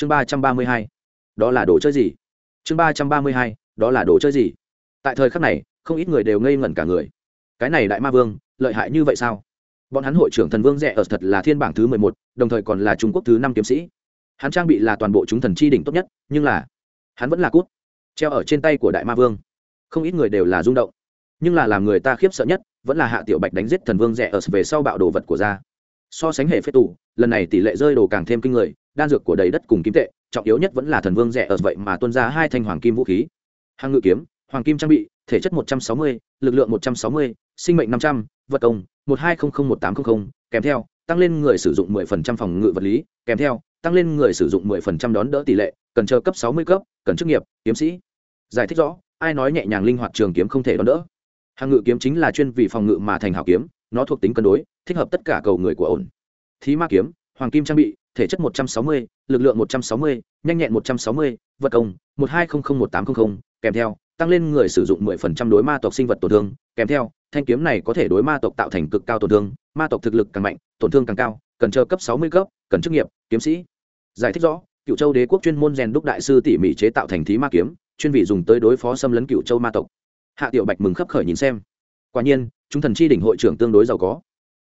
chương ba trăm ba mươi hai, đó là đồ chơi gì? Chương ba trăm ba mươi hai, đó là đồ chơi gì? Tại thời khắc này, không ít người đều ngây ngẩn cả người. Cái này đại ma vương, lợi hại như vậy sao? Bọn hắn hội trưởng thần vương rẻ ở thật là thiên bảng thứ mười một, đồng thời còn là trung quốc thứ năm kiếm sĩ. Hắn trang bị là toàn bộ chúng thần chi đỉnh tốt nhất, nhưng là hắn vẫn là cút, treo ở trên tay của đại ma vương. Không ít người đều là rung động. Nhưng là làm người ta khiếp sợ nhất, vẫn là hạ tiểu bạch đánh giết thần vương rẻ ở về sau bạo đồ vật của gia so sánh hệ phế tủ lần này tỷ lệ rơi đồ càng thêm kinh người đan dược của đầy đất cùng kim tệ, trọng yếu nhất vẫn là thần vương rẻ ở vậy mà tuân ra hai thanh hoàng kim vũ khí. Hàng ngự kiếm, hoàng kim trang bị, thể chất một trăm sáu mươi, lực lượng một trăm sáu mươi, sinh mệnh năm trăm, vật công một hai không không một tám không không, kèm theo, tăng lên người sử dụng mười phần trăm phòng ngự vật lý, kèm theo, tăng lên người sử dụng mười phần trăm đón đỡ tỷ lệ, cần chờ cấp sáu mươi cấp, cần chức nghiệp, kiếm sĩ. Giải thích rõ, ai nói nhẹ nhàng linh hoạt trường kiếm không thể đón đỡ. Hàng ngự kiếm chính là chuyên vì phòng ngự mà thành hảo kiếm, nó thuộc tính cân đối, thích hợp tất cả cầu người của ổn. Thí ma kiếm, hoàng kim trang bị thể chất một trăm sáu mươi, lực lượng một trăm sáu mươi, nhanh nhẹn một trăm sáu mươi, vật công một hai không không một tám không không, kèm theo, tăng lên người sử dụng mười phần trăm đối ma tộc sinh vật tổn thương, kèm theo, thanh kiếm này có thể đối ma tộc tạo thành cực cao tổn thương, ma tộc thực lực càng mạnh, tổn thương càng cao, cần chờ cấp sáu mươi cấp, cần chức nghiệp, kiếm sĩ. Giải thích rõ, cựu châu đế quốc chuyên môn rèn đúc đại sư tỉ mỉ chế tạo thành thí ma kiếm, chuyên vị dùng tới đối phó xâm lấn cựu châu ma tộc. Hạ tiểu bạch mừng khấp khởi nhìn xem. Quả nhiên, chúng thần chi đỉnh hội trưởng tương đối giàu có.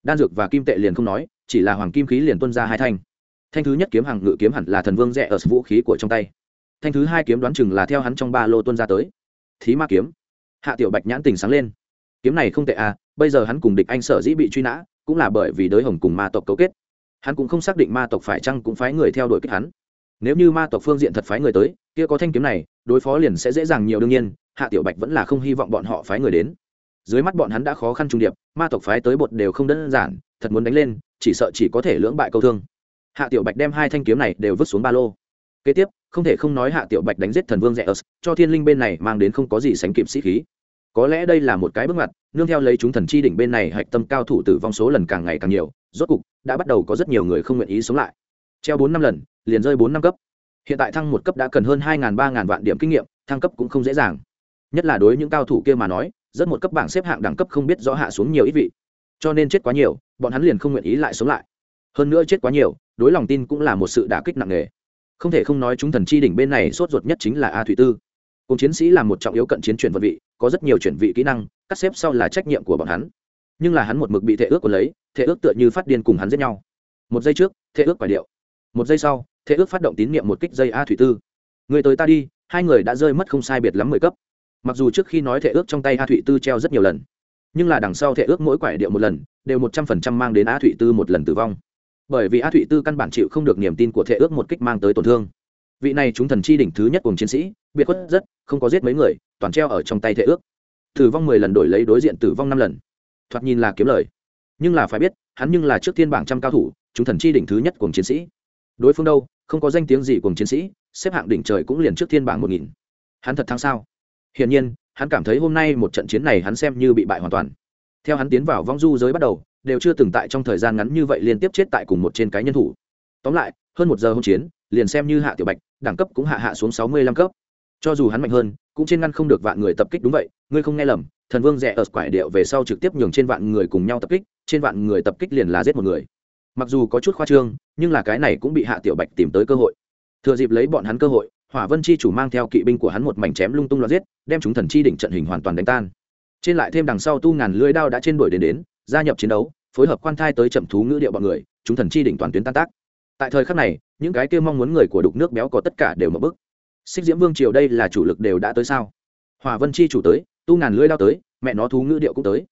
Đan dược và kim tệ liền không nói, chỉ là hoàng kim khí liền tuân ra hai thành thanh thứ nhất kiếm hàng ngự kiếm hẳn là thần vương rẽ ở vũ khí của trong tay. Thanh thứ hai kiếm đoán chừng là theo hắn trong ba lô tuân ra tới. Thí ma kiếm. Hạ tiểu bạch nhãn tình sáng lên. Kiếm này không tệ à bây giờ hắn cùng địch anh sở dĩ bị truy nã, cũng là bởi vì đới hồng cùng ma tộc cấu kết. Hắn cũng không xác định ma tộc phải chăng cũng phái người theo đuổi kích hắn. Nếu như ma tộc phương diện thật phái người tới, kia có thanh kiếm này, đối phó liền sẽ dễ dàng nhiều đương nhiên, hạ tiểu bạch vẫn là không hy vọng bọn họ phái người đến. Dưới mắt bọn hắn đã khó khăn trung điệp, ma tộc phái tới bột đều không đơn giản, thật muốn đánh lên, chỉ sợ chỉ có thể lưỡng bại câu thương hạ tiểu bạch đem hai thanh kiếm này đều vứt xuống ba lô. Kế tiếp, không thể không nói hạ tiểu bạch đánh giết thần vương rẽ ớt cho thiên linh bên này mang đến không có gì sánh kịp sĩ khí. Có lẽ đây là một cái bước ngoặt, nương theo lấy chúng thần chi đỉnh bên này hạch tâm cao thủ tử vong số lần càng ngày càng nhiều, rốt cục đã bắt đầu có rất nhiều người không nguyện ý sống lại. Treo bốn năm lần, liền rơi bốn năm cấp. Hiện tại thăng một cấp đã cần hơn hai ba vạn điểm kinh nghiệm, thăng cấp cũng không dễ dàng. Nhất là đối những cao thủ kia mà nói, rất một cấp bảng xếp hạng đẳng cấp không biết rõ hạ xuống nhiều ít vị. Cho nên chết quá nhiều, bọn hắn liền không nguyện ý lại sống lại. Hơn nữa chết quá nhiều đối lòng tin cũng là một sự đả kích nặng nề. Không thể không nói chúng thần chi đỉnh bên này sốt ruột nhất chính là a thủy tư. Cùng chiến sĩ là một trọng yếu cận chiến chuyển vận vị, có rất nhiều chuyển vị kỹ năng cắt xếp sau là trách nhiệm của bọn hắn. Nhưng là hắn một mực bị thể ước của lấy thể ước tựa như phát điên cùng hắn giết nhau. Một giây trước thể ước quả điệu. Một giây sau thể ước phát động tín nhiệm một kích dây a thủy tư. Người tới ta đi, hai người đã rơi mất không sai biệt lắm mười cấp. Mặc dù trước khi nói thể ước trong tay a thụy tư treo rất nhiều lần, nhưng là đằng sau thể ước mỗi quải điệu một lần, đều một trăm phần trăm mang đến a thụy tư một lần tử vong bởi vì a thụy tư căn bản chịu không được niềm tin của Thệ ước một kích mang tới tổn thương. Vị này chúng thần chi đỉnh thứ nhất cùng chiến sĩ, biệt khuất rất, không có giết mấy người, toàn treo ở trong tay Thệ ước. Tử vong mười lần đổi lấy đối diện tử vong năm lần. Thoạt nhìn là kiếm lời. Nhưng là phải biết, hắn nhưng là trước thiên bảng trăm cao thủ, chúng thần chi đỉnh thứ nhất cùng chiến sĩ. Đối phương đâu, không có danh tiếng gì cùng chiến sĩ, xếp hạng đỉnh trời cũng liền trước thiên bảng một nghìn. Hắn thật thắng sao? Hiển nhiên, hắn cảm thấy hôm nay một trận chiến này hắn xem như bị bại hoàn toàn theo hắn tiến vào vong du giới bắt đầu, đều chưa từng tại trong thời gian ngắn như vậy liên tiếp chết tại cùng một trên cái nhân thủ. Tóm lại, hơn một giờ hôn chiến, liền xem như hạ tiểu bạch, đẳng cấp cũng hạ hạ xuống sáu mươi lăm cấp. Cho dù hắn mạnh hơn, cũng trên ngăn không được vạn người tập kích đúng vậy, ngươi không nghe lầm, thần vương rẽ ở quải điệu về sau trực tiếp nhường trên vạn người cùng nhau tập kích, trên vạn người tập kích liền là giết một người. Mặc dù có chút khoa trương, nhưng là cái này cũng bị hạ tiểu bạch tìm tới cơ hội. Thừa dịp lấy bọn hắn cơ hội, hỏa vân chi chủ mang theo kỵ binh của hắn một mảnh chém lung tung loạt giết, đem chúng thần chi đỉnh trận hình hoàn toàn đánh tan trên lại thêm đằng sau tu ngàn lưới đao đã trên đuổi đến đến, gia nhập chiến đấu, phối hợp quan thai tới chậm thú ngữ điệu bọn người, chúng thần chi đỉnh toàn tuyến tan tác. Tại thời khắc này, những cái kia mong muốn người của đục nước béo có tất cả đều mở bức xích diễm vương triều đây là chủ lực đều đã tới sao? Hỏa vân chi chủ tới, tu ngàn lưới đao tới, mẹ nó thú ngữ điệu cũng tới.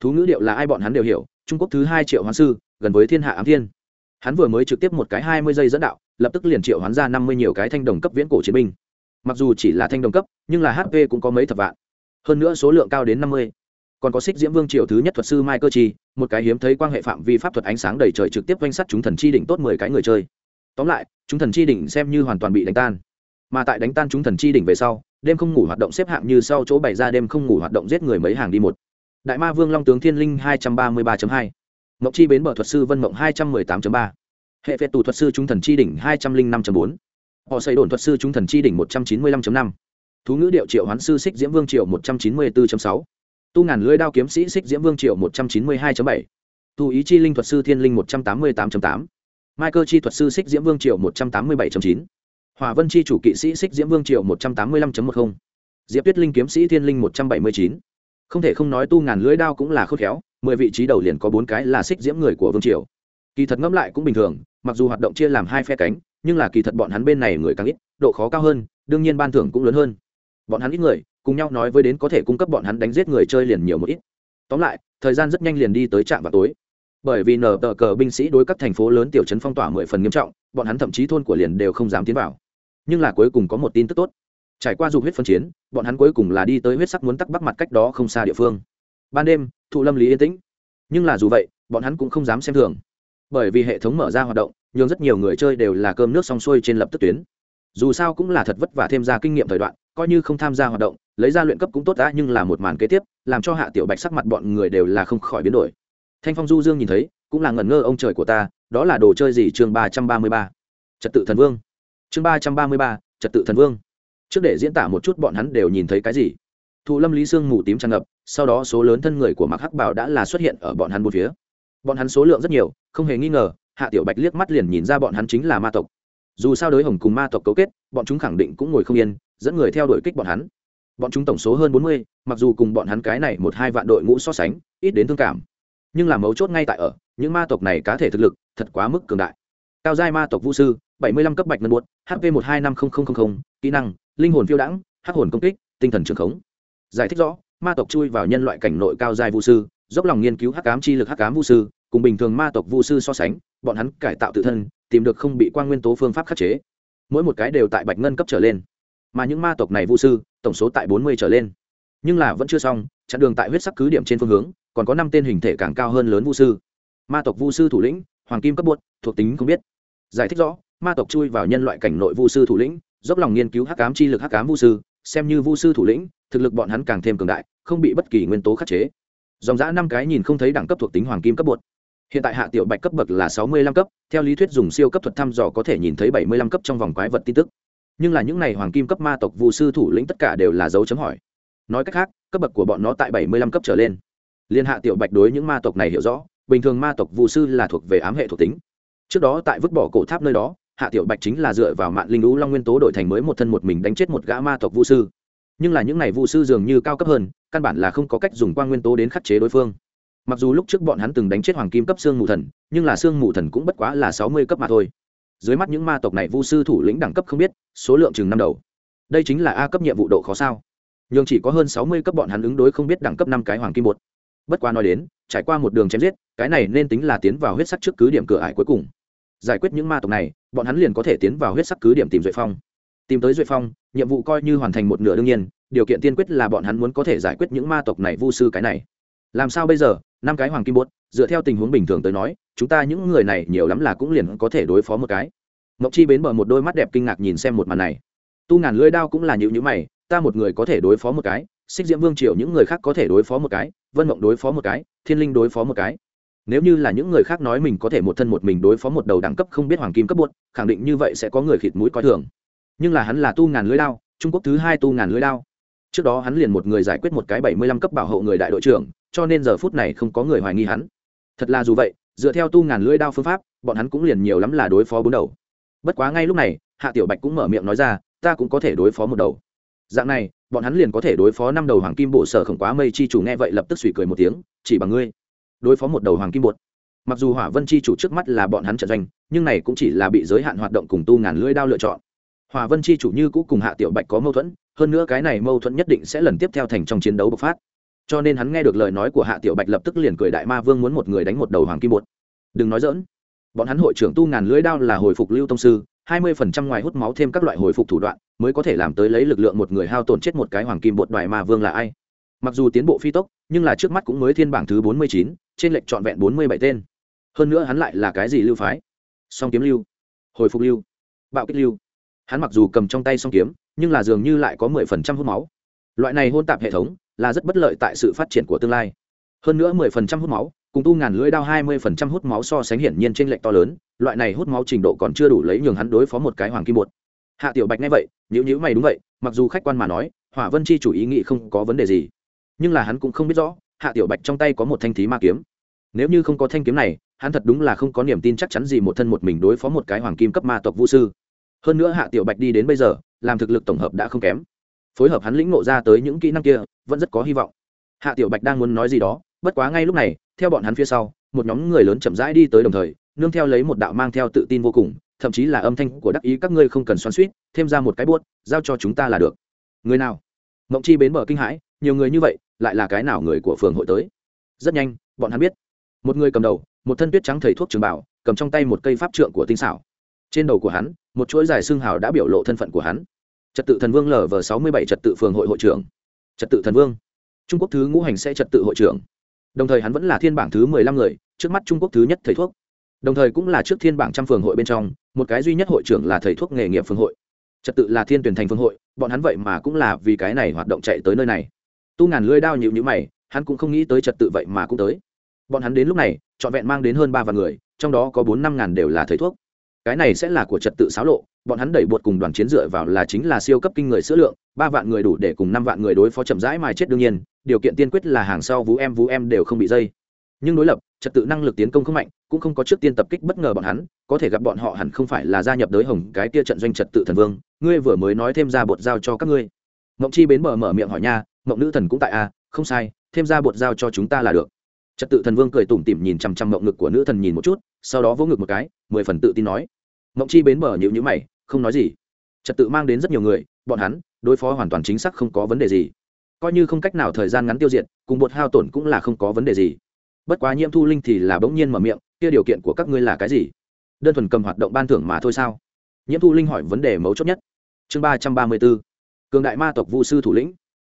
Thú ngữ điệu là ai bọn hắn đều hiểu, trung quốc thứ hai triệu hoán sư, gần với thiên hạ ám thiên. Hắn vừa mới trực tiếp một cái hai mươi giây dẫn đạo, lập tức liền triệu hoán ra năm mươi nhiều cái thanh đồng cấp viễn cổ chiến binh. Mặc dù chỉ là thanh đồng cấp, nhưng là hp cũng có mấy thập vạn hơn nữa số lượng cao đến năm mươi. Còn có xích diễm vương triều thứ nhất thuật sư mai cơ chi, một cái hiếm thấy quan hệ phạm vi pháp thuật ánh sáng đầy trời trực tiếp quanh sắt chúng thần chi đỉnh tốt mười cái người chơi. Tóm lại, chúng thần chi đỉnh xem như hoàn toàn bị đánh tan. Mà tại đánh tan chúng thần chi đỉnh về sau, đêm không ngủ hoạt động xếp hạng như sau chỗ bày ra đêm không ngủ hoạt động giết người mấy hàng đi một. Đại ma vương long tướng thiên linh hai trăm ba mươi ba hai. Mộng chi bến bờ thuật sư vân mộng hai trăm mười tám ba. Hệ phệ tù thuật sư chúng thần chi đỉnh hai trăm linh năm bốn. Họ xây đồn thuật sư chúng thần chi đỉnh một trăm chín mươi lăm năm thú ngữ điệu triệu hoán sư xích diễm vương triệu một trăm chín mươi bốn sáu. Tu ngàn lưỡi đao kiếm sĩ xích diễm vương triệu một trăm chín mươi hai bảy. Tu ý chi linh thuật sư thiên linh một trăm tám mươi tám tám. Mai cơ chi thuật sư xích diễm vương triệu một trăm tám mươi bảy chín. Hòa vân chi chủ kỵ sĩ xích diễm vương triệu một trăm tám mươi lăm một mươi diệp tuyết linh kiếm sĩ thiên linh một trăm bảy mươi chín. Không thể không nói tu ngàn lưỡi đao cũng là khôn khéo, mười vị trí đầu liền có bốn cái là xích diễm người của vương triều. Kỳ thật ngẫm lại cũng bình thường, mặc dù hoạt động chia làm hai phe cánh, nhưng là kỳ thật bọn hắn bên này người càng ít, độ khó cao hơn, đương nhiên ban thưởng cũng lớn hơn bọn hắn ít người, cùng nhau nói với đến có thể cung cấp bọn hắn đánh giết người chơi liền nhiều một ít. Tóm lại, thời gian rất nhanh liền đi tới trạm vào tối. Bởi vì nở tờ cờ binh sĩ đối các thành phố lớn tiểu trấn phong tỏa mười phần nghiêm trọng, bọn hắn thậm chí thôn của liền đều không dám tiến vào. Nhưng là cuối cùng có một tin tức tốt. Trải qua dục huyết phân chiến, bọn hắn cuối cùng là đi tới huyết sắc muốn tắc bắc mặt cách đó không xa địa phương. Ban đêm, thụ lâm lý yên tĩnh. Nhưng là dù vậy, bọn hắn cũng không dám xem thường. Bởi vì hệ thống mở ra hoạt động nhưng rất nhiều người chơi đều là cơm nước xong xuôi trên lập tức tuyến. Dù sao cũng là thật vất vả thêm ra kinh nghiệm thời đoạn coi như không tham gia hoạt động, lấy ra luyện cấp cũng tốt đã nhưng là một màn kế tiếp, làm cho hạ tiểu bạch sắc mặt bọn người đều là không khỏi biến đổi. Thanh phong du dương nhìn thấy, cũng là ngẩn ngơ ông trời của ta, đó là đồ chơi gì? Chương ba trăm ba mươi ba. Trật tự thần vương. Chương ba trăm ba mươi ba, trật tự thần vương. Trước để diễn tả một chút bọn hắn đều nhìn thấy cái gì. Thụ lâm lý sương mù tím tràn ngập, sau đó số lớn thân người của mặc hắc bảo đã là xuất hiện ở bọn hắn một phía. Bọn hắn số lượng rất nhiều, không hề nghi ngờ, hạ tiểu bạch liếc mắt liền nhìn ra bọn hắn chính là ma tộc. Dù sao đối hồng cùng ma tộc cấu kết, bọn chúng khẳng định cũng ngồi không yên dẫn người theo đuổi kích bọn hắn. Bọn chúng tổng số hơn bốn mươi, mặc dù cùng bọn hắn cái này một hai vạn đội ngũ so sánh, ít đến thương cảm. Nhưng là mấu chốt ngay tại ở, những ma tộc này cá thể thực lực thật quá mức cường đại. Cao giai ma tộc vũ sư, bảy mươi lăm cấp bạch ngân buốt hp một hai năm kỹ năng, linh hồn phiêu đãng, hắc hồn công kích, tinh thần trường khống. Giải thích rõ, ma tộc chui vào nhân loại cảnh nội cao giai vũ sư, dốc lòng nghiên cứu hắc ám chi lực hắc ám vũ sư, cùng bình thường ma tộc vũ sư so sánh, bọn hắn cải tạo tự thân, tìm được không bị quan nguyên tố phương pháp khắc chế. Mỗi một cái đều tại bạch ngân cấp trở lên mà những ma tộc này vũ sư, tổng số tại bốn mươi trở lên. Nhưng là vẫn chưa xong, chặn đường tại huyết sắc cứ điểm trên phương hướng, còn có năm tên hình thể càng cao hơn lớn vũ sư. Ma tộc vũ sư thủ lĩnh, hoàng kim cấp bột thuộc tính không biết. Giải thích rõ, ma tộc chui vào nhân loại cảnh nội vũ sư thủ lĩnh, dốc lòng nghiên cứu hắc ám chi lực hắc ám vũ sư, xem như vũ sư thủ lĩnh, thực lực bọn hắn càng thêm cường đại, không bị bất kỳ nguyên tố khắc chế. Dòng giã năm cái nhìn không thấy đẳng cấp thuộc tính hoàng kim cấp bột hiện tại hạ tiểu bạch cấp bậc là sáu mươi lăm cấp, theo lý thuyết dùng siêu cấp thuật thăm dò có thể nhìn thấy bảy mươi lăm cấp trong vòng quái vật tin tức nhưng là những n à y hoàng kim cấp ma tộc vụ sư thủ lĩnh tất cả đều là dấu chấm hỏi. Nói cách khác, cấp bậc của bọn nó tại bảy mươi lăm cấp trở lên. Liên hạ tiểu bạch đối những ma tộc này hiểu rõ, bình thường ma tộc vụ sư là thuộc về ám hệ thuộc tính. Trước đó tại vứt bỏ cổ tháp nơi đó, hạ tiểu bạch chính là dựa vào mạng linh lũ long nguyên tố đổi thành mới một thân một mình đánh chết một gã ma tộc vũ sư. Nhưng là những n à y vũ sư dường như cao cấp hơn, căn bản là không có cách dùng quan nguyên tố đến khắc chế đối phương. Mặc dù lúc trước bọn hắn từng đánh chết hoàng kim cấp xương mù thần, nhưng là xương mù thần cũng bất quá là sáu mươi cấp mà thôi dưới mắt những ma tộc này vu sư thủ lĩnh đẳng cấp không biết, số lượng chừng năm đầu. Đây chính là a cấp nhiệm vụ độ khó sao? Nhưng chỉ có hơn sáu mươi cấp bọn hắn ứng đối không biết đẳng cấp năm cái hoàng kim một bất quá nói đến, trải qua một đường chém giết, cái này nên tính là tiến vào huyết sắc trước cứ điểm cửa ải cuối cùng. Giải quyết những ma tộc này, bọn hắn liền có thể tiến vào huyết sắc cứ điểm tìm duệ phong. Tìm tới duệ phong, nhiệm vụ coi như hoàn thành một nửa đương nhiên, điều kiện tiên quyết là bọn hắn muốn có thể giải quyết những ma tộc này vu sư cái này. Làm sao bây giờ? Năm cái hoàng kim bốt dựa theo tình huống bình thường tới nói, chúng ta những người này nhiều lắm là cũng liền có thể đối phó một cái. Ngọc chi bến bờ một đôi mắt đẹp kinh ngạc nhìn xem một màn này. Tu ngàn lưỡi đao cũng là nhịu nhữ mày, ta một người có thể đối phó một cái, xích diễm vương triều những người khác có thể đối phó một cái, vân mộng đối phó một cái, thiên linh đối phó một cái. Nếu như là những người khác nói mình có thể một thân một mình đối phó một đầu đẳng cấp không biết hoàng kim cấp bột, khẳng định như vậy sẽ có người khịt mũi coi thường. Nhưng là hắn là tu ngàn lưỡi đao, trung quốc thứ hai tu ngàn lưỡi đao. Trước đó hắn liền một người giải quyết một cái bảy mươi lăm cấp bảo hộ người đại đội trưởng cho nên giờ phút này không có người hoài nghi hắn. Thật là dù vậy, dựa theo tu ngàn lưỡi đao phương pháp, bọn hắn cũng liền nhiều lắm là đối phó bốn đầu. Bất quá ngay lúc này, hạ tiểu bạch cũng mở miệng nói ra, ta cũng có thể đối phó một đầu. Dạng này, bọn hắn liền có thể đối phó năm đầu hoàng kim bộ sở khổng quá mây chi chủ nghe vậy lập tức suy cười một tiếng, chỉ bằng ngươi, đối phó một đầu hoàng kim bột mặc dù hỏa vân chi chủ trước mắt là bọn hắn trận doanh, nhưng này cũng chỉ là bị giới hạn hoạt động cùng tu ngàn lưỡi đao lựa chọn. Hỏa vân chi chủ như cũ cùng hạ tiểu bạch có mâu thuẫn, hơn nữa cái này mâu thuẫn nhất định sẽ lần tiếp theo thành trong chiến đấu bộc phát cho nên hắn nghe được lời nói của hạ tiểu bạch lập tức liền cười đại ma vương muốn một người đánh một đầu hoàng kim bột. Đừng nói dỡn bọn hắn hội trưởng tu ngàn lưỡi đao là hồi phục lưu tông sư, hai mươi phần trăm ngoài hút máu thêm các loại hồi phục thủ đoạn, mới có thể làm tới lấy lực lượng một người hao tổn chết một cái hoàng kim bột đoài ma vương là ai. Mặc dù tiến bộ phi tốc, nhưng là trước mắt cũng mới thiên bảng thứ bốn mươi chín, trên lệnh trọn vẹn bốn mươi bảy tên. Hơn nữa hắn lại là cái gì lưu phái? Song kiếm lưu. Hồi phục lưu. Bạo kích lưu. Hắn mặc dù cầm trong tay song kiếm, nhưng là dường như lại có mười phần trăm hút máu. Loại này hôn tạp hệ thống là rất bất lợi tại sự phát triển của tương lai. Hơn nữa mười phần trăm hút máu, cùng tu ngàn lưỡi đao hai mươi phần trăm hút máu so sánh hiển nhiên trên lệnh to lớn, loại này hút máu trình độ còn chưa đủ lấy nhường hắn đối phó một cái hoàng kim bột. Hạ tiểu bạch nghe vậy nhữ nhữ mày đúng vậy, mặc dù khách quan mà nói, hỏa vân chi chủ ý nghĩ không có vấn đề gì. Nhưng là hắn cũng không biết rõ, hạ tiểu bạch trong tay có một thanh thí ma kiếm. Nếu như không có thanh kiếm này, hắn thật đúng là không có niềm tin chắc chắn gì một thân một mình đối phó một cái hoàng kim cấp ma tộc vũ sư. Hơn nữa hạ tiểu bạch đi đến bây giờ, làm thực lực tổng hợp đã không kém. Phối hợp hắn lĩnh ngộ ra tới những kỹ năng kia vẫn rất có hy vọng. Hạ tiểu bạch đang muốn nói gì đó, bất quá ngay lúc này, theo bọn hắn phía sau, một nhóm người lớn chậm rãi đi tới đồng thời, nương theo lấy một đạo mang theo tự tin vô cùng, thậm chí là âm thanh của đắc ý các ngươi không cần xoắn suýt thêm ra một cái buốt, giao cho chúng ta là được. Người nào? Mộng chi bến bờ kinh hãi, nhiều người như vậy, lại là cái nào người của phường hội tới? Rất nhanh, bọn hắn biết. Một người cầm đầu, một thân tuyết trắng thầy thuốc trường bảo, cầm trong tay một cây pháp trượng của tinh xảo. Trên đầu của hắn, một chuỗi dài xương hào đã biểu lộ thân phận của hắn. Trật tự thần vương lv sáu mươi bảy trật tự phường hội hội trưởng trật tự thần vương. Trung quốc thứ ngũ hành sẽ trật tự hội trưởng. Đồng thời hắn vẫn là thiên bảng thứ mười lăm người, trước mắt trung quốc thứ nhất thầy thuốc. Đồng thời cũng là trước thiên bảng trăm phường hội bên trong, một cái duy nhất hội trưởng là thầy thuốc nghề nghiệp phường hội. Trật tự là thiên tuyển thành phường hội, bọn hắn vậy mà cũng là vì cái này hoạt động chạy tới nơi này. Tu ngàn lưỡi đao nhịu nhữ mày, hắn cũng không nghĩ tới trật tự vậy mà cũng tới. Bọn hắn đến lúc này, trọn vẹn mang đến hơn ba vạn người, trong đó có bốn năm ngàn đều là thầy thuốc. Cái này sẽ là của trật tự xáo lộ bọn hắn đẩy bột cùng đoàn chiến dựa vào là chính là siêu cấp kinh người sữa lượng ba vạn người đủ để cùng năm vạn người đối phó chậm rãi mà chết đương nhiên điều kiện tiên quyết là hàng sau vũ em vũ em đều không bị dây. Nhưng đối lập trật tự năng lực tiến công không mạnh cũng không có trước tiên tập kích bất ngờ bọn hắn có thể gặp bọn họ hẳn không phải là gia nhập đới hồng cái kia trận doanh trật tự thần vương ngươi vừa mới nói thêm ra bột giao cho các ngươi. Mộng chi bến bờ mở miệng hỏi nha mộng nữ thần cũng tại a à, không sai thêm ra bột giao cho chúng ta là được. Trật tự thần vương cười tủm tỉm nhìn chằm chằm mộng ngực của nữ thần nhìn một chút sau đó vỗ ngực một cái mười phần tự tin nói. Mộng chi bến bờ nhịu nhữ mày không nói gì. Trật tự mang đến rất nhiều người, bọn hắn, đối phó hoàn toàn chính xác không có vấn đề gì. Coi như không cách nào thời gian ngắn tiêu diệt, cùng bột hao tổn cũng là không có vấn đề gì. Bất quá nhiễm thu linh thì là bỗng nhiên mở miệng, kia điều kiện của các ngươi là cái gì? Đơn thuần cầm hoạt động ban thưởng mà thôi sao? Nhiễm thu linh hỏi vấn đề mấu chốt nhất. Chương ba trăm ba mươi b ố cường đại ma tộc vu sư thủ lĩnh.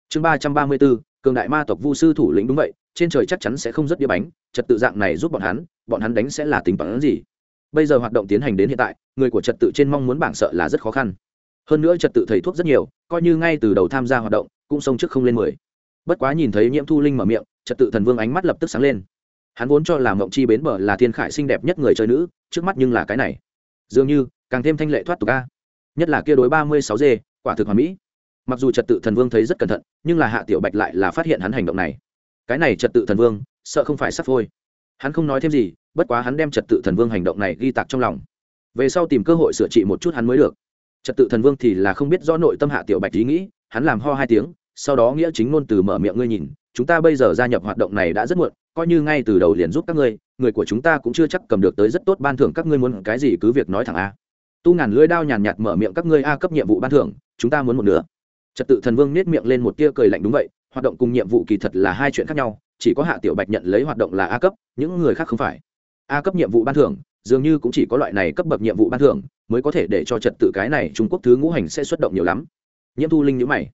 Chương ba trăm ba mươi b ố cường đại ma tộc vu sư thủ lĩnh đúng vậy, trên trời chắc chắn sẽ không rất đĩa bánh, trật tự dạng này giúp bọn hắn bọn hắn đánh sẽ là tính toán gì? Bây giờ hoạt động tiến hành đến hiện tại, người của trật tự trên mong muốn bảng sợ là rất khó khăn. Hơn nữa trật tự thầy thuốc rất nhiều, coi như ngay từ đầu tham gia hoạt động, cũng xông trước không lên mười. Bất quá nhìn thấy nhiễm thu linh mở miệng, trật tự thần vương ánh mắt lập tức sáng lên. Hắn vốn cho là mộng chi bến bờ là thiên khải xinh đẹp nhất người chơi nữ, trước mắt nhưng là cái này. Dường như, càng thêm thanh lệ thoát tục ca nhất là kia đối ba mươi sáu d quả thực hoàn mỹ. Mặc dù trật tự thần vương thấy rất cẩn thận, nhưng là hạ tiểu bạch lại là phát hiện hắn hành động này. Cái này trật tự thần vương, sợ không phải sắp phôi hắn không nói thêm gì, bất quá hắn đem trật tự thần vương hành động này ghi tạc trong lòng. Về sau tìm cơ hội sửa trị một chút hắn mới được. Trật tự thần vương thì là không biết do nội tâm hạ tiểu bạch ý nghĩ, hắn làm ho hai tiếng, sau đó nghĩa chính ngôn từ mở miệng ngươi nhìn, chúng ta bây giờ gia nhập hoạt động này đã rất muộn, coi như ngay từ đầu liền giúp các ngươi, người của chúng ta cũng chưa chắc cầm được tới rất tốt ban thưởng, các ngươi muốn cái gì cứ việc nói thẳng a. Tu ngàn lưỡi đao nhàn nhạt mở miệng các ngươi a cấp nhiệm vụ ban thưởng, chúng ta muốn một nửa. Trật tự thần vương nết miệng lên một tia cười lạnh đúng vậy hoạt động cùng nhiệm vụ kỳ thật là hai chuyện khác nhau, chỉ có hạ tiểu bạch nhận lấy hoạt động là a cấp, những người khác không phải. A cấp nhiệm vụ ban thưởng, dường như cũng chỉ có loại này cấp bậc nhiệm vụ ban thưởng mới có thể để cho trật tự cái này trung quốc thứ ngũ hành sẽ xuất động nhiều lắm. Nhiễm thu linh nhữ mày.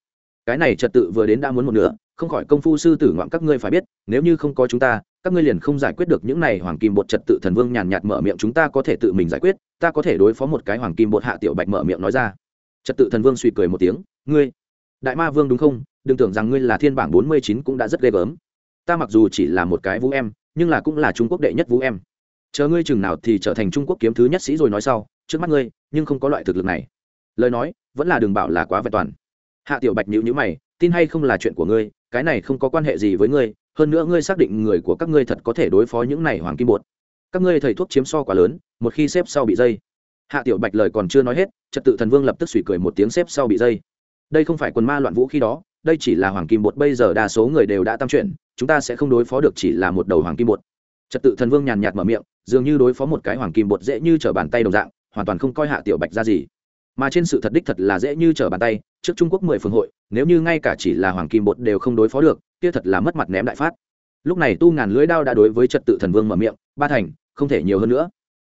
Cái này trật tự vừa đến đã muốn một nửa, không khỏi công phu sư tử ngoạm các ngươi phải biết, nếu như không có chúng ta, các ngươi liền không giải quyết được những này hoàng kim bột trật tự thần vương nhàn nhạt mở miệng chúng ta có thể tự mình giải quyết, ta có thể đối phó một cái hoàng kim bột hạ tiểu bạch mở miệng nói ra. Trật tự thần vương suy cười một tiếng. Ngươi, đại ma vương đúng không? Đừng tưởng rằng ngươi là thiên bảng bốn mươi chín cũng đã rất ghê gớm. Ta mặc dù chỉ là một cái vũ em, nhưng là cũng là trung quốc đệ nhất vũ em. Chờ ngươi chừng nào thì trở thành trung quốc kiếm thứ nhất sĩ rồi nói sau, trước mắt ngươi, nhưng không có loại thực lực này. Lời nói, vẫn là đừng bảo là quá vẹn toàn. Hạ tiểu bạch nhữ nhữ mày, tin hay không là chuyện của ngươi, cái này không có quan hệ gì với ngươi, hơn nữa ngươi xác định người của các ngươi thật có thể đối phó những này hoàng kim bột. Các ngươi thầy thuốc chiếm so quá lớn, một khi xếp sau bị dây. Hạ tiểu bạch lời còn chưa nói hết, trật tự thần vương lập tức suy cười một tiếng xếp sau bị dây. Đây không phải quần ma loạn vũ khi đó đây chỉ là hoàng kim bột, bây giờ đa số người đều đã tam chuyển, chúng ta sẽ không đối phó được chỉ là một đầu hoàng kim bột. Trật tự thần vương nhàn nhạt mở miệng, dường như đối phó một cái hoàng kim bột dễ như t r ở bàn tay đồng dạng, hoàn toàn không coi hạ tiểu bạch ra gì. Mà trên sự thật đích thật là dễ như t r ở bàn tay, trước trung quốc mười phương hội, nếu như ngay cả chỉ là hoàng kim bột đều không đối phó được, kia thật là mất mặt ném đại phát. Lúc này tu ngàn lưới đao đã đối với trật tự thần vương mở miệng, ba thành, không thể nhiều hơn nữa.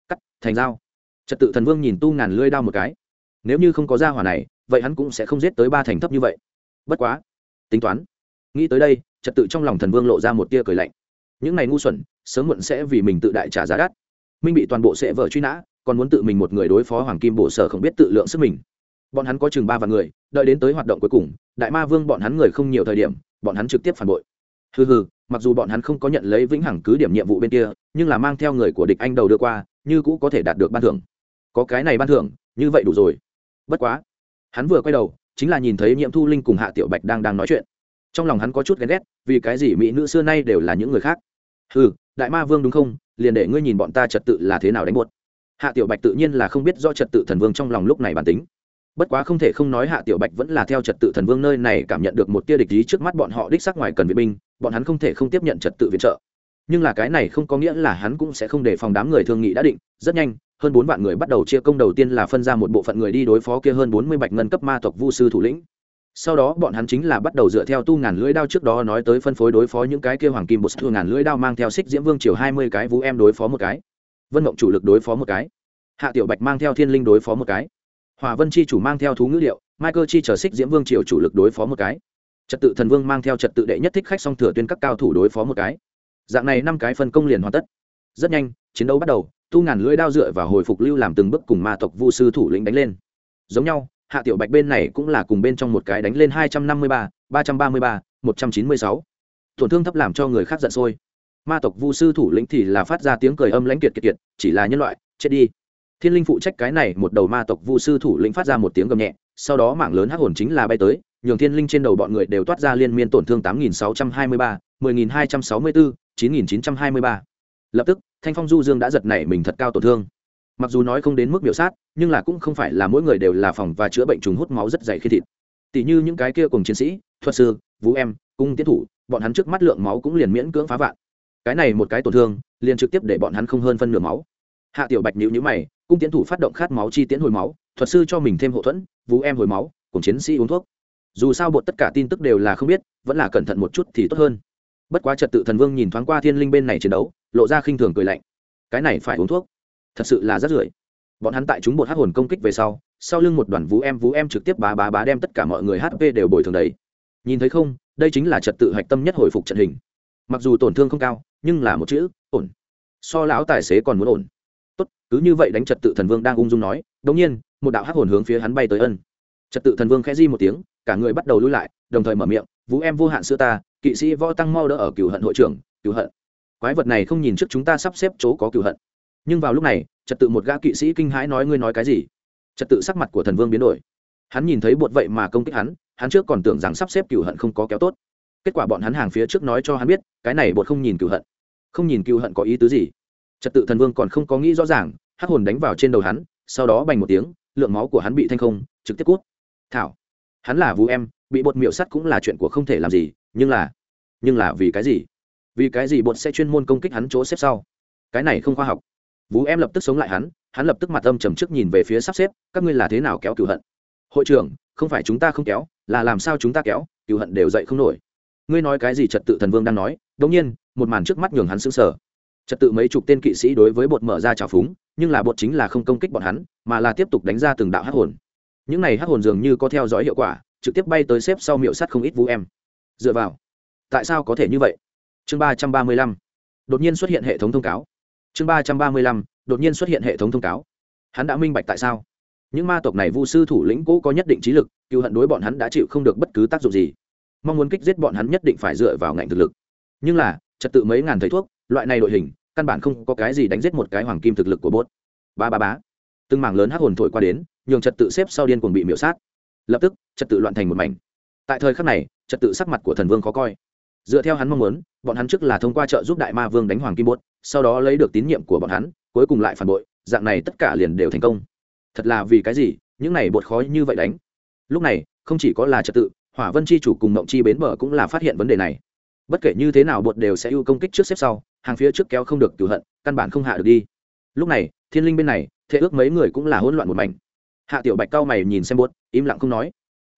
Cắt, thành dao. Trật tự thần vương nhìn tu ngàn lưới đao một cái. Nếu như không có gia hỏa này, vậy hắn cũng sẽ không giết tới ba thành thấp như vậy bất quá, tính toán, nghĩ tới đây, trật tự trong lòng thần vương lộ ra một tia cười lạnh. Những này ngu xuẩn, sớm muộn sẽ vì mình tự đại trả giá đắt. Minh bị toàn bộ sẽ vợ truy nã, còn muốn tự mình một người đối phó hoàng kim bổ sở không biết tự lượng sức mình. Bọn hắn có chừng ba vạn người, đợi đến tới hoạt động cuối cùng, đại ma vương bọn hắn người không nhiều thời điểm, bọn hắn trực tiếp phản bội. Hừ hừ, mặc dù bọn hắn không có nhận lấy vĩnh hằng cứ điểm nhiệm vụ bên kia, nhưng là mang theo người của địch anh đầu đưa qua, như cũ có thể đạt được ban thưởng. Có cái này ban thưởng, như vậy đủ rồi. Bất quá, hắn vừa quay đầu chính là nhìn thấy nhiễm thu linh cùng hạ tiểu bạch đang đang nói chuyện. Trong lòng hắn có chút ghen ghét, vì cái gì mỹ nữ xưa nay đều là những người khác? Ừ đại ma vương đúng không? Liền để ngươi nhìn bọn ta trật tự là thế nào đánh buốt hạ tiểu bạch tự nhiên là không biết do trật tự thần vương trong lòng lúc này bản tính. Bất quá không thể không nói hạ tiểu bạch vẫn là theo trật tự thần vương nơi này cảm nhận được một tia địch ý trước mắt bọn họ đích sắc ngoài cần viện binh, bọn hắn không thể không tiếp nhận trật tự viện trợ. Nhưng là cái này không có nghĩa là hắn cũng sẽ không để phòng đám người thương nghị đã định, rất nhanh hơn bốn vạn người bắt đầu chia công đầu tiên là phân ra một bộ phận người đi đối phó kia hơn bốn mươi bạch ngân cấp ma tộc vu sư thủ lĩnh. Sau đó bọn hắn chính là bắt đầu dựa theo tu ngàn lưỡi đao trước đó nói tới phân phối đối phó những cái kia hoàng kim bột thu ngàn lưỡi đao mang theo xích diễm vương chiều hai mươi cái vũ em đối phó một cái. Vân mộng chủ lực đối phó một cái. Hạ tiểu bạch mang theo thiên linh đối phó một cái. Hòa vân chi chủ mang theo thú ngữ liệu michael chi chờ xích diễm vương triều chủ lực đối phó một cái. Trật tự thần vương mang theo trật tự đệ nhất thích khách song thừa tuyên các cao thủ đối phó một cái. Dạng này năm cái phân công liền hoàn tất. Rất nhanh, chiến đấu bắt đầu tu ngàn lưỡi đao dựa và hồi phục lưu làm từng bước cùng ma tộc vu sư thủ lĩnh đánh lên. Giống nhau, hạ tiểu bạch bên này cũng là cùng bên trong một cái đánh lên hai trăm năm mươi ba ba trăm ba mươi ba, một trăm chín mươi sáu. Tổn thương thấp làm cho người khác giận sôi. Ma tộc vu sư thủ lĩnh thì là phát ra tiếng cười âm lãnh kiệt kiệt kiệt, chỉ là nhân loại, chết đi. Thiên linh phụ trách cái này, một đầu ma tộc vu sư thủ lĩnh phát ra một tiếng gầm nhẹ, sau đó mạng lớn hắc hồn chính là bay tới, nhường thiên linh trên đầu bọn người đều toát ra liên miên tổn thương tám nghìn sáu trăm hai mươi ba, mười nghìn hai trăm sáu mươi bốn, chín nghìn chín trăm hai mươi ba. Lập tức thanh phong du dương đã giật nảy mình thật cao tổn thương. Mặc dù nói không đến mức biểu sát, nhưng là cũng không phải là mỗi người đều là phòng và chữa bệnh trùng hút máu rất dày khi thịt. Tỷ như những cái kia cùng chiến sĩ, thuật sư, vũ em, cung tiến thủ, bọn hắn trước mắt lượng máu cũng liền miễn cưỡng phá vạn. Cái này một cái tổn thương, liền trực tiếp để bọn hắn không hơn phân nửa máu. Hạ tiểu bạch nhữ nhữ mày, cung tiến thủ phát động khát máu chi tiến hồi máu, thuật sư cho mình thêm hậu thuẫn, vũ em hồi máu cùng chiến sĩ uống thuốc. Dù sao bột tất cả tin tức đều là không biết, vẫn là cẩn thận một chút thì tốt hơn bất quá trật tự thần vương nhìn thoáng qua thiên linh bên này chiến đấu, lộ ra khinh thường cười lạnh. Cái này phải uống thuốc. Thật sự là rất rưởi. Bọn hắn tại chúng bột hát hồn công kích về sau sau lưng một đoàn vũ em vũ em trực tiếp bá bá bá đem tất cả mọi người hp đều bồi thường đấy nhìn thấy không, đây chính là trật tự hạch tâm nhất hồi phục trận hình. Mặc dù tổn thương không cao, nhưng là một chữ, ổn. So lão tài xế còn muốn ổn. Tốt, cứ như vậy đánh trật tự thần vương đang ung dung nói đống nhiên, một đạo hắc hồn hướng phía hắn bay tới ân. Trật tự thần vương khẽ di một tiếng, cả người bắt đầu lui lại, đồng thời mở miệng vũ em vô hạn sữa ta, kỵ sĩ võ tăng mau đỡ ở cửu hận hội trưởng, cửu hận. Quái vật này không nhìn trước chúng ta sắp xếp chỗ có cửu hận. Nhưng vào lúc này, trật tự một gã kỵ sĩ kinh hãi nói ngươi nói cái gì? Trật tự sắc mặt của thần vương biến đổi. Hắn nhìn thấy bột vậy mà công kích hắn hắn trước còn tưởng rằng sắp xếp cửu hận không có kéo tốt. Kết quả bọn hắn hàng phía trước nói cho hắn biết, cái này bột không nhìn cửu hận. Không nhìn cửu hận có ý tứ gì? Trật tự thần vương còn không có nghĩ rõ ràng, hắc hồn đánh vào trên đầu hắn, sau đó bành một tiếng, lượng máu của hắn bị thanh không, trực tiếp cút. Thảo. Hắn là vũ em bị bột miểu sắt cũng là chuyện của không thể làm gì, nhưng là nhưng là vì cái gì? Vì cái gì bột sẽ chuyên môn công kích hắn chỗ xếp sau? Cái này không khoa học. Vũ em lập tức sống lại hắn hắn lập tức mặt âm trầm trước nhìn về phía sắp xếp, các ngươi là thế nào kéo cựu hận? Hội trưởng, không phải chúng ta không kéo, là làm sao chúng ta kéo cựu hận đều dậy không nổi. Ngươi nói cái gì trật tự thần vương đang nói, đống nhiên, một màn trước mắt nhường hắn sững sờ. Trật tự mấy chục tên kỵ sĩ đối với bột mở ra trào phúng, nhưng là bột chính là không công kích bọn hắn, mà là tiếp tục đánh ra từng đạo hắc hồn. Những này hắc hồn dường như có theo dõi hiệu quả trực tiếp bay tới xếp sau miệu sắt không ít vũ em. Dựa vào. Tại sao có thể như vậy? Chương ba trăm ba mươi lăm. Đột nhiên xuất hiện hệ thống thông cáo. Chương ba trăm ba mươi lăm. Đột nhiên xuất hiện hệ thống thông cáo. Hắn đã minh bạch tại sao. Những ma tộc này vu sư thủ lĩnh cũ có nhất định trí lực, cựu hận đối bọn hắn đã chịu không được bất cứ tác dụng gì. Mong muốn kích giết bọn hắn nhất định phải dựa vào ngạnh thực lực. Nhưng là, trật tự mấy ngàn thầy thuốc, loại này đội hình, căn bản không có cái gì đánh giết một cái hoàng kim thực lực của bốt. Ba ba bá từng mảng lớn hắc hồn thổi qua đến, nhường trật tự xếp sau điên cuồng bị miễu sát lập tức trật tự loạn thành một mảnh. Tại thời khắc này, trật tự sắc mặt của thần vương khó coi. Dựa theo hắn mong muốn, bọn hắn trước là thông qua trợ giúp đại ma vương đánh hoàng kim bốt sau đó lấy được tín nhiệm của bọn hắn, cuối cùng lại phản bội, dạng này tất cả liền đều thành công. Thật là vì cái gì, những này bột khó như vậy đánh? Lúc này, không chỉ có là trật tự, hỏa vân chi chủ cùng mộng chi bến bờ cũng là phát hiện vấn đề này. Bất kể như thế nào bột đều sẽ ưu công kích trước xếp sau, hàng phía trước kéo không được cửu hận, căn bản không hạ được đi. Lúc này, thiên linh bên này, thế ước mấy người cũng là hỗn loạn một mảnh hạ tiểu bạch cao mày nhìn xem bốt, im lặng không nói.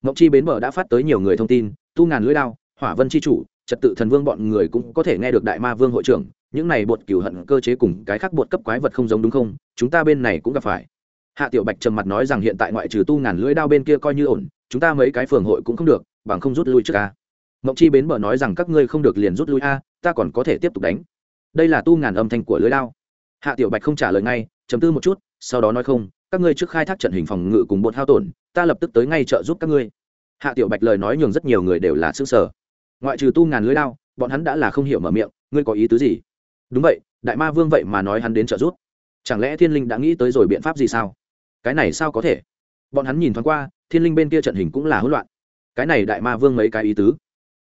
Mộng chi bến bờ đã phát tới nhiều người thông tin, tu ngàn lưỡi đao, hỏa vân chi chủ, trật tự thần vương bọn người cũng có thể nghe được đại ma vương hội trưởng, những này bột cửu hận cơ chế cùng cái khác bột cấp quái vật không giống đúng không, chúng ta bên này cũng gặp phải. Hạ tiểu bạch trầm mặt nói rằng hiện tại ngoại trừ tu ngàn lưỡi đao bên kia coi như ổn, chúng ta mấy cái phường hội cũng không được, bằng không rút lui trước a. Mộng chi bến bờ nói rằng các ngươi không được liền rút lui a, ta còn có thể tiếp tục đánh. Đây là tu ngàn âm thanh của lưới đao. Hạ tiểu bạch không trả lời ngay chấm tư một chút, sau đó nói không các ngươi trước khai thác trận hình phòng ngự cùng bột hao tổn ta lập tức tới ngay trợ giúp các ngươi. Hạ tiểu bạch lời nói nhường rất nhiều người đều là xương sở ngoại trừ tu ngàn lưới lao, bọn hắn đã là không hiểu mở miệng ngươi có ý tứ gì? Đúng vậy đại ma vương vậy mà nói hắn đến trợ giúp. Chẳng lẽ thiên linh đã nghĩ tới rồi biện pháp gì sao? Cái này sao có thể? Bọn hắn nhìn thoáng qua thiên linh bên kia trận hình cũng là hỗn loạn. Cái này đại ma vương mấy cái ý tứ?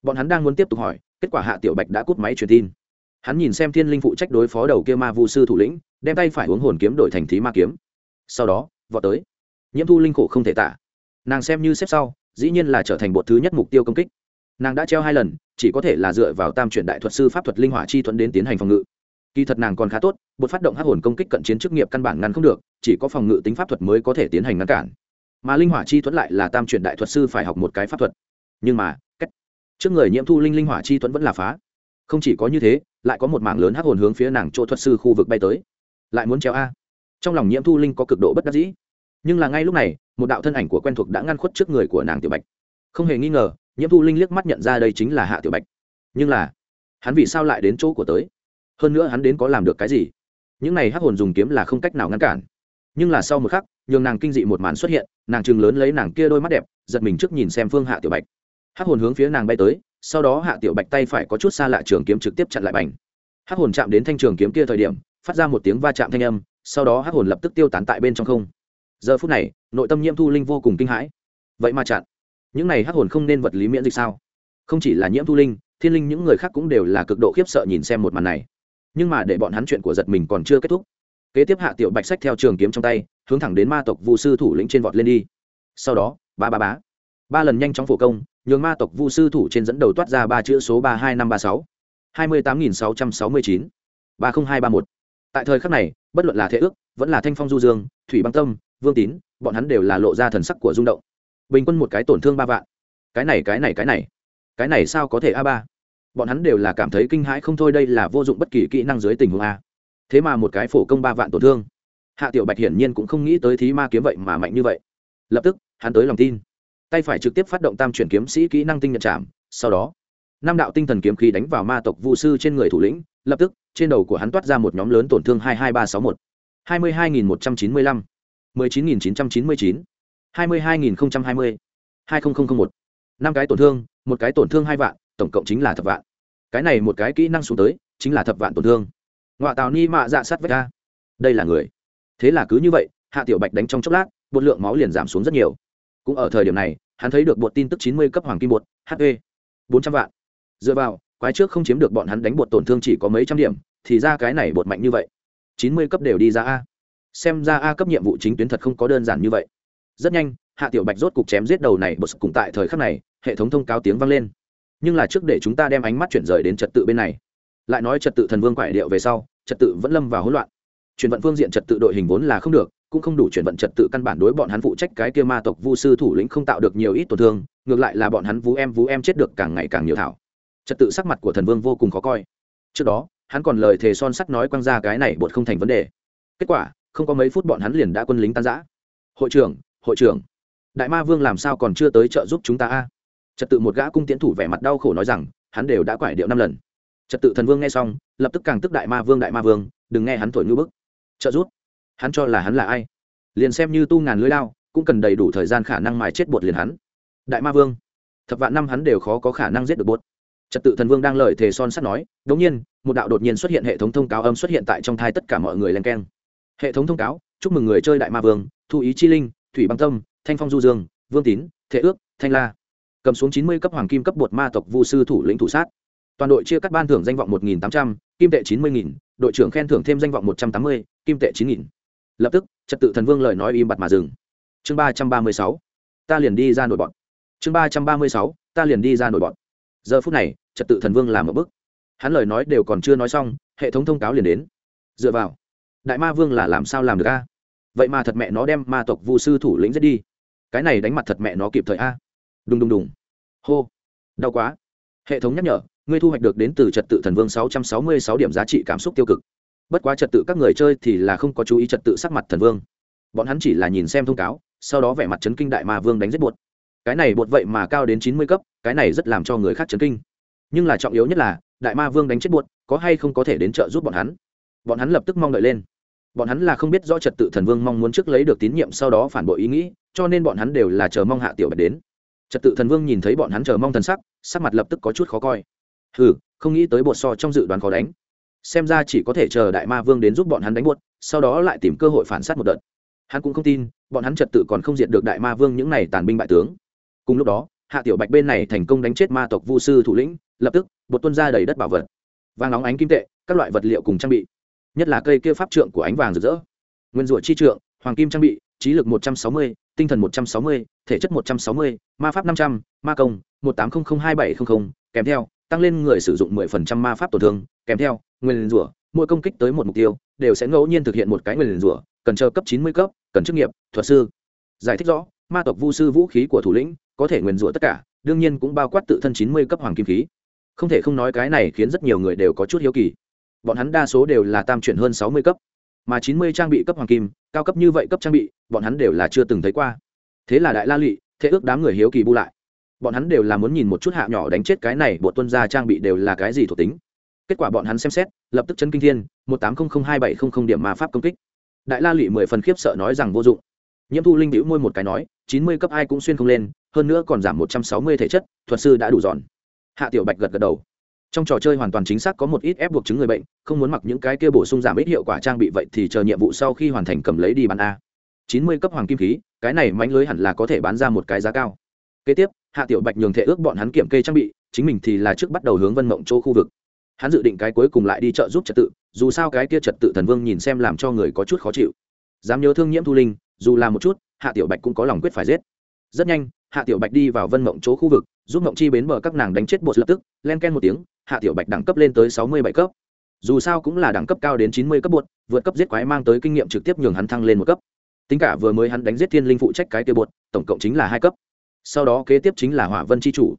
Bọn hắn đang muốn tiếp tục hỏi kết quả hạ tiểu bạch đã cút máy truyền tin. Hắn nhìn xem thiên linh phụ trách đối phó đầu kia ma vu sư thủ lĩnh đem tay phải uống hồn kiếm đổi thành thí ma kiếm sau đó, vọt tới. Nhiễm thu linh khổ không thể tả. Nàng xem như xếp sau, dĩ nhiên là trở thành bột thứ nhất mục tiêu công kích. Nàng đã treo hai lần, chỉ có thể là dựa vào tam chuyển đại thuật sư pháp thuật linh hỏa chi thuẫn đến tiến hành phòng ngự. Kỳ thật nàng còn khá tốt, bột phát động hắc hồn công kích cận chiến chức nghiệp căn bản ngăn không được, chỉ có phòng ngự tính pháp thuật mới có thể tiến hành ngăn cản. Mà linh hỏa chi thuẫn lại là tam chuyển đại thuật sư phải học một cái pháp thuật. Nhưng mà, cách trước người nhiễm thu linh linh hỏa chi thuẫn vẫn là phá. Không chỉ có như thế, lại có một mảng lớn hắc hồn hướng phía nàng chỗ thuật sư khu vực bay tới. Lại muốn treo a trong lòng nhiễm thu linh có cực độ bất đắc dĩ. Nhưng là ngay lúc này, một đạo thân ảnh của quen thuộc đã ngăn khuất trước người của nàng tiểu bạch. Không hề nghi ngờ, nhiễm thu linh liếc mắt nhận ra đây chính là hạ tiểu bạch. Nhưng là, hắn vì sao lại đến chỗ của tới? Hơn nữa hắn đến có làm được cái gì? Những này hắc hồn dùng kiếm là không cách nào ngăn cản. Nhưng là sau một khắc, nhường nàng kinh dị một màn xuất hiện, nàng chừng lớn lấy nàng kia đôi mắt đẹp, giật mình trước nhìn xem phương hạ tiểu bạch. Hắc hồn hướng phía nàng bay tới, sau đó hạ tiểu bạch tay phải có chút xa lạ trường kiếm trực tiếp chặn lại bành. Hắc hồn chạm đến thanh trường kiếm kia thời điểm, phát ra một tiếng va chạm thanh âm sau đó hắc hồn lập tức tiêu tán tại bên trong không. Giờ phút này, nội tâm nhiễm thu linh vô cùng kinh hãi. Vậy mà chặn. Những này hắc hồn không nên vật lý miễn dịch sao? Không chỉ là nhiễm thu linh, thiên linh những người khác cũng đều là cực độ khiếp sợ nhìn xem một màn này. Nhưng mà để bọn hắn chuyện của giật mình còn chưa kết thúc, kế tiếp hạ tiểu bạch sách theo trường kiếm trong tay, hướng thẳng đến ma tộc vu sư thủ lĩnh trên vọt lên đi. Sau đó, ba ba bá ba lần nhanh chóng phổ công, nhường ma tộc vu sư thủ trên dẫn đầu toát ra ba chữ số ba hai năm ba sáu. hai mươi tám nghìn sáu trăm sáu mươi chín. ba mươi hai ba một tại thời khắc này, bất luận là thế ước, vẫn là thanh phong du dương, thủy băng tâm, vương tín, bọn hắn đều là lộ ra thần sắc của rung động. Bình quân một cái tổn thương ba vạn. Cái này cái này cái này. Cái này sao có thể a ba? Bọn hắn đều là cảm thấy kinh hãi không thôi đây là vô dụng bất kỳ kỹ năng dưới tình huống a. Thế mà một cái phổ công ba vạn tổn thương. Hạ tiểu bạch hiển nhiên cũng không nghĩ tới thí ma kiếm vậy mà mạnh như vậy. Lập tức, hắn tới lòng tin. Tay phải trực tiếp phát động tam chuyển kiếm sĩ kỹ năng tinh nhật chạm, sau đó, năm đạo tinh thần kiếm khí đánh vào ma tộc vu sư trên người thủ lĩnh, lập tức trên đầu của hắn toát ra một nhóm lớn tổn thương hai hai ba sáu một. hai mươi hai năm cái tổn thương, một cái tổn thương hai vạn, tổng cộng chính là thập vạn. Cái này một cái kỹ năng xuống tới, chính là thập vạn tổn thương. Ngoại tào ni mạ dạ sát vách ra. Đây là người. Thế là cứ như vậy, hạ tiểu bạch đánh trong chốc lát, bột lượng máu liền giảm xuống rất nhiều. Cũng ở thời điểm này, hắn thấy được bột tin tức chín mươi cấp hoàng kim bột hp bốn trăm vạn. Dựa vào quái trước không chiếm được bọn hắn đánh bột tổn thương chỉ có mấy trăm điểm, thì ra cái này bột mạnh như vậy. Chín mươi cấp đều đi ra a. Xem ra a cấp nhiệm vụ chính tuyến thật không có đơn giản như vậy. Rất nhanh, hạ tiểu bạch rốt cục chém giết đầu này, bột cùng tại thời khắc này, hệ thống thông cáo tiếng vang lên. Nhưng là trước để chúng ta đem ánh mắt chuyển rời đến trật tự bên này. Lại nói trật tự thần vương quải điệu về sau, trật tự vẫn lâm vào hỗn loạn. Chuyển vận phương diện trật tự đội hình vốn là không được, cũng không đủ chuyển vận trật tự căn bản đối bọn hắn phụ trách cái kia ma tộc vu sư thủ lĩnh không tạo được nhiều ít tổn thương, ngược lại là bọn hắn vú em vú em chết được càng ngày càng nhiều thảo trật tự sắc mặt của thần vương vô cùng khó coi. Trước đó, hắn còn lời thề son sắt nói quăng ra cái này bột không thành vấn đề. Kết quả, không có mấy phút bọn hắn liền đã quân lính tan giã hội trưởng hội trưởng. Đại ma vương làm sao còn chưa tới trợ giúp chúng ta a? Trật tự một gã cung tiến thủ vẻ mặt đau khổ nói rằng, hắn đều đã quải điệu năm lần. Trật tự thần vương nghe xong, lập tức càng tức đại ma vương, đại ma vương, đừng nghe hắn thổi ngư bức. Trợ giúp? Hắn cho là hắn là ai? Liền xem như tu ngàn lưới lao cũng cần đầy đủ thời gian khả năng mài chết bột liền hắn. Đại ma vương, thập vạn năm hắn đều khó có khả năng giết được bột trật tự thần vương đang lời thề son sắt nói Đống nhiên, một đạo đột nhiên xuất hiện hệ thống thông cáo âm xuất hiện tại trong thai tất cả mọi người len keng. Hệ thống thông cáo, chúc mừng người chơi đại ma vương, thu ý chi linh, thủy băng tâm, thanh phong du dương, vương tín thể ước, thanh la. Cầm xuống chín mươi cấp hoàng kim cấp bột ma tộc vu sư thủ lĩnh thủ sát. Toàn đội chia cắt ban thưởng danh vọng một nghìn tám trăm, kim tệ chín mươi nghìn, đội trưởng khen thưởng thêm danh vọng một trăm tám mươi, kim tệ chín nghìn. Lập tức, trật tự thần vương lời nói im bặt mà dừng. Chương ba trăm ba mươi sáu, ta liền đi ra nội bọn. Chương ba trăm ba mươi sáu, ta liền đi ra nội bọn giờ phút này, trật tự thần vương làm một bức hắn lời nói đều còn chưa nói xong, hệ thống thông cáo liền đến. Dựa vào, đại ma vương là làm sao làm được a? Vậy mà thật mẹ nó đem ma tộc vu sư thủ lĩnh giết đi. Cái này đánh mặt thật mẹ nó kịp thời a. Đùng đùng đùng. Hô. Đau quá. Hệ thống nhắc nhở, ngươi thu hoạch được đến từ trật tự thần vương sáu trăm sáu mươi sáu điểm giá trị cảm xúc tiêu cực. Bất quá trật tự các người chơi thì là không có chú ý trật tự sắc mặt thần vương. Bọn hắn chỉ là nhìn xem thông cáo, sau đó vẻ mặt chấn kinh đại ma vương đánh giết bột. Cái này bột vậy mà cao đến chín mươi cấp cái này rất làm cho người khác chấn kinh. Nhưng là trọng yếu nhất là, đại ma vương đánh chết buột có hay không có thể đến trợ giúp bọn hắn? Bọn hắn lập tức mong đợi lên. Bọn hắn là không biết rõ trật tự thần vương mong muốn trước lấy được tín nhiệm sau đó phản bội ý nghĩ, cho nên bọn hắn đều là chờ mong hạ tiểu bạch đến. Trật tự thần vương nhìn thấy bọn hắn chờ mong thần sắc sắc mặt lập tức có chút khó coi. Hừ, không nghĩ tới bột so trong dự đoán khó đánh. Xem ra chỉ có thể chờ đại ma vương đến giúp bọn hắn đánh buột sau đó lại tìm cơ hội phản s á t một đợt. Hắn cũng không tin, bọn hắn trật tự còn không diện được đại ma vương những n à y tàn binh bại tướng. Cùng lúc đó hạ tiểu bạch bên này thành công đánh chết ma tộc vu sư thủ lĩnh, lập tức, bột tuân ra đầy đất bảo vật. Vàng óng ánh kim tệ, các loại vật liệu cùng trang bị. Nhất là cây kia pháp trượng của ánh vàng rực rỡ. Nguyên rủa chi trượng, hoàng kim trang bị, trí lực một trăm sáu mươi, tinh thần một trăm sáu mươi, thể chất một trăm sáu mươi, ma pháp năm trăm, ma công một tám trăm linh hai bảy trăm linh kèm theo, tăng lên người sử dụng mười phần trăm ma pháp tổn thương, kèm theo, nguyên rủa, mỗi công kích tới một mục tiêu, đều sẽ ngẫu nhiên thực hiện một cái nguyên rủa, cần chờ cấp chín mươi cấp, cần chức nghiệp, thuật sư. Giải thích rõ, ma tộc vu sư vũ khí của thủ lĩnh có thể nguyền rủa tất cả, đương nhiên cũng bao quát tự thân chín mươi cấp hoàng kim khí. Không thể không nói cái này khiến rất nhiều người đều có chút hiếu kỳ. Bọn hắn đa số đều là tam chuyển hơn sáu mươi cấp, mà chín mươi trang bị cấp hoàng kim, cao cấp như vậy cấp trang bị, bọn hắn đều là chưa từng thấy qua. Thế là đại la lụy, thế ước đám người hiếu kỳ bu lại. Bọn hắn đều là muốn nhìn một chút hạ nhỏ đánh chết cái này bộ tuân gia trang bị đều là cái gì thuộc tính. Kết quả bọn hắn xem xét, lập tức chân kinh thiên, một tám không không hai bảy không không điểm ma pháp công kích. Đại la lụy mười phần khiếp sợ nói rằng vô dụng. Nhiễm thu linh đĩu môi một cái nói, chín mươi cấp ai cũng xuyên không lên hơn nữa còn giảm một trăm sáu mươi thể chất, thuật sư đã đủ giòn. Hạ tiểu bạch gật gật đầu. Trong trò chơi hoàn toàn chính xác có một ít ép buộc chứng người bệnh, không muốn mặc những cái kia bổ sung giảm ít hiệu quả trang bị vậy thì chờ nhiệm vụ sau khi hoàn thành cầm lấy đi bán a. Chín mươi cấp hoàng kim khí, cái này mánh lưới hẳn là có thể bán ra một cái giá cao. Kế tiếp, hạ tiểu bạch nhường thể ước bọn hắn kiểm kê trang bị, chính mình thì là trước bắt đầu hướng vân mộng chỗ khu vực. Hắn dự định cái cuối cùng lại đi chợ giúp trật tự, dù sao cái kia trật tự thần vương nhìn xem làm cho người có chút khó chịu. Dám nhớ thương nhiễm thu linh, dù là một chút, hạ tiểu bạch cũng có lòng quyết phải giết. Rất nhanh hạ tiểu bạch đi vào vân mộng chỗ khu vực, giúp mộng chi bến bờ các nàng đánh chết bột lập tức, len ken một tiếng, hạ tiểu bạch đẳng cấp lên tới sáu mươi bảy cấp. Dù sao cũng là đẳng cấp cao đến chín mươi cấp bột, vượt cấp giết quái mang tới kinh nghiệm trực tiếp nhường hắn thăng lên một cấp. Tính cả vừa mới hắn đánh giết thiên linh phụ trách cái kia bột, tổng cộng chính là hai cấp. Sau đó kế tiếp chính là hỏa vân chi chủ.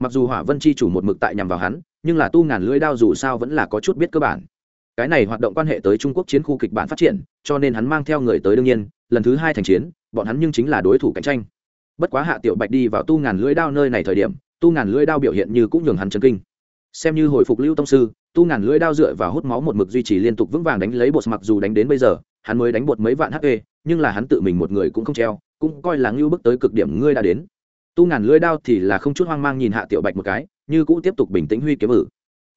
Mặc dù hỏa vân chi chủ một mực tại nhằm vào hắn, nhưng là tu ngàn lưỡi đao dù sao vẫn là có chút biết cơ bản. Cái này hoạt động quan hệ tới trung quốc chiến khu kịch bản phát triển, cho nên hắn mang theo người tới đương nhiên, lần thứ hai thành chiến, bọn hắn nhưng chính là đối thủ cạnh tranh bất quá hạ tiểu bạch đi vào tu ngàn lưỡi đao nơi này thời điểm, tu ngàn lưỡi đao biểu hiện như cũng nhường hắn chấn kinh. Xem như hồi phục lưu tông sư, tu ngàn lưỡi đao dựa vào hút máu một mực duy trì liên tục vững vàng đánh lấy bột mặc dù đánh đến bây giờ, hắn mới đánh bột mấy vạn hp nhưng là hắn tự mình một người cũng không treo, cũng coi là ngưu bước tới cực điểm ngươi đã đến. Tu ngàn lưỡi đao thì là không chút hoang mang nhìn hạ tiểu bạch một cái, như cũ tiếp tục bình tĩnh huy kiếm ử.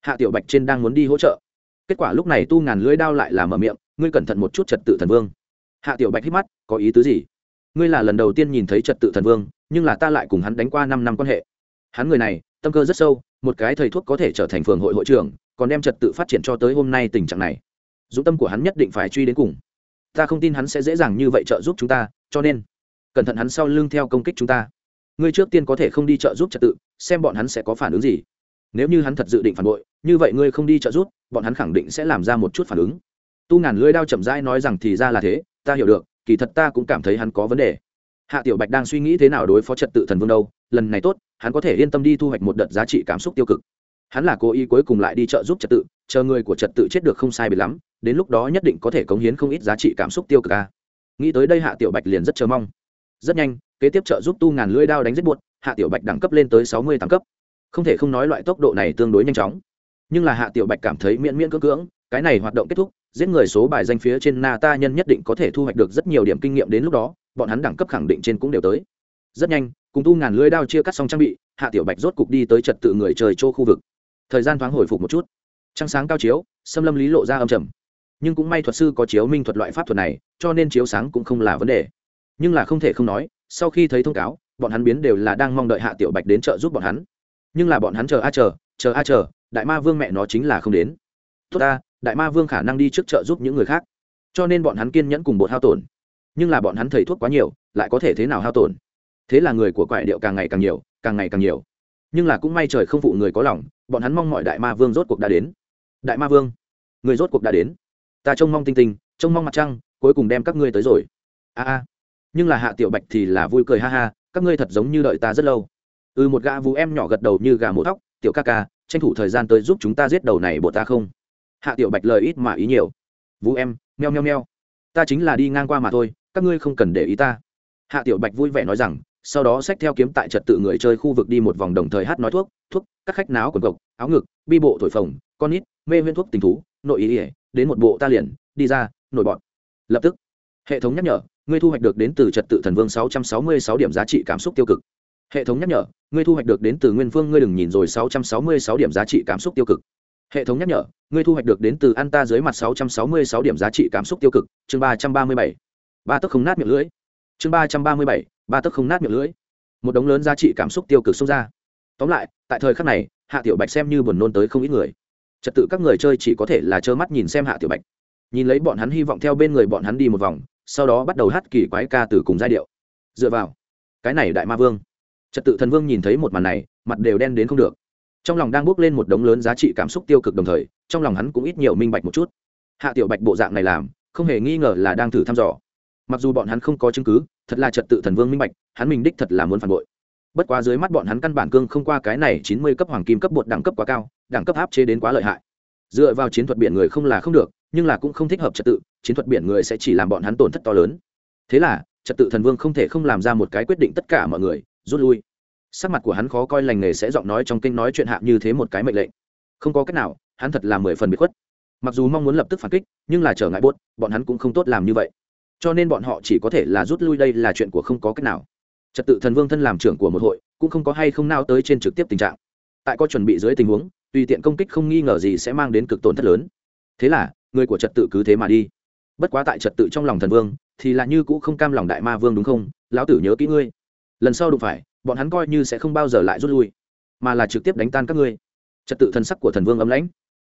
Hạ tiểu bạch trên đang muốn đi hỗ trợ. Kết quả lúc này tu ngàn lưỡi đao lại là mở miệng, ngươi cẩn thận một chút trật tự thần vương. Hạ tiểu bạch hít mắt, có ý tứ gì? Ngươi là lần đầu tiên nhìn thấy trật tự thần vương, nhưng là ta lại cùng hắn đánh qua năm năm quan hệ. Hắn người này, tâm cơ rất sâu, một cái thầy thuốc có thể trở thành phường hội hội trưởng, còn đem trật tự phát triển cho tới hôm nay tình trạng này. Dũng tâm của hắn nhất định phải truy đến cùng. Ta không tin hắn sẽ dễ dàng như vậy trợ giúp chúng ta, cho nên, cẩn thận hắn sau lưng theo công kích chúng ta. Ngươi trước tiên có thể không đi trợ giúp trật tự, xem bọn hắn sẽ có phản ứng gì. Nếu như hắn thật dự định phản bội, như vậy ngươi không đi trợ giúp, bọn hắn khẳng định sẽ làm ra một chút phản ứng. Tu ngàn lưỡi đao chậm rãi nói rằng thì ra là thế, ta hiểu được kỳ thật ta cũng cảm thấy hắn có vấn đề. Hạ tiểu bạch đang suy nghĩ thế nào đối phó trật tự thần vương đâu, lần này tốt, hắn có thể yên tâm đi thu hoạch một đợt giá trị cảm xúc tiêu cực. Hắn là cố ý cuối cùng lại đi trợ giúp trật tự, chờ người của trật tự chết được không sai bị lắm, đến lúc đó nhất định có thể cống hiến không ít giá trị cảm xúc tiêu cực a. Nghĩ tới đây hạ tiểu bạch liền rất chờ mong. Rất nhanh, kế tiếp trợ giúp tu ngàn lưỡi đao đánh giết buột hạ tiểu bạch đẳng cấp lên tới sáu mươi tám cấp. Không thể không nói loại tốc độ này tương đối nhanh chóng. Nhưng là hạ tiểu bạch cảm thấy miễn miễn cưỡng cưỡng, cái này hoạt động kết thúc giết người số bài danh phía trên na ta nhân nhất định có thể thu hoạch được rất nhiều điểm kinh nghiệm đến lúc đó, bọn hắn đẳng cấp khẳng định trên cũng đều tới. Rất nhanh, cùng tu ngàn lưới đao chia cắt xong trang bị, hạ tiểu bạch rốt cục đi tới trật tự người trời chỗ khu vực. Thời gian thoáng hồi phục một chút. Trăng sáng cao chiếu, xâm lâm lý lộ ra âm trầm. Nhưng cũng may thuật sư có chiếu minh thuật loại pháp thuật này, cho nên chiếu sáng cũng không là vấn đề. Nhưng là không thể không nói, sau khi thấy thông cáo, bọn hắn biến đều là đang mong đợi hạ tiểu bạch đến trợ giúp bọn hắn. Nhưng là bọn hắn chờ a chờ chờ a chờ, đại ma vương mẹ nó chính là không đến. Tốt ta đại ma vương khả năng đi trước trợ giúp những người khác. Cho nên bọn hắn kiên nhẫn cùng bột hao tổn. Nhưng là bọn hắn thầy thuốc quá nhiều, lại có thể thế nào hao tổn? Thế là người của quại điệu càng ngày càng nhiều, càng ngày càng nhiều. Nhưng là cũng may trời không phụ người có lòng, bọn hắn mong mọi đại ma vương rốt cuộc đã đến. Đại ma vương, người rốt cuộc đã đến. Ta trông mong tinh tinh, trông mong mặt trăng, cuối cùng đem các ngươi tới rồi. A a. Nhưng là hạ tiểu bạch thì là vui cười ha ha, các ngươi thật giống như đợi ta rất lâu. Ừ một gã vũ em nhỏ gật đầu như gà mổ thóc, tiểu ca ca, tranh thủ thời gian tới giúp chúng ta giết đầu này bột ta không? Hạ tiểu bạch lời ít mà ý nhiều. Vũ em nheo nheo nheo ta chính là đi ngang qua mà thôi, các ngươi không cần để ý ta. Hạ tiểu bạch vui vẻ nói rằng, sau đó xách theo kiếm tại trật tự người chơi khu vực đi một vòng đồng thời hát nói thuốc thuốc, các khách náo quần cộc, áo ngực, bi bộ thổi phồng, con nít, mê huyên thuốc tình thú, nội ý ỉa đến một bộ ta liền, đi ra, nổi bọn lập tức, hệ thống nhắc nhở, ngươi thu hoạch được đến từ trật tự thần vương 666 điểm giá trị cảm xúc tiêu cực. Hệ thống nhắc nhở, ngươi thu hoạch được đến từ nguyên phương, ngươi đừng nhìn rồi 666 điểm giá trị cảm xúc tiêu cực hệ thống nhắc nhở ngươi thu hoạch được đến từ an ta dưới mặt 666 điểm giá trị cảm xúc tiêu cực chương 337. ba tấc không nát miệng lưỡi. Chương 337, ba tấc không nát miệng lưỡi. Một đống lớn giá trị cảm xúc tiêu cực xông ra. Tóm lại tại thời khắc này hạ tiểu bạch xem như buồn nôn tới không ít người. Trật tự các người chơi chỉ có thể là trơ mắt nhìn xem hạ tiểu bạch. Nhìn lấy bọn hắn hy vọng theo bên người bọn hắn đi một vòng sau đó bắt đầu hát kỳ quái ca từ cùng giai điệu. Dựa vào cái này đại ma vương. Trật tự thần vương nhìn thấy một màn này mặt đều đen đến không được trong lòng đang bước lên một đống lớn giá trị cảm xúc tiêu cực đồng thời, trong lòng hắn cũng ít nhiều minh bạch một chút. Hạ tiểu bạch bộ dạng này làm, không hề nghi ngờ là đang thử thăm dò. Mặc dù bọn hắn không có chứng cứ, thật là trật tự thần vương minh bạch, hắn mình đích thật là muốn phản bội. Bất quá dưới mắt bọn hắn căn bản cương không qua cái này chín mươi cấp hoàng kim cấp bột đẳng cấp quá cao, đẳng cấp áp chế đến quá lợi hại. Dựa vào chiến thuật biển người không là không được, nhưng là cũng không thích hợp trật tự, chiến thuật biển người sẽ chỉ làm bọn hắn tổn thất to lớn. Thế là, trật tự thần vương không thể không làm ra một cái quyết định tất cả mọi người, rút lui sắc mặt của hắn khó coi lành nghề sẽ giọng nói trong kinh nói chuyện hạ như thế một cái mệnh lệnh. Không có cách nào, hắn thật là mười phần bị khuất. Mặc dù mong muốn lập tức phản kích, nhưng là trở ngại buốt, bọn hắn cũng không tốt làm như vậy. Cho nên bọn họ chỉ có thể là rút lui đây là chuyện của không có cách nào. Trật tự thần vương thân làm trưởng của một hội, cũng không có hay không nao tới trên trực tiếp tình trạng. Tại có chuẩn bị dưới tình huống, tùy tiện công kích không nghi ngờ gì sẽ mang đến cực tổn thất lớn. Thế là, người của trật tự cứ thế mà đi. Bất quá tại trật tự trong lòng thần vương, thì là như cũ không cam lòng đại ma vương đúng không? Lão tử nhớ kỹ ngươi. Lần sau đụng phải bọn hắn coi như sẽ không bao giờ lại rút lui, mà là trực tiếp đánh tan các ngươi. Trật tự thần sắc của thần vương ấm lãnh.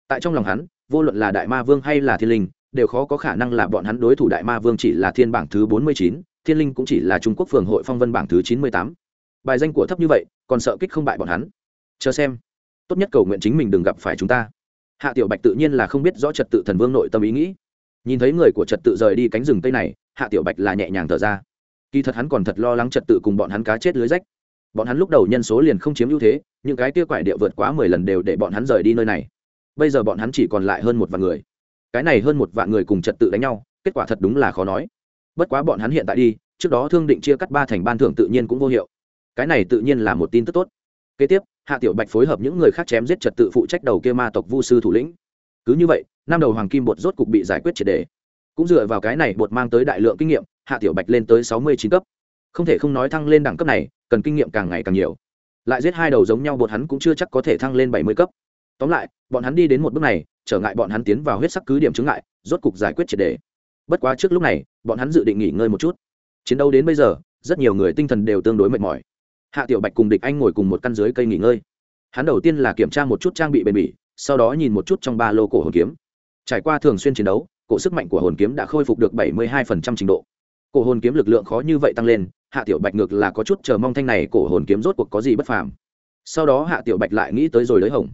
Tại trong lòng hắn, vô luận là đại ma vương hay là thiên linh, đều khó có khả năng là bọn hắn đối thủ đại ma vương chỉ là thiên bảng thứ bốn mươi chín, thiên linh cũng chỉ là trung quốc phường hội phong vân bảng thứ chín mươi tám. Bài danh của thấp như vậy, còn sợ kích không bại bọn hắn. Chờ xem. Tốt nhất cầu nguyện chính mình đừng gặp phải chúng ta. Hạ tiểu bạch tự nhiên là không biết rõ trật tự thần vương nội tâm ý nghĩ. Nhìn thấy người của trật tự rời đi cánh rừng tây này, hạ tiểu bạch là nhẹ nhàng thở ra. Kỳ thật hắn còn thật lo lắng trật tự cùng bọn hắn cá chết lưới rách bọn hắn lúc đầu nhân số liền không chiếm ưu thế, những cái kia quải địa vượt quá mười lần đều để bọn hắn rời đi nơi này. Bây giờ bọn hắn chỉ còn lại hơn một vạn người. Cái này hơn một vạn người cùng trật tự đánh nhau, kết quả thật đúng là khó nói. Bất quá bọn hắn hiện tại đi, trước đó thương định chia cắt ba thành ban thưởng tự nhiên cũng vô hiệu. Cái này tự nhiên là một tin tức tốt. Kế tiếp, hạ tiểu bạch phối hợp những người khác chém giết trật tự phụ trách đầu kia ma tộc vu sư thủ lĩnh. Cứ như vậy, năm đầu hoàng kim bột rốt cục bị giải quyết triệt đề. Cũng dựa vào cái này bột mang tới đại lượng kinh nghiệm, hạ tiểu bạch lên tới sáu mươi chín cấp không thể không nói thăng lên đẳng cấp này, cần kinh nghiệm càng ngày càng nhiều. Lại giết hai đầu giống nhau bột hắn cũng chưa chắc có thể thăng lên bảy mươi cấp. Tóm lại, bọn hắn đi đến một bước này, trở ngại bọn hắn tiến vào huyết sắc cứ điểm chứng ngại, rốt cục giải quyết triệt đề. Bất quá trước lúc này, bọn hắn dự định nghỉ ngơi một chút. Chiến đấu đến bây giờ, rất nhiều người tinh thần đều tương đối mệt mỏi. Hạ tiểu bạch cùng địch anh ngồi cùng một căn dưới cây nghỉ ngơi. Hắn đầu tiên là kiểm tra một chút trang bị bền bỉ, sau đó nhìn một chút trong ba lô cổ hồn kiếm. Trải qua thường xuyên chiến đấu, cổ sức mạnh của hồn kiếm đã khôi phục được bảy mươi hai trình độ cổ hồn kiếm lực lượng khó như vậy tăng lên, hạ tiểu bạch ngược là có chút chờ mong thanh này cổ hồn kiếm rốt cuộc có gì bất phàm. Sau đó hạ tiểu bạch lại nghĩ tới rồi lấy hồng.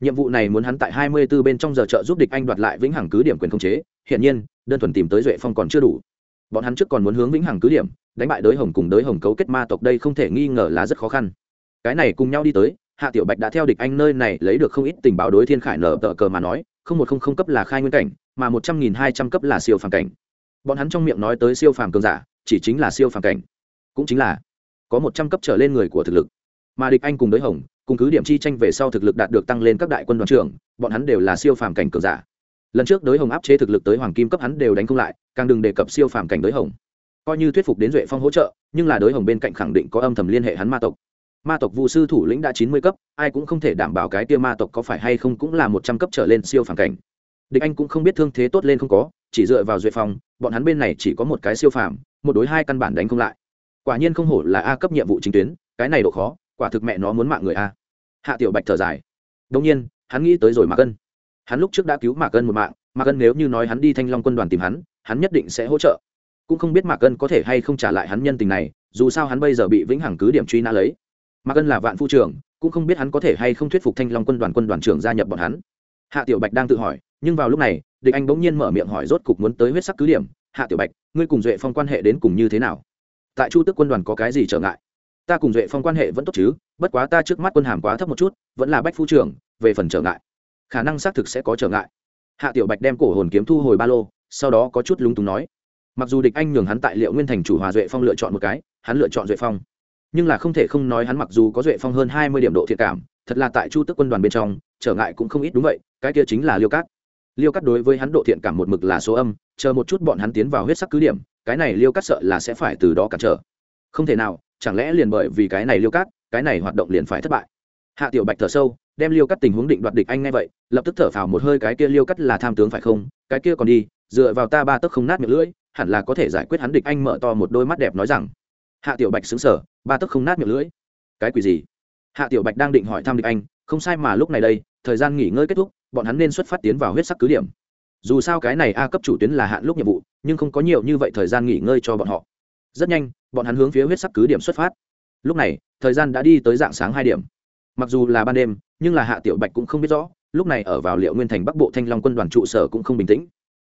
Nhiệm vụ này muốn hắn tại hai mươi 24 bên trong giờ trợ giúp địch anh đoạt lại vĩnh hằng cứ điểm quyền khống chế hiện nhiên, đơn thuần tìm tới duệ phong còn chưa đủ. Bọn hắn trước còn muốn hướng vĩnh hằng cứ điểm, đánh bại đới hồng cùng đới hồng cấu kết ma tộc đây không thể nghi ngờ là rất khó khăn. Cái này cùng nhau đi tới, hạ tiểu bạch đã theo địch anh nơi này lấy được không ít tình báo đối thiên khải nở tờ cờ mà nói, không một không không cấp là khai nguyên cảnh, mà một trăm nghìn hai trăm cấp là siêu phàm cảnh bọn hắn trong miệng nói tới siêu phàm cường giả, chỉ chính là siêu phàm cảnh. Cũng chính là có một trăm cấp trở lên người của thực lực. Mà địch anh cùng đới hồng, cùng cứ điểm chi tranh về sau thực lực đạt được tăng lên các đại quân đoàn trưởng, bọn hắn đều là siêu phàm cảnh cường giả. Lần trước đới hồng áp chế thực lực tới hoàng kim cấp hắn đều đánh không lại, càng đừng đề cập siêu phàm cảnh đới hồng. Coi như thuyết phục đến duệ phong hỗ trợ, nhưng là đới hồng bên cạnh khẳng định có âm thầm liên hệ hắn ma tộc. Ma tộc vụ sư thủ lĩnh đã chín mươi cấp, ai cũng không thể đảm bảo cái tia ma tộc có phải hay không cũng là một trăm cấp trở lên siêu phàm cảnh. Địch anh cũng không biết thương thế tốt lên không có, chỉ dựa vào duệ phong bọn hắn bên này chỉ có một cái siêu phàm, một đối hai căn bản đánh không lại. Quả nhiên không hổ là a cấp nhiệm vụ chính tuyến, cái này độ khó, quả thực mẹ nó muốn mạng người a. Hạ tiểu bạch thở dài. Đông nhiên, hắn nghĩ tới rồi mạc ân. Hắn lúc trước đã cứu mạc ân một mạng, mạc ân nếu như nói hắn đi thanh long quân đoàn tìm hắn hắn nhất định sẽ hỗ trợ. Cũng không biết mạc ân có thể hay không trả lại hắn nhân tình này, dù sao hắn bây giờ bị vĩnh hằng cứ điểm truy nã lấy. Mạc ân là vạn phu trưởng, cũng không biết hắn có thể hay không thuyết phục thanh long quân đoàn quân đoàn trưởng gia nhập bọn hắn. Hạ tiểu bạch đang tự hỏi, nhưng vào lúc này địch anh bỗng nhiên mở miệng hỏi rốt cục muốn tới huyết sắc cứ điểm, hạ tiểu bạch, ngươi cùng duệ phong quan hệ đến cùng như thế nào? Tại chu tức quân đoàn có cái gì trở ngại? Ta cùng duệ phong quan hệ vẫn tốt chứ, bất quá ta trước mắt quân hàm quá thấp một chút, vẫn là bách phu trưởng, về phần trở ngại. Khả năng xác thực sẽ có trở ngại. Hạ tiểu bạch đem cổ hồn kiếm thu hồi ba lô, sau đó có chút lúng túng nói, mặc dù địch anh nhường hắn tại liệu nguyên thành chủ hòa duệ phong lựa chọn một cái, hắn lựa chọn duệ phong. Nhưng là không thể không nói hắn mặc dù có duệ phong hơn hai mươi điểm độ thiện cảm, thật là tại chu tức quân đoàn bên trong, trở ngại cũng không ít đúng vậy, cái kia chính là liêu cát liêu cát đối với hắn độ thiện cảm một mực là số âm, chờ một chút bọn hắn tiến vào huyết sắc cứ điểm, cái này liêu cát sợ là sẽ phải từ đó cản trở. Không thể nào, chẳng lẽ liền bởi vì cái này liêu cát, cái này hoạt động liền phải thất bại? Hạ tiểu bạch thở sâu, đem liêu cắt tình huống định đoạt địch anh ngay vậy, lập tức thở phào một hơi cái kia liêu cắt là tham tướng phải không? Cái kia còn đi, dựa vào ta ba tấc không nát miệng lưỡi, hẳn là có thể giải quyết hắn địch anh mở to một đôi mắt đẹp nói rằng. Hạ tiểu bạch xứng sở ba tấc không nát miệng lưỡi. Cái quỷ gì? Hạ tiểu bạch đang định hỏi thăm địch anh, không sai mà lúc này đây, thời gian nghỉ ngơi kết thúc bọn hắn nên xuất phát tiến vào huyết sắc cứ điểm. Dù sao cái này a cấp chủ tuyến là hạn lúc nhiệm vụ, nhưng không có nhiều như vậy thời gian nghỉ ngơi cho bọn họ. Rất nhanh, bọn hắn hướng phía huyết sắc cứ điểm xuất phát. Lúc này, thời gian đã đi tới dạng sáng hai điểm. Mặc dù là ban đêm, nhưng là hạ tiểu bạch cũng không biết rõ, lúc này ở vào liệu nguyên thành bắc bộ thanh long quân đoàn trụ sở cũng không bình tĩnh.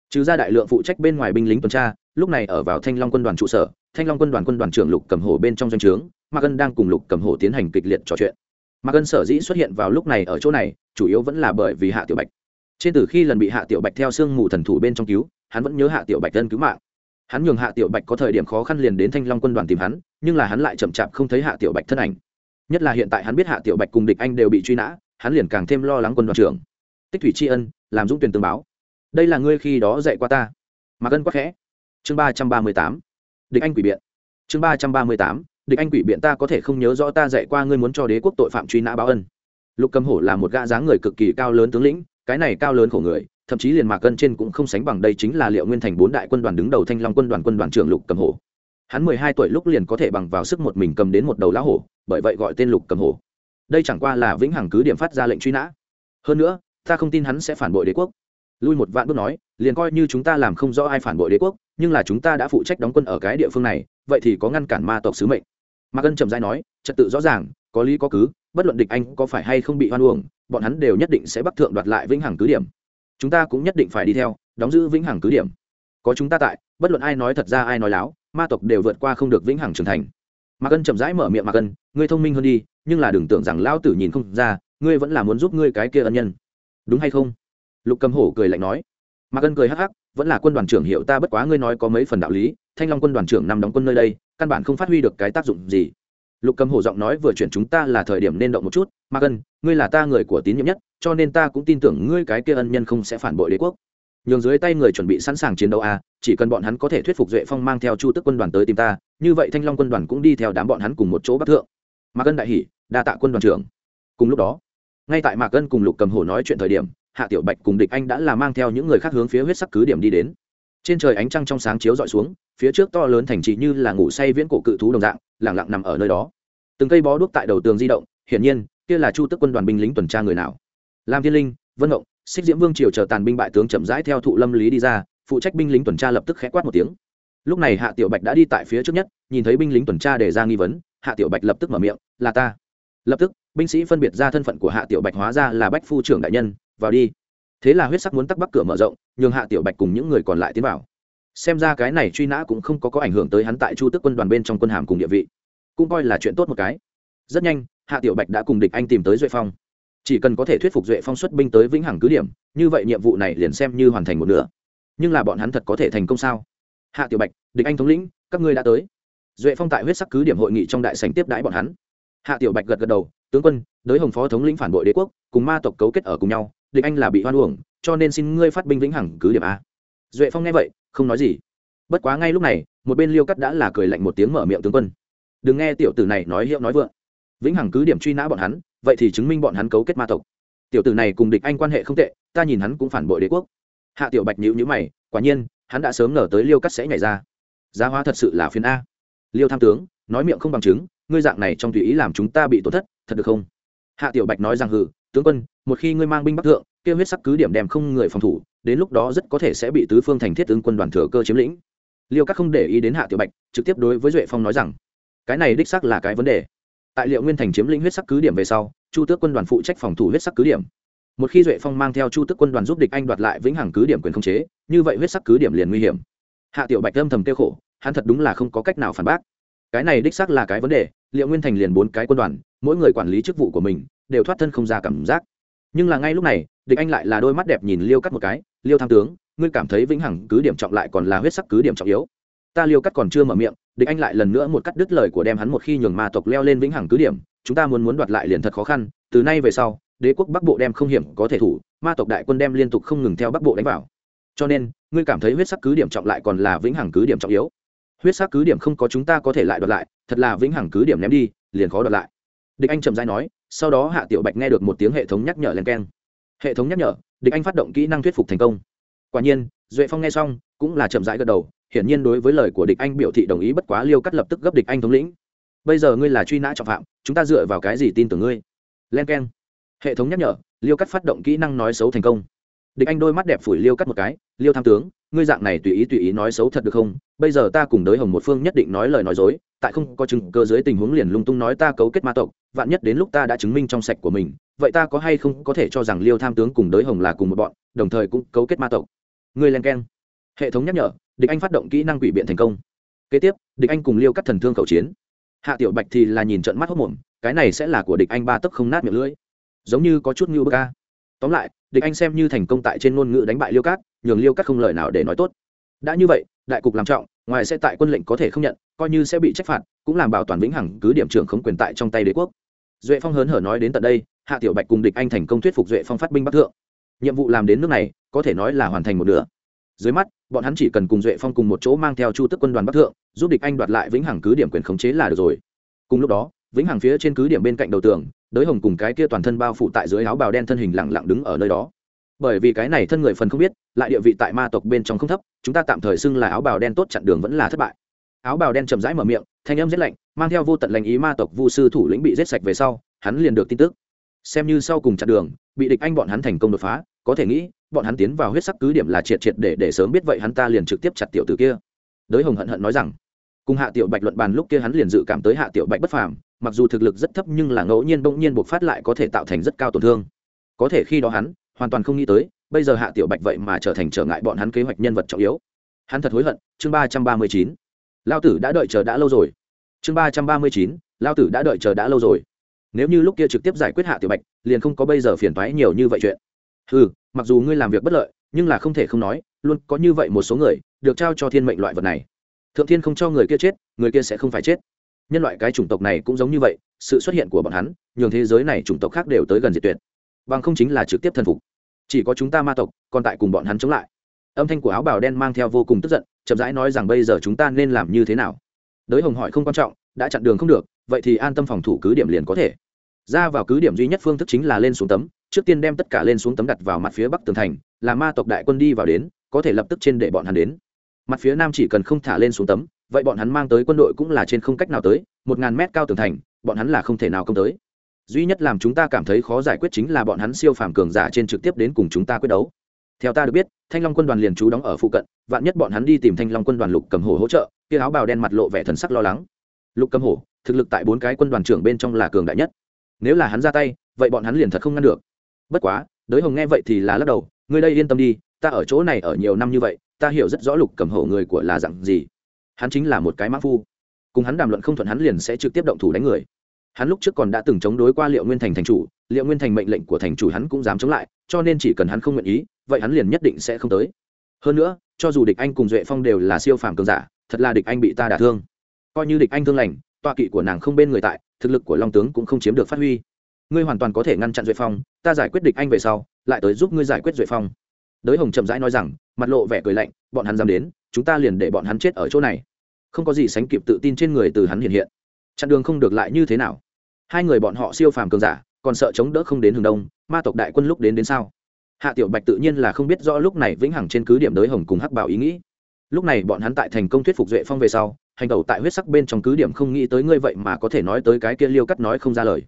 Trừ ra đại lượng phụ trách bên ngoài binh lính tuần tra, lúc này ở vào thanh long quân đoàn trụ sở, thanh long quân đoàn quân đoàn trưởng lục cầm hồ bên trong doanh trướng ma ân đang cùng lục cầm hồ tiến hành kịch liệt trò chuyện mạc ân sở dĩ xuất hiện vào lúc này ở chỗ này, chủ yếu vẫn là bởi vì hạ tiểu bạch. Trên từ khi lần bị hạ tiểu bạch theo sương mù thần thủ bên trong cứu, hắn vẫn nhớ hạ tiểu bạch dân cứu mạng. Hắn nhường hạ tiểu bạch có thời điểm khó khăn liền đến thanh long quân đoàn tìm hắn, nhưng là hắn lại chậm chạp không thấy hạ tiểu bạch thân ảnh. Nhất là hiện tại hắn biết hạ tiểu bạch cùng địch anh đều bị truy nã, hắn liền càng thêm lo lắng quân đoàn trưởng. Tích thủy tri ân, làm dũng tuyển tương báo. Đây là ngươi khi đó dạy qua ta. Mà gân quắc khẽ. Chương ba trăm ba mươi tám. Địch anh quỷ biện. Chương ba trăm ba mươi tám địch anh quỷ biện ta có thể không nhớ rõ ta dạy qua ngươi muốn cho đế quốc tội phạm truy nã báo ân. Lục cầm hổ là một gã dáng người cực kỳ cao lớn tướng lĩnh, cái này cao lớn khổ người, thậm chí liền mạc cân trên cũng không sánh bằng đây chính là liệu nguyên thành bốn đại quân đoàn đứng đầu thanh long quân đoàn quân đoàn trưởng lục cầm hổ. Hắn mười hai tuổi lúc liền có thể bằng vào sức một mình cầm đến một đầu lá hổ, bởi vậy gọi tên lục cầm hổ. Đây chẳng qua là vĩnh hằng cứ điểm phát ra lệnh truy nã. Hơn nữa, ta không tin hắn sẽ phản bội đế quốc. Lui một vạn bước nói, liền coi như chúng ta làm không rõ ai phản bội đế quốc, nhưng là chúng ta đã phụ trách đóng quân ở cái địa phương này, vậy thì có ngăn cản ma tộc sứ mệnh mạc cân trầm dai nói, trật tự rõ ràng, có lý có cứ, bất luận địch anh có phải hay không bị hoan uổng, bọn hắn đều nhất định sẽ bắt thượng đoạt lại vĩnh hằng cứ điểm. Chúng ta cũng nhất định phải đi theo, đóng giữ vĩnh hằng cứ điểm. Có chúng ta tại, bất luận ai nói thật ra ai nói láo, ma tộc đều vượt qua không được vĩnh hằng trưởng thành. Mạc cân chậm rãi mở miệng mạc cân ngươi thông minh hơn đi, nhưng là đừng tưởng rằng lão tử nhìn không ra, ngươi vẫn là muốn giúp ngươi cái kia ân nhân. Đúng hay không? Lục cầm hổ cười lạnh nói. Mạc cân cười hắc hắc vẫn là quân đoàn trưởng hiệu ta bất quá ngươi nói có mấy phần đạo lý thanh long quân đoàn trưởng nằm đóng quân nơi đây căn bản không phát huy được cái tác dụng gì. Lục cầm hổ giọng nói vừa chuyển chúng ta là thời điểm nên động một chút mà cân ngươi là ta người của tín nhiệm nhất cho nên ta cũng tin tưởng ngươi cái kia ân nhân không sẽ phản bội đế quốc. Nhường dưới tay người chuẩn bị sẵn sàng chiến đấu a à, chỉ cần bọn hắn có thể thuyết phục duệ phong mang theo chu tức quân đoàn tới tìm ta như vậy thanh long quân đoàn cũng đi theo đám bọn hắn cùng một chỗ bắc thượng. Mạc ân đại hỷ đa tạ quân đoàn trưởng. Cùng lúc đó ngay tại mạc ân cùng lục cầm hổ nói chuyện thời điểm hạ tiểu bạch cùng địch anh đã là mang theo những người khác hướng phía huyết sắc cứ điểm đi đến. Trên trời ánh trăng trong sáng chiếu dọi xuống phía trước to lớn thành trì như là ngủ say viễn cổ cự thú đồng dạng lẳng lặng nằm ở nơi đó. Từng cây bó đuốc tại đầu tường di động hiển nhiên kia là chu tức quân đoàn binh lính tuần tra người nào. Lam thiên linh vân động, xích diễm vương triều chờ tàn binh bại tướng chậm rãi theo thụ lâm lý đi ra phụ trách binh lính tuần tra lập tức khẽ quát một tiếng. Lúc này hạ tiểu bạch đã đi tại phía trước nhất nhìn thấy binh lính tuần tra để ra nghi vấn hạ tiểu bạch lập tức mở miệng là ta. Lập tức binh sĩ phân biệt ra thân phận của hạ tiểu bạch hóa ra là bách phu trưởng đại nhân vào đi. Thế là huyết sắc muốn tắc bắc cửa mở rộng, nhường hạ tiểu bạch cùng những người còn lại tiến vào. Xem ra cái này truy nã cũng không có có ảnh hưởng tới hắn tại chu tức quân đoàn bên trong quân hàm cùng địa vị. Cũng coi là chuyện tốt một cái. Rất nhanh, hạ tiểu bạch đã cùng địch anh tìm tới duệ phong. Chỉ cần có thể thuyết phục duệ phong xuất binh tới vĩnh hằng cứ điểm, như vậy nhiệm vụ này liền xem như hoàn thành một nửa. Nhưng là bọn hắn thật có thể thành công sao? Hạ tiểu bạch, địch anh thống lĩnh, các ngươi đã tới. Duệ phong tại huyết sắc cứ điểm hội nghị trong đại sành tiếp đãi bọn hắn. Hạ tiểu bạch gật gật đầu, tướng quân, đới hồng phó thống lĩnh phản bội đế quốc, cùng ma tộc cấu kết ở cùng nhau địch anh là bị hoan uổng, cho nên xin ngươi phát binh vĩnh hằng cứ điểm a. Duệ phong nghe vậy, không nói gì. Bất quá ngay lúc này, một bên liêu cắt đã là cười lạnh một tiếng mở miệng tướng quân. Đừng nghe tiểu tử này nói hiệu nói vượng. Vĩnh hằng cứ điểm truy nã bọn hắn, vậy thì chứng minh bọn hắn cấu kết ma tộc. Tiểu tử này cùng địch anh quan hệ không tệ, ta nhìn hắn cũng phản bội đế quốc. Hạ tiểu bạch nhữ nhữ mày, quả nhiên, hắn đã sớm ngờ tới liêu cắt sẽ nhảy ra. Giá hóa thật sự là phiền a. Liêu tham tướng, nói miệng không bằng chứng, ngươi dạng này trong tùy ý làm chúng ta bị tổn thất, thật được không? Hạ tiểu bạch nói rằng hừ tướng quân, một khi ngươi mang binh bắc thượng kêu huyết sắc cứ điểm đem không người phòng thủ, đến lúc đó rất có thể sẽ bị tứ phương thành thiết tướng quân đoàn thừa cơ chiếm lĩnh. Liêu các không để ý đến hạ tiểu bạch, trực tiếp đối với duệ phong nói rằng, cái này đích xác là cái vấn đề. Tại liệu nguyên thành chiếm lĩnh huyết sắc cứ điểm về sau, chu tước quân đoàn phụ trách phòng thủ huyết sắc cứ điểm. Một khi duệ phong mang theo chu tước quân đoàn giúp địch anh đoạt lại vĩnh hằng cứ điểm quyền khống chế, như vậy huyết sắc cứ điểm liền nguy hiểm. Hạ tiểu bạch âm thầm kêu khổ, hắn thật đúng là không có cách nào phản bác. Cái này đích xác là cái vấn đề, liệu nguyên thành liền bốn cái quân đoàn, mỗi người quản lý chức vụ của mình đều thoát thân không ra cảm giác. Nhưng là ngay lúc này, địch anh lại là đôi mắt đẹp nhìn liêu cắt một cái, liêu tham tướng, ngươi cảm thấy vĩnh hằng cứ điểm trọng lại còn là huyết sắc cứ điểm trọng yếu. Ta liêu cắt còn chưa mở miệng. Địch anh lại lần nữa một cắt đứt lời của đem hắn một khi nhường ma tộc leo lên vĩnh hằng cứ điểm, chúng ta muốn muốn đoạt lại liền thật khó khăn, từ nay về sau, đế quốc bắc bộ đem không hiểm có thể thủ, ma tộc đại quân đem liên tục không ngừng theo bắc bộ đánh vào. Cho nên, ngươi cảm thấy huyết sắc cứ điểm trọng lại còn là vĩnh hằng cứ điểm trọng yếu? Huyết sắc cứ điểm không có chúng ta có thể lại đoạt lại, thật là vĩnh hằng cứ điểm ném đi, liền khó đoạt lại địch anh trầm dai nói, sau đó hạ tiểu bạch nghe được một tiếng hệ thống nhắc nhở len keng. Hệ thống nhắc nhở, địch anh phát động kỹ năng thuyết phục thành công. Quả nhiên, duệ phong nghe xong, cũng là chậm rãi gật đầu, hiển nhiên đối với lời của địch anh biểu thị đồng ý bất quá liêu cắt lập tức gấp địch anh thống lĩnh. Bây giờ ngươi là truy nã trọng phạm, chúng ta dựa vào cái gì tin tưởng ngươi? Len k hệ thống nhắc nhở, liêu cắt phát động kỹ năng nói xấu thành công. Địch anh đôi mắt đẹp phủi liêu cắt một cái, liêu tham tướng, ngươi dạng này tùy ý tùy ý nói xấu thật được không? Bây giờ ta cùng đới hồng một phương nhất định nói lời nói dối tại không có chứng cơ dưới tình huống liền lung tung nói ta cấu kết ma tộc, vạn nhất đến lúc ta đã chứng minh trong sạch của mình, vậy ta có hay không có thể cho rằng liêu tham tướng cùng đới hồng là cùng một bọn, đồng thời cũng cấu kết ma tộc. Người len keng. Hệ thống nhắc nhở, địch anh phát động kỹ năng quỷ biện thành công. Kế tiếp, địch anh cùng liêu cắt thần thương khẩu chiến. Hạ tiểu bạch thì là nhìn trận mắt hốc mồm, cái này sẽ là của địch anh ba tấc không nát miệng lưỡi. Giống như có chút ngưu bơ ca tóm lại, địch anh xem như thành công tại trên ngôn ngữ đánh bại liêu cát, nhường liêu cát không lời nào để nói tốt đã như vậy, đại cục làm trọng, ngoài sẽ tại quân lệnh có thể không nhận, coi như sẽ bị trách phạt, cũng làm bảo toàn vĩnh hằng, cứ điểm trưởng không quyền tại trong tay đế quốc. Duệ phong hớn hở nói đến tận đây, hạ tiểu bạch cùng địch anh thành công thuyết phục duệ phong phát binh bắc thượng. Nhiệm vụ làm đến nước này, có thể nói là hoàn thành một nửa. Dưới mắt, bọn hắn chỉ cần cùng duệ phong cùng một chỗ mang theo chu tức quân đoàn bắc thượng, giúp địch anh đoạt lại vĩnh hằng cứ điểm quyền khống chế là được rồi. Cùng lúc đó, vĩnh hằng phía trên cứ điểm bên cạnh đầu tường, đới hồng cùng cái kia toàn thân bao phủ tại dưới áo bào đen thân hình lặng lặng đứng ở nơi đó bởi vì cái này thân người phần không biết, lại địa vị tại ma tộc bên trong không thấp, chúng ta tạm thời xưng là áo bào đen tốt chặn đường vẫn là thất bại. Áo bào đen chậm rãi mở miệng, thanh âm rét lạnh, mang theo vô tận lành ý ma tộc vu sư thủ lĩnh bị giết sạch về sau, hắn liền được tin tức. Xem như sau cùng chặn đường, bị địch anh bọn hắn thành công đột phá, có thể nghĩ, bọn hắn tiến vào huyết sắc cứ điểm là triệt triệt để để sớm biết vậy hắn ta liền trực tiếp chặt tiểu tử kia. Đới hồng hận hận nói rằng, cùng hạ tiểu bạch luận bàn lúc kia hắn liền dự cảm tới hạ tiểu bạch bất phàm, mặc dù thực lực rất thấp nhưng là ngẫu nhiên bỗng nhiên buộc phát lại có thể tạo thành rất cao tổn thương. Có thể khi đó hắn hoàn toàn không nghĩ tới, bây giờ hạ tiểu bạch vậy mà trở thành trở ngại bọn hắn kế hoạch nhân vật trọng yếu. Hắn thật hối hận, chương ba trăm ba mươi chín. Lao tử đã đợi chờ đã lâu rồi. Chương ba trăm ba mươi chín, lao tử đã đợi chờ đã lâu rồi. Nếu như lúc kia trực tiếp giải quyết hạ tiểu bạch, liền không có bây giờ phiền toái nhiều như vậy chuyện. Ừ mặc dù ngươi làm việc bất lợi, nhưng là không thể không nói, luôn có như vậy một số người, được trao cho thiên mệnh loại vật này. Thượng thiên không cho người kia chết, người kia sẽ không phải chết. Nhân loại cái chủng tộc này cũng giống như vậy, sự xuất hiện của bọn hắn, nhường thế giới này chủng tộc khác đều tới gần diệt tuyệt. Bằng không chính là trực tiếp thần phục chỉ có chúng ta ma tộc, còn tại cùng bọn hắn chống lại. Âm thanh của áo bào đen mang theo vô cùng tức giận, chậm rãi nói rằng bây giờ chúng ta nên làm như thế nào? Đới hồng hỏi không quan trọng, đã chặn đường không được, vậy thì an tâm phòng thủ cứ điểm liền có thể. Ra vào cứ điểm duy nhất phương thức chính là lên xuống tấm, trước tiên đem tất cả lên xuống tấm đặt vào mặt phía bắc tường thành, là ma tộc đại quân đi vào đến, có thể lập tức trên để bọn hắn đến. Mặt phía nam chỉ cần không thả lên xuống tấm, vậy bọn hắn mang tới quân đội cũng là trên không cách nào tới, một ngàn mét cao tường thành, bọn hắn là không thể nào công tới duy nhất làm chúng ta cảm thấy khó giải quyết chính là bọn hắn siêu phàm cường giả trên trực tiếp đến cùng chúng ta quyết đấu. Theo ta được biết, thanh long quân đoàn liền trú đóng ở phụ cận, vạn nhất bọn hắn đi tìm thanh long quân đoàn lục cầm hổ hỗ trợ, kia áo bào đen mặt lộ vẻ thần sắc lo lắng. Lục cầm hổ, thực lực tại bốn cái quân đoàn trưởng bên trong là cường đại nhất. Nếu là hắn ra tay, vậy bọn hắn liền thật không ngăn được. Bất quá, đới hồng nghe vậy thì là lắc đầu, ngươi đây yên tâm đi, ta ở chỗ này ở nhiều năm như vậy, ta hiểu rất rõ lục cầm hổ người của là dặn gì. Hắn chính là một cái mã phu. Cùng hắn đàm luận không thuận hắn liền sẽ trực tiếp động thủ đánh người hắn lúc trước còn đã từng chống đối qua liệu nguyên thành thành chủ, liệu nguyên thành mệnh lệnh của thành chủ hắn cũng dám chống lại, cho nên chỉ cần hắn không nguyện ý, vậy hắn liền nhất định sẽ không tới. Hơn nữa, cho dù địch anh cùng duệ phong đều là siêu phàm cường giả, thật là địch anh bị ta đả thương. Coi như địch anh thương lành, tọa kỵ của nàng không bên người tại, thực lực của long tướng cũng không chiếm được phát huy. Ngươi hoàn toàn có thể ngăn chặn duệ phong, ta giải quyết địch anh về sau, lại tới giúp ngươi giải quyết duệ phong. Đới hồng chậm rãi nói rằng, mặt lộ vẻ cười lạnh, bọn hắn dám đến, chúng ta liền để bọn hắn chết ở chỗ này. Không có gì sánh kịp tự tin trên người từ hắn hiện hiện chặn đường không được lại như thế nào? Hai người bọn họ siêu phàm cường giả, còn sợ chống đỡ không đến hướng đông, ma tộc đại quân lúc đến đến sao? Hạ tiểu bạch tự nhiên là không biết rõ lúc này vĩnh hằng trên cứ điểm đới hồng cùng hắc bảo ý nghĩ. Lúc này bọn hắn tại thành công thuyết phục duệ phong về sau, hành tẩu tại huyết sắc bên trong cứ điểm không nghĩ tới ngươi vậy mà có thể nói tới cái kia liêu cắt nói không ra lời.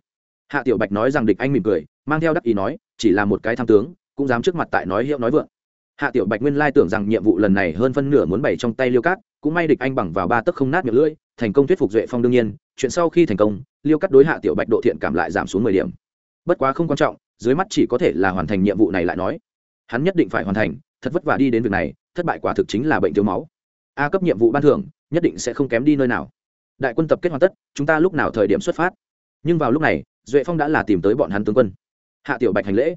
Hạ tiểu bạch nói rằng địch anh mỉm cười, mang theo đắc ý nói, chỉ là một cái tham tướng, cũng dám trước mặt tại nói hiệu nói vượng. Hạ tiểu bạch nguyên lai tưởng rằng nhiệm vụ lần này hơn phân nửa muốn bày trong tay liêu cát cũng may địch anh bằng vào ba tấc không nát miệng lưỡi, thành công thuyết phục duệ phong đương nhiên, chuyện sau khi thành công, liêu cắt đối hạ tiểu bạch độ thiện cảm lại giảm xuống mười điểm. Bất quá không quan trọng, dưới mắt chỉ có thể là hoàn thành nhiệm vụ này lại nói. Hắn nhất định phải hoàn thành, thật vất vả đi đến việc này, thất bại quả thực chính là bệnh thiếu máu. A cấp nhiệm vụ ban thưởng, nhất định sẽ không kém đi nơi nào. Đại quân tập kết hoàn tất, chúng ta lúc nào thời điểm xuất phát? Nhưng vào lúc này, duệ phong đã là tìm tới bọn hắn tướng quân. Hạ tiểu bạch hành lễ.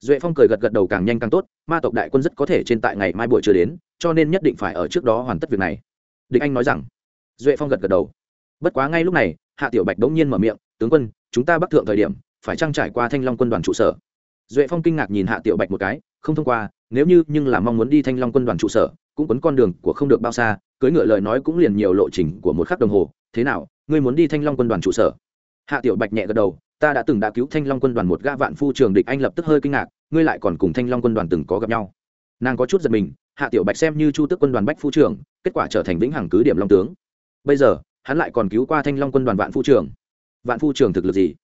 Duệ phong cười gật gật đầu càng nhanh càng tốt, ma tộc đại quân rất có thể trên tại ngày mai buổi chưa đến, cho nên nhất định phải ở trước đó hoàn tất việc này địch anh nói rằng. Duệ phong gật gật đầu. Bất quá ngay lúc này, hạ tiểu bạch đống nhiên mở miệng, tướng quân, chúng ta bắc thượng thời điểm, phải trang trải qua thanh long quân đoàn trụ sở. Duệ phong kinh ngạc nhìn hạ tiểu bạch một cái, không thông qua, nếu như, nhưng là mong muốn đi thanh long quân đoàn trụ sở, cũng quấn con đường của không được bao xa cưới ngựa lời nói cũng liền nhiều lộ trình của một khắc đồng hồ, thế nào, ngươi muốn đi thanh long quân đoàn trụ sở? Hạ tiểu bạch nhẹ gật đầu, ta đã từng đã cứu thanh long quân đoàn một gã vạn phu trường địch anh lập tức hơi kinh ngạc, ngươi lại còn cùng thanh long quân đoàn từng có gặp nhau. Nàng có chút giật mình hạ tiểu bạch xem như chu tước quân đoàn bách phu trưởng, kết quả trở thành vĩnh hằng cứ điểm long tướng. Bây giờ hắn lại còn cứu qua thanh long quân đoàn vạn phu trưởng. vạn phu trưởng thực lực gì?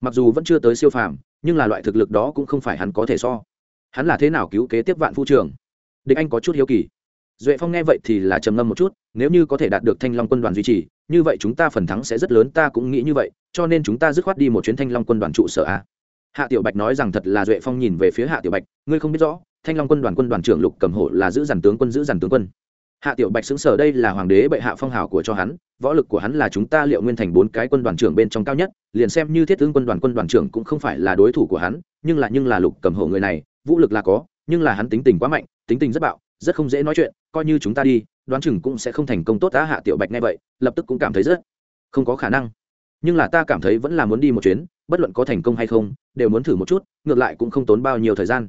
Mặc dù vẫn chưa tới siêu phàm nhưng là loại thực lực đó cũng không phải hắn có thể so. Hắn là thế nào cứu kế tiếp vạn phu trưởng? địch anh có chút hiếu kỳ. Duệ phong nghe vậy thì là trầm ngâm một chút nếu như có thể đạt được thanh long quân đoàn duy trì như vậy chúng ta phần thắng sẽ rất lớn ta cũng nghĩ như vậy cho nên chúng ta dứt khoát đi một chuyến thanh long quân đoàn trụ sở a. Hạ tiểu bạch nói rằng thật là duệ phong nhìn về phía hạ tiểu bạch ngươi không biết rõ thanh long quân đoàn quân đoàn trưởng lục cầm hộ là giữ dàn tướng quân, giữ dàn tướng quân. Hạ tiểu bạch xứng sở đây là hoàng đế bệ hạ phong hào của cho hắn, võ lực của hắn là chúng ta liệu nguyên thành bốn cái quân đoàn trưởng bên trong cao nhất, liền xem như thiết tướng quân đoàn quân đoàn trưởng cũng không phải là đối thủ của hắn, nhưng là nhưng là lục cầm hộ người này, vũ lực là có, nhưng là hắn tính tình quá mạnh, tính tình rất bạo, rất không dễ nói chuyện, coi như chúng ta đi, đoán chừng cũng sẽ không thành công tốt ta hạ tiểu bạch nghe vậy, lập tức cũng cảm thấy rất không có khả năng. Nhưng là ta cảm thấy vẫn là muốn đi một chuyến, bất luận có thành công hay không, đều muốn thử một chút, ngược lại cũng không tốn bao nhiêu thời gian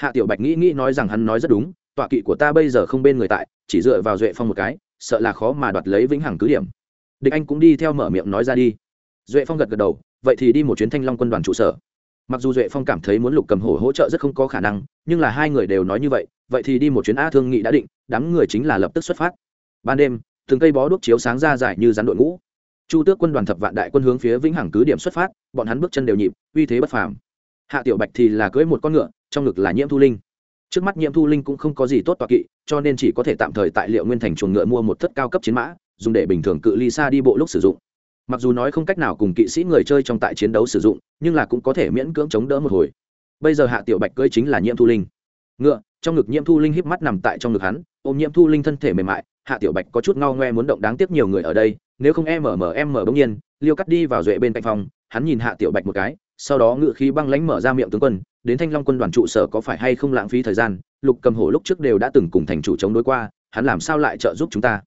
hạ tiểu bạch nghĩ nghĩ nói rằng hắn nói rất đúng, tọa kỵ của ta bây giờ không bên người tại, chỉ dựa vào duệ phong một cái, sợ là khó mà đoạt lấy vĩnh hằng cứ điểm. Địch anh cũng đi theo mở miệng nói ra đi. Duệ phong gật gật đầu, vậy thì đi một chuyến thanh long quân đoàn trụ sở. Mặc dù duệ phong cảm thấy muốn lục cầm hổ hỗ trợ rất không có khả năng, nhưng là hai người đều nói như vậy vậy thì đi một chuyến a thương nghị đã định, đám người chính là lập tức xuất phát. Ban đêm, từng cây bó đuốc chiếu sáng ra dài như rắn đội ngũ. Chu tước quân đoàn thập vạn đại quân hướng phía vĩnh hằng cứ điểm xuất phát, bọn hắn bước chân đều nhịp, uy thế bất phàm. Hạ tiểu bạch thì là cưỡi một con ngựa trong ngực là nhiễm thu linh. Trước mắt nhiễm thu linh cũng không có gì tốt toạc kỵ, cho nên chỉ có thể tạm thời tại liệu nguyên thành chuồng ngựa mua một thất cao cấp chiến mã, dùng để bình thường cự ly xa đi bộ lúc sử dụng. Mặc dù nói không cách nào cùng kỵ sĩ người chơi trong tại chiến đấu sử dụng, nhưng là cũng có thể miễn cưỡng chống đỡ một hồi. Bây giờ hạ tiểu bạch cưỡi chính là nhiễm thu linh. Ngựa, trong ngực nhiễm thu linh híp mắt nằm tại trong ngực hắn, ôm nhiễm thu linh thân thể mềm mại, hạ tiểu bạch có chút ngao ngoe muốn động đáng tiếc nhiều người ở đây, nếu không em mở mở em mở bỗng nhiên, liêu cắt đi vào duệ bên cạnh phòng, hắn nhìn hạ tiểu bạch một cái, sau đó ngựa khí băng lãnh mở ra miệng tướng quân đến thanh long quân đoàn trụ sở có phải hay không lãng phí thời gian, lục cầm hổ lúc trước đều đã từng cùng thành chủ chống đối qua, hắn làm sao lại trợ giúp chúng ta?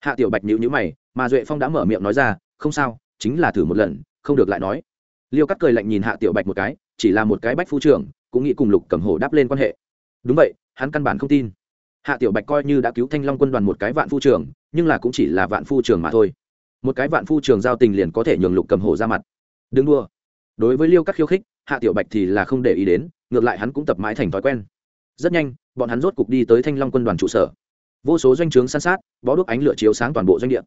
Hạ tiểu bạch nhữ nhữ mày, mà duệ phong đã mở miệng nói ra, không sao, chính là thử một lần, không được lại nói. Liêu cắt cười lạnh nhìn hạ tiểu bạch một cái, chỉ là một cái bách phu trưởng, cũng nghĩ cùng lục cầm hổ đáp lên quan hệ. Đúng vậy, hắn căn bản không tin. Hạ tiểu bạch coi như đã cứu thanh long quân đoàn một cái vạn phu trưởng, nhưng là cũng chỉ là vạn phu trưởng mà thôi. Một cái vạn phu trưởng giao tình liền có thể nhường lục cầm hổ ra mặt. Đừng đua đối với liêu các khiêu khích hạ tiểu bạch thì là không để ý đến, ngược lại hắn cũng tập mãi thành thói quen. Rất nhanh, bọn hắn rốt cục đi tới thanh long quân đoàn trụ sở. Vô số doanh trướng san sát, bó đuốc ánh lửa chiếu sáng toàn bộ doanh địa.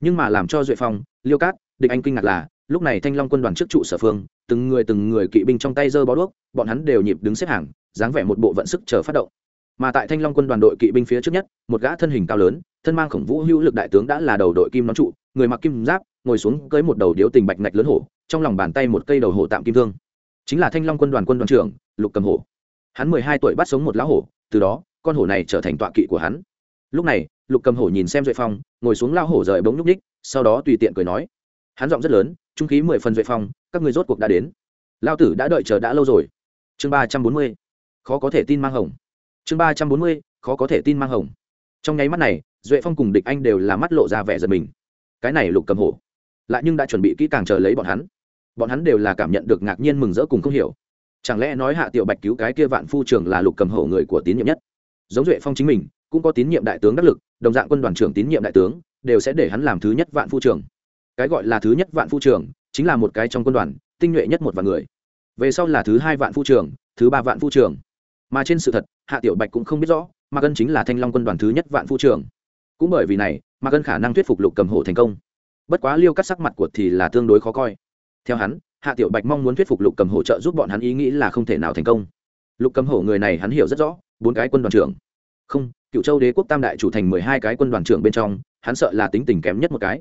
Nhưng mà làm cho duệ phong, liêu cát, địch anh kinh ngạc là, lúc này thanh long quân đoàn trước trụ sở phương, từng người từng người kỵ binh trong tay giơ bó đuốc, bọn hắn đều nhịp đứng xếp hàng, dáng vẻ một bộ vận sức chờ phát động. Mà tại thanh long quân đoàn đội kỵ binh phía trước nhất, một gã thân hình cao lớn, thân mang khổng vũ hữu lực đại tướng đã là đầu đội kim nón trụ, người mặc kim giáp, ngồi xuống cưới một đầu điếu tình bạch ngạch lớn hổ, trong lòng bàn tay một cây đầu hổ tạm kim thương chính là thanh long quân đoàn quân đoàn trưởng lục cầm hổ hắn mười hai tuổi bắt sống một lão hổ từ đó con hổ này trở thành tọa kỵ của hắn lúc này lục cầm hổ nhìn xem duệ phong ngồi xuống lao hổ rời bóng nhúc ních sau đó tùy tiện cười nói hắn giọng rất lớn trung khí mười phần duệ phong các người rốt cuộc đã đến lao tử đã đợi chờ đã lâu rồi chương ba trăm bốn mươi khó có thể tin mang hồng chương ba trăm bốn mươi khó có thể tin mang hồng trong nháy mắt này duệ phong cùng địch anh đều là mắt lộ ra vẻ giật mình cái này lục cầm hổ lại nhưng đã chuẩn bị kỹ càng chờ lấy bọn hắn bọn hắn đều là cảm nhận được ngạc nhiên mừng rỡ cùng không hiểu. Chẳng lẽ nói hạ tiểu bạch cứu cái kia vạn phu trưởng là lục cầm hổ người của tín nhiệm nhất? Giống duệ phong chính mình, cũng có tín nhiệm đại tướng đắc lực, đồng dạng quân đoàn trưởng tín nhiệm đại tướng, đều sẽ để hắn làm thứ nhất vạn phu trưởng. Cái gọi là thứ nhất vạn phu trưởng, chính là một cái trong quân đoàn, tinh nhuệ nhất một vạn người. Về sau là thứ hai vạn phu trưởng, thứ ba vạn phu trưởng. Mà trên sự thật, hạ tiểu bạch cũng không biết rõ mà cân chính là thanh long quân đoàn thứ nhất vạn phu trưởng. Cũng bởi vì này mà cân khả năng thuyết phục lục cầm hổ thành công. Bất quá liêu cắt sắc mặt của thì là tương đối khó coi theo hắn, hạ tiểu bạch mong muốn thuyết phục lục cầm hổ trợ giúp bọn hắn ý nghĩ là không thể nào thành công. Lục cầm hổ người này hắn hiểu rất rõ, bốn cái quân đoàn trưởng. Không, cựu châu đế quốc tam đại chủ thành mười hai cái quân đoàn trưởng bên trong, hắn sợ là tính tình kém nhất một cái.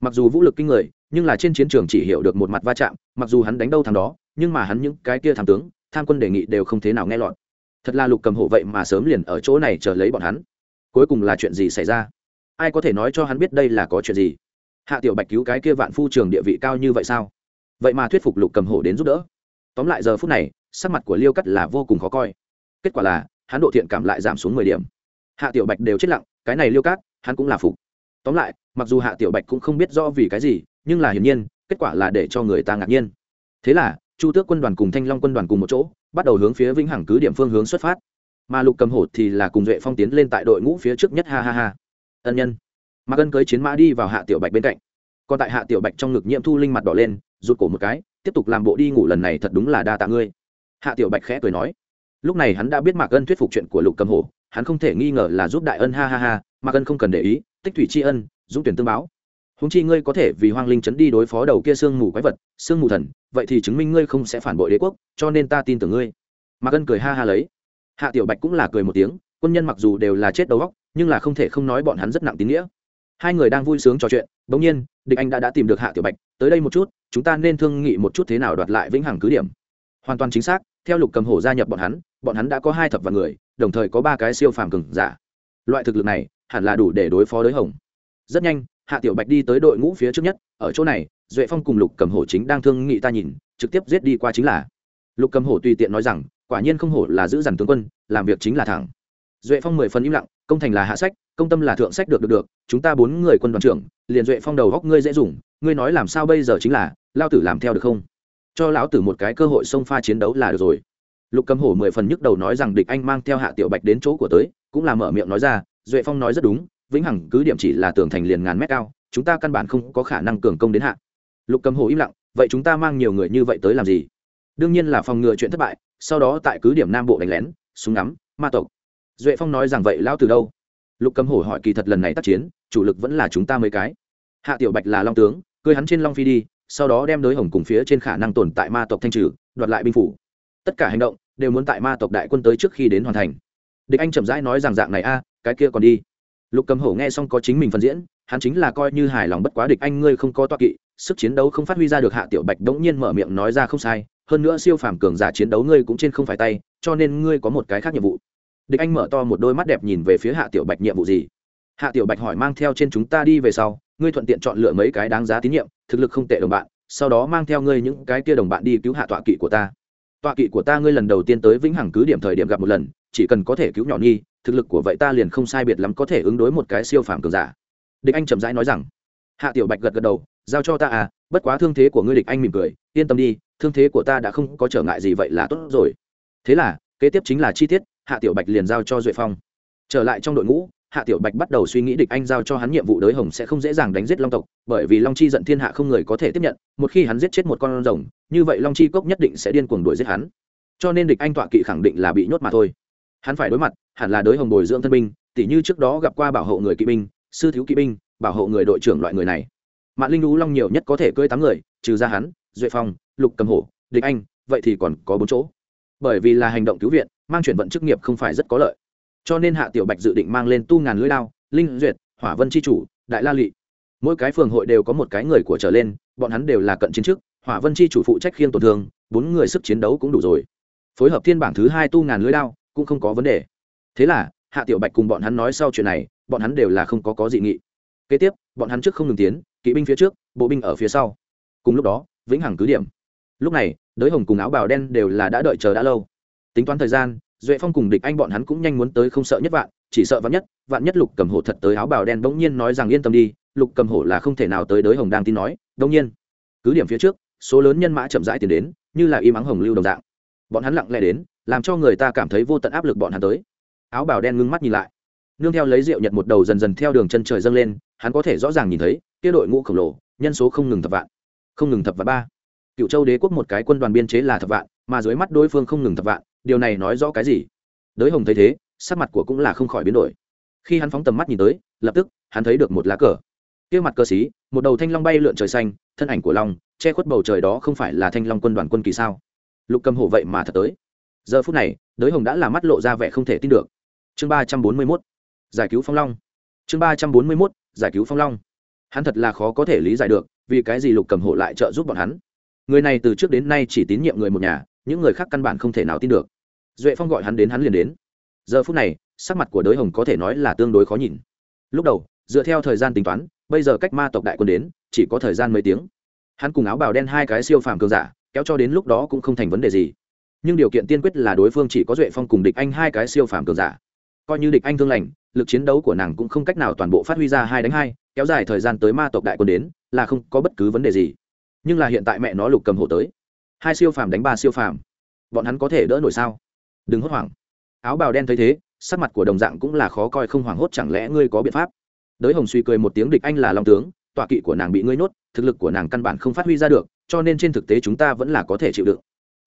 Mặc dù vũ lực kinh người, nhưng là trên chiến trường chỉ hiểu được một mặt va chạm, mặc dù hắn đánh đâu thằng đó, nhưng mà hắn những cái kia tham tướng, tham quân đề nghị đều không thế nào nghe lọt. Thật là lục cầm hổ vậy mà sớm liền ở chỗ này chờ lấy bọn hắn. Cuối cùng là chuyện gì xảy ra? Ai có thể nói cho hắn biết đây là có chuyện gì? Hạ tiểu bạch cứu cái kia vạn phu trường địa vị cao như vậy sao? Vậy mà thuyết phục lục cầm hổ đến giúp đỡ. Tóm lại giờ phút này, sắc mặt của liêu cắt là vô cùng khó coi. Kết quả là, hắn độ thiện cảm lại giảm xuống mười điểm. Hạ tiểu bạch đều chết lặng, cái này liêu cát hắn cũng là phục. Tóm lại, mặc dù hạ tiểu bạch cũng không biết rõ vì cái gì, nhưng là hiển nhiên, kết quả là để cho người ta ngạc nhiên. Thế là, chu tước quân đoàn cùng thanh long quân đoàn cùng một chỗ, bắt đầu hướng phía vĩnh hằng cứ điểm phương hướng xuất phát. Mà lục cầm hổ thì là cùng duệ phong tiến lên tại đội ngũ phía trước nhất, ha ha ha. Ân nhân. Mà cân cưới chiến mã đi vào hạ tiểu bạch bên cạnh. Còn tại hạ tiểu bạch trong ngực nhiễm thu linh mặt đỏ lên rụt cổ một cái, tiếp tục làm bộ đi ngủ lần này thật đúng là đa tạ ngươi. Hạ tiểu bạch khẽ cười nói. Lúc này hắn đã biết mạc ân thuyết phục chuyện của lục cầm hổ, hắn không thể nghi ngờ là giúp đại ân ha ha ha, mạc ân không cần để ý, tích thủy tri ân, dũng tuyển tương báo. Húng chi ngươi có thể vì hoang linh chấn đi đối phó đầu kia sương mù quái vật, sương mù thần, vậy thì chứng minh ngươi không sẽ phản bội đế quốc, cho nên ta tin tưởng ngươi. Mạc cân cười ha ha lấy. Hạ tiểu bạch cũng là cười một tiếng, quân nhân mặc dù đều là chết đầu góc nhưng là không thể không nói bọn hắn rất nặng tín nghĩa. Hai người đang vui sướng trò chuyện, bỗng nhiên, địch anh đã đã tìm được hạ tiểu bạch tới đây một chút, chúng ta nên thương nghị một chút thế nào đoạt lại vĩnh hằng cứ điểm. Hoàn toàn chính xác, theo lục cầm hổ gia nhập bọn hắn bọn hắn đã có hai thập vạn người, đồng thời có ba cái siêu phàm cường giả. Loại thực lực này, hẳn là đủ để đối phó đối hồng. Rất nhanh, hạ tiểu bạch đi tới đội ngũ phía trước nhất, ở chỗ này, duệ phong cùng lục cầm hổ chính đang thương nghị ta nhìn, trực tiếp giết đi qua chính là. Lục cầm hổ tùy tiện nói rằng, quả nhiên không hổ là giữ dằn tướng quân, làm việc chính là thẳng. Duệ phong mười phần im lặng, công thành là hạ sách, công tâm là thượng sách được được được, chúng ta bốn người quân đoàn trưởng, liền duệ phong đầu góc ngươi dễ dùng ngươi nói làm sao bây giờ chính là, lao tử làm theo được không? Cho lão tử một cái cơ hội xông pha chiến đấu là được rồi. Lục cầm hổ mười phần nhức đầu nói rằng địch anh mang theo hạ tiểu bạch đến chỗ của tới, cũng là mở miệng nói ra, duệ phong nói rất đúng, vĩnh hằng cứ điểm chỉ là tường thành liền ngàn mét cao, chúng ta căn bản không có khả năng cường công đến hạ. Lục cầm hổ im lặng, vậy chúng ta mang nhiều người như vậy tới làm gì? Đương nhiên là phòng ngừa chuyện thất bại, sau đó tại cứ điểm nam bộ đánh lén, súng ngắm, ma tộc. Duệ phong nói rằng vậy lão từ đâu? Lục cầm hổ hỏi kỳ thật lần này tác chiến, chủ lực vẫn là chúng ta mấy cái. Hạ tiểu bạch là long tướng cưới hắn trên long phi đi, sau đó đem đới hồng cùng phía trên khả năng tồn tại ma tộc thanh trừ, đoạt lại binh phủ. Tất cả hành động đều muốn tại ma tộc đại quân tới trước khi đến hoàn thành. Địch anh chậm rãi nói rằng dạng này, a, cái kia còn đi. Lục cầm hổ nghe xong có chính mình phân diễn, hắn chính là coi như hài lòng bất quá địch anh ngươi không có toa kỵ, sức chiến đấu không phát huy ra được hạ tiểu bạch đống nhiên mở miệng nói ra không sai, hơn nữa siêu phàm cường giả chiến đấu ngươi cũng trên không phải tay, cho nên ngươi có một cái khác nhiệm vụ. Địch anh mở to một đôi mắt đẹp nhìn về phía hạ tiểu bạch nhiệm vụ gì. Hạ tiểu bạch hỏi mang theo trên chúng ta đi về sau ngươi thuận tiện chọn lựa mấy cái đáng giá tín nhiệm, thực lực không tệ đồng bạn, sau đó mang theo ngươi những cái kia đồng bạn đi cứu hạ tọa kỵ của ta. Tọa kỵ của ta ngươi lần đầu tiên tới vĩnh hằng cứ điểm thời điểm gặp một lần, chỉ cần có thể cứu nhỏ nhi, thực lực của vậy ta liền không sai biệt lắm có thể ứng đối một cái siêu phàm cường giả. Địch anh chậm rãi nói rằng. Hạ tiểu bạch gật gật đầu, giao cho ta à bất quá thương thế của ngươi địch anh mỉm cười, yên tâm đi, thương thế của ta đã không có trở ngại gì vậy là tốt rồi. Thế là, kế tiếp chính là chi tiết, hạ tiểu bạch liền giao cho duệ phong. Trở lại trong đội ngũ hạ tiểu bạch bắt đầu suy nghĩ địch anh giao cho hắn nhiệm vụ đới hồng sẽ không dễ dàng đánh giết long tộc, bởi vì long chi giận thiên hạ không người có thể tiếp nhận, một khi hắn giết chết một con rồng, như vậy long chi cốc nhất định sẽ điên cuồng đuổi giết hắn. Cho nên địch anh tọa kỵ khẳng định là bị nhốt mà thôi. Hắn phải đối mặt, hẳn là đới hồng bồi dưỡng thân binh, tỉ như trước đó gặp qua bảo hộ người kỵ binh, sư thiếu kỵ binh, bảo hộ người đội trưởng loại người này. Mạng linh lũ long nhiều nhất có thể cưỡi tám người, trừ ra hắn, duệ phong, lục cầm hổ, địch anh, vậy thì còn có bốn chỗ. Bởi vì là hành động cứu viện, mang chuyển vận chức nghiệp không phải rất có lợi cho nên hạ tiểu bạch dự định mang lên tu ngàn lưỡi lao linh duyệt, hỏa vân c h i chủ, đại la lị. Mỗi cái phường hội đều có một cái người của trở lên, bọn hắn đều là cận chiến chức hỏa vân c h i chủ phụ trách khiêng tổn thương, bốn người sức chiến đấu cũng đủ rồi. Phối hợp thiên bảng thứ hai tu ngàn lưỡi lao cũng không có vấn đề. Thế là, hạ tiểu bạch cùng bọn hắn nói sau chuyện này, bọn hắn đều là không có có dị nghị. Kế tiếp, bọn hắn trước không ngừng tiến, kỵ binh phía trước, bộ binh ở phía sau. Cùng lúc đó, vĩnh hằng cứ điểm. Lúc này, đới hồng cùng áo bào đen đều là đã đợi chờ đã lâu. Tính toán thời gian duệ phong cùng địch anh bọn hắn cũng nhanh muốn tới không sợ nhất vạn, chỉ sợ vạn nhất vạn nhất lục cầm hổ thật tới áo bào đen bỗng nhiên nói rằng yên tâm đi, lục cầm hổ là không thể nào tới đới hồng đang tin nói đông nhiên. Cứ điểm phía trước, số lớn nhân mã chậm rãi tiến đến, như là im ắng hồng lưu đồng dạng. Bọn hắn lặng lẽ đến, làm cho người ta cảm thấy vô tận áp lực bọn hắn tới. Áo bào đen ngưng mắt nhìn lại. Nương theo lấy rượu nhật một đầu dần dần theo đường chân trời dâng lên, hắn có thể rõ ràng nhìn thấy, kia đội ngũ khổng lồ, nhân số không ngừng thập vạn. Không ngừng thập vạn ba. Cựu châu đế quốc một cái quân đoàn biên chế là thập vạn, mà dưới mắt đối phương không ngừng thập vạn điều này nói rõ cái gì? Đới hồng thấy thế, sắc mặt của cũng là không khỏi biến đổi. Khi hắn phóng tầm mắt nhìn tới, lập tức, hắn thấy được một lá cờ. Kia mặt cờ xí, một đầu thanh long bay lượn trời xanh, thân ảnh của long, che khuất bầu trời đó không phải là thanh long quân đoàn quân kỳ sao? Lục cầm hổ vậy mà thật tới. Giờ phút này, đới hồng đã là mắt lộ ra vẻ không thể tin được. Chương ba trăm bốn mươi mốt, giải cứu phong long. Chương ba trăm bốn mươi mốt, giải cứu phong long. Hắn thật là khó có thể lý giải được, vì cái gì lục cầm hổ lại trợ giúp bọn hắn. Người này từ trước đến nay chỉ tín nhiệm người một nhà, những người khác căn bản không thể nào tin được duệ phong gọi hắn đến hắn liền đến giờ phút này sắc mặt của đới hồng có thể nói là tương đối khó nhìn lúc đầu dựa theo thời gian tính toán bây giờ cách ma tộc đại quân đến chỉ có thời gian mấy tiếng hắn cùng áo bào đen hai cái siêu phàm cường giả kéo cho đến lúc đó cũng không thành vấn đề gì nhưng điều kiện tiên quyết là đối phương chỉ có duệ phong cùng địch anh hai cái siêu phàm cường giả coi như địch anh thương lành lực chiến đấu của nàng cũng không cách nào toàn bộ phát huy ra hai đánh hai kéo dài thời gian tới ma tộc đại quân đến là không có bất cứ vấn đề gì nhưng là hiện tại mẹ nó lục cầm hộ tới hai siêu phàm đánh ba siêu phàm bọn hắn có thể đỡ nổi sao đừng hốt hoảng. Áo bào đen thấy thế, sắc mặt của đồng dạng cũng là khó coi không hoảng hốt, chẳng lẽ ngươi có biện pháp? Đới hồng suy cười một tiếng, địch anh là long tướng, tọa kỵ của nàng bị ngươi nhốt thực lực của nàng căn bản không phát huy ra được, cho nên trên thực tế chúng ta vẫn là có thể chịu đựng.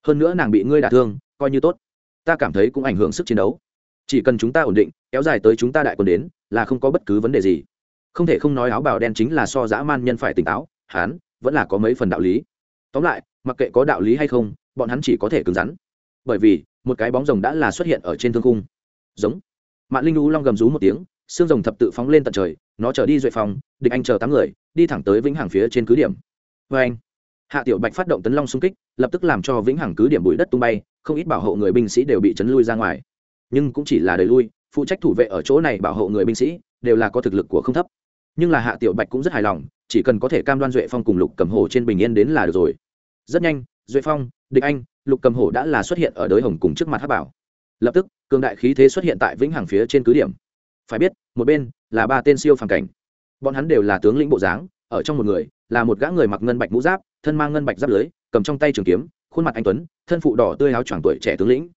Hơn nữa nàng bị ngươi đả thương, coi như tốt. Ta cảm thấy cũng ảnh hưởng sức chiến đấu. Chỉ cần chúng ta ổn định, kéo dài tới chúng ta đại quân đến, là không có bất cứ vấn đề gì. Không thể không nói áo bào đen chính là so dã man nhân phải tỉnh táo, hắn vẫn là có mấy phần đạo lý. Tóm lại, mặc kệ có đạo lý hay không, bọn hắn chỉ có thể cứng rắn. Bởi vì một cái bóng rồng đã là xuất hiện ở trên thương cung giống. Mạng linh lũ long gầm rú một tiếng, xương rồng thập tự phóng lên tận trời, nó trở đi duệ phòng, địch anh chờ tám người, đi thẳng tới vĩnh hằng phía trên cứ điểm. Vê anh, hạ tiểu bạch phát động tấn long xung kích, lập tức làm cho vĩnh hằng cứ điểm bụi đất tung bay, không ít bảo hộ người binh sĩ đều bị chấn lui ra ngoài. Nhưng cũng chỉ là đẩy lui, phụ trách thủ vệ ở chỗ này bảo hộ người binh sĩ, đều là có thực lực của không thấp. Nhưng là hạ tiểu bạch cũng rất hài lòng, chỉ cần có thể cam đoan duệ phong cùng lục cầm hổ trên bình yên đến là được rồi. Rất nhanh, duệ phong, địch anh lục cầm hổ đã là xuất hiện ở đới hồng cùng trước mặt hát bảo. Lập tức, cường đại khí thế xuất hiện tại vĩnh hằng phía trên cứ điểm. Phải biết, một bên là ba tên siêu phàm cảnh. Bọn hắn đều là tướng lĩnh bộ dáng, ở trong một người, là một gã người mặc ngân bạch mũ giáp, thân mang ngân bạch giáp lưới, cầm trong tay trường kiếm, khuôn mặt anh tuấn, thân phụ đỏ tươi áo choàng tuổi trẻ tướng lĩnh.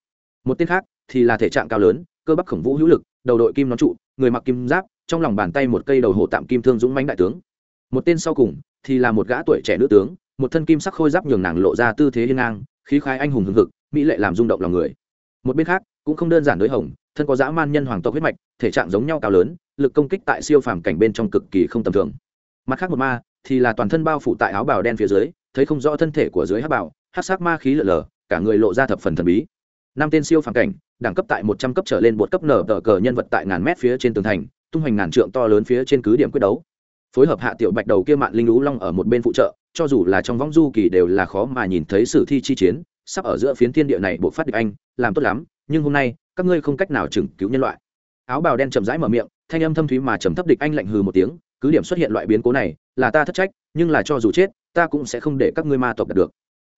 Một tên khác thì là thể trạng cao lớn, cơ bắp khổng vũ hữu lực, đầu đội kim nón trụ, người mặc kim giáp, trong lòng bàn tay một cây đầu hổ tạm kim thương dũng mãnh đại tướng. Một tên sau cùng thì là một gã tuổi trẻ nữ tướng, một thân kim sắc khôi giáp nhường nàng lộ ra tư thế hiên ngang khí khai anh hùng hưng hực, mỹ lệ làm rung động lòng người. Một bên khác, cũng không đơn giản đối hồng, thân có dã man nhân hoàng tộc huyết mạch, thể trạng giống nhau cao lớn, lực công kích tại siêu phàm cảnh bên trong cực kỳ không tầm thường. Mặt khác một ma, thì là toàn thân bao phủ tại áo bào đen phía dưới, thấy không rõ thân thể của dưới hát bảo hát sắc ma khí lở lở, cả người lộ ra thập phần thần bí. Năm tên siêu phàm cảnh, đẳng cấp tại một trăm cấp trở lên bột cấp nở tờ cờ nhân vật tại ngàn mét phía trên tường thành, tung hoành ngàn trượng to lớn phía trên cứ điểm quyết đấu. Phối hợp hạ tiểu bạch đầu kia mạn linh lũ long ở một bên phụ trợ cho dù là trong vong du kỳ đều là khó mà nhìn thấy sử thi chi chiến, sắp ở giữa phiến thiên địa này buộc phát địch anh, làm tốt lắm, nhưng hôm nay, các ngươi không cách nào chừng cứu nhân loại. Áo bào đen chậm rãi mở miệng, thanh âm thâm thúy mà trầm thấp địch anh lạnh hừ một tiếng, cứ điểm xuất hiện loại biến cố này, là ta thất trách, nhưng là cho dù chết, ta cũng sẽ không để các ngươi ma tộc đạt được.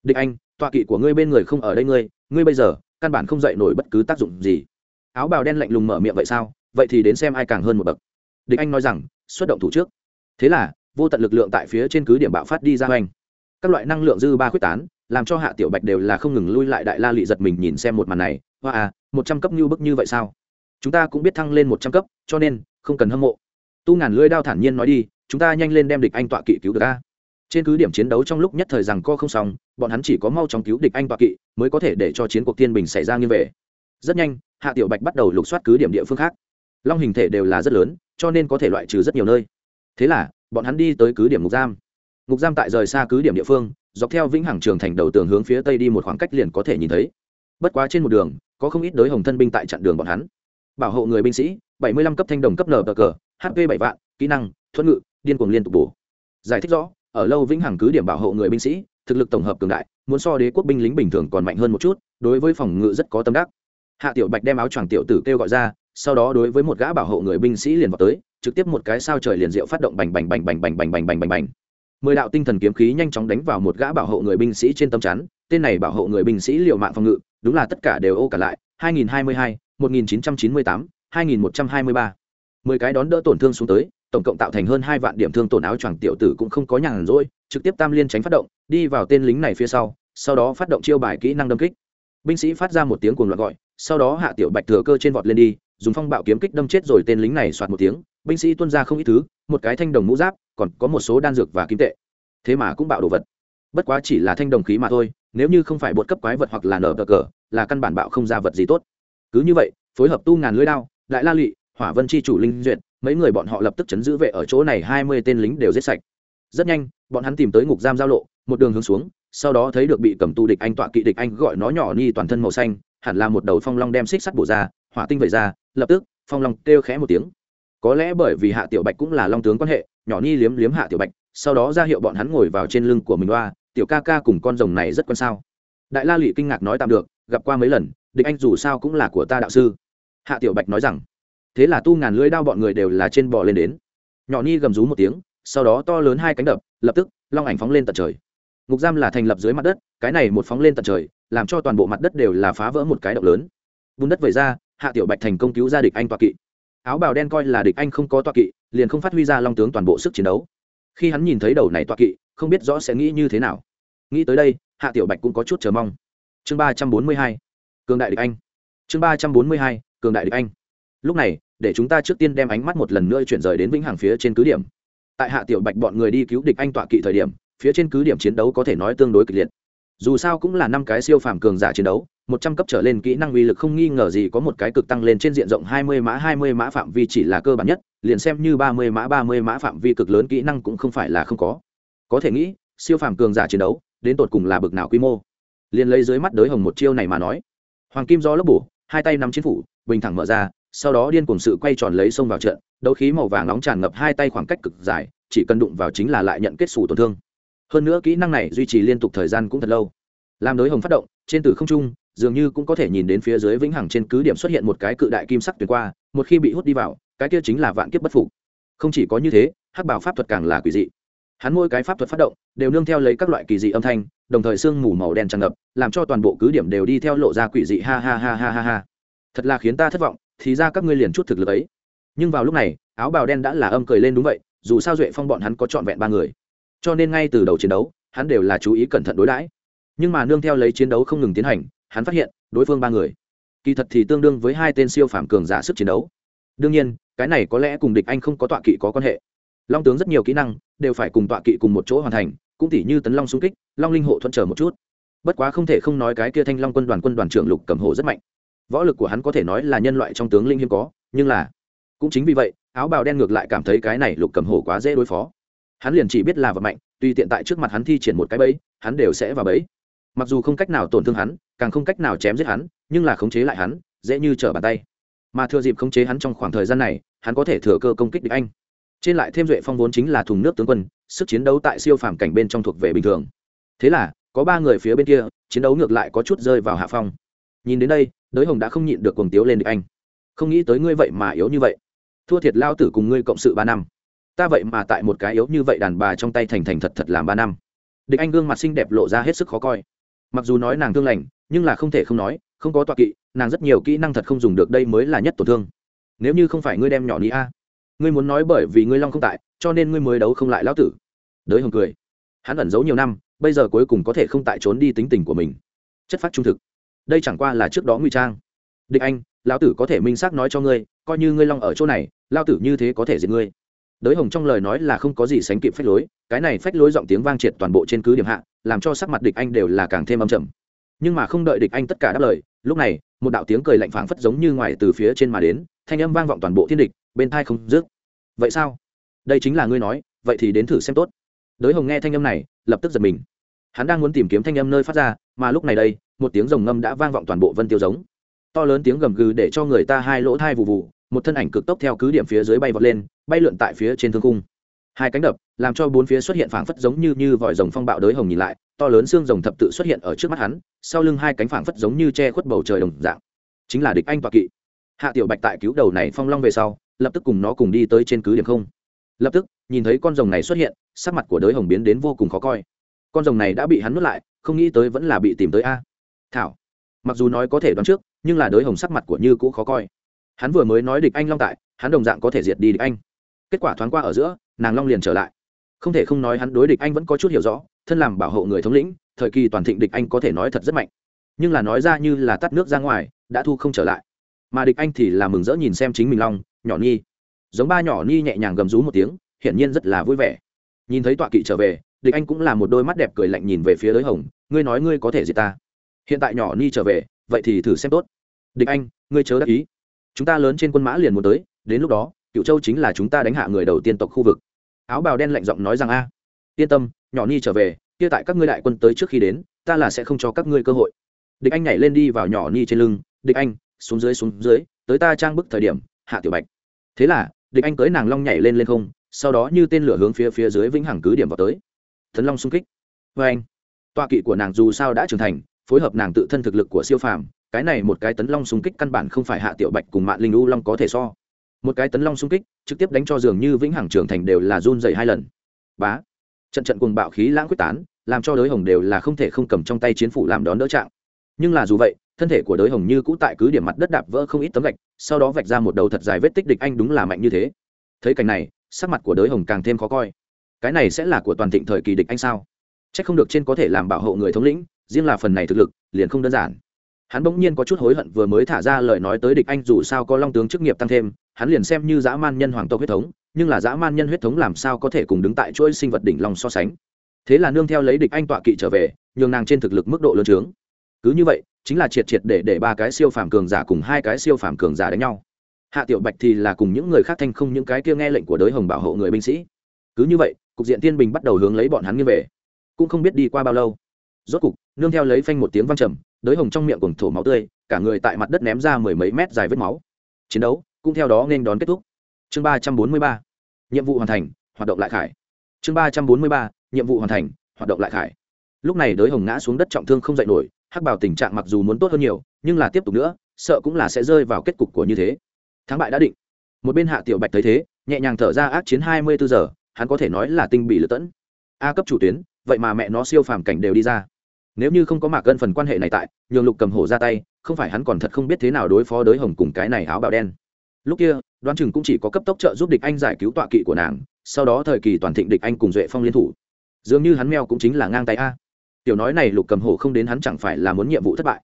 Địch anh, tọa kỵ của ngươi bên người không ở đây ngươi ngươi bây giờ, căn bản không dậy nổi bất cứ tác dụng gì. Áo bào đen lạnh lùng mở miệng vậy sao? Vậy thì đến xem ai càng hơn một bậc. Địch anh nói rằng, xuất động thủ trước. Thế là vô tận lực lượng tại phía trên cứ điểm bạo phát đi ra hoành. Các loại năng lượng dư ba khuyết tán, làm cho hạ tiểu bạch đều là không ngừng lui lại đại la lị giật mình nhìn xem một màn này. Hoa à một trăm cấp như bức như vậy sao? Chúng ta cũng biết thăng lên một trăm cấp, cho nên không cần hâm mộ. Tu ngàn lưỡi đao thản nhiên nói đi, chúng ta nhanh lên đem địch anh tọa kỵ cứu được a. Trên cứ điểm chiến đấu trong lúc nhất thời rằng co không xong, bọn hắn chỉ có mau chóng cứu địch anh tọa kỵ mới có thể để cho chiến cuộc thiên bình xảy ra như vậy rất nhanh, hạ tiểu bạch bắt đầu lục soát cứ điểm địa phương khác. Long hình thể đều là rất lớn, cho nên có thể loại trừ rất nhiều nơi. Thế là bọn hắn đi tới cứ điểm ngục giam. Ngục giam tại rời xa cứ điểm địa phương, dọc theo vĩnh hằng trường thành đầu tường hướng phía tây đi một khoảng cách liền có thể nhìn thấy. Bất quá trên một đường, có không ít đới hồng thân binh tại chặn đường bọn hắn. Bảo hộ người binh sĩ, bảy mươi lăm cấp thanh đồng cấp nờ cờ hp bảy vạn, kỹ năng thuận ngự, điên cuồng liên tục bổ. Giải thích rõ, ở lâu vĩnh hằng cứ điểm bảo hộ người binh sĩ, thực lực tổng hợp cường đại, muốn so đế quốc binh lính bình thường còn mạnh hơn một chút, đối với phòng ngự rất có tâm đắc. Hạ tiểu bạch đem áo choàng tiểu tử kêu gọi ra, sau đó đối với một gã bảo hộ người binh sĩ liền vào tới trực tiếp một cái sao trời liền diệu phát động bành bành bành bành bành bành bành bành bành bành mười đạo tinh thần kiếm khí nhanh chóng đánh vào một gã bảo hộ người binh sĩ trên tâm chắn tên này bảo hộ người binh sĩ liệu mạng phòng ngự đúng là tất cả đều ô cả lại 2022, 1998, 2123. mười cái đón đỡ tổn thương xuống tới tổng cộng tạo thành hơn hai vạn điểm thương tổn áo choàng tiểu tử cũng không có nhàn rỗi trực tiếp tam liên tránh phát động đi vào tên lính này phía sau sau đó phát động chiêu bài kỹ năng đâm kích binh sĩ phát ra một tiếng cuồng loạn gọi sau đó hạ tiểu bạch thừa cơ trên vọt lên đi dùng phong bạo kiếm kích đâm chết rồi tên lính này soạt một tiếng binh sĩ tuân ra không ít thứ, một cái thanh đồng mũ giáp, còn có một số đan dược và kim tệ. Thế mà cũng bạo đồ vật. Bất quá chỉ là thanh đồng khí mà thôi, nếu như không phải bột cấp quái vật hoặc là nở cờ cờ, là căn bản bạo không ra vật gì tốt. Cứ như vậy, phối hợp tu ngàn lưới đao, đại la lụy, hỏa vân chi chủ linh duyệt, mấy người bọn họ lập tức chấn giữ vệ ở chỗ này, hai mươi tên lính đều giết sạch. Rất nhanh, bọn hắn tìm tới ngục giam giao lộ, một đường hướng xuống, sau đó thấy được bị cầm tu địch anh tọa kỵ địch anh gọi nó nhỏ ni toàn thân màu xanh, hẳn là một đầu phong long đem xích sắt bổ ra, hỏa tinh vẩy ra, lập tức, phong long kêu khẽ một tiếng có lẽ bởi vì hạ tiểu bạch cũng là long tướng quan hệ, nhỏ ni liếm liếm hạ tiểu bạch, sau đó ra hiệu bọn hắn ngồi vào trên lưng của mình loa tiểu ca ca cùng con rồng này rất quan sao? Đại la lụy kinh ngạc nói tạm được, gặp qua mấy lần, địch anh dù sao cũng là của ta đạo sư. Hạ tiểu bạch nói rằng, thế là tu ngàn lưỡi đao bọn người đều là trên bò lên đến. Nhỏ ni gầm rú một tiếng, sau đó to lớn hai cánh đập, lập tức, long ảnh phóng lên tận trời. Ngục giam là thành lập dưới mặt đất, cái này một phóng lên tận trời, làm cho toàn bộ mặt đất đều là phá vỡ một cái động lớn. Bùn đất vẩy ra, hạ tiểu bạch thành công cứu ra địch anh toa kỵ áo bào đen coi là địch anh không có tọa kỵ, liền không phát huy ra long tướng toàn bộ sức chiến đấu. Khi hắn nhìn thấy đầu này tọa kỵ, không biết rõ sẽ nghĩ như thế nào. Nghĩ tới đây, hạ tiểu bạch cũng có chút chờ mong. Chương ba trăm bốn mươi hai, cường đại địch anh. Chương ba trăm bốn mươi hai, cường đại địch anh. Lúc này, để chúng ta trước tiên đem ánh mắt một lần nữa chuyển rời đến vĩnh hằng phía trên cứ điểm. Tại hạ tiểu bạch bọn người đi cứu địch anh tọa kỵ thời điểm, phía trên cứ điểm chiến đấu có thể nói tương đối kịch liệt. Dù sao cũng là năm cái siêu phàm cường giả chiến đấu một trăm cấp trở lên kỹ năng uy lực không nghi ngờ gì có một cái cực tăng lên trên diện rộng hai mươi mã, hai mươi mã phạm vi chỉ là cơ bản nhất, liền xem như ba mươi mã, ba mươi mã phạm vi cực lớn kỹ năng cũng không phải là không có. Có thể nghĩ, siêu phàm cường giả chiến đấu, đến tột cùng là bực nào quy mô? Liền lấy dưới mắt đới hồng một chiêu này mà nói, hoàng kim do lớp bổ, hai tay nắm n phủ, bình thẳng mở ra, sau đó điên cùng sự quay tròn lấy xông vào trận, đấu khí màu vàng nóng tràn ngập hai tay khoảng cách cực dài, chỉ cần đụng vào chính là lại nhận kết xù tổn thương. Hơn nữa kỹ năng này duy trì liên tục thời gian cũng thật lâu. Làm đối hồng phát động, trên từ không trung dường như cũng có thể nhìn đến phía dưới vĩnh hằng trên cứ điểm xuất hiện một cái cự đại kim sắc tuyệt qua, một khi bị hút đi vào, cái kia chính là vạn kiếp bất phục. Không chỉ có như thế, hắc bảo pháp thuật càng là quỷ dị. Hắn mỗi cái pháp thuật phát động, đều nương theo lấy các loại kỳ dị âm thanh, đồng thời sương mù màu đen tràn ngập, làm cho toàn bộ cứ điểm đều đi theo lộ ra quỷ dị ha ha ha ha ha ha. Thật là khiến ta thất vọng, thì ra các ngươi liền chút thực lực ấy. Nhưng vào lúc này, áo bào đen đã là âm cười lên đúng vậy, dù sao duệ phong bọn hắn có trọn vẹn ba người. Cho nên ngay từ đầu chiến đấu, hắn đều là chú ý cẩn thận đối đãi. Nhưng mà nương theo lấy chiến đấu không ngừng tiến hành hắn phát hiện, đối phương ba người, kỳ thật thì tương đương với hai tên siêu phàm cường giả sức chiến đấu. Đương nhiên, cái này có lẽ cùng địch anh không có tọa kỵ có quan hệ. Long tướng rất nhiều kỹ năng đều phải cùng tọa kỵ cùng một chỗ hoàn thành, cũng tỉ như tấn long xung kích, long linh hộ thuận trở một chút. Bất quá không thể không nói cái kia thanh long quân đoàn quân đoàn trưởng lục cầm hồ rất mạnh. Võ lực của hắn có thể nói là nhân loại trong tướng linh hiếm có, nhưng là cũng chính vì vậy, áo bào đen ngược lại cảm thấy cái này lục cầm hồ quá dễ đối phó. Hắn liền chỉ biết là vật mạnh, tuy tiện tại trước mặt hắn thi triển một cái bẫy, hắn đều sẽ vào bẫy. Mặc dù không cách nào tổn thương hắn càng không cách nào chém giết hắn, nhưng là khống chế lại hắn, dễ như trở bàn tay. Mà thừa dịp khống chế hắn trong khoảng thời gian này, hắn có thể thừa cơ công kích địch anh. Trên lại thêm duệ phong vốn chính là thùng nước tướng quân, sức chiến đấu tại siêu phàm cảnh bên trong thuộc về bình thường. Thế là, có ba người phía bên kia, chiến đấu ngược lại có chút rơi vào hạ phong. Nhìn đến đây, đới hồng đã không nhịn được cuồng tiếu lên địch anh. Không nghĩ tới ngươi vậy mà yếu như vậy. Thua thiệt lao tử cùng ngươi cộng sự ba năm. Ta vậy mà tại một cái yếu như vậy đàn bà trong tay thành thành thật thật làm ba năm. Địch anh gương mặt xinh đẹp lộ ra hết sức khó coi. Mặc dù nói nàng thương lành nhưng là không thể không nói, không có tọa kỵ, nàng rất nhiều kỹ năng thật không dùng được đây mới là nhất tổn thương. Nếu như không phải ngươi đem nhỏ ní a, ngươi muốn nói bởi vì ngươi long không tại, cho nên ngươi mới đấu không lại lão tử. Đới hồng cười. Hắn ẩn giấu nhiều năm, bây giờ cuối cùng có thể không tại trốn đi tính tình của mình. Chất phát trung thực. Đây chẳng qua là trước đó nguy trang. Địch anh, lão tử có thể minh xác nói cho ngươi, coi như ngươi long ở chỗ này lao tử như thế có thể diệt ngươi. Đới hồng trong lời nói là không có gì sánh kịp phách lối, cái này phách lối giọng tiếng vang triệt toàn bộ trên cứ điểm hạ, làm cho sắc mặt địch anh đều là càng thêm âm trầm nhưng mà không đợi địch anh tất cả đáp lời, lúc này, một đạo tiếng cười lạnh phảng phất giống như ngoài từ phía trên mà đến, thanh âm vang vọng toàn bộ thiên địch, bên thai không dứt. Vậy sao? Đây chính là ngươi nói, vậy thì đến thử xem tốt. Đới hồng nghe thanh âm này, lập tức giật mình. Hắn đang muốn tìm kiếm thanh âm nơi phát ra, mà lúc này đây, một tiếng rồng ngâm đã vang vọng toàn bộ vân tiêu giống. To lớn tiếng gầm gừ để cho người ta hai lỗ thai vụ vụ một thân ảnh cực tốc theo cứ điểm phía dưới bay vọt lên, bay lượn tại phía trên thương cung hai cánh đập, làm cho bốn phía xuất hiện phảng phất giống như như vòi rồng phong bạo đới hồng nhìn lại to lớn xương rồng thập tự xuất hiện ở trước mắt hắn, sau lưng hai cánh phảng phất giống như che khuất bầu trời đồng dạng. Chính là địch anh toạ kỵ. Hạ tiểu bạch tại cứu đầu này phong long về sau, lập tức cùng nó cùng đi tới trên cứ điểm không. Lập tức, nhìn thấy con rồng này xuất hiện, sắc mặt của đới hồng biến đến vô cùng khó coi. Con rồng này đã bị hắn nuốt lại, không nghĩ tới vẫn là bị tìm tới a. Thảo. Mặc dù nói có thể đoán trước, nhưng là đới hồng sắc mặt của như cũ khó coi. Hắn vừa mới nói địch anh long tại, hắn đồng dạng có thể diệt đi địch anh. Kết quả thoáng qua ở giữa, nàng long liền trở lại không thể không nói hắn đối địch anh vẫn có chút hiểu rõ, thân làm bảo hộ người thống lĩnh, thời kỳ toàn thịnh địch anh có thể nói thật rất mạnh. Nhưng là nói ra như là tắt nước ra ngoài, đã thu không trở lại. Mà địch anh thì là mừng rỡ nhìn xem chính mình long, nhỏ nhi. Giống ba nhỏ nhi nhẹ nhàng gầm rú một tiếng, hiển nhiên rất là vui vẻ. Nhìn thấy tọa kỵ trở về, địch anh cũng là một đôi mắt đẹp cười lạnh nhìn về phía lưới hồng, ngươi nói ngươi có thể gì ta? Hiện tại nhỏ nhi trở về, vậy thì thử xem tốt. Địch anh, ngươi chớ đắc ý. Chúng ta lớn trên quân mã liền muốn tới, đến lúc đó cựu châu chính là chúng ta đánh hạ người đầu tiên tộc khu vực áo bào đen lạnh giọng nói rằng, a, yên tâm, nhỏ ni trở về, kia tại các ngươi đại quân tới trước khi đến, ta là sẽ không cho các ngươi cơ hội. Địch anh nhảy lên đi vào nhỏ ni trên lưng, địch anh, xuống dưới xuống dưới, tới ta trang bức thời điểm, hạ tiểu bạch. Thế là, địch anh cưới nàng long nhảy lên lên không, sau đó như tên lửa hướng phía phía dưới vĩnh hằng cứ điểm vào tới. Thần long xung kích. Vê anh, tọa kỵ của nàng dù sao đã trưởng thành, phối hợp nàng tự thân thực lực của siêu phàm, cái này một cái tấn long xung kích căn bản không phải hạ tiểu bạch cùng mạng linh u long có thể so một cái tấn long xung kích, trực tiếp đánh cho dường như vĩnh hằng trưởng thành đều là run dày hai lần. Bá. Trận trận cùng bạo khí lãng quyết tán, làm cho đới hồng đều là không thể không cầm trong tay chiến phủ làm đón đỡ trạng. Nhưng là dù vậy, thân thể của đới hồng như cũ tại cứ điểm mặt đất đạp vỡ không ít tấm gạch, sau đó vạch ra một đầu thật dài vết tích địch anh đúng là mạnh như thế. Thấy cảnh này, sắc mặt của đới hồng càng thêm khó coi. Cái này sẽ là của toàn thịnh thời kỳ địch anh sao? C h ắ c không được trên có thể làm bảo hộ người thống lĩnh, riêng là phần này thực lực, liền không đơn giản. Hắn bỗng nhiên có chút hối hận vừa mới thả ra lời nói tới địch anh dù sao có long tướng chức nghiệp tăng thêm hắn liền xem như dã man nhân hoàng tộc huyết thống, nhưng là dã man nhân huyết thống làm sao có thể cùng đứng tại chuỗi sinh vật đỉnh long so sánh? Thế là nương theo lấy địch anh tọa kỵ trở về, nhường nàng trên thực lực mức độ lớn trướng. Cứ như vậy, chính là triệt triệt để để ba cái siêu phàm cường giả cùng hai cái siêu phàm cường giả đánh nhau. Hạ tiểu bạch thì là cùng những người khác thanh không những cái kia nghe lệnh của đới hồng bảo hộ người binh sĩ. Cứ như vậy, cục diện tiên bình bắt đầu hướng lấy bọn hắn như về. Cũng không biết đi qua bao lâu. Rốt cục, nương theo lấy phanh một tiếng văng trầm, đới hồng trong miệng cùng thổ máu tươi, cả người tại mặt đất ném ra mười mấy mét dài vết máu. Chiến đấu cũng theo đó nên đón kết thúc. Chương ba trăm bốn mươi ba. Nhiệm vụ hoàn thành, hoạt động lại khải. Chương ba trăm bốn mươi ba. Nhiệm vụ hoàn thành, hoạt động lại khải. Lúc này đới hồng ngã xuống đất trọng thương không dậy nổi, hắc bảo tình trạng mặc dù muốn tốt hơn nhiều, nhưng là tiếp tục nữa, sợ cũng là sẽ rơi vào kết cục của như thế. Thắng bại đã định. Một bên hạ tiểu bạch thấy thế, nhẹ nhàng thở ra ác chiến hai mươi bốn giờ, hắn có thể nói là tinh bị lựa tẫn. A cấp chủ tuyến, vậy mà mẹ nó siêu phàm cảnh đều đi ra. Nếu như không có mạc gân phần quan hệ này tại, nhường lục cầm hổ ra tay, không phải hắn còn thật không biết thế nào đối phó đới hồng cùng cái này áo bào đen lúc kia, đoán chừng cũng chỉ có cấp tốc trợ giúp địch anh giải cứu tọa kỵ của nàng, sau đó thời kỳ toàn thịnh địch anh cùng duệ phong liên thủ. Dường như hắn meo cũng chính là ngang tay a. Tiểu nói này lục cầm hổ không đến hắn chẳng phải là muốn nhiệm vụ thất bại.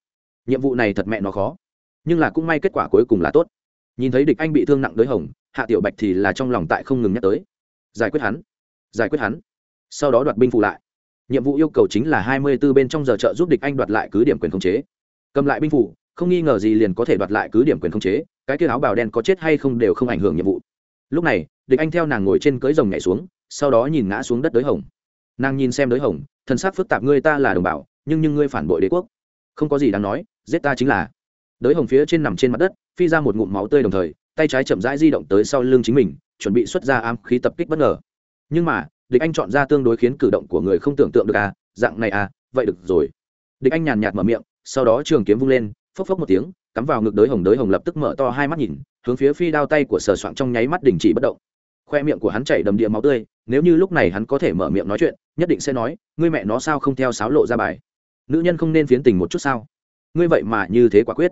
Nhiệm vụ này thật mẹ nó khó. Nhưng là cũng may kết quả cuối cùng là tốt. Nhìn thấy địch anh bị thương nặng đới hồng, hạ tiểu bạch thì là trong lòng tại không ngừng nhắc tới. Giải quyết hắn. Giải quyết hắn. Sau đó đoạt binh phụ lại. Nhiệm vụ yêu cầu chính là hai mươi 24 bên trong giờ trợ giúp địch anh đoạt lại cứ điểm quyền khống chế. Cầm lại binh phủ, không nghi ngờ gì liền có thể đoạt lại cứ điểm quyền khống chế cái kia áo bào đen có chết hay không đều không ảnh hưởng nhiệm vụ. Lúc này, địch anh theo nàng ngồi trên cưới rồng nhảy xuống, sau đó nhìn ngã xuống đất đới hồng. Nàng nhìn xem đới hồng thân xác phức tạp, ngươi ta là đồng bào, nhưng nhưng ngươi phản bội đế quốc. Không có gì đáng nói, giết ta chính là. Đới hồng phía trên nằm trên mặt đất, phi ra một ngụm máu tươi đồng thời, tay trái chậm rãi di động tới sau lưng chính mình, chuẩn bị xuất ra ám khí tập kích bất ngờ. Nhưng mà, địch anh chọn ra tương đối khiến cử động của người không tưởng tượng được à dạng này à vậy được rồi. Địch anh nhàn nhạt mở miệng, sau đó trường kiếm vung lên, phốc phốc một tiếng cắm vào ngực đới hồng đới hồng lập tức mở to hai mắt nhìn, hướng phía phi đao tay của sở soạn trong nháy mắt đình chỉ bất động. Khoe miệng của hắn chảy đầm địa máu tươi, nếu như lúc này hắn có thể mở miệng nói chuyện, nhất định sẽ nói, ngươi mẹ nó sao không theo sáo lộ ra bài? Nữ nhân không nên phiến tình một chút sao? Ngươi vậy mà như thế quả quyết.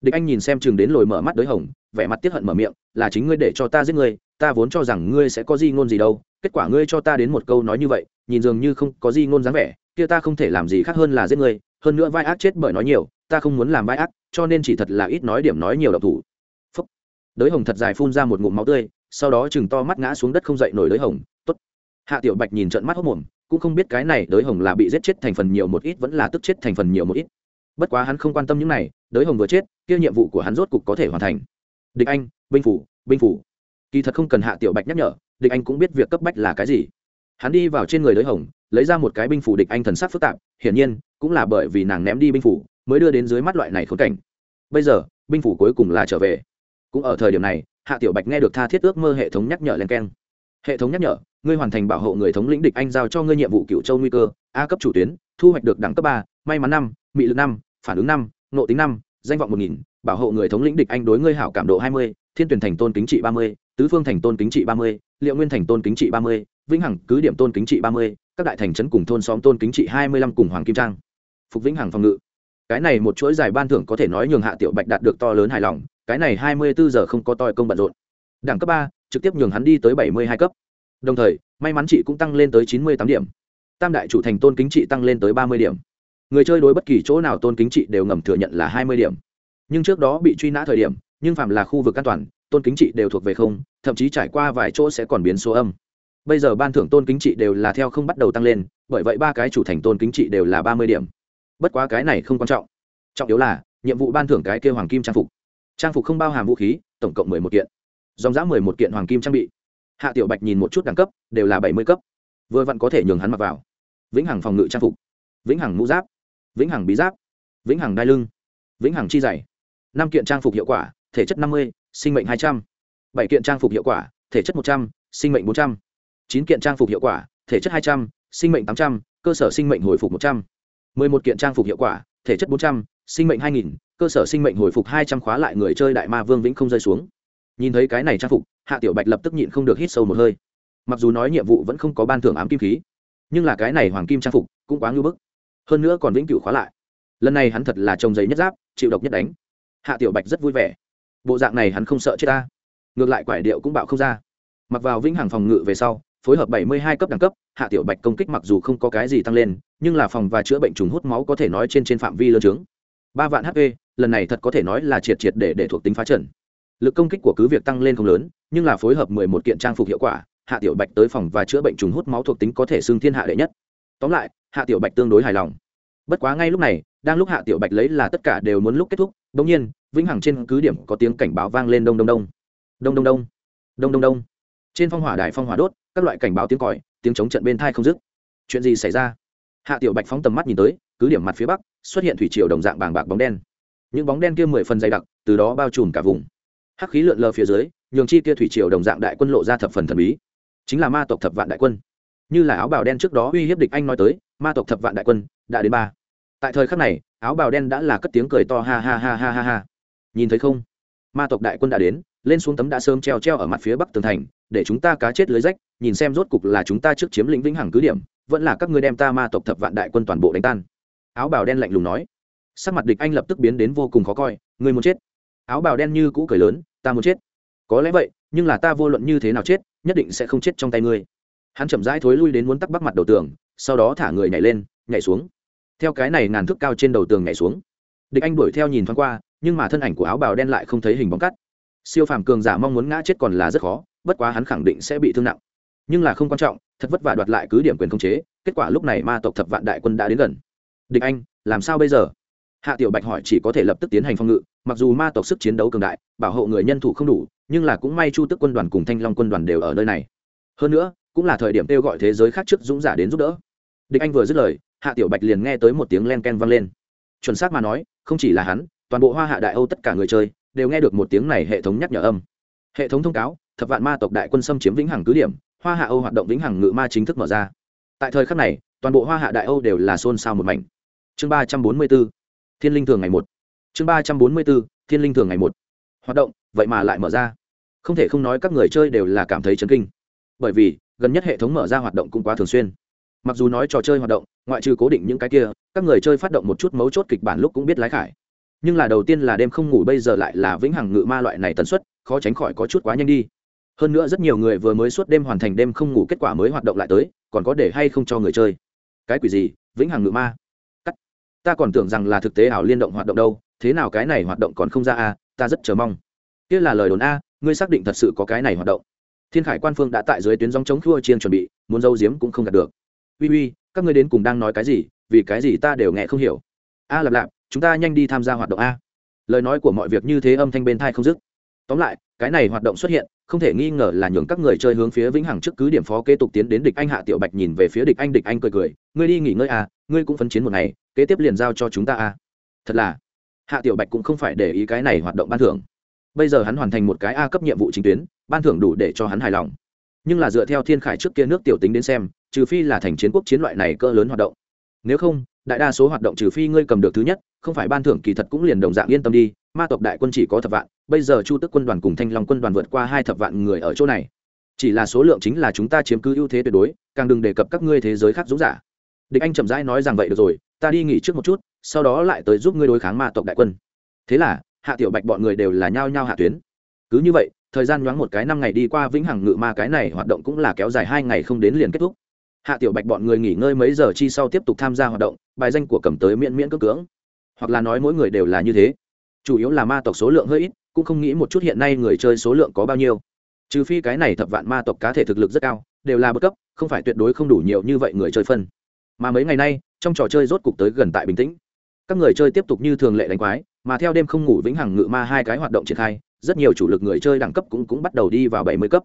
Địch anh nhìn xem chừng đến lồi mở mắt đới hồng, vẻ mặt tiếp hận mở miệng, là chính ngươi để cho ta giết ngươi, ta vốn cho rằng ngươi sẽ có gì ngôn gì đâu, kết quả ngươi cho ta đến một câu nói như vậy, nhìn dường như không có gì ngôn dáng vẻ, kia ta không thể làm gì khác hơn là giết ngươi, hơn nữa vai ác chết bởi nói nhiều ta không muốn làm vai ác, cho nên chỉ thật là ít nói điểm nói nhiều độc thủ. Phúc. Đới hồng thật dài phun ra một ngụm máu tươi, sau đó chừng to mắt ngã xuống đất không dậy nổi đới hồng, tốt. Hạ tiểu bạch nhìn trận mắt hốc mồm, cũng không biết cái này đới hồng là bị giết chết thành phần nhiều một ít vẫn là tức chết thành phần nhiều một ít. Bất quá hắn không quan tâm những này, đới hồng vừa chết, kia nhiệm vụ của hắn rốt cục có thể hoàn thành. Địch anh, binh phủ binh phủ. Kỳ thật không cần hạ tiểu bạch nhắc nhở, địch anh cũng biết việc cấp bách là cái gì. Hắn đi vào trên người đới hồng, lấy ra một cái binh phủ địch anh thần sắc phức tạp, hiển nhiên cũng là bởi vì nàng ném đi binh phủ mới đưa đến dưới mắt loại này khốn cảnh. Bây giờ, binh phủ cuối cùng là trở về. Cũng ở thời điểm này, hạ tiểu bạch nghe được tha thiết ước mơ hệ thống nhắc nhở len keng. Hệ thống nhắc nhở, ngươi hoàn thành bảo hộ người thống lĩnh địch anh giao cho ngươi nhiệm vụ cựu châu nguy cơ, a cấp chủ tuyến, thu hoạch được đẳng cấp ba, may mắn năm, mị lực năm, phản ứng năm nộ tính năm, danh vọng một nghìn, bảo hộ người thống lĩnh địch anh đối ngươi hảo cảm độ hai mươi, thiên tuyển thành tôn kính trị ba mươi, tứ phương thành tôn kính trị ba mươi, liệu nguyên thành tôn kính trị ba mươi, vĩnh hằng cứ điểm tôn kính trị ba mươi, các đại thành trấn cùng thôn xóm tôn kính trị hai mươi lăm cùng hoàng kim trang. Phục vĩnh hằng phòng ngự cái này một chuỗi dài ban thưởng có thể nói nhường hạ tiểu bạch đạt được to lớn hài lòng, cái này hai mươi bốn giờ không có toi công bận rộn. Đẳng cấp ba, trực tiếp nhường hắn đi tới bảy mươi hai cấp. Đồng thời, may mắn chị cũng tăng lên tới chín mươi tám điểm. Tam đại chủ thành tôn kính trị tăng lên tới ba mươi điểm. Người chơi đối bất kỳ chỗ nào tôn kính trị đều ngầm thừa nhận là hai mươi điểm. Nhưng trước đó bị truy nã thời điểm, nhưng phạm là khu vực an toàn, tôn kính trị đều thuộc về không, thậm chí trải qua vài chỗ sẽ còn biến số âm. Bây giờ ban thưởng tôn kính trị đều là theo không bắt đầu tăng lên, bởi vậy ba cái chủ thành tôn kính trị đều là ba mươi điểm bất quá cái này không quan trọng. Trọng yếu là, nhiệm vụ ban thưởng cái kêu hoàng kim trang phục. Trang phục không bao hàm vũ khí, tổng cộng mười một kiện. Dòng dã mười một kiện hoàng kim trang bị. Hạ tiểu bạch nhìn một chút đẳng cấp, đều là bảy mươi cấp. Vừa vặn có thể nhường hắn mặc vào. Vĩnh hằng phòng ngự trang phục. Vĩnh hằng mũ giáp. Vĩnh hằng bí giáp. Vĩnh hằng đai lưng. Vĩnh hằng chi dày năm kiện trang phục hiệu quả, thể chất năm mươi, sinh mệnh hai trăm. Bảy kiện trang phục hiệu quả, thể chất một trăm, sinh mệnh bốn trăm. Chín kiện trang phục hiệu quả, thể chất hai trăm, sinh mệnh tám trăm, cơ sở sinh mệnh hồi phục một trăm một kiện trang phục hiệu quả, thể chất bốn trăm, sinh mệnh hai nghìn, cơ sở sinh mệnh hồi phục hai trăm khóa lại người chơi đại ma vương vĩnh không rơi xuống. Nhìn thấy cái này trang phục, hạ tiểu bạch lập tức nhịn không được hít sâu một hơi. Mặc dù nói nhiệm vụ vẫn không có ban thưởng ám kim khí, nhưng là cái này hoàng kim trang phục cũng quá nhu bức. Hơn nữa còn vĩnh cửu khóa lại. Lần này hắn thật là trông giấy nhất giáp, chịu độc nhất đánh. Hạ tiểu bạch rất vui vẻ. Bộ dạng này hắn không sợ chết ta. Ngược lại quải điệu cũng bạo không ra. Mặc vào vĩnh hằng phòng ngự về sau phối hợp 72 cấp đẳng cấp, Hạ Tiểu Bạch công kích mặc dù không có cái gì tăng lên, nhưng là phòng và chữa bệnh trùng hút máu có thể nói trên trên phạm vi lớn trướng. 3 vạn HP, lần này thật có thể nói là triệt triệt để để thuộc tính phá trận. Lực công kích của cứ việc tăng lên không lớn, nhưng là phối hợp 11 kiện trang phục hiệu quả, Hạ Tiểu Bạch tới phòng và chữa bệnh trùng hút máu thuộc tính có thể xưng thiên hạ đệ nhất. Tóm lại, Hạ Tiểu Bạch tương đối hài lòng. Bất quá ngay lúc này, đang lúc Hạ Tiểu Bạch lấy là tất cả đều muốn lúc kết thúc, đồng nhiên, vĩnh hằng trên cứ điểm có tiếng cảnh báo vang lên đông đông đông. Đông đông đông. Đông đông đông. Trên phong hỏa đại phong hỏa đốt, các loại cảnh báo tiếng còi, tiếng chống trận bên thai không dứt. Chuyện gì xảy ra? Hạ tiểu bạch phóng tầm mắt nhìn tới, cứ điểm mặt phía bắc, xuất hiện thủy triều đồng dạng bàng bạc bóng đen. Những bóng đen kia mười phần dày đặc, từ đó bao trùm cả vùng. Hắc khí lượn lờ phía dưới, nhường chi kia thủy triều đồng dạng đại quân lộ ra thập phần thần bí. Chính là ma tộc thập vạn đại quân. Như là áo bào đen trước đó uy hiếp địch anh nói tới, ma tộc thập vạn đại quân đã đến ba. Tại thời khắc này, áo bào đen đã là cất tiếng cười to ha ha ha ha ha ha. Nhìn thấy không? Ma tộc đại quân đã đến, lên xuống tấm đã sớm treo treo ở mặt phía bắc tường thành để chúng ta cá chết lưới rách, nhìn xem rốt cục là chúng ta trước chiếm lĩnh vĩnh hằng cứ điểm, vẫn là các ngươi đem ta ma tộc thập vạn đại quân toàn bộ đánh tan. Áo bào đen lạnh lùng nói. Sắc mặt địch anh lập tức biến đến vô cùng khó coi, ngươi muốn chết? Áo bào đen như cũ cười lớn, ta muốn chết. Có lẽ vậy, nhưng là ta vô luận như thế nào chết, nhất định sẽ không chết trong tay ngươi. Hắn chậm rãi thối lui đến muốn tắc bắc mặt đầu tường, sau đó thả người nhảy lên, nhảy xuống. Theo cái này ngàn thước cao trên đầu tường nhảy xuống. Địch anh đuổi theo nhìn thoáng qua, nhưng mà thân ảnh của áo bào đen lại không thấy hình bóng cắt. Siêu phàm cường giả mong muốn ngã chết còn là rất khó bất quá hắn khẳng định sẽ bị thương nặng. Nhưng là không quan trọng, thật vất vả đoạt lại cứ điểm quyền khống chế, kết quả lúc này ma tộc thập vạn đại quân đã đến gần. Địch anh, làm sao bây giờ? Hạ tiểu bạch hỏi chỉ có thể lập tức tiến hành phòng ngự, mặc dù ma tộc sức chiến đấu cường đại, bảo hộ người nhân thủ không đủ, nhưng là cũng may chu tức quân đoàn cùng thanh long quân đoàn đều ở nơi này. Hơn nữa, cũng là thời điểm kêu gọi thế giới khác trước dũng giả đến giúp đỡ. Địch anh vừa dứt lời, hạ tiểu bạch liền nghe tới một tiếng len ken vang lên. Chuẩn xác mà nói, không chỉ là hắn, toàn bộ hoa hạ đại âu tất cả người chơi, đều nghe được một tiếng này hệ thống nhắc nhở âm. Hệ thống thông cáo thập vạn ma tộc đại quân xâm chiếm vĩnh hằng cứ điểm, hoa hạ âu hoạt động vĩnh hằng ngự ma chính thức mở ra. Tại thời khắc này, toàn bộ hoa hạ đại âu đều là xôn xao một mảnh. Chương ba trăm bốn mươi b ố thiên linh thường ngày một. Chương ba trăm bốn mươi b ố thiên linh thường ngày một. Hoạt động, vậy mà lại mở ra. Không thể không nói các người chơi đều là cảm thấy chấn kinh. Bởi vì, gần nhất hệ thống mở ra hoạt động cũng quá thường xuyên. Mặc dù nói trò chơi hoạt động, ngoại trừ cố định những cái kia, các người chơi phát động một chút mấu chốt kịch bản lúc cũng biết lái khải. Nhưng là đầu tiên là đêm không ngủ bây giờ lại là vĩnh hằng ngự ma loại này tần suất, khó tránh khỏi có chút quá nhanh đi hơn nữa rất nhiều người vừa mới suốt đêm hoàn thành đêm không ngủ kết quả mới hoạt động lại tới, còn có để hay không cho người chơi. Cái quỷ gì? Vĩnh hằng ngự ma. Cắt. Ta còn tưởng rằng là thực tế ảo liên động hoạt động đâu, thế nào cái này hoạt động còn không ra a ta rất chờ mong. Kia là lời đồn a, ngươi xác định thật sự có cái này hoạt động. Thiên khải quan phương đã tại dưới tuyến dòng chống khua chiên chuẩn bị, muốn dâu diếm cũng không đạt được. Uy uy, các ngươi đến cùng đang nói cái gì, vì cái gì ta đều nghe không hiểu. A lặp lạp, chúng ta nhanh đi tham gia hoạt động a. Lời nói của mọi việc như thế âm thanh bên thai không dứt tóm lại, cái này hoạt động xuất hiện, không thể nghi ngờ là nhường các người chơi hướng phía vĩnh hằng trước cứ điểm phó kế tục tiến đến địch anh hạ tiểu bạch nhìn về phía địch anh địch anh cười cười, ngươi đi nghỉ ngơi à ngươi cũng phấn chiến một ngày, kế tiếp liền giao cho chúng ta à. Thật là, hạ tiểu bạch cũng không phải để ý cái này hoạt động ban thưởng. Bây giờ hắn hoàn thành một cái a cấp nhiệm vụ chính tuyến, ban thưởng đủ để cho hắn hài lòng. Nhưng là dựa theo thiên khải trước kia nước tiểu tính đến xem, trừ phi là thành chiến quốc chiến loại này cỡ lớn hoạt động. Nếu không, đại đa số hoạt động trừ phi ngươi cầm được thứ nhất, không phải ban thưởng kỳ thật cũng liền đồng dạng yên tâm đi ma tộc đại quân chỉ có thập vạn, bây giờ chu tức quân đoàn cùng thanh long quân đoàn vượt qua hai thập vạn người ở chỗ này. Chỉ là số lượng chính là chúng ta chiếm cứ ưu thế tuyệt đối, càng đừng đề cập các ngươi thế giới khác dũng giả. Địch anh chậm rãi nói rằng vậy được rồi, ta đi nghỉ trước một chút, sau đó lại tới giúp ngươi đối kháng ma tộc đại quân. Thế là, hạ tiểu bạch bọn người đều là nhao nhao hạ tuyến. Cứ như vậy, thời gian nhoáng một cái năm ngày đi qua vĩnh hằng ngự ma cái này hoạt động cũng là kéo dài hai ngày không đến liền kết thúc. Hạ tiểu bạch bọn người nghỉ ngơi mấy giờ chi sau tiếp tục tham gia hoạt động, bài danh của cầm tới miễn miễn cước cưỡng. Hoặc là nói mỗi người đều là như thế chủ yếu là ma tộc số lượng hơi ít, cũng không nghĩ một chút hiện nay người chơi số lượng có bao nhiêu. Trừ phi cái này thập vạn ma tộc cá thể thực lực rất cao, đều là bất cấp, không phải tuyệt đối không đủ nhiều như vậy người chơi phân. Mà mấy ngày nay, trong trò chơi rốt cục tới gần tại bình tĩnh. Các người chơi tiếp tục như thường lệ đánh quái, mà theo đêm không ngủ vĩnh hằng ngự ma hai cái hoạt động triển khai, rất nhiều chủ lực người chơi đẳng cấp cũng cũng bắt đầu đi vào bảy mươi cấp.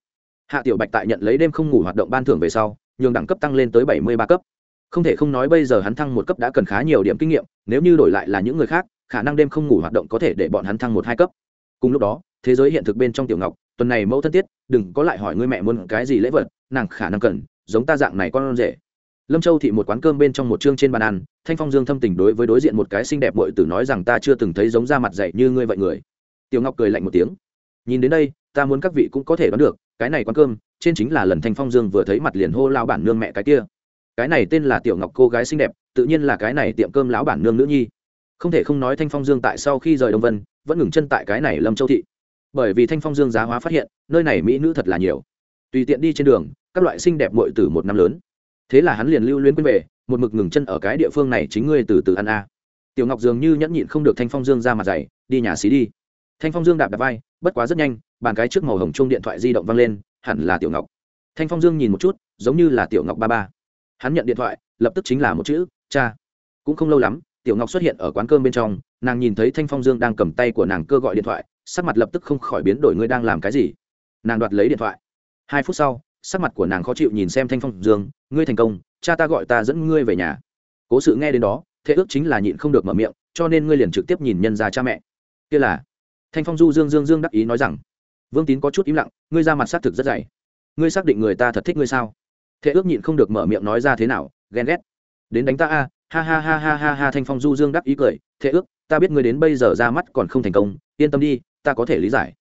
Hạ tiểu bạch tại nhận lấy đêm không ngủ hoạt động ban thưởng về sau, nhường đẳng cấp tăng lên tới bảy mươi ba cấp. Không thể không nói bây giờ hắn thăng một cấp đã cần khá nhiều điểm kinh nghiệm, nếu như đổi lại là những người khác khả năng đêm không ngủ hoạt động có thể để bọn hắn thăng một hai cấp. Cùng lúc đó, thế giới hiện thực bên trong tiểu ngọc, tuần này mẫu thân tiết, đừng có lại hỏi người mẹ muốn cái gì lễ vật, nàng khả năng cần, giống ta dạng này con rể. Lâm châu thị một quán cơm bên trong một chương trên bàn ăn, thanh phong dương thâm tình đối với đối diện một cái xinh đẹp bội tử nói rằng ta chưa từng thấy giống da mặt dạy như ngươi vậy người. Tiểu ngọc cười lạnh một tiếng. Nhìn đến đây, ta muốn các vị cũng có thể đoán được, cái này quán cơm, trên chính là lần thanh phong dương vừa thấy mặt liền hô lao bản nương mẹ cái kia. Cái này tên là tiểu ngọc cô gái xinh đẹp, tự nhiên là cái này tiệm cơm lão bản nương nữ nhi không thể không nói thanh phong dương tại sau khi rời đông vân, vẫn ngừng chân tại cái này lâm châu thị. Bởi vì thanh phong dương giá hóa phát hiện, nơi này mỹ nữ thật là nhiều. Tùy tiện đi trên đường, các loại xinh đẹp muội từ một năm lớn. Thế là hắn liền lưu luyến quên về, một mực ngừng chân ở cái địa phương này chính ngươi từ từ ăn a. Tiểu ngọc dường như nhẫn nhịn không được thanh phong dương ra mặt dày, đi nhà xí đi. Thanh phong dương đạp đạp vai, bất quá rất nhanh, bàn cái trước màu hồng chung điện thoại di động văng lên, hẳn là tiểu ngọc. Thanh phong dương nhìn một chút, giống như là tiểu ngọc ba ba. Hắn nhận điện thoại, lập tức chính là một chữ, cha. Cũng không lâu lắm tiểu ngọc xuất hiện ở quán cơm bên trong, nàng nhìn thấy thanh phong dương đang cầm tay của nàng cơ gọi điện thoại, sắc mặt lập tức không khỏi biến đổi, ngươi đang làm cái gì? Nàng đoạt lấy điện thoại. Hai phút sau, sắc mặt của nàng khó chịu nhìn xem thanh phong dương, ngươi thành công, cha ta gọi ta dẫn ngươi về nhà. Cố sự nghe đến đó thế ước chính là nhịn không được mở miệng, cho nên ngươi liền trực tiếp nhìn nhân ra cha mẹ. Kia là, thanh phong du dương dương dương đắc ý nói rằng, vương tín có chút im lặng, ngươi ra mặt xác thực rất dày. Ngươi xác định người ta thật thích ngươi sao? Thế ước nhịn không được mở miệng nói ra thế nào, ghen ghét. Đến đánh ta a ha ha ha ha ha ha, thanh phong du dương đắc ý cười, thế ước, ta biết ngươi đến bây giờ ra mắt còn không thành công, yên tâm đi, ta có thể lý giải.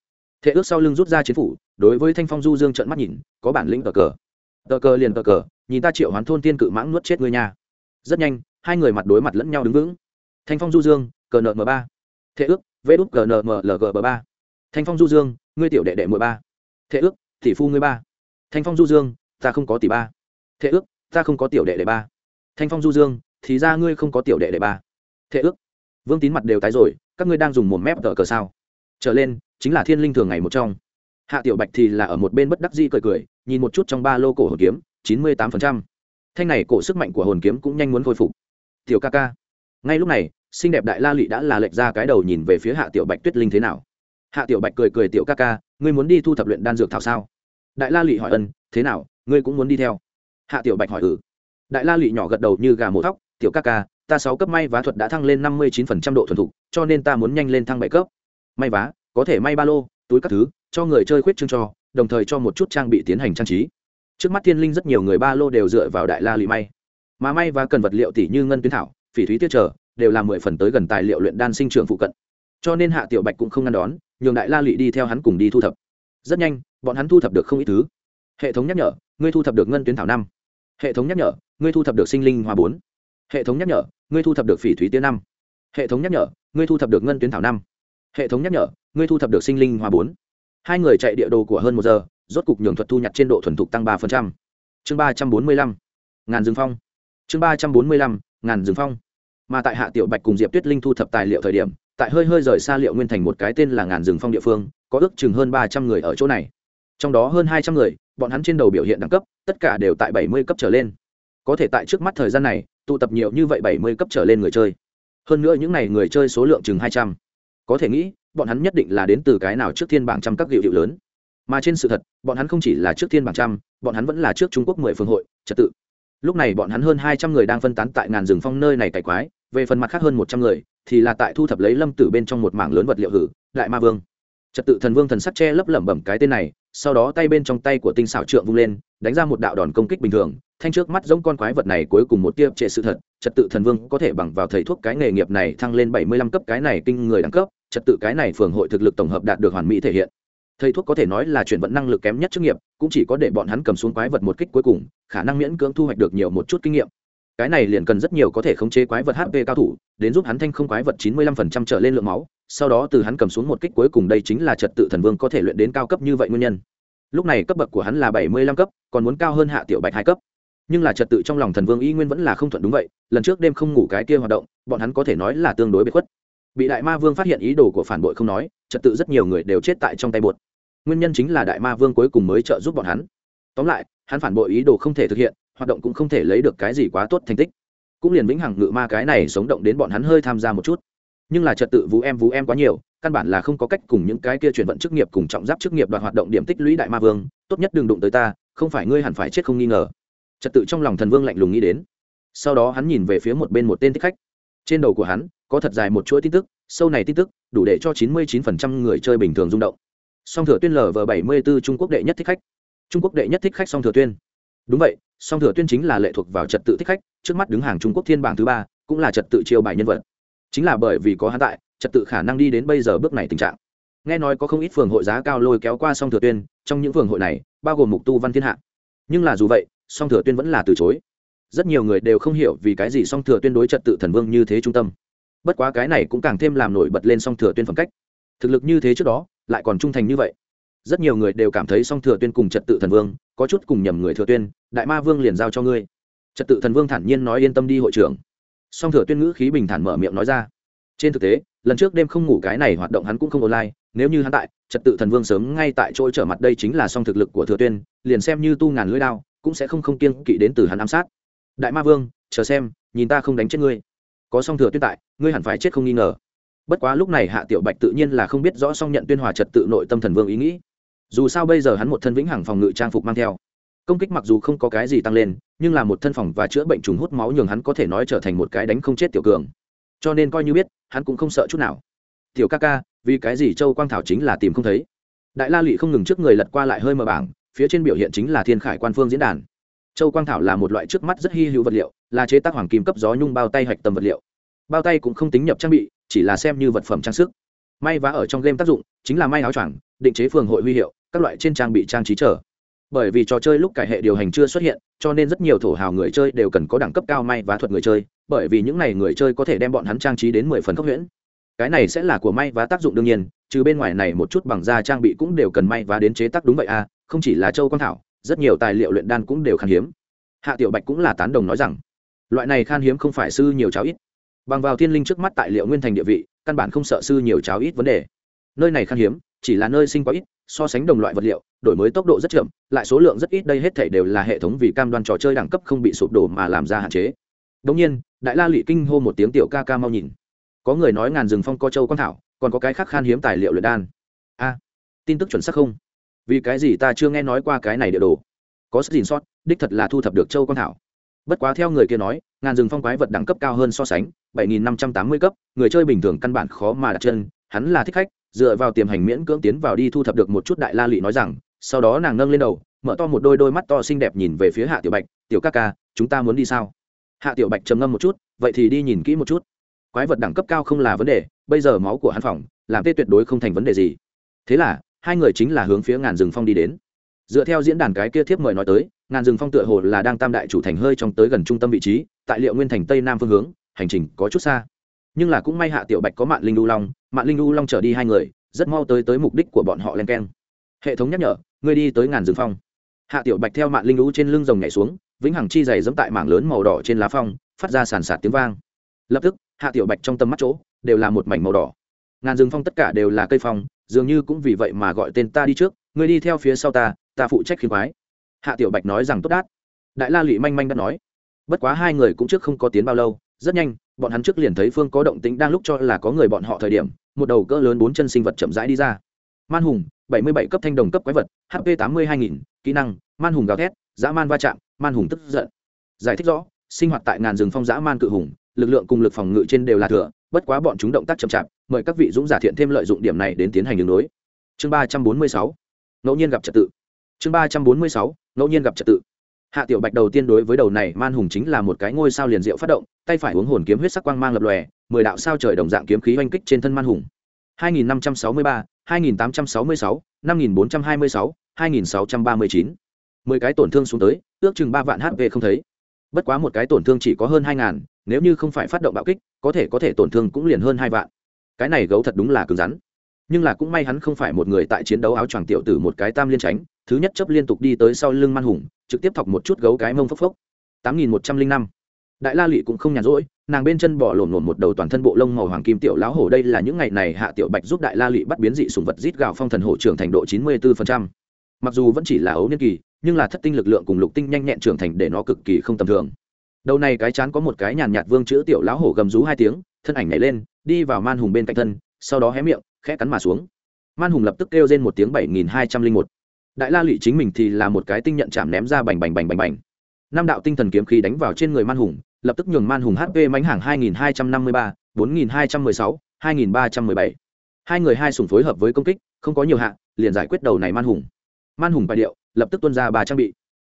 Thế ước sau lưng rút ra chiến phủ, đối với thanh phong du dương trợn mắt nhìn, có bản lĩnh tờ cờ. Tờ cờ liền tờ cờ, nhìn ta triệu hoán thôn tiên cự mãng nuốt chết ngươi nha. Rất nhanh, hai người mặt đối mặt lẫn nhau đứng vững. Thanh phong du dương cờ nợ m ba. Thế ước, vê đút cờ nợ m lg ba. Thanh phong du dương, ngươi tiểu đệ đệ m ba. Thế ước, tỷ phu ngươi ba. Thanh phong du dương, ta không có tỷ ba. Thế ước, ta không có tiểu đệ đệ ba. Thanh phong du dương thì ra ngươi không có tiểu đệ đệ ba. Thế ước, vương tín mặt đều tái rồi, các ngươi đang dùng một mép tờ cờ sao? Trở lên, chính là thiên linh thường ngày một trong. Hạ tiểu bạch thì là ở một bên bất đắc di cười cười, nhìn một chút trong ba lô cổ hồn kiếm, chín mươi tám phần trăm. Thanh này cổ sức mạnh của hồn kiếm cũng nhanh muốn khôi phục. Tiểu ca ca, ngay lúc này, xinh đẹp đại la lị đã là lệch ra cái đầu nhìn về phía hạ tiểu bạch tuyết linh thế nào. Hạ tiểu bạch cười cười, tiểu ca ca, ngươi muốn đi thu thập luyện đan dược thảo sao? Đại la lị hỏi, ân, thế nào, ngươi cũng muốn đi theo? Hạ tiểu bạch hỏi ừ. Đại la lị nhỏ gật đầu như gà mổ thóc tiểu ca ca, ta sáu cấp may vá thuật đã thăng lên năm mươi chín phần trăm độ thuần thục, cho nên ta muốn nhanh lên thăng bảy cấp. May vá, có thể may ba lô, túi các thứ, cho người chơi khuyết chương cho, đồng thời cho một chút trang bị tiến hành trang trí. Trước mắt thiên linh rất nhiều người ba lô đều dựa vào đại la lì may. Mà may và cần vật liệu tỷ như ngân tuyến thảo, phỉ thúy tiết trở, đều là mười phần tới gần tài liệu luyện đan sinh trưởng phụ cận. Cho nên hạ tiểu bạch cũng không ngăn đón, nhường đại la Lụy đi theo hắn cùng đi thu thập. Rất nhanh, bọn hắn thu thập được không ít thứ. Hệ thống nhắc nhở, ngươi thu thập được ngân tuyến thảo năm. Hệ thống nhắc nhở, ngươi thu thập được sinh linh hoa bốn hệ thống nhắc nhở, ngươi thu thập được phỉ thúy tiên năm. Hệ thống nhắc nhở, ngươi thu thập được ngân tuyến thảo năm. Hệ thống nhắc nhở, ngươi thu thập được sinh linh hoa bốn. Hai người chạy địa đồ của hơn một giờ, rốt cục nhường thuật thu nhặt trên độ thuần thục tăng ba chương ba trăm bốn mươi lăm, ngàn rừng phong. Chương ba trăm bốn mươi lăm, ngàn rừng phong. Mà tại hạ tiểu bạch cùng diệp tuyết linh thu thập tài liệu thời điểm, tại hơi hơi rời xa liệu nguyên thành một cái tên là ngàn rừng phong địa phương, có ước chừng hơn ba trăm người ở chỗ này. Trong đó hơn hai trăm người, bọn hắn trên đầu biểu hiện đẳng cấp, tất cả đều tại bảy mươi cấp trở lên. Có thể tại trước mắt thời gian này tụ tập nhiều như vậy bảy mươi cấp trở lên người chơi. Hơn nữa những n à y người chơi số lượng chừng hai trăm. Có thể nghĩ, bọn hắn nhất định là đến từ cái nào trước thiên bảng trăm các hiệu hiệu lớn. Mà trên sự thật, bọn hắn không chỉ là trước thiên bảng trăm, bọn hắn vẫn là trước trung quốc mười phương hội, trật tự. Lúc này bọn hắn hơn hai trăm người đang phân tán tại ngàn rừng phong nơi này cải quái, về phần mặt khác hơn một trăm người, thì là tại thu thập lấy lâm tử bên trong một mảng lớn vật liệu hử, đại ma vương trật tự thần vương thần sắc che lấp lẩm bẩm cái tên này, sau đó tay bên trong tay của tinh xảo trượng vung lên, đánh ra một đạo đòn công kích bình thường, thanh trước mắt giống con quái vật này cuối cùng một tia trệ sự thật, trật tự thần vương có thể bằng vào thầy thuốc cái nghề nghiệp này thăng lên bảy mươi lăm cấp cái này kinh người đẳng cấp, trật tự cái này phường hội thực lực tổng hợp đạt được hoàn mỹ thể hiện. Thầy thuốc có thể nói là chuyển vận năng lực kém nhất chức nghiệp, cũng chỉ có để bọn hắn cầm xuống quái vật một kích cuối cùng, khả năng miễn cưỡng thu hoạch được nhiều một chút kinh nghiệm cái này liền cần rất nhiều có thể khống chế quái vật hp cao thủ, đến giúp hắn thanh không quái vật chín mươi lăm phần trăm trở lên lượng máu, sau đó từ hắn cầm xuống một kích cuối cùng đây chính là trật tự thần vương có thể luyện đến cao cấp như vậy nguyên nhân. Lúc này cấp bậc của hắn là bảy mươi lăm cấp, còn muốn cao hơn hạ tiểu bạch hai cấp. Nhưng là trật tự trong lòng thần vương y nguyên vẫn là không thuận đúng vậy, lần trước đêm không ngủ cái kia hoạt động, bọn hắn có thể nói là tương đối bị khuất. Bị đại ma vương phát hiện ý đồ của phản bội không nói, trật tự rất nhiều người đều chết tại trong tay bột. Nguyên nhân chính là đại ma vương cuối cùng mới trợ giúp bọn hắn. Tóm lại, hắn phản bội ý đồ không thể thực hiện hoạt động cũng không thể lấy được cái gì quá tốt thành tích. Cũng liền vĩnh hằng ngự ma cái này sống động đến bọn hắn hơi tham gia một chút. Nhưng là trật tự vũ em vũ em quá nhiều, căn bản là không có cách cùng những cái kia chuyển vận chức nghiệp cùng trọng giáp chức nghiệp đoạt hoạt động điểm tích lũy đại ma vương, tốt nhất đừng đụng tới ta, không phải ngươi hẳn phải chết không nghi ngờ. Trật tự trong lòng thần vương lạnh lùng nghĩ đến. Sau đó hắn nhìn về phía một bên một tên thích khách. Trên đầu của hắn, có thật dài một chuỗi tin tức, sâu này tin tức, đủ để cho chín mươi 99% người chơi bình thường rung động. Song thừa tuyên lv bảy mươi b ố trung quốc đệ nhất thích khách. Trung quốc đệ nhất thích khách song thừa tuyên đúng vậy, song thừa tuyên chính là lệ thuộc vào trật tự thích khách, trước mắt đứng hàng trung quốc thiên bảng thứ ba, cũng là trật tự chiêu bài nhân vật. Chính là bởi vì có hắn tại, trật tự khả năng đi đến bây giờ bước này tình trạng. Nghe nói có không ít phường hội giá cao lôi kéo qua song thừa tuyên, trong những phường hội này, bao gồm mục tu văn thiên hạ. Nhưng là dù vậy, song thừa tuyên vẫn là từ chối. Rất nhiều người đều không hiểu vì cái gì song thừa tuyên đối trật tự thần vương như thế trung tâm. Bất quá cái này cũng càng thêm làm nổi bật lên song thừa tuyên phẩm cách. Thực lực như thế trước đó, lại còn trung thành như vậy. Rất nhiều người đều cảm thấy song thừa tuyên cùng trật tự thần vương có chút cùng nhầm người thừa tuyên, đại ma vương liền giao cho ngươi. Trật tự thần vương thản nhiên nói yên tâm đi hội trưởng. Song thừa tuyên ngữ khí bình thản mở miệng nói ra. Trên thực tế, lần trước đêm không ngủ cái này hoạt động hắn cũng không online, nếu như hắn tại, trật tự thần vương sớm ngay tại chỗ trở mặt đây chính là song thực lực của thừa tuyên, liền xem như tu ngàn lưỡi đao, cũng sẽ không không kiêng kỵ đến từ hắn ám sát. Đại ma vương, chờ xem, nhìn ta không đánh chết ngươi. Có song thừa tuyên tại, ngươi hẳn phải chết không nghi ngờ. Bất quá lúc này hạ tiểu bạch tự nhiên là không biết rõ song nhận tuyên hòa trật tự nội tâm thần vương ý nghĩ dù sao bây giờ hắn một thân vĩnh hằng phòng ngự trang phục mang theo. Công kích mặc dù không có cái gì tăng lên, nhưng là một thân phòng và chữa bệnh trùng hút máu nhường hắn có thể nói trở thành một cái đánh không chết tiểu cường. Cho nên coi như biết, hắn cũng không sợ chút nào. Tiểu ca ca, vì cái gì châu quang thảo chính là tìm không thấy? Đại la lụy không ngừng trước người lật qua lại hơi mờ bảng, phía trên biểu hiện chính là thiên khải quan phương diễn đàn. Châu quang thảo là một loại trước mắt rất hy hữu vật liệu, là chế tác hoàng kim cấp gió nhung bao tay hạch tầm vật liệu. Bao tay cũng không tính nhập trang bị, chỉ là xem như vật phẩm trang sức may vá ở trong game tác dụng chính là may áo choàng, định chế phường hội huy hiệu, các loại trên trang bị trang trí trở bởi vì trò chơi lúc cải hệ điều hành chưa xuất hiện, cho nên rất nhiều thổ hào người chơi đều cần có đẳng cấp cao may vá thuật người chơi, bởi vì những n à y người chơi có thể đem bọn hắn trang trí đến mười phần cấp huyễn. Cái này sẽ là của may vá tác dụng đương nhiên, trừ bên ngoài này một chút bằng da trang bị cũng đều cần may vá đến chế tác đúng vậy à không chỉ là châu quang thảo, rất nhiều tài liệu luyện đan cũng đều khan hiếm. Hạ tiểu bạch cũng là tán đồng nói rằng, loại này khan hiếm không phải sư nhiều cháo ít. Bằng vào thiên linh trước mắt tại liệu nguyên thành địa vị căn bản không sợ sư nhiều cháo ít vấn đề nơi này khan hiếm chỉ là nơi sinh quá ít so sánh đồng loại vật liệu đổi mới tốc độ rất chậm lại số lượng rất ít đây hết thảy đều là hệ thống vì cam đoan trò chơi đẳng cấp không bị sụp đổ mà làm ra hạn chế Đồng nhiên, Đại La Lệ kinh hô một tiếng tiểu ca ca mau nhìn. Có người nói ngàn rừng phong co châu quan thảo, còn có cái khác khan hiếm tài liệu luyện đan. A, tin tức chuẩn xác không? Vì cái gì ta chưa nghe nói qua cái này địa đồ? Có gìn sót, đích thật là thu thập được châu quan thảo. Bất quá theo người kia nói, ngàn rừng phong quái vật đẳng cấp cao hơn so sánh, 7580 cấp, người chơi bình thường căn bản khó mà đặt chân, hắn là thích khách, dựa vào tiềm hành miễn cưỡng tiến vào đi thu thập được một chút đại la lị nói rằng, sau đó nàng nâng lên đầu, mở to một đôi đôi mắt to xinh đẹp nhìn về phía Hạ Tiểu Bạch, "Tiểu ca ca, chúng ta muốn đi sao?" hạ tiểu bạch trầm ngâm một chút vậy thì đi nhìn kỹ một chút. Quái vật đẳng cấp cao không là vấn đề bây giờ máu của hắn phòng làm tê tuyệt đối không thành vấn đề gì. Thế là hai người chính là hướng phía ngàn rừng phong đi đến. Dựa theo diễn đàn cái kia thiếp mời nói tới ngàn rừng phong tựa hồ là đang tam đại chủ thành hơi trong tới gần trung tâm vị trí, tại liệu nguyên thành tây nam phương hướng, hành trình có chút xa. Nhưng là cũng may hạ tiểu bạch có mạng linh u long mạng linh u long trở đi hai người, rất mau tới tới mục đích của bọn họ len keng. Hệ thống nhắc nhở, ngươi đi tới ngàn rừng phong. Hạ tiểu bạch theo mạng linh u trên lưng rồng nhảy xuống, vĩnh hằng chi dày dẫm tại mảng lớn màu đỏ trên lá phong, phát ra sàn sạt tiếng vang. Lập tức, hạ tiểu bạch trong tầm mắt chỗ, đều là một mảnh màu đỏ. Ngàn rừng phong tất cả đều là cây phong, dường như cũng vì vậy mà gọi tên ta đi trước, ngươi đi theo phía sau ta ta phụ trách khiến quái hạ tiểu bạch nói rằng tốt đát. Đại la lụy manh manh đã nói. Bất quá hai người cũng trước không có tiến bao lâu, rất nhanh, bọn hắn trước liền thấy phương có động tính đang lúc cho là có người bọn họ thời điểm, một đầu cỡ lớn bốn chân sinh vật chậm rãi đi ra. Man hùng, bảy mươi bảy cấp thanh đồng cấp quái vật hp tám mươi hai nghìn, kỹ năng, man hùng gào thét, dã man va chạm, man hùng tức giận. Giải thích rõ, sinh hoạt tại ngàn rừng phong dã man cự hùng, lực lượng cùng lực phòng ngự trên đều là thừa, bất quá bọn chúng động tác chậm chạp, mời các vị dũng giả thiện thêm lợi dụng điểm này đến tiến hành đường đối. Chương ba trăm bốn mươi sáu, ngẫu nhiên gặp trật tự. Chương ba trăm bốn mươi sáu ngẫu nhiên gặp trật tự. Hạ tiểu bạch đầu tiên đối với đầu này man hùng chính là một cái ngôi sao liền diệu phát động tay phải uống hồn kiếm huyết sắc quang mang lập lòe mười đạo sao trời đồng dạng kiếm khí oanh kích trên thân man hùng. 2563, 2866, 5426, 2639 mười cái tổn thương xuống tới ước chừng ba vạn hp không thấy. Bất quá một cái tổn thương chỉ có hơn hai ngàn nếu như không phải phát động bạo kích có thể có thể tổn thương cũng liền hơn hai vạn. Cái này gấu thật đúng là cứng rắn. Nhưng là cũng may hắn không phải một người tại chiến đấu áo choàng tiểu tử một cái tam liên tránh thứ nhất chấp liên tục đi tới sau lưng man hùng, trực tiếp thọc một chút gấu cái mông phốc phốc. tám nghìn một trăm linh năm. Đại la lụy cũng không nhàn rỗi, nàng bên chân bỏ lổn lổn một đầu toàn thân bộ lông màu hoàng kim tiểu lão hổ đây là những ngày này hạ tiểu bạch giúp đại la lụy bắt biến dị sùng vật rít gạo phong thần hổ trưởng thành độ chín mươi bốn mặc dù vẫn chỉ là ấu niên kỳ, nhưng là thất tinh lực lượng cùng lục tinh nhanh nhẹn trưởng thành để nó cực kỳ không tầm thường. Đầu này cái chán có một cái nhàn nhạt vương chữ tiểu lão hổ gầm rú hai tiếng, thân ảnh nhảy lên, đi vào man hùng bên cạnh thân, sau đó hé miệng, khẽ cắn mà xuống. Man hùng lập tức kêu lên một tiếng bảy nghìn hai trăm linh một đại la lụy chính mình thì là một cái tinh nhận chạm ném ra bành bành bành bành bành. Năm đạo tinh thần kiếm khí đánh vào trên người man hùng, lập tức nhường man hùng hp mánh hàng hai nghìn hai trăm năm mươi ba, bốn nghìn hai trăm mười sáu, hai nghìn ba trăm mười bảy. Hai người hai sùng phối hợp với công kích, không có nhiều hạ, liền giải quyết đầu này man hùng. Man hùng bài điệu, lập tức tuân ra ba trang bị.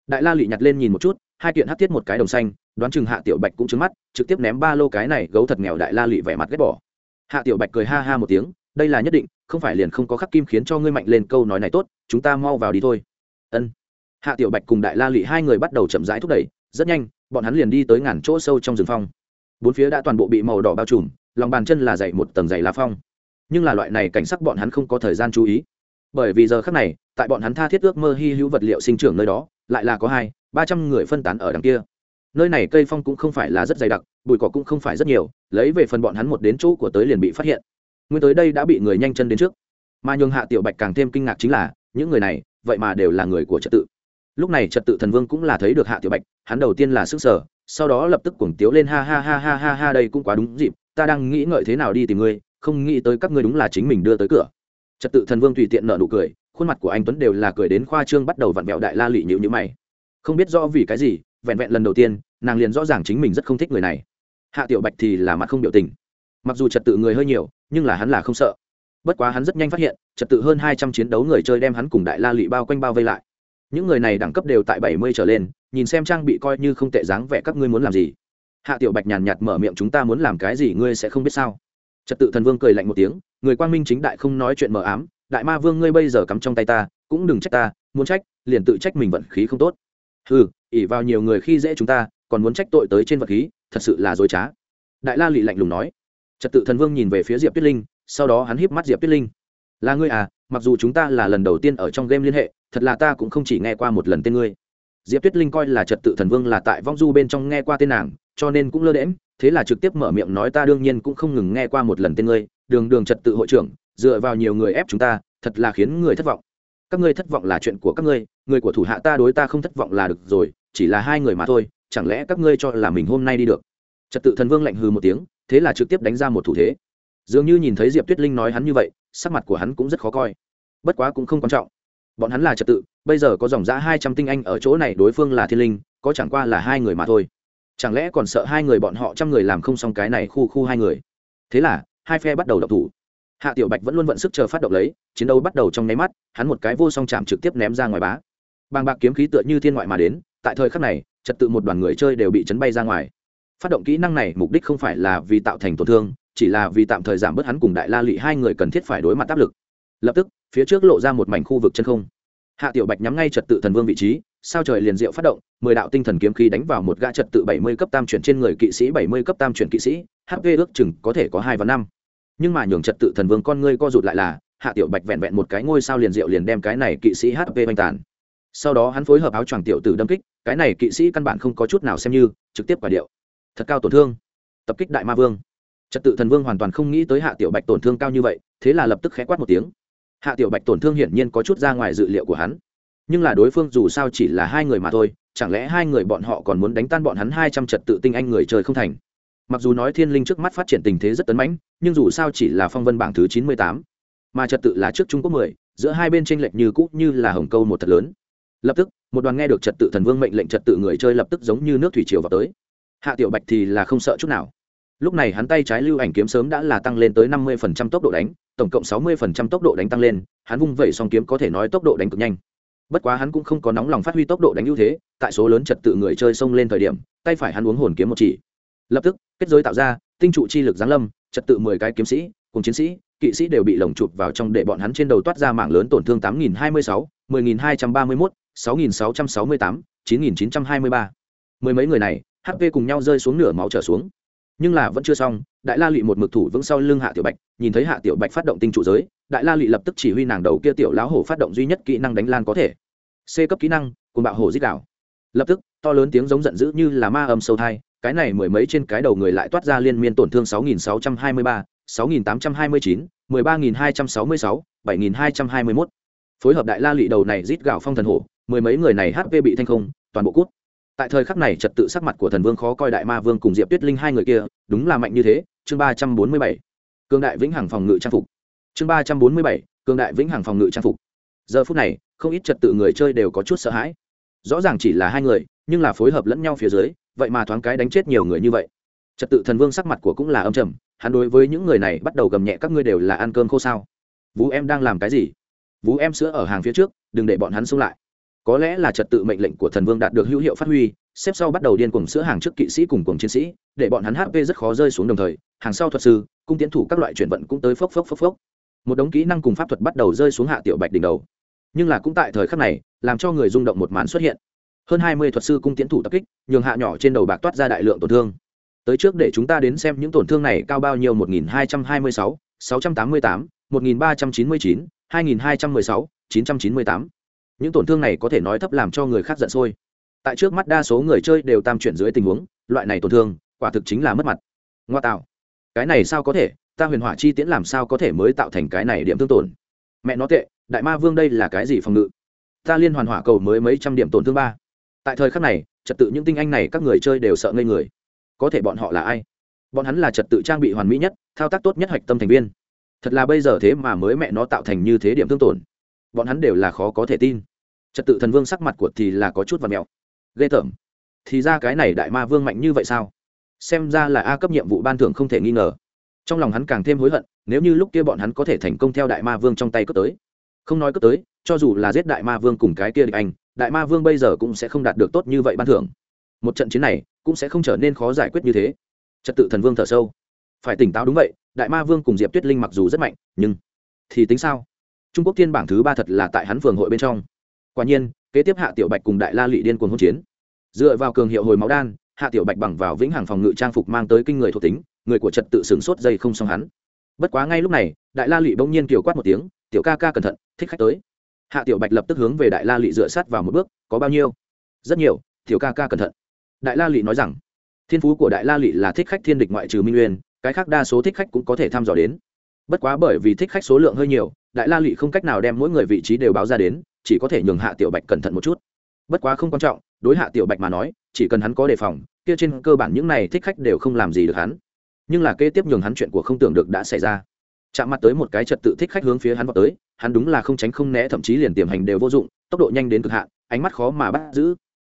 Đại la lụy nhặt lên nhìn một chút, hai kiện hát thiết một cái đồng xanh, đoán chừng hạ tiểu bạch cũng trứng mắt, trực tiếp ném ba lô cái này gấu thật nghèo đại la lụy vẻ mặt ghét bỏ. Hạ tiểu bạch cười ha ha một tiếng, đây là nhất định, không phải liền không có khắc kim khiến cho ngươi mạnh lên câu nói này tốt chúng ta mau vào đi thôi. Ân. Hạ tiểu bạch cùng đại la lụy hai người bắt đầu chậm rãi thúc đẩy, rất nhanh, bọn hắn liền đi tới ngàn chỗ sâu trong rừng phong. Bốn phía đã toàn bộ bị màu đỏ bao trùm, lòng bàn chân là dày một tầng dày lá phong. Nhưng là loại này cảnh sắc bọn hắn không có thời gian chú ý. Bởi vì giờ khác này, tại bọn hắn tha thiết ước mơ hy hữu vật liệu sinh trưởng nơi đó, lại là có hai, ba trăm người phân tán ở đằng kia. Nơi này cây phong cũng không phải là rất dày đặc, bụi cỏ cũng không phải rất nhiều, lấy về phần bọn hắn một đến chỗ của tới liền bị phát hiện. Nguyên tới đây đã bị người nhanh chân đến trước. Mà nhường hạ tiểu bạch càng thêm kinh ngạc chính là những người này, vậy mà đều là người của trật tự. Lúc này trật tự thần vương cũng là thấy được hạ tiểu bạch, hắn đầu tiên là sức sở sau đó lập tức cuồng tiếu lên, ha ha ha ha ha ha, đây cũng quá đúng dịp, ta đang nghĩ ngợi thế nào đi tìm ngươi, không nghĩ tới các ngươi đúng là chính mình đưa tới cửa. Trật tự thần vương tùy tiện nợ nụ cười, khuôn mặt của anh tuấn đều là cười đến khoa trương bắt đầu vặn vẹo đại la lị nhịu nhữ mày. Không biết rõ vì cái gì, vẹn vẹn lần đầu tiên, nàng liền rõ ràng chính mình rất không thích người này. Hạ tiểu bạch thì là mặt không biểu tình. Mặc dù trật tự người hơi nhiều, nhưng là hắn là không sợ bất quá hắn rất nhanh phát hiện, trật tự hơn hai trăm chiến đấu người chơi đem hắn cùng đại la lụy bao quanh bao vây lại. Những người này đẳng cấp đều tại bảy mươi trở lên, nhìn xem trang bị coi như không tệ dáng vẻ các ngươi muốn làm gì. Hạ tiểu bạch nhàn nhạt mở miệng, chúng ta muốn làm cái gì ngươi sẽ không biết sao? Trật tự thần vương cười lạnh một tiếng, người quang minh chính đại không nói chuyện mờ ám, đại ma vương ngươi bây giờ cắm trong tay ta, cũng đừng trách ta, muốn trách, liền tự trách mình vận khí không tốt. Ừ ỉ vào nhiều người khi dễ chúng ta, còn muốn trách tội tới trên vật khí, thật sự là dối trá. Đại la lị lạnh lùng nói. Trật tự thần vương nhìn về phía diệp tuyết linh sau đó hắn híp mắt diệp tuyết linh. Là ngươi à mặc dù chúng ta là lần đầu tiên ở trong game liên hệ, thật là ta cũng không chỉ nghe qua một lần tên ngươi. Diệp tuyết linh coi là trật tự thần vương là tại vong du bên trong nghe qua tên nàng, cho nên cũng lơ đễm thế là trực tiếp mở miệng nói ta đương nhiên cũng không ngừng nghe qua một lần tên ngươi, đường đường trật tự hội trưởng, dựa vào nhiều người ép chúng ta, thật là khiến người thất vọng. Các ngươi thất vọng là chuyện của các ngươi, người của thủ hạ ta đối ta không thất vọng là được rồi, chỉ là hai người mà thôi, chẳng lẽ các ngươi cho là mình hôm nay đi được? Trật tự thần vương lạnh hừ một tiếng, thế là trực tiếp đánh ra một thủ thế dường như nhìn thấy diệp tuyết linh nói hắn như vậy, sắc mặt của hắn cũng rất khó coi. Bất quá cũng không quan trọng. Bọn hắn là trật tự, bây giờ có dòng giã hai trăm tinh anh ở chỗ này, đối phương là thiên linh, có chẳng qua là hai người mà thôi. Chẳng lẽ còn sợ hai người bọn họ trăm người làm không xong cái này khu khu hai người? Thế là, hai phe bắt đầu đập thủ. Hạ tiểu bạch vẫn luôn vận sức chờ phát động lấy, chiến đấu bắt đầu trong nháy mắt, hắn một cái vô song chạm trực tiếp ném ra ngoài bá. Bàng bạc kiếm khí tựa như thiên ngoại mà đến, tại thời khắc này, trật tự một đoàn người chơi đều bị chấn bay ra ngoài. Phát động kỹ năng này mục đích không phải là vì tạo thành tổn thương chỉ là vì tạm thời giảm bớt hắn cùng đại la lị hai người cần thiết phải đối mặt áp lực. Lập tức, phía trước lộ ra một mảnh khu vực chân không. Hạ tiểu bạch nhắm ngay trật tự thần vương vị trí, sao trời liền diệu phát động, mười đạo tinh thần kiếm khí đánh vào một gã trật tự bảy mươi cấp tam chuyển trên người kỵ sĩ bảy mươi cấp tam chuyển kỵ sĩ hp ước chừng có thể có hai và năm. Nhưng mà nhường trật tự thần vương con ngươi co rụt lại là, hạ tiểu bạch vẹn vẹn một cái ngôi sao liền diệu liền đem cái này kỵ sĩ hp oanh tàn. Sau đó hắn phối hợp áo choàng tiểu tử đâm kích, cái này kỵ sĩ căn bản không có chút nào xem như, trực tiếp quả điệu. Thật cao tổn thương. Tập kích đại ma vương trật tự thần vương hoàn toàn không nghĩ tới hạ tiểu bạch tổn thương cao như vậy, thế là lập tức khẽ quát một tiếng. Hạ tiểu bạch tổn thương hiển nhiên có chút ra ngoài dự liệu của hắn. Nhưng là đối phương dù sao chỉ là hai người mà thôi, chẳng lẽ hai người bọn họ còn muốn đánh tan bọn hắn hai trăm trật tự tinh anh người chơi không thành? Mặc dù nói thiên linh trước mắt phát triển tình thế rất tấn mãnh, nhưng dù sao chỉ là phong vân bảng thứ chín mươi tám, mà trật tự là trước trung quốc mười, giữa hai bên tranh lệch như cũ như là hồng câu một thật lớn. Lập tức, một đoàn nghe được trật tự thần vương mệnh lệnh trật tự người chơi lập tức giống như nước thủy triều vào tới. Hạ tiểu bạch thì là không sợ chút nào lúc này hắn tay trái lưu ảnh kiếm sớm đã là tăng lên tới năm mươi phần trăm tốc độ đánh, tổng cộng sáu mươi phần trăm tốc độ đánh tăng lên, hắn vung vẩy song kiếm có thể nói tốc độ đánh cực nhanh. Bất quá hắn cũng không có nóng lòng phát huy tốc độ đánh ưu thế, tại số lớn trật tự người chơi xông lên thời điểm, tay phải hắn uống hồn kiếm một chỉ. Lập tức, kết giới tạo ra, tinh trụ chi lực giáng lâm, trật tự mười cái kiếm sĩ, cùng chiến sĩ, kỵ sĩ đều bị lồng chụp vào trong để bọn hắn trên đầu toát ra mảng lớn tổn thương tám nghìn hai mươi sáu, mười nghìn hai trăm ba mươi mốt, sáu nghìn sáu trăm sáu mươi tám, chín nghìn chín trăm hai mươi ba. Mười mấy người này hp cùng nhau rơi xuống nửa máu trở xuống nhưng là vẫn chưa xong đại la lụy một mực thủ vững sau lưng hạ tiểu bạch nhìn thấy hạ tiểu bạch phát động tinh trụ giới đại la lụy lập tức chỉ huy nàng đầu kia tiểu lão hổ phát động duy nhất kỹ năng đánh lan có thể c cấp kỹ năng cùng bạo hổ dích đảo lập tức to lớn tiếng giống giận dữ như là ma âm sâu thai cái này mười mấy trên cái đầu người lại toát ra liên miên tổn thương 6623, 6829, 13266, 7221. Phối hợp đại la lị đầu này rít gạo phong thần hổ, mười mấy người này HP bị thanh không, toàn bộ cút. Tại thời khắc này trật tự sắc mặt của thần vương khó coi đại ma vương cùng Diệp Tuyết Linh hai người kia, đúng là mạnh như thế, chương 347. Cương đại vĩnh hằng phòng ngự trang phục. Chương 347, cương đại vĩnh hằng phòng ngự trang phục. Giờ phút này, không ít trật tự người chơi đều có chút sợ hãi. Rõ ràng chỉ là hai người, nhưng là phối hợp lẫn nhau phía dưới, vậy mà thoáng cái đánh chết nhiều người như vậy trật tự thần vương sắc mặt của cũng là âm trầm hắn đối với những người này bắt đầu gầm nhẹ các ngươi đều là ăn cơm khô sao vũ em đang làm cái gì vũ em sữa ở hàng phía trước đừng để bọn hắn xông lại có lẽ là trật tự mệnh lệnh của thần vương đạt được hữu hiệu phát huy, xếp sau bắt đầu điên cuồng sữa hàng trước kỵ sĩ cùng cùng chiến sĩ, để bọn hắn hp rất khó rơi xuống đồng thời, hàng sau thuật sư, cung tiến thủ các loại chuyển vận cũng tới phốc phốc phốc phốc. Một đống kỹ năng cùng pháp thuật bắt đầu rơi xuống hạ tiểu bạch đỉnh đầu. Nhưng là cũng tại thời khắc này, làm cho người rung động một màn xuất hiện. Hơn hai mươi thuật sư cung tiến thủ tập kích, nhường hạ nhỏ trên đầu bạc toát ra đại lượng tổn thương. Tới trước để chúng ta đến xem những tổn thương này cao bao nhiêu, một nghìn hai trăm hai mươi sáu sáu trăm tám mươi tám, một nghìn ba trăm chín mươi chín, hai nghìn hai trăm mười sáu, chín trăm chín mươi tám những tổn thương này có thể nói thấp làm cho người khác giận sôi. Tại trước mắt đa số người chơi đều tam chuyển dưới tình huống, loại này tổn thương, quả thực chính là mất mặt. Ngoa tạo. Cái này sao có thể? Ta huyền hỏa chi tiễn làm sao có thể mới tạo thành cái này điểm thương tổn? Mẹ nó tệ, đại ma vương đây là cái gì phòng ngự? Ta liên hoàn hỏa cầu mới mấy trăm điểm tổn thương ba. Tại thời khắc này, trật tự những tinh anh này các người chơi đều sợ ngây người. Có thể bọn họ là ai? Bọn hắn là trật tự trang bị hoàn mỹ nhất, thao tác tốt nhất hạch tâm thành viên. Thật là bây giờ thế mà mới mẹ nó tạo thành như thế điểm thương tổn. Bọn hắn đều là khó có thể tin trật tự thần vương sắc mặt của thì là có chút và mẹo. Ghê tởm. Thì ra cái này đại ma vương mạnh như vậy sao? Xem ra là a cấp nhiệm vụ ban thưởng không thể nghi ngờ. Trong lòng hắn càng thêm hối hận, nếu như lúc kia bọn hắn có thể thành công theo đại ma vương trong tay cướp tới. Không nói cướp tới, cho dù là giết đại ma vương cùng cái kia địch anh, đại ma vương bây giờ cũng sẽ không đạt được tốt như vậy ban thưởng. Một trận chiến này cũng sẽ không trở nên khó giải quyết như thế. Trật tự thần vương thở sâu. Phải tỉnh táo đúng vậy, đại ma vương cùng diệp tuyết linh mặc dù rất mạnh, nhưng thì tính sao? Trung quốc thiên bảng thứ ba thật là tại hắn phường hội bên trong quả nhiên, kế tiếp hạ tiểu bạch cùng đại la lụy điên cuồng hỗn chiến. Dựa vào cường hiệu hồi máu đan, hạ tiểu bạch bằng vào vĩnh hằng phòng ngự trang phục mang tới kinh người thuộc tính, người của trật tự sửng sốt dây không xong hắn. Bất quá ngay lúc này, đại la lụy bỗng nhiên kiều quát một tiếng, tiểu ca ca cẩn thận, thích khách tới. Hạ tiểu bạch lập tức hướng về đại la lụy dựa sát vào một bước, có bao nhiêu? Rất nhiều, tiểu ca ca cẩn thận. Đại la lụy nói rằng, thiên phú của đại la lụy là thích khách thiên địch ngoại trừ minh uyên cái khác đa số thích khách cũng có thể thăm dò đến. Bất quá bởi vì thích khách số lượng hơi nhiều, đại la lụy không cách nào đem mỗi người vị trí đều báo ra đến chỉ có thể nhường hạ tiểu bạch cẩn thận một chút. Bất quá không quan trọng, đối hạ tiểu bạch mà nói, chỉ cần hắn có đề phòng, kia trên cơ bản những này thích khách đều không làm gì được hắn. Nhưng là kế tiếp nhường hắn chuyện của không tưởng được đã xảy ra. Chạm mặt tới một cái trật tự thích khách hướng phía hắn vào tới, hắn đúng là không tránh không né, thậm chí liền tiềm hành đều vô dụng, tốc độ nhanh đến cực hạn, ánh mắt khó mà bắt giữ.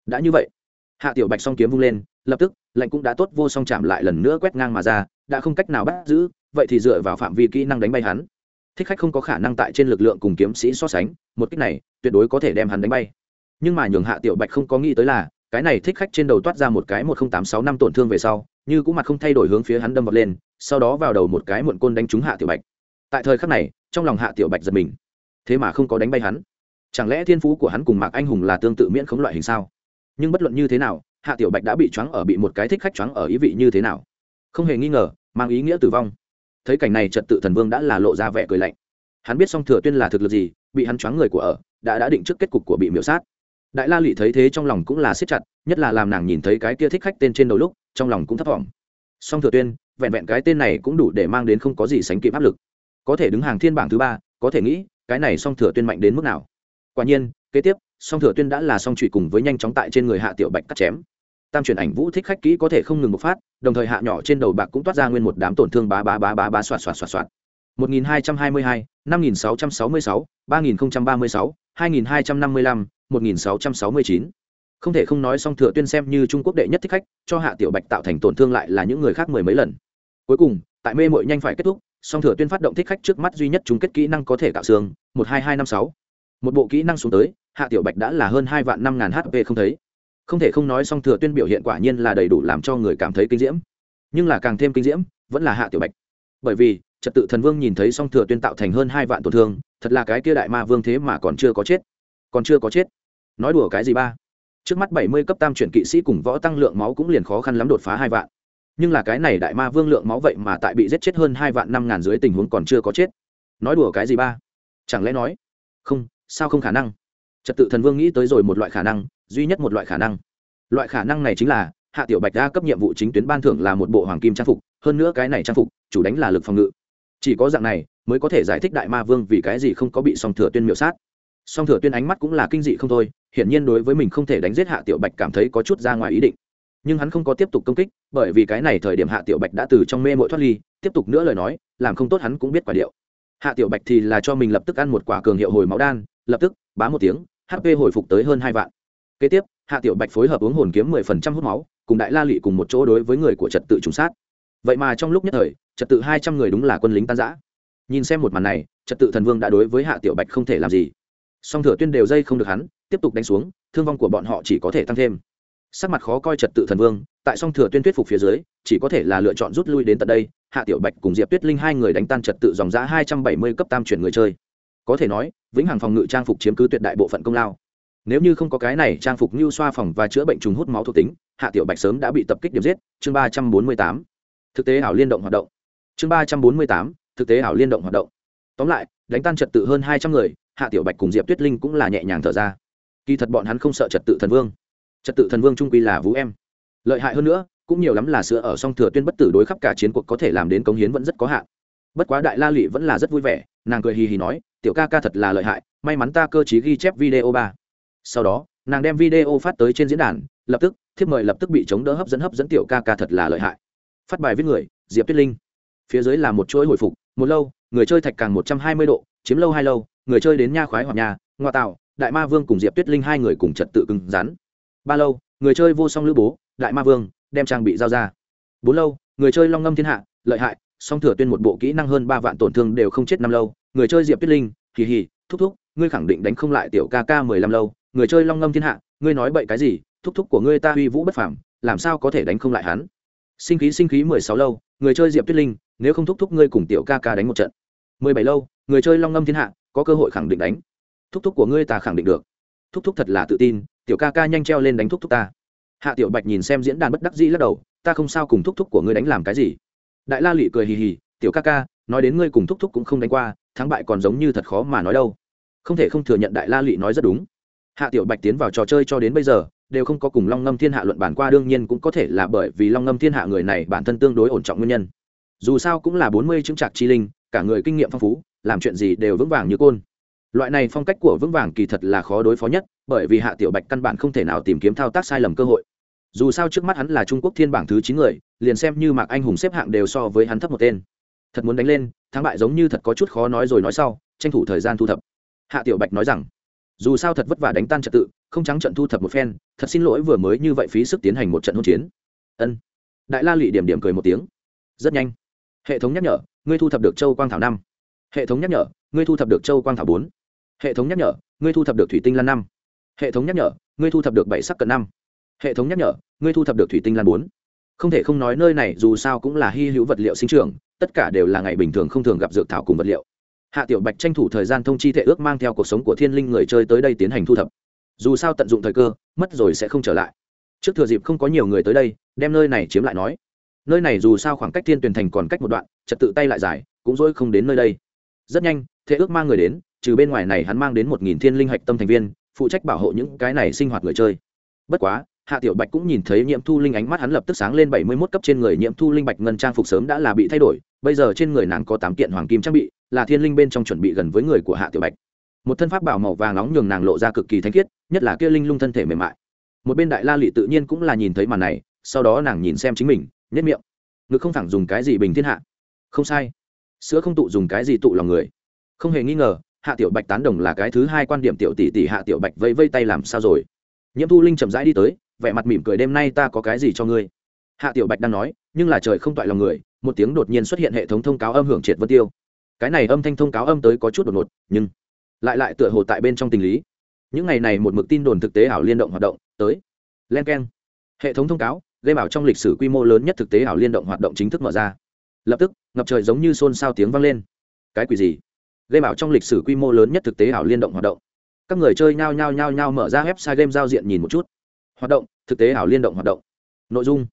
Đã như vậy, hạ tiểu bạch song kiếm vung lên, lập tức lệnh cũng đã tốt, vô song chạm lại lần nữa quét ngang mà ra, đã không cách nào bắt giữ, vậy thì dựa vào phạm vi kỹ năng đánh bay hắn thích khách không có khả năng tại trên lực lượng cùng kiếm sĩ so sánh, một cách này, tuyệt đối có thể đem hắn đánh bay. Nhưng mà nhường hạ tiểu bạch không có nghĩ tới là, cái này thích khách trên đầu toát ra một cái một nghìn tám sáu năm tổn thương về sau, như cũng mặt không thay đổi hướng phía hắn đâm vật lên, sau đó vào đầu một cái muộn côn đánh trúng hạ tiểu bạch. Tại thời khắc này, trong lòng hạ tiểu bạch giật mình. Thế mà không có đánh bay hắn. Chẳng lẽ thiên phú của hắn cùng mạc anh hùng là tương tự miễn khống loại hình sao? Nhưng bất luận như thế nào, hạ tiểu bạch đã bị choáng ở bị một cái thích khách choáng ở ý vị như thế nào? Không hề nghi ngờ, mang ý nghĩa tử vong thấy cảnh này trật tự thần vương đã là lộ ra vẻ cười lạnh. Hắn biết song thừa tuyên là thực lực gì, bị hắn choáng người của ở, đã đã định trước kết cục của bị miễu sát. Đại la lụy thấy thế trong lòng cũng là siết chặt, nhất là làm nàng nhìn thấy cái kia thích khách tên trên đầu lúc, trong lòng cũng thấp thỏm. Song thừa tuyên, vẹn vẹn cái tên này cũng đủ để mang đến không có gì sánh kịp áp lực. Có thể đứng hàng thiên bảng thứ ba, có thể nghĩ, cái này song thừa tuyên mạnh đến mức nào. Quả nhiên, kế tiếp, song thừa tuyên đã là song trụy cùng với nhanh chóng tại trên người hạ tiểu bạch cắt chém tam chuyển ảnh vũ thích khách kỹ có thể không ngừng một phát đồng thời hạ nhỏ trên đầu bạc cũng toát ra nguyên một đám tổn thương bá bá bá bá bá xoạt xoạt xoạt xoạt 1222, 5666, 3036, 2255, 1669. Không thể không nói song thừa tuyên xem như Trung Quốc đệ nhất thích khách, cho Hạ Tiểu Bạch tạo thành tổn thương lại là những người khác mười mấy lần. Cuối cùng, tại mê muội nhanh phải kết thúc, song thừa tuyên phát động thích khách trước mắt duy nhất chúng kết kỹ năng có thể tạo xương, 12256. Một bộ kỹ năng xuống tới, Hạ Tiểu Bạch đã là hơn hai vạn năm ngàn HP không thấy. Không thể không nói song thừa tuyên biểu hiện quả nhiên là đầy đủ làm cho người cảm thấy kinh diễm. Nhưng là càng thêm kinh diễm, vẫn là Hạ Tiểu Bạch. Bởi vì, trật tự thần vương nhìn thấy song thừa tuyên tạo thành hơn hai vạn tổn thương thật là cái kia đại ma vương thế mà còn chưa có chết. Còn chưa có chết. Nói đùa cái gì ba? Trước mắt bảy mươi cấp tam chuyển kỵ sĩ cùng võ tăng lượng máu cũng liền khó khăn lắm đột phá hai vạn. Nhưng là cái này đại ma vương lượng máu vậy mà tại bị giết chết hơn hai vạn năm ngàn dưới tình huống còn chưa có chết. Nói đùa cái gì ba? Chẳng lẽ nói? Không sao không khả năng? Trật tự thần vương nghĩ tới rồi một loại khả năng duy nhất một loại khả năng. Loại khả năng này chính là, hạ tiểu bạch đa cấp nhiệm vụ chính tuyến ban thưởng là một bộ hoàng kim trang phục, hơn nữa cái này trang phục, chủ đánh là lực phòng ngự. Chỉ có dạng này, mới có thể giải thích đại ma vương vì cái gì không có bị song thừa tuyên miểu sát. Song thừa tuyên ánh mắt cũng là kinh dị không thôi, hiển nhiên đối với mình không thể đánh giết hạ tiểu bạch cảm thấy có chút ra ngoài ý định. Nhưng hắn không có tiếp tục công kích, bởi vì cái này thời điểm hạ tiểu bạch đã từ trong mê mội thoát ly, tiếp tục nữa lời nói, làm không tốt hắn cũng biết quả điệu. Hạ tiểu bạch thì là cho mình lập tức ăn một quả cường hiệu hồi máu đan, lập tức, bá một tiếng hp hồi phục tới hơn hai vạn kế tiếp, hạ tiểu bạch phối hợp uống hồn kiếm mười phần trăm hút máu, cùng đại la lụy cùng một chỗ đối với người của trật tự trùng sát. Vậy mà trong lúc nhất thời, trật tự hai trăm người đúng là quân lính tan giã nhìn xem một màn này, trật tự thần vương đã đối với hạ tiểu bạch không thể làm gì. Song thừa tuyên đều dây không được hắn, tiếp tục đánh xuống, thương vong của bọn họ chỉ có thể tăng thêm. Sắc mặt khó coi trật tự thần vương, tại song thừa tuyên thuyết phục phía dưới, chỉ có thể là lựa chọn rút lui đến tận đây, hạ tiểu bạch cùng diệp tuyết linh hai người đánh tan trật tự dòng giá hai trăm bảy mươi cấp tam chuyển người chơi. Có thể nói, vĩnh hằng phòng ngự trang phục chiếm cứ tuyệt đại bộ phận công lao nếu như không có cái này, trang phục như xoa phòng và chữa bệnh trùng hút máu thuộc tính, hạ tiểu bạch sớm đã bị tập kích điểm giết. Chương ba trăm bốn mươi tám. Thực tế ảo liên động hoạt động. Chương ba trăm bốn mươi tám. Thực tế ảo liên động hoạt động. Tóm lại, đánh tan trật tự hơn hai trăm người, hạ tiểu bạch cùng diệp tuyết linh cũng là nhẹ nhàng thở ra. Kỳ thật bọn hắn không sợ trật tự thần vương. Trật tự thần vương trung quy là vũ em. Lợi hại hơn nữa, cũng nhiều lắm là sữa ở song thừa tuyên bất tử đối khắp cả chiến cuộc có thể làm đến cống hiến vẫn rất có hạn. Bất quá đại la lụy vẫn là rất vui vẻ, nàng cười hì hì nói, tiểu ca ca thật là lợi hại, may mắn ta cơ chí ghi chép video ba sau đó, nàng đem video phát tới trên diễn đàn, lập tức, thiếp mời lập tức bị chống đỡ hấp dẫn hấp dẫn tiểu ca ca thật là lợi hại. Phát bài viết người, diệp tuyết linh. Phía dưới là một chuỗi hồi phục, một lâu, người chơi thạch càng một trăm hai mươi độ, chiếm lâu hai lâu, người chơi đến nha khoái hoặc nhà ngoa tạo, đại ma vương cùng diệp tuyết linh hai người cùng trật tự cứng rắn. Ba lâu, người chơi vô song lữ bố, đại ma vương, đem trang bị giao ra. Bốn lâu, người chơi long ngâm thiên hạ, lợi hại, song thừa tuyên một bộ kỹ năng hơn ba vạn tổn thương đều không chết năm lâu, người chơi diệp tuyết linh kỳ hì, thúc thúc, ngươi khẳng định đánh không lại tiểu ca ca mười lăm lâu người chơi long ngâm thiên hạ, ngươi nói bậy cái gì, thúc thúc của ngươi ta uy vũ bất phảm làm sao có thể đánh không lại hắn? Sinh khí sinh khí mười sáu lâu, người chơi diệp tuyết linh, nếu không thúc thúc ngươi cùng tiểu ca ca đánh một trận. mười bảy lâu, người chơi long ngâm thiên hạ, có cơ hội khẳng định đánh. Thúc thúc của ngươi ta khẳng định được. Thúc thúc thật là tự tin, tiểu ca ca nhanh treo lên đánh thúc thúc ta. Hạ tiểu bạch nhìn xem diễn đàn bất đắc dĩ lắc đầu, ta không sao cùng thúc thúc của ngươi đánh làm cái gì. Đại la lụy cười hì hì, tiểu ca ca, nói đến ngươi cùng thúc thúc cũng không đánh qua, thắng bại còn giống như thật khó mà nói đâu. Không thể không thừa nhận đại la lụy nói rất đúng hạ tiểu bạch tiến vào trò chơi cho đến bây giờ, đều không có cùng long ngâm thiên hạ luận bản qua, đương nhiên cũng có thể là bởi vì long ngâm thiên hạ người này bản thân tương đối ổn trọng nguyên nhân. Dù sao cũng là bốn mươi chứng trạc chi linh, cả người kinh nghiệm phong phú, làm chuyện gì đều vững vàng như côn. Loại này phong cách của vững vàng kỳ thật là khó đối phó nhất, bởi vì hạ tiểu bạch căn bản không thể nào tìm kiếm thao tác sai lầm cơ hội. Dù sao trước mắt hắn là trung quốc thiên bảng thứ chín người, liền xem như mạc anh hùng xếp hạng đều so với hắn thấp một tên. Thật muốn đánh lên, thắng bại giống như thật có chút khó nói rồi nói sau, tranh thủ thời gian thu thập. Hạ tiểu bạch nói rằng dù sao thật vất vả đánh tan trật tự, không trắng trận thu thập một phen, thật xin lỗi vừa mới như vậy phí sức tiến hành một trận hỗn chiến. Ân. Đại la lụy điểm điểm cười một tiếng. Rất nhanh. Hệ thống nhắc nhở, ngươi thu thập được châu quang thảo năm. Hệ thống nhắc nhở, ngươi thu thập được châu quang thảo bốn. Hệ thống nhắc nhở, ngươi thu thập được thủy tinh lan năm. Hệ thống nhắc nhở, ngươi thu thập được bảy sắc cận năm. Hệ thống nhắc nhở, ngươi thu thập được thủy tinh lan bốn. Không thể không nói nơi này dù sao cũng là hy hữu vật liệu sinh trưởng, tất cả đều là ngày bình thường không thường gặp dược thảo cùng vật liệu hạ tiểu bạch tranh thủ thời gian thông chi thể ước mang theo cuộc sống của thiên linh người chơi tới đây tiến hành thu thập. Dù sao tận dụng thời cơ, mất rồi sẽ không trở lại. Trước thừa dịp không có nhiều người tới đây, đem nơi này chiếm lại nói. Nơi này dù sao khoảng cách thiên tuyển thành còn cách một đoạn, trật tự tay lại dài cũng dỗi không đến nơi đây. Rất nhanh thế ước mang người đến, trừ bên ngoài này hắn mang đến một nghìn thiên linh hạch tâm thành viên, phụ trách bảo hộ những cái này sinh hoạt người chơi. Bất quá, hạ tiểu bạch cũng nhìn thấy nhiễm thu linh ánh mắt hắn lập tức sáng lên bảy mươi mốt cấp trên người nhiễm thu linh bạch ngân trang phục sớm đã là bị thay đổi, bây giờ trên người nàng có tám kiện hoàng kim trang bị là thiên linh bên trong chuẩn bị gần với người của hạ tiểu bạch. Một thân pháp bảo màu vàng nóng nhường nàng lộ ra cực kỳ thanh khiết, nhất là kia linh lung thân thể mềm mại. Một bên đại la lị tự nhiên cũng là nhìn thấy màn này, sau đó nàng nhìn xem chính mình nhất miệng. Ngực không thẳng dùng cái gì bình thiên hạ? Không sai. Sữa không tụ dùng cái gì tụ lòng người. Không hề nghi ngờ, hạ tiểu bạch tán đồng là cái thứ hai quan điểm tiểu tỷ tỷ hạ tiểu bạch vây vây tay làm sao rồi? Nhiễm thu linh chậm rãi đi tới, vẻ mặt mỉm cười đêm nay ta có cái gì cho ngươi? Hạ tiểu bạch đang nói, nhưng là trời không toại lòng người, một tiếng đột nhiên xuất hiện hệ thống thông cáo âm hưởng triệt vân tiêu cái này âm thanh thông cáo âm tới có chút đột ngột, nhưng lại lại tựa hồ tại bên trong tình lý. Những ngày này một mực tin đồn thực tế ảo liên động hoạt động tới. Len k e n hệ thống thông cáo gây bảo trong lịch sử quy mô lớn nhất thực tế ảo liên động hoạt động chính thức mở ra. Lập tức, ngập trời giống như xôn xao tiếng vang lên. Cái quỷ gì? Gây bảo trong lịch sử quy mô lớn nhất thực tế ảo liên động hoạt động. Các người chơi nhao nhao nhao nhao mở ra website game giao diện nhìn một chút. Hoạt động, thực tế ảo liên động hoạt động. Nội dung.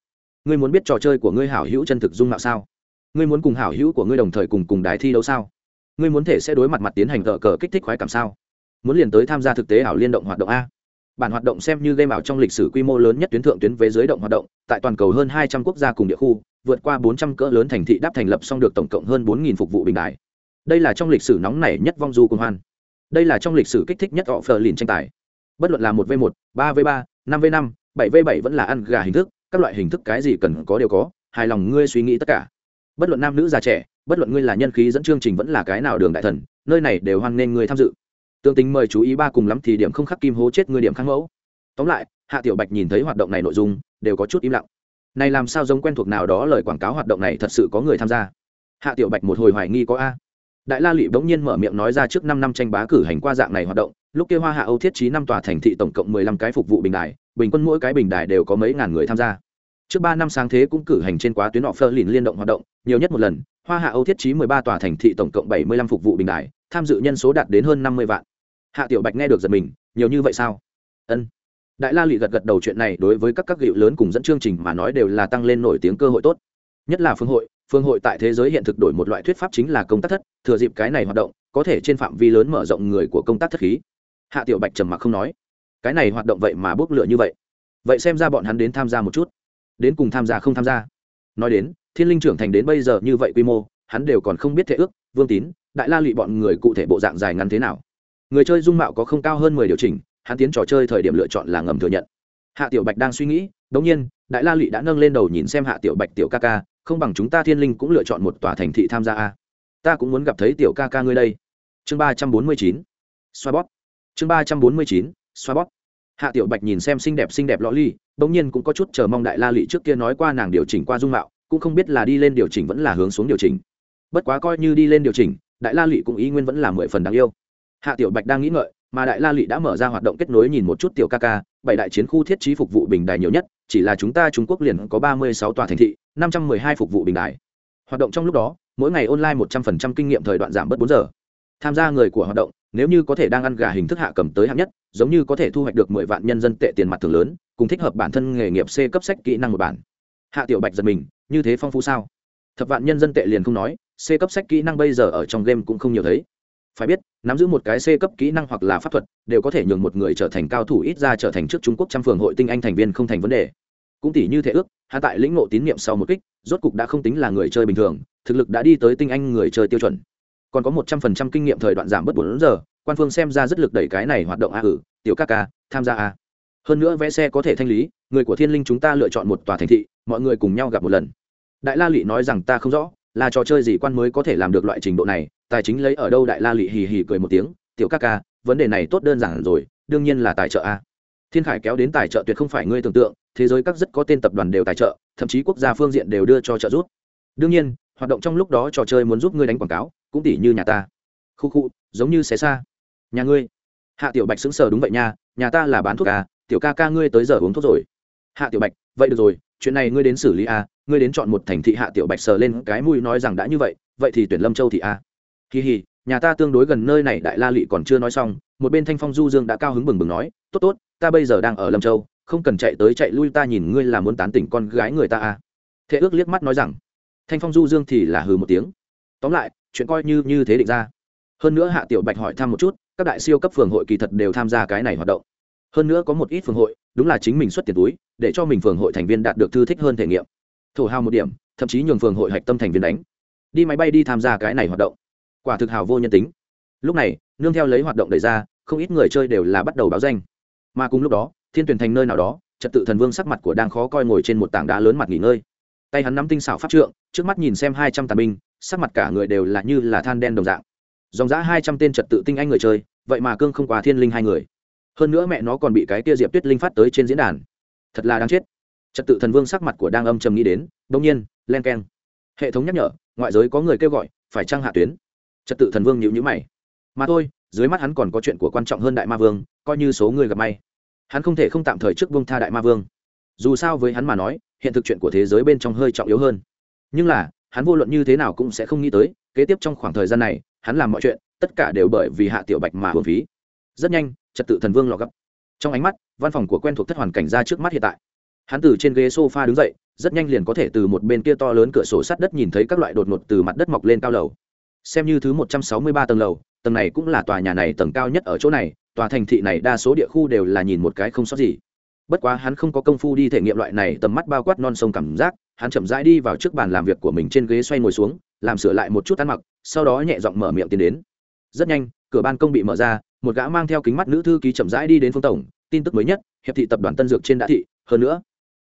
Ngươi muốn biết trò chơi của ngươi hảo hữu chân thực dung mạo sao? Ngươi muốn cùng hảo hữu của ngươi đồng thời cùng cùng đài thi đấu sao? Ngươi muốn thể sẽ đối mặt mặt tiến hành gỡ cờ kích thích khoái cảm sao? Muốn liền tới tham gia thực tế ảo liên động hoạt động a. Bản hoạt động xem như game ảo trong lịch sử quy mô lớn nhất tuyến thượng tuyến về dưới động hoạt động, tại toàn cầu hơn hai trăm quốc gia cùng địa khu, vượt qua bốn trăm cỡ lớn thành thị đáp thành lập xong được tổng cộng hơn bốn nghìn phục vụ bình đại đây là trong lịch sử nóng nảy nhất vong du cùng hoan. Đây là trong lịch sử kích thích nhất họ phờ lìn tranh tài. Bất luận là một v một, ba v ba, năm v năm, bảy v bảy vẫn là ăn gà hình thức, các loại hình thức cái gì cần có đều có, hài lòng ngươi suy nghĩ tất cả bất luận nam nữ già trẻ, bất luận ngươi là nhân khí dẫn chương trình vẫn là cái nào đường đại thần, nơi này đều hoan nghênh ngươi tham dự. Tương tính mời chú ý ba cùng lắm thì điểm không khắc kim hố chết ngươi điểm kháng mẫu. Tóm lại, hạ tiểu bạch nhìn thấy hoạt động này nội dung, đều có chút im lặng. Này làm sao giống quen thuộc nào đó lời quảng cáo hoạt động này thật sự có người tham gia? Hạ tiểu bạch một hồi hoài nghi có a. Đại la lụy bỗng nhiên mở miệng nói ra trước năm năm tranh bá cử hành qua dạng này hoạt động, lúc kia hoa hạ âu thiết trí năm tòa thành thị tổng cộng mười lăm cái phục vụ bình đài, bình quân mỗi cái bình đài đều có mấy ngàn người tham gia trước ba năm sáng thế cũng cử hành trên quá tuyến họ phơ lìn liên động hoạt động, nhiều nhất một lần, hoa hạ âu thiết trí mười ba tòa thành thị tổng cộng bảy mươi lăm phục vụ bình đài, tham dự nhân số đạt đến hơn năm mươi vạn. Hạ tiểu bạch nghe được giật mình, nhiều như vậy sao? Ân. Đại la lụy gật gật đầu chuyện này đối với các các gịu lớn cùng dẫn chương trình mà nói đều là tăng lên nổi tiếng cơ hội tốt. Nhất là phương hội phương hội tại thế giới hiện thực đổi một loại thuyết pháp chính là công tác thất, thừa dịp cái này hoạt động, có thể trên phạm vi lớn mở rộng người của công tác thất khí. Hạ tiểu bạch trầm mặc không nói. Cái này hoạt động vậy mà bốc lửa như vậy. Vậy xem ra bọn hắn đến tham gia một chút đến cùng tham gia không tham gia. Nói đến, thiên linh trưởng thành đến bây giờ như vậy quy mô, hắn đều còn không biết thể ước, vương tín, đại la lụy bọn người cụ thể bộ dạng dài ngắn thế nào. Người chơi dung mạo có không cao hơn mười điều chỉnh, hắn tiến trò chơi thời điểm lựa chọn là ngầm thừa nhận. Hạ tiểu bạch đang suy nghĩ, đống nhiên, đại la lụy đã nâng lên đầu nhìn xem hạ tiểu bạch tiểu ca ca, không bằng chúng ta thiên linh cũng lựa chọn một tòa thành thị tham gia a. Ta cũng muốn gặp thấy tiểu ca ca ngươi đây. Chương ba trăm bốn mươi chín, xoa bóp. Chương ba trăm bốn mươi chín, xoa bóp hạ tiểu bạch nhìn xem xinh đẹp xinh đẹp lõ ly, bỗng nhiên cũng có chút chờ mong đại la lị trước kia nói qua nàng điều chỉnh qua dung mạo, cũng không biết là đi lên điều chỉnh vẫn là hướng xuống điều chỉnh. Bất quá coi như đi lên điều chỉnh, đại la lị cũng ý nguyên vẫn là mười phần đáng yêu. Hạ tiểu bạch đang nghĩ ngợi, mà đại la lị đã mở ra hoạt động kết nối nhìn một chút tiểu ca ca, bảy đại chiến khu thiết trí phục vụ bình đài nhiều nhất, chỉ là chúng ta trung quốc liền có ba mươi sáu tòa thành thị, năm trăm mười hai phục vụ bình đài. Hoạt động trong lúc đó, mỗi ngày online một trăm phần trăm kinh nghiệm thời đoạn giảm bớt bốn giờ. Tham gia người của hoạt động nếu như có thể đang ăn gà hình thức hạ cầm tới hạng nhất, giống như có thể thu hoạch được mười vạn nhân dân tệ tiền mặt thường lớn, cùng thích hợp bản thân nghề nghiệp c cấp sách kỹ năng một bản. Hạ tiểu bạch giật mình, như thế phong phú sao? Thập vạn nhân dân tệ liền không nói, c cấp sách kỹ năng bây giờ ở trong game cũng không nhiều thấy. Phải biết, nắm giữ một cái c cấp kỹ năng hoặc là pháp thuật, đều có thể nhường một người trở thành cao thủ ít ra trở thành trước trung quốc trăm phường hội tinh anh thành viên không thành vấn đề. Cũng tỷ như thế ước, hạ tại lĩnh ngộ tín nhiệm sau một kích, rốt cục đã không tính là người chơi bình thường, thực lực đã đi tới tinh anh người chơi tiêu chuẩn còn có một trăm phần trăm kinh nghiệm thời đoạn giảm bớt bốn giờ, quan phương xem ra rất lực đẩy cái này hoạt động a ử, tiểu ca ca, tham gia a. Hơn nữa vé xe có thể thanh lý, người của thiên linh chúng ta lựa chọn một tòa thành thị, mọi người cùng nhau gặp một lần. Đại la lị nói rằng ta không rõ, là trò chơi gì quan mới có thể làm được loại trình độ này, tài chính lấy ở đâu đại la lị hì hì cười một tiếng, tiểu ca ca, vấn đề này tốt đơn giản rồi, đương nhiên là tài trợ a. Thiên khải kéo đến tài trợ tuyệt không phải ngươi tưởng tượng, thế giới các rất có tên tập đoàn đều tài trợ, thậm chí quốc gia phương diện đều đưa cho trợ giúp. Đương nhiên, hoạt động trong lúc đó trò chơi muốn giúp ngươi đánh quảng cáo cũng tỷ như nhà ta. Khu khu, giống như xé xa. Nhà ngươi. Hạ tiểu bạch xứng sờ đúng vậy nha, nhà ta là bán thuốc à tiểu ca ca ngươi tới giờ uống thuốc rồi. Hạ tiểu bạch, vậy được rồi, chuyện này ngươi đến xử lý à ngươi đến chọn một thành thị hạ tiểu bạch sờ lên cái mũi nói rằng đã như vậy vậy thì tuyển lâm châu thị à. Kỳ hì, nhà ta tương đối gần nơi này đại la lị còn chưa nói xong, một bên thanh phong du dương đã cao hứng bừng bừng nói, tốt tốt, ta bây giờ đang ở lâm châu, không cần chạy tới chạy lui ta nhìn ngươi là muốn tán tỉnh con gái người ta à. Thế ước liếc mắt nói rằng, thanh phong du dương thì là hừ một tiếng. Tóm lại chuyện coi như như thế định ra. Hơn nữa hạ tiểu bạch hỏi thăm một chút, các đại siêu cấp phường hội kỳ thật đều tham gia cái này hoạt động. Hơn nữa có một ít phường hội, đúng là chính mình xuất tiền túi, để cho mình phường hội thành viên đạt được thư thích hơn thể nghiệm. Thổ hào một điểm, thậm chí nhường phường hội hạch tâm thành viên đánh. Đi máy bay đi tham gia cái này hoạt động. Quả thực hào vô nhân tính. Lúc này, nương theo lấy hoạt động đẩy ra, không ít người chơi đều là bắt đầu báo danh. Mà cùng lúc đó, thiên tuyển thành nơi nào đó, trật tự thần vương sắc mặt của đang khó coi ngồi trên một tảng đá lớn mặt nghỉ ngơi. Tay hắn nắm tinh xảo pháp trượng, trước mắt nhìn xem hai trăm tàn binh sắc mặt cả người đều là như là than đen đồng dạng. Dòng giã hai trăm tên trật tự tinh anh người chơi, vậy mà cương không qua thiên linh hai người. Hơn nữa mẹ nó còn bị cái kia diệp tuyết linh phát tới trên diễn đàn. Thật là đáng chết. Trật tự thần vương sắc mặt của đang âm trầm nghĩ đến đông nhiên, len k e n hệ thống nhắc nhở, ngoại giới có người kêu gọi, phải trăng hạ tuyến. Trật tự thần vương nhịu nhữ mày. Mà thôi, dưới mắt hắn còn có chuyện của quan trọng hơn đại ma vương, coi như số người gặp may. Hắn không thể không tạm thời trước bông tha đại ma vương. Dù sao với hắn mà nói, hiện thực chuyện của thế giới bên trong hơi trọng yếu hơn. Nhưng là hắn vô luận như thế nào cũng sẽ không nghĩ tới, kế tiếp trong khoảng thời gian này, hắn làm mọi chuyện, tất cả đều bởi vì hạ tiểu bạch mà hưởng phí. Rất nhanh, trật tự thần vương lọ gấp trong ánh mắt, văn phòng của quen thuộc thất hoàn cảnh ra trước mắt hiện tại. Hắn từ trên ghế sofa đứng dậy, rất nhanh liền có thể từ một bên kia to lớn cửa sổ sắt đất nhìn thấy các loại đột ngột từ mặt đất mọc lên cao lầu. Xem như thứ một trăm sáu mươi ba tầng lầu, tầng này cũng là tòa nhà này tầng cao nhất ở chỗ này, tòa thành thị này đa số địa khu đều là nhìn một cái không sót gì bất quá hắn không có công phu đi thể nghiệm loại này, tầm mắt bao quát non sông cảm giác, hắn chậm rãi đi vào trước bàn làm việc của mình trên ghế xoay ngồi xuống, làm sửa lại một chút ăn mặc, sau đó nhẹ giọng mở miệng tiến đến. Rất nhanh, cửa ban công bị mở ra, một gã mang theo kính mắt nữ thư ký chậm rãi đi đến phương tổng, tin tức mới nhất, hiệp thị tập đoàn tân dược trên đã thị, hơn nữa,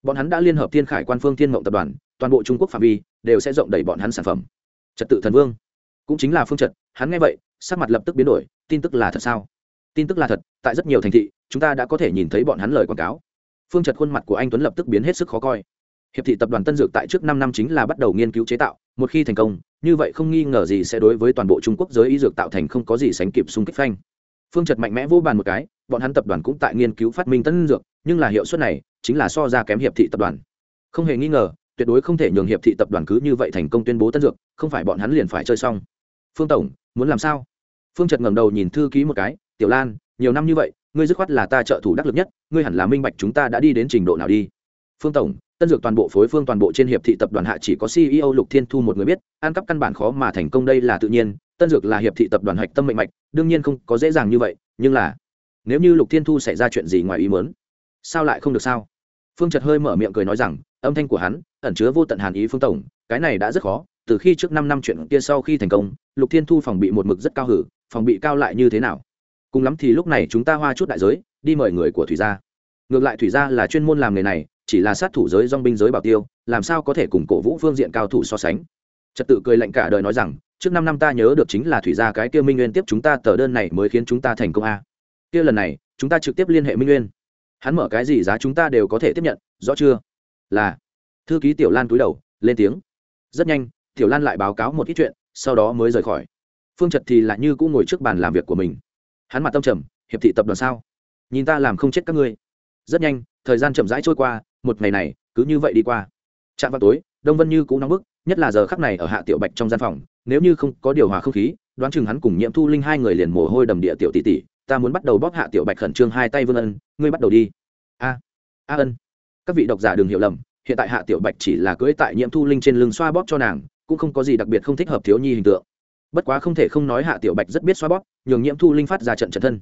bọn hắn đã liên hợp thiên khải quan phương thiên mộng tập đoàn, toàn bộ trung quốc phạm vi đều sẽ rộng đẩy bọn hắn sản phẩm. Trật tự thần vương, cũng chính là phương trật, hắn nghe vậy, sắc mặt lập tức biến đổi, tin tức là thật sao? Tin tức là thật, tại rất nhiều thành thị, chúng ta đã có thể nhìn thấy bọn hắn lời quảng cáo phương trật khuôn mặt của anh tuấn lập tức biến hết sức khó coi. Hiệp thị tập đoàn tân dược tại trước năm năm chính là bắt đầu nghiên cứu chế tạo, một khi thành công, như vậy không nghi ngờ gì sẽ đối với toàn bộ trung quốc giới y dược tạo thành không có gì sánh kịp xung kích phanh. Phương trật mạnh mẽ vô bàn một cái, bọn hắn tập đoàn cũng tại nghiên cứu phát minh tân dược, nhưng là hiệu suất này chính là so ra kém hiệp thị tập đoàn. Không hề nghi ngờ, tuyệt đối không thể nhường hiệp thị tập đoàn cứ như vậy thành công tuyên bố tân dược, không phải bọn hắn liền phải chơi xong. Phương tổng, muốn làm sao? Phương trật ngẩng đầu nhìn thư ký một cái, tiểu lan, nhiều năm như vậy ngươi dứt khoát là ta trợ thủ đắc lực nhất, ngươi hẳn là minh bạch chúng ta đã đi đến trình độ nào đi. Phương tổng, tân dược toàn bộ phối phương toàn bộ trên hiệp thị tập đoàn hạ chỉ có ceo lục thiên thu một người biết, ăn cắp căn bản khó mà thành công đây là tự nhiên, tân dược là hiệp thị tập đoàn hạch tâm mệnh mạch, đương nhiên không có dễ dàng như vậy, nhưng là, nếu như lục thiên thu xảy ra chuyện gì ngoài ý muốn, sao lại không được sao? Phương trật hơi mở miệng cười nói rằng, âm thanh của hắn ẩn chứa vô tận hàn ý phương tổng, cái này đã rất khó, từ khi trước năm năm chuyện kia sau khi thành công, lục thiên thu phòng bị một mực rất cao hử, phòng bị cao lại như thế nào? Cùng lắm thì lúc này chúng ta hoa chút đại giới, đi mời người của thủy gia. Ngược lại thủy gia là chuyên môn làm nghề này, chỉ là sát thủ giới dong binh giới bảo tiêu, làm sao có thể cùng cổ vũ phương diện cao thủ so sánh. Trật tự cười lạnh cả đời nói rằng, trước năm năm ta nhớ được chính là thủy gia cái kia minh nguyên tiếp chúng ta tờ đơn này mới khiến chúng ta thành công a. Kia lần này, chúng ta trực tiếp liên hệ minh nguyên. Hắn mở cái gì giá chúng ta đều có thể tiếp nhận, rõ chưa? Là, thư ký tiểu lan cúi đầu, lên tiếng. Rất nhanh, tiểu lan lại báo cáo một ít chuyện, sau đó mới rời khỏi. Phương trật thì lại như cũng ngồi trước bàn làm việc của mình hắn mặt tâm trầm, hiệp thị tập đoàn sao? Nhìn ta làm không chết các ngươi. Rất nhanh, thời gian chậm rãi trôi qua, một ngày này, cứ như vậy đi qua. Chạm vào tối, đông vân như cũng nóng bức, nhất là giờ khắc này ở hạ tiểu bạch trong gian phòng, nếu như không có điều hòa không khí, đoán chừng hắn cùng nhiễm thu linh hai người liền mồ hôi đầm địa tiểu tỷ tỷ, ta muốn bắt đầu bóp hạ tiểu bạch khẩn trương hai tay vương ân, ngươi bắt đầu đi. A a ân. Các vị độc giả đừng hiểu lầm, hiện tại hạ tiểu bạch chỉ là cưỡi tại nhiễm thu linh trên lưng xoa bóp cho nàng, cũng không có gì đặc biệt không thích hợp thiếu nhi hình tượng bất quá không thể không nói hạ tiểu bạch rất biết xoa bóp, nhường nhiễm thu linh phát ra trận trận thân.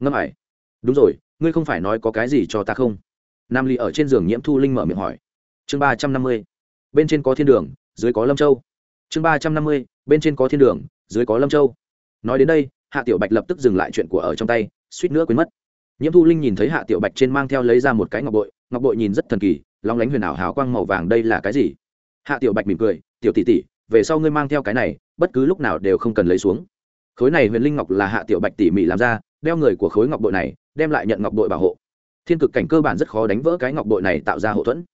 Ngâm ải. Đúng rồi, ngươi không phải nói có cái gì cho ta không? Nam ly ở trên giường nhiễm thu linh mở miệng hỏi. Chương ba trăm năm mươi. Bên trên có thiên đường, dưới có lâm châu. Chương ba trăm năm mươi. Bên trên có thiên đường, dưới có lâm châu. Nói đến đây, hạ tiểu bạch lập tức dừng lại chuyện của ở trong tay, suýt nữa quên mất. Nhiễm thu linh nhìn thấy hạ tiểu bạch trên mang theo lấy ra một cái ngọc bội ngọc bội nhìn rất thần kỳ lóng lánh huyền ảo hào quang màu vàng đây là cái gì? Hạ tiểu bạch mỉm cười, tiểu tỷ tỷ, về sau ngươi mang theo cái này bất cứ lúc nào đều không cần lấy xuống. Khối này huyền linh ngọc là hạ tiểu bạch tỉ mỉ làm ra, đeo người của khối ngọc bội này, đem lại nhận ngọc bội bảo hộ. Thiên cực cảnh cơ bản rất khó đánh vỡ cái ngọc bội này tạo ra hậu thuẫn.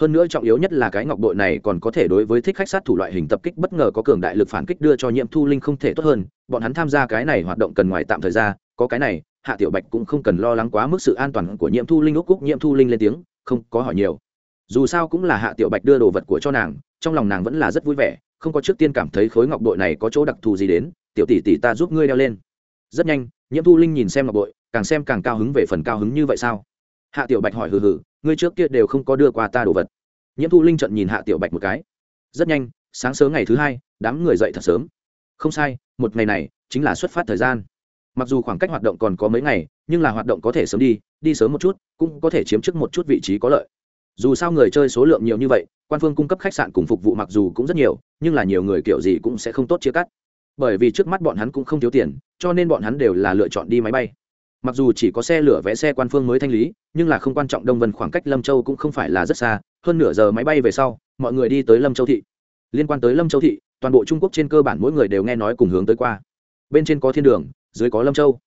Hơn nữa trọng yếu nhất là cái ngọc bội này còn có thể đối với thích khách sát thủ loại hình tập kích bất ngờ có cường đại lực phản kích đưa cho nhiễm thu linh không thể tốt hơn, bọn hắn tham gia cái này hoạt động cần ngoài tạm thời ra, có cái này, hạ tiểu bạch cũng không cần lo lắng quá mức sự an toàn của nhiễm thu linh úc cúc, nhiễm thu linh lên tiếng, không có hỏi nhiều. Dù sao cũng là hạ tiểu bạch đưa đồ vật của cho nàng, trong lòng nàng vẫn là rất vui vẻ không có trước tiên cảm thấy khối ngọc bội này có chỗ đặc thù gì đến, tiểu tỷ tỷ ta giúp ngươi đeo lên. Rất nhanh, nhiễm thu linh nhìn xem ngọc bội, càng xem càng cao hứng về phần cao hứng như vậy sao? Hạ tiểu bạch hỏi hừ hừ, ngươi trước kia đều không có đưa qua ta đồ vật. Nhiễm thu linh trận nhìn hạ tiểu bạch một cái. Rất nhanh, sáng sớm ngày thứ hai, đám người dậy thật sớm. Không sai, một ngày này chính là xuất phát thời gian. Mặc dù khoảng cách hoạt động còn có mấy ngày, nhưng là hoạt động có thể sớm đi đi sớm một chút, cũng có thể chiếm trước một chút vị trí có lợi. Dù sao người chơi số lượng nhiều như vậy quan phương cung cấp khách sạn cùng phục vụ mặc dù cũng rất nhiều, nhưng là nhiều người kiểu gì cũng sẽ không tốt chia cắt. Bởi vì trước mắt bọn hắn cũng không thiếu tiền, cho nên bọn hắn đều là lựa chọn đi máy bay. Mặc dù chỉ có xe lửa vé xe quan phương mới thanh lý, nhưng là không quan trọng đông vân khoảng cách lâm châu cũng không phải là rất xa, hơn nửa giờ máy bay về sau, mọi người đi tới lâm châu thị. Liên quan tới lâm châu thị, toàn bộ trung quốc trên cơ bản mỗi người đều nghe nói cùng hướng tới qua. Bên trên có thiên đường, dưới có lâm châu.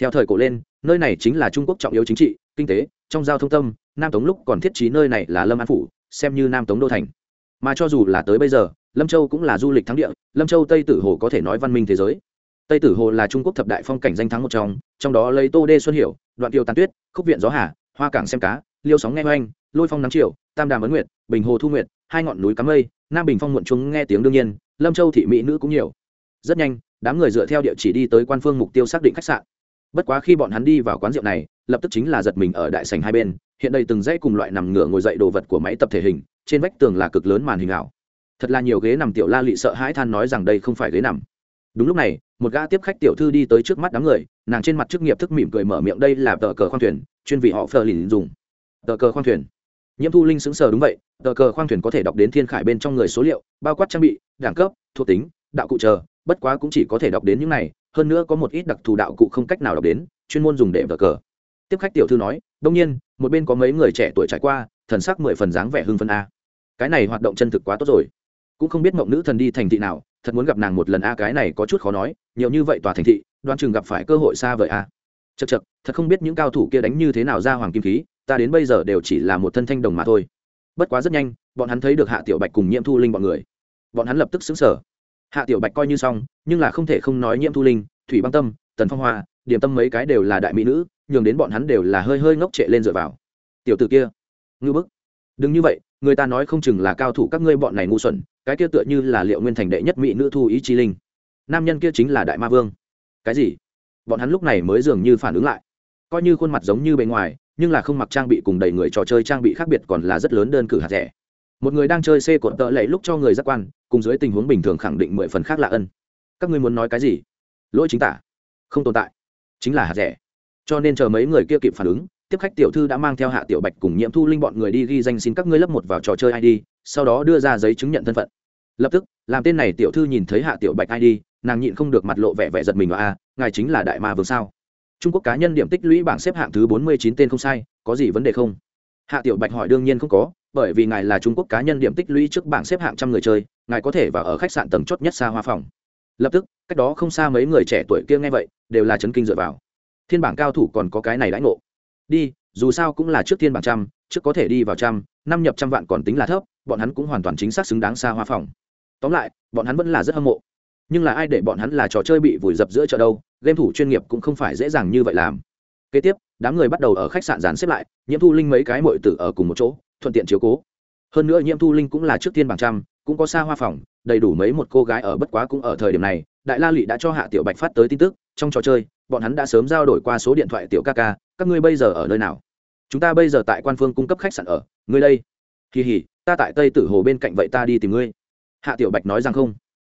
Theo thời cổ lên, nơi này chính là trung quốc trọng yếu chính trị, kinh tế, trong giao thông tâm, nam tống lúc còn thiết trí nơi này là lâm an phủ xem như nam tống đô thành. Mà cho dù là tới bây giờ, lâm châu cũng là du lịch thắng địa, lâm châu tây tử hồ có thể nói văn minh thế giới. Tây tử hồ là trung quốc thập đại phong cảnh danh thắng một trong trong đó lấy tô đê xuân hiểu, đoạn tiêu tàn tuyết, khúc viện gió hà, hoa cảng xem cá, liêu sóng nghe oanh lôi phong nắng triều, tam đàm ấn nguyệt, bình hồ thu nguyệt, hai ngọn núi cắm mây, nam bình phong muộn chúng nghe tiếng đương nhiên, lâm châu thị mỹ nữ cũng nhiều. Rất nhanh, đám người dựa theo địa chỉ đi tới quan phương mục tiêu xác định khách sạn. Bất quá khi bọn hắn đi vào quán rượu này, lập tức chính là giật mình ở đại sành hai bên hiện đây từng dãy cùng loại nằm ngửa ngồi dậy đồ vật của máy tập thể hình, trên vách tường là cực lớn màn hình ảo. Thật là nhiều ghế nằm tiểu la lị sợ hãi than nói rằng đây không phải ghế nằm. Đúng lúc này, một gã tiếp khách tiểu thư đi tới trước mắt đám người, nàng trên mặt chức nghiệp thức mỉm cười mở miệng đây là tờ cờ khoang thuyền, chuyên vị họ phờ lìn dùng. Tờ cờ khoang thuyền. Nhiễm thu linh xứng sờ đúng vậy, tờ cờ khoang thuyền có thể đọc đến thiên khải bên trong người số liệu, bao quát trang bị, đẳng cấp, thuộc tính, đạo cụ chờ, bất quá cũng chỉ có thể đọc đến những này, hơn nữa có một ít đặc thù đạo cụ không cách nào đọc đến, chuyên môn dùng để tờ cờ tiếp khách tiểu thư nói đông nhiên, một bên có mấy người trẻ tuổi trải qua, thần sắc mười phần dáng vẻ hưng phân a. Cái này hoạt động chân thực quá tốt rồi. Cũng không biết mộng nữ thần đi thành thị nào, thật muốn gặp nàng một lần a, cái này có chút khó nói, nhiều như vậy tòa thành thị, đoan chừng gặp phải cơ hội xa vời a. Chật chật thật không biết những cao thủ kia đánh như thế nào ra hoàng kim khí, ta đến bây giờ đều chỉ là một thân thanh đồng mà thôi. Bất quá rất nhanh, bọn hắn thấy được hạ tiểu bạch cùng nhiễm thu linh bọn người. Bọn hắn lập tức xứng sở hạ tiểu bạch coi như xong, nhưng là không thể không nói nhiễm thu linh, thủy băng tâm, tần phong hoa điểm tâm mấy cái đều là đại mỹ nữ nhường đến bọn hắn đều là hơi hơi ngốc trệ lên dựa vào. Tiểu t ử kia, ngư bức. Đừng như vậy, người ta nói không chừng là cao thủ các ngươi bọn này ngu xuẩn, cái kia tựa như là liệu nguyên thành đệ nhất mỹ nữ thu ý chi linh. Nam nhân kia chính là đại ma vương. Cái gì? Bọn hắn lúc này mới dường như phản ứng lại. Coi như khuôn mặt giống như bề ngoài, nhưng là không mặc trang bị cùng đầy người trò chơi trang bị khác biệt còn là rất lớn đơn cử hạt rẻ. Một người đang chơi xê cột tợ lẫy lúc cho người giác quan, cùng dưới tình huống bình thường khẳng định mười phần khác lạ ân. Các ngươi muốn nói cái gì? Lỗi chính tả. Không tồn tại. Chính là hạt rẻ cho nên chờ mấy người kia kịp phản ứng, tiếp khách tiểu thư đã mang theo hạ tiểu bạch cùng nhiễm thu linh bọn người đi ghi danh xin các ngươi lấp một vào trò chơi id sau đó đưa ra giấy chứng nhận thân phận. Lập tức, làm tên này tiểu thư nhìn thấy hạ tiểu bạch id nàng nhịn không được mặt lộ vẻ vẻ giật mình và a, ngài chính là đại ma vương sao? Trung quốc cá nhân điểm tích lũy bảng xếp hạng thứ bốn mươi chín tên không sai, có gì vấn đề không? Hạ tiểu bạch hỏi, đương nhiên không có, bởi vì ngài là trung quốc cá nhân điểm tích lũy trước bảng xếp hạng trăm người chơi, ngài có thể vào ở khách sạn tầng chốt nhất xa hoa phòng. Lập tức, cách đó không xa mấy người trẻ tuổi kia nghe vậy, đều là chấn kinh dựa vào thiên bảng cao thủ còn có cái này đãi ngộ. Đi, dù sao cũng là trước thiên bảng trăm, trước có thể đi vào trăm, năm nhập trăm vạn còn tính là thấp, bọn hắn cũng hoàn toàn chính xác xứng đáng xa hoa phòng. Tóm lại, bọn hắn vẫn là rất hâm mộ. Nhưng là ai để bọn hắn là trò chơi bị vùi dập giữa chợ đâu, game thủ chuyên nghiệp cũng không phải dễ dàng như vậy làm. Kế tiếp, đám người bắt đầu ở khách sạn dàn xếp lại, nhiễm thu linh mấy cái mội tử ở cùng một chỗ, thuận tiện chiếu cố. Hơn nữa nhiễm thu linh cũng là trước tiên bằng trăm, cũng có xa hoa phòng, đầy đủ mấy một cô gái ở bất quá cũng ở thời điểm này, đại la lụy đã cho hạ tiểu bạch phát tới tin tức trong trò chơi, bọn hắn đã sớm giao đổi qua số điện thoại tiểu ca ca, các ngươi bây giờ ở nơi nào? Chúng ta bây giờ tại quan phương cung cấp khách sạn ở, ngươi đây. Kỳ hỉ, ta tại tây tử hồ bên cạnh vậy ta đi tìm ngươi. Hạ tiểu bạch nói rằng không.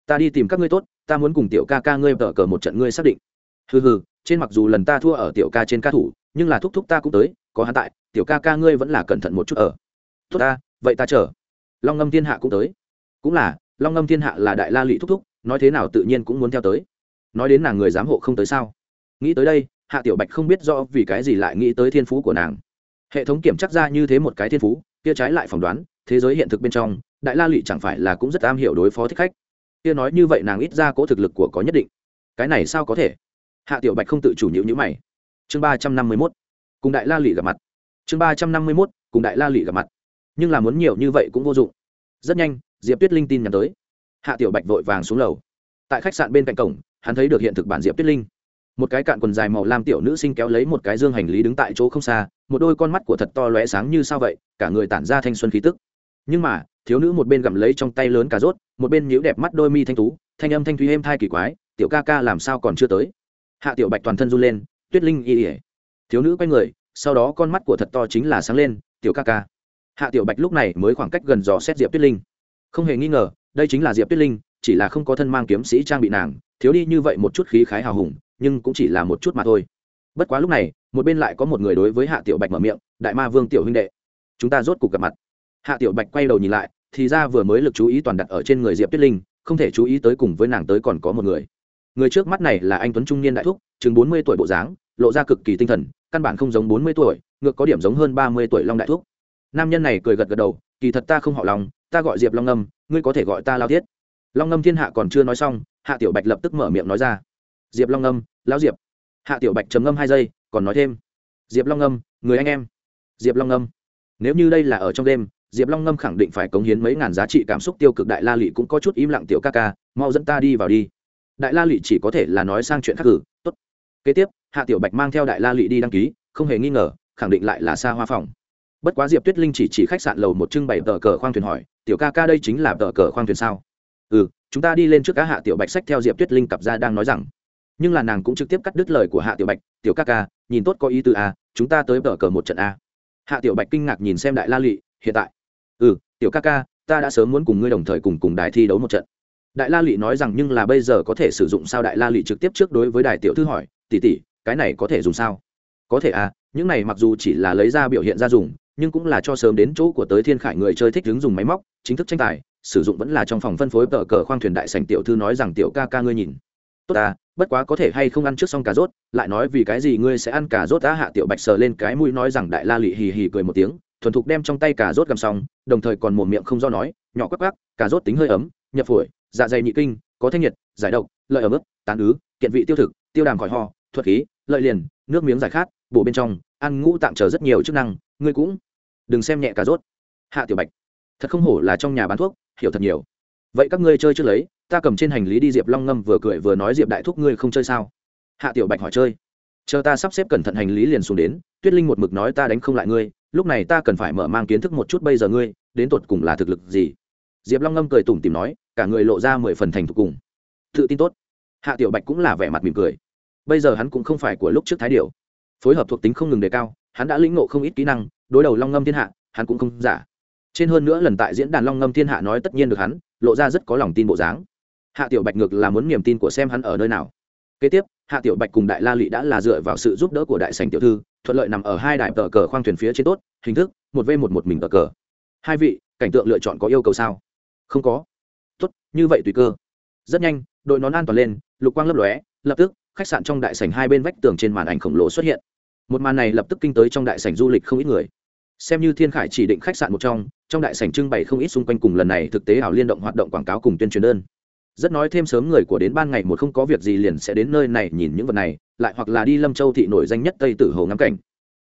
Ta đi tìm các ngươi tốt, ta muốn cùng tiểu ca ca ngươi tờ cờ một trận ngươi xác định. Hừ hừ, trên mặc dù lần ta thua ở tiểu ca trên ca thủ, nhưng là thúc thúc ta cũng tới, có hắn tại, tiểu ca ca ngươi vẫn là cẩn thận một chút ở. Tốt ta, vậy ta chờ. Long ngâm thiên hạ cũng tới. Cũng là, long ngâm thiên hạ là đại la lụy thúc thúc, nói thế nào tự nhiên cũng muốn theo tới nói đến nàng người giám hộ không tới sao? Nghĩ tới đây, hạ tiểu bạch không biết rõ vì cái gì lại nghĩ tới thiên phú của nàng. Hệ thống kiểm chắc ra như thế một cái thiên phú, kia trái lại phỏng đoán, thế giới hiện thực bên trong, đại la lụy chẳng phải là cũng rất am hiểu đối phó thích khách. Kia nói như vậy nàng ít ra cố thực lực của có nhất định. Cái này sao có thể? Hạ tiểu bạch không tự chủ nhữ nhữ mày. Chương ba trăm năm mươi mốt, cùng đại la lụy gặp mặt. Chương ba trăm năm mươi mốt, cùng đại la lụy gặp mặt. Nhưng là muốn nhiều như vậy cũng vô dụng. Rất nhanh, diệp tuyết linh tin nhắn tới. Hạ tiểu bạch vội vàng xuống lầu. Tại khách sạn bên cạnh cổng hắn thấy được hiện thực bản diệp tuyết linh. Một cái cạn quần dài màu lam tiểu nữ sinh kéo lấy một cái dương hành lý đứng tại chỗ không xa, một đôi con mắt của thật to lóe sáng như sao vậy, cả người tản ra thanh xuân khí tức. Nhưng mà, thiếu nữ một bên gặm lấy trong tay lớn cà rốt, một bên nhíu đẹp mắt đôi mi thanh tú, thanh âm thanh thúy êm thai kỳ quái, tiểu ca ca, làm sao còn chưa tới? Hạ tiểu bạch toàn thân run lên, tuyết linh y ỉa thiếu nữ quay người, sau đó con mắt của thật to chính là sáng lên, tiểu ca ca. Hạ tiểu bạch lúc này mới khoảng cách gần dò xét diệp tuyết linh. Không hề nghi ngờ, đây chính là diệp tuyết linh, chỉ là không có thân mang kiếm sĩ trang bị nàng thiếu đi như vậy một chút khí khái hào hùng, nhưng cũng chỉ là một chút mà thôi. Bất quá lúc này, một bên lại có một người đối với hạ tiểu bạch mở miệng, đại ma vương tiểu huynh đệ, chúng ta rốt cuộc gặp mặt. Hạ tiểu bạch quay đầu nhìn lại, thì ra vừa mới lực chú ý toàn đặt ở trên người diệp tuyết linh, không thể chú ý tới cùng với nàng tới còn có một người. Người trước mắt này là anh tuấn trung niên đại thúc, chừng bốn mươi tuổi bộ dáng, lộ ra cực kỳ tinh thần, căn bản không giống bốn mươi tuổi, ngược có điểm giống hơn ba mươi tuổi long đại thúc. Nam nhân này cười gật gật đầu, kỳ thật ta không họ lòng ta gọi diệp long ngâm, ngươi có thể gọi ta lao thiết. Long ngâm thiên hạ còn chưa nói xong hạ tiểu bạch lập tức mở miệng nói ra. Diệp long ngâm lão diệp. Hạ tiểu bạch trầm ngâm hai giây, còn nói thêm. Diệp long ngâm người anh em. Diệp long ngâm nếu như đây là ở trong đêm, diệp long ngâm khẳng định phải cống hiến mấy ngàn giá trị cảm xúc tiêu cực đại la lị cũng có chút im lặng tiểu ca ca, mau dẫn ta đi vào đi. Đại la lị chỉ có thể là nói sang chuyện khác cử tốt. Kế tiếp, hạ tiểu bạch mang theo đại la lị đi đăng ký, không hề nghi ngờ, khẳng định lại là xa hoa phòng. Bất quá diệp tuyết linh chỉ chỉ khách sạn lầu một trưng bày tờ cờ khoang thuyền hỏi, tiểu ca ca đây chính là tờ cờ khoang thuyền sao? Ừ chúng ta đi lên trước cá hạ tiểu bạch sách theo diệp tuyết linh cặp ra đang nói rằng. Nhưng là nàng cũng trực tiếp cắt đứt lời của hạ tiểu bạch, tiểu ca ca, nhìn tốt có ý từ a à, chúng ta tới vở cờ một trận a hạ tiểu bạch kinh ngạc nhìn xem đại la lị, hiện tại? Ừ tiểu ca ca, ta đã sớm muốn cùng ngươi đồng thời cùng cùng đài thi đấu một trận. Đại la lị nói rằng, nhưng là bây giờ có thể sử dụng sao? Đại la lị trực tiếp trước đối với đài tiểu thư hỏi, tỷ tỷ, cái này có thể dùng sao? Có thể à những này mặc dù chỉ là lấy ra biểu hiện ra dùng nhưng cũng là cho sớm đến chỗ của tới thiên khải người chơi thích ứng dùng máy móc, chính thức tranh tài, sử dụng vẫn là trong phòng phân phối tờ cờ khoang thuyền đại sành tiểu thư nói rằng tiểu ca ca ngươi nhìn. Tốt ta, bất quá có thể hay không ăn trước xong cà rốt, lại nói vì cái gì ngươi sẽ ăn cà rốt ta hạ tiểu bạch sờ lên cái mũi nói rằng đại la lị hì hì cười một tiếng, thuần thục đem trong tay cà rốt gầm xong, đồng thời còn mồm miệng không do nói, nhỏ quắc quắc, cà rốt tính hơi ấm, nhập phổi dạ dày nhị kinh, có thanh nhiệt, giải độc, lợi ở mức tán ứ, kiện vị tiêu thực, tiêu đàm khỏi ho, thuật khí, lợi liền, nước miếng giải khát, bổ bên trong, ăn ngũ tạm chờ rất nhiều chức năng, ngươi cũng đừng xem nhẹ cà rốt. Hạ tiểu bạch, thật không hổ là trong nhà bán thuốc, hiểu thật nhiều. Vậy các ngươi chơi trước lấy, ta cầm trên hành lý đi diệp long ngâm vừa cười vừa nói diệp đại thúc ngươi không chơi sao? Hạ tiểu bạch hỏi chơi. Chờ ta sắp xếp cẩn thận hành lý liền xuống đến, tuyết linh một mực nói ta đánh không lại ngươi, lúc này ta cần phải mở mang kiến thức một chút bây giờ ngươi, đến tột cùng là thực lực gì? Diệp long ngâm cười tủm tìm nói, cả người lộ ra mười phần thành thục cùng. Tự tin tốt. Hạ tiểu bạch cũng là vẻ mặt mỉm cười. Bây giờ hắn cũng không phải của lúc trước thái điệu phối hợp thuộc tính không ngừng đề cao, hắn đã lĩnh ngộ không ít kỹ năng đối đầu long ngâm thiên hạ, hắn cũng không giả. Trên hơn nữa lần tại diễn đàn long ngâm thiên hạ nói tất nhiên được hắn, lộ ra rất có lòng tin bộ dáng. Hạ tiểu bạch ngược là muốn niềm tin của xem hắn ở nơi nào. Kế tiếp, hạ tiểu bạch cùng đại la lụy đã là dựa vào sự giúp đỡ của đại sành tiểu thư, thuận lợi nằm ở hai đại tờ cờ khoang thuyền phía trên tốt, hình thức, một v một một mình tờ cờ. Hai vị, cảnh tượng lựa chọn có yêu cầu sao? Không có. Tốt, như vậy tùy cơ. Rất nhanh, đội nón an toàn lên, lục quang lấp lóe, lập tức, khách sạn trong đại sảnh hai bên vách tường trên màn ảnh khổng lồ xuất hiện. Một màn này lập tức kinh tới trong đại sảnh du lịch không ít người xem như thiên khải chỉ định khách sạn một trong trong đại sảnh trưng bày không ít xung quanh cùng lần này thực tế ảo liên động hoạt động quảng cáo cùng tuyên truyền đơn. Rất nói thêm sớm người của đến ban ngày một không có việc gì liền sẽ đến nơi này nhìn những vật này, lại hoặc là đi lâm châu thị nổi danh nhất tây tử hồ ngắm cảnh.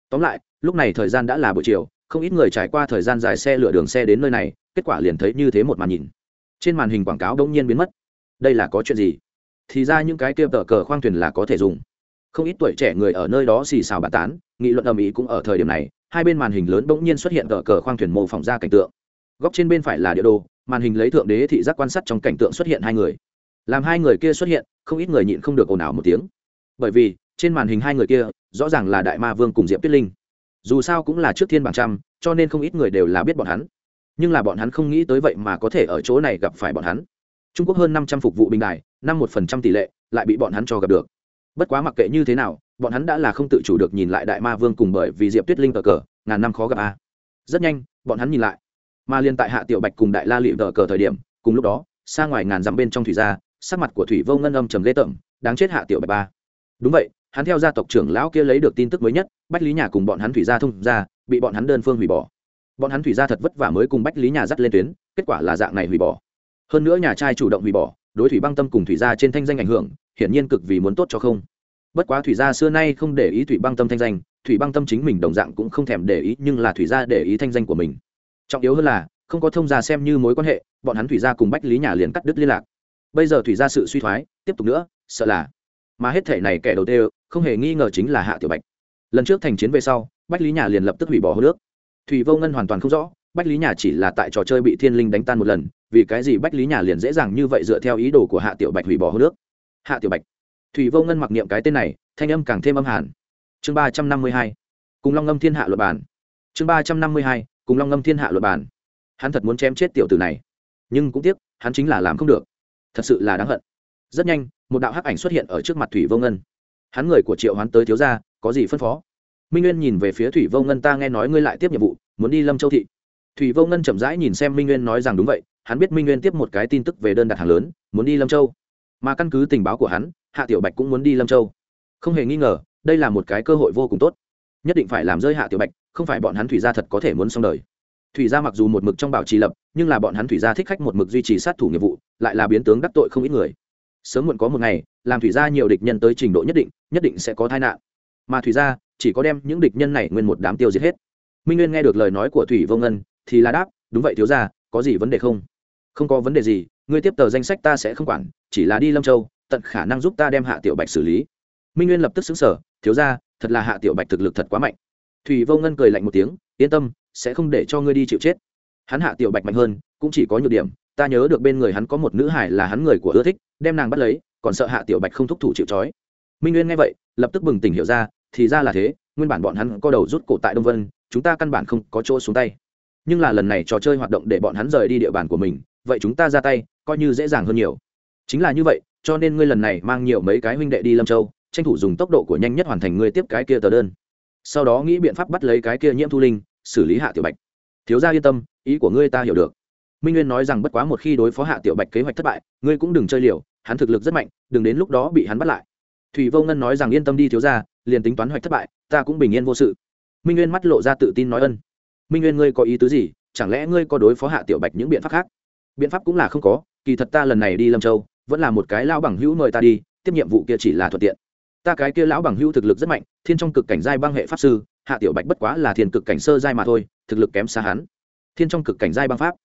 Tóm lại, lúc này thời gian đã là buổi chiều, không ít người trải qua thời gian dài xe lửa đường xe đến nơi này, kết quả liền thấy như thế một màn nhìn. Trên màn hình quảng cáo đống nhiên biến mất. Đây là có chuyện gì? Thì ra những cái kia tờ cờ khoang thuyền là có thể dùng. Không ít tuổi trẻ người ở nơi đó xì xào bàn tán, nghị luận ầm ĩ cũng ở thời điểm này hai bên màn hình lớn bỗng nhiên xuất hiện cờ cờ khoang thuyền mô phỏng ra cảnh tượng. Góc trên bên phải là địa đồ, màn hình lấy thượng đế thị giác quan sát trong cảnh tượng xuất hiện hai người. Làm hai người kia xuất hiện, không ít người nhịn không được ồn ào một tiếng. Bởi vì, trên màn hình hai người kia, rõ ràng là đại ma vương cùng diệp tuyết linh. Dù sao cũng là trước thiên bảng trăm, cho nên không ít người đều là biết bọn hắn. Nhưng là bọn hắn không nghĩ tới vậy mà có thể ở chỗ này gặp phải bọn hắn. Trung quốc hơn năm trăm phục vụ bình đài, năm một phần trăm tỷ lệ, lại bị bọn hắn cho gặp được bất quá mặc kệ như thế nào, bọn hắn đã là không tự chủ được nhìn lại đại ma vương cùng bởi vì diệp tuyết linh cờ cờ, ngàn năm khó gặp a. Rất nhanh, bọn hắn nhìn lại. Mà liên tại hạ tiểu bạch cùng đại la lị cờ cờ thời điểm, cùng lúc đó, xa ngoài ngàn dặm bên trong thủy gia, sắc mặt của thủy vô ngân âm trầm lê tởm, đáng chết hạ tiểu bạch ba. Đúng vậy, hắn theo gia tộc trưởng lão kia lấy được tin tức mới nhất, bách lý nhà cùng bọn hắn thủy gia thông ra bị bọn hắn đơn phương hủy bỏ. Bọn hắn thủy gia thật vất vả mới cùng bách lý nhà dắt lên tuyến, kết quả là dạng này hủy bỏ. Hơn nữa nhà trai chủ động hủy bỏ, đối thủy băng tâm cùng thủy gia trên thanh danh ảnh hưởng hiển nhiên cực vì muốn tốt cho không. Bất quá thủy gia xưa nay không để ý thủy băng tâm thanh danh, thủy băng tâm chính mình đồng dạng cũng không thèm để ý, nhưng là thủy gia để ý thanh danh của mình. Trọng yếu hơn là, không có thông gia xem như mối quan hệ, bọn hắn thủy gia cùng bách lý nhà liền cắt đứt liên lạc. Bây giờ thủy gia sự suy thoái, tiếp tục nữa, sợ là mà hết thể này kẻ đầu tiên không hề nghi ngờ chính là hạ tiểu bạch. Lần trước thành chiến về sau, bách lý nhà liền lập tức hủy bỏ hô nước. Thủy vô ngân hoàn toàn không rõ, bách lý nhà chỉ là tại trò chơi bị thiên linh đánh tan một lần, vì cái gì bách lý nhà liền dễ dàng như vậy dựa theo ý đồ của hạ tiểu bạch hủy bỏ hô nước? Hạ tiểu bạch. Thủy vô ngân mặc niệm cái tên này, thanh âm càng thêm âm hàn. Chương ba trăm năm mươi hai, cùng long ngâm thiên hạ luật bản chương ba trăm năm mươi hai, cùng long ngâm thiên hạ luật bản hắn thật muốn chém chết tiểu tử này, nhưng cũng tiếc, hắn chính là làm không được. Thật sự là đáng hận. Rất nhanh, một đạo hắc ảnh xuất hiện ở trước mặt thủy vô ngân. Hắn người của triệu hoán tới thiếu gia, có gì phân phó? Minh nguyên nhìn về phía thủy vô ngân, ta nghe nói ngươi lại tiếp nhiệm vụ, muốn đi lâm châu thị. Thủy vô ngân chậm rãi nhìn xem minh nguyên nói rằng đúng vậy, hắn biết minh nguyên tiếp một cái tin tức về đơn đặt hàng lớn, muốn đi lâm châu mà căn cứ tình báo của hắn, hạ tiểu bạch cũng muốn đi lâm châu. Không hề nghi ngờ, đây là một cái cơ hội vô cùng tốt. Nhất định phải làm rơi hạ tiểu bạch, không phải bọn hắn thủy gia thật có thể muốn xong đời. Thủy gia mặc dù một mực trong bảo trì lập, nhưng là bọn hắn thủy gia thích khách một mực duy trì sát thủ nghiệp vụ, lại là biến tướng đắc tội không ít người. Sớm muộn có một ngày, làm thủy gia nhiều địch nhân tới trình độ nhất định nhất định sẽ có tai nạn. Mà thủy gia chỉ có đem những địch nhân này nguyên một đám tiêu diệt hết. Minh nguyên nghe được lời nói của thủy vô ngân, thì là đáp, đúng vậy thiếu gia, có gì vấn đề không? Không có vấn đề gì ngươi tiếp tờ danh sách ta sẽ không quản, chỉ là đi lâm châu, tận khả năng giúp ta đem hạ tiểu bạch xử lý. Minh nguyên lập tức xứng sở thiếu gia, thật là hạ tiểu bạch thực lực thật quá mạnh. Thủy vô ngân cười lạnh một tiếng, yên tâm, sẽ không để cho ngươi đi chịu chết. Hắn hạ tiểu bạch mạnh hơn, cũng chỉ có nhược điểm, ta nhớ được bên người hắn có một nữ hải là hắn người của ưa thích, đem nàng bắt lấy, còn sợ hạ tiểu bạch không thúc thủ chịu trói. Minh nguyên nghe vậy, lập tức bừng tỉnh hiểu ra, thì ra là thế, nguyên bản bọn hắn có đầu rút cổ tại đông vân, chúng ta căn bản không có chỗ xuống tay. Nhưng là lần này trò chơi hoạt động để bọn hắn rời đi địa bàn của mình vậy chúng ta ra tay, coi như dễ dàng hơn nhiều. Chính là như vậy, cho nên ngươi lần này mang nhiều mấy cái huynh đệ đi lâm châu, tranh thủ dùng tốc độ của nhanh nhất hoàn thành ngươi tiếp cái kia tờ đơn. Sau đó nghĩ biện pháp bắt lấy cái kia nhiễm thu linh, xử lý hạ tiểu bạch. Thiếu gia yên tâm, ý của ngươi ta hiểu được. Minh nguyên nói rằng bất quá một khi đối phó hạ tiểu bạch kế hoạch thất bại, ngươi cũng đừng chơi liều, hắn thực lực rất mạnh, đừng đến lúc đó bị hắn bắt lại. Thủy vô ngân nói rằng yên tâm đi thiếu gia, liền tính toán hoạch thất bại, ta cũng bình yên vô sự. Minh nguyên mắt lộ ra tự tin nói ân. Minh nguyên, ngươi có ý tứ gì? Chẳng lẽ ngươi có đối phó hạ tiểu bạch những biện pháp khác? Biện pháp cũng là không có, kỳ thật ta lần này đi lâm châu, vẫn là một cái lão bằng hữu mời ta đi, tiếp nhiệm vụ kia chỉ là thuận tiện. Ta cái kia lão bằng hữu thực lực rất mạnh, thiên trong cực cảnh giai băng hệ pháp sư, hạ tiểu bạch bất quá là thiên cực cảnh sơ giai mà thôi, thực lực kém xa hắn. Thiên trong cực cảnh giai băng pháp.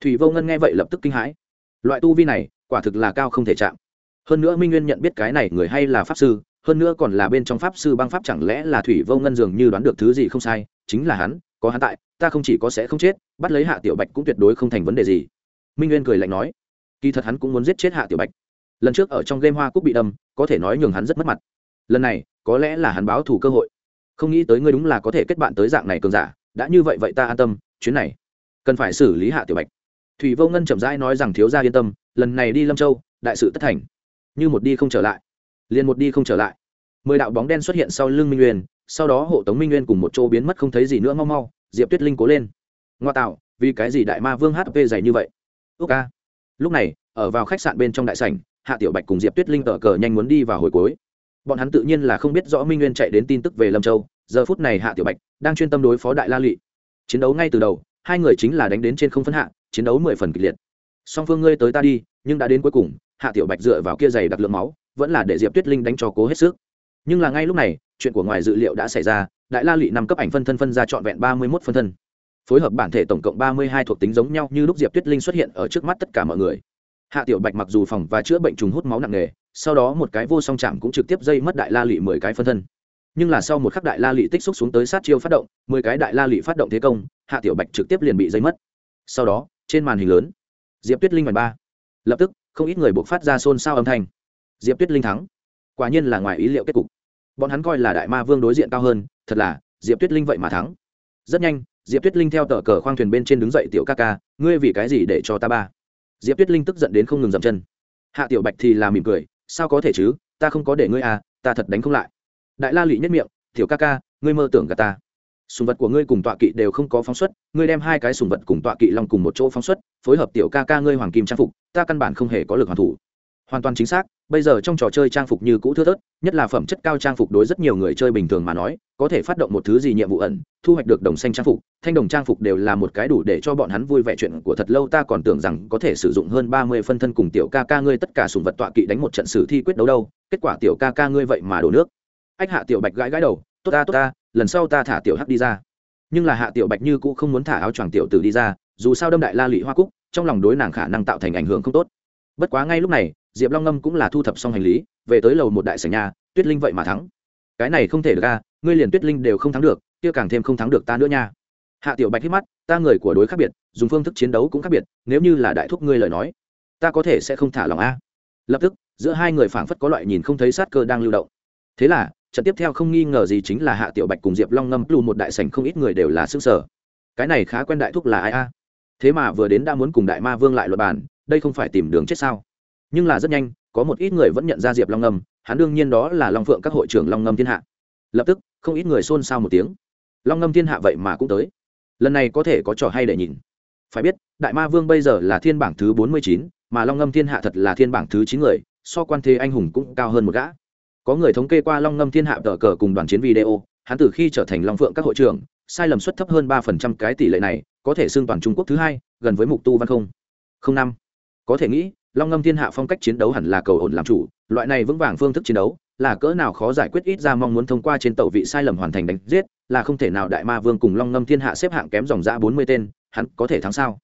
Thủy vô ngân nghe vậy lập tức kinh hãi. Loại tu vi này, quả thực là cao không thể chạm. Hơn nữa minh nguyên nhận biết cái này người hay là pháp sư, hơn nữa còn là bên trong pháp sư băng pháp chẳng lẽ là thủy vô ngân dường như đoán được thứ gì không sai, chính là hắn, có hắn tại, ta không chỉ có sẽ không chết, bắt lấy hạ tiểu bạch cũng tuyệt đối không thành vấn đề gì minh nguyên cười lạnh nói, kỳ thật hắn cũng muốn giết chết hạ tiểu bạch. Lần trước ở trong game hoa cúc bị đâm, có thể nói nhường hắn rất mất mặt. Lần này, có lẽ là hắn báo thù cơ hội. Không nghĩ tới ngươi đúng là có thể kết bạn tới dạng này cường giả. Đã như vậy vậy ta an tâm, chuyến này cần phải xử lý hạ tiểu bạch. Thủy vô ngân chậm rãi nói rằng, thiếu gia yên tâm, lần này đi lâm châu, đại sự tất thành. Như một đi không trở lại, liền một đi không trở lại. Mười đạo bóng đen xuất hiện sau lưng minh nguyên, sau đó hộ tống minh nguyên cùng một chỗ biến mất không thấy gì nữa, mau mau, diệp tuyết linh cố lên. Ngoa tạo, vì cái gì đại ma vương hp dày như vậy? Ước ca. Lúc này, ở vào khách sạn bên trong đại sảnh, hạ tiểu bạch cùng diệp tuyết linh tờ cờ nhanh muốn đi vào hồi cuối. Bọn hắn tự nhiên là không biết rõ minh nguyên chạy đến tin tức về lâm châu, giờ phút này hạ tiểu bạch đang chuyên tâm đối phó đại la lụy. Chiến đấu ngay từ đầu, hai người chính là đánh đến trên không phân hạ, chiến đấu mười phần kịch liệt. Song phương ngươi tới ta đi, nhưng đã đến cuối cùng, hạ tiểu bạch dựa vào kia dày đặc lượng máu, vẫn là để diệp tuyết linh đánh cho cố hết sức. Nhưng là ngay lúc này, chuyện của ngoài dự liệu đã xảy ra, đại la lụy năm cấp ảnh phân thân phân ra trọn vẹn ba mươi mốt phân thân phối hợp bản thể tổng cộng ba mươi hai thuộc tính giống nhau như lúc diệp tuyết linh xuất hiện ở trước mắt tất cả mọi người. Hạ tiểu bạch mặc dù phòng và chữa bệnh trùng hút máu nặng nề, sau đó một cái vô song chạm cũng trực tiếp dây mất đại la lị mười cái phân thân. Nhưng là sau một khắc đại la lị tích xúc xuống tới sát chiêu phát động, mười cái đại la lị phát động thế công, hạ tiểu bạch trực tiếp liền bị dây mất. Sau đó, trên màn hình lớn, diệp tuyết linh màn ba. Lập tức, không ít người buộc phát ra xôn xao âm thanh. Diệp tuyết linh thắng. Quả nhiên là ngoài ý liệu kết cục. Bọn hắn coi là đại ma vương đối diện cao hơn, thật là, diệp tuyết linh vậy mà thắng. Rất nhanh diệp tuyết linh theo tờ cờ khoang thuyền bên trên đứng dậy, tiểu ca ca, ngươi vì cái gì để cho ta ba? Diệp tuyết linh tức giận đến không ngừng dậm chân. Hạ tiểu bạch thì là mỉm cười, sao có thể chứ? Ta không có để ngươi à ta thật đánh không lại. Đại la lụy nhất miệng, tiểu ca ca, ngươi mơ tưởng cả ta. Sùng vật của ngươi cùng tọa kỵ đều không có phóng xuất, ngươi đem hai cái sùng vật cùng tọa kỵ long cùng một chỗ phóng xuất, phối hợp tiểu ca ca ngươi hoàng kim trang phục, ta căn bản không hề có lực hoàn thủ hoàn toàn chính xác, bây giờ trong trò chơi trang phục như cũ thưa thớt, nhất là phẩm chất cao trang phục đối rất nhiều người chơi bình thường mà nói, có thể phát động một thứ gì nhiệm vụ ẩn, thu hoạch được đồng xanh trang phục, thanh đồng trang phục đều là một cái đủ để cho bọn hắn vui vẻ chuyện của thật lâu. Ta còn tưởng rằng có thể sử dụng hơn ba mươi phân thân cùng tiểu ca ca ngươi tất cả sùng vật tọa kỵ đánh một trận sử thi quyết đấu đâu, kết quả tiểu ca ca ngươi vậy mà đổ nước. Ách hạ tiểu bạch gãi gãi đầu, tốt ta tốt ta, lần sau ta thả tiểu hắc đi ra. Nhưng là hạ tiểu bạch như cũ không muốn thả áo choàng tiểu tử đi ra, dù sao đâm đại la lụy hoa cúc, trong lòng đối nàng khả năng tạo thành ảnh hưởng không tốt. Bất quá ngay lúc này diệp long ngâm cũng là thu thập xong hành lý, về tới lầu một đại sảnh nhà, tuyết linh vậy mà thắng. Cái này không thể được ra ngươi liền tuyết linh đều không thắng được, kia càng thêm không thắng được ta nữa nha. Hạ tiểu bạch hít mắt, ta người của đối khác biệt, dùng phương thức chiến đấu cũng khác biệt, nếu như là đại thúc ngươi lời nói, ta có thể sẽ không thả lòng a. Lập tức, giữa hai người phảng phất có loại nhìn không thấy sát cơ đang lưu động. Thế là, trận tiếp theo không nghi ngờ gì chính là hạ tiểu bạch cùng diệp long ngâm lù một đại sảnh không ít người đều là xương sở cái này khá quen đại thúc là ai a? Thế mà vừa đến đã muốn cùng đại ma vương lại luật bàn, đây không phải tìm đường chết sao? Nhưng là rất nhanh, có một ít người vẫn nhận ra diệp long ngâm hắn đương nhiên đó là long phượng các hội trưởng long ngâm thiên hạ. Lập tức, không ít người xôn xao một tiếng. Long ngâm thiên hạ vậy mà cũng tới. Lần này có thể có trò hay để nhìn. Phải biết, đại ma vương bây giờ là thiên bảng thứ bốn mươi chín, mà long ngâm thiên hạ thật là thiên bảng thứ chín người, so quan thế anh hùng cũng cao hơn một gã. Có người thống kê qua long ngâm thiên hạ tờ cờ cùng đoàn chiến video, hắn từ khi trở thành long phượng các hội trưởng, sai lầm suất thấp hơn ba phần trăm cái tỷ lệ này, có thể xưng toàn trung quốc thứ hai, gần với mục tu văn không. Không năm. Có thể nghĩ long ngâm thiên hạ phong cách chiến đấu hẳn là cầu ổn làm chủ, loại này vững vàng phương thức chiến đấu, là cỡ nào khó giải quyết ít ra mong muốn thông qua trên tàu vị sai lầm hoàn thành đánh giết, là không thể nào đại ma vương cùng long ngâm thiên hạ xếp hạng kém dòng ra bốn mươi tên, hắn có thể thắng sao?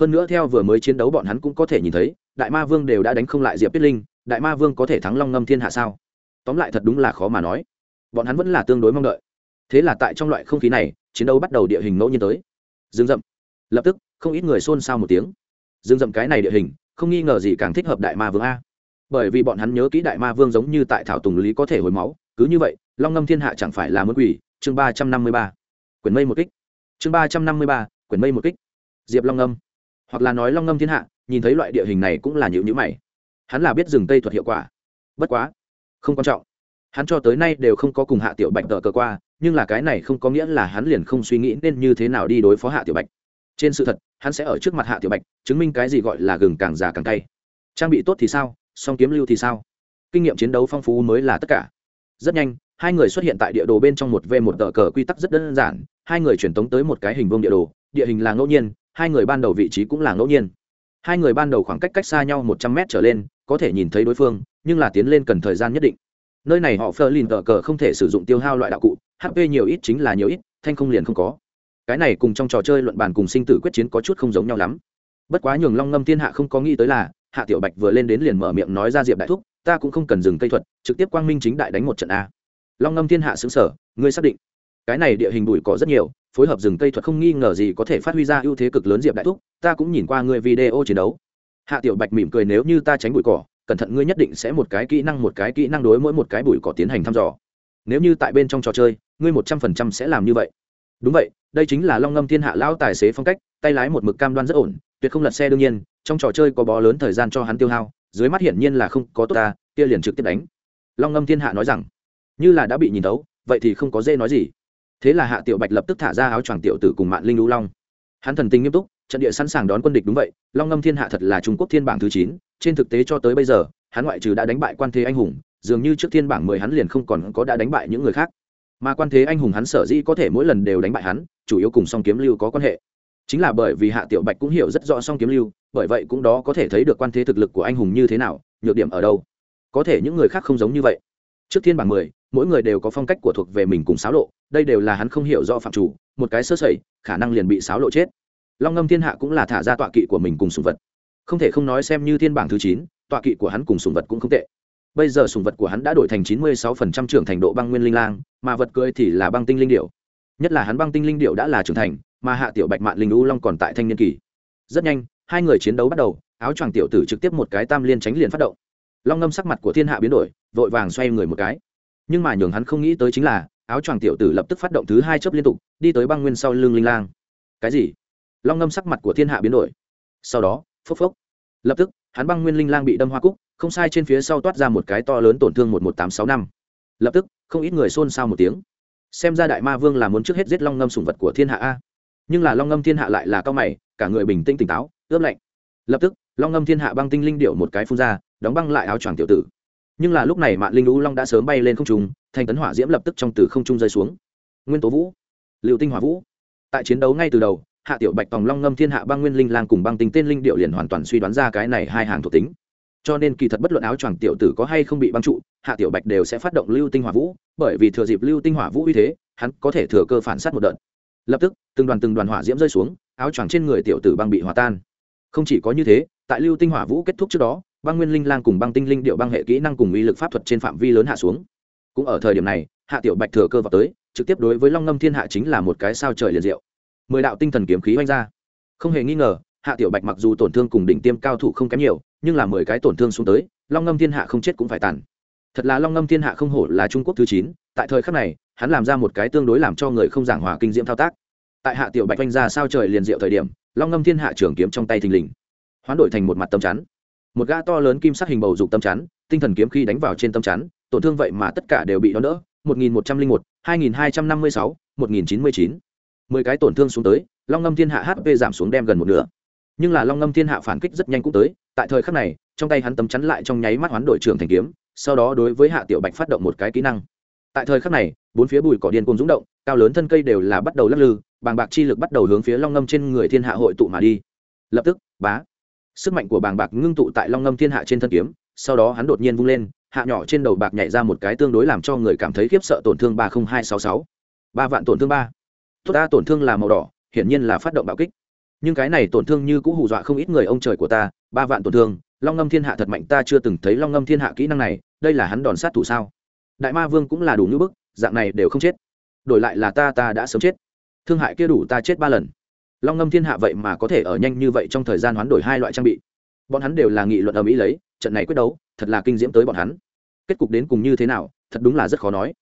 Hơn nữa theo vừa mới chiến đấu bọn hắn cũng có thể nhìn thấy, đại ma vương đều đã đánh không lại diệp tuyết linh, đại ma vương có thể thắng long ngâm thiên hạ sao? Tóm lại thật đúng là khó mà nói. Bọn hắn vẫn là tương đối mong đợi. Thế là tại trong loại không khí này, chiến đấu bắt đầu địa hình ngẫu nhiên tới. Rừng rậm lập tức, không ít người xôn xao một tiếng. Rừng rậm cái này địa hình không nghi ngờ gì càng thích hợp đại ma vương a. Bởi vì bọn hắn nhớ kỹ đại ma vương giống như tại thảo tùng lý có thể hồi máu, cứ như vậy, long ngâm thiên hạ chẳng phải là mất quỷ chương ba trăm năm mươi ba. Quyển mây một kích. Chương ba trăm năm mươi ba quyển mây một kích. Diệp long ngâm. Hoặc là nói long ngâm thiên hạ, nhìn thấy loại địa hình này cũng là nhịu nhữ mày. Hắn là biết rừng tây thuật hiệu quả. Bất quá, không quan trọng. Hắn cho tới nay đều không có cùng hạ tiểu bạch tờ cờ qua, nhưng là cái này không có nghĩa là hắn liền không suy nghĩ nên như thế nào đi đối phó hạ tiểu bạch. Trên sự thật hắn sẽ ở trước mặt hạ tiểu bạch, chứng minh cái gì gọi là gừng càng già càng cay. Trang bị tốt thì sao? Song kiếm lưu thì sao? Kinh nghiệm chiến đấu phong phú mới là tất cả. Rất nhanh, hai người xuất hiện tại địa đồ bên trong một v một tờ cờ quy tắc rất đơn giản. Hai người truyền tống tới một cái hình vuông địa đồ. Địa hình là ngẫu nhiên, hai người ban đầu vị trí cũng là ngẫu nhiên. Hai người ban đầu khoảng cách cách xa nhau một trăm mét trở lên, có thể nhìn thấy đối phương, nhưng là tiến lên cần thời gian nhất định. Nơi này họ phơ lìn tờ cờ không thể sử dụng tiêu hao loại đạo cụ hp nhiều ít chính là nhiều ít, thanh không liền không có cái này cùng trong trò chơi luận bàn cùng sinh tử quyết chiến có chút không giống nhau lắm. Bất quá nhường long ngâm thiên hạ không có nghĩ tới là, hạ tiểu bạch vừa lên đến liền mở miệng nói ra diệp đại thúc, ta cũng không cần dừng cây thuật, trực tiếp quang minh chính đại đánh một trận a. Long ngâm thiên hạ xứng sở ngươi xác định, cái này địa hình bụi cỏ rất nhiều, phối hợp rừng cây thuật không nghi ngờ gì có thể phát huy ra ưu thế cực lớn diệp đại thúc, ta cũng nhìn qua ngươi video chiến đấu. Hạ tiểu bạch mỉm cười, nếu như ta tránh bụi cỏ, cẩn thận ngươi nhất định sẽ một cái kỹ năng một cái kỹ năng đối mỗi một cái bụi cỏ tiến hành thăm dò. Nếu như tại bên trong trò chơi, ngươi một trăm phần trăm sẽ làm như vậy. Đúng vậy đây chính là long ngâm thiên hạ lão tài xế phong cách, tay lái một mực cam đoan rất ổn, tuyệt không lật xe đương nhiên, trong trò chơi có bó lớn thời gian cho hắn tiêu hao, dưới mắt hiển nhiên là không có tốt ta, kia liền trực tiếp đánh. Long ngâm thiên hạ nói rằng, như là đã bị nhìn tấu vậy thì không có dễ nói gì. Thế là hạ tiểu bạch lập tức thả ra áo choàng tiểu tử cùng mạng linh lũ long. Hắn thần tình nghiêm túc, trận địa sẵn sàng đón quân địch đúng vậy, long ngâm thiên hạ thật là trung quốc thiên bảng thứ chín, trên thực tế cho tới bây giờ, hắn ngoại trừ đã đánh bại quan thế anh hùng, dường như trước thiên bảng mười hắn liền không còn có đã đánh bại những người khác mà quan thế anh hùng hắn sở dĩ có thể mỗi lần đều đánh bại hắn, chủ yếu cùng song kiếm lưu có quan hệ. Chính là bởi vì hạ tiểu bạch cũng hiểu rất rõ song kiếm lưu, bởi vậy cũng đó có thể thấy được quan thế thực lực của anh hùng như thế nào, nhược điểm ở đâu. Có thể những người khác không giống như vậy. Trước thiên bảng mười, mỗi người đều có phong cách của thuộc về mình cùng xáo lộ, đây đều là hắn không hiểu rõ phạm chủ, một cái sơ sẩy, khả năng liền bị xáo lộ chết. Long ngâm thiên hạ cũng là thả ra tọa kỵ của mình cùng sùng vật. Không thể không nói xem như thiên bảng thứ chín, tọa kỵ của hắn cùng sùng vật cũng không tệ bây giờ sùng vật của hắn đã đổi thành chín mươi sáu phần trăm trưởng thành độ băng nguyên linh lang, mà vật cưới thì là băng tinh linh điệu nhất là hắn băng tinh linh điệu đã là trưởng thành, mà hạ tiểu bạch mạn linh u long còn tại thanh niên kỳ. Rất nhanh, hai người chiến đấu bắt đầu, áo choàng tiểu tử trực tiếp một cái tam liên tránh liền phát động. Long ngâm sắc mặt của thiên hạ biến đổi, vội vàng xoay người một cái. Nhưng mà nhường hắn không nghĩ tới chính là, áo choàng tiểu tử lập tức phát động thứ hai chớp liên tục, đi tới băng nguyên sau lưng linh lang. Cái gì? Long ngâm sắc mặt của thiên hạ biến đổi. Sau đó, phốc phốc. Lập tức hắn băng nguyên linh lang bị đâm hoa cúc, không sai trên phía sau toát ra một cái to lớn tổn thương một một tám sáu năm. Lập tức, không ít người xôn xao một tiếng. Xem ra đại ma vương là muốn trước hết giết long ngâm sùng vật của thiên hạ a. Nhưng là long ngâm thiên hạ lại là cao mày, cả người bình tĩnh tỉnh táo, ướp lạnh. Lập tức, long ngâm thiên hạ băng tinh linh điệu một cái phun ra, đóng băng lại áo choàng tiểu tử. Nhưng là lúc này mạng linh lũ long đã sớm bay lên không trung, thành tấn hỏa diễm lập tức trong từ không trung rơi xuống. Nguyên tố vũ, liệu tinh hỏa vũ. Tại chiến đấu ngay từ đầu hạ tiểu bạch tòng long ngâm thiên hạ băng nguyên linh lang cùng băng tinh tên linh điệu liền hoàn toàn suy đoán ra cái này hai hàng thuộc tính. Cho nên kỳ thật bất luận áo choàng tiểu tử có hay không bị băng trụ, hạ tiểu bạch đều sẽ phát động lưu tinh hỏa vũ, bởi vì thừa dịp lưu tinh hỏa vũ uy thế, hắn có thể thừa cơ phản sát một đợt. Lập tức, từng đoàn từng đoàn hỏa diễm rơi xuống, áo choàng trên người tiểu tử băng bị hòa tan. Không chỉ có như thế, tại lưu tinh hỏa vũ kết thúc trước đó, băng nguyên linh lang cùng băng tinh linh điệu băng hệ kỹ năng cùng uy lực pháp thuật trên phạm vi lớn hạ xuống. Cũng ở thời điểm này, hạ tiểu bạch thừa cơ vào tới, trực tiếp đối với long ngâm thiên hạ chính là một cái sao trời liền diệu mười đạo tinh thần kiếm khí oanh ra. Không hề nghi ngờ, hạ tiểu bạch mặc dù tổn thương cùng đỉnh tiêm cao thủ không kém nhiều, nhưng là mười cái tổn thương xuống tới, long ngâm thiên hạ không chết cũng phải tàn. Thật là long ngâm thiên hạ không hổ là trung quốc thứ chín, tại thời khắc này, hắn làm ra một cái tương đối làm cho người không giảng hòa kinh diễm thao tác. Tại hạ tiểu bạch oanh ra sao trời liền diệu thời điểm, long ngâm thiên hạ trường kiếm trong tay thình lình, hoán đổi thành một mặt tâm chắn. Một gã to lớn kim sắc hình bầu dục tâm chắn, tinh thần kiếm khi đánh vào trên tâm chắn, tổn thương vậy mà tất cả đều bị đón đỡ. Một nghìn một trăm linh một, hai nghìn hai trăm năm mươi sáu, một nghìn chín mươi chín mười cái tổn thương xuống tới, long ngâm thiên hạ hp giảm xuống đem gần một nửa. Nhưng là long ngâm thiên hạ phản kích rất nhanh cũng tới, tại thời khắc này, trong tay hắn tấm chắn lại trong nháy mắt hoán đổi trưởng thành kiếm, sau đó đối với hạ tiểu bạch phát động một cái kỹ năng. Tại thời khắc này, bốn phía bụi cỏ điên cùng rúng động, cao lớn thân cây đều là bắt đầu lắc lư, bàng bạc chi lực bắt đầu hướng phía long ngâm trên người thiên hạ hội tụ mà đi. Lập tức, bá, sức mạnh của bàng bạc ngưng tụ tại long ngâm thiên hạ trên thân kiếm, sau đó hắn đột nhiên vung lên, hạ nhỏ trên đầu bạc nhảy ra một cái tương đối làm cho người cảm thấy khiếp sợ tổn thương ba mươi hai sáu sáu. Ba vạn tổn thương ba tốt ta, tổn thương là màu đỏ, hiển nhiên là phát động bạo kích. Nhưng cái này tổn thương như cũng hù dọa không ít người ông trời của ta, ba vạn tổn thương, long ngâm thiên hạ thật mạnh, ta chưa từng thấy long ngâm thiên hạ kỹ năng này, đây là hắn đòn sát thủ sao? Đại ma vương cũng là đủ như bức, dạng này đều không chết. Đổi lại là ta ta đã sớm chết. Thương hại kia đủ ta chết ba lần. Long ngâm thiên hạ vậy mà có thể ở nhanh như vậy trong thời gian hoán đổi hai loại trang bị. Bọn hắn đều là nghị luận ở mỹ lấy, trận này quyết đấu, thật là kinh diễm tới bọn hắn. Kết cục đến cùng như thế nào, thật đúng là rất khó nói.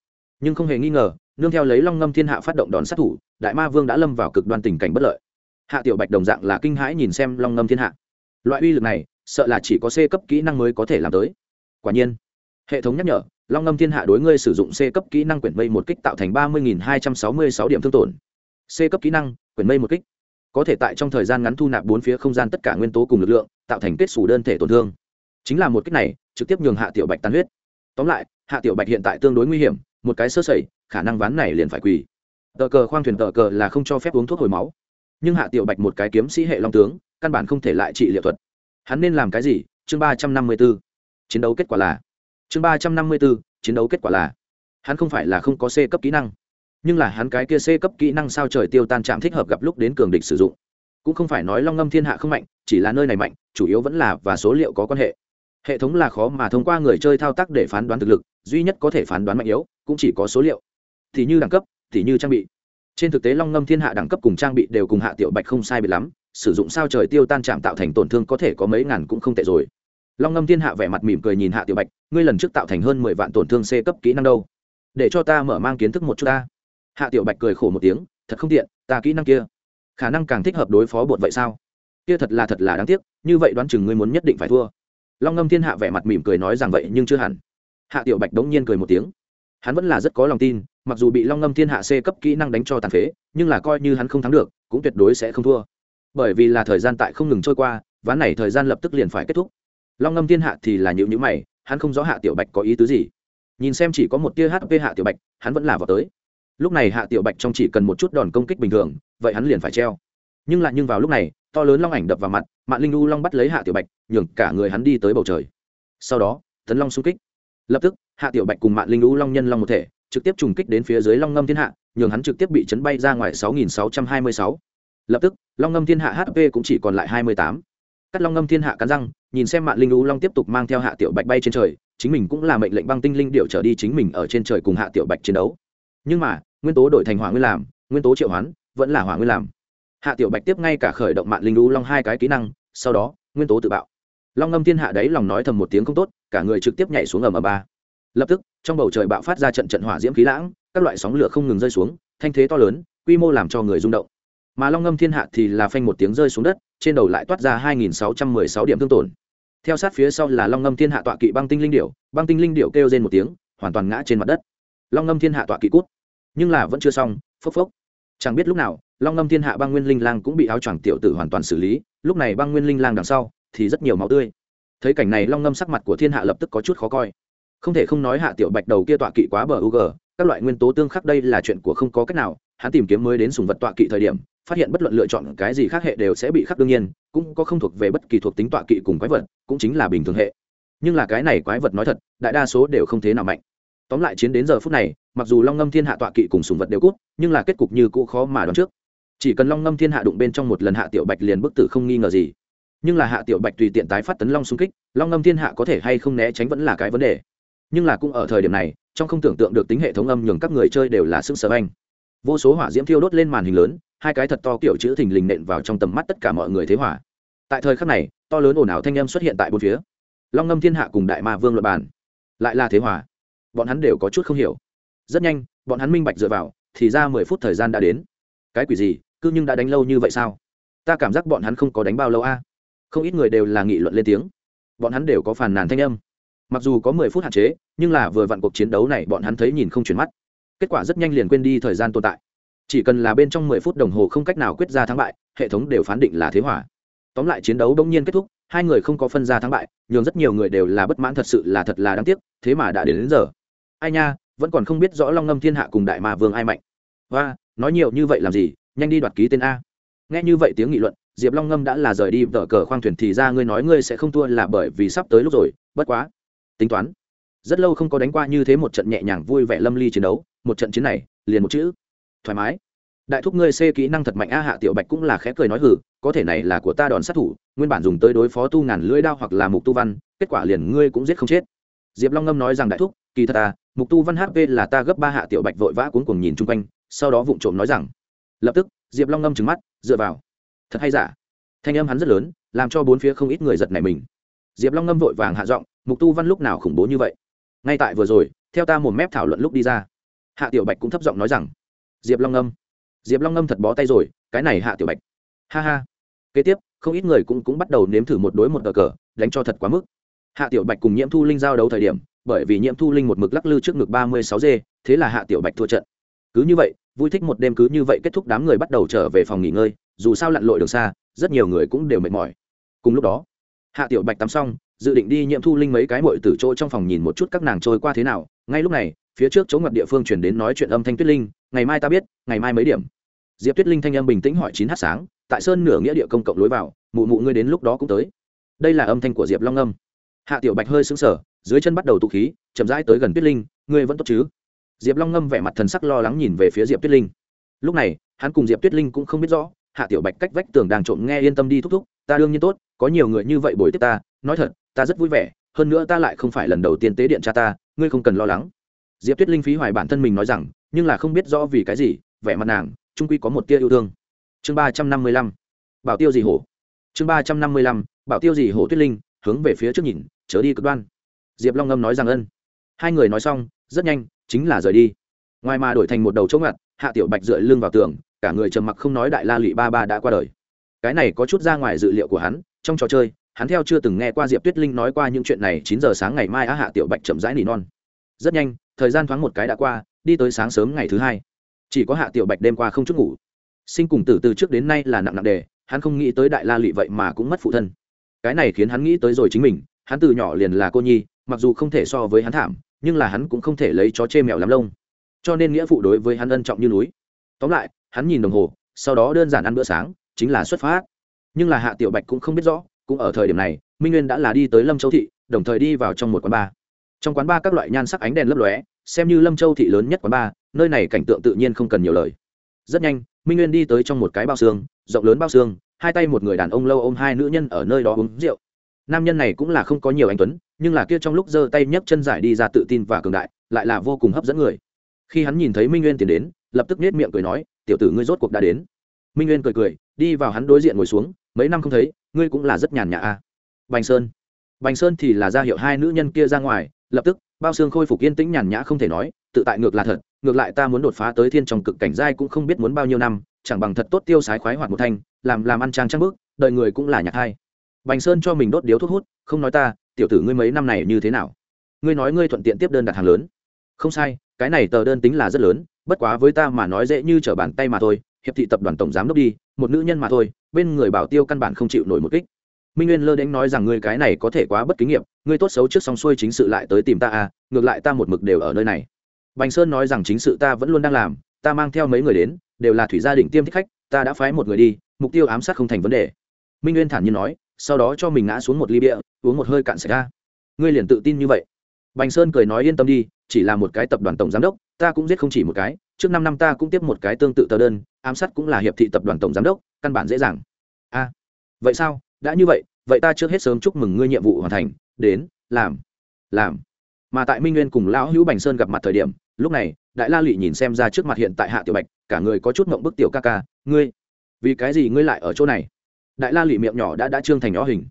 Nhưng không hề nghi ngờ, nương theo lấy long ngâm thiên hạ phát động đòn sát thủ đại ma vương đã lâm vào cực đoan tình cảnh bất lợi. Hạ tiểu bạch đồng dạng là kinh hãi nhìn xem long ngâm thiên hạ. Loại uy lực này, sợ là chỉ có c cấp kỹ năng mới có thể làm tới. Quả nhiên, hệ thống nhắc nhở, long ngâm thiên hạ đối ngươi sử dụng c cấp kỹ năng quyển mây một kích tạo thành ba mươi hai trăm sáu mươi sáu điểm thương tổn. C cấp kỹ năng, quyển mây một kích, có thể tại trong thời gian ngắn thu nạp bốn phía không gian tất cả nguyên tố cùng lực lượng, tạo thành kết xù đơn thể tổn thương. Chính là một kích này, trực tiếp nhường hạ tiểu bạch tan huyết. Tóm lại, hạ tiểu bạch hiện tại tương đối nguy hiểm, một cái sơ sẩy, khả năng ván này liền phải quỳ tờ cờ khoang thuyền tờ cờ là không cho phép uống thuốc hồi máu. Nhưng hạ tiểu bạch một cái kiếm sĩ hệ long tướng, căn bản không thể lại trị liệu thuật. Hắn nên làm cái gì? Chương ba trăm năm mươi b ố chiến đấu kết quả là. Chương ba trăm năm mươi b ố chiến đấu kết quả là. Hắn không phải là không có c cấp kỹ năng, nhưng là hắn cái kia c cấp kỹ năng sao trời tiêu tan chạm thích hợp gặp lúc đến cường địch sử dụng. Cũng không phải nói long ngâm thiên hạ không mạnh, chỉ là nơi này mạnh, chủ yếu vẫn là và số liệu có quan hệ. Hệ thống là khó mà thông qua người chơi thao tác để phán đoán thực lực, duy nhất có thể phán đoán mạnh yếu, cũng chỉ có số liệu. Thì như đẳng cấp thì như trang bị. Trên thực tế long ngâm thiên hạ đẳng cấp cùng trang bị đều cùng hạ tiểu bạch không sai bị lắm, sử dụng sao trời tiêu tan chạm tạo thành tổn thương có thể có mấy ngàn cũng không tệ rồi. Long ngâm thiên hạ vẻ mặt mỉm cười nhìn hạ tiểu bạch, ngươi lần trước tạo thành hơn mười vạn tổn thương c cấp kỹ năng đâu? Để cho ta mở mang kiến thức một chút ta. Hạ tiểu bạch cười khổ một tiếng, thật không tiện, ta kỹ năng kia. Khả năng càng thích hợp đối phó bột vậy sao? Kia thật là thật là đáng tiếc, như vậy đoán chừng ngươi muốn nhất định phải thua. Long ngâm thiên hạ vẻ mặt mỉm cười nói rằng vậy nhưng chưa hẳn. Hạ tiểu bạch đống nhiên cười một tiếng. Hắn vẫn là rất có lòng tin mặc dù bị long ngâm thiên hạ c cấp kỹ năng đánh cho tàn phế, nhưng là coi như hắn không thắng được, cũng tuyệt đối sẽ không thua. Bởi vì là thời gian tại không ngừng trôi qua, ván này thời gian lập tức liền phải kết thúc. Long ngâm thiên hạ thì là nhịu nhữ mày, hắn không rõ hạ tiểu bạch có ý tứ gì. Nhìn xem chỉ có một tia hp hạ tiểu bạch, hắn vẫn là vào tới. Lúc này hạ tiểu bạch trong chỉ cần một chút đòn công kích bình thường, vậy hắn liền phải treo. Nhưng lại nhưng vào lúc này, to lớn long ảnh đập vào mặt mạng linh u long bắt lấy hạ tiểu bạch, nhường cả người hắn đi tới bầu trời. Sau đó, tấn long xung kích. Lập tức, hạ tiểu bạch cùng mạng linh U long nhân long một thể trực tiếp trùng kích đến phía dưới long ngâm thiên hạ, nhường hắn trực tiếp bị chấn bay ra ngoài 6.626. lập tức, long ngâm thiên hạ hp cũng chỉ còn lại 28. cắt long ngâm thiên hạ cắn răng, nhìn xem mạng linh lũ long tiếp tục mang theo hạ tiểu bạch bay trên trời, chính mình cũng là mệnh lệnh băng tinh linh điệu trở đi chính mình ở trên trời cùng hạ tiểu bạch chiến đấu nhưng mà, nguyên tố đổi thành hỏa nguyên làm, nguyên tố triệu hoán, vẫn là hỏa nguyên làm hạ tiểu bạch tiếp ngay cả khởi động mạng linh lũ long hai cái kỹ năng, sau đó, nguyên tố tự bạo long ngâm thiên hạ đấy lòng nói thầm một tiếng không tốt, cả người trực tiếp nhảy xuống ở ầm ba lập tức, trong bầu trời bạo phát ra trận trận hỏa diễm khí lãng, các loại sóng lửa không ngừng rơi xuống, thanh thế to lớn, quy mô làm cho người rung động. Mà long ngâm thiên hạ thì là phanh một tiếng rơi xuống đất, trên đầu lại toát ra 2.616 điểm thương tổn. Theo sát phía sau là long ngâm thiên hạ tọa kỵ băng tinh linh điểu, băng tinh linh điểu kêu trên một tiếng, hoàn toàn ngã trên mặt đất. Long ngâm thiên hạ tọa kỵ cút. Nhưng là vẫn chưa xong, phốc phốc. Chẳng biết lúc nào, long ngâm thiên hạ băng nguyên linh lang cũng bị áo choàng tiểu tử hoàn toàn xử lý, lúc này băng nguyên linh lang đằng sau thì rất nhiều máu tươi. Thấy cảnh này long ngâm sắc mặt của thiên hạ lập tức có chút khó coi không thể không nói hạ tiểu bạch đầu kia tọa kỵ quá bờ u g các loại nguyên tố tương khắc đây là chuyện của không có cách nào, hắn tìm kiếm mới đến sùng vật tọa kỵ thời điểm, phát hiện bất luận lựa chọn cái gì khác hệ đều sẽ bị khắc đương nhiên, cũng có không thuộc về bất kỳ thuộc tính tọa kỵ cùng quái vật, cũng chính là bình thường hệ. Nhưng là cái này quái vật nói thật, đại đa số đều không thế nào mạnh. Tóm lại chiến đến giờ phút này, mặc dù long ngâm thiên hạ tọa kỵ cùng sùng vật đều cút, nhưng là kết cục như cũ khó mà đoán trước. Chỉ cần long ngâm thiên hạ đụng bên trong một lần hạ tiểu bạch liền bức tử không nghi ngờ gì. Nhưng là hạ tiểu bạch tùy tiện tái phát tấn long xung kích, long ngâm thiên hạ có thể hay không né tránh vẫn là cái vấn đề nhưng là cũng ở thời điểm này, trong không tưởng tượng được tính hệ thống âm nhường các người chơi đều là sức sở anh vô số hỏa diễm thiêu đốt lên màn hình lớn, hai cái thật to kiểu chữ thình lình nện vào trong tầm mắt tất cả mọi người thế hỏa. Tại thời khắc này, to lớn ồn ào thanh âm xuất hiện tại bốn phía. Long ngâm thiên hạ cùng đại ma vương luật bàn. Lại là thế hỏa. Bọn hắn đều có chút không hiểu. Rất nhanh, bọn hắn minh bạch dựa vào, thì ra mười phút thời gian đã đến. Cái quỷ gì? Cứ nhưng đã đánh lâu như vậy sao? Ta cảm giác bọn hắn không có đánh bao lâu a. Không ít người đều là nghị luận lên tiếng. Bọn hắn đều có phàn nàn thanh âm mặc dù có mười phút hạn chế nhưng là vừa vặn cuộc chiến đấu này bọn hắn thấy nhìn không chuyển mắt. Kết quả rất nhanh liền quên đi thời gian tồn tại. Chỉ cần là bên trong mười phút đồng hồ không cách nào quyết ra thắng bại hệ thống đều phán định là thế hòa. tóm lại chiến đấu đông nhiên kết thúc hai người không có phân ra thắng bại nhường rất nhiều người đều là bất mãn thật sự là thật là đáng tiếc thế mà đã đến, đến giờ. Ai nha vẫn còn không biết rõ long ngâm thiên hạ cùng đại ma vương ai mạnh. Và nói nhiều như vậy làm gì nhanh đi đoạt ký tên a. Nghe như vậy tiếng nghị luận diệp long ngâm đã là rời đi vợ cờ khoang thuyền thì ra ngươi nói ngươi sẽ không thua là bởi vì sắp tới lúc rồi bất quá tính toán. Rất lâu không có đánh qua như thế một trận nhẹ nhàng vui vẻ lâm ly chiến đấu, một trận chiến này, liền một chữ, thoải mái. Đại thúc ngươi xê kỹ năng thật mạnh a, hạ tiểu bạch cũng là khẽ cười nói hử có thể này là của ta đòn sát thủ, nguyên bản dùng tới đối phó tu ngàn lưỡi đao hoặc là mục tu văn, kết quả liền ngươi cũng giết không chết. Diệp long ngâm nói rằng đại thúc, kỳ thật ta, mục tu văn hp là ta gấp ba hạ tiểu bạch vội vã cuốn cuồng nhìn chung quanh, sau đó vụng trộm nói rằng, lập tức, diệp long ngâm trừng mắt, dựa vào. Thật hay giả? Thanh âm hắn rất lớn, làm cho bốn phía không ít người giật nảy mình. Diệp long ngâm vội vàng hạ giọng mục tu văn lúc nào khủng bố như vậy? Ngay tại vừa rồi, theo ta một mép thảo luận lúc đi ra, hạ tiểu bạch cũng thấp giọng nói rằng, diệp long ngâm diệp long ngâm thật bó tay rồi, cái này hạ tiểu bạch. Ha ha. Kế tiếp, không ít người cũng cũng bắt đầu nếm thử một đối một cờ cờ, đánh cho thật quá mức. Hạ tiểu bạch cùng nhiễm thu linh giao đấu thời điểm, bởi vì nhiễm thu linh một mực lắc lư trước ngực ba mươi sáu g, thế là hạ tiểu bạch thua trận. Cứ như vậy, vui thích một đêm cứ như vậy kết thúc đám người bắt đầu trở về phòng nghỉ ngơi, dù sao lặn lội đường xa, rất nhiều người cũng đều mệt mỏi. Cùng lúc đó, hạ tiểu bạch tắm xong dự định đi nhiễm thu linh mấy cái mội từ chỗ trong phòng nhìn một chút các nàng trôi qua thế nào. Ngay lúc này, phía trước chỗ ngập địa phương chuyển đến nói chuyện âm thanh tuyết linh, ngày mai ta biết, ngày mai mấy điểm? Diệp tuyết linh thanh âm bình tĩnh hỏi chín h sáng, tại sơn nửa nghĩa địa công cộng lối vào, mụ mụ ngươi đến lúc đó cũng tới. Đây là âm thanh của diệp long âm. Hạ tiểu bạch hơi xứng sở dưới chân bắt đầu tụ khí, chậm rãi tới gần tuyết linh, ngươi vẫn tốt chứ? Diệp long ngâm vẻ mặt thần sắc lo lắng nhìn về phía diệp tuyết linh. Lúc này, hắn cùng diệp tuyết linh cũng không biết rõ, hạ tiểu bạch cách vách tường đang trộm nghe yên tâm đi thúc thúc, ta đương nhiên tốt, có nhiều người như vậy bồi tiếp ta, nói thật ta rất vui vẻ, hơn nữa ta lại không phải lần đầu tiên tế điện cha ta, ngươi không cần lo lắng. Diệp tuyết linh phí hoài bản thân mình nói rằng, nhưng là không biết rõ vì cái gì, vẻ mặt nàng, trung quy có một tia yêu thương. Chương ba trăm năm mươi lăm, bảo tiêu gì hổ. Chương ba trăm năm mươi lăm, bảo tiêu gì hổ tuyết linh, hướng về phía trước nhìn, chớ đi cực đoan. Diệp long ngâm nói rằng ân. Hai người nói xong, rất nhanh, chính là rời đi. Ngoài mà đổi thành một đầu chỗ ngặt, hạ tiểu bạch dựa lưng vào tường, cả người trầm mặc không nói đại la lụy ba ba đã qua đời. Cái này có chút ra ngoài dự liệu của hắn, trong trò chơi hắn theo chưa từng nghe qua diệp tuyết linh nói qua những chuyện này, chín giờ sáng ngày mai á hạ tiểu bạch chậm rãi nỉ non. Rất nhanh, thời gian thoáng một cái đã qua, đi tới sáng sớm ngày thứ hai. Chỉ có hạ tiểu bạch đêm qua không chút ngủ. Sinh cùng tử từ trước đến nay là nặng nặng đề, hắn không nghĩ tới đại la lụy vậy mà cũng mất phụ thân. Cái này khiến hắn nghĩ tới rồi chính mình, hắn từ nhỏ liền là cô nhi, mặc dù không thể so với hắn thảm, nhưng là hắn cũng không thể lấy chó chê mèo lắm lông. Cho nên nghĩa phụ đối với hắn ân trọng như núi. Tóm lại, hắn nhìn đồng hồ, sau đó đơn giản ăn bữa sáng, chính là xuất phát. Nhưng là hạ tiểu bạch cũng không biết rõ cũng ở thời điểm này, minh nguyên đã là đi tới lâm châu thị, đồng thời đi vào trong một quán bar trong quán bar các loại nhan sắc ánh đèn lấp lóe, xem như lâm châu thị lớn nhất quán bar nơi này cảnh tượng tự nhiên không cần nhiều lời. Rất nhanh, minh nguyên đi tới trong một cái bao xương, rộng lớn bao xương, hai tay một người đàn ông lâu ôm hai nữ nhân ở nơi đó uống rượu. Nam nhân này cũng là không có nhiều anh tuấn, nhưng là kia trong lúc giơ tay nhấc chân giải đi ra tự tin và cường đại, lại là vô cùng hấp dẫn người. Khi hắn nhìn thấy minh nguyên tiến đến, lập tức nết miệng cười nói, tiểu tử ngươi rốt cuộc đã đến. Minh nguyên cười cười, đi vào hắn đối diện ngồi xuống mấy năm không thấy, ngươi cũng là rất nhàn nhã a à. bành sơn. Bành sơn thì là ra hiệu hai nữ nhân kia ra ngoài, lập tức, bao xương khôi phục yên tĩnh nhàn nhã không thể nói, tự tại ngược là thật, ngược lại ta muốn đột phá tới thiên trong cực cảnh giai cũng không biết muốn bao nhiêu năm, chẳng bằng thật tốt tiêu sái khoái hoạt một thanh, làm làm ăn trang trang bước đợi người cũng là nhạc hai. Bành sơn cho mình đốt điếu thuốc hút, không nói ta, tiểu tử ngươi mấy năm này như thế nào? Ngươi nói ngươi thuận tiện tiếp đơn đặt hàng lớn. Không sai, cái này tờ đơn tính là rất lớn, bất quá với ta mà nói dễ như trở bàn tay mà thôi, hiệp thị tập đoàn tổng giám đốc đi một nữ nhân mà thôi, bên người bảo tiêu căn bản không chịu nổi một kích. Minh nguyên lơ đánh nói rằng, ngươi cái này có thể quá bất kính nghiệm ngươi tốt xấu trước xong xuôi chính sự lại tới tìm ta à ngược lại ta một mực đều ở nơi này. Bành sơn nói rằng, chính sự ta vẫn luôn đang làm, ta mang theo mấy người đến, đều là thủy gia đình tiêm thích khách, ta đã phái một người đi, mục tiêu ám sát không thành vấn đề. Minh nguyên thản nhiên nói, sau đó cho mình ngã xuống một ly bia, uống một hơi cạn sạch ra. Ngươi liền tự tin như vậy. Bành sơn cười nói, yên tâm đi, chỉ là một cái tập đoàn tổng giám đốc ta cũng giết không chỉ một cái, trước năm năm ta cũng tiếp một cái tương tự tờ đơn, ám sát cũng là hiệp thị tập đoàn tổng giám đốc, căn bản dễ dàng. A, vậy sao? Đã như vậy vậy ta trước hết sớm chúc mừng ngươi nhiệm vụ hoàn thành, đến, làm làm. Mà tại minh nguyên cùng lão hữu bành sơn gặp mặt thời điểm, lúc này, đại la lụy nhìn xem ra trước mặt hiện tại hạ tiểu bạch, cả người có chút mộng bức tiểu ca ca, ngươi, vì cái gì ngươi lại ở chỗ này? Đại la lụy miệng nhỏ đã đã trương thành nhỏ hình.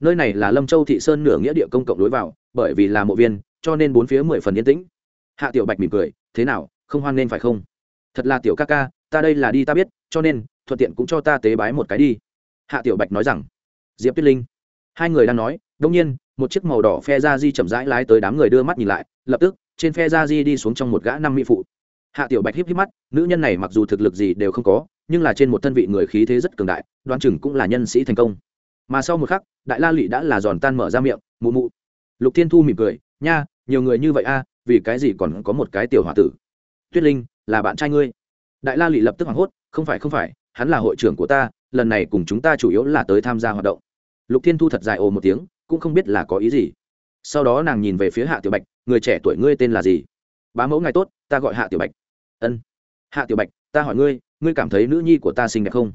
Nơi này là lâm châu thị sơn nửa nghĩa địa công cộng đối vào, bởi vì là mộ viên, cho nên bốn phía mười phần yên tĩnh. Hạ tiểu bạch mỉm cười thế nào, không hoan nên phải không? Thật là tiểu ca ca, ta đây là đi ta biết, cho nên, thuận tiện cũng cho ta tế bái một cái đi. Hạ tiểu bạch nói rằng. Diệp tuyết linh. Hai người đang nói, đông nhiên, một chiếc màu đỏ phe ra di chậm rãi lái tới đám người đưa mắt nhìn lại, lập tức, trên phe ra di đi xuống trong một gã năm mỹ phụ. Hạ tiểu bạch híp híp mắt, nữ nhân này mặc dù thực lực gì đều không có, nhưng là trên một thân vị người khí thế rất cường đại đoan chừng cũng là nhân sĩ thành công. Mà sau một khắc, đại la lụy đã là giòn tan mở ra miệng, mụ mụ. Lục thiên thu mỉm cười, nha, nhiều người như vậy a vì cái gì còn có một cái tiểu hòa tử? Tuyết linh, là bạn trai ngươi. Đại la lụy lập tức hoảng hốt, không phải không phải, hắn là hội trưởng của ta, lần này cùng chúng ta chủ yếu là tới tham gia hoạt động. Lục thiên thu thật dài ồ một tiếng, cũng không biết là có ý gì. Sau đó nàng nhìn về phía hạ tiểu bạch, người trẻ tuổi ngươi tên là gì? Bá mẫu ngài tốt, ta gọi hạ tiểu bạch. Ân. Hạ tiểu bạch, ta hỏi ngươi ngươi cảm thấy nữ nhi của ta xinh đẹp không?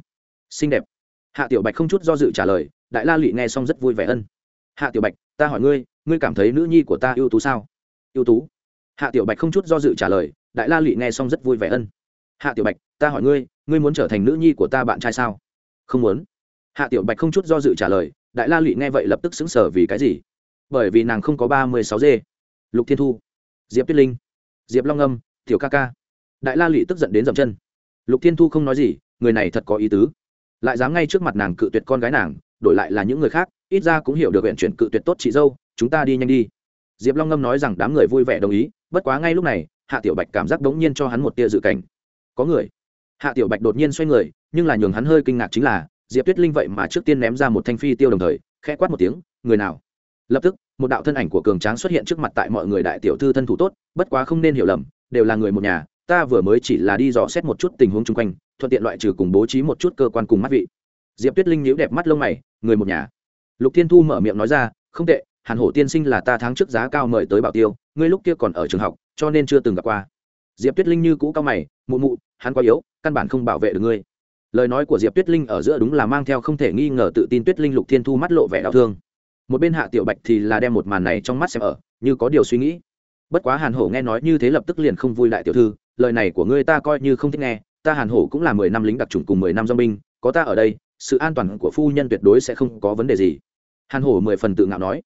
Xinh đẹp. Hạ tiểu bạch không chút do dự trả lời, đại la lụy nghe xong rất vui vẻ ân. Hạ tiểu bạch, ta hỏi ngươi ngươi cảm thấy nữ nhi của ta ưu tú sao? Ưu tú hạ tiểu bạch không chút do dự trả lời, đại la lụy nghe xong rất vui vẻ ân. Hạ tiểu bạch, ta hỏi ngươi ngươi muốn trở thành nữ nhi của ta bạn trai sao? Không muốn. Hạ tiểu bạch không chút do dự trả lời, đại la lụy nghe vậy lập tức xứng sở vì cái gì? Bởi vì nàng không có ba mươi sáu dê. Lục thiên thu, diệp tuyết linh, diệp long âm, tiểu ca ca. Đại la lụy tức giận đến dậm chân. Lục thiên thu không nói gì, người này thật có ý tứ. Lại dám ngay trước mặt nàng cự tuyệt con gái nàng, đổi lại là những người khác, ít ra cũng hiểu được huyện chuyển cự tuyệt tốt chị dâu, chúng ta đi nhanh đi diệp long ngâm nói rằng đám người vui vẻ đồng ý, bất quá ngay lúc này, hạ tiểu bạch cảm giác đống nhiên cho hắn một tia dự cảnh. Có người. Hạ tiểu bạch đột nhiên xoay người, nhưng là nhường hắn hơi kinh ngạc chính là, diệp tuyết linh vậy mà trước tiên ném ra một thanh phi tiêu đồng thời, khẽ quát một tiếng, người nào? Lập tức, một đạo thân ảnh của cường tráng xuất hiện trước mặt tại mọi người đại tiểu thư thân thủ tốt, bất quá không nên hiểu lầm, đều là người một nhà, ta vừa mới chỉ là đi dò xét một chút tình huống chung quanh, thuận tiện loại trừ cùng bố trí một chút cơ quan cùng mắt vị. Diệp tuyết linh nhíu đẹp mắt lông mày, người một nhà. Lục thiên thu mở miệng nói ra, không tệ hàn hổ tiên sinh là ta tháng trước giá cao mời tới bảo tiêu, ngươi lúc kia còn ở trường học, cho nên chưa từng gặp qua. Diệp tuyết linh như cũ cao mày, mụ mụ, hắn quá yếu, căn bản không bảo vệ được ngươi. Lời nói của diệp tuyết linh ở giữa đúng là mang theo không thể nghi ngờ tự tin tuyết linh lục thiên thu mắt lộ vẻ đau thương. Một bên hạ tiểu bạch thì là đem một màn này trong mắt xem ở, như có điều suy nghĩ. Bất quá hàn hổ nghe nói như thế lập tức liền không vui lại tiểu thư, lời này của ngươi ta coi như không thích nghe, ta hàn hổ cũng là mười năm lính đặc trùng cùng mười năm do binh, có ta ở đây, sự an toàn của phu nhân tuyệt đối sẽ không có vấn đề gì. Hàn hổ mười phần tự ngạo nói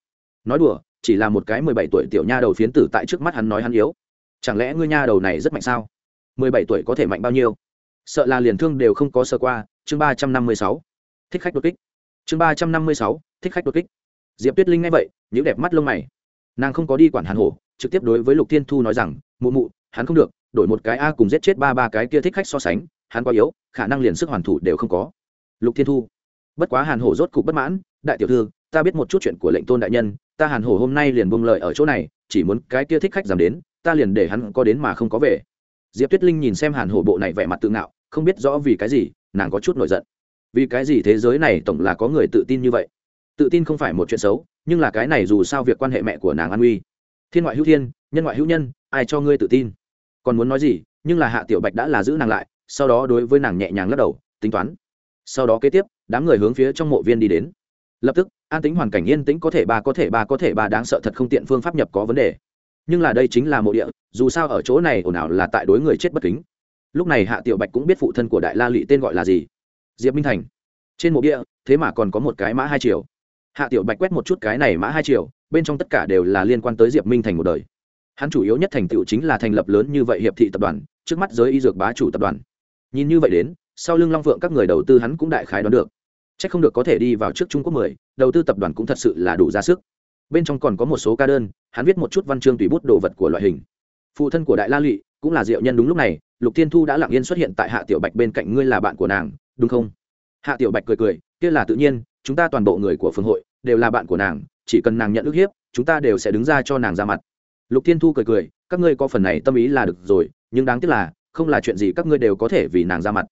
nói đùa, chỉ là một cái mười bảy tuổi tiểu nha đầu phiến tử tại trước mắt hắn nói hắn yếu. Chẳng lẽ ngươi nha đầu này rất mạnh sao? Mười bảy tuổi có thể mạnh bao nhiêu? Sợ là liền thương đều không có sơ qua, chương ba trăm năm mươi sáu. Thích khách đột kích. Chương ba trăm năm mươi sáu, thích khách đột kích. Diệp tuyết linh nghe vậy những đẹp mắt lông mày. Nàng không có đi quản hàn hổ, trực tiếp đối với lục thiên thu nói rằng, mụ mụ, hắn không được, đổi một cái a cùng giết chết ba ba cái kia thích khách so sánh, hắn quá yếu, khả năng liền sức hoàn thủ đều không có. Lục thiên thu. Bất quá hàn hổ rốt cục bất mãn, đại tiểu thư ta biết một chút chuyện của lệnh tôn đại nhân, ta hàn hổ hôm nay liền buông lợi ở chỗ này, chỉ muốn cái kia thích khách giảm đến, ta liền để hắn có đến mà không có về. Diệp tuyết linh nhìn xem hàn hổ bộ này vẻ mặt tự ngạo, không biết rõ vì cái gì, nàng có chút nổi giận. Vì cái gì thế giới này tổng là có người tự tin như vậy? Tự tin không phải một chuyện xấu, nhưng là cái này dù sao việc quan hệ mẹ của nàng an uy thiên ngoại hữu thiên, nhân ngoại hữu nhân, ai cho ngươi tự tin? Còn muốn nói gì, nhưng là hạ tiểu bạch đã là giữ nàng lại, sau đó đối với nàng nhẹ nhàng lắc đầu, tính toán. Sau đó kế tiếp, đám người hướng phía trong mộ viên đi đến lập tức, an tính hoàn cảnh yên tĩnh có thể ba có thể ba có thể ba đáng sợ thật không tiện phương pháp nhập có vấn đề. Nhưng là đây chính là mộ địa, dù sao ở chỗ này ồn ào là tại đối người chết bất kính. Lúc này hạ tiểu bạch cũng biết phụ thân của đại la lị tên gọi là gì. Diệp minh thành. Trên mộ địa, thế mà còn có một cái mã hai triệu hạ tiểu bạch quét một chút cái này mã hai triệu bên trong tất cả đều là liên quan tới diệp minh thành một đời. Hắn chủ yếu nhất thành tựu chính là thành lập lớn như vậy hiệp thị tập đoàn, trước mắt giới y dược bá chủ tập đoàn. Nhìn như vậy đến, sau lưng long phượng các người đầu tư hắn cũng đại khái đoán được. Chắc không được có thể đi vào trước trung quốc mười, đầu tư tập đoàn cũng thật sự là đủ ra sức. Bên trong còn có một số ca đơn, hắn viết một chút văn chương tùy bút đồ vật của loại hình. Phụ thân của đại la lụy, cũng là diệu nhân đúng lúc này, lục thiên thu đã lặng yên xuất hiện tại hạ tiểu bạch bên cạnh ngươi là bạn của nàng, đúng không? Hạ tiểu bạch cười cười, kia là tự nhiên, chúng ta toàn bộ người của phương hội, đều là bạn của nàng, chỉ cần nàng nhận ức hiếp, chúng ta đều sẽ đứng ra cho nàng ra mặt. Lục thiên thu cười cười, các ngươi có phần này tâm ý là được rồi, nhưng đáng tiếc là, không là chuyện gì các ngươi đều có thể vì nàng ra mặt.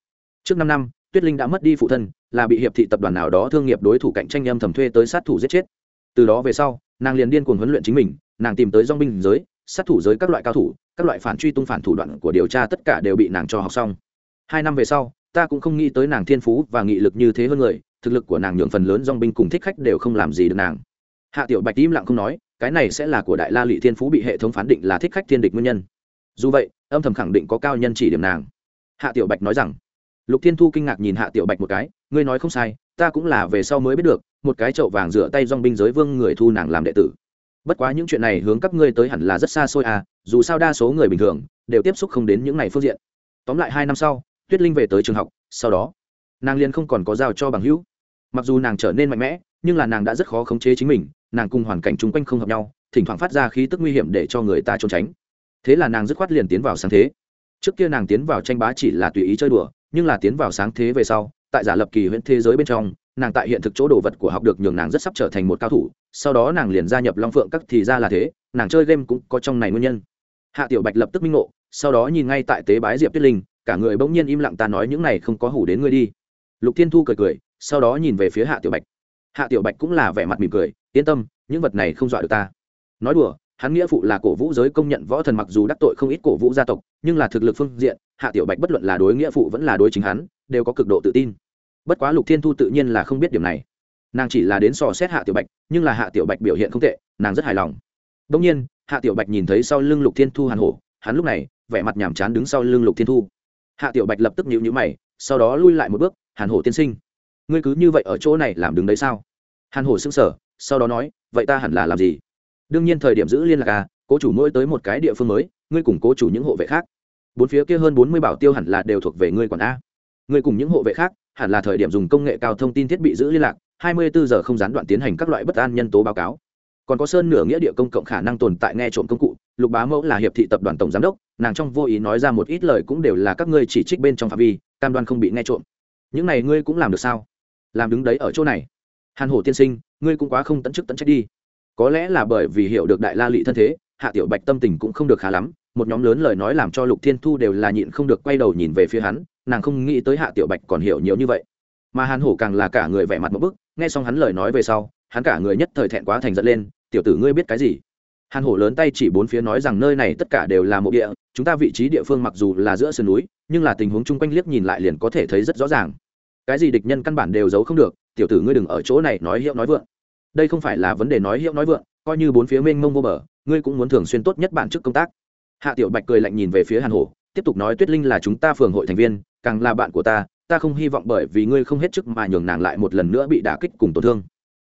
Trước năm năm, tuyết linh đã mất đi phụ thân là bị hiệp thị tập đoàn nào đó thương nghiệp đối thủ cạnh tranh em thầm thuê tới sát thủ giết chết. Từ đó về sau, nàng liền điên cuồng huấn luyện chính mình, nàng tìm tới dong binh giới, sát thủ giới các loại cao thủ, các loại phản truy tung phản thủ đoạn của điều tra tất cả đều bị nàng cho học xong. Hai năm về sau, ta cũng không nghĩ tới nàng thiên phú và nghị lực như thế hơn người, thực lực của nàng nhượng phần lớn dong binh cùng thích khách đều không làm gì được nàng. Hạ tiểu bạch im lặng không nói, cái này sẽ là của đại la Lệ thiên phú bị hệ thống phán định là thích khách thiên địch nguyên nhân. Dù vậy, âm thầm khẳng định có cao nhân chỉ điểm nàng. Hạ tiểu bạch nói rằng, lục thiên thu kinh ngạc nhìn hạ tiểu bạch một cái ngươi nói không sai, ta cũng là về sau mới biết được, một cái chậu vàng rửa tay dong binh giới vương người thu nàng làm đệ tử. Bất quá những chuyện này hướng các ngươi tới hẳn là rất xa xôi à dù sao đa số người bình thường đều tiếp xúc không đến những ngày phương diện. Tóm lại hai năm sau, tuyết linh về tới trường học, sau đó, nàng liền không còn có giao cho bằng hữu. Mặc dù nàng trở nên mạnh mẽ, nhưng là nàng đã rất khó khống chế chính mình, nàng cùng hoàn cảnh chung quanh không hợp nhau, thỉnh thoảng phát ra khí tức nguy hiểm để cho người ta trốn tránh. Thế là nàng dứt khoát liền tiến vào sáng thế. Trước kia nàng tiến vào tranh bá chỉ là tùy ý chơi đùa, nhưng là tiến vào sáng thế về sau tại giả lập kỳ huyễn thế giới bên trong, nàng tại hiện thực chỗ đồ vật của học được nhường nàng rất sắp trở thành một cao thủ, sau đó nàng liền gia nhập long phượng các thì ra là thế, nàng chơi game cũng có trong này nguyên nhân. Hạ tiểu bạch lập tức minh ngộ, sau đó nhìn ngay tại tế bái diệp tuyết linh, cả người bỗng nhiên im lặng ta nói những này không có hủ đến ngươi đi. Lục thiên thu cười cười, sau đó nhìn về phía hạ tiểu bạch. Hạ tiểu bạch cũng là vẻ mặt mỉm cười, yên tâm, những vật này không dọa được ta. Nói đùa, hắn nghĩa phụ là cổ vũ giới công nhận võ thần mặc dù đắc tội không ít cổ vũ gia tộc, nhưng là thực lực phương diện, hạ tiểu bạch bất luận là đối nghĩa phụ vẫn là đối chính hắn đều có cực độ tự tin. Bất quá lục thiên thu tự nhiên là không biết điểm này. Nàng chỉ là đến sò xét hạ tiểu bạch, nhưng là hạ tiểu bạch biểu hiện không tệ, nàng rất hài lòng. Đông nhiên, hạ tiểu bạch nhìn thấy sau lưng lục thiên thu hàn hổ, hắn lúc này vẻ mặt nhàm chán đứng sau lưng lục thiên thu. Hạ tiểu bạch lập tức nhịu nhữ mày, sau đó lui lại một bước, hàn hổ tiên sinh, ngươi cứ như vậy ở chỗ này làm đứng đấy sao? Hàn hổ sững sờ, sau đó nói, vậy ta hẳn là làm gì? Đương nhiên thời điểm giữ liên lạc à cố chủ mỗi tới một cái địa phương mới, ngươi cùng cố chủ những hộ vệ khác. Bốn phía kia hơn bốn mươi bảo tiêu hẳn là đều thuộc về ngươi quản a ngươi cùng những hộ vệ khác, hẳn là thời điểm dùng công nghệ cao thông tin thiết bị giữ liên lạc, hai mươi bốn giờ không gián đoạn tiến hành các loại bất an nhân tố báo cáo. Còn có sơn nửa nghĩa địa công cộng khả năng tồn tại nghe trộm công cụ, lục bá mẫu là hiệp thị tập đoàn tổng giám đốc, nàng trong vô ý nói ra một ít lời cũng đều là các ngươi chỉ trích bên trong phạm vi, cam đoan không bị nghe trộm. Những này ngươi cũng làm được sao? Làm đứng đấy ở chỗ này. Hàn hổ tiên sinh, ngươi cũng quá không tận chức tận trách đi. Có lẽ là bởi vì hiểu được đại la lị thân thế, hạ tiểu bạch tâm tình cũng không được khá lắm, một nhóm lớn lời nói làm cho lục thiên thu đều là nhịn không được quay đầu nhìn về phía hắn nàng không nghĩ tới hạ tiểu bạch còn hiểu nhiều như vậy. Mà hàn hổ càng là cả người vẻ mặt một bức, nghe xong hắn lời nói về sau, hắn cả người nhất thời thẹn quá thành giận lên, tiểu tử ngươi biết cái gì? Hàn hổ lớn tay chỉ bốn phía nói rằng nơi này tất cả đều là mộ địa, chúng ta vị trí địa phương mặc dù là giữa sườn núi, nhưng là tình huống chung quanh liếc nhìn lại liền có thể thấy rất rõ ràng. Cái gì địch nhân căn bản đều giấu không được, tiểu tử ngươi đừng ở chỗ này nói hiệu nói vượng. Đây không phải là vấn đề nói hiệu nói vượng, coi như bốn phía mênh mông vô bờ, ngươi cũng muốn thường xuyên tốt nhất bản chức công tác. Hạ tiểu bạch cười lạnh nhìn về phía hàn hổ, tiếp tục nói tuyết linh là chúng ta phường hội thành viên càng là bạn của ta ta không hy vọng bởi vì ngươi không hết chức mà nhường nàng lại một lần nữa bị đả kích cùng tổn thương.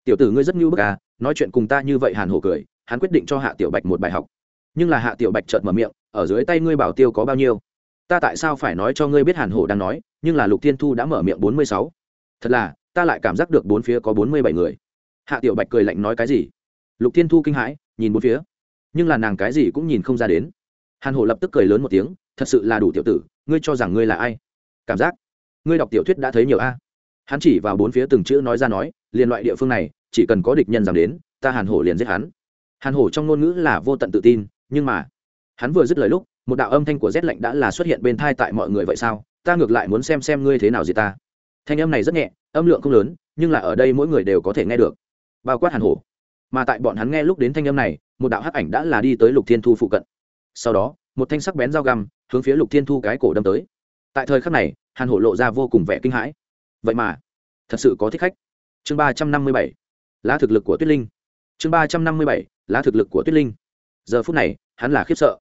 Tiểu tử ngươi rất nhu bức à nói chuyện cùng ta như vậy hàn hổ cười, hắn quyết định cho hạ tiểu bạch một bài học. Nhưng là hạ tiểu bạch chợt mở miệng, ở dưới tay ngươi bảo tiêu có bao nhiêu? Ta tại sao phải nói cho ngươi biết hàn hổ đang nói, nhưng là lục thiên thu đã mở miệng bốn mươi sáu. Thật là, ta lại cảm giác được bốn phía có bốn mươi bảy người. Hạ tiểu bạch cười lạnh nói cái gì? Lục thiên thu kinh hãi, nhìn bốn phía. Nhưng là nàng cái gì cũng nhìn không ra đến. Hàn hổ lập tức cười lớn một tiếng, thật sự là đủ tiểu tử, ngươi cho rằng ngươi là ai? Cảm giác. Ngươi đọc tiểu thuyết đã thấy nhiều a. Hắn chỉ vào bốn phía từng chữ nói ra nói liền loại địa phương này, chỉ cần có địch nhân dám đến, ta hàn hổ liền giết hắn. Hàn hổ trong ngôn ngữ là vô tận tự tin, nhưng mà, hắn vừa dứt lời lúc, một đạo âm thanh của rét lạnh đã là xuất hiện bên thai tại mọi người vậy sao? Ta ngược lại muốn xem xem ngươi thế nào gì ta. Thanh âm này rất nhẹ, âm lượng không lớn, nhưng là ở đây mỗi người đều có thể nghe được. Bao quát hàn hổ. Mà tại bọn hắn nghe lúc đến thanh âm này, một đạo hắc ảnh đã là đi tới lục thiên thu phụ cận. Sau đó, một thanh sắc bén dao găm hướng phía lục thiên thu cái cổ đâm tới tại thời khắc này, hàn hổ lộ ra vô cùng vẻ kinh hãi. Vậy mà, thật sự có thích khách. Chương ba trăm năm mươi bảy, lá thực lực của tuyết linh. Chương ba trăm năm mươi bảy, lá thực lực của tuyết linh. Giờ phút này, hắn là khiếp sợ.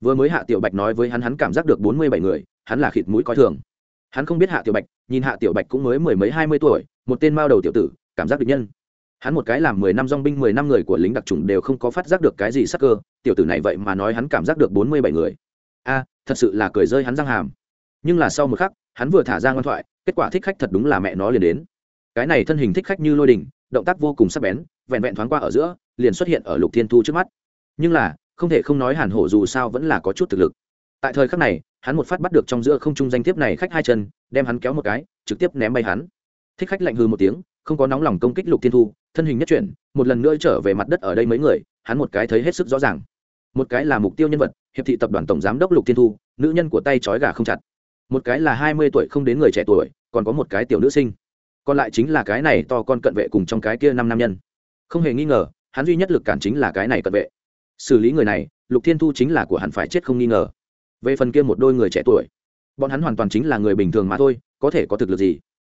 Vừa mới hạ tiểu bạch nói với hắn hắn cảm giác được bốn mươi bảy người, hắn là khịt mũi coi thường. Hắn không biết hạ tiểu bạch, nhìn hạ tiểu bạch cũng mới mười mấy, hai mươi tuổi, một tên mao đầu tiểu tử, cảm giác được nhân. Hắn một cái làm mười năm dong binh, mười năm người của lính đặc trùng đều không có phát giác được cái gì sắc cơ, tiểu tử này vậy mà nói hắn cảm giác được bốn mươi bảy người. A, thật sự là cười rơi hắn răng hàm nhưng là sau một khắc, hắn vừa thả ra ngoan thoại, kết quả thích khách thật đúng là mẹ nó liền đến. Cái này thân hình thích khách như lôi đình, động tác vô cùng sắc bén, vẹn vẹn thoáng qua ở giữa, liền xuất hiện ở lục thiên thu trước mắt. Nhưng là, không thể không nói hàn hổ dù sao vẫn là có chút thực lực. Tại thời khắc này, hắn một phát bắt được trong giữa không trung danh thiếp này khách hai chân, đem hắn kéo một cái, trực tiếp ném bay hắn. Thích khách lạnh hư một tiếng, không có nóng lòng công kích lục thiên thu, thân hình nhất chuyển, một lần nữa trở về mặt đất ở đây mấy người, hắn một cái thấy hết sức rõ ràng. Một cái là mục tiêu nhân vật, hiệp thị tập đoàn tổng giám đốc lục thiên thu, nữ nhân của tay trói gà không chặt một cái là hai mươi tuổi không đến người trẻ tuổi, còn có một cái tiểu nữ sinh. Còn lại chính là cái này to con cận vệ cùng trong cái kia năm nam nhân. Không hề nghi ngờ, hắn duy nhất lực cản chính là cái này cận vệ. Xử lý người này, lục thiên thu chính là của hắn phải chết không nghi ngờ. Về phần kia một đôi người trẻ tuổi, bọn hắn hoàn toàn chính là người bình thường mà thôi, có thể có thực lực gì?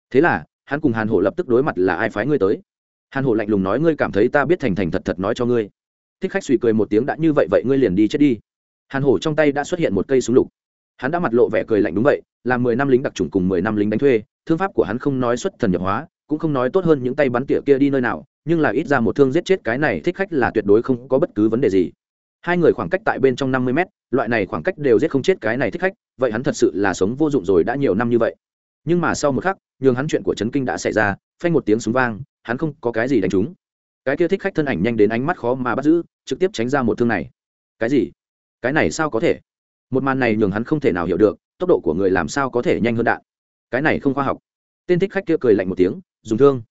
Thế là, hắn cùng hàn hổ lập tức đối mặt là ai phái ngươi tới? Hàn hổ lạnh lùng nói, ngươi cảm thấy ta biết thành thành thật thật nói cho ngươi. Thích khách suy cười một tiếng, đã như vậy vậy ngươi liền đi chết đi. Hàn hổ trong tay đã xuất hiện một cây súng lục hắn đã mặt lộ vẻ cười lạnh đúng vậy, là mười năm lính đặc trùng cùng mười năm lính đánh thuê, thương pháp của hắn không nói xuất thần nhập hóa, cũng không nói tốt hơn những tay bắn tỉa kia đi nơi nào, nhưng là ít ra một thương giết chết cái này thích khách là tuyệt đối không có bất cứ vấn đề gì. Hai người khoảng cách tại bên trong năm mươi mét, loại này khoảng cách đều giết không chết cái này thích khách, vậy hắn thật sự là sống vô dụng rồi đã nhiều năm như vậy. Nhưng mà sau một khắc, nhường hắn chuyện của trấn kinh đã xảy ra, phanh một tiếng súng vang, hắn không có cái gì đánh trúng. Cái kia thích khách thân ảnh nhanh đến ánh mắt khó mà bắt giữ, trực tiếp tránh ra một thương này. Cái gì? Cái này sao có thể? Một màn này nhường hắn không thể nào hiểu được, tốc độ của người làm sao có thể nhanh hơn đạn. Cái này không khoa học. Tên thích khách kia cười lạnh một tiếng, dùng thương.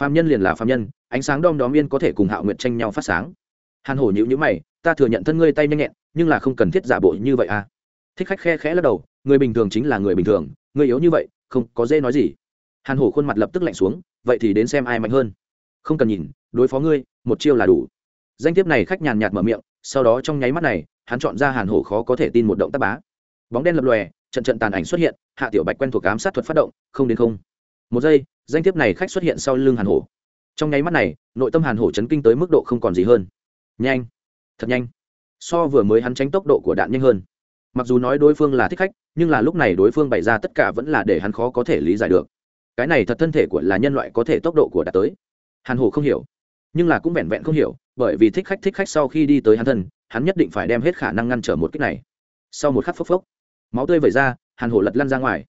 Phạm nhân liền là phạm nhân, ánh sáng đom đóm yên có thể cùng hạo nguyện tranh nhau phát sáng. Hàn hổ nhữ nhữ mày, ta thừa nhận thân ngươi tay nhanh nhẹn, nhưng là không cần thiết giả bộ như vậy à. Thích khách khe khẽ lắc đầu, người bình thường chính là người bình thường, người yếu như vậy, không có dễ nói gì. Hàn hổ khuôn mặt lập tức lạnh xuống, vậy thì đến xem ai mạnh hơn. Không cần nhìn, đối phó ngươi, một chiêu là đủ. Danh thiếp này khách nhàn nhạt mở miệng, sau đó trong nháy mắt này hắn chọn ra hàn hổ khó có thể tin một động tác bá. Bóng đen lập lòe, trận trận tàn ảnh xuất hiện, hạ tiểu bạch quen thuộc ám sát thuật phát động, không đến không. Một giây, danh thiếp này khách xuất hiện sau lưng hàn hổ. Trong nháy mắt này, nội tâm hàn hổ chấn kinh tới mức độ không còn gì hơn. Nhanh, thật nhanh. So vừa mới hắn tránh tốc độ của đạn nhanh hơn. Mặc dù nói đối phương là thích khách, nhưng là lúc này đối phương bày ra tất cả vẫn là để hắn khó có thể lý giải được. Cái này thật thân thể của là nhân loại có thể tốc độ của đạt tới. Hàn hổ không hiểu, nhưng là cũng vẹn vẹn không hiểu, bởi vì thích khách thích khách sau khi đi tới hắn thân hắn nhất định phải đem hết khả năng ngăn trở một cách này. Sau một khắc phốc phốc, máu tươi vẩy ra, hàn hổ lật lăn ra ngoài.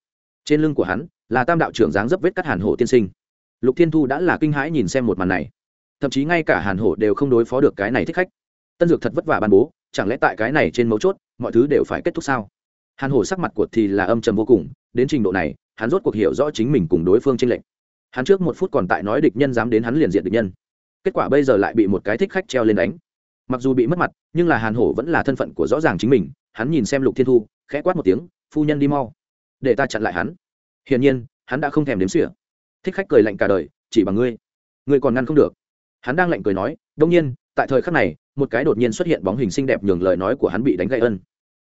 Trên lưng của hắn là tam đạo trưởng dáng dấp vết cắt hàn hổ tiên sinh. Lục thiên thu đã là kinh hãi nhìn xem một màn này. Thậm chí ngay cả hàn hổ đều không đối phó được cái này thích khách. Tân dược thật vất vả ban bố, chẳng lẽ tại cái này trên mấu chốt, mọi thứ đều phải kết thúc sao? Hàn hổ sắc mặt của thì là âm trầm vô cùng, đến trình độ này, hắn rốt cuộc hiểu rõ chính mình cùng đối phương trên lệch. Hắn trước một phút còn tại nói địch nhân dám đến hắn liền diện địch nhân. Kết quả bây giờ lại bị một cái thích khách treo lên đánh mặc dù bị mất mặt, nhưng là hàn hổ vẫn là thân phận của rõ ràng chính mình, hắn nhìn xem lục thiên thu, khẽ quát một tiếng, phu nhân đi mau, để ta chặn lại hắn. Hiển nhiên, hắn đã không thèm đếm xỉa. Thích khách cười lạnh cả đời, chỉ bằng ngươi ngươi còn ngăn không được. Hắn đang lạnh cười nói đông nhiên, tại thời khắc này, một cái đột nhiên xuất hiện bóng hình xinh đẹp nhường lời nói của hắn bị đánh gãy ân.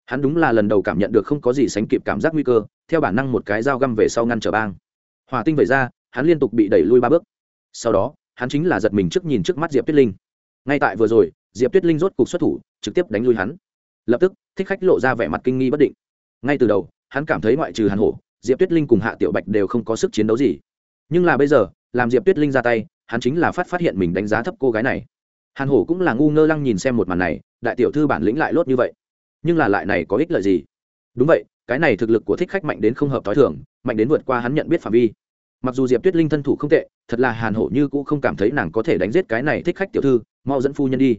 Hắn đúng là lần đầu cảm nhận được không có gì sánh kịp cảm giác nguy cơ, theo bản năng một cái dao găm về sau ngăn trở bang. Hòa tinh vẩy ra, hắn liên tục bị đẩy lui ba bước. Sau đó, hắn chính là giật mình trước nhìn trước mắt diệp tuyết linh. Ngay tại vừa rồi diệp tuyết linh rốt cục xuất thủ, trực tiếp đánh lui hắn. Lập tức, thích khách lộ ra vẻ mặt kinh nghi bất định. Ngay từ đầu, hắn cảm thấy ngoại trừ hàn hổ, diệp tuyết linh cùng hạ tiểu bạch đều không có sức chiến đấu gì. Nhưng là bây giờ, làm diệp tuyết linh ra tay, hắn chính là phát phát hiện mình đánh giá thấp cô gái này. Hàn hổ cũng là ngu ngơ lăng nhìn xem một màn này, đại tiểu thư bản lĩnh lại lốt như vậy. Nhưng là lại này có ích lợi gì? Đúng vậy, cái này thực lực của thích khách mạnh đến không hợp t h o i thường, mạnh đến vượt qua hắn nhận biết phạm vi. Mặc dù diệp tuyết linh thân thủ không tệ, thật là hàn hổ như cũng không cảm thấy nàng có thể đánh giết cái này thích khách tiểu thư, mau dẫn phu nhân đi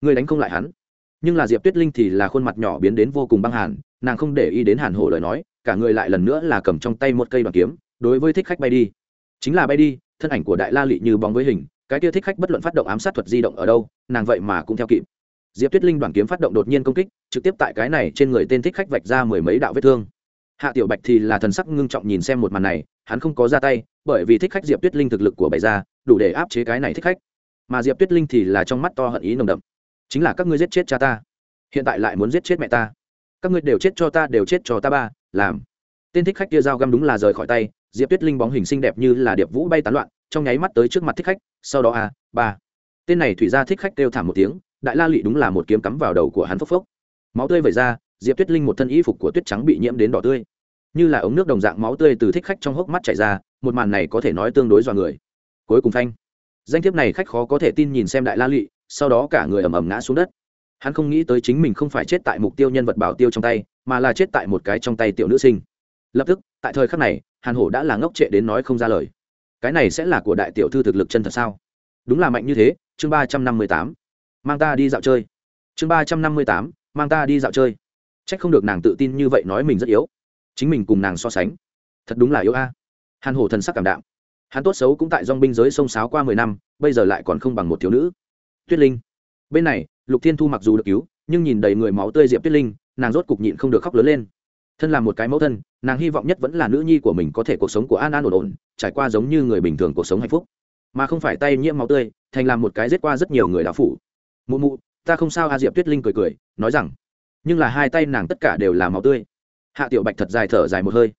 người đánh không lại hắn. Nhưng là diệp tuyết linh thì là khuôn mặt nhỏ biến đến vô cùng băng hàn, nàng không để ý đến hàn hổ lời nói, cả người lại lần nữa là cầm trong tay một cây đoàn kiếm, đối với thích khách bay đi. Chính là bay đi, thân ảnh của đại la lị như bóng với hình, cái kia thích khách bất luận phát động ám sát thuật di động ở đâu, nàng vậy mà cũng theo kịp. Diệp tuyết linh đoàn kiếm phát động đột nhiên công kích, trực tiếp tại cái này trên người tên thích khách vạch ra mười mấy đạo vết thương. Hạ tiểu bạch thì là thần sắc ngưng trọng nhìn xem một màn này, hắn không có ra tay, bởi vì thích khách diệp tuyết linh thực lực của bày ra, đủ để áp chế cái này thích khách. Mà diệp tuyết linh thì là trong mắt to hận ý nồng đậm chính là các ngươi giết chết cha ta. Hiện tại lại muốn giết chết mẹ ta. Các ngươi đều chết cho ta đều chết cho ta ba làm. Tên thích khách kia dao găm đúng là rời khỏi tay diệp tuyết linh bóng hình xinh đẹp như là điệp vũ bay tán loạn trong nháy mắt tới trước mặt thích khách sau đó a à, ba. Tên này thủy ra thích khách kêu thảm một tiếng đại la lụy đúng là một kiếm cắm vào đầu của hắn phốc phốc. Máu tươi vẩy ra diệp tuyết linh một thân y phục của tuyết trắng bị nhiễm đến đỏ tươi. Như là ống nước đồng dạng máu tươi từ thích khách trong hốc mắt chảy ra một màn này có thể nói tương đối dọa người. Cuối cùng phanh. Danh thiếp này khách khó có thể tin nhìn xem đại la lụy sau đó cả người ầm ầm ngã xuống đất. Hắn không nghĩ tới chính mình không phải chết tại mục tiêu nhân vật bảo tiêu trong tay, mà là chết tại một cái trong tay tiểu nữ sinh. Lập tức, tại thời khắc này, hàn hổ đã là ngốc trệ đến nói không ra lời. Cái này sẽ là của đại tiểu thư thực lực chân thật sao? Đúng là mạnh như thế, chương ba trăm năm mươi tám. Mang ta đi dạo chơi. Chương ba trăm năm mươi tám, mang ta đi dạo chơi. C h ắ c không được nàng tự tin như vậy nói mình rất yếu. Chính mình cùng nàng so sánh. Thật đúng là yếu a. Hàn hổ thần sắc cảm đạm. Hắn tốt xấu cũng tại dong binh giới sông sáo qua mười năm, bây giờ lại còn không bằng một thiếu nữ tuyết linh. Bên này, lục thiên thu mặc dù được cứu, nhưng nhìn đầy người máu tươi diệp tuyết linh, nàng rốt cục nhịn không được khóc lớn lên. Thân là một cái mẫu thân, nàng hy vọng nhất vẫn là nữ nhi của mình có thể cuộc sống của an an ổn ổn, trải qua giống như người bình thường cuộc sống hạnh phúc. Mà không phải tay nhiễm máu tươi, thành làm một cái giết qua rất nhiều người đạo phủ. Mụ mụ, ta không sao a, diệp tuyết linh cười cười, nói rằng. Nhưng là hai tay nàng tất cả đều là máu tươi. Hạ tiểu bạch thật dài thở dài một hơi.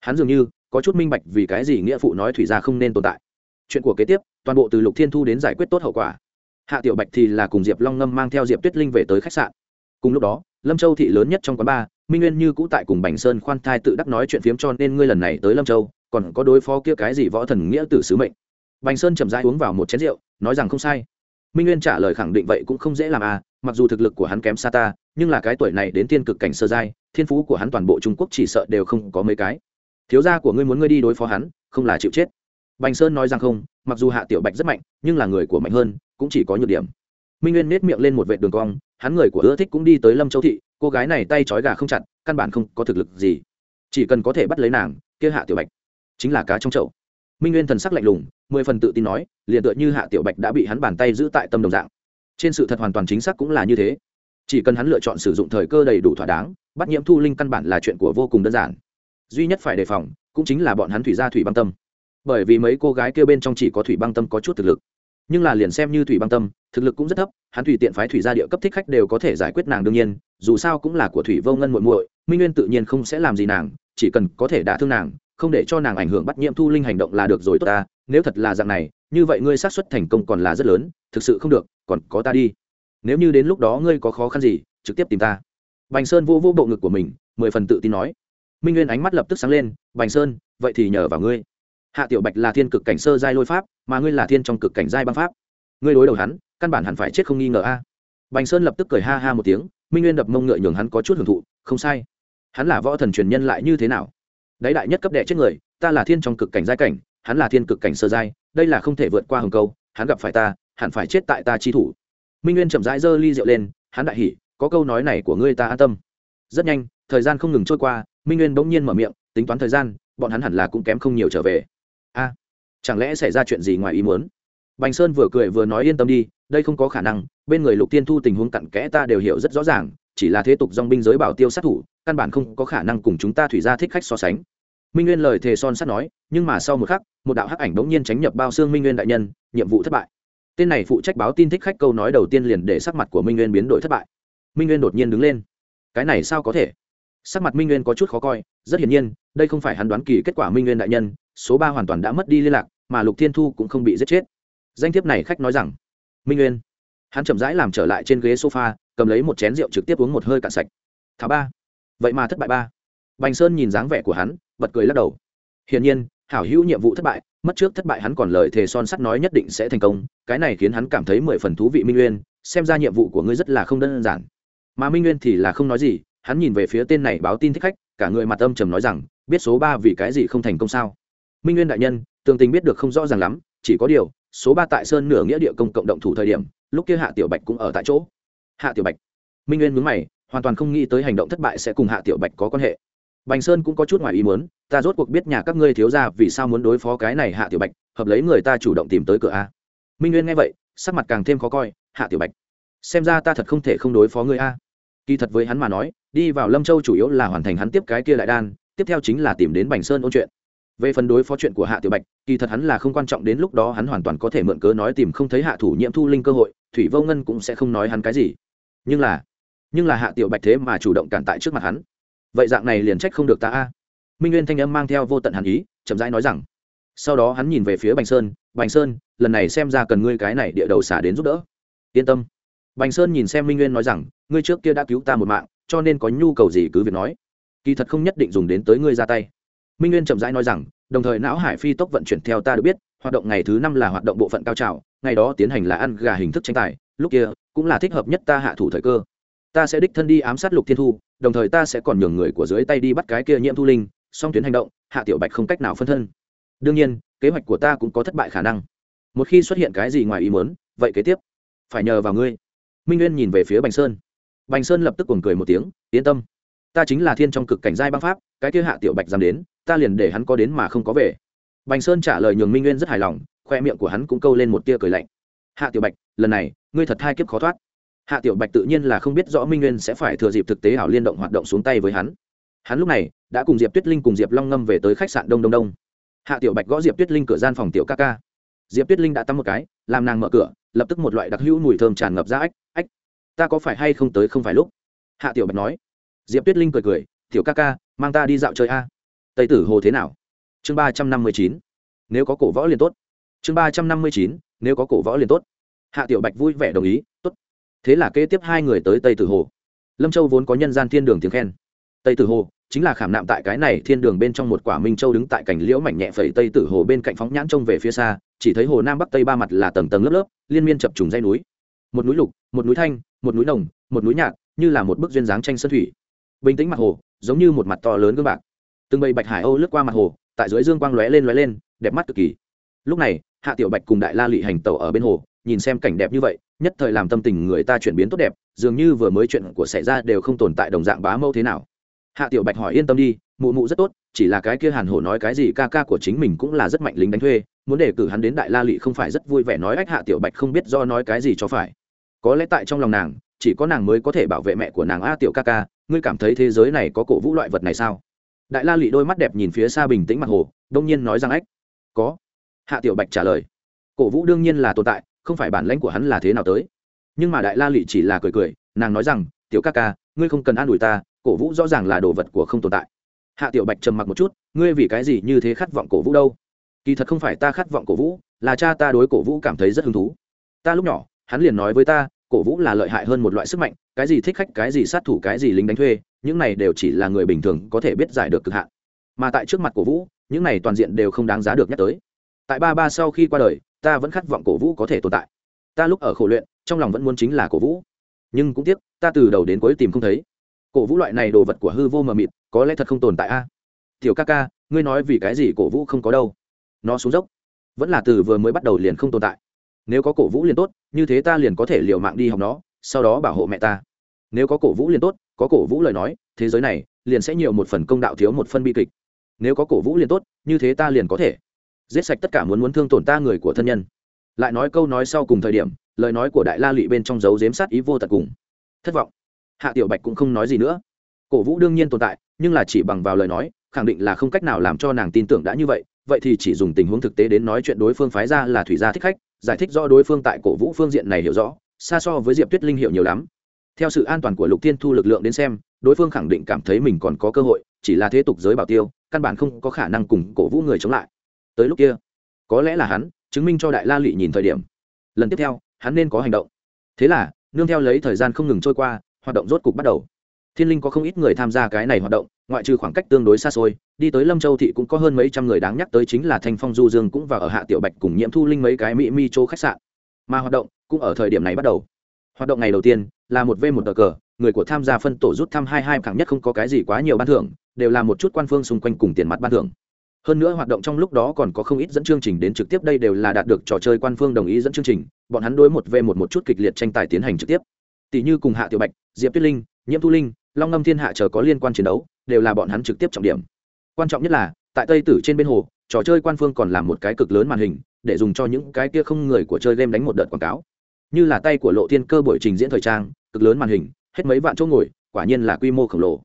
Hắn dường như có chút minh bạch vì cái gì nghĩa phụ nói thủy gia không nên tồn tại. Chuyện của kế tiếp, toàn bộ từ lục thiên thu đến giải quyết tốt hậu quả hạ tiểu bạch thì là cùng diệp long ngâm mang theo diệp tuyết linh về tới khách sạn. Cùng lúc đó, lâm châu thị lớn nhất trong quán bar, minh nguyên như cũ tại cùng bành sơn khoan thai tự đắc nói chuyện phiếm cho nên ngươi lần này tới lâm châu, còn có đối phó kia cái gì võ thần nghĩa tử sứ mệnh. Bành sơn chậm rãi uống vào một chén rượu, nói rằng không sai. Minh nguyên trả lời khẳng định vậy cũng không dễ làm à mặc dù thực lực của hắn kém xa ta, nhưng là cái tuổi này đến tiên cực cảnh sơ giai, thiên phú của hắn toàn bộ trung quốc chỉ sợ đều không có mấy cái. Thiếu gia của ngươi muốn ngươi đi đối phó hắn, không là chịu chết. Bành sơn nói rằng không, mặc dù hạ tiểu bạch rất mạnh, nhưng là người của mạnh hơn cũng chỉ có nhược điểm. Minh nguyên nết miệng lên một vệ đường cong, hắn người của ưa thích cũng đi tới lâm châu thị, cô gái này tay trói gà không chặt, căn bản không có thực lực gì. Chỉ cần có thể bắt lấy nàng, kia hạ tiểu bạch chính là cá trong chậu. Minh nguyên thần sắc lạnh lùng, mười phần tự tin nói, liền tựa như hạ tiểu bạch đã bị hắn bàn tay giữ tại tâm đồng dạng. Trên sự thật hoàn toàn chính xác cũng là như thế. Chỉ cần hắn lựa chọn sử dụng thời cơ đầy đủ thỏa đáng, bắt nhiễm thu linh căn bản là chuyện của vô cùng đơn giản. Duy nhất phải đề phòng, cũng chính là bọn hắn thủy gia thủy băng tâm. Bởi vì mấy cô gái kia bên trong chỉ có thủy băng tâm có chút thực lực nhưng là liền xem như thủy băng tâm, thực lực cũng rất thấp, hắn thủy tiện phái thủy gia địa cấp thích khách đều có thể giải quyết nàng đương nhiên, dù sao cũng là của thủy vô ngân muội muội, minh nguyên tự nhiên không sẽ làm gì nàng, chỉ cần có thể đả thương nàng, không để cho nàng ảnh hưởng bắt nhiễm thu linh hành động là được rồi tốt ta, nếu thật là dạng này, như vậy ngươi xác suất thành công còn là rất lớn, thực sự không được, còn có ta đi. Nếu như đến lúc đó ngươi có khó khăn gì, trực tiếp tìm ta. Bành sơn vô vô bộ ngực của mình, mười phần tự tin nói. Minh nguyên ánh mắt lập tức sáng lên, bành sơn, vậy thì nhờ vào ngươi hạ tiểu bạch là thiên cực cảnh sơ giai lôi pháp, mà ngươi là thiên trong cực cảnh giai băng pháp. Ngươi đối đầu hắn, căn bản hẳn phải chết không nghi ngờ a. Bành sơn lập tức cười ha ha một tiếng, minh nguyên đập mông ngựa nhường hắn có chút hưởng thụ, không sai. Hắn là võ thần truyền nhân lại như thế nào? Đáy đại nhất cấp đệ chết người, ta là thiên trong cực cảnh giai cảnh, hắn là thiên cực cảnh sơ giai, đây là không thể vượt qua hồng câu, hắn gặp phải ta, hẳn phải chết tại ta chi thủ. Minh nguyên chậm rãi giơ ly rượu lên, hắn đại hỉ, có câu nói này của ngươi ta an tâm. Rất nhanh, thời gian không ngừng trôi qua, minh nguyên bỗng nhiên mở miệng, tính toán thời gian, bọn hắn hẳn là cũng kém không nhiều trở về chẳng lẽ xảy ra chuyện gì ngoài ý muốn? Bành sơn vừa cười vừa nói yên tâm đi, đây không có khả năng, bên người lục tiên thu tình huống cặn kẽ ta đều hiểu rất rõ ràng, chỉ là thế tục dong binh giới bảo tiêu sát thủ, căn bản không có khả năng cùng chúng ta thủy ra thích khách so sánh. Minh nguyên lời thề son sắt nói, nhưng mà sau một khắc, một đạo hắc ảnh bỗng nhiên tránh nhập bao xương minh nguyên đại nhân, nhiệm vụ thất bại. Tên này phụ trách báo tin thích khách câu nói đầu tiên liền để sắc mặt của minh nguyên biến đổi thất bại. Minh nguyên đột nhiên đứng lên. Cái này sao có thể? Sắc mặt minh nguyên có chút khó coi, rất hiển nhiên, đây không phải hắn đoán kỳ kết quả minh nguyên đại nhân số ba hoàn toàn đã mất đi liên lạc, mà lục thiên thu cũng không bị giết chết. Danh thiếp này khách nói rằng, minh nguyên hắn chậm rãi làm trở lại trên ghế sofa, cầm lấy một chén rượu trực tiếp uống một hơi cạn sạch. Thả ba. Vậy mà thất bại ba. Bành sơn nhìn dáng vẻ của hắn, bật cười lắc đầu. Hiển nhiên, hảo hữu nhiệm vụ thất bại, mất trước thất bại hắn còn lời thề son sắt nói nhất định sẽ thành công, cái này khiến hắn cảm thấy mười phần thú vị minh nguyên xem ra nhiệm vụ của ngươi rất là không đơn giản. Mà minh nguyên thì là không nói gì, hắn nhìn về phía tên này báo tin thích khách, cả người mặt âm trầm nói rằng, biết số ba vì cái gì không thành công sao? Minh nguyên đại nhân, tường tình biết được không rõ ràng lắm, chỉ có điều, số ba tại sơn nửa nghĩa địa công cộng động thủ thời điểm, lúc kia hạ tiểu bạch cũng ở tại chỗ. Hạ tiểu bạch. Minh nguyên mướn mày, hoàn toàn không nghĩ tới hành động thất bại sẽ cùng hạ tiểu bạch có quan hệ. Bành sơn cũng có chút ngoài ý muốn, ta rốt cuộc biết nhà các ngươi thiếu ra vì sao muốn đối phó cái này hạ tiểu bạch, hợp lấy người ta chủ động tìm tới cửa a. Minh nguyên nghe vậy, sắc mặt càng thêm khó coi, hạ tiểu bạch. Xem ra ta thật không thể không đối phó ngươi a. Kỳ thật với hắn mà nói, đi vào lâm châu chủ yếu là hoàn thành hắn tiếp cái kia lại đan, tiếp theo chính là tìm đến bành sơn ôn chuyện về phần đối phó chuyện của hạ tiểu bạch, kỳ thật hắn là không quan trọng đến lúc đó hắn hoàn toàn có thể mượn cớ nói tìm không thấy hạ thủ nhiễm thu linh cơ hội, thủy vô ngân cũng sẽ không nói hắn cái gì. Nhưng là nhưng là hạ tiểu bạch thế mà chủ động cản tại trước mặt hắn. Vậy dạng này liền trách không được ta a. Minh nguyên thanh âm mang theo vô tận hàn ý, chậm rãi nói rằng, sau đó hắn nhìn về phía bành sơn bành sơn, lần này xem ra cần ngươi cái này địa đầu xả đến giúp đỡ. Yên tâm. Bành sơn nhìn xem minh nguyên nói rằng, ngươi trước kia đã cứu ta một mạng, cho nên có nhu cầu gì cứ việc nói. Kỳ thật không nhất định dùng đến tới ngươi ra tay minh nguyên chậm rãi nói rằng, đồng thời não hải phi tốc vận chuyển theo ta được biết, hoạt động ngày thứ năm là hoạt động bộ phận cao trào, ngày đó tiến hành là ăn gà hình thức tranh tài, lúc kia cũng là thích hợp nhất ta hạ thủ thời cơ. Ta sẽ đích thân đi ám sát lục thiên thu, đồng thời ta sẽ còn nhường người của dưới tay đi bắt cái kia nhiễm thu linh, song tuyến hành động, hạ tiểu bạch không cách nào phân thân. Đương nhiên, kế hoạch của ta cũng có thất bại khả năng. Một khi xuất hiện cái gì ngoài ý muốn, vậy kế tiếp, phải nhờ vào ngươi. Minh nguyên nhìn về phía bành sơn. Bành sơn lập tức cuồng cười một tiếng, yên tâm ta chính là thiên trong cực cảnh giai băng pháp, cái kia hạ tiểu bạch dám đến, ta liền để hắn có đến mà không có về. Bành sơn trả lời nhường minh nguyên rất hài lòng, khoe miệng của hắn cũng câu lên một tia cười lạnh. Hạ tiểu bạch, lần này, ngươi thật hai kiếp khó thoát. Hạ tiểu bạch tự nhiên là không biết rõ minh nguyên sẽ phải thừa dịp thực tế ảo liên động hoạt động xuống tay với hắn. Hắn lúc này, đã cùng diệp tuyết linh cùng diệp long ngâm về tới khách sạn đông đông đông. Hạ tiểu bạch gõ diệp tuyết linh cửa gian phòng tiểu ca ca. Diệp tuyết linh đã tắm một cái, làm nàng mở cửa, lập tức một loại đặc hữu mùi thơm tràn ngập ra ách ách, ta có phải hay không tới không phải lúc? Hạ tiểu bạch nói diệp tuyết linh cười cười, tiểu ca ca, mang ta đi dạo chơi a. Tây tử hồ thế nào? Chương ba trăm năm mươi chín. Nếu có cổ võ liền tốt. Chương ba trăm năm mươi chín, nếu có cổ võ liền tốt. Hạ tiểu bạch vui vẻ đồng ý, tốt. Thế là kế tiếp hai người tới tây tử hồ. Lâm châu vốn có nhân gian thiên đường tiếng khen. Tây tử hồ chính là khảm nạm tại cái này thiên đường bên trong một quả minh châu đứng tại cảnh liễu mảnh nhẹ phẩy tây tử hồ bên cạnh phóng nhãn trông về phía xa, chỉ thấy hồ nam bắc tây ba mặt là tầng tầng lớp lớp, liên miên chập trùng dây núi. Một núi lục, một núi thanh, một núi đồng một núi nhạt, như là một bức duyên dáng tranh sơn thủy bình tĩnh mặt hồ, giống như một mặt to lớn gương bạc. Từng bầy bạch hải âu lướt qua mặt hồ, tại dưới dương quang lóe lên lóe lên, đẹp mắt cực kỳ. Lúc này, hạ tiểu bạch cùng đại la lị hành tàu ở bên hồ, nhìn xem cảnh đẹp như vậy, nhất thời làm tâm tình người ta chuyển biến tốt đẹp, dường như vừa mới chuyện của xảy ra đều không tồn tại đồng dạng bá mâu thế nào. Hạ tiểu bạch hỏi yên tâm đi, mụ mụ rất tốt, chỉ là cái kia hàn hổ nói cái gì ca ca của chính mình cũng là rất mạnh lính đánh thuê, muốn để cử hắn đến đại la lị không phải rất vui vẻ nói ách hạ tiểu bạch không biết do nói cái gì cho phải. Có lẽ tại trong lòng nàng, chỉ có nàng mới có thể bảo vệ mẹ của nàng a tiểu ca ca ngươi cảm thấy thế giới này có cổ vũ loại vật này sao? Đại la lị đôi mắt đẹp nhìn phía xa bình tĩnh mặt hồ, đông nhiên nói rằng ách, có. Hạ tiểu bạch trả lời, cổ vũ đương nhiên là tồn tại, không phải bản lãnh của hắn là thế nào tới. Nhưng mà đại la lị chỉ là cười cười, nàng nói rằng, tiểu ca ca, ngươi không cần an ủi ta, cổ vũ rõ ràng là đồ vật của không tồn tại. Hạ tiểu bạch trầm mặc một chút, ngươi vì cái gì như thế khát vọng cổ vũ đâu? Kỳ thật không phải ta khát vọng cổ vũ, là cha ta đối cổ vũ cảm thấy rất hứng thú. Ta lúc nhỏ, hắn liền nói với ta cổ vũ là lợi hại hơn một loại sức mạnh, cái gì thích khách, cái gì sát thủ, cái gì lính đánh thuê, những này đều chỉ là người bình thường có thể biết giải được cực hạn. Mà tại trước mặt cổ vũ, những này toàn diện đều không đáng giá được nhắc tới. Tại ba ba sau khi qua đời, ta vẫn khát vọng cổ vũ có thể tồn tại. Ta lúc ở khổ luyện, trong lòng vẫn muốn chính là cổ vũ. Nhưng cũng tiếc, ta từ đầu đến cuối tìm không thấy. Cổ vũ loại này đồ vật của hư vô mờ mịt, có lẽ thật không tồn tại a. Tiểu ca ca, ngươi nói vì cái gì cổ vũ không có đâu? Nó xuống dốc. Vẫn là từ vừa mới bắt đầu liền không tồn tại nếu có cổ vũ liền tốt, như thế ta liền có thể liều mạng đi học nó, sau đó bảo hộ mẹ ta. Nếu có cổ vũ liền tốt, có cổ vũ lời nói, thế giới này liền sẽ nhiều một phần công đạo thiếu một phân bi kịch. Nếu có cổ vũ liền tốt, như thế ta liền có thể. Giết sạch tất cả muốn muốn thương tổn ta người của thân nhân. Lại nói câu nói sau cùng thời điểm, lời nói của đại la lụy bên trong dấu dếm sát ý vô tận cùng thất vọng. Hạ tiểu bạch cũng không nói gì nữa. Cổ vũ đương nhiên tồn tại, nhưng là chỉ bằng vào lời nói, khẳng định là không cách nào làm cho nàng tin tưởng đã như vậy vậy thì chỉ dùng tình huống thực tế đến nói chuyện đối phương phái ra là thủy gia thích khách giải thích do đối phương tại cổ vũ phương diện này hiểu rõ, xa so với diệp tuyết linh hiểu nhiều lắm. Theo sự an toàn của lục Thiên thu lực lượng đến xem, đối phương khẳng định cảm thấy mình còn có cơ hội, chỉ là thế tục giới bảo tiêu, căn bản không có khả năng cùng cổ vũ người chống lại. Tới lúc kia, có lẽ là hắn, chứng minh cho đại la lụy nhìn thời điểm. Lần tiếp theo, hắn nên có hành động. Thế là, nương theo lấy thời gian không ngừng trôi qua, hoạt động rốt cục bắt đầu thiên linh có không ít người tham gia cái này hoạt động, ngoại trừ khoảng cách tương đối xa xôi, đi tới lâm châu thị cũng có hơn mấy trăm người đáng nhắc tới chính là thanh phong du dương cũng và ở hạ tiểu bạch cùng nhiễm thu linh mấy cái mỹ mi chỗ khách sạn. Mà hoạt động cũng ở thời điểm này bắt đầu. Hoạt động ngày đầu tiên là một v một tờ cờ, người của tham gia phân tổ rút thăm hai hai càng nhất không có cái gì quá nhiều ban thưởng, đều là một chút quan phương xung quanh cùng tiền mặt ban thưởng. Hơn nữa hoạt động trong lúc đó còn có không ít dẫn chương trình đến trực tiếp, đây đều là đạt được trò chơi quan phương đồng ý dẫn chương trình, bọn hắn đối một v một một chút kịch liệt tranh tài tiến hành trực tiếp. Tỷ như cùng hạ tiểu bạch, diệp tuyết linh, nhiễm thu linh long ngâm thiên hạ chờ có liên quan chiến đấu, đều là bọn hắn trực tiếp trọng điểm. Quan trọng nhất là, tại tây tử trên bên hồ, trò chơi quan phương còn làm một cái cực lớn màn hình, để dùng cho những cái kia không người của chơi game đánh một đợt quảng cáo. Như là tay của lộ thiên cơ buổi trình diễn thời trang, cực lớn màn hình, hết mấy vạn chỗ ngồi, quả nhiên là quy mô khổng lồ.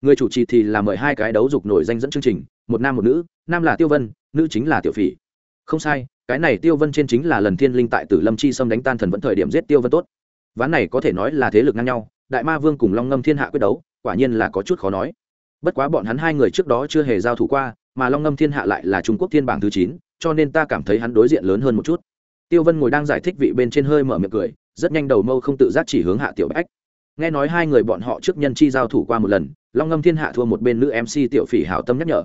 Người chủ trì thì là mời hai cái đấu dục nổi danh dẫn chương trình, một nam một nữ, nam là tiêu vân, nữ chính là tiểu phỉ. Không sai, cái này tiêu vân trên chính là lần thiên linh tại tử lâm chi xâm đánh tan thần vẫn thời điểm giết tiêu vân tốt. Ván này có thể nói là thế lực ngang nhau đại ma vương cùng long ngâm thiên hạ quyết đấu, quả nhiên là có chút khó nói. Bất quá bọn hắn hai người trước đó chưa hề giao thủ qua, mà long ngâm thiên hạ lại là trung quốc thiên bảng thứ chín, cho nên ta cảm thấy hắn đối diện lớn hơn một chút. Tiêu vân ngồi đang giải thích vị bên trên hơi mở miệng cười, rất nhanh đầu mâu không tự giác chỉ hướng hạ tiểu bách. Nghe nói hai người bọn họ trước nhân chi giao thủ qua một lần, long ngâm thiên hạ thua một bên nữ mc tiểu phỉ hảo tâm nhắc nhở.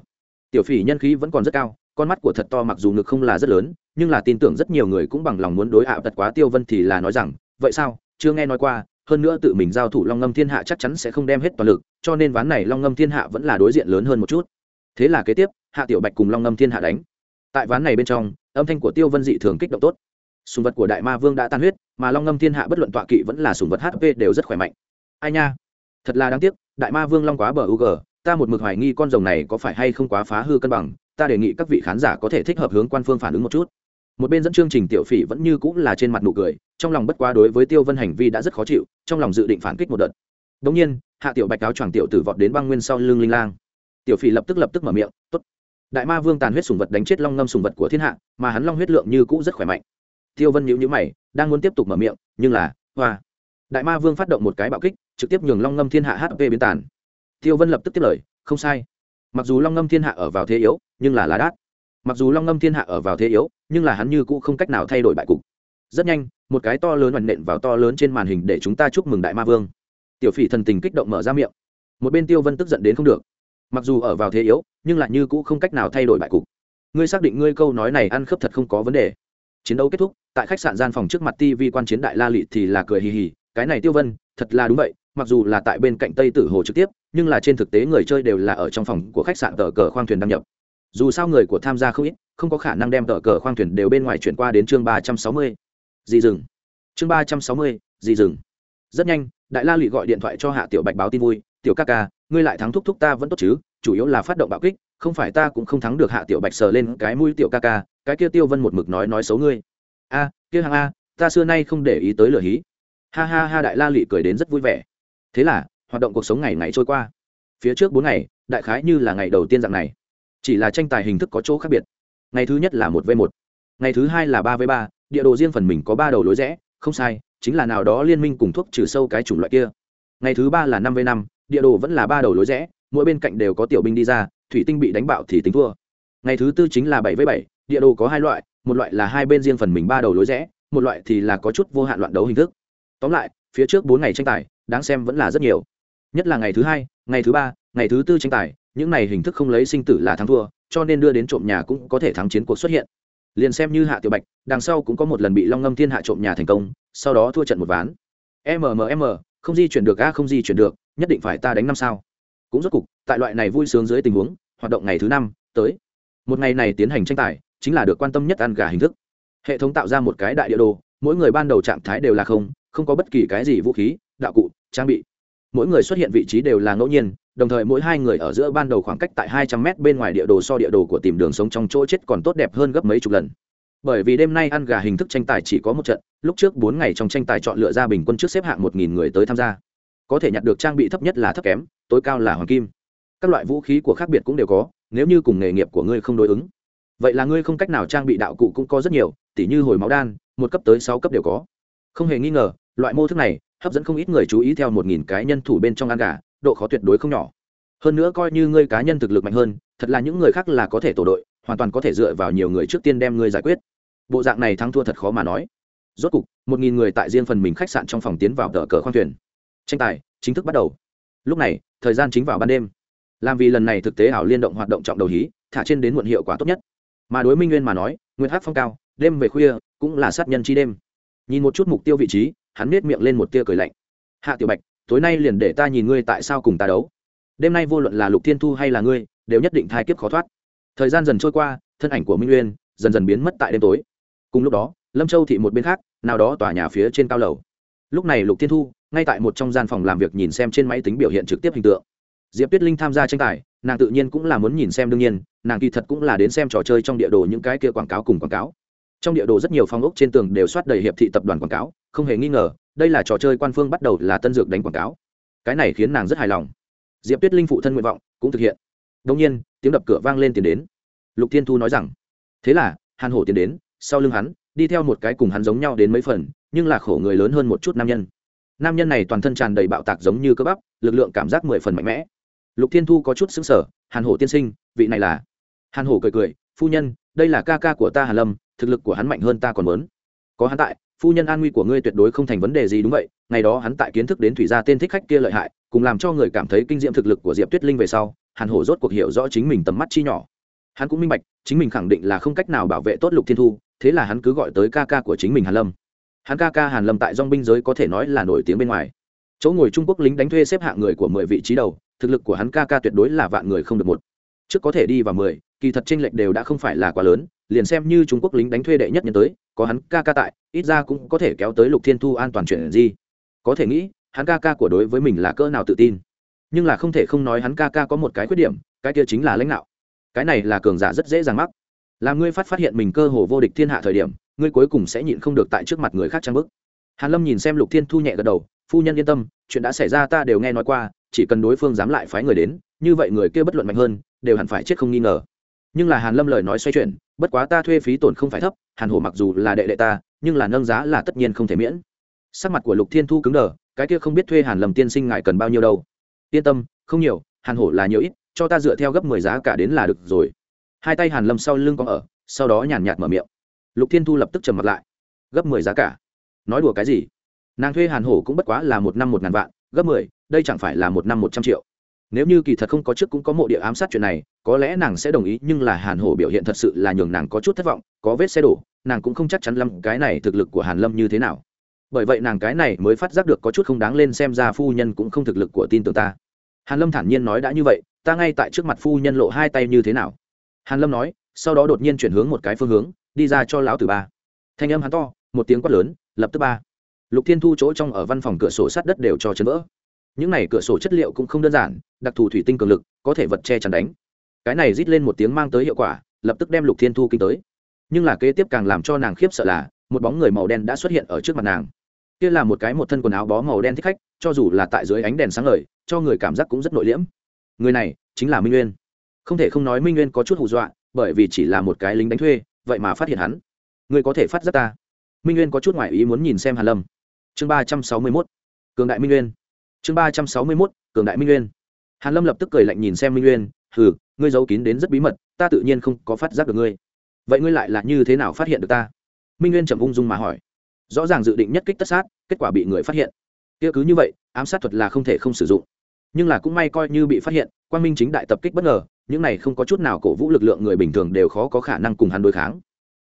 Tiểu phỉ nhân khí vẫn còn rất cao, con mắt của thật to mặc dù ngực không là rất lớn, nhưng là tin tưởng rất nhiều người cũng bằng lòng muốn đối hạ tật quá tiêu vân thì là nói rằng, vậy sao? Chưa nghe nói qua hơn nữa tự mình giao thủ long ngâm thiên hạ chắc chắn sẽ không đem hết toàn lực, cho nên ván này long ngâm thiên hạ vẫn là đối diện lớn hơn một chút. Thế là kế tiếp, hạ tiểu bạch cùng long ngâm thiên hạ đánh. Tại ván này bên trong, âm thanh của tiêu vân dị thường kích động tốt. Sùng vật của đại ma vương đã tan huyết, mà long ngâm thiên hạ bất luận tọa kỵ vẫn là sùng vật hp đều rất khỏe mạnh. Ai nha? Thật là đáng tiếc, đại ma vương long quá bờ u g ta một mực hoài nghi con rồng này có phải hay không quá phá hư cân bằng, ta đề nghị các vị khán giả có thể thích hợp hướng quan phương phản ứng một chút một bên dẫn chương trình tiểu phỉ vẫn như cũng là trên mặt nụ cười, trong lòng bất quá đối với tiêu vân hành vi đã rất khó chịu, trong lòng dự định phản kích một đợt. Đống nhiên, hạ tiểu bạch cáo choàng tiểu tử vọt đến băng nguyên sau lưng linh lang. Tiểu phỉ lập tức lập tức mở miệng, tốt. Đại ma vương tàn huyết sùng vật đánh chết long ngâm sùng vật của thiên hạ, mà hắn long huyết lượng như cũ rất khỏe mạnh. Tiêu vân nhíu nhữ mày, đang muốn tiếp tục mở miệng, nhưng là, hoa. Đại ma vương phát động một cái bạo kích, trực tiếp nhường long ngâm thiên hạ hp biến tàn. Tiêu vân lập tức tiếp lời, không sai. Mặc dù long ngâm thiên hạ ở vào thế yếu, nhưng là lá đát mặc dù long ngâm thiên hạ ở vào thế yếu, nhưng là hắn như cũ không cách nào thay đổi bại cục. Rất nhanh, một cái to lớn hoành nện vào to lớn trên màn hình để chúng ta chúc mừng đại ma vương. Tiểu phỉ thần tình kích động mở ra miệng. Một bên tiêu vân tức giận đến không được. Mặc dù ở vào thế yếu, nhưng lại như cũ không cách nào thay đổi bại cục. Ngươi xác định ngươi câu nói này ăn khớp thật không có vấn đề. Chiến đấu kết thúc, tại khách sạn gian phòng trước mặt tv quan chiến đại la lị thì là cười hì hì, cái này tiêu vân, thật là đúng vậy, mặc dù là tại bên cạnh tây tử hồ trực tiếp, nhưng là trên thực tế người chơi đều là ở trong phòng của khách sạn tờ cờ khoang thuyền đăng nhập dù sao người của tham gia không ít, không có khả năng đem tờ cờ khoang thuyền đều bên ngoài chuyển qua đến chương ba trăm sáu mươi. Dì rừng chương ba trăm sáu mươi, dì rừng rất nhanh, đại la lụy gọi điện thoại cho hạ tiểu bạch báo tin vui, tiểu ca ca, ngươi lại thắng thúc thúc ta vẫn tốt chứ, chủ yếu là phát động bạo kích, không phải ta cũng không thắng được hạ tiểu bạch sờ lên cái mũi tiểu ca ca, cái kia tiêu vân một mực nói nói xấu ngươi. A, kia hàng a, ta xưa nay không để ý tới lửa hí. Ha ha ha, đại la lụy cười đến rất vui vẻ. Thế là, hoạt động cuộc sống ngày ngày trôi qua. Phía trước bốn ngày, đại khái như là ngày đầu tiên dạng này chỉ là tranh tài hình thức có chỗ khác biệt. Ngày thứ nhất là một v một, ngày thứ hai là ba v ba, địa đồ riêng phần mình có ba đầu lối rẽ, không sai, chính là nào đó liên minh cùng thuốc trừ sâu cái chủng loại kia. Ngày thứ ba là năm v năm, địa đồ vẫn là ba đầu lối rẽ, mỗi bên cạnh đều có tiểu binh đi ra, thủy tinh bị đánh bạo thì tính thua. Ngày thứ tư chính là bảy v bảy, địa đồ có hai loại, một loại là hai bên riêng phần mình ba đầu lối rẽ, một loại thì là có chút vô hạn loạn đấu hình thức. Tóm lại, phía trước bốn ngày tranh tài, đáng xem vẫn là rất nhiều. Nhất là ngày thứ hai, ngày thứ ba, ngày thứ tư tranh tài những này hình thức không lấy sinh tử là thắng thua, cho nên đưa đến trộm nhà cũng có thể thắng chiến cuộc xuất hiện. Liền xem như hạ tiểu bạch, đằng sau cũng có một lần bị long ngâm thiên hạ trộm nhà thành công, sau đó thua trận một ván. Mmm không di chuyển được a, không di chuyển được, nhất định phải ta đánh năm sao. Cũng rốt cục, tại loại này vui sướng dưới tình huống, hoạt động ngày thứ năm, tới. Một ngày này tiến hành tranh tài, chính là được quan tâm nhất ăn gà hình thức. Hệ thống tạo ra một cái đại địa đồ, mỗi người ban đầu trạng thái đều là không không có bất kỳ cái gì vũ khí, đạo cụ, trang bị. Mỗi người xuất hiện vị trí đều là ngẫu nhiên đồng thời mỗi hai người ở giữa ban đầu khoảng cách tại hai trăm mét bên ngoài địa đồ so địa đồ của tìm đường sống trong chỗ chết còn tốt đẹp hơn gấp mấy chục lần. Bởi vì đêm nay ăn gà hình thức tranh tài chỉ có một trận, lúc trước bốn ngày trong tranh tài chọn lựa ra bình quân trước xếp hạng một nghìn người tới tham gia. Có thể nhặt được trang bị thấp nhất là thấp kém, tối cao là hoàng kim. Các loại vũ khí của khác biệt cũng đều có, nếu như cùng nghề nghiệp của ngươi không đối ứng. Vậy là ngươi không cách nào trang bị đạo cụ cũng có rất nhiều, tỉ như hồi máu đan, một cấp tới sáu cấp đều có. Không hề nghi ngờ, loại mô thức này hấp dẫn không ít người chú ý theo một nghìn cái nhân thủ bên trong ăn gà độ khó tuyệt đối không nhỏ. Hơn nữa coi như ngươi cá nhân thực lực mạnh hơn, thật là những người khác là có thể tổ đội, hoàn toàn có thể dựa vào nhiều người trước tiên đem ngươi giải quyết. Bộ dạng này thắng thua thật khó mà nói. Rốt cục, một nghìn người tại riêng phần mình khách sạn trong phòng tiến vào tờ cờ khoang thuyền. Tranh tài chính thức bắt đầu. Lúc này, thời gian chính vào ban đêm. Làm vì lần này thực tế ảo liên động hoạt động trọng đầu hí, thả trên đến muộn hiệu quả tốt nhất. Mà đối minh nguyên mà nói nguyên hát phong cao, đêm về khuya cũng là sát nhân chi đêm. Nhìn một chút mục tiêu vị trí, hắn nết miệng lên một tia cười lạnh. Hạ tiểu bạch tối nay liền để ta nhìn ngươi tại sao cùng ta đấu. Đêm nay vô luận là lục thiên thu hay là ngươi, đều nhất định thai kiếp khó thoát. Thời gian dần trôi qua, thân ảnh của minh nguyên dần dần biến mất tại đêm tối. Cùng lúc đó, lâm châu thị một bên khác, nào đó tòa nhà phía trên cao lầu. Lúc này lục thiên thu, ngay tại một trong gian phòng làm việc nhìn xem trên máy tính biểu hiện trực tiếp hình tượng. Diệp tuyết linh tham gia tranh tài, nàng tự nhiên cũng là muốn nhìn xem đương nhiên, nàng kỳ thật cũng là đến xem trò chơi trong địa đồ những cái kia quảng cáo cùng quảng cáo. Trong địa đồ rất nhiều phong ốc trên tường đều soát đầy hiệp thị tập đoàn quảng cáo, không hề nghi ngờ đây là trò chơi quan phương bắt đầu là tân dược đánh quảng cáo. Cái này khiến nàng rất hài lòng. Diệp tuyết linh phụ thân nguyện vọng cũng thực hiện. Đông nhiên, tiếng đập cửa vang lên tiền đến. Lục thiên thu nói rằng, thế là, hàn hổ tiền đến, sau lưng hắn, đi theo một cái cùng hắn giống nhau đến mấy phần, nhưng là khổ người lớn hơn một chút nam nhân. Nam nhân này toàn thân tràn đầy bạo tạc giống như cơ bắp, lực lượng cảm giác mười phần mạnh mẽ. Lục thiên thu có chút xứng sở hàn hổ tiên sinh, vị này là? Hàn hổ cười cười, phu nhân, đây là ca ca của ta hàn lâm, thực lực của hắn mạnh hơn ta còn muốn có hắn tại, phu nhân an nguy của ngươi tuyệt đối không thành vấn đề gì đúng vậy, ngày đó hắn tại kiến thức đến thủy gia tên thích khách kia lợi hại, cùng làm cho người cảm thấy kinh diễm thực lực của diệp tuyết linh về sau hàn hổ rốt cuộc hiểu rõ chính mình tầm mắt chi nhỏ. Hắn cũng minh bạch, chính mình khẳng định là không cách nào bảo vệ tốt lục thiên thu, thế là hắn cứ gọi tới ca ca của chính mình hàn lâm. Hắn ca ca hàn lâm tại dong binh giới có thể nói là nổi tiếng bên ngoài. Chỗ ngồi trung quốc lính đánh thuê xếp hạng người của mười vị trí đầu, thực lực của hắn ca ca tuyệt đối là vạn người không được một trước có thể đi vào mười, kỳ thật chênh lệch đều đã không phải là quá lớn, liền xem như trung quốc lính đánh thuê đệ nhất nhân tới, có hắn ca ca tại, ít ra cũng có thể kéo tới lục thiên thu an toàn chuyện gì. Có thể nghĩ, hắn ca ca của đối với mình là cỡ nào tự tin. Nhưng là không thể không nói hắn ca ca có một cái khuyết điểm, cái kia chính là lãnh đạo. Cái này là cường giả rất dễ dàng mắc. Làm ngươi phát phát hiện mình cơ hồ vô địch thiên hạ thời điểm, ngươi cuối cùng sẽ nhịn không được tại trước mặt người khác trang bức. Hàn lâm nhìn xem lục thiên thu nhẹ gật đầu, phu nhân yên tâm, chuyện đã xảy ra ta đều nghe nói qua, chỉ cần đối phương dám lại phái người đến, như vậy người kia bất luận mạnh hơn đều hẳn phải chết không nghi ngờ. Nhưng là hàn lâm lời nói xoay chuyển, bất quá ta thuê phí tổn không phải thấp, hàn hổ mặc dù là đệ đệ ta, nhưng là nâng giá là tất nhiên không thể miễn. Sắc mặt của lục thiên thu cứng đờ, cái kia không biết thuê hàn lâm tiên sinh ngài cần bao nhiêu đâu. Yên tâm, không nhiều, hàn hổ là nhiều ít, cho ta dựa theo gấp mười giá cả đến là được rồi. Hai tay hàn lâm sau lưng có ở, sau đó nhàn nhạt mở miệng. Lục thiên thu lập tức trầm mặt lại. Gấp mười giá cả? Nói đùa cái gì? Nàng thuê hàn hổ cũng bất quá là một năm một ngàn vạn, gấp mười, đây chẳng phải là một năm một trăm triệu nếu như kỳ thật không có trước cũng có mộ địa ám sát chuyện này, có lẽ nàng sẽ đồng ý, nhưng là hàn hổ biểu hiện thật sự là nhường nàng có chút thất vọng, có vết xe đổ, nàng cũng không chắc chắn lâm cái này thực lực của hàn lâm như thế nào. Bởi vậy nàng cái này mới phát giác được có chút không đáng lên xem ra phu nhân cũng không thực lực của tin tưởng ta. Hàn lâm thản nhiên nói đã như vậy, ta ngay tại trước mặt phu nhân lộ hai tay như thế nào? Hàn lâm nói, sau đó đột nhiên chuyển hướng một cái phương hướng, đi ra cho lão tử ba. Thanh âm hắn to, một tiếng quát lớn, lập tức ba. Lục thiên thu chỗ trong ở văn phòng cửa sổ sát đất đều cho chấn vỡ những này cửa sổ chất liệu cũng không đơn giản, đặc thù thủy tinh cường lực, có thể vật che chắn đánh. Cái này rít lên một tiếng mang tới hiệu quả, lập tức đem lục thiên thu kinh tới. Nhưng là kế tiếp càng làm cho nàng khiếp sợ là, một bóng người màu đen đã xuất hiện ở trước mặt nàng. Kia là một cái một thân quần áo bó màu đen thích khách, cho dù là tại dưới ánh đèn sáng ngời, cho người cảm giác cũng rất nội liễm. Người này chính là minh nguyên. Không thể không nói minh nguyên có chút hù dọa, bởi vì chỉ là một cái lính đánh thuê, vậy mà phát hiện hắn. Người có thể phát giác ta. Minh nguyên có chút ngoại ý muốn nhìn xem hàn lâm. Chương ba trăm sáu mươi mốt. Cường đại minh nguyên chương ba trăm sáu mươi mốt, cường đại minh nguyên. Hàn lâm lập tức cười lạnh nhìn xem minh nguyên, hừ, ngươi giấu kín đến rất bí mật, ta tự nhiên không có phát giác được ngươi. Vậy ngươi lại là như thế nào phát hiện được ta? Minh nguyên trầm ung dung mà hỏi. Rõ ràng dự định nhất kích tất sát, kết quả bị người phát hiện. Kia cứ như vậy, ám sát thuật là không thể không sử dụng. Nhưng là cũng may coi như bị phát hiện quan minh chính đại tập kích bất ngờ, những này không có chút nào cổ vũ lực lượng người bình thường đều khó có khả năng cùng hắn đối kháng.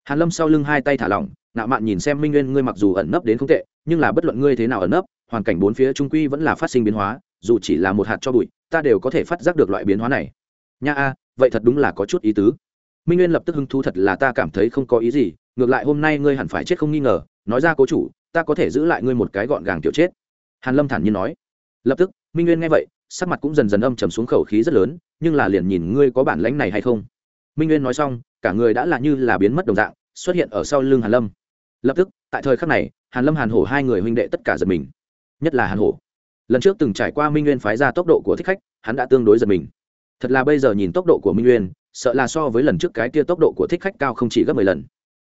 Hàn lâm sau lưng hai tay thả lỏng ngạo mạn nhìn xem minh nguyên, ngươi mặc dù ẩn nấp đến không tệ, nhưng là bất luận ngươi thế nào ẩn nấp, hoàn cảnh bốn phía trung quy vẫn là phát sinh biến hóa, dù chỉ là một hạt cho bụi, ta đều có thể phát giác được loại biến hóa này. Nha a, vậy thật đúng là có chút ý tứ. Minh nguyên lập tức hứng thú thật là ta cảm thấy không có ý gì, ngược lại hôm nay ngươi hẳn phải chết không nghi ngờ, nói ra cố chủ, ta có thể giữ lại ngươi một cái gọn gàng kiểu chết. Hàn lâm thản nhiên nói. Lập tức, minh nguyên nghe vậy, sắc mặt cũng dần dần âm trầm xuống khẩu khí rất lớn, nhưng là liền nhìn ngươi có bản lãnh này hay không. Minh nguyên nói xong, cả người đã là như là biến mất đồng dạng, xuất hiện ở sau lưng hàn lâm lập tức, tại thời khắc này, hàn lâm hàn hổ hai người huynh đệ tất cả giật mình. Nhất là hàn hổ. Lần trước từng trải qua minh nguyên phái ra tốc độ của thích khách, hắn đã tương đối giật mình. Thật là bây giờ nhìn tốc độ của minh nguyên, sợ là so với lần trước cái kia tốc độ của thích khách cao không chỉ gấp mười lần.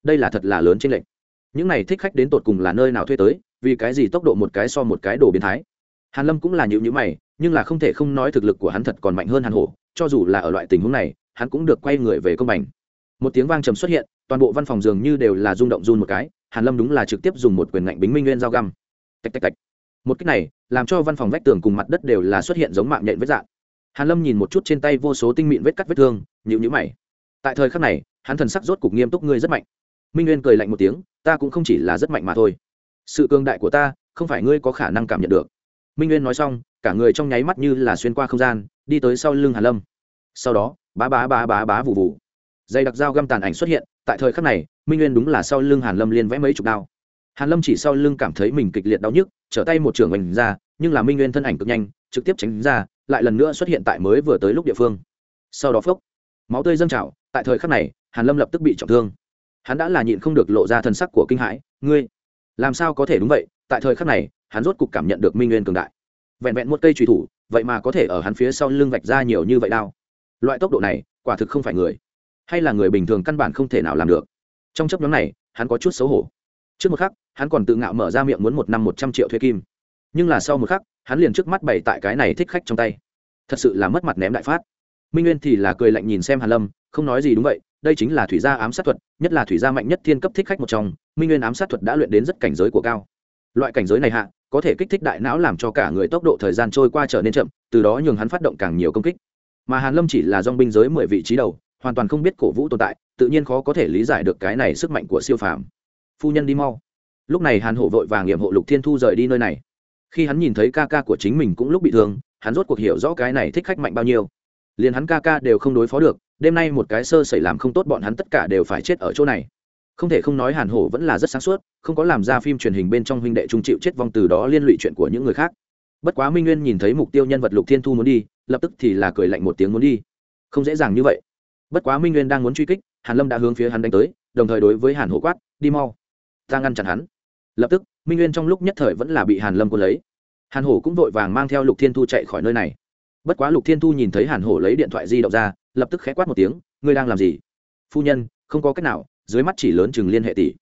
Đây là thật là lớn trên lệnh những này thích khách đến tột cùng là nơi nào thuê tới, vì cái gì tốc độ một cái so một cái đồ biến thái? Hàn lâm cũng là nhịu nhữ mày, nhưng là không thể không nói thực lực của hắn thật còn mạnh hơn hàn hổ, cho dù là ở loại tình huống này, hắn cũng được quay người về công bằng. một tiếng vang trầm xuất hiện toàn bộ văn phòng dường như đều là rung động run một cái, hàn lâm đúng là trực tiếp dùng một quyền ngạnh bính minh nguyên dao găm. Tạch tạch tạch. Một cách này, làm cho văn phòng vách tường cùng mặt đất đều là xuất hiện giống mạng nhện vết dạng. Hàn lâm nhìn một chút trên tay vô số tinh mịn vết cắt vết thương nhịu nhữ mày. Tại thời khắc này, hắn thần sắc rốt cục nghiêm túc ngươi rất mạnh. Minh nguyên cười lạnh một tiếng, ta cũng không chỉ là rất mạnh mà thôi. Sự cường đại của ta, không phải ngươi có khả năng cảm nhận được. Minh nguyên nói xong, cả người trong nháy mắt như là xuyên qua không gian, đi tới sau lưng hàn lâm. Sau đó, bá bá bá bá bá vụ vụ dây đặc dao găm tàn ảnh xuất hiện, tại thời khắc này, minh nguyên đúng là sau lưng hàn lâm liên vẽ mấy chục đao. Hàn lâm chỉ sau lưng cảm thấy mình kịch liệt đau nhức, trở tay một trường mình ra, nhưng là minh nguyên thân ảnh cực nhanh, trực tiếp tránh ra, lại lần nữa xuất hiện tại mới vừa tới lúc địa phương. Sau đó phốc, máu tươi dâng trào, tại thời khắc này, hàn lâm lập tức bị trọng thương. Hắn đã là nhịn không được lộ ra thần sắc của kinh hãi, ngươi, làm sao có thể đúng vậy? Tại thời khắc này, hắn rốt cục cảm nhận được minh nguyên cường đại. Vẹn vẹn một cây truy thủ, vậy mà có thể ở hắn phía sau lưng vạch ra nhiều như vậy đao. Loại tốc độ này, quả thực không phải người hay là người bình thường căn bản không thể nào làm được? Trong chấp nhóm này, hắn có chút xấu hổ. Trước một khắc, hắn còn tự ngạo mở ra miệng muốn một năm một trăm triệu thuê kim. Nhưng là sau một khắc, hắn liền trước mắt bày tại cái này thích khách trong tay. Thật sự là mất mặt ném đại phát. Minh nguyên thì là cười lạnh nhìn xem hàn lâm, không nói gì đúng vậy, đây chính là thủy gia ám sát thuật, nhất là thủy gia mạnh nhất thiên cấp thích khách một trong, minh nguyên ám sát thuật đã luyện đến rất cảnh giới của cao. Loại cảnh giới này hạ, có thể kích thích đại não làm cho cả người tốc độ thời gian trôi qua trở nên chậm, từ đó nhường hắn phát động càng nhiều công kích. Mà hàn lâm chỉ là dong binh giới mười vị trí đầu hoàn toàn không biết cổ vũ tồn tại, tự nhiên khó có thể lý giải được cái này sức mạnh của siêu phàm. Phu nhân đi mau. Lúc này hàn hổ vội vàng nghiệm hộ lục thiên thu rời đi nơi này. Khi hắn nhìn thấy ca ca của chính mình cũng lúc bị thương, hắn rốt cuộc hiểu rõ cái này thích khách mạnh bao nhiêu. Liền hắn ca ca đều không đối phó được, đêm nay một cái sơ xảy làm không tốt bọn hắn tất cả đều phải chết ở chỗ này. Không thể không nói hàn hổ vẫn là rất sáng suốt, không có làm ra phim truyền hình bên trong huynh đệ trung chịu chết vong từ đó liên lụy chuyện của những người khác. Bất quá minh nguyên nhìn thấy mục tiêu nhân vật lục thiên thu muốn đi, lập tức thì là cười lạnh một tiếng muốn đi. Không dễ dàng như vậy bất quá minh nguyên đang muốn truy kích, hàn lâm đã hướng phía hắn đánh tới, đồng thời đối với hàn hổ quát, đi mau, ta ngăn chặn hắn. Lập tức, minh nguyên trong lúc nhất thời vẫn là bị hàn lâm cuốn lấy. Hàn hổ cũng vội vàng mang theo lục thiên thu chạy khỏi nơi này. Bất quá lục thiên thu nhìn thấy hàn hổ lấy điện thoại di động ra, lập tức khẽ quát một tiếng, ngươi đang làm gì? Phu nhân, không có cách nào, dưới mắt chỉ lớn chừng liên hệ tỷ.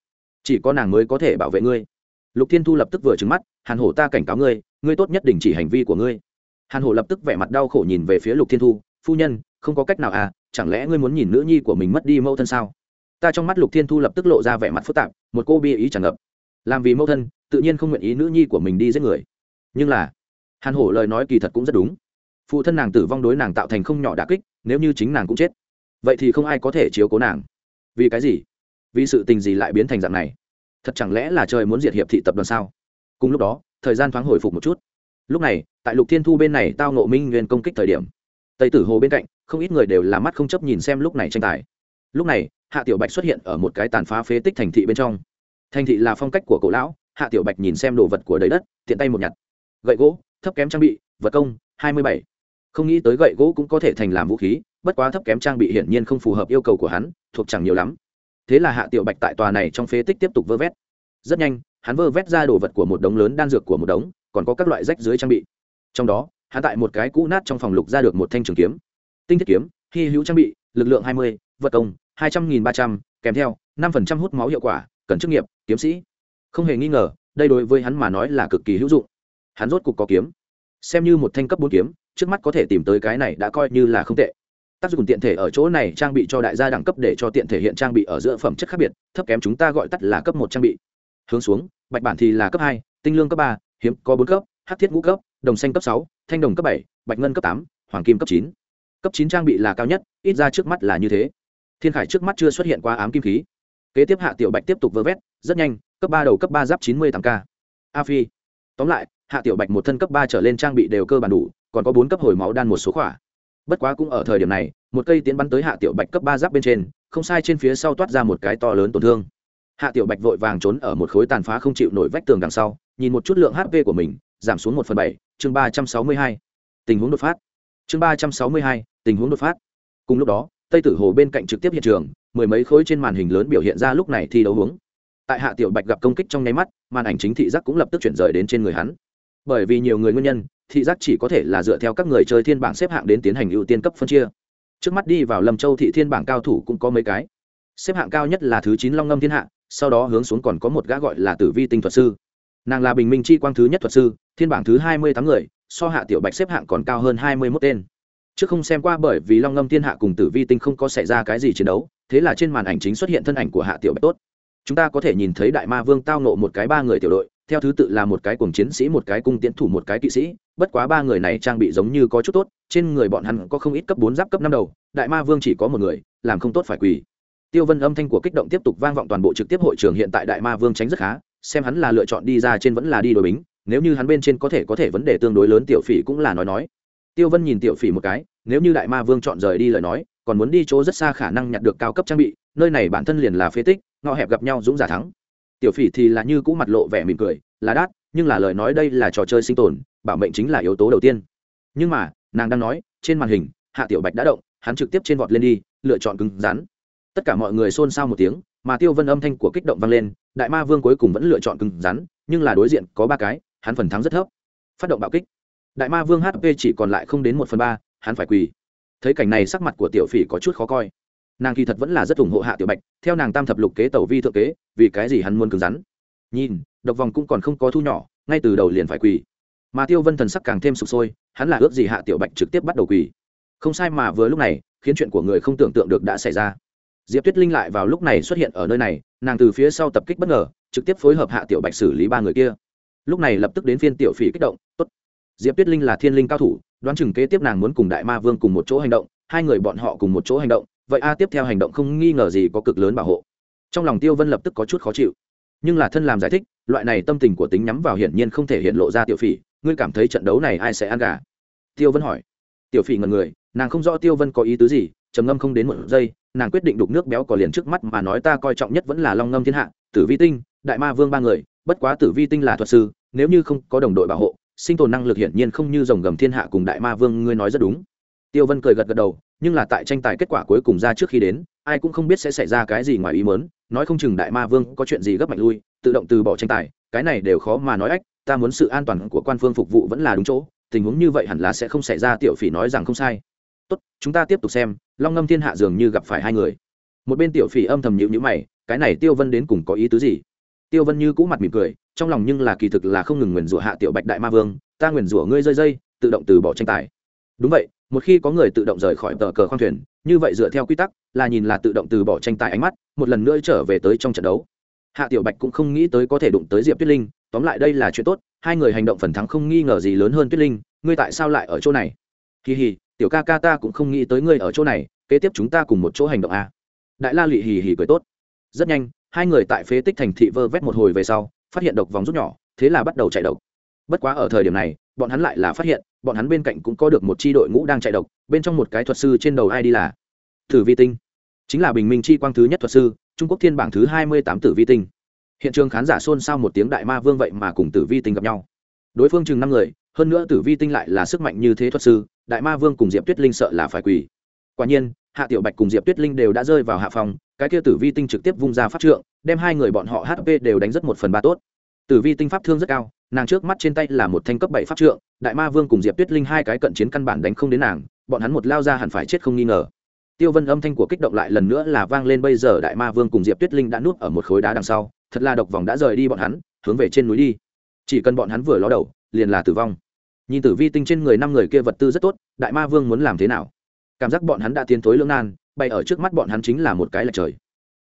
Chỉ có nàng mới có thể bảo vệ ngươi. Lục thiên thu lập tức vừa trừng mắt, hàn hổ ta cảnh cáo ngươi ngươi tốt nhất đình chỉ hành vi của ngươi. Hàn hổ lập tức vẻ mặt đau khổ nhìn về phía lục thiên thu, phu nhân, không có cách nào à chẳng lẽ ngươi muốn nhìn nữ nhi của mình mất đi mẫu thân sao? Ta trong mắt lục thiên thu lập tức lộ ra vẻ mặt phức tạp, một cô bia ý tràn ngập. Làm vì mẫu thân, tự nhiên không nguyện ý nữ nhi của mình đi giết người. Nhưng là, hàn hổ lời nói kỳ thật cũng rất đúng. Phụ thân nàng tử vong đối nàng tạo thành không nhỏ đà kích, nếu như chính nàng cũng chết, vậy thì không ai có thể chiếu cố nàng. Vì cái gì? Vì sự tình gì lại biến thành dạng này? Thật chẳng lẽ là trời muốn diệt hiệp thị tập đoàn sao? Cùng lúc đó, thời gian thoáng hồi phục một chút. Lúc này, tại lục thiên thu bên này tao nộ minh nguyên công kích thời điểm. Tây tử hồ bên cạnh không ít người đều là mắt không chấp nhìn xem lúc này tranh tài. Lúc này, hạ tiểu bạch xuất hiện ở một cái tàn phá phế tích thành thị bên trong. Thành thị là phong cách của cổ lão, hạ tiểu bạch nhìn xem đồ vật của đầy đất, tiện tay một nhặt. Gậy gỗ, thấp kém trang bị, vật công, hai mươi bảy. Không nghĩ tới gậy gỗ cũng có thể thành làm vũ khí, bất quá thấp kém trang bị hiển nhiên không phù hợp yêu cầu của hắn, thuộc chẳng nhiều lắm. Thế là hạ tiểu bạch tại tòa này trong phế tích tiếp tục vơ vét. Rất nhanh, hắn vơ vét ra đồ vật của một đống lớn đan dược của một đống, còn có các loại rách dưới trang bị. Trong đó, hắn tại một cái cũ nát trong phòng lục ra được một thanh trường kiếm tinh thiết kiếm, hy hữu trang bị, lực lượng hai mươi, vật công, hai trăm nghìn ba trăm, kèm theo, năm phần trăm hút máu hiệu quả, cần chức nghiệp, kiếm sĩ. Không hề nghi ngờ, đây đối với hắn mà nói là cực kỳ hữu dụng. Hắn rốt cục có kiếm. Xem như một thanh cấp bốn kiếm, trước mắt có thể tìm tới cái này đã coi như là không tệ. Tác dụng tiện thể ở chỗ này trang bị cho đại gia đẳng cấp để cho tiện thể hiện trang bị ở giữa phẩm chất khác biệt, thấp kém chúng ta gọi tắt là cấp một trang bị. Hướng xuống, bạch bản thì là cấp hai, tinh lương cấp ba, hiếm có bốn cấp hát thiết ngũ cấp, đồng xanh cấp sáu, thanh đồng cấp bảy, bạch ngân cấp tám, hoàng kim cấp chín cấp chín trang bị là cao nhất, ít ra trước mắt là như thế. Thiên khải trước mắt chưa xuất hiện qua ám kim khí. Kế tiếp hạ tiểu bạch tiếp tục vơ vét, rất nhanh, cấp ba đầu cấp ba giáp chín mươi tám k. A phi. Tóm lại, hạ tiểu bạch một thân cấp ba trở lên trang bị đều cơ bản đủ, còn có bốn cấp hồi máu đan một số khỏa. Bất quá cũng ở thời điểm này, một cây tiến bắn tới hạ tiểu bạch cấp ba giáp bên trên, không sai trên phía sau toát ra một cái to lớn tổn thương. Hạ tiểu bạch vội vàng trốn ở một khối tàn phá không chịu nổi vách tường đằng sau, nhìn một chút lượng hp của mình, giảm xuống một phần bảy, chương ba trăm sáu mươi hai. Tình huống đột phát. Chương ba trăm sáu mươi hai tình huống đột phát. Cùng lúc đó, tây tử hồ bên cạnh trực tiếp hiện trường, mười mấy khối trên màn hình lớn biểu hiện ra lúc này thi đấu hướng. Tại hạ tiểu bạch gặp công kích trong nháy mắt, màn ảnh chính thị giác cũng lập tức chuyển rời đến trên người hắn. Bởi vì nhiều người nguyên nhân, thị giác chỉ có thể là dựa theo các người chơi thiên bảng xếp hạng đến tiến hành ưu tiên cấp phân chia. Trước mắt đi vào lâm châu thị thiên bảng cao thủ cũng có mấy cái. Xếp hạng cao nhất là thứ chín long ngâm thiên hạ, sau đó hướng xuống còn có một gã gọi là tử vi tinh thuật sư. Nàng là bình minh chi quang thứ nhất thuật sư, thiên bảng thứ hai mươi tám người, so hạ tiểu bạch xếp hạng còn cao hơn hai mươi mốt tên trước không xem qua bởi vì long ngâm thiên hạ cùng tử vi tinh không có xảy ra cái gì chiến đấu, thế là trên màn ảnh chính xuất hiện thân ảnh của hạ tiểu bạch tốt. Chúng ta có thể nhìn thấy đại ma vương tao nộ một cái ba người tiểu đội, theo thứ tự là một cái cùng chiến sĩ, một cái cung tiến thủ, một cái kỵ sĩ, bất quá ba người này trang bị giống như có chút tốt, trên người bọn hắn có không ít cấp bốn giáp cấp năm đầu, đại ma vương chỉ có một người, làm không tốt phải quỳ. Tiêu vân âm thanh của kích động tiếp tục vang vọng toàn bộ trực tiếp hội trường hiện tại đại ma vương tránh rất khá, xem hắn là lựa chọn đi ra trên vẫn là đi đội bính, nếu như hắn bên trên có thể có thể vấn đề tương đối lớn tiểu phỉ cũng là nói nói tiêu vân nhìn tiểu phỉ một cái, nếu như đại ma vương chọn rời đi lời nói, còn muốn đi chỗ rất xa khả năng nhặt được cao cấp trang bị, nơi này bản thân liền là phế tích ngõ hẹp gặp nhau dũng giả thắng. Tiểu phỉ thì là như cũ mặt lộ vẻ mỉm cười, là đắt nhưng là lời nói đây là trò chơi sinh tồn, bảo mệnh chính là yếu tố đầu tiên. Nhưng mà, nàng đang nói, trên màn hình, hạ tiểu bạch đã động, hắn trực tiếp trên vọt lên đi, lựa chọn cứng rắn. Tất cả mọi người xôn xao một tiếng, mà tiêu vân âm thanh của kích động vang lên, đại ma vương cuối cùng vẫn lựa chọn cứng rắn, nhưng là đối diện có ba cái, hắn phần thắng rất thấp. Phát động bạo kích đại ma vương hp chỉ còn lại không đến một phần ba, hắn phải quỳ. Thấy cảnh này sắc mặt của tiểu phỉ có chút khó coi. Nàng kỳ thật vẫn là rất ủng hộ hạ tiểu bạch, theo nàng tam thập lục kế tẩu vi thượng kế, vì cái gì hắn muốn cứng rắn? Nhìn, độc vòng cũng còn không có thu nhỏ, ngay từ đầu liền phải quỳ. Mà tiêu vân thần sắc càng thêm sụp sôi, hắn là ước gì hạ tiểu bạch trực tiếp bắt đầu quỳ. Không sai mà vừa lúc này, khiến chuyện của người không tưởng tượng được đã xảy ra. Diệp tuyết linh lại vào lúc này xuất hiện ở nơi này, nàng từ phía sau tập kích bất ngờ, trực tiếp phối hợp hạ tiểu bạch xử lý ba người kia. Lúc này lập tức đến phiên tiểu phỉ kích động, tốt diệp tuyết linh là thiên linh cao thủ, đoán chừng kế tiếp nàng muốn cùng đại ma vương cùng một chỗ hành động, hai người bọn họ cùng một chỗ hành động, vậy a tiếp theo hành động không nghi ngờ gì có cực lớn bảo hộ. Trong lòng tiêu vân lập tức có chút khó chịu. Nhưng là thân làm giải thích, loại này tâm tình của tính nhắm vào hiển nhiên không thể hiện lộ ra tiểu phỉ, ngươi cảm thấy trận đấu này ai sẽ ăn gà? Tiêu vân hỏi. Tiểu phỉ ngần người, nàng không rõ tiêu vân có ý tứ gì, trầm ngâm không đến một giây, nàng quyết định đục nước béo có liền trước mắt mà nói ta coi trọng nhất vẫn là long ngâm thiên hạ, tử vi tinh, đại ma vương ba người, bất quá tử vi tinh là thuật sư, nếu như không có đồng đội bảo hộ sinh tồn năng lực hiển nhiên không như rồng gầm thiên hạ cùng đại ma vương, ngươi nói rất đúng. Tiêu vân cười gật gật đầu, nhưng là tại tranh tài kết quả cuối cùng ra trước khi đến, ai cũng không biết sẽ xảy ra cái gì ngoài ý mớn nói không chừng đại ma vương có chuyện gì gấp mạnh lui, tự động từ bỏ tranh tài, cái này đều khó mà nói ách, ta muốn sự an toàn của quan phương phục vụ vẫn là đúng chỗ, tình huống như vậy hẳn là sẽ không xảy ra, tiểu phỉ nói rằng không sai. Tốt, chúng ta tiếp tục xem, long ngâm thiên hạ dường như gặp phải hai người. Một bên tiểu phỉ âm thầm nhịu nhữ mày, cái này tiêu vân đến cùng có ý tứ gì? Tiêu vân như cũ mặt mỉm cười trong lòng nhưng là kỳ thực là không ngừng nguyền rủa hạ tiểu bạch đại ma vương, ta nguyền rủa ngươi rơi dây, tự động từ bỏ tranh tài. Đúng vậy, một khi có người tự động rời khỏi tờ cờ khoang thuyền, như vậy dựa theo quy tắc, là nhìn là tự động từ bỏ tranh tài ánh mắt, một lần nữa trở về tới trong trận đấu. Hạ tiểu bạch cũng không nghĩ tới có thể đụng tới diệp tuyết linh, tóm lại đây là chuyện tốt, hai người hành động phần thắng không nghi ngờ gì lớn hơn tuyết linh, ngươi tại sao lại ở chỗ này? Kỳ hì, tiểu ca ca ta cũng không nghĩ tới ngươi ở chỗ này, kế tiếp chúng ta cùng một chỗ hành động a đại la lị hì hì cười tốt. Rất nhanh, hai người tại phế tích thành thị vơ vét một hồi về sau phát hiện độc vòng rút nhỏ, thế là bắt đầu chạy độc. Bất quá ở thời điểm này, bọn hắn lại là phát hiện, bọn hắn bên cạnh cũng có được một c h i đội ngũ đang chạy độc, bên trong một cái thuật sư trên đầu ai đi là tử vi tinh. Chính là bình minh chi quang thứ nhất thuật sư, trung quốc thiên bảng thứ hai mươi tám tử vi tinh. Hiện trường khán giả xôn xao một tiếng đại ma vương vậy mà cùng tử vi tinh gặp nhau. Đối phương chừng năm người, hơn nữa tử vi tinh lại là sức mạnh như thế thuật sư, đại ma vương cùng diệp tuyết linh sợ là phải quỳ. Quả nhiên, hạ tiểu bạch cùng diệp tuyết linh đều đã rơi vào hạ phòng cái kia tử vi tinh trực tiếp vung ra pháp trượng, đem hai người bọn họ hp đều đánh rất một phần ba tốt. Tử vi tinh pháp thương rất cao, nàng trước mắt trên tay là một thanh cấp bảy pháp trượng, đại ma vương cùng diệp tuyết linh hai cái cận chiến căn bản đánh không đến nàng, bọn hắn một lao ra hẳn phải chết không nghi ngờ. Tiêu vân âm thanh của kích động lại lần nữa là vang lên bây giờ đại ma vương cùng diệp tuyết linh đã nuốt ở một khối đá đằng sau, thật là độc vòng đã rời đi bọn hắn, hướng về trên núi đi. Chỉ cần bọn hắn vừa ló đầu, liền là tử vong. Nhìn tử vi tinh trên người năm người kia vật tư rất tốt, đại ma vương muốn làm thế nào? Cảm giác bọn hắn đã tiến tối lưỡng nan bay ở trước mắt bọn hắn chính là một cái lệch trời.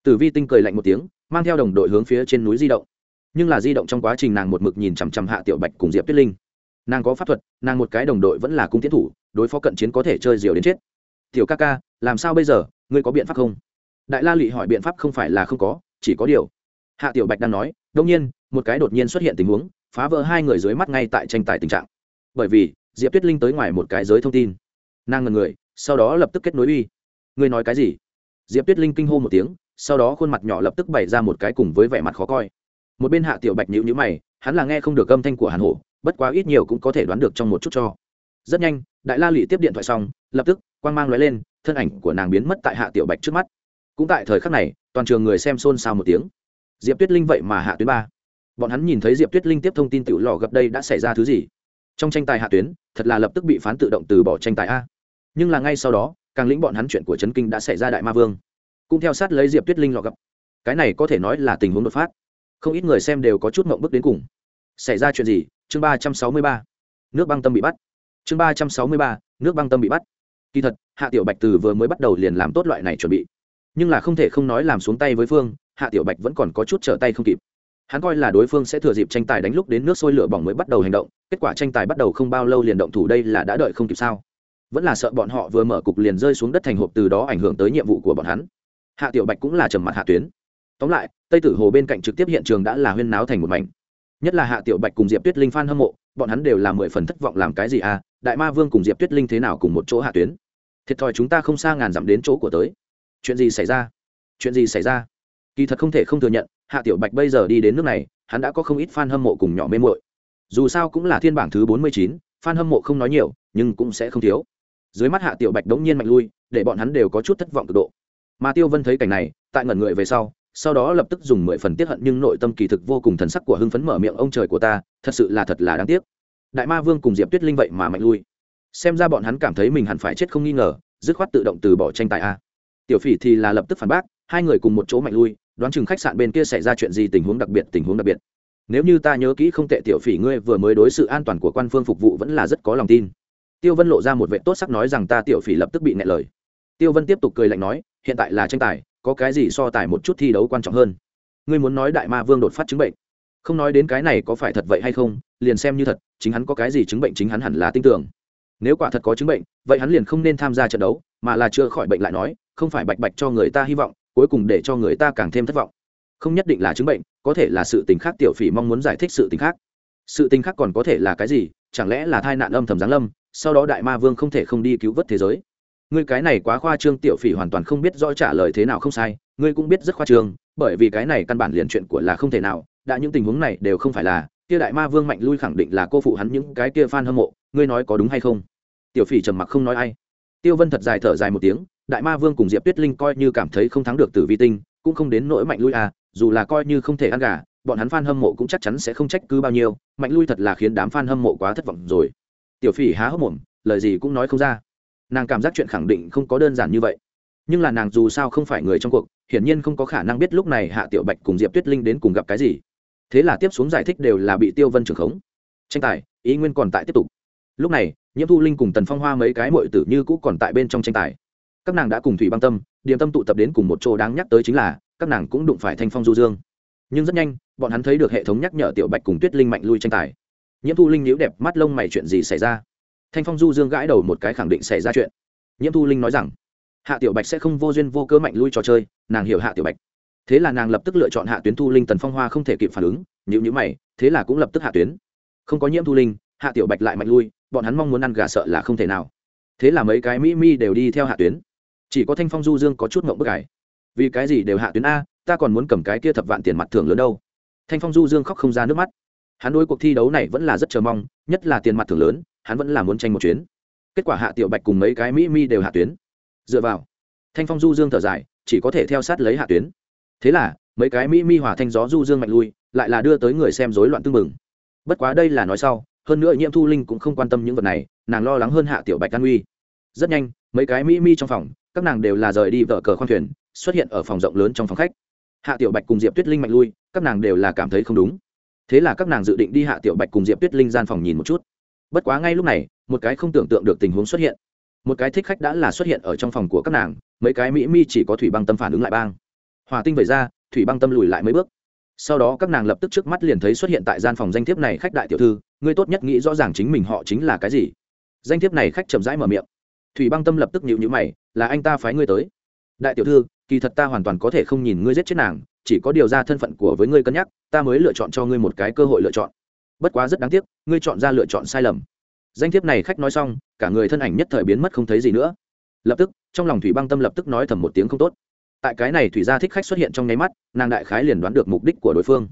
Tử vi tinh cười lạnh một tiếng, mang theo đồng đội hướng phía trên núi di động. Nhưng là di động trong quá trình nàng một mực nhìn chằm chằm hạ tiểu bạch cùng diệp tuyết linh. Nàng có pháp thuật, nàng một cái đồng đội vẫn là cung tiến thủ, đối phó cận chiến có thể chơi diều đến chết. Tiểu ca ca, làm sao bây giờ? Ngươi có biện pháp không? Đại la lụy hỏi, biện pháp không phải là không có, chỉ có điều. Hạ tiểu bạch đang nói đông nhiên, một cái đột nhiên xuất hiện tình huống, phá vỡ hai người dưới mắt ngay tại tranh tài tình trạng. Bởi vì, diệp tuyết linh tới ngoài một cái giới thông tin. Nàng ngần người, sau đó lập tức kết nối uy ngươi nói cái gì? Diệp tuyết linh kinh hô một tiếng, sau đó khuôn mặt nhỏ lập tức bày ra một cái cùng với vẻ mặt khó coi. Một bên hạ tiểu bạch nhữ nhữ mày, hắn là nghe không được âm thanh của hàn hổ, bất quá ít nhiều cũng có thể đoán được trong một chút cho. Rất nhanh, đại la lụy tiếp điện thoại xong, lập tức, quang mang loại lên, thân ảnh của nàng biến mất tại hạ tiểu bạch trước mắt. Cũng tại thời khắc này, toàn trường người xem xôn xao một tiếng. Diệp tuyết linh vậy mà hạ tuyến ba. Bọn hắn nhìn thấy diệp tuyết linh tiếp thông tin tiểu lò gặp đây đã xảy ra thứ gì? Trong tranh tài hạ tuyến, thật là lập tức bị phán tự động từ bỏ tranh tài a. Nhưng là ngay sau đó càng lĩnh bọn hắn chuyện của trấn kinh đã xảy ra đại ma vương. Cũng theo sát lấy diệp tuyết linh lọ gặp. Cái này có thể nói là tình huống đột phát. Không ít người xem đều có chút mộng bức đến cùng. Xảy ra chuyện gì? Chương ba trăm sáu mươi ba. Nước băng tâm bị bắt. Chương ba trăm sáu mươi ba. Nước băng tâm bị bắt. Kỳ thật, hạ tiểu bạch từ vừa mới bắt đầu liền làm tốt loại này chuẩn bị. Nhưng là không thể không nói làm xuống tay với phương, hạ tiểu bạch vẫn còn có chút trở tay không kịp. Hắn coi là đối phương sẽ thừa dịp tranh tài đánh lúc đến nước sôi lửa bỏng mới bắt đầu hành động, kết quả tranh tài bắt đầu không bao lâu liền động thủ đây là đã đợi không kịp sao? Vẫn là sợ bọn họ vừa mở cục liền rơi xuống đất thành hộp từ đó ảnh hưởng tới nhiệm vụ của bọn hắn. Hạ tiểu bạch cũng là trầm mặt hạ tuyến. Tóm lại, tây tử hồ bên cạnh trực tiếp hiện trường đã là huyên náo thành một mảnh. Nhất là hạ tiểu bạch cùng diệp tuyết linh phan hâm mộ, bọn hắn đều là mười phần thất vọng làm cái gì à? Đại ma vương cùng diệp tuyết linh thế nào cùng một chỗ hạ tuyến? Thiệt thòi chúng ta không xa ngàn dặm đến chỗ của tới. Chuyện gì xảy ra? Chuyện gì xảy ra? Kỳ thật không thể không thừa nhận, hạ tiểu bạch bây giờ đi đến nước này, hắn đã có không ít f a n hâm mộ cùng nhỏ mê mội dù sao cũng là thiên bảng thứ bốn mươi chín f a n hâm mộ không nói nhiều, nhưng cũng sẽ không thiếu dưới mắt hạ tiểu bạch đống nhiên mạnh lui, để bọn hắn đều có chút thất vọng cực độ. Mà tiêu vân thấy cảnh này, tại ngẩn người về sau sau đó lập tức dùng mười phần tiết hận nhưng nội tâm kỳ thực vô cùng thần sắc của hưng phấn mở miệng ông trời của ta, thật sự là thật là đáng tiếc. Đại ma vương cùng diệp tuyết linh vậy mà mạnh lui. Xem ra bọn hắn cảm thấy mình hẳn phải chết không nghi ngờ, dứt khoát tự động từ bỏ tranh tài a. Tiểu phỉ thì là lập tức phản bác, hai người cùng một chỗ mạnh lui, đoán chừng khách sạn bên kia xảy ra chuyện gì tình huống đặc biệt, tình huống đặc biệt. Nếu như ta nhớ kỹ không tệ tiểu phỉ, ngươi vừa mới đối sự an toàn của quan phương phục vụ vẫn là rất có lòng tin tiêu vân lộ ra một vệ tốt sắc nói rằng ta tiểu phỉ lập tức bị nẹ lời. Tiêu vân tiếp tục cười lạnh nói, hiện tại là tranh tài, có cái gì so tài một chút thi đấu quan trọng hơn? Ngươi muốn nói đại ma vương đột phát chứng bệnh. Không nói đến cái này có phải thật vậy hay không, liền xem như thật, chính hắn có cái gì chứng bệnh chính hắn hẳn là tin tưởng. Nếu quả thật có chứng bệnh, vậy hắn liền không nên tham gia trận đấu, mà là chữa khỏi bệnh lại nói, không phải bạch bạch cho người ta hy vọng, cuối cùng để cho người ta càng thêm thất vọng. Không nhất định là chứng bệnh, có thể là sự tình khác tiểu phỉ mong muốn giải thích sự tình khác. Sự tình khác còn có thể là cái gì, chẳng lẽ là tai nạn âm thầm giáng lâm sau đó đại ma vương không thể không đi cứu vớt thế giới. Ngươi cái này quá khoa trương, tiểu phỉ hoàn toàn không biết rõ trả lời thế nào không sai, ngươi cũng biết rất khoa trương, bởi vì cái này căn bản liền chuyện của là không thể nào, đã những tình huống này đều không phải là, kia đại ma vương mạnh lui khẳng định là cô phụ hắn những cái kia fan hâm mộ, ngươi nói có đúng hay không? Tiểu phỉ trầm mặc không nói ai. Tiêu vân thật dài thở dài một tiếng, đại ma vương cùng diệp tuyết linh coi như cảm thấy không thắng được tử vi tinh, cũng không đến nỗi mạnh lui à dù là coi như không thể ăn gà, bọn hắn fan hâm mộ cũng chắc chắn sẽ không trách cứ bao nhiêu, mạnh lui thật là khiến đám fan hâm mộ quá thất vọng rồi tiểu phỉ há hốc mồm, lời gì cũng nói không ra. Nàng cảm giác chuyện khẳng định không có đơn giản như vậy. Nhưng là nàng dù sao không phải người trong cuộc, hiển nhiên không có khả năng biết lúc này hạ tiểu bạch cùng diệp tuyết linh đến cùng gặp cái gì. Thế là tiếp xuống giải thích đều là bị tiêu vân trưởng khống. Tranh tài, ý nguyên còn tại tiếp tục. Lúc này, nhiễm thu linh cùng tần phong hoa mấy cái mội tử như cũ còn tại bên trong tranh tài. Các nàng đã cùng thủy băng tâm, điềm tâm tụ tập đến cùng một chỗ đáng nhắc tới chính là, các nàng cũng đụng phải thanh phong du dương. Nhưng rất nhanh, bọn hắn thấy được hệ thống nhắc nhở tiểu bạch cùng tuyết linh mạnh lui tranh tài nhiễm thu linh nhíu đẹp mắt lông mày chuyện gì xảy ra? Thanh phong du dương gãi đầu một cái khẳng định xảy ra chuyện. Nhiễm thu linh nói rằng, hạ tiểu bạch sẽ không vô duyên vô cớ mạnh lui trò chơi, nàng hiểu hạ tiểu bạch. Thế là nàng lập tức lựa chọn hạ tuyến thu linh tần phong hoa không thể kịp phản ứng nhữ nhữ mày, thế là cũng lập tức hạ tuyến. Không có nhiễm thu linh, hạ tiểu bạch lại mạnh lui, bọn hắn mong muốn ăn gà sợ là không thể nào. Thế là mấy cái mỹ mi đều đi theo hạ tuyến. Chỉ có thanh phong du dương có chút ngộng bức ải. Vì cái gì đều hạ tuyến a, ta còn muốn cầm cái kia thập vạn tiền mặt thưởng lớn đâu? Thanh phong du dương khóc không ra nước mắt hắn đối cuộc thi đấu này vẫn là rất chờ mong, nhất là tiền mặt thưởng lớn, hắn vẫn là muốn tranh một chuyến. Kết quả hạ tiểu bạch cùng mấy cái mỹ mi đều hạ tuyến. Dựa vào, thanh phong du dương thở dài, chỉ có thể theo sát lấy hạ tuyến. Thế là, mấy cái mỹ mi hòa thanh gió du dương mạnh lui, lại là đưa tới người xem rối loạn tưng mừng bất quá đây là nói sau, hơn nữa nhiễm thu linh cũng không quan tâm những vật này, nàng lo lắng hơn hạ tiểu bạch an uy rất nhanh, mấy cái mỹ mi trong phòng, các nàng đều là rời đi vợ cờ khoang thuyền, xuất hiện ở phòng rộng lớn trong phòng khách. Hạ tiểu bạch cùng diệp tuyết linh mạnh lui, các nàng đều là cảm thấy không đúng thế là các nàng dự định đi hạ tiểu bạch cùng diệp tuyết linh gian phòng nhìn một chút bất quá ngay lúc này một cái không tưởng tượng được tình huống xuất hiện một cái thích khách đã là xuất hiện ở trong phòng của các nàng mấy cái mỹ mi chỉ có thủy băng tâm phản ứng lại bang hòa tinh vẩy ra thủy băng tâm lùi lại mấy bước sau đó các nàng lập tức trước mắt liền thấy xuất hiện tại gian phòng danh thiếp này khách đại tiểu thư ngươi tốt nhất nghĩ rõ ràng chính mình họ chính là cái gì danh thiếp này khách chậm rãi mở miệng thủy băng tâm lập tức nhịu nhữ mày là anh ta phái ngươi tới đại tiểu thư kỳ thật ta hoàn toàn có thể không nhìn ngươi giết chết nàng chỉ có điều ra thân phận của với ngươi cân nhắc, ta mới lựa chọn cho ngươi một cái cơ hội lựa chọn. Bất quá rất đáng tiếc, ngươi chọn ra lựa chọn sai lầm. Danh thiếp này khách nói xong, cả người thân ảnh nhất thời biến mất không thấy gì nữa. Lập tức, trong lòng thủy băng tâm lập tức nói thầm một tiếng không tốt. Tại cái này thủy gia thích khách xuất hiện trong nháy mắt, nàng đại khái liền đoán được mục đích của đối phương.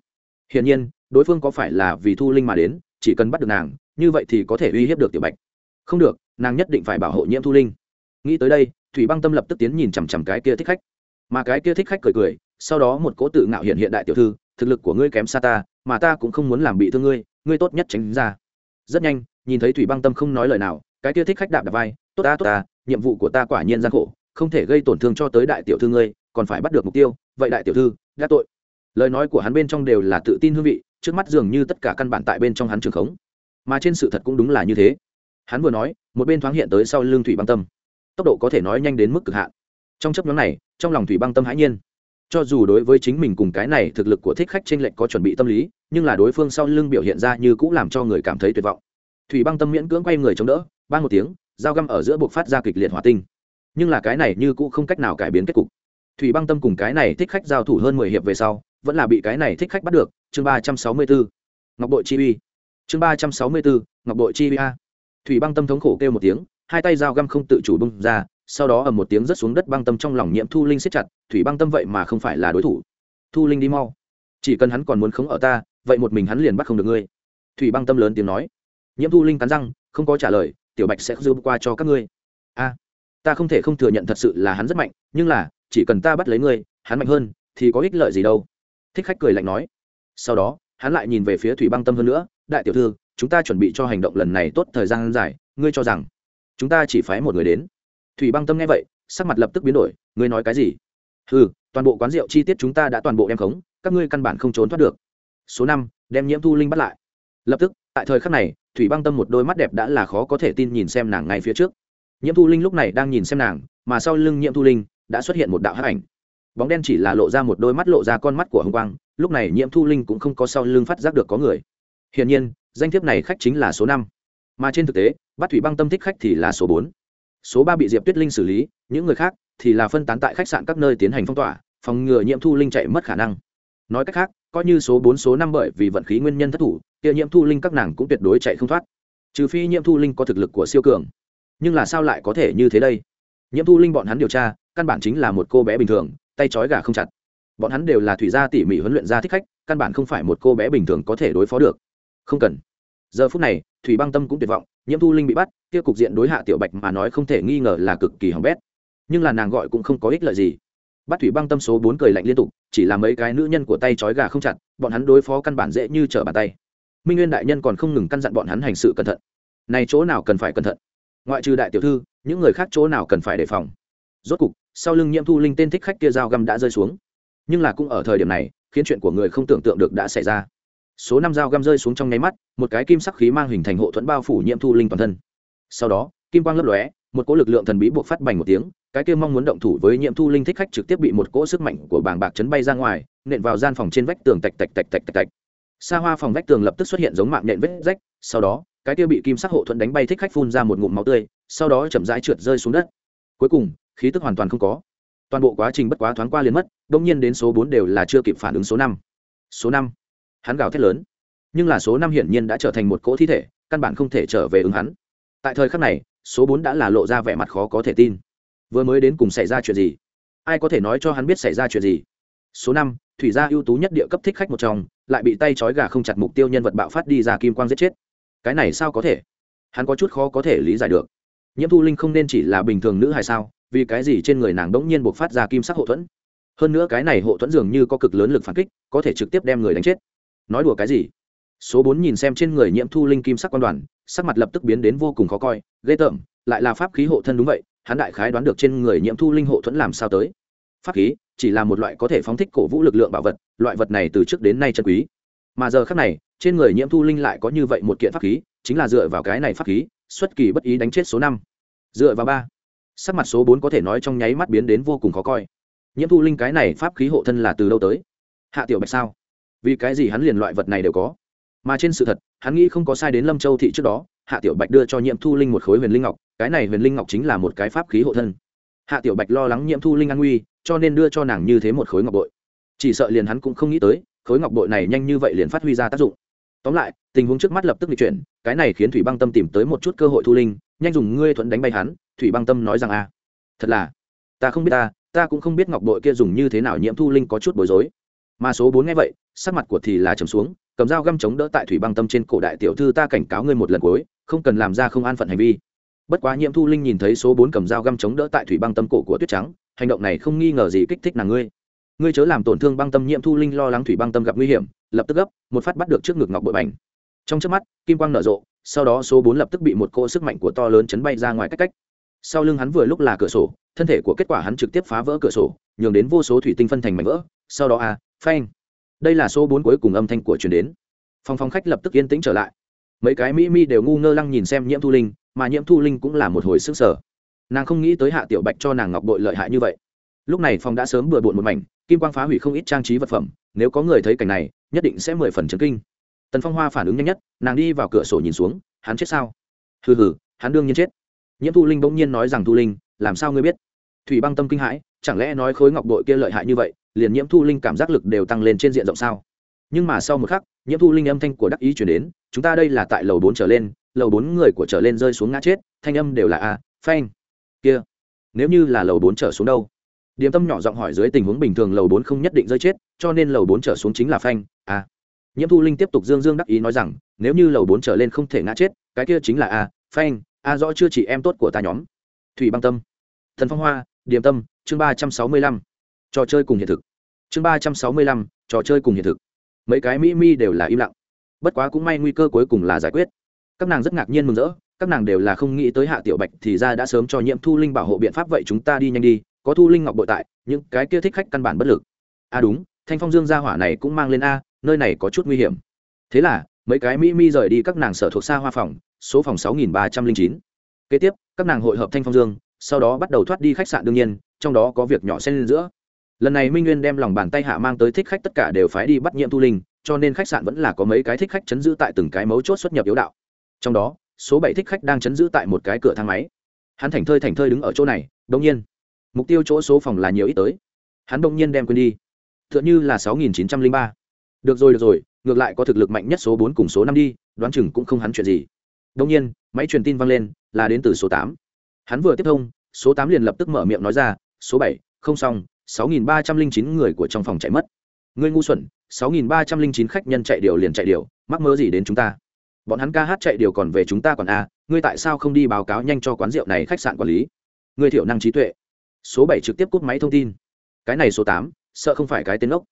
Hiển nhiên, đối phương có phải là vì thu linh mà đến, chỉ cần bắt được nàng, như vậy thì có thể uy hiếp được tiểu bạch. Không được, nàng nhất định phải bảo hộ nhiễm thu linh. Nghĩ tới đây, thủy băng tâm lập tức tiến nhìn chằm chằm cái kia thích khách. Mà cái kia thích khách cười cười sau đó một cố tự ngạo hiện hiện đại tiểu thư, thực lực của ngươi kém xa ta, mà ta cũng không muốn làm bị thương ngươi ngươi tốt nhất tránh ra. Rất nhanh, nhìn thấy thủy băng tâm không nói lời nào, cái kia thích khách đạp đạp vai, tốt ta tốt ta, nhiệm vụ của ta quả nhiên gian khổ, không thể gây tổn thương cho tới đại tiểu thư ngươi, còn phải bắt được mục tiêu, vậy đại tiểu thư, đã tội. Lời nói của hắn bên trong đều là tự tin hương vị, trước mắt dường như tất cả căn bản tại bên trong hắn trường khống. Mà trên sự thật cũng đúng là như thế. Hắn vừa nói, một bên thoáng hiện tới sau lưng thủy băng tâm. Tốc độ có thể nói nhanh đến mức cực hạn. Trong chấp nhóm này, trong lòng thủy băng tâm hãi nhiên cho dù đối với chính mình cùng cái này thực lực của thích khách t r ê n lệch có chuẩn bị tâm lý, nhưng là đối phương sau lưng biểu hiện ra như cũng làm cho người cảm thấy tuyệt vọng. Thủy băng tâm miễn cưỡng quay người chống đỡ ban một tiếng, dao găm ở giữa buộc phát ra kịch liệt hỏa tinh. Nhưng là cái này như cũng không cách nào cải biến kết cục. Thủy băng tâm cùng cái này thích khách giao thủ hơn mười hiệp về sau, vẫn là bị cái này thích khách bắt được, chương ba trăm sáu mươi bốn ngọc bội chi uy. Chương ba trăm sáu mươi bốn ngọc bội chi uy a. Thủy băng tâm thống khổ kêu một tiếng, hai tay dao găm không tự chủ bung ra sau đó ở một tiếng rớt xuống đất băng tâm trong lòng nhiễm thu linh siết chặt, thủy băng tâm vậy mà không phải là đối thủ. Thu linh đi mau. Chỉ cần hắn còn muốn khống ở ta, vậy một mình hắn liền bắt không được ngươi. Thủy băng tâm lớn tiếng nói. Nhiễm thu linh cắn răng, không có trả lời, tiểu bạch sẽ dư qua cho các ngươi. A, ta không thể không thừa nhận thật sự là hắn rất mạnh, nhưng là, chỉ cần ta bắt lấy ngươi, hắn mạnh hơn, thì có ích lợi gì đâu. Thích khách cười lạnh nói. Sau đó, hắn lại nhìn về phía thủy băng tâm hơn nữa, đại tiểu thư, chúng ta chuẩn bị cho hành động lần này tốt thời gian dài, ngươi cho rằng chúng ta chỉ phái một người đến? Thủy băng tâm nghe vậy, sắc mặt lập tức biến đổi, ngươi nói cái gì? Ừ toàn bộ quán rượu chi tiết chúng ta đã toàn bộ đem khống, các ngươi căn bản không trốn thoát được. Số năm, đem nhiễm thu linh bắt lại. Lập tức, tại thời khắc này, thủy băng tâm một đôi mắt đẹp đã là khó có thể tin nhìn xem nàng ngay phía trước. Nhiễm thu linh lúc này đang nhìn xem nàng, mà sau lưng nhiễm thu linh đã xuất hiện một đạo hắc ảnh. Bóng đen chỉ là lộ ra một đôi mắt lộ ra con mắt của hồng quang, lúc này nhiễm thu linh cũng không có sau lưng phát giác được có người. Hiển nhiên, danh thiếp này khách chính là số năm. Mà trên thực tế, bắt thủy băng tâm thích khách thì là số bốn số ba bị diệp tuyết linh xử lý, những người khác thì là phân tán tại khách sạn các nơi tiến hành phong tỏa, phòng ngừa nhiễm thu linh chạy mất khả năng. Nói cách khác, coi như số bốn, số năm bởi vì vận khí nguyên nhân thất thủ, kia nhiễm thu linh các nàng cũng tuyệt đối chạy không thoát. Trừ phi nhiễm thu linh có thực lực của siêu cường. Nhưng là sao lại có thể như thế đây? Nhiễm thu linh bọn hắn điều tra, căn bản chính là một cô bé bình thường, tay trói gà không chặt. Bọn hắn đều là thủy gia tỉ mỉ huấn luyện gia thích khách, căn bản không phải một cô bé bình thường có thể đối phó được. Không cần giờ phút này, thủy băng tâm cũng tuyệt vọng, nhiễm thu linh bị bắt, kia cục diện đối hạ tiểu bạch mà nói không thể nghi ngờ là cực kỳ hỏng bét. Nhưng là nàng gọi cũng không có ích lợi gì. Bắt thủy băng tâm số bốn cười lạnh liên tục, chỉ là mấy cái nữ nhân của tay trói gà không chặt, bọn hắn đối phó căn bản dễ như trở bàn tay. Minh nguyên đại nhân còn không ngừng căn dặn bọn hắn hành sự cẩn thận. Này chỗ nào cần phải cẩn thận? Ngoại trừ đại tiểu thư, những người khác chỗ nào cần phải đề phòng? Rốt cục, sau lưng nhiễm thu linh tên thích khách kia dao găm đã rơi xuống. Nhưng là cũng ở thời điểm này, khiến chuyện của người không tưởng tượng được đã xảy ra số năm dao găm rơi xuống trong nháy mắt, một cái kim sắc khí mang hình thành hộ thuẫn bao phủ nhiễm thu linh toàn thân. Sau đó, kim quang lấp lóe, một cỗ lực lượng thần bí buộc phát bành một tiếng, cái kia mong muốn động thủ với nhiễm thu linh thích khách trực tiếp bị một cỗ sức mạnh của bàng bạc chấn bay ra ngoài, nện vào gian phòng trên vách tường tạch tạch tạch tạch tạch tạch. Xa hoa phòng vách tường lập tức xuất hiện giống mạng nện vết rách, sau đó, cái kia bị kim sắc hộ thuẫn đánh bay thích khách phun ra một ngụm máu tươi, sau đó chậm rãi trượt rơi xuống đất. Cuối cùng, khí tức hoàn toàn không có. Toàn bộ quá trình bất quá thoáng qua liền mất đông nhiên đến số bốn đều là chưa kịp phản ứng số năm. Số năm hắn gào thét lớn. Nhưng là số năm hiển nhiên đã trở thành một cỗ thi thể, căn bản không thể trở về ứng hắn. Tại thời khắc này, số bốn đã là lộ ra vẻ mặt khó có thể tin. Vừa mới đến cùng xảy ra chuyện gì? Ai có thể nói cho hắn biết xảy ra chuyện gì? Số năm, thủy gia ưu tú nhất địa cấp thích khách một trong, lại bị tay trói gà không chặt mục tiêu nhân vật bạo phát đi ra kim quang giết chết. Cái này sao có thể? Hắn có chút khó có thể lý giải được. Nhiễm thu linh không nên chỉ là bình thường nữ hay sao, vì cái gì trên người nàng đỗng nhiên buộc phát ra kim sắc hộ thuẫn? Hơn nữa cái này hộ thuẫn dường như có cực lớn lực phản kích, có thể trực tiếp đem người đánh chết nói đùa cái gì? Số bốn nhìn xem trên người nhiễm thu linh kim sắc quan đoàn, sắc mặt lập tức biến đến vô cùng khó coi, ghê tởm, lại là pháp khí hộ thân đúng vậy, hắn đại khái đoán được trên người nhiễm thu linh hộ thuẫn làm sao tới. Pháp khí chỉ là một loại có thể phóng thích cổ vũ lực lượng bảo vật, loại vật này từ trước đến nay chân quý. Mà giờ khác này, trên người nhiễm thu linh lại có như vậy một kiện pháp khí, chính là dựa vào cái này pháp khí, xuất kỳ bất ý đánh chết số năm. Dựa vào ba, sắc mặt số bốn có thể nói trong nháy mắt biến đến vô cùng khó coi. Nhiễm thu linh cái này pháp khí hộ thân là từ đâu tới? Hạ tiểu bạch sao? Vì cái gì hắn liền loại vật này đều có? Mà trên sự thật, hắn nghĩ không có sai đến lâm châu thị trước đó, hạ tiểu bạch đưa cho nhiễm thu linh một khối huyền linh ngọc, cái này huyền linh ngọc chính là một cái pháp khí hộ thân. Hạ tiểu bạch lo lắng nhiễm thu linh an nguy, cho nên đưa cho nàng như thế một khối ngọc bội. Chỉ sợ liền hắn cũng không nghĩ tới, khối ngọc bội này nhanh như vậy liền phát huy ra tác dụng. Tóm lại, tình huống trước mắt lập tức bị chuyển, cái này khiến thủy băng tâm tìm tới một chút cơ hội thu linh, nhanh dùng ngươi thuận đánh bay hắn, thủy băng tâm nói rằng a, thật là, ta không biết ta ta cũng không biết ngọc bội kia dùng như thế nào nhiễm thu linh có chút bối rối. Mà số bốn nghe vậy sắc mặt của thì là trầm xuống, cầm dao găm chống đỡ tại thủy băng tâm trên cổ đại tiểu thư ta cảnh cáo ngươi một lần cuối, không cần làm ra không an phận hành vi. Bất quá nhiễm thu linh nhìn thấy số bốn cầm dao găm chống đỡ tại thủy băng tâm cổ của tuyết trắng, hành động này không nghi ngờ gì kích thích nàng ngươi. Ngươi chớ làm tổn thương băng tâm nhiễm thu linh lo lắng thủy băng tâm gặp nguy hiểm, lập tức gấp, một phát bắt được trước ngực ngọc bội bành. Trong trước mắt, kim quang nở rộ, sau đó số bốn lập tức bị một cỗ sức mạnh của to lớn chấn bay ra ngoài cách cách. Sau lưng hắn vừa lúc là cửa sổ, thân thể của kết quả hắn trực tiếp phá vỡ cửa sổ, nhường đến vô số thủy tinh phân thành mảnh vỡ, sau đó à phanh đây là số bốn cuối cùng âm thanh của truyền đến. Phòng phòng khách lập tức yên tĩnh trở lại. Mấy cái mỹ mi đều ngu ngơ lăng nhìn xem nhiễm thu linh, mà nhiễm thu linh cũng là một hồi sức sở nàng không nghĩ tới hạ tiểu bạch cho nàng ngọc bội lợi hại như vậy. Lúc này phòng đã sớm bừa bộn một mảnh, kim quang phá hủy không ít trang trí vật phẩm, nếu có người thấy cảnh này, nhất định sẽ mười phần chấn kinh. Tần phong hoa phản ứng nhanh nhất, nàng đi vào cửa sổ nhìn xuống, hắn chết sao? Hừ hừ, hắn đương nhiên chết. Nhiễm thu linh bỗng nhiên nói rằng thu linh, làm sao ngươi biết? Thủy băng tâm kinh hãi, chẳng lẽ nói khối ngọc bội kia lợi hại như vậy, liền nhiễm thu linh cảm giác lực đều tăng lên trên diện rộng sao? Nhưng mà sau một khắc, nhiễm thu linh âm thanh của đắc ý chuyển đến, chúng ta đây là tại lầu bốn trở lên, lầu bốn người của trở lên rơi xuống ngã chết, thanh âm đều là a, phanh. Kia, nếu như là lầu bốn trở xuống đâu? Điểm tâm nhỏ giọng hỏi dưới tình huống bình thường lầu bốn không nhất định rơi chết, cho nên lầu bốn trở xuống chính là phanh, a. Nhiễm thu linh tiếp tục dương dương đắc ý nói rằng, nếu như lầu bốn trở lên không thể ngã chết, cái kia chính là a, phanh, a rõ chưa chỉ em tốt của ta nhóm. Thủy băng tâm. Thần phong hoa điềm tâm, chương ba trăm sáu mươi lăm. Trò chơi cùng hiện thực. Chương ba trăm sáu mươi lăm, trò chơi cùng hiện thực. Mấy cái mỹ mi đều là im lặng. Bất quá cũng may nguy cơ cuối cùng là giải quyết. Các nàng rất ngạc nhiên mừng rỡ, các nàng đều là không nghĩ tới hạ tiểu bạch thì ra đã sớm cho nhiễm thu linh bảo hộ biện pháp vậy chúng ta đi nhanh đi, có thu linh ngọc bội tại, những cái kia thích khách căn bản bất lực. A à đúng, thanh phong dương gia hỏa này cũng mang lên a, nơi này có chút nguy hiểm. Thế là, mấy cái mỹ mi rời đi các nàng sở thuộc xa hoa phòng, số phòng sáu nghìn ba trăm linh chín. Kế tiếp, các nàng hội hợp thanh phong dương sau đó bắt đầu thoát đi khách sạn đương nhiên, trong đó có việc nhỏ xen lên giữa. Lần này minh nguyên đem lòng bàn tay hạ mang tới thích khách tất cả đều phái đi bắt nhiệm thu linh, cho nên khách sạn vẫn là có mấy cái thích khách chấn giữ tại từng cái mấu chốt xuất nhập yếu đạo. Trong đó, số bảy thích khách đang chấn giữ tại một cái cửa thang máy. Hắn thành thơi thành thơi đứng ở chỗ này đông nhiên, mục tiêu chỗ số phòng là nhiều ít tới. Hắn đông nhiên đem quên đi. T h ư ợ n h ư là sáu nghìn chín trăm linh ba. Được rồi được rồi, ngược lại có thực lực mạnh nhất số bốn cùng số năm đi, đoán chừng cũng không hắn chuyện gì. Đông nhiên, máy truyền tin vang lên, là đến từ số tám hắn vừa tiếp thông số tám liền lập tức mở miệng nói ra số bảy không xong sáu nghìn ba trăm linh chín người của trong phòng chạy mất. Ngươi ngu xuẩn sáu nghìn ba trăm linh chín khách nhân chạy điều liền chạy điều mắc mơ gì đến chúng ta? Bọn hắn ca hát chạy điều còn về chúng ta còn a à, ngươi tại sao không đi báo cáo nhanh cho quán rượu này khách sạn quản lý? Ngươi thiểu năng trí tuệ. Số bảy trực tiếp cúp máy thông tin. Cái này số tám sợ không phải cái tên ốc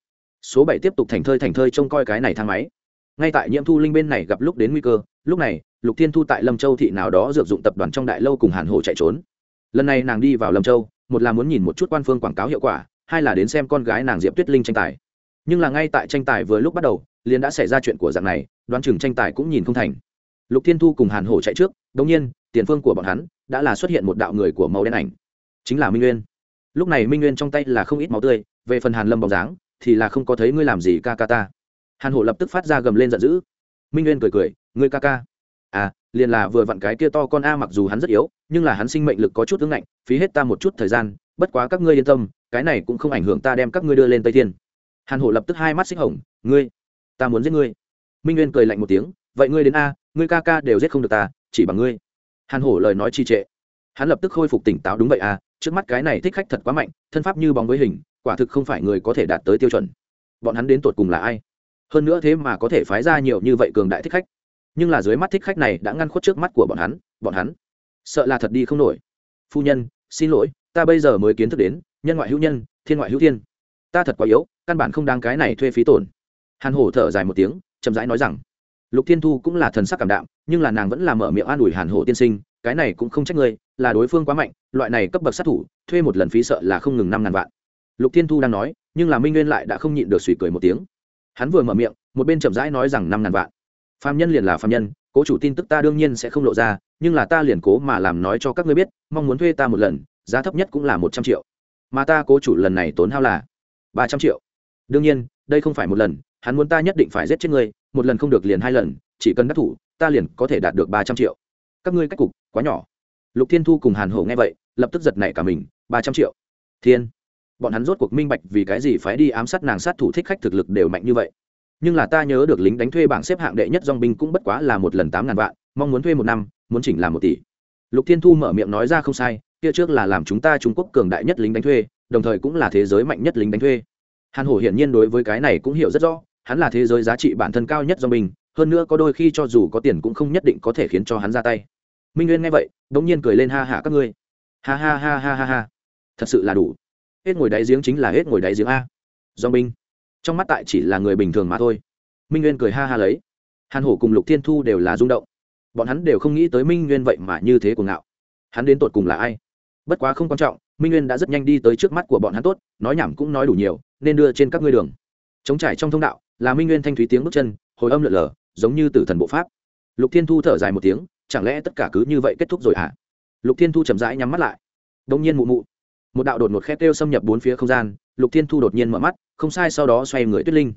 số bảy tiếp tục thành thơi thành thơi trông coi cái này thang máy. Ngay tại nhiễm thu linh bên này gặp lúc đến nguy cơ lúc này lục thiên thu tại lâm châu thị nào đó dược dụng tập đoàn trong đại lâu cùng hàn hồ chạy trốn. Lần này nàng đi vào lâm châu, một là muốn nhìn một chút quan phương quảng cáo hiệu quả, hai là đến xem con gái nàng diệp tuyết linh tranh tài. Nhưng là ngay tại tranh tài vừa lúc bắt đầu, liền đã xảy ra chuyện của dạng này, đoán chừng tranh tài cũng nhìn không thành. Lục thiên thu cùng hàn hổ chạy trước đống nhiên, tiền phương của bọn hắn đã là xuất hiện một đạo người của màu đen ảnh. Chính là minh nguyên. Lúc này minh nguyên trong tay là không ít máu tươi, về phần hàn lâm bóng dáng, thì là không có thấy ngươi làm gì ca ca ta. Hàn hổ lập tức phát ra gầm lên giận dữ. Minh nguyên cười cười, ngươi ca ca à liền là vừa vặn cái kia to con a mặc dù hắn rất yếu, nhưng là hắn sinh mệnh lực có chút ứng ngạnh, phí hết ta một chút thời gian, bất quá các ngươi yên tâm, cái này cũng không ảnh hưởng ta đem các ngươi đưa lên tây thiên. Hàn hổ lập tức hai mắt xích hồng, ngươi, ta muốn giết ngươi. Minh nguyên cười lạnh một tiếng, vậy ngươi đến a, ngươi ca ca đều giết không được ta, chỉ bằng ngươi. Hàn hổ lời nói trì trệ. Hắn lập tức khôi phục tỉnh táo, đúng vậy a, trước mắt cái này thích khách thật quá mạnh, thân pháp như bóng với hình, quả thực không phải người có thể đạt tới tiêu chuẩn. Bọn hắn đến tột cùng là ai? Hơn nữa thế mà có thể phái ra nhiều như vậy cường đại thích khách nhưng là dưới mắt thích khách này đã ngăn khuất trước mắt của bọn hắn bọn hắn sợ là thật đi không nổi. Phu nhân, xin lỗi, ta bây giờ mới kiến thức đến, nhân ngoại hữu nhân, thiên ngoại hữu thiên. Ta thật quá yếu, căn bản không đáng cái này thuê phí tổn. Hàn hổ thở dài một tiếng, chậm rãi nói rằng, lục thiên thu cũng là thần sắc cảm đạm, nhưng là nàng vẫn là mở miệng an ủi hàn hổ tiên sinh, cái này cũng không trách ngươi, là đối phương quá mạnh, loại này cấp bậc sát thủ, thuê một lần phí sợ là không ngừng năm ngàn vạn. Lục thiên thu đang nói, nhưng là minh nguyên lại đã không nhịn được suy cười một tiếng. Hắn vừa mở miệng, một bên chậm rãi nói rằng năm ngàn vạn phạm nhân liền là phạm nhân, cố chủ tin tức ta đương nhiên sẽ không lộ ra, nhưng là ta liền cố mà làm nói cho các ngươi biết, mong muốn thuê ta một lần, giá thấp nhất cũng là một trăm triệu. Mà ta cố chủ lần này tốn hao là ba trăm triệu. Đương nhiên, đây không phải một lần, hắn muốn ta nhất định phải giết chết ngươi, một lần không được liền hai lần, chỉ cần đắc thủ, ta liền có thể đạt được ba trăm triệu. Các ngươi cách cục quá nhỏ. Lục thiên thu cùng hàn hổ nghe vậy, lập tức giật nảy cả mình, ba trăm triệu. Thiên. Bọn hắn rốt cuộc minh bạch vì cái gì phải đi ám sát nàng sát thủ thích khách thực lực đều mạnh như vậy nhưng là ta nhớ được lính đánh thuê bảng xếp hạng đệ nhất dong binh cũng bất quá là một lần tám ngàn vạn, mong muốn thuê một năm, muốn chỉnh là một tỷ. Lục thiên thu mở miệng nói ra không sai, kia trước là làm chúng ta trung quốc cường đại nhất lính đánh thuê, đồng thời cũng là thế giới mạnh nhất lính đánh thuê. Hàn hổ hiển nhiên đối với cái này cũng hiểu rất rõ, hắn là thế giới giá trị bản thân cao nhất do mình hơn nữa có đôi khi cho dù có tiền cũng không nhất định có thể khiến cho hắn ra tay. Minh nguyên nghe vậy đ ỗ n g nhiên cười lên ha hạ các ngươi. Ha ha ha ha ha ha. Thật sự là đủ. Hết ngồi đáy giếng chính là hết ngồi đáy giếng a. Do binh trong mắt tại chỉ là người bình thường mà thôi. Minh nguyên cười ha ha lấy. Hàn hổ cùng lục thiên thu đều là rung động. Bọn hắn đều không nghĩ tới minh nguyên vậy mà như thế cuồng ngạo. Hắn đến tột cùng là ai? Bất quá không quan trọng, minh nguyên đã rất nhanh đi tới trước mắt của bọn hắn tốt, nói nhảm cũng nói đủ nhiều, nên đưa trên các ngươi đường. Chống trải trong thông đạo, là minh nguyên thanh thúy tiếng bước chân, hồi âm lượn lờ, giống như tử thần bộ pháp. Lục thiên thu thở dài một tiếng, chẳng lẽ tất cả cứ như vậy kết thúc rồi hả? À? lục thiên thu chậm rãi nhắm mắt lại. Đông nhiên mụ mụ, một đạo đột một khe kêu xâm nhập bốn phía không gian, lục thiên thu đột nhiên mở mắt không sai sau đó xoay người tuyết linh.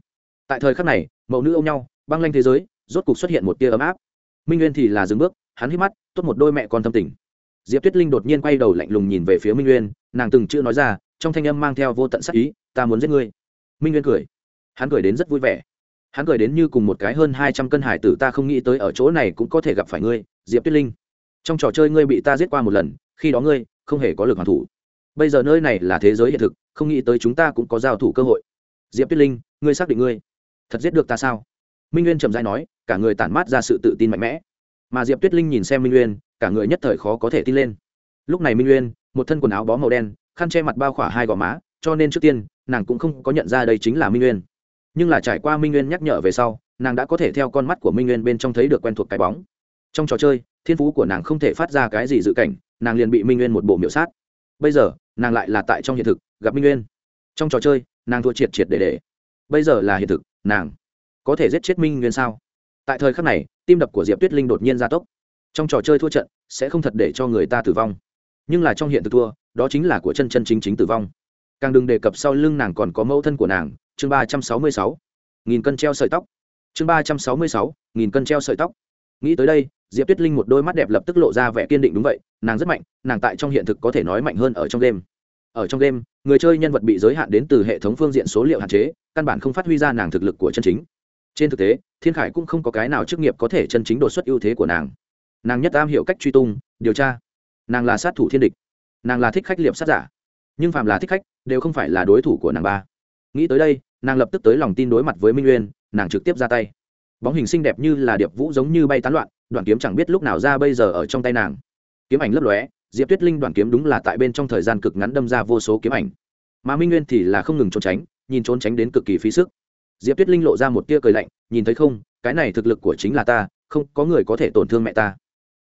Tại thời khắc này, mẫu nữ ôm nhau, băng lanh thế giới, rốt cục xuất hiện một tia ấm áp. Minh nguyên thì là dừng bước, hắn hít mắt, tốt một đôi mẹ con thâm tình. Diệp tuyết linh đột nhiên quay đầu lạnh lùng nhìn về phía minh nguyên, nàng từng chữ nói ra, trong thanh âm mang theo vô tận sắc ý, ta muốn giết ngươi. Minh nguyên cười. Hắn cười đến rất vui vẻ. Hắn cười đến như cùng một cái hơn hai trăm cân hải tử, ta không nghĩ tới ở chỗ này cũng có thể gặp phải ngươi, diệp tuyết linh. Trong trò chơi ngươi bị ta giết qua một lần, khi đó ngươi không hề có lực hoàn thủ. Bây giờ nơi này là thế giới hiện thực, không nghĩ tới chúng ta cũng có giao thủ cơ hội diệp tuyết linh, ngươi xác định ngươi thật giết được ta sao? Minh nguyên trầm dai nói, cả người tản mát ra sự tự tin mạnh mẽ. Mà diệp tuyết linh nhìn xem minh nguyên, cả người nhất thời khó có thể tin lên. Lúc này minh nguyên, một thân quần áo bó màu đen, khăn che mặt bao khỏa hai gò má, cho nên trước tiên, nàng cũng không có nhận ra đây chính là minh nguyên. Nhưng là trải qua minh nguyên nhắc nhở về sau, nàng đã có thể theo con mắt của minh nguyên bên trong thấy được quen thuộc cái bóng. Trong trò chơi, thiên phú của nàng không thể phát ra cái gì dự cảnh, nàng liền bị minh nguyên một bộ miểu sát. Bây giờ, nàng lại là tại trong hiện thực, gặp minh nguyên. Trong trò chơi nàng thua triệt triệt để để. Bây giờ là hiện thực, nàng có thể giết chết minh nguyên sao? Tại thời khắc này, tim đập của diệp tuyết linh đột nhiên gia tốc. Trong trò chơi thua trận, sẽ không thật để cho người ta tử vong. Nhưng là trong hiện thực thua, đó chính là của chân chân chính chính tử vong. Càng đừng đề cập sau lưng nàng còn có mẫu thân của nàng, chương ba trăm sáu mươi sáu. Nghìn cân treo sợi tóc. Chương ba trăm sáu mươi sáu, nghìn cân treo sợi tóc. Nghĩ tới đây, diệp tuyết linh một đôi mắt đẹp lập tức lộ ra vẻ kiên định đúng vậy, nàng rất mạnh, nàng tại trong hiện thực có thể nói mạnh hơn ở trong game ở trong game, người chơi nhân vật bị giới hạn đến từ hệ thống phương diện số liệu hạn chế, căn bản không phát huy ra nàng thực lực của chân chính. Trên thực tế, thiên khải cũng không có cái nào chức nghiệp có thể chân chính đột xuất ưu thế của nàng. Nàng nhất am hiểu cách truy tung, điều tra. Nàng là sát thủ thiên địch. Nàng là thích khách liệp sát giả. Nhưng phạm là thích khách, đều không phải là đối thủ của nàng ba. Nghĩ tới đây, nàng lập tức tới lòng tin đối mặt với minh uyên, nàng trực tiếp ra tay. Bóng hình xinh đẹp như là điệp vũ giống như bay tán loạn, đoạn kiếm chẳng biết lúc nào ra bây giờ ở trong tay nàng. Kiếm ảnh lấp lóe diệp tuyết linh đoàn kiếm đúng là tại bên trong thời gian cực ngắn đâm ra vô số kiếm ảnh. Mà minh nguyên thì là không ngừng trốn tránh, nhìn trốn tránh đến cực kỳ phí sức. Diệp tuyết linh lộ ra một tia cười lạnh, nhìn thấy không, cái này thực lực của chính là ta, không có người có thể tổn thương mẹ ta.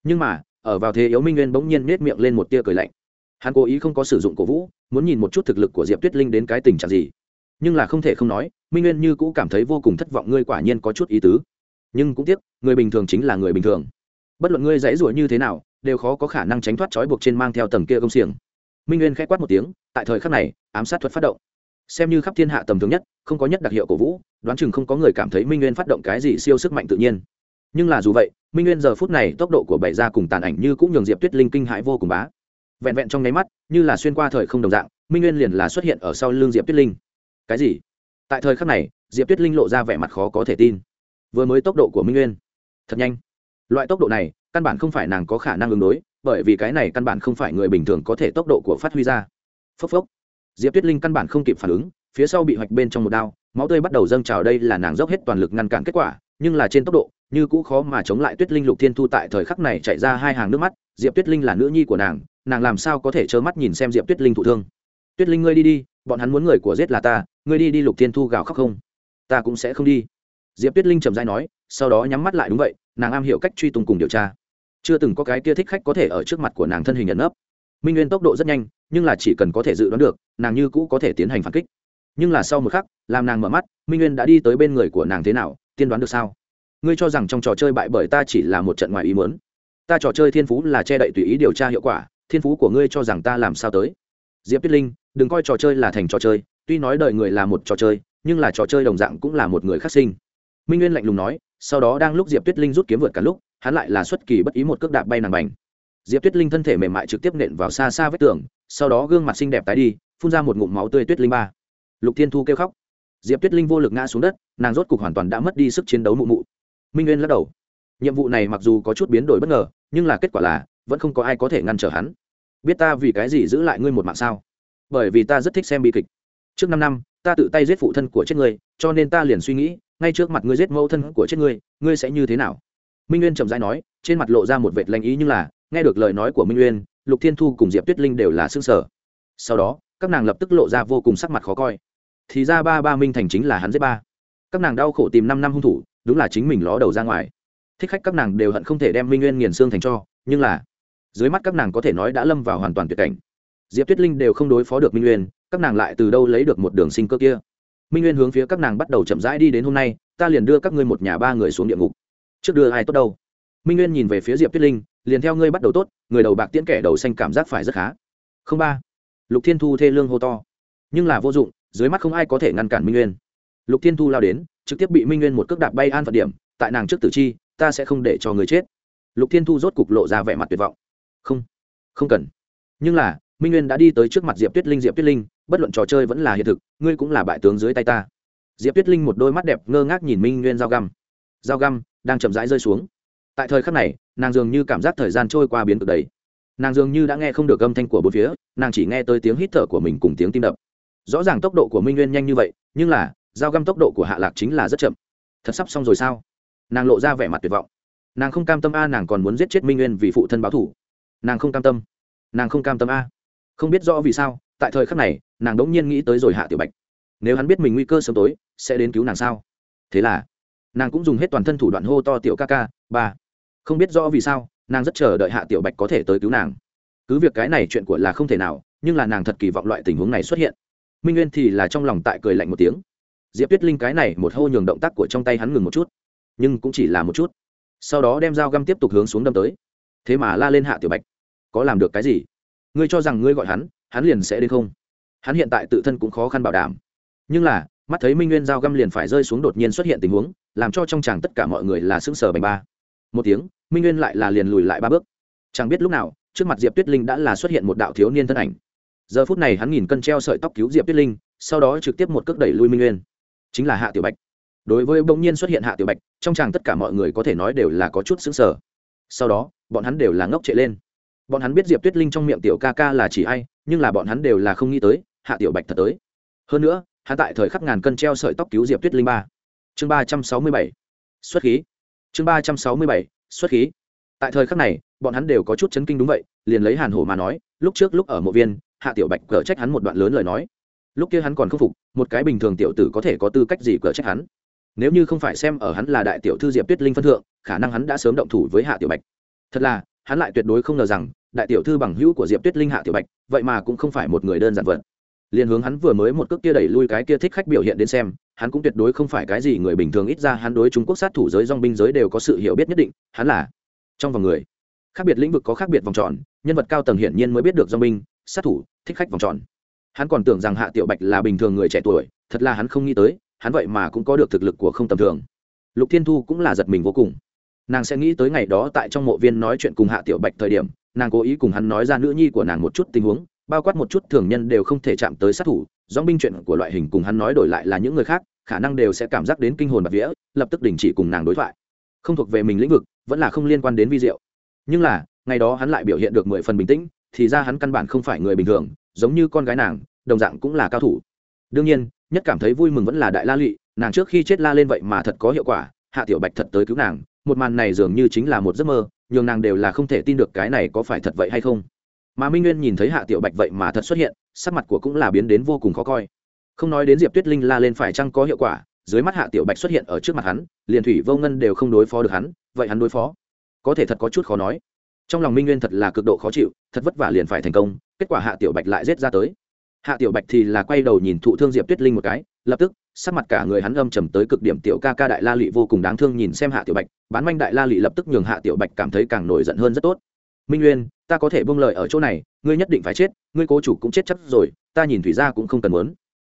Nhưng mà, ở vào thế yếu minh nguyên bỗng nhiên nết miệng lên một tia cười lạnh. Hắn cố ý không có sử dụng cổ vũ, muốn nhìn một chút thực lực của diệp tuyết linh đến cái tình trạng gì. Nhưng là không thể không nói, minh nguyên như cũ cảm thấy vô cùng thất vọng, ngươi quả nhiên có chút ý tứ. Nhưng cũng tiếc, người bình thường chính là người bình thường. Bất luận ngươi dãy ruổi như thế nào đều khó có khả năng tránh thoát trói buộc trên mang theo tầng kia công xiềng. Minh nguyên k h ẽ quát một tiếng, tại thời khắc này, ám sát thuật phát động. Xem như khắp thiên hạ tầm thường nhất, không có nhất đặc hiệu cổ vũ, đoán chừng không có người cảm thấy minh nguyên phát động cái gì siêu sức mạnh tự nhiên. Nhưng là dù vậy, minh nguyên giờ phút này tốc độ của bảy gia cùng tàn ảnh như cũng nhường diệp tuyết linh kinh hãi vô cùng bá. Vẹn vẹn trong nháy mắt, như là xuyên qua thời không đồng dạng, minh nguyên liền là xuất hiện ở sau l ư n g diệp tuyết linh. Cái gì? Tại thời khắc này, diệp tuyết linh lộ ra vẻ mặt khó có thể tin. Vừa mới tốc độ của minh nguyên, thật nhanh loại tốc độ này, căn bản không phải nàng có khả năng ứng đối, bởi vì cái này căn bản không phải người bình thường có thể tốc độ của phát huy ra. Phốc phốc. Diệp tuyết linh căn bản không kịp phản ứng, phía sau bị hoạch bên trong một đao, máu tươi bắt đầu dâng trào đây là nàng dốc hết toàn lực ngăn cản kết quả, nhưng là trên tốc độ, như cũ khó mà chống lại tuyết linh lục thiên thu tại thời khắc này chạy ra hai hàng nước mắt, diệp tuyết linh là nữ nhi của nàng nàng làm sao có thể trơ mắt nhìn xem diệp tuyết linh thụ thương. Tuyết linh ngươi đi đi, bọn hắn muốn người của giết là ta, ngươi đi đi lục thiên thu gào khóc không? Ta cũng sẽ không đi. Diệp tuyết linh trầm dai nói, sau đó nhắm mắt lại đúng vậy nàng am hiểu cách truy tung cùng điều tra. Chưa từng có cái kia thích khách có thể ở trước mặt của nàng thân hình nhận nấp. Minh nguyên tốc độ rất nhanh, nhưng là chỉ cần có thể dự đoán được, nàng như cũ có thể tiến hành phản kích. Nhưng là sau một khắc, làm nàng mở mắt, minh nguyên đã đi tới bên người của nàng thế nào, tiên đoán được sao? Ngươi cho rằng trong trò chơi bại bởi ta chỉ là một trận ngoài ý muốn? Ta trò chơi thiên phú là che đậy tùy ý điều tra hiệu quả, thiên phú của ngươi cho rằng ta làm sao tới? Diệp tuyết linh, đừng coi trò chơi là thành trò chơi, tuy nói đời người là một trò chơi, nhưng là trò chơi đồng dạng cũng là một người khắc sinh. Minh nguyên lạnh lùng nói sau đó đang lúc diệp tuyết linh rút kiếm vượt cả lúc, hắn lại là xuất kỳ bất ý một cước đạp bay nàng bành. Diệp tuyết linh thân thể mềm mại trực tiếp nện vào xa xa vách tường, sau đó gương mặt xinh đẹp tái đi, phun ra một ngụm máu tươi tuyết linh ba. Lục thiên thu kêu khóc. Diệp tuyết linh vô lực ngã xuống đất, nàng rốt cục hoàn toàn đã mất đi sức chiến đấu mụ mụ. Minh nguyên lắc đầu. Nhiệm vụ này mặc dù có chút biến đổi bất ngờ, nhưng là kết quả là, vẫn không có ai có thể ngăn trở hắn. Biết ta vì cái gì giữ lại ngươi một mạng sao? Bởi vì ta rất thích xem bi kịch. Trước năm năm, ta tự tay giết phụ thân của chết ngươi, cho nên ta liền suy nghĩ ngay trước mặt ngươi giết mẫu thân của chết ngươi ngươi sẽ như thế nào? Minh nguyên trầm dai nói, trên mặt lộ ra một vệt lanh ý nhưng là, nghe được lời nói của minh nguyên, lục thiên thu cùng diệp tuyết linh đều là xương sở sau đó, các nàng lập tức lộ ra vô cùng sắc mặt khó coi. Thì ra ba ba minh thành chính là hắn giết ba. Các nàng đau khổ tìm năm năm hung thủ, đúng là chính mình ló đầu ra ngoài. Thích khách các nàng đều hận không thể đem minh nguyên nghiền xương thành cho, nhưng là, dưới mắt các nàng có thể nói đã lâm vào hoàn toàn tuyệt cảnh. Diệp tuyết linh đều không đối phó được minh nguyên, các nàng lại từ đâu lấy được một đường sinh cơ kia? Minh nguyên hướng phía các nàng bắt đầu chậm rãi đi đến hôm nay, ta liền đưa các ngươi một nhà ba người xuống địa ngục. Trước đưa ai tốt đâu? Minh nguyên nhìn về phía diệp tuyết linh, liền theo ngươi bắt đầu tốt, người đầu bạc tiễn kẻ đầu xanh cảm giác phải rất khá. Không ba. Lục thiên thu thê lương hô to. Nhưng là vô dụng, dưới mắt không ai có thể ngăn cản minh nguyên. Lục thiên thu lao đến, trực tiếp bị minh nguyên một cước đạp bay an phận điểm, tại nàng trước tử chi, ta sẽ không để cho người chết. Lục thiên thu rốt cục lộ ra vẻ mặt tuyệt vọng. Không không cần. Nhưng là, minh nguyên đã đi tới trước mặt diệp tuyết linh, diệp tuyết linh bất luận trò chơi vẫn là hiện thực, ngươi cũng là bại tướng dưới tay ta. Diệp tuyết linh một đôi mắt đẹp ngơ ngác nhìn minh nguyên dao găm. Dao găm đang chậm rãi rơi xuống. Tại thời khắc này, nàng dường như cảm giác thời gian trôi qua biến cực đầy. Nàng dường như đã nghe không được âm thanh của bốn phía, nàng chỉ nghe tới tiếng hít thở của mình cùng tiếng tim đập. Rõ ràng tốc độ của minh nguyên nhanh như vậy, nhưng là dao găm tốc độ của hạ lạc chính là rất chậm. Thật sắp xong rồi sao? Nàng lộ ra vẻ mặt tuyệt vọng. Nàng không cam tâm a, nàng còn muốn giết chết minh nguyên vì phụ thân báo thủ nàng không cam tâm. Nàng không cam tâm a. Không biết rõ vì sao, tại thời khắc này nàng đống nhiên nghĩ tới rồi hạ tiểu bạch. Nếu hắn biết mình nguy cơ sớm tối, sẽ đến cứu nàng sao? Thế là, nàng cũng dùng hết toàn thân thủ đoạn hô to tiểu ca ca, ba. Không biết rõ vì sao, nàng rất chờ đợi hạ tiểu bạch có thể tới cứu nàng. Cứ việc cái này chuyện của là không thể nào, nhưng là nàng thật kỳ vọng loại tình huống này xuất hiện. Minh nguyên thì là trong lòng tại cười lạnh một tiếng. Diệp tuyết linh cái này một hô nhường động tác của trong tay hắn ngừng một chút, nhưng cũng chỉ là một chút. Sau đó đem dao găm tiếp tục hướng xuống đâm tới. Thế mà la lên hạ tiểu bạch. Có làm được cái gì? Ngươi cho rằng ngươi gọi hắn hắn liền sẽ đến không? Hắn hiện tại tự thân cũng khó khăn bảo đảm. Nhưng là, mắt thấy minh nguyên dao găm liền phải rơi xuống đột nhiên xuất hiện tình huống, làm cho trong chàng tất cả mọi người là sững sờ bành ba. Một tiếng, minh nguyên lại là liền lùi lại ba bước. Chẳng biết lúc nào, trước mặt diệp tuyết linh đã là xuất hiện một đạo thiếu niên thân ảnh. Giờ phút này hắn nghìn cân treo sợi tóc cứu diệp tuyết linh, sau đó trực tiếp một cước đẩy lui minh nguyên. Chính là hạ tiểu bạch. Đối với bỗng nhiên xuất hiện hạ tiểu bạch, trong chàng tất cả mọi người có thể nói đều là có chút xứng sở sau đó, bọn hắn đều là ngốc trệ lên. Bọn hắn biết diệp tuyết linh trong miệng tiểu ca ca là chỉ ai, nhưng là bọn hắn đều là không nghĩ tới hạ tiểu bạch thật tới. Hơn nữa, hắn tại thời khắc ngàn cân treo sợi tóc cứu diệp tuyết linh ba. Chương ba trăm sáu mươi bảy, xuất khí. Chương ba trăm sáu mươi bảy, xuất khí. Tại thời khắc này, bọn hắn đều có chút chấn kinh đúng vậy, liền lấy hàn hổ mà nói, lúc trước lúc ở mộ viên, hạ tiểu bạch cở trách hắn một đoạn lớn lời nói. Lúc kia hắn còn không phục, một cái bình thường tiểu tử có thể có tư cách gì cở trách hắn? Nếu như không phải xem ở hắn là đại tiểu thư diệp tuyết linh phân thượng, khả năng hắn đã sớm động thủ với hạ tiểu bạch. Thật là, hắn lại tuyệt đối không ngờ rằng, đại tiểu thư bằng hữu của diệp tuyết linh hạ tiểu bạch, vậy mà cũng không phải một người đơn giản vật liền hướng hắn vừa mới một cước kia đẩy lui cái kia thích khách biểu hiện đến xem, hắn cũng tuyệt đối không phải cái gì người bình thường ít ra, hắn đối trung quốc sát thủ giới dong binh giới đều có sự hiểu biết nhất định, hắn là trong vòng người. Khác biệt lĩnh vực có khác biệt vòng tròn, nhân vật cao tầng hiển nhiên mới biết được dong binh, sát thủ, thích khách vòng tròn. Hắn còn tưởng rằng hạ tiểu bạch là bình thường người trẻ tuổi, thật là hắn không nghĩ tới, hắn vậy mà cũng có được thực lực của không tầm thường. Lục thiên thu cũng là giật mình vô cùng. Nàng sẽ nghĩ tới ngày đó tại trong mộ viên nói chuyện cùng hạ tiểu bạch thời điểm, nàng cố ý cùng hắn nói ra nữ nhi của nàng một chút tình huống bao quát một chút thường nhân đều không thể chạm tới sát thủ dong binh chuyện của loại hình cùng hắn nói đổi lại là những người khác, khả năng đều sẽ cảm giác đến kinh hồn bạc vía, lập tức đình chỉ cùng nàng đối thoại. Không thuộc về mình lĩnh vực, vẫn là không liên quan đến vi diệu. Nhưng là, ngày đó hắn lại biểu hiện được mười phần bình tĩnh, thì ra hắn căn bản không phải người bình thường, giống như con gái nàng, đồng dạng cũng là cao thủ. Đương nhiên, nhất cảm thấy vui mừng vẫn là đại la lụy, nàng trước khi chết la lên vậy mà thật có hiệu quả, hạ tiểu bạch thật tới cứu nàng, một màn này dường như chính là một giấc mơ, nhường nàng đều là không thể tin được cái này có phải thật vậy hay không mà minh nguyên nhìn thấy hạ tiểu bạch vậy mà thật xuất hiện sắc mặt của cũng là biến đến vô cùng khó coi không nói đến diệp tuyết linh la lên phải chăng có hiệu quả dưới mắt hạ tiểu bạch xuất hiện ở trước mặt hắn liền thủy vô ngân đều không đối phó được hắn vậy hắn đối phó có thể thật có chút khó nói trong lòng minh nguyên thật là cực độ khó chịu thật vất vả liền phải thành công kết quả hạ tiểu bạch lại rết ra tới hạ tiểu bạch thì là quay đầu nhìn thụ thương diệp tuyết linh một cái lập tức sắc mặt cả người hắn âm trầm tới cực điểm tiểu ca ca đại la lị vô cùng đáng thương nhìn xem hạ tiểu bạch bán manh đại la lị lập tức nhường hạ tiểu bạch cảm thấy càng nổi giận hơn rất tốt minh nguyên ta có thể buông lời ở chỗ này, ngươi nhất định phải chết, ngươi cố chủ cũng chết chắc rồi, ta nhìn thủy gia cũng không cần muốn.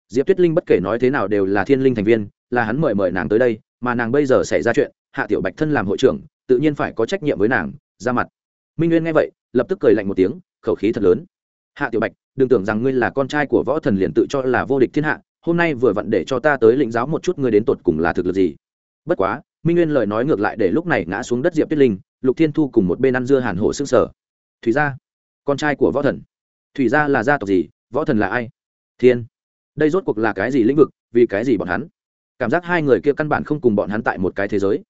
Diệp tuyết linh bất kể nói thế nào đều là thiên linh thành viên, là hắn mời mời nàng tới đây, mà nàng bây giờ xảy ra chuyện, hạ tiểu bạch thân làm hội trưởng, tự nhiên phải có trách nhiệm với nàng, ra mặt. Minh nguyên nghe vậy, lập tức cười lạnh một tiếng, khẩu khí thật lớn. Hạ tiểu bạch, đừng tưởng rằng ngươi là con trai của võ thần liền tự cho là vô địch thiên hạ, hôm nay vừa vặn để cho ta tới lĩnh giáo một chút ngươi đến tột cùng là thực lực gì. Bất quá minh nguyên lời nói ngược lại để lúc này ngã xuống đất diệp tuyết linh, lục thiên thu cùng một bên ăn dưa hàn hổ s ư sở thủy gia, con trai của võ thần. Thủy gia là gia tộc gì? Võ thần là ai? Thiên. Đây rốt cuộc là cái gì lĩnh vực? Vì cái gì bọn hắn? Cảm giác hai người kia căn bản không cùng bọn hắn tại một cái thế giới.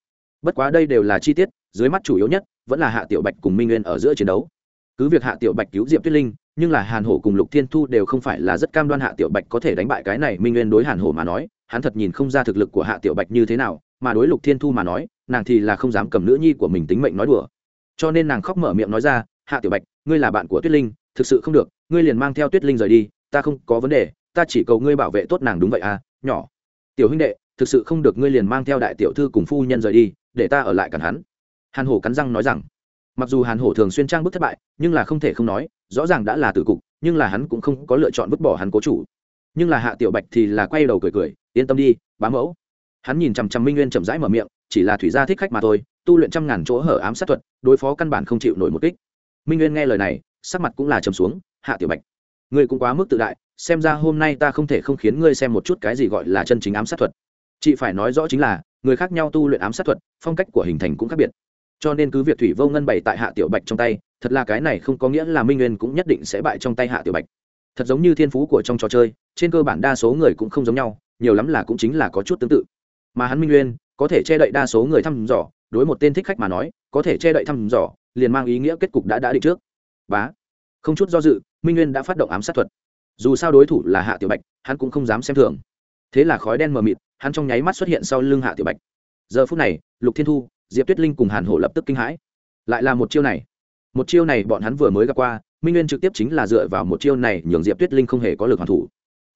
Bất quá đây đều là chi tiết, dưới mắt chủ yếu nhất vẫn là hạ tiểu bạch cùng minh nguyên ở giữa chiến đấu. Cứ việc hạ tiểu bạch cứu diệp tuyết linh, nhưng là hàn hổ cùng lục thiên thu đều không phải là rất cam đoan hạ tiểu bạch có thể đánh bại cái này minh nguyên đối hàn hổ mà nói, hắn thật nhìn không ra thực lực của hạ tiểu bạch như thế nào mà đối lục thiên thu mà nói, nàng thì là không dám cầm nữ nhi của mình tính mệnh nói đùa. Cho nên nàng khóc mở miệng nói ra, hạ tiểu bạch, ngươi là bạn của tuyết linh, thực sự không được, ngươi liền mang theo tuyết linh rời đi, ta không có vấn đề, ta chỉ cầu ngươi bảo vệ tốt nàng đúng vậy à nhỏ. Tiểu huynh đệ, thực sự không được ngươi liền mang theo đại tiểu thư cùng phu nhân rời đi, để ta ở lại cản hắn. Hàn hổ cắn răng nói rằng. Mặc dù hàn hổ thường xuyên trang bức thất bại, nhưng là không thể không nói, rõ ràng đã là tử cục, nhưng là hắn cũng không có lựa chọn vứt bỏ hắn cố chủ. Nhưng là hạ tiểu bạch thì là quay đầu cười cười, yên tâm đi, bá mẫu hắn nhìn chằm chằm minh nguyên chậm rãi mở miệng, chỉ là thủy gia thích khách mà thôi, tu luyện trăm ngàn chỗ hở ám sát thuật, đối phó căn bản không chịu nổi một kích. Minh nguyên nghe lời này, sắc mặt cũng là trầm xuống, hạ tiểu bạch, ngươi cũng quá mức tự đại, xem ra hôm nay ta không thể không khiến ngươi xem một chút cái gì gọi là chân chính ám sát thuật. Chị phải nói rõ chính là, người khác nhau tu luyện ám sát thuật, phong cách của hình thành cũng khác biệt. Cho nên cứ việc thủy vô ngân bày tại hạ tiểu bạch trong tay, thật là cái này không có nghĩa là minh nguyên cũng nhất định sẽ bại trong tay hạ tiểu bạch. Thật giống như thiên phú của trong trò chơi, trên cơ bản đa số người cũng không giống nhau, nhiều lắm là cũng chính là có chút tương tự mà hắn minh nguyên, có thể che đậy đa số người thăm dò, đối một tên thích khách mà nói, có thể che đậy thăm dò, liền mang ý nghĩa kết cục đã đã định trước. Bá. Không chút do dự, minh nguyên đã phát động ám sát thuật. Dù sao đối thủ là hạ tiểu bạch, hắn cũng không dám xem thường. Thế là khói đen mờ mịt, hắn trong nháy mắt xuất hiện sau lưng hạ tiểu bạch. Giờ phút này, lục thiên thu, diệp tuyết linh cùng hàn hổ lập tức kinh hãi. Lại là một chiêu này. Một chiêu này bọn hắn vừa mới gặp qua, minh nguyên trực tiếp chính là dựa vào một chiêu này nhường diệp tuyết linh không hề có lực hoàn thủ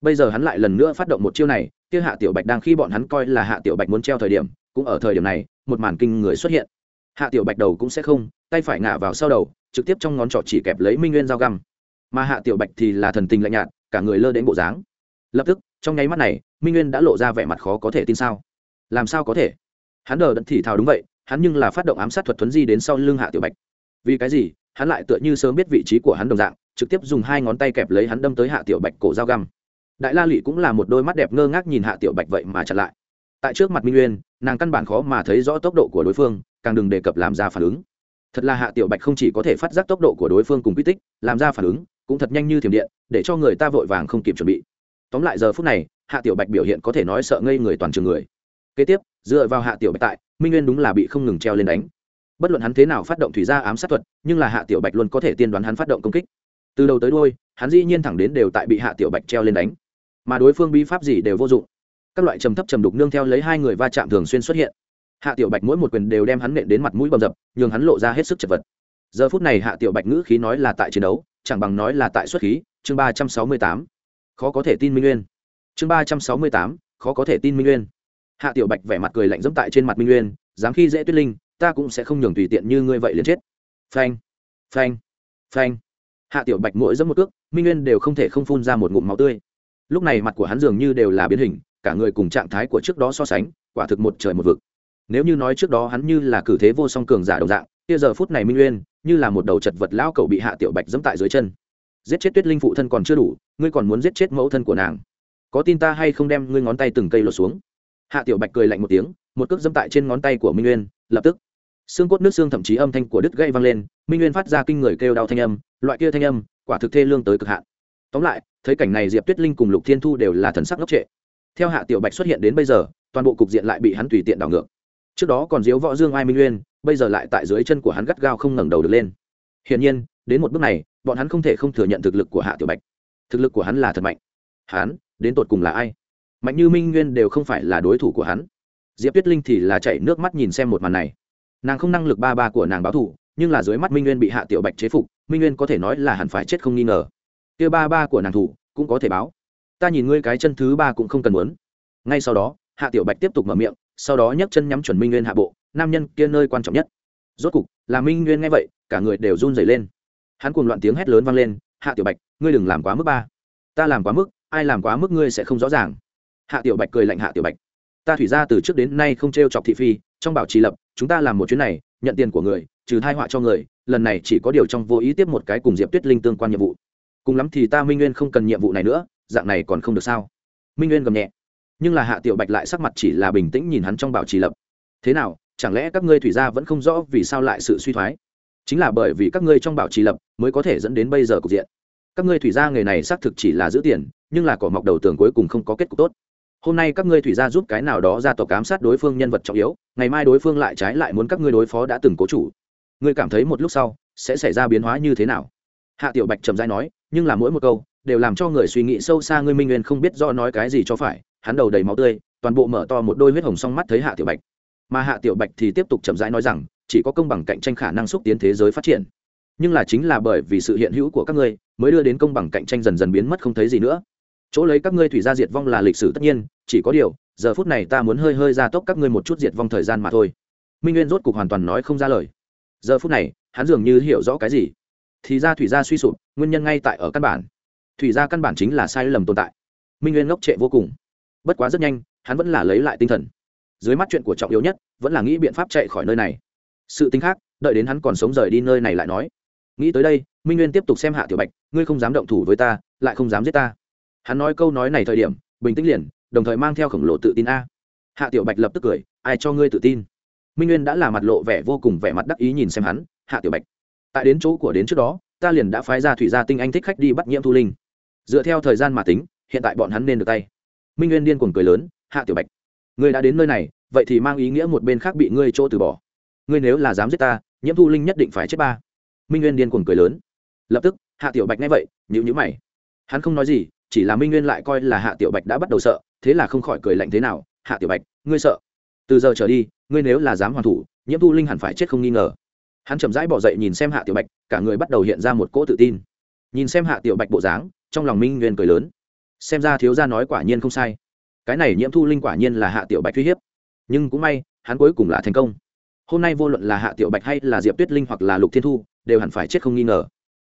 bây giờ hắn lại lần nữa phát động một chiêu này, kia hạ tiểu bạch đang khi bọn hắn coi là hạ tiểu bạch muốn treo thời điểm, cũng ở thời điểm này, một màn kinh người xuất hiện. Hạ tiểu bạch đầu cũng sẽ không, tay phải ngả vào sau đầu, trực tiếp trong ngón trỏ chỉ kẹp lấy minh nguyên dao găm. Mà hạ tiểu bạch thì là thần tình lạnh nhạt, cả người lơ đến bộ dáng. Lập tức, trong nháy mắt này, minh nguyên đã lộ ra vẻ mặt khó có thể tin sao? Làm sao có thể? Hắn đờ đẫn thì thào đúng vậy, hắn nhưng là phát động ám sát thuật thuấn di đến sau lưng hạ tiểu bạch. Vì cái gì? Hắn lại tựa như sớm biết vị trí của hắn đồng dạng, trực tiếp dùng hai ngón tay kẹp lấy hắn đâm tới hạ tiểu bạch cổ dao găm đại la lụy cũng là một đôi mắt đẹp ngơ ngác nhìn hạ tiểu bạch vậy mà chặn lại. Tại trước mặt minh nguyên, nàng căn bản khó mà thấy rõ tốc độ của đối phương, càng đừng đề cập làm ra phản ứng. Thật là hạ tiểu bạch không chỉ có thể phát giác tốc độ của đối phương cùng quy tích, làm ra phản ứng, cũng thật nhanh như thiểm điện, để cho người ta vội vàng không kịp chuẩn bị. Tóm lại giờ phút này, hạ tiểu bạch biểu hiện có thể nói sợ ngây người toàn trường người. Kế tiếp, dựa vào hạ tiểu bạch tại, minh nguyên đúng là bị không ngừng treo lên đánh. Bất luận hắn thế nào phát động thủy gia ám sát thuật, nhưng là hạ tiểu bạch luôn có thể tiên đoán hắn phát động công kích. Từ đầu tới đôi hắn dĩ nhiên thẳng đến đều tại bị hạ tiểu bạch treo lên đánh mà đối phương bí pháp gì đều vô dụng. Các loại trầm thấp trầm đục nương theo lấy hai người va chạm thường xuyên xuất hiện. Hạ tiểu bạch mỗi một quyền đều đem hắn nện đến mặt mũi bầm dập, nhường hắn lộ ra hết sức chật vật. Giờ phút này hạ tiểu bạch ngữ khí nói là tại chiến đấu, chẳng bằng nói là tại xuất khí, chương ba trăm sáu mươi tám. Khó có thể tin minh nguyên. Chương ba trăm sáu mươi tám, khó có thể tin minh nguyên. Hạ tiểu bạch vẻ mặt cười lạnh dẫm tại trên mặt minh nguyên, dám khi dễ tuyết linh, ta cũng sẽ không nhường tùy tiện như ngươi vậy liền chết. Phanh phanh phanh. Hạ tiểu bạch mỗi dẫm một cước, minh nguyên đều không thể không phun ra một ngụm máu tươi lúc này mặt của hắn dường như đều là biến hình, cả người cùng trạng thái của trước đó so sánh, quả thực một trời một vực. Nếu như nói trước đó hắn như là cử thế vô song cường giả đồng dạng, kia giờ phút này minh nguyên như là một đầu chật vật lão cậu bị hạ tiểu bạch dẫm tại dưới chân. Giết chết tuyết linh phụ thân còn chưa đủ, ngươi còn muốn giết chết mẫu thân của nàng. Có tin ta hay không đem ngươi ngón tay từng cây lột xuống? Hạ tiểu bạch cười lạnh một tiếng, một cước dẫm tại trên ngón tay của minh nguyên lập tức. Xương cốt nước xương thậm chí âm thanh của đứt gãy vang lên, minh nguyên phát ra kinh người kêu đau thanh âm, loại kia thanh âm, quả thực thê lương tới cực hạn tóm lại, thấy cảnh này diệp tuyết linh cùng lục thiên thu đều là thần sắc ngốc trệ. Theo hạ tiểu bạch xuất hiện đến bây giờ, toàn bộ cục diện lại bị hắn tùy tiện đảo ngược. Trước đó còn diếu võ dương ai minh nguyên, bây giờ lại tại dưới chân của hắn gắt gao không ngẩng đầu được lên. Hiển nhiên, đến một bước này, bọn hắn không thể không thừa nhận thực lực của hạ tiểu bạch. Thực lực của hắn là thật mạnh. Hắn, đến tột cùng là ai? Mạnh như minh nguyên đều không phải là đối thủ của hắn. Diệp tuyết linh thì là chạy nước mắt nhìn xem một màn này. Nàng không năng lực ba ba của nàng báo thủ nhưng là dưới mắt minh nguyên bị hạ tiểu bạch chế phục, minh nguyên có thể nói là hẳn phải chết không nghi ngờ kia ba ba của nàng thủ, cũng có thể báo. Ta nhìn ngươi cái chân thứ ba cũng không cần muốn. Ngay sau đó, hạ tiểu bạch tiếp tục mở miệng, sau đó nhấc chân nhắm chuẩn minh nguyên hạ bộ, nam nhân kia nơi quan trọng nhất. Rốt cục, là minh nguyên nghe vậy, cả người đều run rẩy lên. Hắn cuồng loạn tiếng hét lớn vang lên, hạ tiểu bạch, ngươi đừng làm quá mức ba. Ta làm quá mức, ai làm quá mức ngươi sẽ không rõ ràng. Hạ tiểu bạch cười lạnh hạ tiểu bạch, ta thủy ra từ trước đến nay không t r e o chọc thị phi, trong bảo trì lập, chúng ta làm một chuyến này, nhận tiền của người, trừ thai họa cho người, lần này chỉ có điều trong vô ý tiếp một cái cùng diệp tuyết linh tương quan nhiệm vụ cùng lắm thì ta minh nguyên không cần nhiệm vụ này nữa, dạng này còn không được sao? Minh nguyên gầm nhẹ. Nhưng là hạ tiểu bạch lại sắc mặt chỉ là bình tĩnh nhìn hắn trong bảo trì lập. Thế nào, chẳng lẽ các ngươi thủy gia vẫn không rõ vì sao lại sự suy thoái? Chính là bởi vì các ngươi trong bảo trì lập mới có thể dẫn đến bây giờ cục diện. Các ngươi thủy gia nghề này xác thực chỉ là giữ tiền, nhưng là cỏ mọc đầu tường cuối cùng không có kết cục tốt. Hôm nay các ngươi thủy gia giúp cái nào đó ra tộc ám sát đối phương nhân vật trọng yếu, ngày mai đối phương lại trái lại muốn các ngươi đối phó đã từng cố chủ. Ngươi cảm thấy một lúc sau, sẽ xảy ra biến hóa như thế nào? Hạ tiểu bạch trầm dai nói nhưng là mỗi một câu đều làm cho người suy nghĩ sâu xa ngươi minh nguyên không biết do nói cái gì cho phải, hắn đầu đầy máu tươi, toàn bộ mở to một đôi huyết hồng song mắt thấy hạ tiểu bạch. Mà hạ tiểu bạch thì tiếp tục chậm rãi nói rằng, chỉ có công bằng cạnh tranh khả năng xúc tiến thế giới phát triển. Nhưng là chính là bởi vì sự hiện hữu của các ngươi, mới đưa đến công bằng cạnh tranh dần dần biến mất không thấy gì nữa. Chỗ lấy các ngươi thủy gia diệt vong là lịch sử tất nhiên, chỉ có điều, giờ phút này ta muốn hơi hơi ra tốc các ngươi một chút diệt vong thời gian mà thôi. Minh nguyên rốt cục hoàn toàn nói không ra lời. Giờ phút này, hắn dường như hiểu rõ cái gì thì ra thủy gia suy sụp, nguyên nhân ngay tại ở căn bản. Thủy gia căn bản chính là sai lầm tồn tại. Minh nguyên ngốc trệ vô cùng. Bất quá rất nhanh, hắn vẫn là lấy lại tinh thần. Dưới mắt chuyện của trọng yếu nhất, vẫn là nghĩ biện pháp chạy khỏi nơi này. Sự tính khác, đợi đến hắn còn sống rời đi nơi này lại nói. Nghĩ tới đây, minh nguyên tiếp tục xem hạ tiểu bạch, ngươi không dám động thủ với ta, lại không dám giết ta. Hắn nói câu nói này thời điểm, bình tĩnh liền, đồng thời mang theo khổng lồ tự tin a. Hạ tiểu bạch lập tức cười, ai cho ngươi tự tin? Minh nguyên đã là mặt lộ vẻ vô cùng vẻ mặt đắc ý nhìn xem hắn, hạ tiểu bạch tại đến chỗ của đến trước đó, ta liền đã phái ra thủy gia tinh anh thích khách đi bắt nhiễm thu linh. Dựa theo thời gian mà tính, hiện tại bọn hắn nên được tay. Minh nguyên điên cuồng cười lớn, hạ tiểu bạch, ngươi đã đến nơi này, vậy thì mang ý nghĩa một bên khác bị ngươi chỗ từ bỏ. Ngươi nếu là dám giết ta, nhiễm thu linh nhất định phải chết ba. Minh nguyên điên cuồng cười lớn. Lập tức, hạ tiểu bạch nghe vậy nhữ nhữ mày. Hắn không nói gì, chỉ là minh nguyên lại coi là hạ tiểu bạch đã bắt đầu sợ, thế là không khỏi cười lạnh thế nào, hạ tiểu bạch, ngươi sợ. Từ giờ trở đi, ngươi nếu là dám hoàn thủ, nhiễm thu linh hẳn phải chết không nghi ngờ hắn chậm rãi bỏ dậy nhìn xem hạ tiểu bạch, cả người bắt đầu hiện ra một cỗ tự tin. Nhìn xem hạ tiểu bạch bộ dáng, trong lòng minh nguyên cười lớn. Xem ra thiếu gia nói quả nhiên không sai. Cái này nhiễm thu linh quả nhiên là hạ tiểu bạch uy hiếp. Nhưng cũng may, hắn cuối cùng là thành công. Hôm nay vô luận là hạ tiểu bạch hay là diệp tuyết linh hoặc là lục thiên thu, đều hẳn phải chết không nghi ngờ.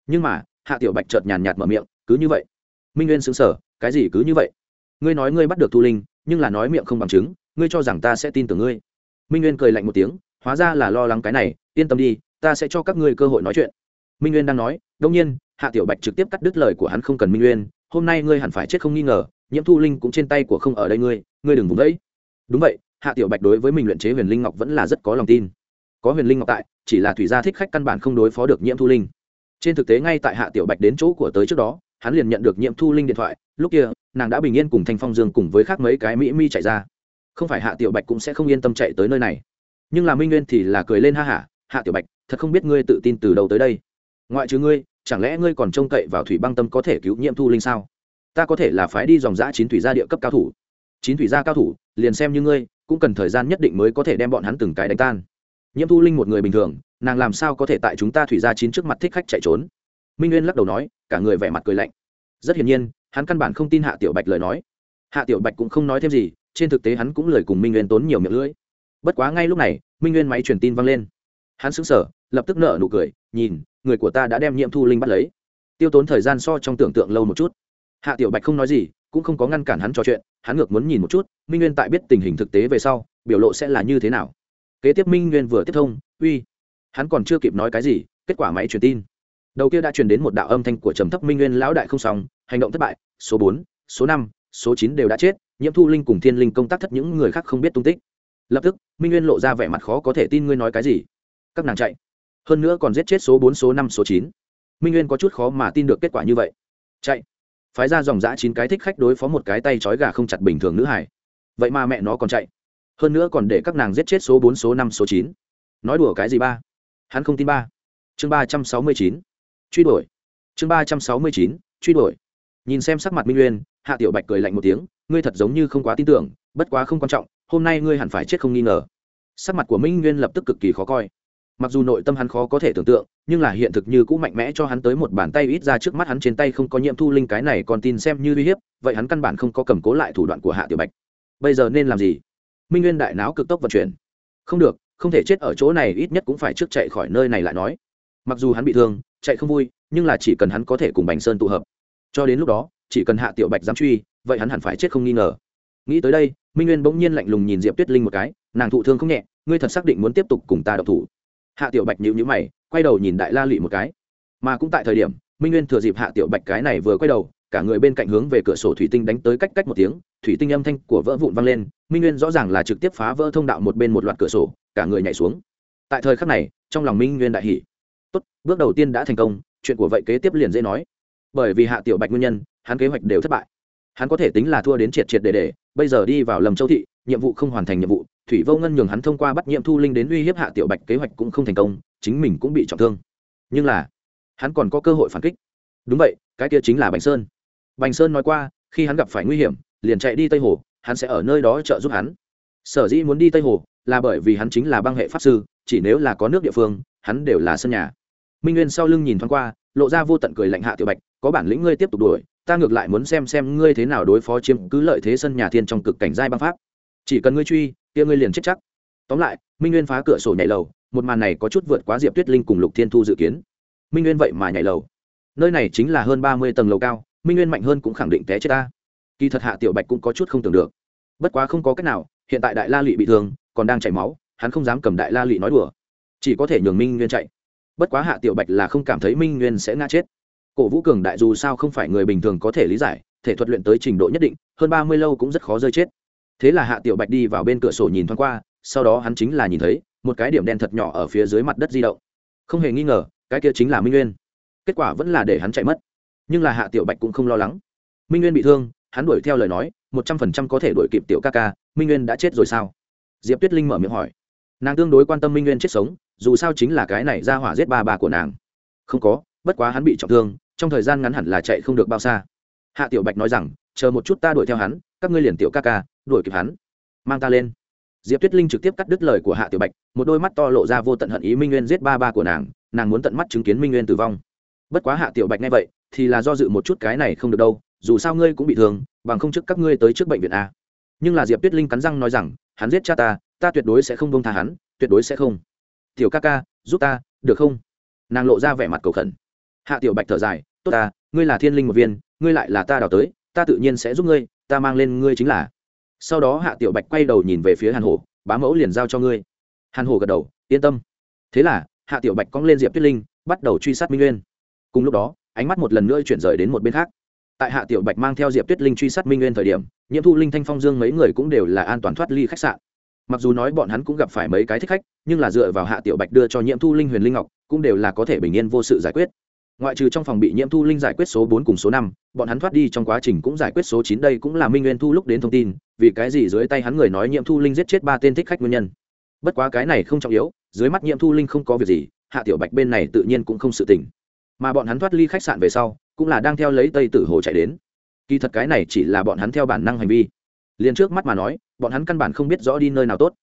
Nhưng mà, hạ tiểu bạch chợt nhàn nhạt mở miệng, cứ như vậy. Minh nguyên xứng sở cái gì cứ như vậy? Ngươi nói ngươi bắt được thu linh, nhưng là nói miệng không bằng chứng, ngươi cho rằng ta sẽ tin tưởng ngươi. Minh nguyên cười lạnh một tiếng hóa ra là lo lắng cái này, yên tâm đi, ta sẽ cho các ngươi cơ hội nói chuyện. Minh nguyên đang nói đông nhiên, hạ tiểu bạch trực tiếp cắt đứt lời của hắn không cần minh nguyên, hôm nay ngươi hẳn phải chết không nghi ngờ, nhiễm thu linh cũng trên tay của không ở đây ngươi ngươi đừng vùng đấy đúng vậy, hạ tiểu bạch đối với mình luyện chế huyền linh ngọc vẫn là rất có lòng tin. Có huyền linh ngọc tại, chỉ là thủy gia thích khách căn bản không đối phó được nhiễm thu linh. Trên thực tế ngay tại hạ tiểu bạch đến chỗ của tới trước đó, hắn liền nhận được nhiễm thu linh điện thoại, lúc kia, nàng đã bình yên cùng thanh phong dương cùng với khác mấy cái mỹ mi chạy ra. Không phải hạ tiểu bạch cũng sẽ không yên tâm chạy tới nơi này nhưng là minh nguyên thì là cười lên ha hả, hạ tiểu bạch, thật không biết ngươi tự tin từ đầu tới đây. Ngoại trừ ngươi, chẳng lẽ ngươi còn trông cậy vào thủy băng tâm có thể cứu nhiễm thu linh sao? Ta có thể là phái đi dòng giã chín thủy gia địa cấp cao thủ. Chín thủy gia cao thủ, liền xem như ngươi, cũng cần thời gian nhất định mới có thể đem bọn hắn từng cái đánh tan. Nhiễm thu linh một người bình thường, nàng làm sao có thể tại chúng ta thủy gia chín trước mặt thích khách chạy trốn? Minh nguyên lắc đầu nói, cả người vẻ mặt cười lạnh. Rất hiển nhiên, hắn căn bản không tin hạ tiểu bạch lời nói. Hạ tiểu bạch cũng không nói thêm gì, trên thực tế hắn cũng lời cùng minh nguyên tốn nhiều miệng lưỡi bất quá ngay lúc này, minh nguyên máy truyền tin văng lên. Hắn xứng sở lập tức nở nụ cười, nhìn, người của ta đã đem nhiệm thu linh bắt lấy. Tiêu tốn thời gian so trong tưởng tượng lâu một chút. Hạ tiểu bạch không nói gì, cũng không có ngăn cản hắn trò chuyện, hắn ngược muốn nhìn một chút, minh nguyên tại biết tình hình thực tế về sau, biểu lộ sẽ là như thế nào. Kế tiếp minh nguyên vừa tiếp thông, uy. Hắn còn chưa kịp nói cái gì, kết quả máy truyền tin. Đầu kia đã truyền đến một đạo âm thanh của trầm thấp minh nguyên lão đại không xong, hành động thất bại, số bốn, số năm, số chín đều đã chết nhiễm thu linh cùng thiên linh công tác thất những người khác không biết tung tích lập tức, minh nguyên lộ ra vẻ mặt khó có thể tin ngươi nói cái gì. Các nàng chạy. Hơn nữa còn giết chết số bốn, số năm, số chín. Minh nguyên có chút khó mà tin được kết quả như vậy. Chạy. Phái ra dòng dã chín cái thích khách đối phó một cái tay trói gà không chặt bình thường nữ hải vậy mà mẹ nó còn chạy. Hơn nữa còn để các nàng giết chết số bốn, số năm, số chín. Nói đùa cái gì ba? Hắn không tin ba. Chương ba trăm sáu mươi chín. Truy đuổi. Chương ba trăm sáu mươi chín. Truy đuổi. Nhìn xem sắc mặt minh nguyên, hạ tiểu bạch cười lạnh một tiếng, ngươi thật giống như không quá tin tưởng, bất quá không quan trọng hôm nay ngươi hẳn phải chết không nghi ngờ. Sắc mặt của minh nguyên lập tức cực kỳ khó coi. Mặc dù nội tâm hắn khó có thể tưởng tượng, nhưng là hiện thực như cũng mạnh mẽ cho hắn tới một bàn tay ít ra trước mắt hắn trên tay không có nhiễm thu linh cái này còn tin xem như uy hiếp, vậy hắn căn bản không có cầm cố lại thủ đoạn của hạ tiểu bạch. Bây giờ nên làm gì? Minh nguyên đại não cực tốc vận chuyển. Không được, không thể chết ở chỗ này, ít nhất cũng phải trước chạy khỏi nơi này lại nói. Mặc dù hắn bị thương, chạy không vui, nhưng là chỉ cần hắn có thể cùng bành sơn tụ hợp. Cho đến lúc đó, chỉ cần hạ tiểu bạch dám truy, vậy hắn hẳn phải chết không nghi ngờ. Nghĩ tới đây minh nguyên bỗng nhiên lạnh lùng nhìn diệp tuyết linh một cái, nàng thụ thương không nhẹ, ngươi thật xác định muốn tiếp tục cùng ta độc thủ. Hạ tiểu bạch nhịu nhữ mày, quay đầu nhìn đại la lụy một cái. Mà cũng tại thời điểm, minh nguyên thừa dịp hạ tiểu bạch cái này vừa quay đầu, cả người bên cạnh hướng về cửa sổ thủy tinh đánh tới cách cách một tiếng, thủy tinh âm thanh của vỡ vụn vang lên, minh nguyên rõ ràng là trực tiếp phá vỡ thông đạo một bên một loạt cửa sổ, cả người nhảy xuống. Tại thời khắc này, trong lòng minh nguyên đại hỷ tốt, bước đầu tiên đã thành công, chuyện của vậy kế tiếp liền dễ nói. Bởi vì hạ tiểu bạch nguyên nhân, hắn kế hoạch đều thất bại. Hắn có thể tính là thua đến triệt triệt để để bây giờ đi vào lầm châu thị, nhiệm vụ không hoàn thành nhiệm vụ, thủy vô ngân nhường hắn thông qua bắt nhiệm thu linh đến uy hiếp hạ tiểu bạch kế hoạch cũng không thành công, chính mình cũng bị trọng thương. Nhưng là, hắn còn có cơ hội phản kích. Đúng vậy, cái kia chính là bành sơn. Bành sơn nói qua, khi hắn gặp phải nguy hiểm, liền chạy đi tây hồ, hắn sẽ ở nơi đó trợ giúp hắn. Sở dĩ muốn đi tây hồ, là bởi vì hắn chính là băng hệ pháp sư, chỉ nếu là có nước địa phương, hắn đều là sân nhà. Minh nguyên sau lưng nhìn thoáng qua lộ ra vô tận cười lạnh hạ tiểu bạch, có bản lĩnh ngươi tiếp tục đuổi, ta ngược lại muốn xem xem ngươi thế nào đối phó chiếm cứ lợi thế sân nhà thiên trong cực cảnh giai băng pháp. Chỉ cần ngươi truy, kia ngươi liền chết chắc. Tóm lại, minh nguyên phá cửa sổ nhảy lầu, một màn này có chút vượt quá diệp tuyết linh cùng lục thiên thu dự kiến. Minh nguyên vậy mà nhảy lầu. Nơi này chính là hơn ba mươi tầng lầu cao, minh nguyên mạnh hơn cũng khẳng định té chết ta. Kỳ thật hạ tiểu bạch cũng có chút không tưởng được. Bất quá không có cách nào, hiện tại đại la lụy bị thương, còn đang chảy máu, hắn không dám cầm đại la lụy nói đùa. Chỉ có thể nhường minh nguyên chạy bất quá hạ tiểu bạch là không cảm thấy minh nguyên sẽ ngã chết. Cổ vũ cường đại dù sao không phải người bình thường có thể lý giải, thể thuật luyện tới trình độ nhất định, hơn ba mươi lâu cũng rất khó rơi chết. Thế là hạ tiểu bạch đi vào bên cửa sổ nhìn thoáng qua, sau đó hắn chính là nhìn thấy một cái điểm đen thật nhỏ ở phía dưới mặt đất di động. Không hề nghi ngờ, cái kia chính là minh nguyên. Kết quả vẫn là để hắn chạy mất. Nhưng là hạ tiểu bạch cũng không lo lắng. Minh nguyên bị thương, hắn đuổi theo lời nói, một trăm phần trăm có thể đuổi kịp tiểu ca ca, minh nguyên đã chết rồi sao? Diệp tuyết linh mở miệng hỏi. Nàng tương đối quan tâm minh nguyên chết sống dù sao chính là cái này ra hỏa giết ba bà của nàng. Không có, bất quá hắn bị trọng thương, trong thời gian ngắn hẳn là chạy không được bao xa. Hạ tiểu bạch nói rằng, chờ một chút ta đuổi theo hắn, các ngươi liền tiểu ca ca, đuổi kịp hắn. Mang ta lên. Diệp tuyết linh trực tiếp cắt đứt lời của hạ tiểu bạch, một đôi mắt to lộ ra vô tận hận ý minh nguyên giết ba ba của nàng nàng muốn tận mắt chứng kiến minh nguyên tử vong. Bất quá hạ tiểu bạch nghe vậy, thì là do dự một chút cái này không được đâu, dù sao ngươi cũng bị thương, bằng không trước các ngươi tới trước bệnh viện a. Nhưng là diệp tuyết linh cắn răng nói rằng, hắn giết cha ta ta tuyệt đối sẽ không bông tha hắn, tuyệt đối sẽ không tiểu ca ca, giúp ta, được không? Nàng lộ ra vẻ mặt cầu khẩn. Hạ tiểu bạch thở dài, tốt ta, ngươi là thiên linh một viên, ngươi lại là ta đào tới, ta tự nhiên sẽ giúp ngươi, ta mang lên ngươi chính là. Sau đó hạ tiểu bạch quay đầu nhìn về phía hàn hổ, bá mẫu liền giao cho ngươi. Hàn hổ gật đầu, yên tâm. Thế là, hạ tiểu bạch cong lên diệp tuyết linh, bắt đầu truy sát minh nguyên. Cùng lúc đó, ánh mắt một lần nữa chuyển rời đến một bên khác. Tại hạ tiểu bạch mang theo diệp tuyết linh truy sát minh nguyên thời điểm, nhiễm thu linh thanh phong dương mấy người cũng đều là an toàn thoát ly khách sạn mặc dù nói bọn hắn cũng gặp phải mấy cái thích khách, nhưng là dựa vào hạ tiểu bạch đưa cho nhiễm thu linh huyền linh ngọc, cũng đều là có thể bình yên vô sự giải quyết. Ngoại trừ trong phòng bị nhiễm thu linh giải quyết số bốn cùng số năm, bọn hắn thoát đi trong quá trình cũng giải quyết số chín đây cũng là minh nguyên thu lúc đến thông tin, vì cái gì dưới tay hắn người nói nhiễm thu linh giết chết ba tên thích khách nguyên nhân. Bất quá cái này không trọng yếu, dưới mắt nhiễm thu linh không có việc gì, hạ tiểu bạch bên này tự nhiên cũng không sự tỉnh mà bọn hắn thoát ly khách sạn về sau, cũng là đang theo lấy tây tử hồ chạy đến. Kỳ thật cái này chỉ là bọn hắn theo bản năng hành vi liền trước mắt mà nói, bọn hắn căn bản không biết rõ đi nơi nào tốt.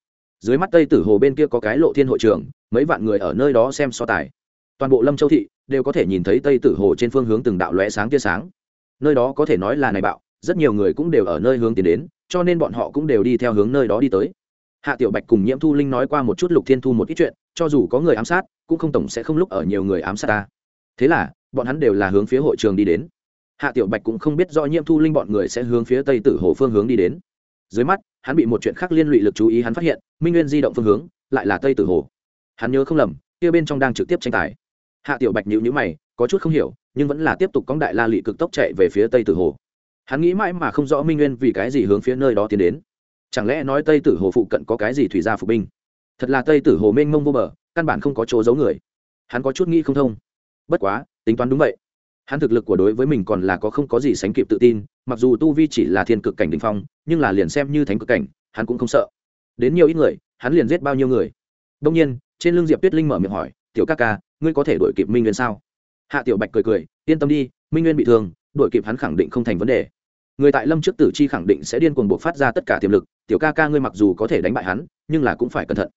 Dưới mắt tây tử hồ bên kia có cái lộ thiên hội trường, mấy vạn người ở nơi đó xem so tài. Toàn bộ lâm châu thị đều có thể nhìn thấy tây tử hồ trên phương hướng từng đạo lóe sáng tia sáng. Nơi đó có thể nói là này bạo, rất nhiều người cũng đều ở nơi hướng tiến đến, cho nên bọn họ cũng đều đi theo hướng nơi đó đi tới. Hạ tiểu bạch cùng nhiễm thu linh nói qua một chút lục thiên thu một ít chuyện, cho dù có người ám sát, cũng không tổng sẽ không lúc ở nhiều người ám sát ta. Thế là, bọn hắn đều là hướng phía hội trường đi đến hạ tiểu bạch cũng không biết do nhiễm thu linh bọn người sẽ hướng phía tây tử hồ phương hướng đi đến. Dưới mắt, hắn bị một chuyện khác liên lụy lực chú ý hắn phát hiện, minh nguyên di động phương hướng, lại là tây tử hồ. Hắn nhớ không lầm, kia bên trong đang trực tiếp tranh tài. Hạ tiểu bạch nhíu nhíu mày, có chút không hiểu, nhưng vẫn là tiếp tục cóng đại la lị cực tốc chạy về phía tây tử hồ. Hắn nghĩ mãi mà không rõ minh nguyên vì cái gì hướng phía nơi đó tiến đến. Chẳng lẽ nói tây tử hồ phụ cận có cái gì thủy gia phục binh? Thật là tây tử hồ mênh mông vô bờ, căn bản không có chỗ giấu người. Hắn có chút nghĩ không thông. Bất quá, tính toán đúng vậy hắn thực lực của đối với mình còn là có không có gì sánh kịp tự tin, mặc dù tu vi chỉ là thiên cực cảnh đình phong, nhưng là liền xem như thánh cực cảnh, hắn cũng không sợ. Đến nhiều ít người, hắn liền giết bao nhiêu người. Đông nhiên, trên lưng diệp tuyết linh mở miệng hỏi, tiểu ca ca, ngươi có thể đuổi kịp minh nguyên sao? Hạ tiểu bạch cười cười, yên tâm đi, minh nguyên bị thương, đuổi kịp hắn khẳng định không thành vấn đề. Người tại lâm trước tử chi khẳng định sẽ điên cuồng buộc phát ra tất cả tiềm lực, tiểu ca ca ngươi mặc dù có thể đánh bại hắn, nhưng là cũng phải cẩn thận.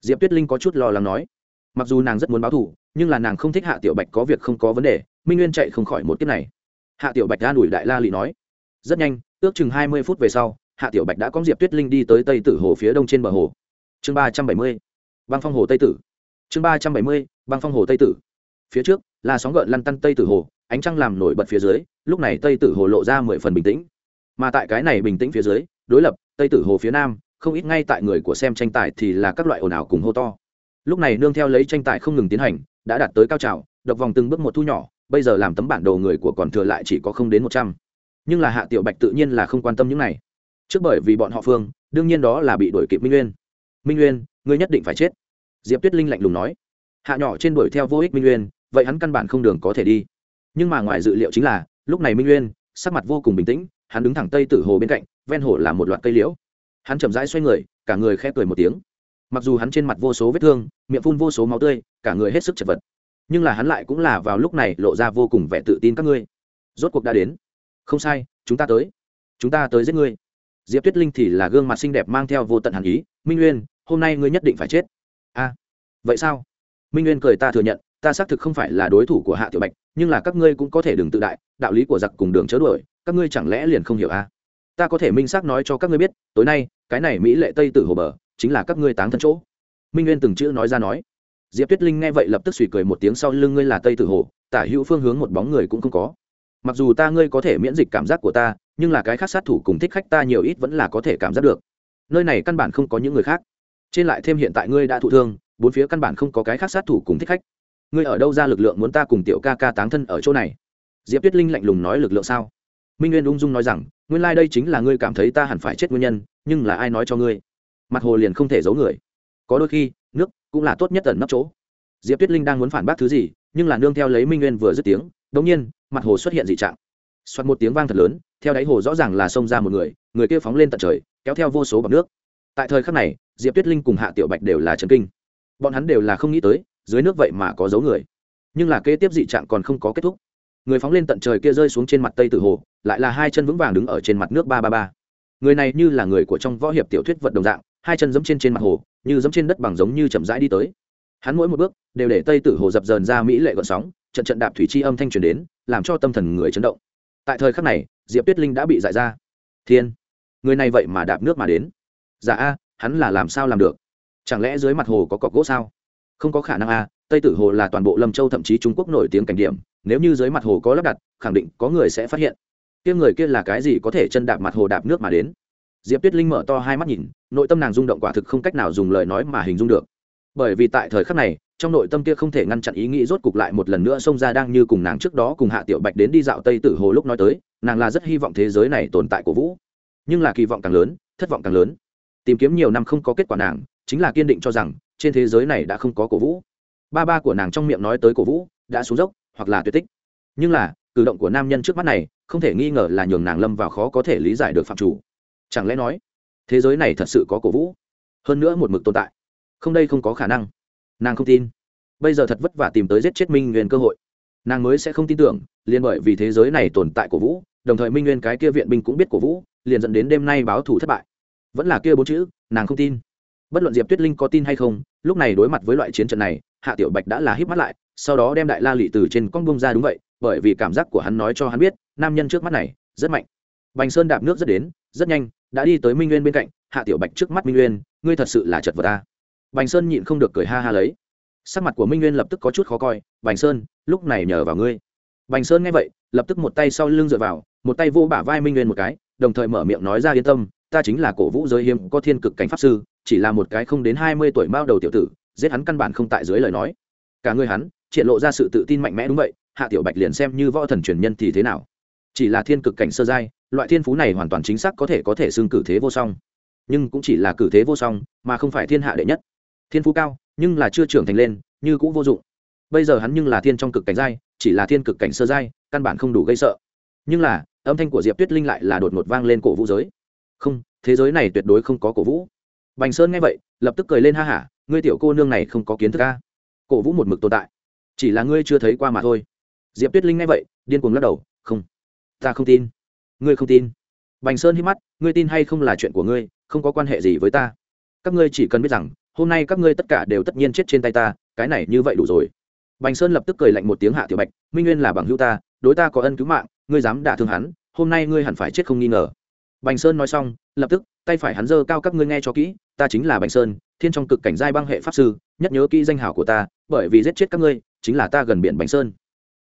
Diệp tuyết linh có chút lo lắng nói mặc dù nàng rất muốn báo thù, nhưng là nàng không thích hạ tiểu bạch có việc không có vấn đề, minh nguyên chạy không khỏi một kiếp này. Hạ tiểu bạch ra đuổi đại la lị nói, rất nhanh, ước chừng hai mươi phút về sau, hạ tiểu bạch đã có diệp tuyết linh đi tới tây tử hồ phía đông trên bờ hồ. Chương ba trăm bảy mươi, băng phong hồ tây tử. Chương ba trăm bảy mươi, băng phong hồ tây tử. Phía trước, là sóng gợn lăn tăn tây tử hồ, ánh trăng làm nổi bật phía dưới, lúc này tây tử hồ lộ ra mười phần bình tĩnh. Mà tại cái này bình tĩnh phía dưới, đối lập, tây tử hồ phía nam, không ít ngay tại người của xem tranh tài thì là các loại ồn ào cùng hô to lúc này nương theo lấy tranh tài không ngừng tiến hành, đã đạt tới cao trào, độc vòng từng bước một thu nhỏ, bây giờ làm tấm bản đồ người của còn thừa lại chỉ có không đến một trăm. Nhưng là hạ tiểu bạch tự nhiên là không quan tâm những này. Trước bởi vì bọn họ phương, đương nhiên đó là bị đuổi kịp minh nguyên. Minh nguyên, ngươi nhất định phải chết. Diệp tuyết linh lạnh lùng nói. Hạ nhỏ trên đuổi theo vô ích minh nguyên, vậy hắn căn bản không đường có thể đi. Nhưng mà ngoài dự liệu chính là, lúc này minh nguyên, sắc mặt vô cùng bình tĩnh, hắn đứng thẳng tây tử hồ bên cạnh, ven hồ là một loạt cây liễu. Hắn chậm rãi xoay người, cả người khẽ cười một tiếng mặc dù hắn trên mặt vô số vết thương, miệng phun vô số máu tươi, cả người hết sức chật vật. Nhưng là hắn lại cũng là vào lúc này lộ ra vô cùng vẻ tự tin các ngươi. Rốt cuộc đã đến. Không sai, chúng ta tới. Chúng ta tới giết ngươi. Diệp tuyết linh thì là gương mặt xinh đẹp mang theo vô tận hàn ý. Minh nguyên hôm nay ngươi nhất định phải chết. A. Vậy sao? Minh nguyên cười ta thừa nhận, ta xác thực không phải là đối thủ của hạ tiểu bạch, nhưng là các ngươi cũng có thể đừng tự đại, đạo lý của giặc cùng đường chớ đuổi, các ngươi chẳng lẽ liền không hiểu a? Ta có thể minh xác nói cho các ngươi biết, tối nay, cái này mỹ lệ tây tử hồ bờ chính là các ngươi táng thân chỗ. Minh nguyên từng chữ nói ra nói. Diệp tuyết linh nghe vậy lập tức suy cười một tiếng sau lưng ngươi là tây tử hồ, tả hữu phương hướng một bóng người cũng không có. Mặc dù ta ngươi có thể miễn dịch cảm giác của ta, nhưng là cái khác sát thủ cùng thích khách ta nhiều ít vẫn là có thể cảm giác được. Nơi này căn bản không có những người khác. Trên lại thêm hiện tại ngươi đã thụ thương, bốn phía căn bản không có cái khác sát thủ cùng thích khách. Ngươi ở đâu ra lực lượng muốn ta cùng tiểu ca ca táng thân ở chỗ này? Diệp tuyết linh lạnh lùng nói lực lượng sao? Minh nguyên ung dung nói rằng, nguyên lai、like、đây chính là ngươi cảm thấy ta hẳn phải chết nguyên nhân, nhưng là ai nói cho ngươi? Mặt hồ liền không thể giấu người. Có đôi khi, nước cũng là tốt nhất tận nấp chỗ. Diệp tuyết linh đang muốn phản bác thứ gì, nhưng là nương theo lấy minh nguyên vừa dứt tiếng đ ỗ n g nhiên, mặt hồ xuất hiện dị trạng. Xoắt một tiếng vang thật lớn, theo đáy hồ rõ ràng là xông ra một người người kia phóng lên tận trời, kéo theo vô số bọc nước. Tại thời khắc này, diệp tuyết linh cùng hạ tiểu bạch đều là trần kinh. Bọn hắn đều là không nghĩ tới, dưới nước vậy mà có dấu người. Nhưng là kế tiếp dị trạng còn không có kết thúc. Người phóng lên tận trời kia rơi xuống trên mặt tây tử hồ, lại là hai chân vững vàng đứng ở trên mặt nước ba ba ba. Người này như là người của trong võ hiệp tiểu thuyết vật đồng dạng hai chân giẫm trên trên mặt hồ, như giẫm trên đất bằng giống như chậm rãi đi tới. Hắn mỗi một bước đều để tây tử hồ dập dờn ra mỹ lệ gọn sóng, trận trận đạp thủy chi âm thanh truyền đến, làm cho tâm thần người chấn động. Tại thời khắc này, diệp tuyết linh đã bị giải ra. Thiên, người này vậy mà đạp nước mà đến. Dạ a, hắn là làm sao làm được? Chẳng lẽ dưới mặt hồ có cọc gỗ sao? Không có khả năng a, tây tử hồ là toàn bộ lâm châu thậm chí trung quốc nổi tiếng cảnh điểm, nếu như dưới mặt hồ có lắp đặt, khẳng định có người sẽ phát hiện. Kia người kia là cái gì có thể chân đạp mặt hồ đạp nước mà đến? Diệp tuyết linh mở to hai mắt nhìn, nội tâm nàng rung động quả thực không cách nào dùng lời nói mà hình dung được. Bởi vì tại thời khắc này, trong nội tâm kia không thể ngăn chặn ý nghĩ rốt cục lại một lần nữa xông ra đang như cùng nàng trước đó cùng hạ tiểu bạch đến đi dạo tây tử hồ lúc nói tới, nàng là rất hy vọng thế giới này tồn tại của vũ. Nhưng là kỳ vọng càng lớn, thất vọng càng lớn. Tìm kiếm nhiều năm không có kết quả nàng, chính là kiên định cho rằng, trên thế giới này đã không có cổ vũ. Ba ba của nàng trong miệng nói tới cổ vũ, đã xuống dốc, hoặc là tuyệt tích. Nhưng là, cử động của nam nhân trước mắt này, không thể nghi ngờ là nhường nàng lâm vào khó có thể lý giải được phạm chủ chẳng lẽ nói, thế giới này thật sự có cổ vũ? Hơn nữa một mực tồn tại. Không đây không có khả năng. Nàng không tin. Bây giờ thật vất vả tìm tới giết chết minh nguyên cơ hội. Nàng mới sẽ không tin tưởng, liền bởi vì thế giới này tồn tại cổ vũ, đồng thời minh nguyên cái kia viện binh cũng biết cổ vũ, liền dẫn đến đêm nay báo thủ thất bại. Vẫn là kia bốn chữ, nàng không tin. Bất luận diệp tuyết linh có tin hay không, lúc này đối mặt với loại chiến trận này, hạ tiểu bạch đã là híp mắt lại, sau đó đem đại la lị từ trên con bông ra đúng vậy, bởi vì cảm giác của hắn nói cho hắn biết, nam nhân trước mắt này rất mạnh. Bành sơn đạp nước rất đến rất nhanh, đã đi tới minh nguyên bên cạnh, hạ tiểu bạch trước mắt minh nguyên, ngươi thật sự là chật vật ta. Bành sơn nhịn không được cười ha ha lấy. Sắc mặt của minh nguyên lập tức có chút khó coi, bành sơn, lúc này nhờ vào ngươi. Bành sơn nghe vậy, lập tức một tay sau lưng dựa vào, một tay vô bả vai minh nguyên một cái, đồng thời mở miệng nói ra, yên tâm, ta chính là cổ vũ giới hiếm có thiên cực cảnh pháp sư, chỉ là một cái không đến hai mươi tuổi mao đầu tiểu tử, giết hắn căn bản không tại dưới lời nói. Cả người hắn triển lộ ra sự tự tin mạnh mẽ đúng vậy, hạ tiểu bạch liền xem như võ thần truyền nhân thì thế nào? Chỉ là thiên cực cảnh sơ giai loại thiên phú này hoàn toàn chính xác có thể có thể xưng cử thế vô song. Nhưng cũng chỉ là cử thế vô song, mà không phải thiên hạ đệ nhất. Thiên phú cao, nhưng là chưa trưởng thành lên, như cũng vô dụng. Bây giờ hắn nhưng là thiên trong cực cảnh giai, chỉ là thiên cực cảnh sơ giai, căn bản không đủ gây sợ. Nhưng là, âm thanh của diệp tuyết linh lại là đột ngột vang lên cổ vũ giới. Không, thế giới này tuyệt đối không có cổ vũ. Bành sơn nghe vậy, lập tức cười lên ha hả, ngươi tiểu cô nương này không có kiến thức ca cổ vũ một mực tồn tại. Chỉ là ngươi chưa thấy qua mà thôi. Diệp tuyết linh nghe vậy, điên cuồng lắc đầu, không, ta không tin ngươi không tin. Bành sơn hít mắt, ngươi tin hay không là chuyện của ngươi, không có quan hệ gì với ta. Các ngươi chỉ cần biết rằng, hôm nay các ngươi tất cả đều tất nhiên chết trên tay ta, cái này như vậy đủ rồi. Bành sơn lập tức cười lạnh một tiếng hạ tiểu bạch, minh nguyên là bằng hữu ta, đối ta có ân cứu mạng, ngươi dám đả thương hắn, hôm nay ngươi hẳn phải chết không nghi ngờ. Bành sơn nói xong, lập tức, tay phải hắn giơ cao các ngươi nghe cho kỹ, ta chính là bành sơn, thiên trong cực cảnh giai băng hệ pháp sư, nhất nhớ kỹ danh hảo của ta, bởi vì giết chết các ngươi, chính là ta gần biển bành sơn.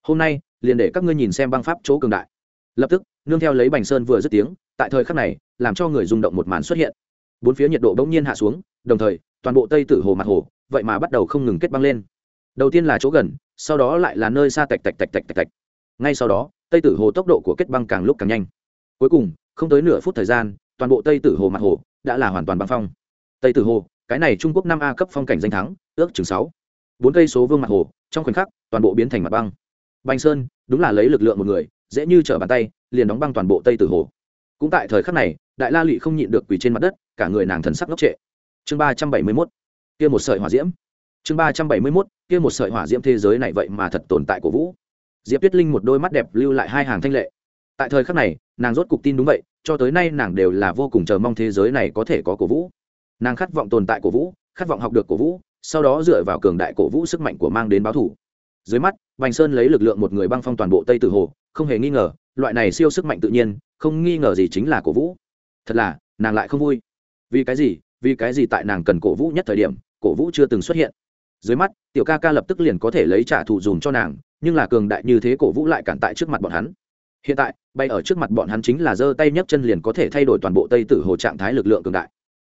Hôm nay, liền để các ngươi nhìn xem băng pháp chỗ cường đại. Lập tức nương theo lấy bành sơn vừa dứt tiếng, tại thời khắc này, làm cho người rung động một màn xuất hiện. Bốn phía nhiệt độ bỗng nhiên hạ xuống, đồng thời, toàn bộ tây tử hồ mặt hồ, vậy mà bắt đầu không ngừng kết băng lên. Đầu tiên là chỗ gần, sau đó lại là nơi xa tạch tạch tạch tạch tạch tạch. Ngay sau đó, tây tử hồ tốc độ của kết băng càng lúc càng nhanh. Cuối cùng, không tới nửa phút thời gian, toàn bộ tây tử hồ mặt hồ đã là hoàn toàn băng phong. Tây tử hồ, cái này trung quốc năm a cấp phong cảnh danh thắng, ước chừng sáu. Bốn cây số vương mặt hồ, trong khoảnh khắc, toàn bộ biến thành mặt băng. Bành sơn, đúng là lấy lực lượng một người, dễ như trở bàn tay liền đóng băng toàn bộ tây tử hồ. Cũng tại thời khắc này, đại la lụy không nhịn được quỳ trên mặt đất, cả người nàng thần sắc ngốc trệ. Chương ba trăm bảy mươi mốt, kia một sợi hỏa diễm. Chương ba trăm bảy mươi mốt, kia một sợi hỏa diễm thế giới này vậy mà thật tồn tại của vũ. Diệp tuyết linh một đôi mắt đẹp lưu lại hai hàng thanh lệ. Tại thời khắc này, nàng rốt cục tin đúng vậy, cho tới nay nàng đều là vô cùng chờ mong thế giới này có thể có cổ vũ. Nàng khát vọng tồn tại cổ vũ, khát vọng học được cổ vũ, sau đó dựa vào cường đại cổ vũ sức mạnh của mang đến báo thủ. Dưới mắt, vành sơn lấy lực lượng một người băng phong toàn bộ tây tử hồ, không hề nghi ngờ loại này siêu sức mạnh tự nhiên, không nghi ngờ gì chính là cổ vũ. Thật là, nàng lại không vui. Vì cái gì? Vì cái gì tại nàng cần cổ vũ nhất thời điểm, cổ vũ chưa từng xuất hiện. Dưới mắt, tiểu ca ca lập tức liền có thể lấy trả thù dùm cho nàng, nhưng là cường đại như thế cổ vũ lại cản tại trước mặt bọn hắn. Hiện tại, bay ở trước mặt bọn hắn chính là giơ tay nhấc chân liền có thể thay đổi toàn bộ tây tử hồ trạng thái lực lượng cường đại.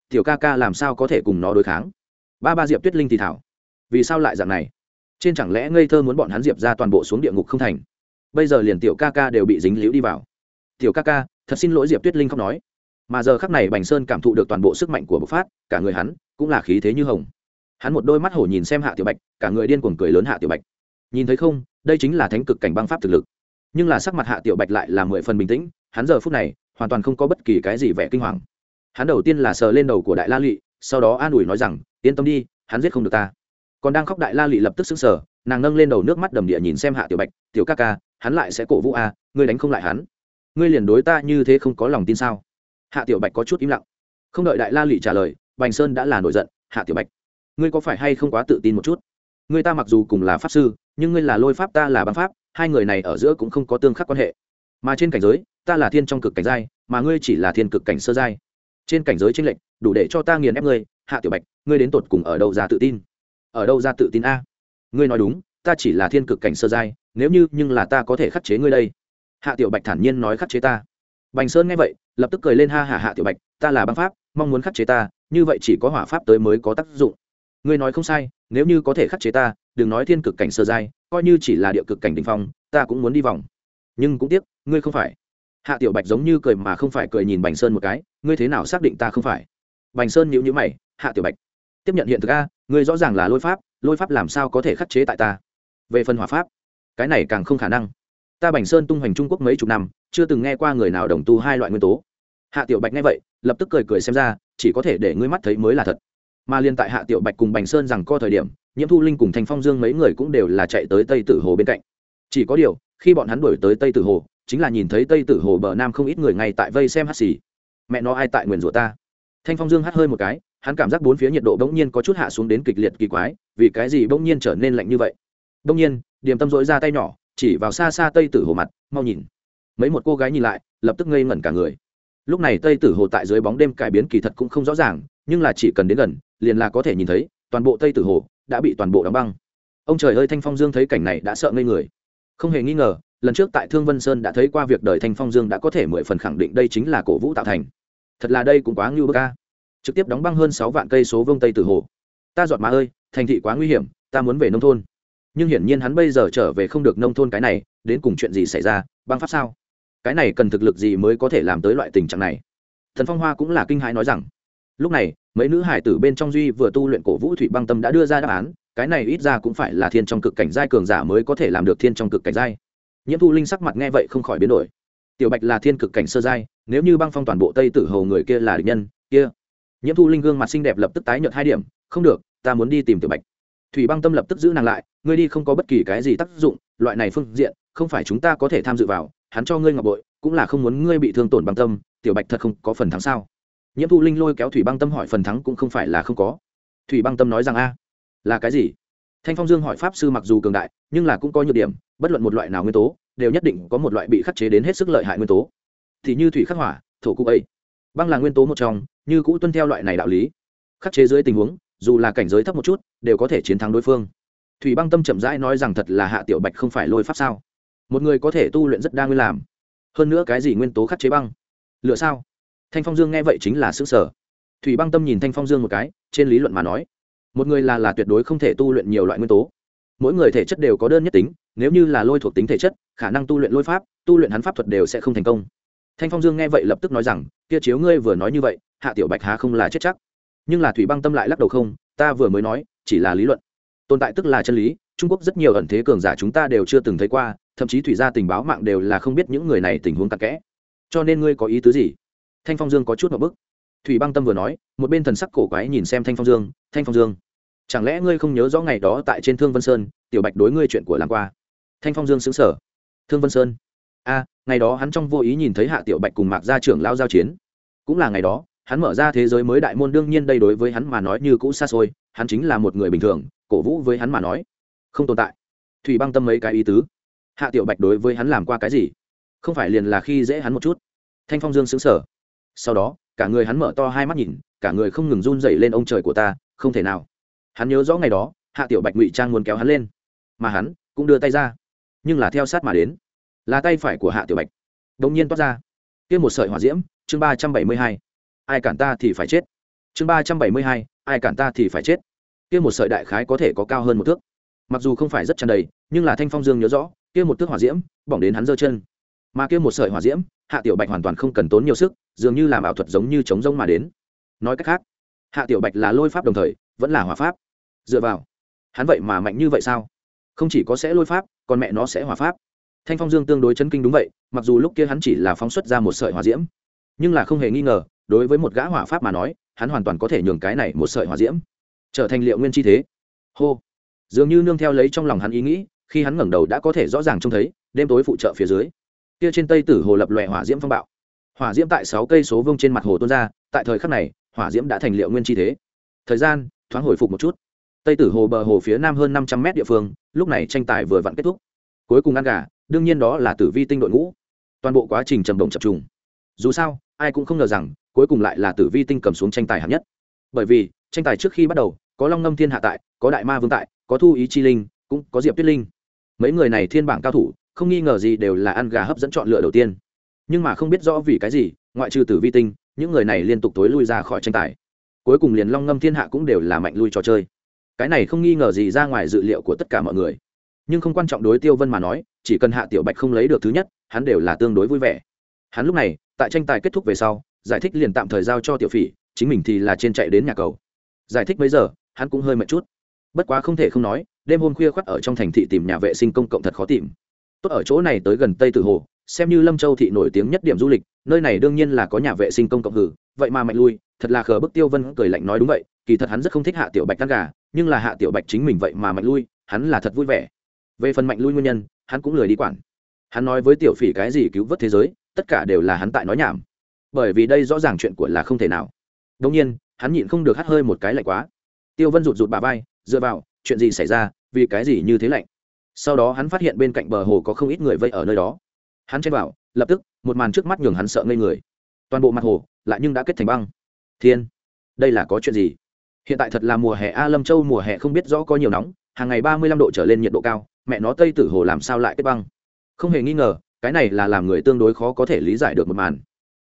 Tiểu ca ca làm sao có thể cùng nó đối kháng? Ba ba diệp tuyết linh thì thảo. Vì sao lại dạng này? Trên chẳng lẽ ngây thơ muốn bọn hắn diệp ra toàn bộ xuống địa ngục không thành? Bây giờ liền tiểu ca ca đều bị dính liễu đi vào. Tiểu ca ca, thật xin lỗi diệp tuyết linh không nói. Mà giờ khắc này bành sơn cảm thụ được toàn bộ sức mạnh của bộc phát, cả người hắn cũng là khí thế như hồng. Hắn một đôi mắt hổ nhìn xem hạ tiểu bạch, cả người điên cuồng cười lớn hạ tiểu bạch. Nhìn thấy không, đây chính là thánh cực cảnh băng pháp thực lực. Nhưng là sắc mặt hạ tiểu bạch lại là mười phần bình tĩnh, hắn giờ phút này hoàn toàn không có bất kỳ cái gì vẻ kinh hoàng. Hắn đầu tiên là sờ lên đầu của đại la lụy, sau đó an ủi nói rằng, yên tâm đi, hắn giết không được ta. Còn đang khóc đại la lụy lập tức xứng sở nàng nâng lên đầu nước mắt đầm địa nhìn xem hạ tiểu bạch, tiểu ca ca hắn lại sẽ cổ vũ a, ngươi đánh không lại hắn. Ngươi liền đối ta như thế không có lòng tin sao? Hạ tiểu bạch có chút im lặng. Không đợi đại la lụy trả lời, bành sơn đã là nổi giận. Hạ tiểu bạch, ngươi có phải hay không quá tự tin một chút? Ngươi ta mặc dù cùng là pháp sư, nhưng ngươi là lôi pháp, ta là băng pháp, hai người này ở giữa cũng không có tương khắc quan hệ. Mà trên cảnh giới, ta là thiên trong cực cảnh giai, mà ngươi chỉ là thiên cực cảnh sơ giai. Trên cảnh giới tranh lệch, đủ để cho ta nghiền ép ngươi. Hạ tiểu bạch, ngươi đến tột cùng ở đâu ra tự tin? Ở đâu ra tự tin a? Ngươi nói đúng, ta chỉ là thiên cực cảnh sơ giai nếu như nhưng là ta có thể khắc chế ngươi đây. Hạ tiểu bạch thản nhiên nói khắc chế ta. Bành sơn nghe vậy, lập tức cười lên, ha hả hạ tiểu bạch, ta là băng pháp, mong muốn khắc chế ta, như vậy chỉ có hỏa pháp tới mới có tác dụng. Ngươi nói không sai, nếu như có thể khắc chế ta, đừng nói thiên cực cảnh sơ giai, coi như chỉ là địa cực cảnh đình phong, ta cũng muốn đi vòng. Nhưng cũng tiếc, ngươi không phải. Hạ tiểu bạch giống như cười mà không phải cười nhìn bành sơn một cái, ngươi thế nào xác định ta không phải? Bành sơn nhữ nhữ mày, hạ tiểu bạch, tiếp nhận hiện thực a, ngươi rõ ràng là lôi pháp lôi pháp làm sao có thể khắc chế tại ta? Về phần hỏa pháp cái này càng không khả năng. Ta bành sơn tung hoành trung quốc mấy chục năm, chưa từng nghe qua người nào đồng tu hai loại nguyên tố. Hạ tiểu bạch nghe vậy, lập tức cười cười xem ra, chỉ có thể để ngươi mắt thấy mới là thật. Mà liên tại hạ tiểu bạch cùng bành sơn rằng co thời điểm, nhiễm thu linh cùng thành phong dương mấy người cũng đều là chạy tới tây tử hồ bên cạnh. Chỉ có điều, khi bọn hắn đuổi tới tây tử hồ, chính là nhìn thấy tây tử hồ bờ nam không ít người ngay tại vây xem hát xì. Mẹ nó ai tại nguyền rủa ta? Thanh phong dương hát hơi một cái, hắn cảm giác bốn phía nhiệt độ bỗng nhiên có chút hạ xuống đến kịch liệt kỳ quái, vì cái gì bỗng nhiên trở nên lạnh như vậy? Bỗng nhiên điềm tâm dỗi ra tay nhỏ, chỉ vào xa xa tây tử hồ mặt, mau nhìn. Mấy một cô gái nhìn lại, lập tức ngây ngẩn cả người. Lúc này tây tử hồ tại dưới bóng đêm cải biến kỳ thật cũng không rõ ràng, nhưng là chỉ cần đến gần, liền là có thể nhìn thấy, toàn bộ tây tử hồ đã bị toàn bộ đóng băng. Ông trời ơi, thanh phong dương thấy cảnh này đã sợ ngây người. Không hề nghi ngờ, lần trước tại thương vân sơn đã thấy qua việc đời thanh phong dương đã có thể mười phần khẳng định đây chính là cổ vũ tạo thành. Thật là đây cũng quá ngưu bơ ca trực tiếp đóng băng hơn sáu vạn cây số vương tây tử hồ. Ta giọt má ơi, thành thị quá nguy hiểm, ta muốn về nông thôn nhưng hiển nhiên hắn bây giờ trở về không được nông thôn cái này, đến cùng chuyện gì xảy ra, băng pháp sao? Cái này cần thực lực gì mới có thể làm tới loại tình trạng này? Thần phong hoa cũng là kinh hãi nói rằng, lúc này, mấy nữ hải tử bên trong duy vừa tu luyện cổ vũ thủy băng tâm đã đưa ra đáp án, cái này ít ra cũng phải là thiên trong cực cảnh giai cường giả mới có thể làm được thiên trong cực cảnh giai. Nhiễm thu linh sắc mặt nghe vậy không khỏi biến đổi. Tiểu bạch là thiên cực cảnh sơ giai, nếu như băng phong toàn bộ tây tử hầu người kia là địch nhân, kia. Nhiễm thu linh gương mặt xinh đẹp lập tức tái nhợt hai điểm, không được, ta muốn đi tìm tiểu bạch. Thủy băng tâm lập tức giữ nàng lại ngươi đi không có bất kỳ cái gì tác dụng, loại này phương diện, không phải chúng ta có thể tham dự vào, hắn cho ngươi ngọc bội, cũng là không muốn ngươi bị thương tổn băng tâm, tiểu bạch thật không có phần thắng sao? Nhiễm thu linh lôi kéo thủy băng tâm hỏi phần thắng cũng không phải là không có. Thủy băng tâm nói rằng a, là cái gì? Thanh phong dương hỏi pháp sư mặc dù cường đại, nhưng là cũng có nhược điểm, bất luận một loại nào nguyên tố, đều nhất định có một loại bị khắc chế đến hết sức lợi hại nguyên tố. Thì như thủy khắc hỏa, thổ cụ ấy. Băng là nguyên tố một trong, như cũ tuân theo loại này đạo lý. Khắc chế dưới tình huống, dù là cảnh giới thấp một chút, đều có thể chiến thắng đối phương thủy băng tâm chậm rãi nói rằng thật là hạ tiểu bạch không phải lôi pháp sao? Một người có thể tu luyện rất đa nguyên làm. Hơn nữa cái gì nguyên tố khắc chế băng? Lựa sao? Thanh phong dương nghe vậy chính là xứ sở thủy băng tâm nhìn thanh phong dương một cái, trên lý luận mà nói, một người là là tuyệt đối không thể tu luyện nhiều loại nguyên tố. Mỗi người thể chất đều có đơn nhất tính, nếu như là lôi thuộc tính thể chất, khả năng tu luyện lôi pháp, tu luyện hắn pháp thuật đều sẽ không thành công. Thanh phong dương nghe vậy lập tức nói rằng, kia chiếu ngươi vừa nói như vậy, hạ tiểu bạch há không là chết chắc? Nhưng là thủy băng tâm lại lắc đầu không, ta vừa mới nói, chỉ là lý luận tồn tại tức là chân lý, trung quốc rất nhiều ẩn thế cường giả chúng ta đều chưa từng thấy qua, thậm chí thủy gia tình báo mạng đều là không biết những người này tình huống tắc kẽ. Cho nên ngươi có ý tứ gì? Thanh phong dương có chút một bức. Thủy băng tâm vừa nói, một bên thần sắc cổ quái nhìn xem thanh phong dương, thanh phong dương, chẳng lẽ ngươi không nhớ rõ ngày đó tại trên thương vân sơn, tiểu bạch đối ngươi chuyện của làm qua? Thanh phong dương xứng sở thương vân sơn? A, ngày đó hắn trong vô ý nhìn thấy hạ tiểu bạch cùng mạc gia trưởng lao giao chiến. Cũng là ngày đó, hắn mở ra thế giới mới đại môn, đương nhiên đây đối với hắn mà nói như cũ xa xôi, hắn chính là một người bình thường cổ vũ với hắn mà nói. Không tồn tại. Thủy băng tâm mấy cái ý tứ. Hạ tiểu bạch đối với hắn làm qua cái gì? Không phải liền là khi dễ hắn một chút. Thanh phong dương xứng sở sau đó, cả người hắn mở to hai mắt nhìn, cả người không ngừng run dậy lên ông trời của ta, không thể nào. Hắn nhớ rõ ngày đó, hạ tiểu bạch ngụy trang muốn kéo hắn lên. Mà hắn cũng đưa tay ra. Nhưng là theo sát mà đến. Là tay phải của hạ tiểu bạch. Đ ỗ n g nhiên toát ra. Kia một sợi hỏa diễm, chương ba trăm bảy mươi hai. Ai cản ta thì phải chết. Chương ba trăm bảy mươi hai, ai cản ta thì phải chết kia một sợi đại khái có thể có cao hơn một thước. Mặc dù không phải rất tràn đầy, nhưng là thanh phong dương nhớ rõ, kia một thước hỏa diễm, bỏng đến hắn giơ chân. Mà kia một sợi hỏa diễm, hạ tiểu bạch hoàn toàn không cần tốn nhiều sức, dường như làm ảo thuật giống như chống rông mà đến. Nói cách khác, hạ tiểu bạch là lôi pháp đồng thời, vẫn là hỏa pháp. Dựa vào, hắn vậy mà mạnh như vậy sao? Không chỉ có sẽ lôi pháp, còn mẹ nó sẽ hỏa pháp. Thanh phong dương tương đối chấn kinh đúng vậy, mặc dù lúc kia hắn chỉ là phóng xuất ra một sợi hỏa diễm, nhưng là không hề nghi ngờ, đối với một gã hỏa pháp mà nói, hắn hoàn toàn có thể nhường cái này một sợi hỏa diễm trở thành liệu nguyên chi thế. Hô. Dường như nương theo lấy trong lòng hắn ý nghĩ, khi hắn ngẩng đầu đã có thể rõ ràng trông thấy, đêm tối phụ trợ phía dưới. Kia trên tây tử hồ lập lòe hỏa diễm phong bạo. Hỏa diễm tại sáu cây số vông trên mặt hồ tuôn ra, tại thời khắc này, hỏa diễm đã thành liệu nguyên chi thế. Thời gian, thoáng hồi phục một chút. Tây tử hồ bờ hồ phía nam hơn năm trăm mét địa phương, lúc này tranh tài vừa vặn kết thúc. Cuối cùng ăn gà, đương nhiên đó là tử vi tinh đội ngũ. Toàn bộ quá trình trầm đồng chập trùng. Dù sao, ai cũng không ngờ rằng, cuối cùng lại là tử vi tinh cầm xuống tranh tài hạng nhất. Bởi vì tranh tài trước khi bắt đầu, có long ngâm thiên hạ tại, có đại ma vương tại, có thu ý chi linh, cũng có diệp tuyết linh. Mấy người này thiên bảng cao thủ, không nghi ngờ gì đều là ăn gà hấp dẫn chọn lựa đầu tiên. Nhưng mà không biết rõ vì cái gì, ngoại trừ tử vi tinh, những người này liên tục tối lui ra khỏi tranh tài. Cuối cùng liền long ngâm thiên hạ cũng đều là mạnh lui trò chơi. Cái này không nghi ngờ gì ra ngoài dự liệu của tất cả mọi người. Nhưng không quan trọng đối tiêu vân mà nói, chỉ cần hạ tiểu bạch không lấy được thứ nhất, hắn đều là tương đối vui vẻ. Hắn lúc này, tại tranh tài kết thúc về sau, giải thích liền tạm thời giao cho tiểu phỉ, chính mình thì là trên chạy đến nhà cầu giải thích bây giờ, hắn cũng hơi mệt chút. Bất quá không thể không nói, đêm hôm khuya khoắt ở trong thành thị tìm nhà vệ sinh công cộng thật khó tìm. Tốt ở chỗ này tới gần tây tử hồ, xem như lâm châu thị nổi tiếng nhất điểm du lịch, nơi này đương nhiên là có nhà vệ sinh công cộng hử, vậy mà mạnh lui, thật là khờ bức tiêu vân cười lạnh nói đúng vậy, kỳ thật hắn rất không thích hạ tiểu bạch tan gà, nhưng là hạ tiểu bạch chính mình vậy mà mạnh lui, hắn là thật vui vẻ. Về phần mạnh lui nguyên nhân, hắn cũng lười đi quản. Hắn nói với tiểu phỉ cái gì cứu vớt thế giới, tất cả đều là hắn tại nói nhảm. Bởi vì đây rõ ràng chuyện của là không thể nào. Đông nhiên hắn nhịn không được hắt hơi một cái lạnh quá. Tiêu vân rụt rụt bà vai, dựa vào, chuyện gì xảy ra, vì cái gì như thế lạnh? Sau đó hắn phát hiện bên cạnh bờ hồ có không ít người vây ở nơi đó. Hắn chen vào, lập tức, một màn trước mắt nhường hắn sợ ngây người. Toàn bộ mặt hồ, lại nhưng đã kết thành băng. Thiên, đây là có chuyện gì? Hiện tại thật là mùa hè, a lâm châu mùa hè không biết rõ có nhiều nóng, hàng ngày ba mươi lăm độ trở lên nhiệt độ cao, mẹ nó tây tử hồ làm sao lại kết băng? Không hề nghi ngờ, cái này là làm người tương đối khó có thể lý giải được một màn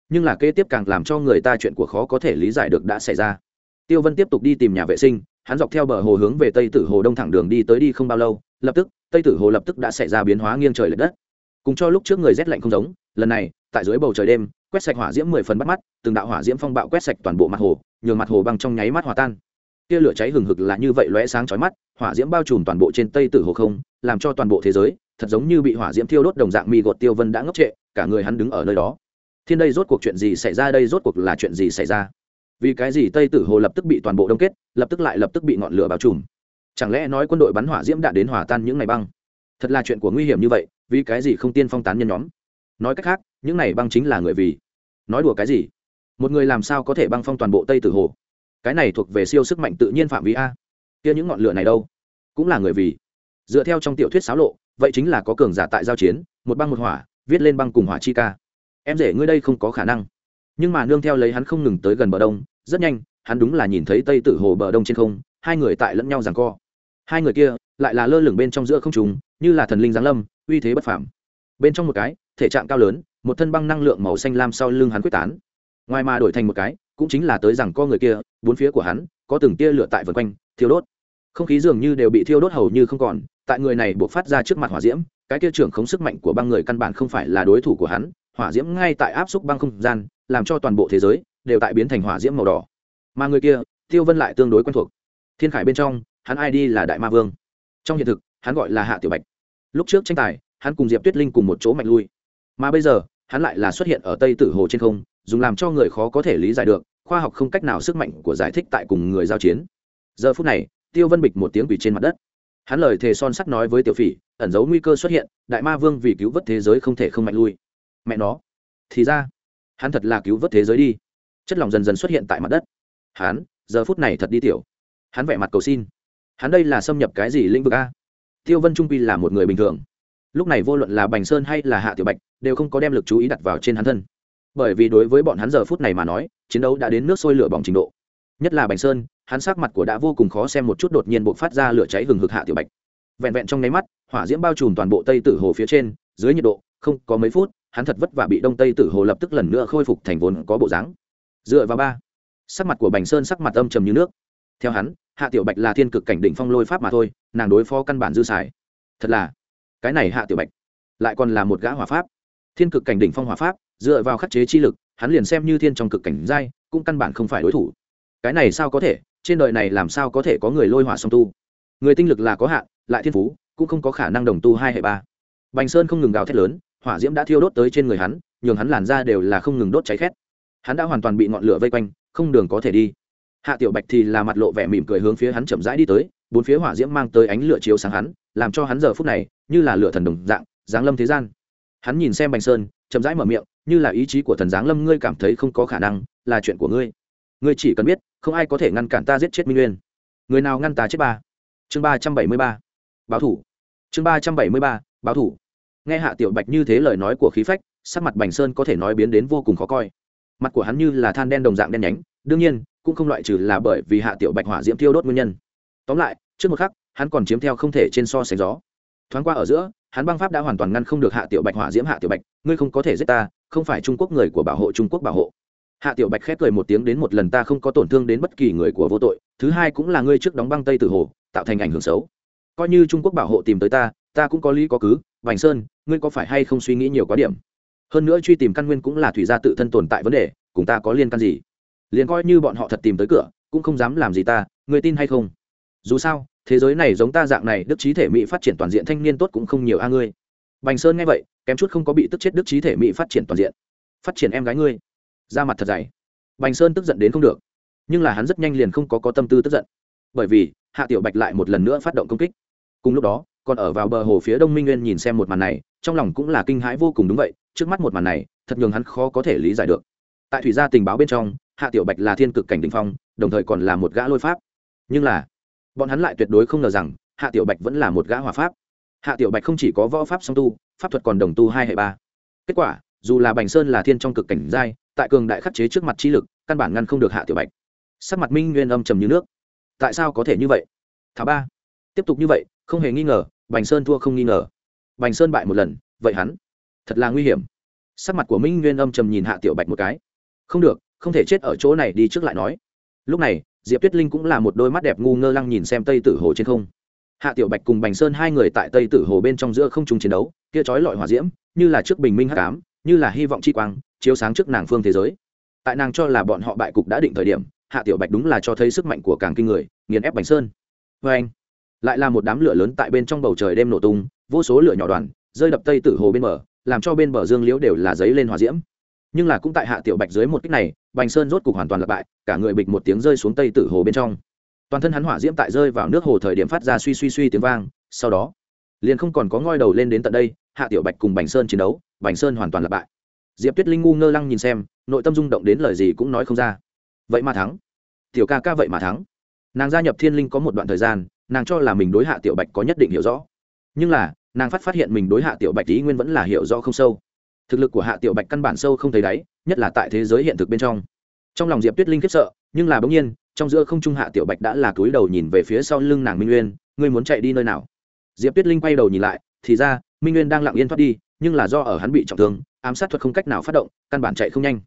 nhưng là kế tiếp càng làm cho người ta chuyện của khó có thể lý giải được đã xảy ra. Tiêu vân tiếp tục đi tìm nhà vệ sinh, hắn dọc theo bờ hồ hướng về tây tử hồ đông thẳng đường đi tới đi không bao lâu, lập tức, tây tử hồ lập tức đã xảy ra biến hóa nghiêng trời l ệ đất. Cùng cho lúc trước người rét lạnh không giống, lần này, tại dưới bầu trời đêm, quét sạch hỏa diễm mười phần bắt mắt, từng đạo hỏa diễm phong bạo quét sạch toàn bộ mặt hồ, nhường mặt hồ băng trong nháy mắt hòa tan. Tia lửa cháy hừng hực là như vậy lóe sáng chói mắt, hỏa diễm bao trùm toàn bộ trên tây tử hồ không, làm cho toàn bộ thế giới, thật giống như bị hỏa diễm thiêu đốt đồng dạng mi gột tiêu vân đã ngốc trệ, cả người hắn đứng ở nơi đó thiên đây rốt cuộc chuyện gì xảy ra, đây rốt cuộc là chuyện gì xảy ra? Vì cái gì tây tử hồ lập tức bị toàn bộ đông kết, lập tức lại lập tức bị ngọn lửa bao trùm? Chẳng lẽ nói quân đội bắn hỏa diễm đạn đến hỏa tan những ngày băng? Thật là chuyện của nguy hiểm như vậy, vì cái gì không tiên phong tán nhân nhóm? Nói cách khác, những này băng chính là người vì. Nói đùa cái gì? Một người làm sao có thể băng phong toàn bộ tây tử hồ? Cái này thuộc về siêu sức mạnh tự nhiên phạm vi a. Kia những ngọn lửa này đâu? Cũng là người vì. Dựa theo trong tiểu thuyết xáo lộ, vậy chính là có cường giả tại giao chiến, một băng một hỏa, viết lên băng cùng hỏa chi ca em rể ngươi đây không có khả năng. Nhưng mà nương theo lấy hắn không ngừng tới gần bờ đông, rất nhanh, hắn đúng là nhìn thấy tây tử hồ bờ đông trên không, hai người tại lẫn nhau rằng co. Hai người kia lại là lơ lửng bên trong giữa không trùng như là thần linh giáng lâm, uy thế bất phảm bên trong một cái, thể trạng cao lớn, một thân băng năng lượng màu xanh lam sau lưng hắn quyết tán. Ngoài mà đổi thành một cái, cũng chính là tới rằng co người kia, bốn phía của hắn, có từng tia lửa tại vần quanh, thiêu đốt. Không khí dường như đều bị thiêu đốt hầu như không còn, tại người này buộc phát ra trước mặt hỏa diễm, cái kia trưởng khống sức mạnh của băng người căn bản không phải là đối thủ của hắn hỏa diễm ngay tại áp xúc băng không gian, làm cho toàn bộ thế giới đều tại biến thành hỏa diễm màu đỏ. Mà người kia, tiêu vân lại tương đối quen thuộc. Thiên khải bên trong, hắn ai đi là đại ma vương. Trong hiện thực, hắn gọi là hạ tiểu bạch. Lúc trước tranh tài, hắn cùng diệp tuyết linh cùng một chỗ mạnh lui. Mà bây giờ, hắn lại là xuất hiện ở tây tử hồ trên không, dùng làm cho người khó có thể lý giải được, khoa học không cách nào sức mạnh của giải thích tại cùng người giao chiến. Giờ phút này, tiêu vân bịch một tiếng quỷ trên mặt đất. Hắn lời thề son sắt nói với tiểu phỉ, ẩn dấu nguy cơ xuất hiện, đại ma vương vì cứu vớt thế giới không thể không mạnh lui mẹ nó, thì ra, hắn thật là cứu vớt thế giới đi. Chất lỏng dần dần xuất hiện tại mặt đất. Hắn, giờ phút này thật đi tiểu. Hắn vẻ mặt cầu xin. Hắn đây là xâm nhập cái gì lĩnh vực a? Tiêu vân trung quy là một người bình thường. Lúc này vô luận là bành sơn hay là hạ tiểu bạch đều không có đem lực chú ý đặt vào trên hắn thân. Bởi vì đối với bọn hắn giờ phút này mà nói, chiến đấu đã đến nước sôi lửa bỏng trình độ. Nhất là bành sơn, hắn sắc mặt của đã vô cùng khó xem một chút đột nhiên b ộ c phát ra lửa cháy hừng hực hạ tiểu bạch. Vẹn vẹn trong nháy mắt, hỏa diễm bao trùm toàn bộ tây tử hồ phía trên, dưới nhiệt độ không có mấy phút hắn thật vất vả bị đông tây tử hồ lập tức lần nữa khôi phục thành vốn có bộ dáng. Dựa vào ba, sắc mặt của bành sơn sắc mặt âm trầm như nước. Theo hắn, hạ tiểu bạch là thiên cực cảnh đỉnh phong lôi pháp mà thôi, nàng đối phó căn bản dư xài. Thật là, cái này hạ tiểu bạch lại còn là một gã hỏa pháp. Thiên cực cảnh đỉnh phong hỏa pháp, dựa vào khắc chế chi lực, hắn liền xem như thiên trong cực cảnh giai, cũng căn bản không phải đối thủ. Cái này sao có thể, trên đời này làm sao có thể có người lôi hỏa song tu? Người tinh lực là có hạn, lại thiên phú, cũng không có khả năng đồng tu hai hệ ba. Bành sơn không ngừng gào thét lớn hỏa diễm đã thiêu đốt tới trên người hắn, nhường hắn làn ra đều là không ngừng đốt cháy khét. Hắn đã hoàn toàn bị ngọn lửa vây quanh, không đường có thể đi. Hạ tiểu bạch thì là mặt lộ vẻ mỉm cười hướng phía hắn chậm rãi đi tới, bốn phía hỏa diễm mang tới ánh lửa chiếu sáng hắn, làm cho hắn giờ phút này như là lửa thần đồng dạng, giáng lâm thế gian. Hắn nhìn xem bành sơn, chậm rãi mở miệng, như là ý chí của thần giáng lâm, ngươi cảm thấy không có khả năng, là chuyện của ngươi. Ngươi chỉ cần biết, không ai có thể ngăn cản ta giết chết minh nguyên. Người nào ngăn ta chết ba? Chương ba trăm bảy mươi ba, báo thủ. Chương ba trăm bảy mươi ba, báo thủ nghe hạ tiểu bạch như thế lời nói của khí phách, sắc mặt bành sơn có thể nói biến đến vô cùng khó coi. Mặt của hắn như là than đen đồng dạng đen nhánh, đương nhiên, cũng không loại trừ là bởi vì hạ tiểu bạch hỏa diễm thiêu đốt nguyên nhân. Tóm lại, trước một khắc, hắn còn chiếm theo không thể trên so sánh gió. Thoáng qua ở giữa, hắn băng pháp đã hoàn toàn ngăn không được hạ tiểu bạch hỏa diễm hạ tiểu bạch, ngươi không có thể giết ta, không phải trung quốc người của bảo hộ trung quốc bảo hộ. Hạ tiểu bạch khép cười một tiếng đến một lần ta không có tổn thương đến bất kỳ người của vô tội, thứ hai cũng là ngươi trước đóng băng tây tử hồ, tạo thành ảnh hưởng xấu. Coi như trung quốc bảo hộ tìm tới ta ta cũng có lý có cứ vành sơn ngươi có phải hay không suy nghĩ nhiều quá điểm? Hơn nữa truy tìm căn nguyên cũng là thủy gia tự thân tồn tại vấn đề, cùng ta có liên căn gì? Liền coi như bọn họ thật tìm tới cửa, cũng không dám làm gì ta, ngươi tin hay không? Dù sao, thế giới này giống ta dạng này, đức trí thể mỹ phát triển toàn diện, thanh niên tốt cũng không nhiều a ngươi. Bành sơn nghe vậy, kém chút không có bị tức chết, đức trí thể mỹ phát triển toàn diện. Phát triển em gái ngươi. Ra mặt thật dày. Bành sơn tức giận đến không được. Nhưng là hắn rất nhanh liền không có có tâm tư tức giận. Bởi vì, hạ tiểu bạch lại một lần nữa phát động công kích. Cùng lúc đó còn ở vào bờ hồ phía đông minh nguyên nhìn xem một màn này, trong lòng cũng là kinh hãi vô cùng đúng vậy, trước mắt một màn này, thật nhường hắn khó có thể lý giải được. Tại thủy gia tình báo bên trong, hạ tiểu bạch là thiên cực cảnh đình phong, đồng thời còn là một gã lôi pháp. Nhưng là, bọn hắn lại tuyệt đối không ngờ rằng, hạ tiểu bạch vẫn là một gã hòa pháp. Hạ tiểu bạch không chỉ có võ pháp song tu, pháp thuật còn đồng tu hai hệ ba. Kết quả, dù là bành sơn là thiên trong cực cảnh giai, tại cường đại khắc chế trước mặt chi lực, căn bản ngăn không được hạ tiểu bạch. Sắc mặt minh nguyên âm trầm như nước. Tại sao có thể như vậy? Thả ba. Tiếp tục như vậy, không hề nghi ngờ bành sơn thua không nghi ngờ. Bành sơn bại một lần, vậy hắn thật là nguy hiểm. Sắc mặt của minh nguyên âm trầm nhìn hạ tiểu bạch một cái. Không được, không thể chết ở chỗ này đi trước lại nói. Lúc này, diệp tuyết linh cũng là một đôi mắt đẹp ngu ngơ lăng nhìn xem tây tử hồ trên không. Hạ tiểu bạch cùng bành sơn hai người tại tây tử hồ bên trong giữa không trung chiến đấu, kia chói lọi hỏa diễm, như là trước bình minh hắc ám, như là hy vọng chi quang, chiếu sáng trước nàng phương thế giới. Tại nàng cho là bọn họ bại cục đã định thời điểm, hạ tiểu bạch đúng là cho thấy sức mạnh của càng kinh người, nghiền ép bành sơn. Vê anh lại là một đám lửa lớn tại bên trong bầu trời đêm nổ tung, vô số lửa nhỏ đoàn, rơi đập tây tử hồ bên bờ, làm cho bên bờ dương liễu đều là giấy lên hỏa diễm. Nhưng là cũng tại hạ tiểu bạch dưới một kích này, bành sơn rốt cục hoàn toàn lặp bại, cả người bịch một tiếng rơi xuống tây tử hồ bên trong. Toàn thân hắn hỏa diễm tại rơi vào nước hồ thời điểm phát ra suy suy suy tiếng vang, sau đó, liền không còn có ngoi đầu lên đến tận đây, hạ tiểu bạch cùng bành sơn chiến đấu, bành sơn hoàn toàn lặp bại. Diệp tuyết linh ngu ngơ lăng nhìn xem, nội tâm rung động đến lời gì cũng nói không ra. Vậy mà thắng. Tiểu ca ca vậy mà thắng. Nàng gia nhập thiên linh có một đoạn thời gian nàng cho là mình đối hạ tiểu bạch có nhất định hiểu rõ. Nhưng là, nàng phát phát hiện mình đối hạ tiểu bạch ý nguyên vẫn là hiểu rõ không sâu. Thực lực của hạ tiểu bạch căn bản sâu không thấy đáy, nhất là tại thế giới hiện thực bên trong. Trong lòng diệp tuyết linh khiếp sợ, nhưng là bỗng nhiên, trong giữa không trung hạ tiểu bạch đã là túi đầu nhìn về phía sau lưng nàng minh nguyên, ngươi muốn chạy đi nơi nào? Diệp tuyết linh quay đầu nhìn lại, thì ra, minh nguyên đang lặng yên thoát đi, nhưng là do ở hắn bị trọng thương, ám sát thuật không cách nào phát động, căn bản chạy không nhanh.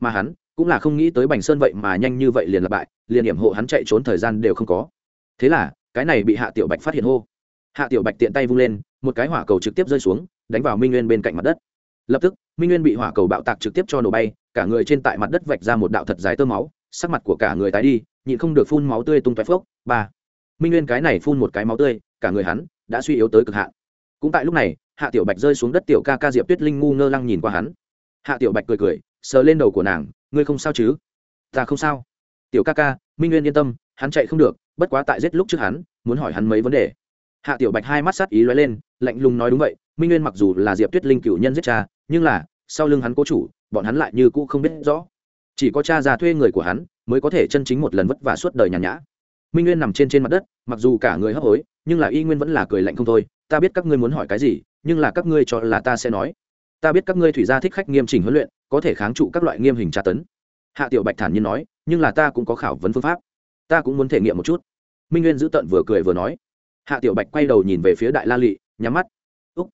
Mà hắn, cũng là không nghĩ tới bành sơn vậy mà nhanh như vậy liền lặp bại, liền điểm hộ hắn chạy trốn thời gian đều không có. Thế là cái này bị hạ tiểu bạch phát hiện hô. Hạ tiểu bạch tiện tay vung lên, một cái hỏa cầu trực tiếp rơi xuống, đánh vào minh nguyên bên cạnh mặt đất. Lập tức, minh nguyên bị hỏa cầu bạo tạc trực tiếp cho nổ bay, cả người trên tại mặt đất vạch ra một đạo thật dài tơ máu, sắc mặt của cả người tái đi, nhịn không được phun máu tươi tung tóe phốc. Ba. Minh nguyên cái này phun một cái máu tươi, cả người hắn đã suy yếu tới cực hạn. Cũng tại lúc này, hạ tiểu bạch rơi xuống đất tiểu ca ca diệp tuyết linh ngu ngơ lăng nhìn qua hắn. Hạ tiểu bạch cười cười, sờ lên đầu của nàng, ngươi không sao chứ? Ta không sao. Tiểu ca ca, minh nguyên yên tâm, hắn chạy không được bất quá tại giết lúc trước hắn, muốn hỏi hắn mấy vấn đề. Hạ tiểu bạch hai mắt sát ý lóe lên, lạnh lùng nói đúng vậy, minh nguyên mặc dù là diệp tuyết linh cựu nhân giết cha, nhưng là, sau lưng hắn cố chủ, bọn hắn lại như cũ không biết rõ. Chỉ có cha già thuê người của hắn, mới có thể chân chính một lần vất vả suốt đời nhàn nhã. Minh nguyên nằm trên trên mặt đất, mặc dù cả người hấp hối, nhưng là y nguyên vẫn là cười lạnh không thôi, ta biết các ngươi muốn hỏi cái gì, nhưng là các ngươi cho là ta sẽ nói. Ta biết các ngươi thủy gia thích khách nghiêm chỉnh huấn luyện, có thể kháng trụ các loại nghiêm hình tra tấn. Hạ tiểu bạch thản nhiên nói, nhưng là ta cũng có khảo vấn phương pháp. Ta cũng muốn thể nghiệm một chút minh nguyên giữ tận vừa cười vừa nói. Hạ tiểu bạch quay đầu nhìn về phía đại la lị, nhắm mắt. Úc.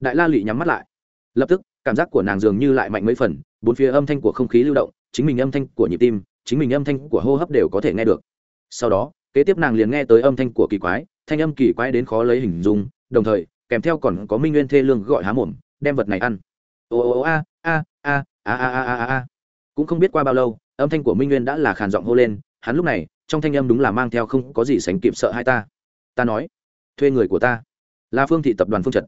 Đại la lị nhắm mắt lại. Lập tức, cảm giác của nàng dường như lại mạnh mấy phần, bốn phía âm thanh của không khí lưu động, chính mình âm thanh của nhịp tim, chính mình âm thanh của hô hấp đều có thể nghe được. Sau đó, kế tiếp nàng liền nghe tới âm thanh của kỳ quái, thanh âm kỳ quái đến khó lấy hình dung, đồng thời, kèm theo còn có minh nguyên thê lương gọi há mồm, đem vật này ăn. Ô ô ô, a a a a a a a a. Cũng không biết qua bao lâu, âm thanh của minh nguyên đã là khàn giọng hô lên, hắn lúc này trong thanh âm đúng là mang theo không có gì sánh kịp sợ hai ta. Ta nói, thuê người của ta. Là phương thị tập đoàn phương trật.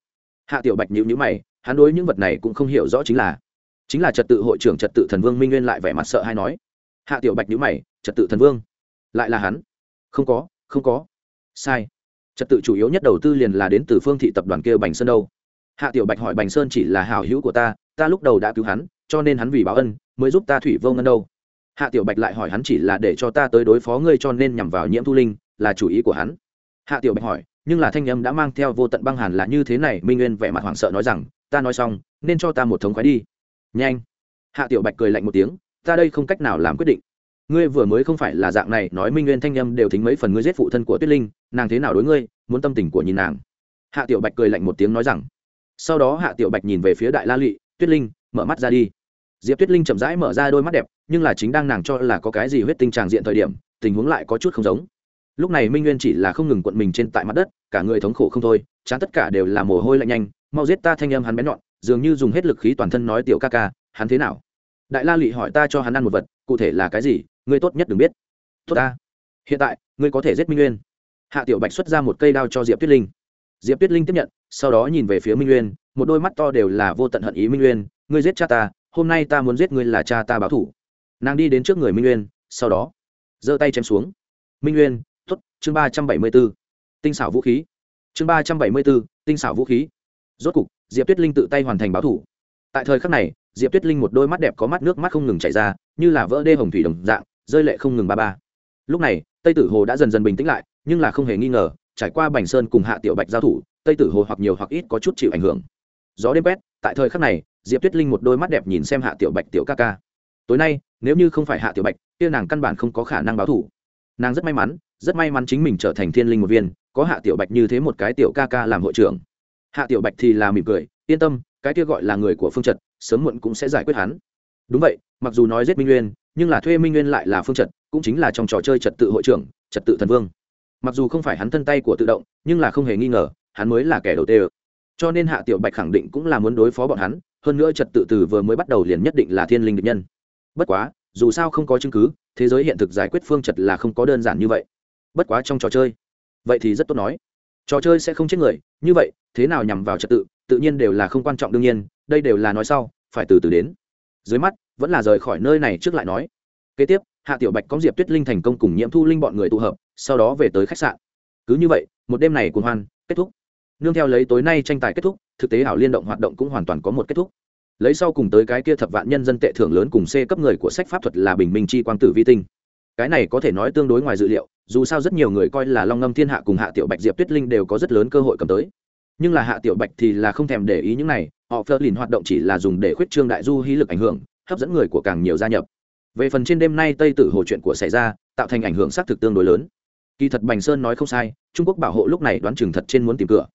Hạ tiểu bạch nhữ nhữ mày, hắn đối những vật này cũng không hiểu rõ chính là chính là trật tự hội trưởng trật tự thần vương minh nguyên lại vẻ mặt sợ hay nói. Hạ tiểu bạch nhữ mày, trật tự thần vương? Lại là hắn? Không có không có. Sai. Trật tự chủ yếu nhất đầu tư liền là đến từ phương thị tập đoàn kia bành sơn đâu. Hạ tiểu bạch hỏi bành sơn chỉ là hào hữu của ta ta lúc đầu đã cứu hắn, cho nên hắn vì báo ân, mới giúp ta thủy vô ngân đâu hạ tiểu bạch lại hỏi hắn chỉ là để cho ta tới đối phó ngươi cho nên nhằm vào nhiễm thu linh, là chủ ý của hắn. Hạ tiểu bạch hỏi, nhưng là thanh âm đã mang theo vô tận băng hàn là như thế này, minh nguyên vẻ mặt hoảng sợ nói rằng, ta nói xong, nên cho ta một thống khoái đi. Nhanh. Hạ tiểu bạch cười lạnh một tiếng, ta đây không cách nào làm quyết định. Ngươi vừa mới không phải là dạng này, nói minh nguyên thanh âm đều thính mấy phần ngươi giết phụ thân của tuyết linh, nàng thế nào đối ngươi, muốn tâm tình của nhìn nàng. Hạ tiểu bạch cười lạnh một tiếng nói rằng, sau đó hạ tiểu bạch nhìn về phía đại la lụy, tuyết linh, mở mắt ra đi diệp tuyết linh chậm rãi mở ra đôi mắt đẹp, nhưng là chính đang nàng cho là có cái gì huyết tinh tràng diện thời điểm, tình huống lại có chút không giống. Lúc này minh nguyên chỉ là không ngừng quận mình trên tại mặt đất, cả người thống khổ không thôi, chán tất cả đều là mồ hôi lạnh nhanh, mau giết ta thanh âm hắn bén nhọn, dường như dùng hết lực khí toàn thân nói tiểu ca ca, hắn thế nào? Đại la Lệ hỏi ta cho hắn ăn một vật, cụ thể là cái gì, ngươi tốt nhất đừng biết. Tốt ta. Hiện tại, ngươi có thể giết minh nguyên. Hạ tiểu bạch xuất ra một cây đao cho diệp tuyết linh. Diệp tuyết linh tiếp nhận, sau đó nhìn về phía minh nguyên, một đôi mắt to đều là vô tận hận ý minh nguyên, ngươi giết cha ta hôm nay ta muốn giết ngươi là cha ta báo thủ. Nàng đi đến trước người minh nguyên sau đó, giơ tay chém xuống. Minh nguyên t ố t chương ba trăm bảy mươi b ố tinh xảo vũ khí. Chương ba trăm bảy mươi b ố tinh xảo vũ khí. Rốt cục, diệp tuyết linh tự tay hoàn thành báo thủ. Tại thời khắc này, diệp tuyết linh một đôi mắt đẹp có mắt nước mắt không ngừng chảy ra, như là vỡ đê hồng thủy đồng dạng, rơi lệ không ngừng ba ba. Lúc này, tây tử hồ đã dần dần bình tĩnh lại, nhưng là không hề nghi ngờ, trải qua bành sơn cùng hạ tiểu bạch giao thủ, tây tử hồ hoặc nhiều hoặc ít có chút chịu ảnh hưởng. Gió đêm quét, tại thời khắc này diệp tuyết linh một đôi mắt đẹp nhìn xem hạ tiểu bạch tiểu ca ca. Tối nay, nếu như không phải hạ tiểu bạch, kia nàng căn bản không có khả năng báo thủ nàng rất may mắn, rất may mắn chính mình trở thành thiên linh một viên, có hạ tiểu bạch như thế một cái tiểu ca ca làm hội trưởng. Hạ tiểu bạch thì là mỉm cười, yên tâm, cái kia gọi là người của phương trật, sớm muộn cũng sẽ giải quyết hắn. Đúng vậy, mặc dù nói giết minh nguyên, nhưng là thuê minh nguyên lại là phương trật, cũng chính là trong trò chơi trật tự hội trưởng, trật tự thần vương. Mặc dù không phải hắn thân tay của tự động, nhưng là không hề nghi ngờ, hắn mới là kẻ đầu tê. cho nên hạ tiểu bạch khẳng định cũng là muốn đối phó bọn hắn hơn nữa trật tự từ vừa mới bắt đầu liền nhất định là thiên linh địch nhân. Bất quá, dù sao không có chứng cứ, thế giới hiện thực giải quyết phương trật là không có đơn giản như vậy. Bất quá trong trò chơi, vậy thì rất tốt nói. Trò chơi sẽ không chết người, như vậy, thế nào nhằm vào trật tự tự nhiên đều là không quan trọng đương nhiên, đây đều là nói sau, phải từ từ đến. Dưới mắt, vẫn là rời khỏi nơi này trước lại nói. Kế tiếp, hạ tiểu bạch có diệp tuyết linh thành công cùng nhiễm thu linh bọn người tụ hợp, sau đó về tới khách sạn. Cứ như vậy, một đêm này cùng hoan, kết thúc nương theo lấy tối nay tranh tài kết thúc, thực tế ảo liên động hoạt động cũng hoàn toàn có một kết thúc. Lấy sau cùng tới cái kia thập vạn nhân dân tệ thưởng lớn cùng c cấp người của sách pháp thuật là bình minh chi quang tử vi tinh. Cái này có thể nói tương đối ngoài dự liệu, dù sao rất nhiều người coi là long ngâm thiên hạ cùng hạ tiểu bạch diệp tuyết linh đều có rất lớn cơ hội cầm tới. Nhưng là hạ tiểu bạch thì là không thèm để ý những này, họ phớt lìn hoạt động chỉ là dùng để khuyết trương đại du hí lực ảnh hưởng, hấp dẫn người của càng nhiều gia nhập. Về phần trên đêm nay tây tử hồ chuyện của xảy ra, tạo thành ảnh hưởng xác thực tương đối lớn. Kỳ thật bành sơn nói không sai, trung quốc bảo hộ lúc này đoán chừng thật trên muốn tìm cửa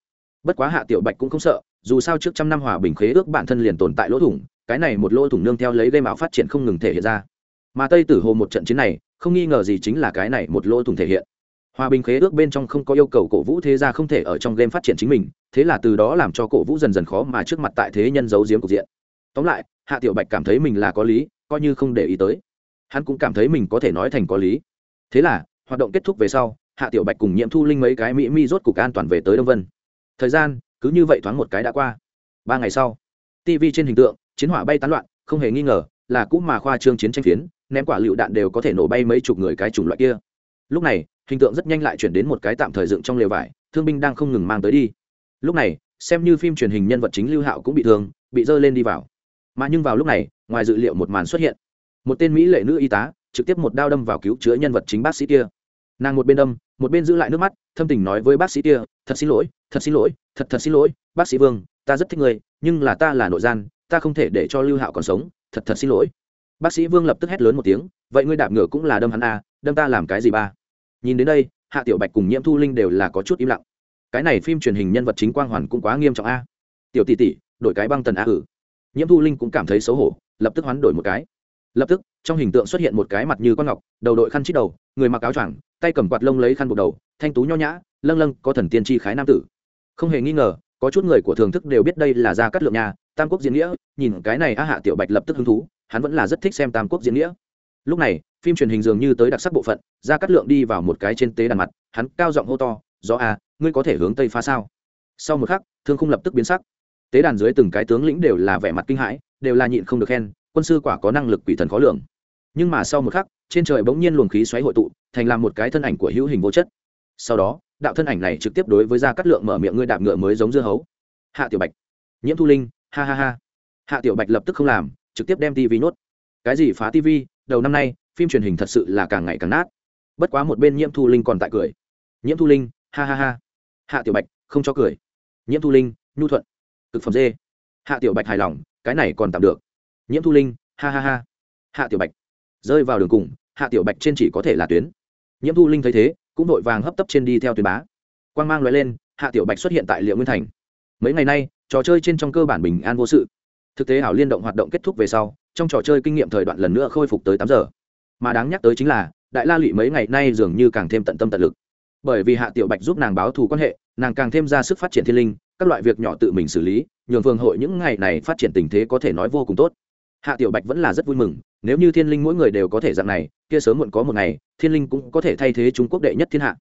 bất quá hạ tiểu bạch cũng không sợ, dù sao trước trăm năm hòa bình khế ước bản thân liền tồn tại lỗ thủng, cái này một lỗ thủng nương theo lấy gây mạo phát triển không ngừng thể hiện ra. Mà tây tử hồ một trận chiến này, không nghi ngờ gì chính là cái này một lỗ thủng thể hiện. Hòa bình khế ước bên trong không có yêu cầu cổ vũ thế gia không thể ở trong game phát triển chính mình, thế là từ đó làm cho cổ vũ dần dần khó mà trước mặt tại thế nhân giấu giếm cục diện. Tóm lại, hạ tiểu bạch cảm thấy mình là có lý, coi như không để ý tới. Hắn cũng cảm thấy mình có thể nói thành có lý. Thế là, hoạt động kết thúc về sau, hạ tiểu bạch cùng nhiễm thu linh mấy cái mỹ mi rốt cục an toàn về tới đông vân thời gian, cứ như vậy thoáng một cái đã qua. Ba ngày sau tv trên hình tượng, chiến hỏa bay tán loạn, không hề nghi ngờ là cũ mà khoa trương chiến tranh phiến, ném quả lựu đạn đều có thể nổ bay mấy chục người cái chủng loại kia. Lúc này, hình tượng rất nhanh lại chuyển đến một cái tạm thời dựng trong lều vải, thương binh đang không ngừng mang tới đi. Lúc này, xem như phim truyền hình nhân vật chính lưu hạo cũng bị thương, bị dơ lên đi vào. Mà nhưng vào lúc này, ngoài dự liệu một màn xuất hiện, một tên mỹ lệ nữ y tá trực tiếp một đao đâm vào cứu chữa nhân vật chính bác sĩ kia nàng một bên đâm một bên giữ lại nước mắt thâm tình nói với bác sĩ kia thật xin lỗi thật xin lỗi thật thật xin lỗi bác sĩ vương ta rất thích người nhưng là ta là nội gian ta không thể để cho lưu hạo còn sống thật thật xin lỗi. Bác sĩ vương lập tức hét lớn một tiếng vậy ngươi đạp ngựa cũng là đâm hắn à, đâm ta làm cái gì ba? Nhìn đến đây hạ tiểu bạch cùng nhiễm thu linh đều là có chút im lặng. Cái này phim truyền hình nhân vật chính quang hoàn cũng quá nghiêm trọng a. Tiểu tỷ tỷ đổi cái băng tần a ử. Nhiễm thu linh cũng cảm thấy xấu hổ lập tức hoán đổi một cái lập tức, trong hình tượng xuất hiện một cái mặt như con ngọc, đầu đội khăn chít đầu, người mặc áo choàng, tay cầm quạt lông lấy khăn buộc đầu, thanh tú nho nhã, lâng lâng, có thần tiên tri khái nam tử. Không hề nghi ngờ, có chút người của thường thức đều biết đây là gia cát lượng nhà tam quốc diễn nghĩa, nhìn cái này a hạ tiểu bạch lập tức hứng thú, hắn vẫn là rất thích xem tam quốc diễn nghĩa. Lúc này, phim truyền hình dường như tới đặc sắc bộ phận, gia cát lượng đi vào một cái trên tế đàn mặt, hắn cao giọng hô to do a à, ngươi có thể hướng tây phá sao? Sau một khắc, thương không lập tức biến sắc. Tế đàn dưới từng cái tướng lĩnh đều là vẻ mặt kinh hãi, đều là nhịn không được khen quân sư quả có năng lực quỷ thần khó lường. Nhưng mà sau một khắc, trên trời bỗng nhiên luồng khí xoáy hội tụ, thành làm một cái thân ảnh của hữu hình vô chất. Sau đó, đạo thân ảnh này trực tiếp đối với gia cát lượng mở miệng ngươi đạp ngựa mới giống dưa hấu. Hạ tiểu bạch. Nhiễm thu linh, ha ha ha. Hạ tiểu bạch lập tức không làm, trực tiếp đem tv nốt cái gì phá tv đầu năm nay, phim truyền hình thật sự là càng ngày càng nát. Bất quá một bên nhiễm thu linh còn tại cười. Nhiễm thu linh, ha ha ha. Hạ tiểu bạch, không cho cười. Nhiễm thu linh, nhu thuận. Thực phẩm dê. Hạ tiểu bạch hài lòng, cái này còn tạm được nhiễm thu linh, ha ha ha. Hạ tiểu bạch, rơi vào đường cùng, hạ tiểu bạch trên chỉ có thể là tuyến. Nhiễm thu linh thấy thế, cũng vội vàng hấp tấp trên đi theo tuyến bá. Quang mang loại lên, hạ tiểu bạch xuất hiện tại liệu nguyên thành. Mấy ngày nay, trò chơi trên trong cơ bản bình an vô sự. Thực tế ảo liên động hoạt động kết thúc về sau, trong trò chơi kinh nghiệm thời đoạn lần nữa khôi phục tới tám giờ. Mà đáng nhắc tới chính là, đại la lụy mấy ngày nay dường như càng thêm tận tâm tận lực. Bởi vì hạ tiểu bạch giúp nàng báo thù quan hệ, nàng càng thêm ra sức phát triển thiên linh, các loại việc nhỏ tự mình xử lý, nhường vương hội những ngày này phát triển tình thế có thể nói vô cùng tốt hạ tiểu bạch vẫn là rất vui mừng, nếu như thiên linh mỗi người đều có thể dạng này, kia sớm muộn có một ngày, thiên linh cũng có thể thay thế trung quốc đệ nhất thiên hạ.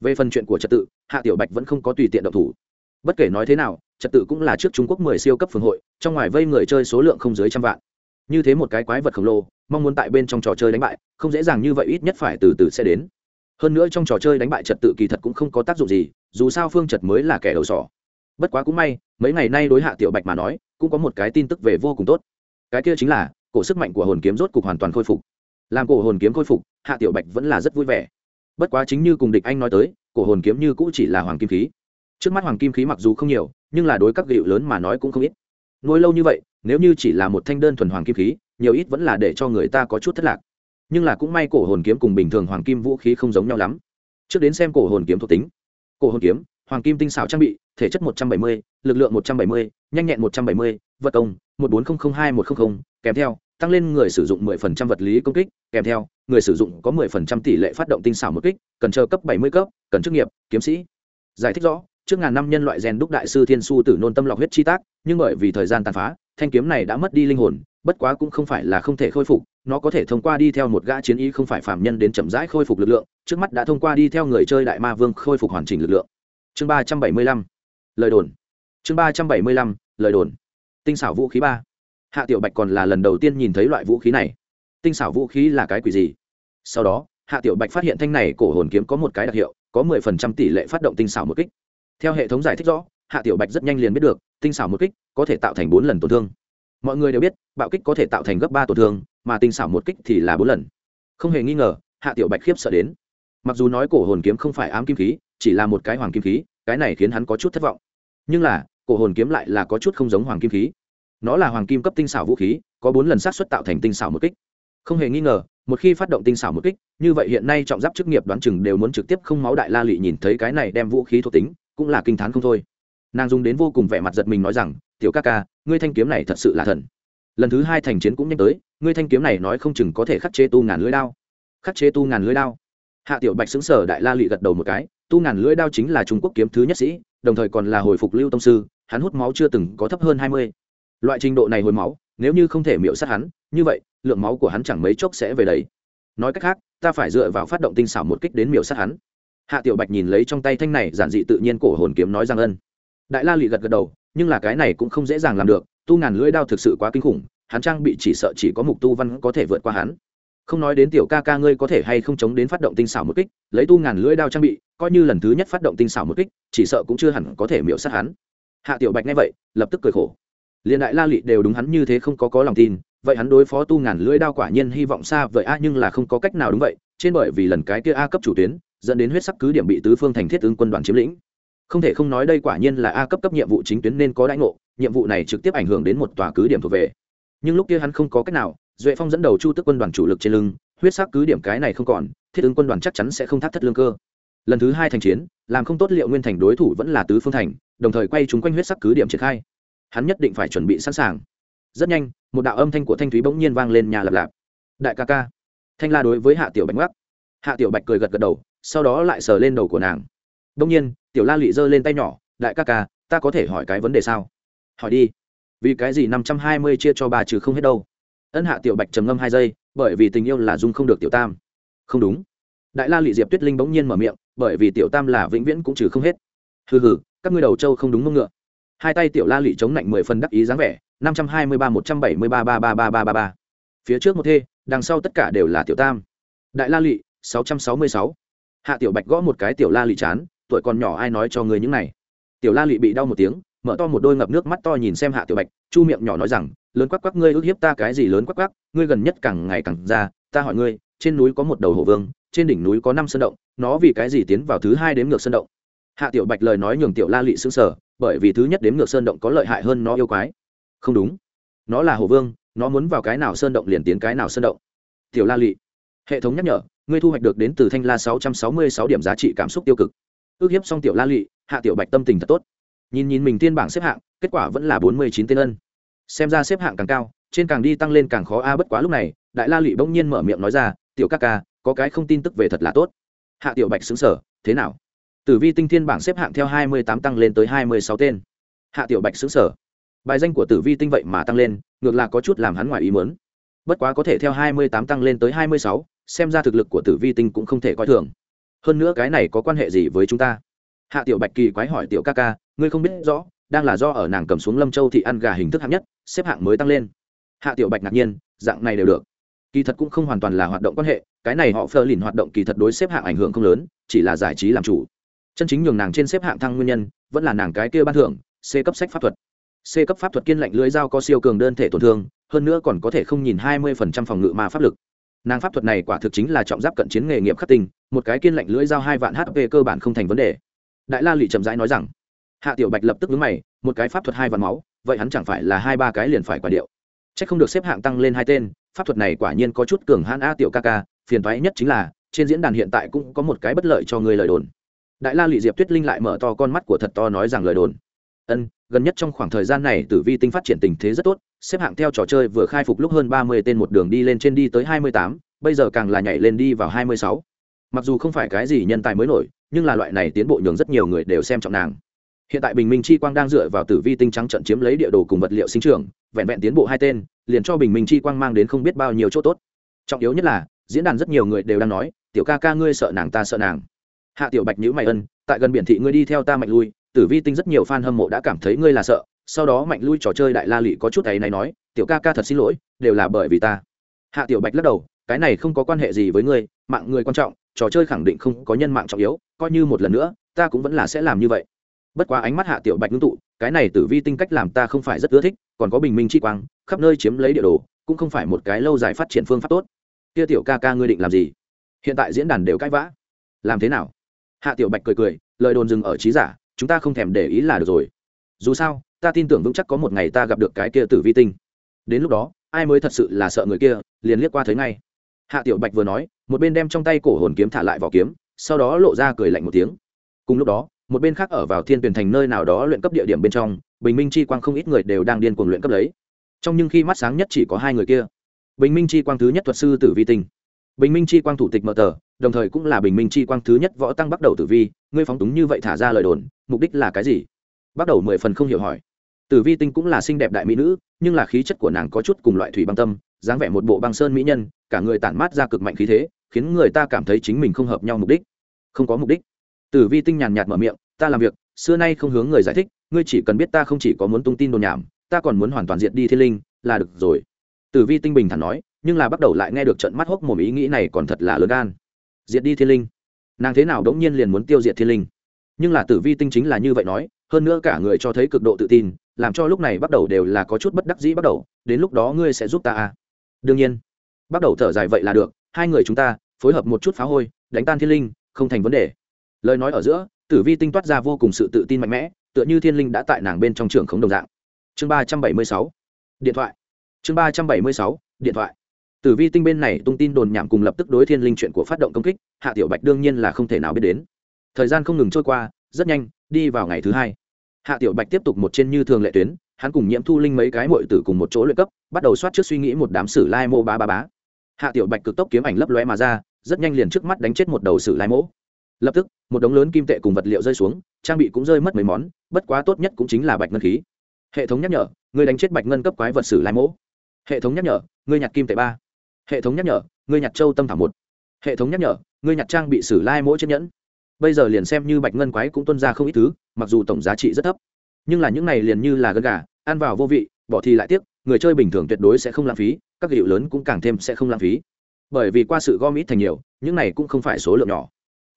Về phần chuyện của trật tự, hạ tiểu bạch vẫn không có tùy tiện động thủ. Bất kể nói thế nào, trật tự cũng là trước trung quốc mười siêu cấp phường hội, trong ngoài vây người chơi số lượng không dưới trăm vạn. Như thế một cái quái vật khổng lồ, mong muốn tại bên trong trò chơi đánh bại, không dễ dàng như vậy ít nhất phải từ từ sẽ đến. Hơn nữa trong trò chơi đánh bại trật tự kỳ thật cũng không có tác dụng gì, dù sao phương trật mới là kẻ đầu sỏ. Bất quá cũng may, mấy ngày nay đối hạ tiểu bạch mà nói, cũng có một cái tin tức về vô cùng tốt cái kia chính là, cổ sức mạnh của hồn kiếm rốt cục hoàn toàn khôi phục. Làm cổ hồn kiếm khôi phục, hạ tiểu bạch vẫn là rất vui vẻ. Bất quá chính như cùng địch anh nói tới, cổ hồn kiếm như cũ chỉ là hoàng kim khí. Trước mắt hoàng kim khí mặc dù không nhiều, nhưng là đối các gịu lớn mà nói cũng không ít. Nuôi lâu như vậy, nếu như chỉ là một thanh đơn thuần hoàng kim khí, nhiều ít vẫn là để cho người ta có chút thất lạc. Nhưng là cũng may cổ hồn kiếm cùng bình thường hoàng kim vũ khí không giống nhau lắm. Trước đến xem cổ hồn kiếm thuộc tính. Cổ hồn kiếm, hoàng kim tinh xảo trang bị, thể chất một trăm bảy mươi, lực lượng một trăm bảy mươi, nhanh nhẹn một trăm bảy mươi vật công, một bốn nghìn hai một trăm linh kèm theo, tăng lên người sử dụng 10% vật lý công kích, kèm theo, người sử dụng có 10% tỷ lệ phát động tinh xảo một kích, cần chờ cấp 70 cấp, cần chức nghiệp, kiếm sĩ. Giải thích rõ, trước ngàn năm nhân loại rèn đúc đại sư thiên su tử nôn tâm lọc huyết chi tác, nhưng bởi vì thời gian tàn phá, thanh kiếm này đã mất đi linh hồn, bất quá cũng không phải là không thể khôi phục, nó có thể thông qua đi theo một gã chiến ý không phải phạm nhân đến chậm rãi khôi phục lực lượng, trước mắt đã thông qua đi theo người chơi đại ma vương khôi phục hoàn chỉnh lực lượng. Chương ba trăm bảy mươi lăm, lời đồn. Chương ba trăm bảy mươi lăm, lời đồn tinh xảo vũ khí ba. Hạ tiểu bạch còn là lần đầu tiên nhìn thấy loại vũ khí này. Tinh xảo vũ khí là cái quỷ gì? Sau đó, hạ tiểu bạch phát hiện thanh này cổ hồn kiếm có một cái đặc hiệu, có mười phần trăm tỷ lệ phát động tinh xảo một kích. Theo hệ thống giải thích rõ, hạ tiểu bạch rất nhanh liền biết được, tinh xảo một kích có thể tạo thành bốn lần tổn thương. Mọi người đều biết, bạo kích có thể tạo thành gấp ba tổn thương, mà tinh xảo một kích thì là bốn lần. Không hề nghi ngờ, hạ tiểu bạch khiếp sợ đến. Mặc dù nói cổ hồn kiếm không phải ám kim khí, chỉ là một cái hoàng kim khí, cái này khiến hắn có chút thất vọng. Nhưng là cổ hồn kiếm lại là có chút không giống hoàng kim khí. Nó là hoàng kim cấp tinh xảo vũ khí, có bốn lần xác suất tạo thành tinh xảo một kích. Không hề nghi ngờ, một khi phát động tinh xảo một kích, như vậy hiện nay trọng giáp chức nghiệp đoán chừng đều muốn trực tiếp không máu đại la lị nhìn thấy cái này đem vũ khí thuộc tính, cũng là kinh t h á n không thôi. Nàng dùng đến vô cùng vẻ mặt giật mình nói rằng, tiểu ca ca, ngươi thanh kiếm này thật sự là thần. Lần thứ hai thành chiến cũng nhanh tới, ngươi thanh kiếm này nói không chừng có thể khắc chế tu ngàn lưỡi đao. Khắc chế tu ngàn lưỡi đao? Hạ tiểu bạch xứng sở đại la lị gật đầu một cái, tu ngàn lưỡi đao chính là trung quốc kiếm thứ nhất sĩ, đồng thời còn là hồi phục lưu tông sư hắn hút máu chưa từng có thấp hơn hai mươi. Loại trình độ này hồi máu, nếu như không thể miễu sát hắn, như vậy, lượng máu của hắn chẳng mấy chốc sẽ về đấy nói cách khác, ta phải dựa vào phát động tinh xảo một kích đến miểu sát hắn. Hạ tiểu bạch nhìn lấy trong tay thanh này, giản dị tự nhiên cổ hồn kiếm nói rằng ân. Đại la lụy gật gật đầu, nhưng là cái này cũng không dễ dàng làm được, tu ngàn lưỡi đao thực sự quá kinh khủng, hắn trang bị chỉ sợ chỉ có mục tu văn có thể vượt qua hắn. Không nói đến tiểu ca ca ngươi có thể hay không chống đến phát động tinh xảo một kích, lấy tu ngàn lưỡi đao trang bị, coi như lần thứ nhất phát động tinh xảo một kích, chỉ sợ cũng chưa hẳn có thể miễu sát hắn hạ tiểu bạch nghe vậy, lập tức cười khổ. Liền đại la lị đều đúng hắn như thế không có có lòng tin, vậy hắn đối phó tu ngàn lưỡi đao quả nhiên hy vọng xa vậy a, nhưng là không có cách nào đúng vậy, trên bởi vì lần cái kia a cấp chủ tuyến, dẫn đến huyết sắc cứ điểm bị tứ phương thành thiết ứng quân đoàn chiếm lĩnh. Không thể không nói đây quả nhiên là a cấp cấp nhiệm vụ chính tuyến nên có đãi ngộ, nhiệm vụ này trực tiếp ảnh hưởng đến một tòa cứ điểm thuộc về. Nhưng lúc kia hắn không có cách nào, duệ phong dẫn đầu chu tức quân đoàn chủ lực trên lưng, huyết sắc cứ điểm cái này không còn, thiết ứng quân đoàn chắc chắn sẽ không thắt thất lương cơ. Lần thứ hai thành chiến, làm không tốt liệu nguyên thành đối thủ vẫn là tứ phương thành đồng thời quay chúng quanh huyết sắc cứ điểm triển khai. Hắn nhất định phải chuẩn bị sẵn sàng. Rất nhanh, một đạo âm thanh của thanh thúy bỗng nhiên vang lên nhà lập lạp. Đại ca ca. Thanh la đối với hạ tiểu bạch mắc hạ tiểu bạch cười gật gật đầu, sau đó lại sờ lên đầu của nàng. Đông nhiên, tiểu la lị giơ lên tay nhỏ, đại ca ca, ta có thể hỏi cái vấn đề sao? Hỏi đi. Vì cái gì năm trăm hai mươi chia cho bà trừ không hết đâu? Ân hạ tiểu bạch trầm ngâm hai giây, bởi vì tình yêu là dung không được tiểu tam. Không đúng. Đại la lị diệp tuyết linh bỗng nhiên mở miệng, bởi vì tiểu tam là vĩnh viễn cũng trừ không hết. Hừ hừ các ngươi đầu trâu không đúng mông ngựa. Hai tay tiểu la lị chống lạnh mười phần đắc ý dáng vẻ, năm trăm hai mươi ba, một trăm bảy mươi ba ba ba ba ba ba ba. Phía trước một thê, đằng sau tất cả đều là tiểu tam. Đại la lị, sáu trăm sáu mươi sáu. Hạ tiểu bạch gõ một cái tiểu la lị chán, tuổi còn nhỏ ai nói cho người những này? Tiểu la lị bị đau một tiếng, mở to một đôi ngập nước mắt to nhìn xem hạ tiểu bạch, chu miệng nhỏ nói rằng, lớn quắc quắc ngươi ước hiếp ta cái gì lớn quắc quắc, ngươi gần nhất càng ngày càng ra ta hỏi ngươi, trên núi có một đầu hổ vương, trên đỉnh núi có năm sơn động, nó vì cái gì tiến vào thứ hai đếm ngược sơn động? Hạ tiểu bạch lời nói nhường tiểu la lị xứng sở bởi vì thứ nhất đếm ngược sơn động có lợi hại hơn nó yêu quái. Không đúng. Nó là hồ vương, nó muốn vào cái nào sơn động liền tiến cái nào sơn động. Tiểu la lị. Hệ thống nhắc nhở, ngươi thu hoạch được đến từ thanh la sáu trăm sáu mươi sáu điểm giá trị cảm xúc tiêu cực. Ước hiếp xong tiểu la lị, hạ tiểu bạch tâm tình thật tốt. Nhìn nhìn mình tiên bảng xếp hạng, kết quả vẫn là bốn mươi chín tên ân. Xem ra xếp hạng càng cao, trên càng đi tăng lên càng khó a, bất quá lúc này, đại la lị bỗng nhiên mở miệng nói ra, tiểu ca ca, có cái không tin tức về thật là tốt. Hạ tiểu bạch xứng sở thế nào? Tử vi tinh thiên bảng xếp hạng theo hai mươi tám tăng lên tới hai mươi sáu tên. Hạ tiểu bạch xứng sở. Bài danh của tử vi tinh vậy mà tăng lên, ngược là có chút làm hắn ngoài ý mớn bất quá có thể theo hai mươi tám tăng lên tới hai mươi sáu, xem ra thực lực của tử vi tinh cũng không thể coi thường. Hơn nữa cái này có quan hệ gì với chúng ta? Hạ tiểu bạch kỳ quái hỏi tiểu ca ca, ngươi không biết rõ, đang là do ở nàng cầm xuống lâm châu thị ăn gà hình thức hạng nhất, xếp hạng mới tăng lên. Hạ tiểu bạch ngạc nhiên, dạng này đều được. Kỳ thật cũng không hoàn toàn là hoạt động quan hệ, cái này họ phơ lìn hoạt động kỳ thật đối xếp hạng ảnh hưởng không lớn, chỉ là giải trí làm chủ chân chính nhường nàng trên xếp hạng thăng nguyên nhân, vẫn là nàng cái kia ban thưởng, c cấp sách pháp thuật. C cấp pháp thuật kiên lạnh lưới dao có siêu cường đơn thể tổn thương, hơn nữa còn có thể không nhìn hai mươi phần trăm phòng ngự mà pháp lực. Nàng pháp thuật này quả thực chính là trọng giáp cận chiến nghề nghiệp khắc tinh, một cái kiên lạnh lưỡi dao hai vạn hp cơ bản không thành vấn đề. Đại la lụy chậm rãi nói rằng, hạ tiểu bạch lập tức vướng mày, một cái pháp thuật hai vạn máu, vậy hắn chẳng phải là hai ba cái liền phải quả điệu. C h ắ c không được xếp hạng tăng lên hai tên, pháp thuật này quả nhiên có chút cường hãn a tiểu ca ca, phiền thoái nhất chính là, trên diễn đàn hiện tại cũng có một cái bất lợi cho người lời đồn đại la lị diệp tuyết linh lại mở to con mắt của thật to nói rằng lời đồn. Ân, gần nhất trong khoảng thời gian này tử vi tinh phát triển tình thế rất tốt, xếp hạng theo trò chơi vừa khai phục lúc hơn ba mươi tên một đường đi lên trên đi tới hai mươi tám, bây giờ càng là nhảy lên đi vào hai mươi sáu. Mặc dù không phải cái gì nhân tài mới nổi, nhưng là loại này tiến bộ nhường rất nhiều người đều xem trọng nàng. Hiện tại bình minh chi quang đang dựa vào tử vi tinh trắng trận chiếm lấy địa đồ cùng vật liệu sinh trưởng, vẹn vẹn tiến bộ hai tên, liền cho bình minh chi quang mang đến không biết bao nhiêu chỗ tốt. Trọng yếu nhất là, diễn đàn rất nhiều người đều đang nói, tiểu ca ca ngươi sợ nàng, ta sợ nàng hạ tiểu bạch nhữ mày ân, tại gần biển thị ngươi đi theo ta mạnh lui, tử vi tinh rất nhiều fan hâm mộ đã cảm thấy ngươi là sợ, sau đó mạnh lui trò chơi đại la lị có chút ấy này nói, tiểu ca ca thật xin lỗi, đều là bởi vì ta. Hạ tiểu bạch lắc đầu, cái này không có quan hệ gì với ngươi, mạng người quan trọng, trò chơi khẳng định không có nhân mạng trọng yếu, coi như một lần nữa, ta cũng vẫn là sẽ làm như vậy. Bất quá ánh mắt hạ tiểu bạch ngưng tụ, cái này tử vi tinh cách làm ta không phải rất ưa thích, còn có bình minh chi quang, khắp nơi chiếm lấy địa đồ, cũng không phải một cái lâu dài phát triển phương pháp tốt. Kia tiểu ca ca ngươi định làm gì? Hiện tại diễn đàn đều cãi vã. Làm thế nào? Hạ tiểu bạch cười cười, lời đồn dừng ở trí giả, chúng ta không thèm để ý là được rồi. Dù sao, ta tin tưởng vững chắc có một ngày ta gặp được cái kia tử vi tinh. Đến lúc đó, ai mới thật sự là sợ người kia, liền liếc qua thấy ngay. Hạ tiểu bạch vừa nói, một bên đem trong tay cổ hồn kiếm thả lại vỏ kiếm, sau đó lộ ra cười lạnh một tiếng. Cùng lúc đó, một bên khác ở vào thiên tuyển thành nơi nào đó luyện cấp địa điểm bên trong, bình minh chi quang không ít người đều đang điên cuồng luyện cấp lấy. Trong nhưng khi mắt sáng nhất chỉ có hai người kia. Bình minh chi quang thứ nhất thuật sư tử vi tinh bình minh chi quang thủ tịch mở tờ, đồng thời cũng là bình minh chi quang thứ nhất võ tăng bắt đầu tử vi, ngươi phóng túng như vậy thả ra lời đồn, mục đích là cái gì? Bắt đầu mười phần không hiểu hỏi. Tử vi tinh cũng là xinh đẹp đại mỹ nữ, nhưng là khí chất của nàng có chút cùng loại thủy băng tâm, dáng vẻ một bộ băng sơn mỹ nhân, cả người tản mát ra cực mạnh khí thế, khiến người ta cảm thấy chính mình không hợp nhau mục đích. Không có mục đích. Tử vi tinh nhàn nhạt mở miệng, ta làm việc, xưa nay không hướng người giải thích, ngươi chỉ cần biết ta không chỉ có muốn tung tin đồn nhảm, ta còn muốn hoàn toàn diệt đi thiên linh, là được rồi. Tử vi tinh bình thản nói nhưng là bắt đầu lại nghe được trận mắt hốc mồm ý nghĩ này còn thật là lớn gan. Diệt đi thiên linh. Nàng thế nào đống nhiên liền muốn tiêu diệt thiên linh. Nhưng là tử vi tinh chính là như vậy nói, hơn nữa cả người cho thấy cực độ tự tin, làm cho lúc này bắt đầu đều là có chút bất đắc dĩ bắt đầu, đến lúc đó ngươi sẽ giúp ta à? Đương nhiên. Bắt đầu thở dài vậy là được, hai người chúng ta, phối hợp một chút phá hôi, đánh tan thiên linh, không thành vấn đề. Lời nói ở giữa, tử vi tinh toát ra vô cùng sự tự tin mạnh mẽ, tựa như thiên linh đã tại nàng bên trong trường khống đồng dạng. Chương ba trăm bảy mươi sáu. Điện thoại. Chương ba trăm bảy mươi sáu. Điện thoại tử vi tinh bên này tung tin đồn nhảm cùng lập tức đối thiên linh chuyện của phát động công kích, hạ tiểu bạch đương nhiên là không thể nào biết đến. Thời gian không ngừng trôi qua, rất nhanh, đi vào ngày thứ hai. Hạ tiểu bạch tiếp tục một trên như thường lệ tuyến, hắn cùng nhiễm thu linh mấy cái mội tử cùng một chỗ luyện cấp, bắt đầu soát trước suy nghĩ một đám sử lai mô ba ba bá hạ tiểu bạch cực tốc kiếm ảnh lấp lóe mà ra, rất nhanh liền trước mắt đánh chết một đầu sử lai mỗ lập tức, một đống lớn kim tệ cùng vật liệu rơi xuống, trang bị cũng rơi mất mấy món, bất quá tốt nhất cũng chính là bạch ngân khí. Hệ thống nhắc nhở, người đánh chết bạch ngân cấp quái vật sử lai mỗ hệ thống nhắc nhở, người nhặt kim tệ ba hệ thống nhắc nhở, ngươi nhặt châu tâm thảo một. Hệ thống nhắc nhở, ngươi nhặt trang bị sử lai mỗi chiếc nhẫn. Bây giờ liền xem như bạch ngân quái cũng tuân ra không ít thứ, mặc dù tổng giá trị rất thấp. Nhưng là những này liền như là gân gà, ăn vào vô vị, bỏ thì lại tiếc, người chơi bình thường tuyệt đối sẽ không lãng phí, các hiệu lớn cũng càng thêm sẽ không lãng phí. Bởi vì qua sự gom ít thành nhiều, những này cũng không phải số lượng nhỏ.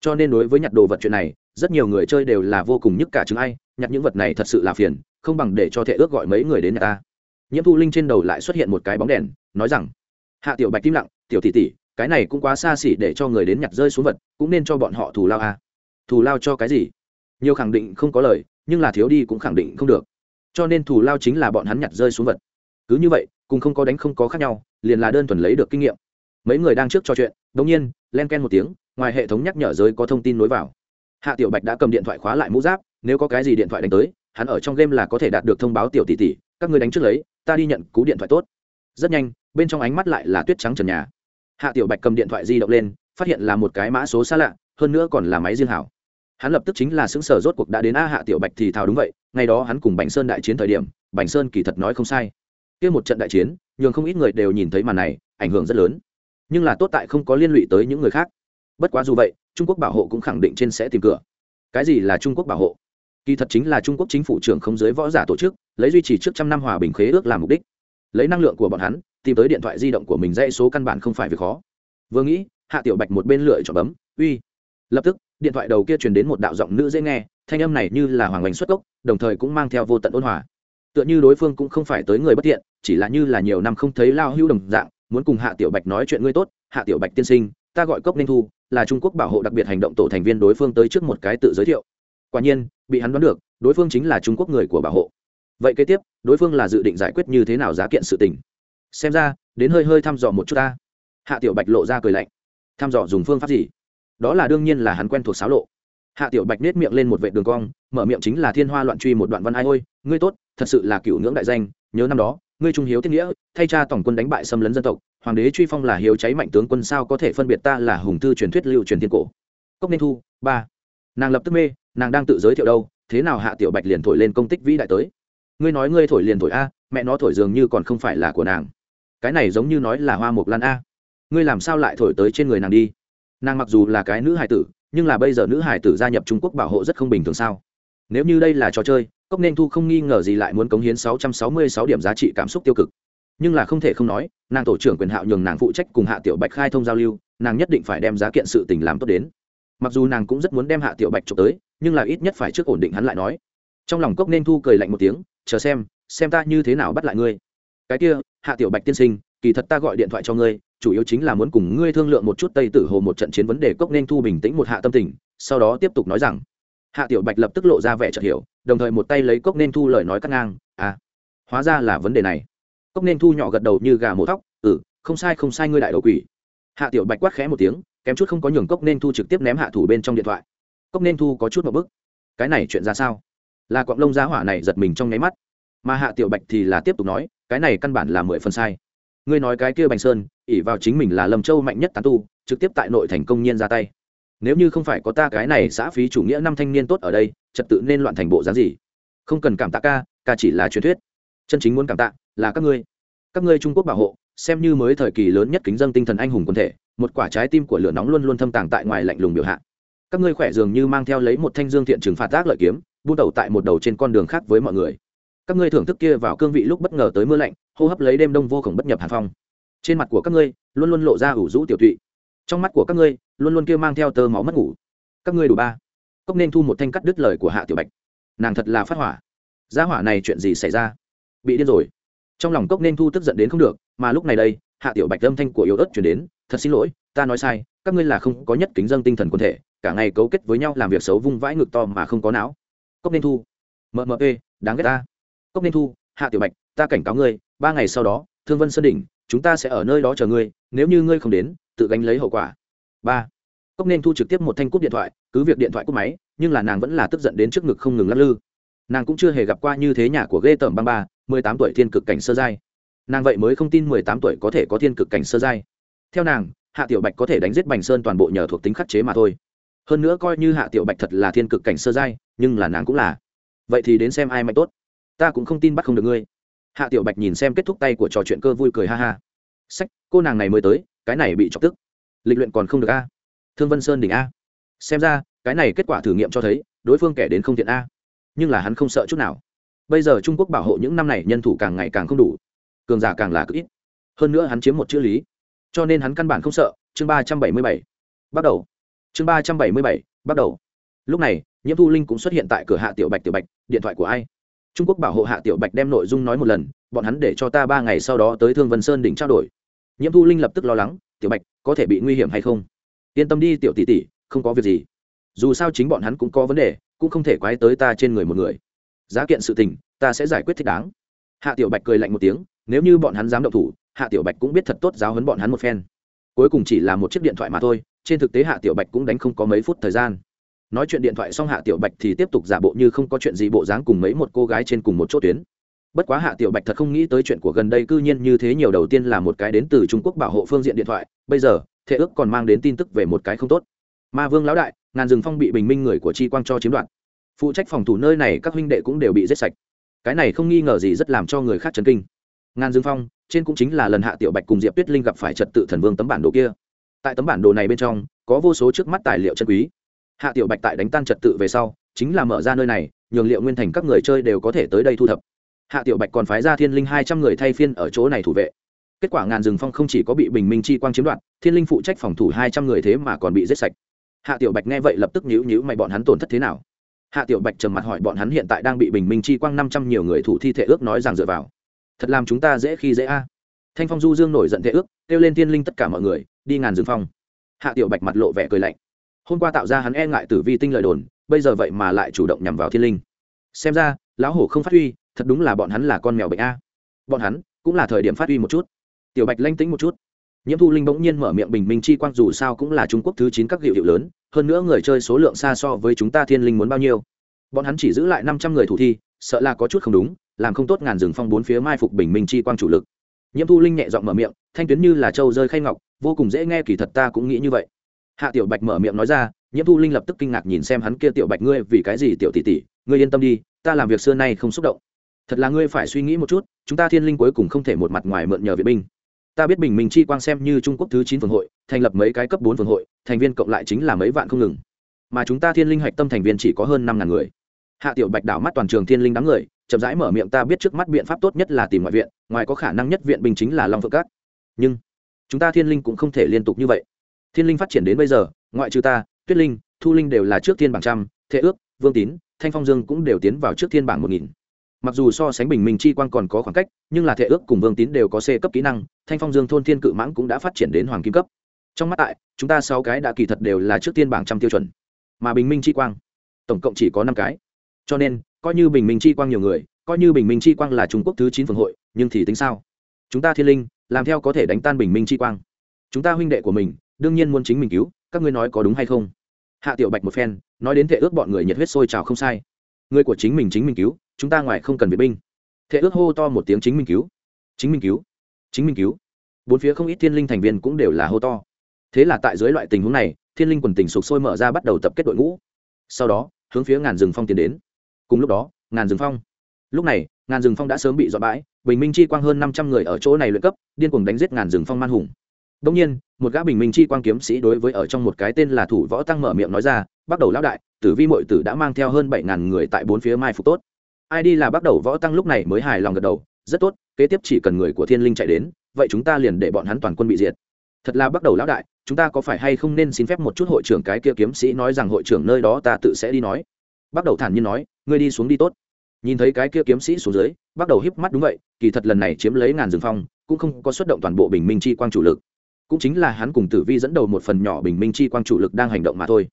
Cho nên đối với nhặt đồ vật chuyện này, rất nhiều người chơi đều là vô cùng nhức cả chứng ai, nhặt những vật này thật sự là phiền, không bằng để cho thể ước gọi mấy người đến nhà ta. Nhiễm thu linh trên đầu lại xuất hiện một cái bóng đèn, nói rằng hạ tiểu bạch tim lặng, tiểu tỷ tỷ, cái này cũng quá xa xỉ để cho người đến nhặt rơi xuống vật, cũng nên cho bọn họ thù lao à. thù lao cho cái gì? Nhiều khẳng định không có lời, nhưng là thiếu đi cũng khẳng định không được. Cho nên thù lao chính là bọn hắn nhặt rơi xuống vật. Cứ như vậy, cùng không có đánh không có khác nhau, liền là đơn thuần lấy được kinh nghiệm. Mấy người đang trước trò chuyện đống nhiên, len ken một tiếng, ngoài hệ thống nhắc nhở giới có thông tin nối vào. Hạ tiểu bạch đã cầm điện thoại khóa lại mũ giáp, nếu có cái gì điện thoại đánh tới, hắn ở trong game là có thể đạt được thông báo, tiểu tỷ tỷ, các người đánh trước lấy, ta đi nhận cú điện thoại tốt. Rất nhanh bên trong ánh mắt lại là tuyết trắng trần nhà. Hạ tiểu bạch cầm điện thoại di động lên, phát hiện là một cái mã số xa lạ, hơn nữa còn là máy riêng hảo. Hắn lập tức chính là xứng sở rốt cuộc đã đến a hạ tiểu bạch thì thào đúng vậy, ngày đó hắn cùng bành sơn đại chiến thời điểm, bành sơn kỳ thật nói không sai. Kia một trận đại chiến, nhường không ít người đều nhìn thấy màn này, ảnh hưởng rất lớn. Nhưng là tốt tại không có liên lụy tới những người khác. Bất quá dù vậy, trung quốc bảo hộ cũng khẳng định trên sẽ tìm cửa. Cái gì là trung quốc bảo hộ? Kỳ thật chính là trung quốc chính phủ trưởng không giới võ giả tổ chức, lấy duy trì trước trăm năm hòa bình khế ước làm mục đích. Lấy năng lượng của bọn hắn tìm tới điện thoại di động của mình dãy số căn bản không phải việc khó. Vừa nghĩ, hạ tiểu bạch một bên lựa chọn bấm, uy. Lập tức, điện thoại đầu kia truyền đến một đạo giọng nữ dễ nghe, thanh âm này như là hoàng oanh xuất gốc, đồng thời cũng mang theo vô tận ôn hòa. Tựa như đối phương cũng không phải tới người bất tiện, chỉ là như là nhiều năm không thấy lao hưu đồng dạng, muốn cùng hạ tiểu bạch nói chuyện ngươi tốt, hạ tiểu bạch tiên sinh, ta gọi cốc nên thu, là trung quốc bảo hộ đặc biệt hành động tổ thành viên đối phương tới trước một cái tự giới thiệu. Quả nhiên, bị hắn đoán được, đối phương chính là trung quốc người của bảo hộ. Vậy kế tiếp, đối phương là dự định giải quyết như thế nào giá kiện sự tình xem ra, đến hơi hơi thăm dò một chút ta. Hạ tiểu bạch lộ ra cười lạnh. Thăm dò dùng phương pháp gì? Đó là đương nhiên là hắn quen thuộc xáo lộ. Hạ tiểu bạch nết miệng lên một vệ đường cong, mở miệng chính là thiên hoa loạn truy một đoạn văn ai ôi, ngươi tốt, thật sự là cựu ngưỡng đại danh, nhớ năm đó, ngươi trung hiếu tiết nghĩa, thay cha tổng quân đánh bại xâm lấn dân tộc, hoàng đế truy phong là hiếu cháy mạnh tướng quân sao có thể phân biệt ta là hùng thư truyền thuyết lưu truyền thiên cổ. Cốc nên thu, ba. Nàng lập tức mê, nàng đang tự giới thiệu đâu, thế nào hạ tiểu bạch liền thổi lên công tích vĩ đại tới? Ngươi nói ngươi thổi liền thổi a, mẹ nó thổi dường như còn không phải là của nàng cái này giống như nói là hoa mộc lan a. Ngươi làm sao lại thổi tới trên người nàng đi? Nàng mặc dù là cái nữ hải tử, nhưng là bây giờ nữ hải tử gia nhập trung quốc bảo hộ rất không bình thường sao? Nếu như đây là trò chơi, cốc nên thu không nghi ngờ gì lại muốn cống hiến 666 điểm giá trị cảm xúc tiêu cực. Nhưng là không thể không nói, nàng tổ trưởng quyền hạo nhường nàng phụ trách cùng hạ tiểu bạch khai thông giao lưu, nàng nhất định phải đem giá kiện sự tình làm tốt đến. Mặc dù nàng cũng rất muốn đem hạ tiểu bạch trộm tới, nhưng là ít nhất phải trước ổn định hắn lại nói. Trong lòng cốc nên thu cười lạnh một tiếng, chờ xem xem ta như thế nào bắt lại ngươi cái kia, hạ tiểu bạch tiên sinh, kỳ thật ta gọi điện thoại cho ngươi, chủ yếu chính là muốn cùng ngươi thương lượng một chút tây tử hồ một trận chiến vấn đề cốc nên thu bình tĩnh một hạ tâm tình, sau đó tiếp tục nói rằng. Hạ tiểu bạch lập tức lộ ra vẻ chợt hiểu, đồng thời một tay lấy cốc nên thu lời nói cắt ngang à hóa ra là vấn đề này. Cốc nên thu nhỏ gật đầu như gà mổ tóc ừ không sai không sai ngươi đại đầu quỷ. Hạ tiểu bạch quát khẽ một tiếng, kém chút không có nhường cốc nên thu trực tiếp ném hạ thủ bên trong điện thoại. Cốc nên thu có chút một bức cái này chuyện ra sao? Là quặng lông giá hỏa này giật mình trong nháy mắt mà hạ tiểu bạch thì là tiếp tục nói, cái này căn bản là mười phần sai. Ngươi nói cái kia bành sơn ỉ vào chính mình là lâm châu mạnh nhất tán tu, trực tiếp tại nội thành công nhiên ra tay. Nếu như không phải có ta cái này xã phí chủ nghĩa năm thanh niên tốt ở đây, trật tự nên loạn thành bộ dáng gì? Không cần cảm tạ ca ca chỉ là truyền thuyết. Chân chính muốn cảm tạ là các ngươi. Các ngươi trung quốc bảo hộ, xem như mới thời kỳ lớn nhất kính dân tinh thần anh hùng quân thể, một quả trái tim của lửa nóng luôn luôn thâm tàng tại ngoài lạnh lùng biểu hạ. Các ngươi khỏe dường như mang theo lấy một thanh dương thiện trừng phạt tác lợi kiếm buôn đầu tại một đầu trên con đường khác với mọi người các ngươi thưởng thức kia vào cương vị lúc bất ngờ tới mưa lạnh, hô hấp lấy đêm đông vô cùng bất nhập hàn phong. Trên mặt của các ngươi, luôn luôn lộ ra ủ rũ tiểu tụy. Trong mắt của các ngươi, luôn luôn kia mang theo tơ máu mất ngủ. Các ngươi đủ ba. Cốc nên thu một thanh cắt đứt lời của hạ tiểu bạch. Nàng thật là phát hỏa. Gia hỏa này chuyện gì xảy ra? Bị điên rồi. Trong lòng cốc nên thu tức giận đến không được, mà lúc này đây, hạ tiểu bạch âm thanh của yếu ớt chuyển đến, thật xin lỗi, ta nói sai, các ngươi là không có nhất kính dân tinh thần quân thể, cả ngày cấu kết với nhau làm việc xấu vung vãi ngực to mà không có não. Cốc nên thu mmp đáng ghét ta cốc nên thu, hạ tiểu bạch, ta cảnh cáo ngươi, ba ngày sau đó, thương vân sơn đỉnh, chúng ta sẽ ở nơi đó chờ ngươi, nếu như ngươi không đến, tự gánh lấy hậu quả. Ba. Cốc nên thu trực tiếp một thanh cúp điện thoại, cứ việc điện thoại cúp máy, nhưng là nàng vẫn là tức giận đến trước ngực không ngừng lắc lư. Nàng cũng chưa hề gặp qua như thế nhà của ghê tởm băng ba, mười tám tuổi thiên cực cảnh sơ giai. Nàng vậy mới không tin mười tám tuổi có thể có thiên cực cảnh sơ giai. Theo nàng, hạ tiểu bạch có thể đánh giết bành sơn toàn bộ nhờ thuộc tính khắc chế mà thôi. Hơn nữa coi như hạ tiểu bạch thật là thiên cực cảnh sơ giai, nhưng là nàng cũng là. Vậy thì đến xem ai mạnh tốt ta cũng không tin bắt không được ngươi. Hạ tiểu bạch nhìn xem kết thúc tay của trò chuyện cơ vui cười ha ha. Sách, cô nàng này mới tới, cái này bị chọc tức. Lịch luyện còn không được a. Thương vân sơn đỉnh a. Xem ra, cái này kết quả thử nghiệm cho thấy, đối phương kẻ đến không thiện a. Nhưng là hắn không sợ chút nào. Bây giờ trung quốc bảo hộ những năm này nhân thủ càng ngày càng không đủ. Cường giả càng là cực ít. Hơn nữa hắn chiếm một chữ lý. Cho nên hắn căn bản không sợ. Chương ba trăm bảy mươi bảy. Bắt đầu. Chương ba trăm bảy mươi bảy. Bắt đầu. Lúc này, nhiễm thu linh cũng xuất hiện tại cửa hạ tiểu bạch tiểu bạch, điện thoại của ai? Trung quốc bảo hộ hạ tiểu bạch đem nội dung nói một lần, bọn hắn để cho ta ba ngày sau đó tới thương vân sơn đỉnh trao đổi. Nhiễm thu linh lập tức lo lắng, tiểu bạch, có thể bị nguy hiểm hay không? Yên tâm đi, tiểu tỷ tỷ, không có việc gì. Dù sao chính bọn hắn cũng có vấn đề, cũng không thể quái tới ta trên người một người. Giá kiện sự tình, ta sẽ giải quyết thích đáng. Hạ tiểu bạch cười lạnh một tiếng, nếu như bọn hắn dám động thủ, hạ tiểu bạch cũng biết thật tốt giáo hấn bọn hắn một phen. Cuối cùng chỉ là một chiếc điện thoại mà thôi, trên thực tế hạ tiểu bạch cũng đánh không có mấy phút thời gian nói chuyện điện thoại xong hạ tiểu bạch thì tiếp tục giả bộ như không có chuyện gì bộ dáng cùng mấy một cô gái trên cùng một chỗ tuyến. Bất quá hạ tiểu bạch thật không nghĩ tới chuyện của gần đây, cư nhiên như thế nhiều đầu tiên là một cái đến từ trung quốc bảo hộ phương diện điện thoại, bây giờ thế ước còn mang đến tin tức về một cái không tốt. Ma vương lão đại, ngàn rừng phong bị bình minh người của chi quang cho chiếm đoạt. Phụ trách phòng thủ nơi này các huynh đệ cũng đều bị giết sạch. Cái này không nghi ngờ gì rất làm cho người khác chấn kinh. Ngàn dương phong, trên cũng chính là lần hạ tiểu bạch cùng diệp tuyết linh gặp phải trật tự thần vương tấm bản đồ kia. Tại tấm bản đồ này bên trong, có vô số trước mắt tài liệu chân quý hạ tiểu bạch tại đánh tan trật tự về sau, chính là mở ra nơi này, nhường liệu nguyên thành các người chơi đều có thể tới đây thu thập. Hạ tiểu bạch còn phái ra thiên linh hai trăm người thay phiên ở chỗ này thủ vệ. Kết quả ngàn rừng phong không chỉ có bị bình minh chi quang chiếm đoạt, thiên linh phụ trách phòng thủ hai trăm người thế mà còn bị giết sạch. Hạ tiểu bạch nghe vậy lập tức nhíu nhíu mày, bọn hắn tổn thất thế nào? Hạ tiểu bạch trầm mặt hỏi, bọn hắn hiện tại đang bị bình minh chi quang năm trăm nhiều người thủ thi thể ước nói rằng dựa vào. Thật làm chúng ta dễ khi dễ a. Thanh phong du dương nổi giận thể ước, kêu lên thiên linh tất cả mọi người, đi ngàn rừng phong. Hạ tiểu bạch mặt lộ vẻ cười lạnh hôm qua tạo ra hắn e ngại tử vi tinh lợi đồn, bây giờ vậy mà lại chủ động nhằm vào thiên linh. Xem ra, lão hổ không phát huy, thật đúng là bọn hắn là con mèo bệnh a. Bọn hắn cũng là thời điểm phát huy một chút. Tiểu bạch lanh tĩnh một chút. Nhiễm thu linh bỗng nhiên mở miệng bình minh chi quang, dù sao cũng là trung quốc thứ chín các hiệu hiệu lớn, hơn nữa người chơi số lượng xa so với chúng ta thiên linh muốn bao nhiêu. Bọn hắn chỉ giữ lại năm trăm người thủ thi, sợ là có chút không đúng, làm không tốt ngàn rừng phong bốn phía mai phục bình minh chi quang chủ lực. Nhiễm thu linh nhẹ giọng mở miệng, thanh tuyến như là châu rơi khay ngọc, vô cùng dễ nghe, kỳ thật ta cũng nghĩ như vậy hạ tiểu bạch mở miệng nói ra, nhiễm thu linh lập tức kinh ngạc nhìn xem hắn kia tiểu bạch ngươi vì cái gì, tiểu tỷ tỷ, ngươi yên tâm đi, ta làm việc xưa nay không xúc động. Thật là ngươi phải suy nghĩ một chút, chúng ta thiên linh cuối cùng không thể một mặt ngoài mượn nhờ viện binh. Ta biết bình minh chi quang xem như trung quốc thứ chín phường hội, thành lập mấy cái cấp bốn phường hội, thành viên cộng lại chính là mấy vạn không ngừng. Mà chúng ta thiên linh hạch tâm thành viên chỉ có hơn năm ngàn người. Hạ tiểu bạch đảo mắt toàn trường thiên linh đám người, chậm rãi mở miệng ta biết trước mắt biện pháp tốt nhất là tìm ngoại viện, ngoài có khả năng nhất viện binh chính là long phượng cát nhưng, chúng ta thiên linh cũng không thể liên tục như vậy thiên linh phát triển đến bây giờ, ngoại trừ ta, tuyết linh, thu linh đều là trước thiên bảng trăm thế ước, vương tín, thanh phong dương cũng đều tiến vào trước thiên bảng một nghìn. Mặc dù so sánh bình minh chi quang còn có khoảng cách, nhưng là thể ước cùng vương tín đều có c cấp kỹ năng, thanh phong dương thôn thiên cự mãng cũng đã phát triển đến hoàng kim cấp. Trong mắt tại, chúng ta sáu cái đã kỳ thật đều là trước tiên bảng trăm tiêu chuẩn. Mà bình minh chi quang, tổng cộng chỉ có năm cái. Cho nên, coi như bình minh chi quang nhiều người, coi như bình minh chi quang là trung quốc thứ chín phường hội, nhưng thì tính sao? Chúng ta thiên linh, làm theo có thể đánh tan bình minh chi quang. Chúng ta huynh đệ của mình đương nhiên muốn chính mình cứu, các ngươi nói có đúng hay không? Hạ tiểu bạch một phen, nói đến thể ước bọn người nhiệt huyết sôi trào không sai. Người của chính mình chính mình cứu, chúng ta ngoài không cần viện binh. Thể ước hô to một tiếng chính mình cứu. Chính mình cứu. Chính mình cứu. Bốn phía không ít thiên linh thành viên cũng đều là hô to. Thế là tại dưới loại tình huống này, thiên linh quần tình sục sôi mở ra bắt đầu tập kết đội ngũ. Sau đó, hướng phía ngàn rừng phong tiến đến. Cùng lúc đó, ngàn rừng phong. Lúc này, ngàn rừng phong đã sớm bị dọn bãi, bình minh chi quang hơn năm trăm người ở chỗ này luyện cấp, điên cuồng đánh giết ngàn rừng phong man hùng đông nhiên, một gã bình minh chi quang kiếm sĩ đối với ở trong một cái tên là thủ võ tăng mở miệng nói ra bắt đầu lão đại, tử vi muội tử đã mang theo hơn bảy ngàn người tại bốn phía mai phục tốt. Ai đi là bắt đầu võ tăng lúc này mới hài lòng gật đầu, rất tốt, kế tiếp chỉ cần người của thiên linh chạy đến, vậy chúng ta liền để bọn hắn toàn quân bị diệt. Thật là bắt đầu lão đại, chúng ta có phải hay không nên xin phép một chút hội trưởng cái kia kiếm sĩ nói rằng hội trưởng nơi đó ta tự sẽ đi nói. Bắt đầu thản nhiên nói, ngươi đi xuống đi tốt. Nhìn thấy cái kia kiếm sĩ xuống dưới bắt đầu híp mắt đúng vậy, kỳ thật lần này chiếm lấy ngàn rừng phong, cũng không có xuất động toàn bộ bình minh chi quang chủ lực cũng chính là hắn cùng tử vi dẫn đầu một phần nhỏ bình minh chi quang chủ lực đang hành động mà thôi.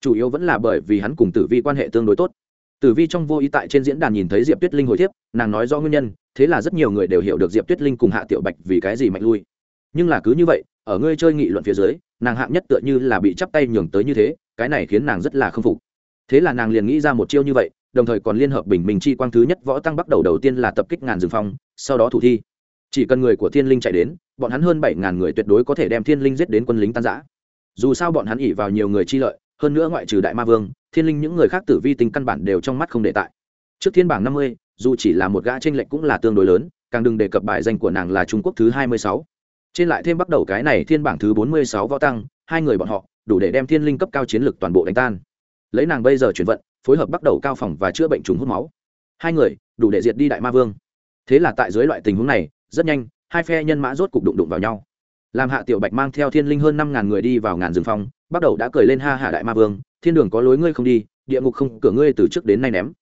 Chủ yếu vẫn là bởi vì hắn cùng tử vi quan hệ tương đối tốt. Tử vi trong vô ý tại trên diễn đàn nhìn thấy diệp tuyết linh hồi thiếp, nàng nói do nguyên nhân, thế là rất nhiều người đều hiểu được diệp tuyết linh cùng hạ tiểu bạch vì cái gì mạnh lui. Nhưng là cứ như vậy, ở ngươi chơi nghị luận phía dưới, nàng hạng nhất tựa như là bị chắp tay nhường tới như thế, cái này khiến nàng rất là k phục. Thế là nàng liền nghĩ ra một chiêu như vậy, đồng thời còn liên hợp bình minh chi quang thứ nhất võ tăng bắt đầu đầu tiên là tập kích ngàn rừng phong, sau đó thủ thi. Chỉ cần người của thiên linh chạy đến bọn hắn hơn bảy ngàn người tuyệt đối có thể đem thiên linh giết đến quân lính tan giã dù sao bọn hắn ỉ vào nhiều người chi lợi, hơn nữa ngoại trừ đại ma vương, thiên linh những người khác tử vi tinh căn bản đều trong mắt không để tại. Trước thiên bảng năm mươi, dù chỉ là một gã tranh lệch cũng là tương đối lớn, càng đừng đề cập bài danh của nàng là trung quốc thứ hai mươi sáu. Trên lại thêm bắt đầu cái này thiên bảng thứ bốn mươi sáu võ tăng, hai người bọn họ, đủ để đem thiên linh cấp cao chiến lược toàn bộ đánh tan. Lấy nàng bây giờ chuyển vận, phối hợp bắt đầu cao phòng và chữa bệnh trùng hút máu. Hai người, đủ để diệt đi đại ma vương. Thế là tại dưới loại tình huống này, rất nhanh hai phe nhân mã rốt cục đụng đụng vào nhau. Làm hạ tiểu bạch mang theo thiên linh hơn năm ngàn người đi vào ngàn rừng phong, bắt đầu đã cười lên ha hạ đại ma vương, thiên đường có lối ngươi không đi, địa ngục không, cửa ngươi từ trước đến nay ném.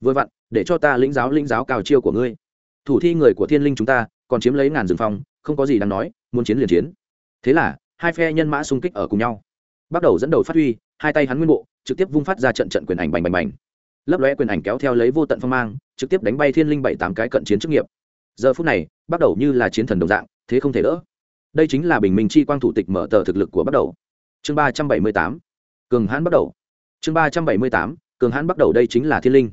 Vừa vặn, để cho ta lĩnh giáo lĩnh giáo cao chiêu của ngươi. Thủ thi người của thiên linh chúng ta, còn chiếm lấy ngàn rừng phong, không có gì đáng nói, muốn chiến liền chiến. Thế là, hai phe nhân mã xung kích ở cùng nhau. Bắt đầu dẫn đầu phát huy, hai tay hắn nguyên bộ, trực tiếp vung phát ra trận trận quyền ảnh bành bành bành. Lấp lóe quyền ảnh kéo theo lấy vô tận phong mang, trực tiếp đánh bay thiên linh bảy tám cái cận chiến chức nghiệp. Giờ phút này bắt đầu như là chiến thần đồng dạng, thế không thể đỡ. Đây chính là bình minh chi quang thủ tịch mở tờ thực lực của bắt đầu. Chương ba trăm bảy mươi tám, cường hãn bắt đầu. Chương ba trăm bảy mươi tám, cường hãn bắt đầu đây chính là thiên linh.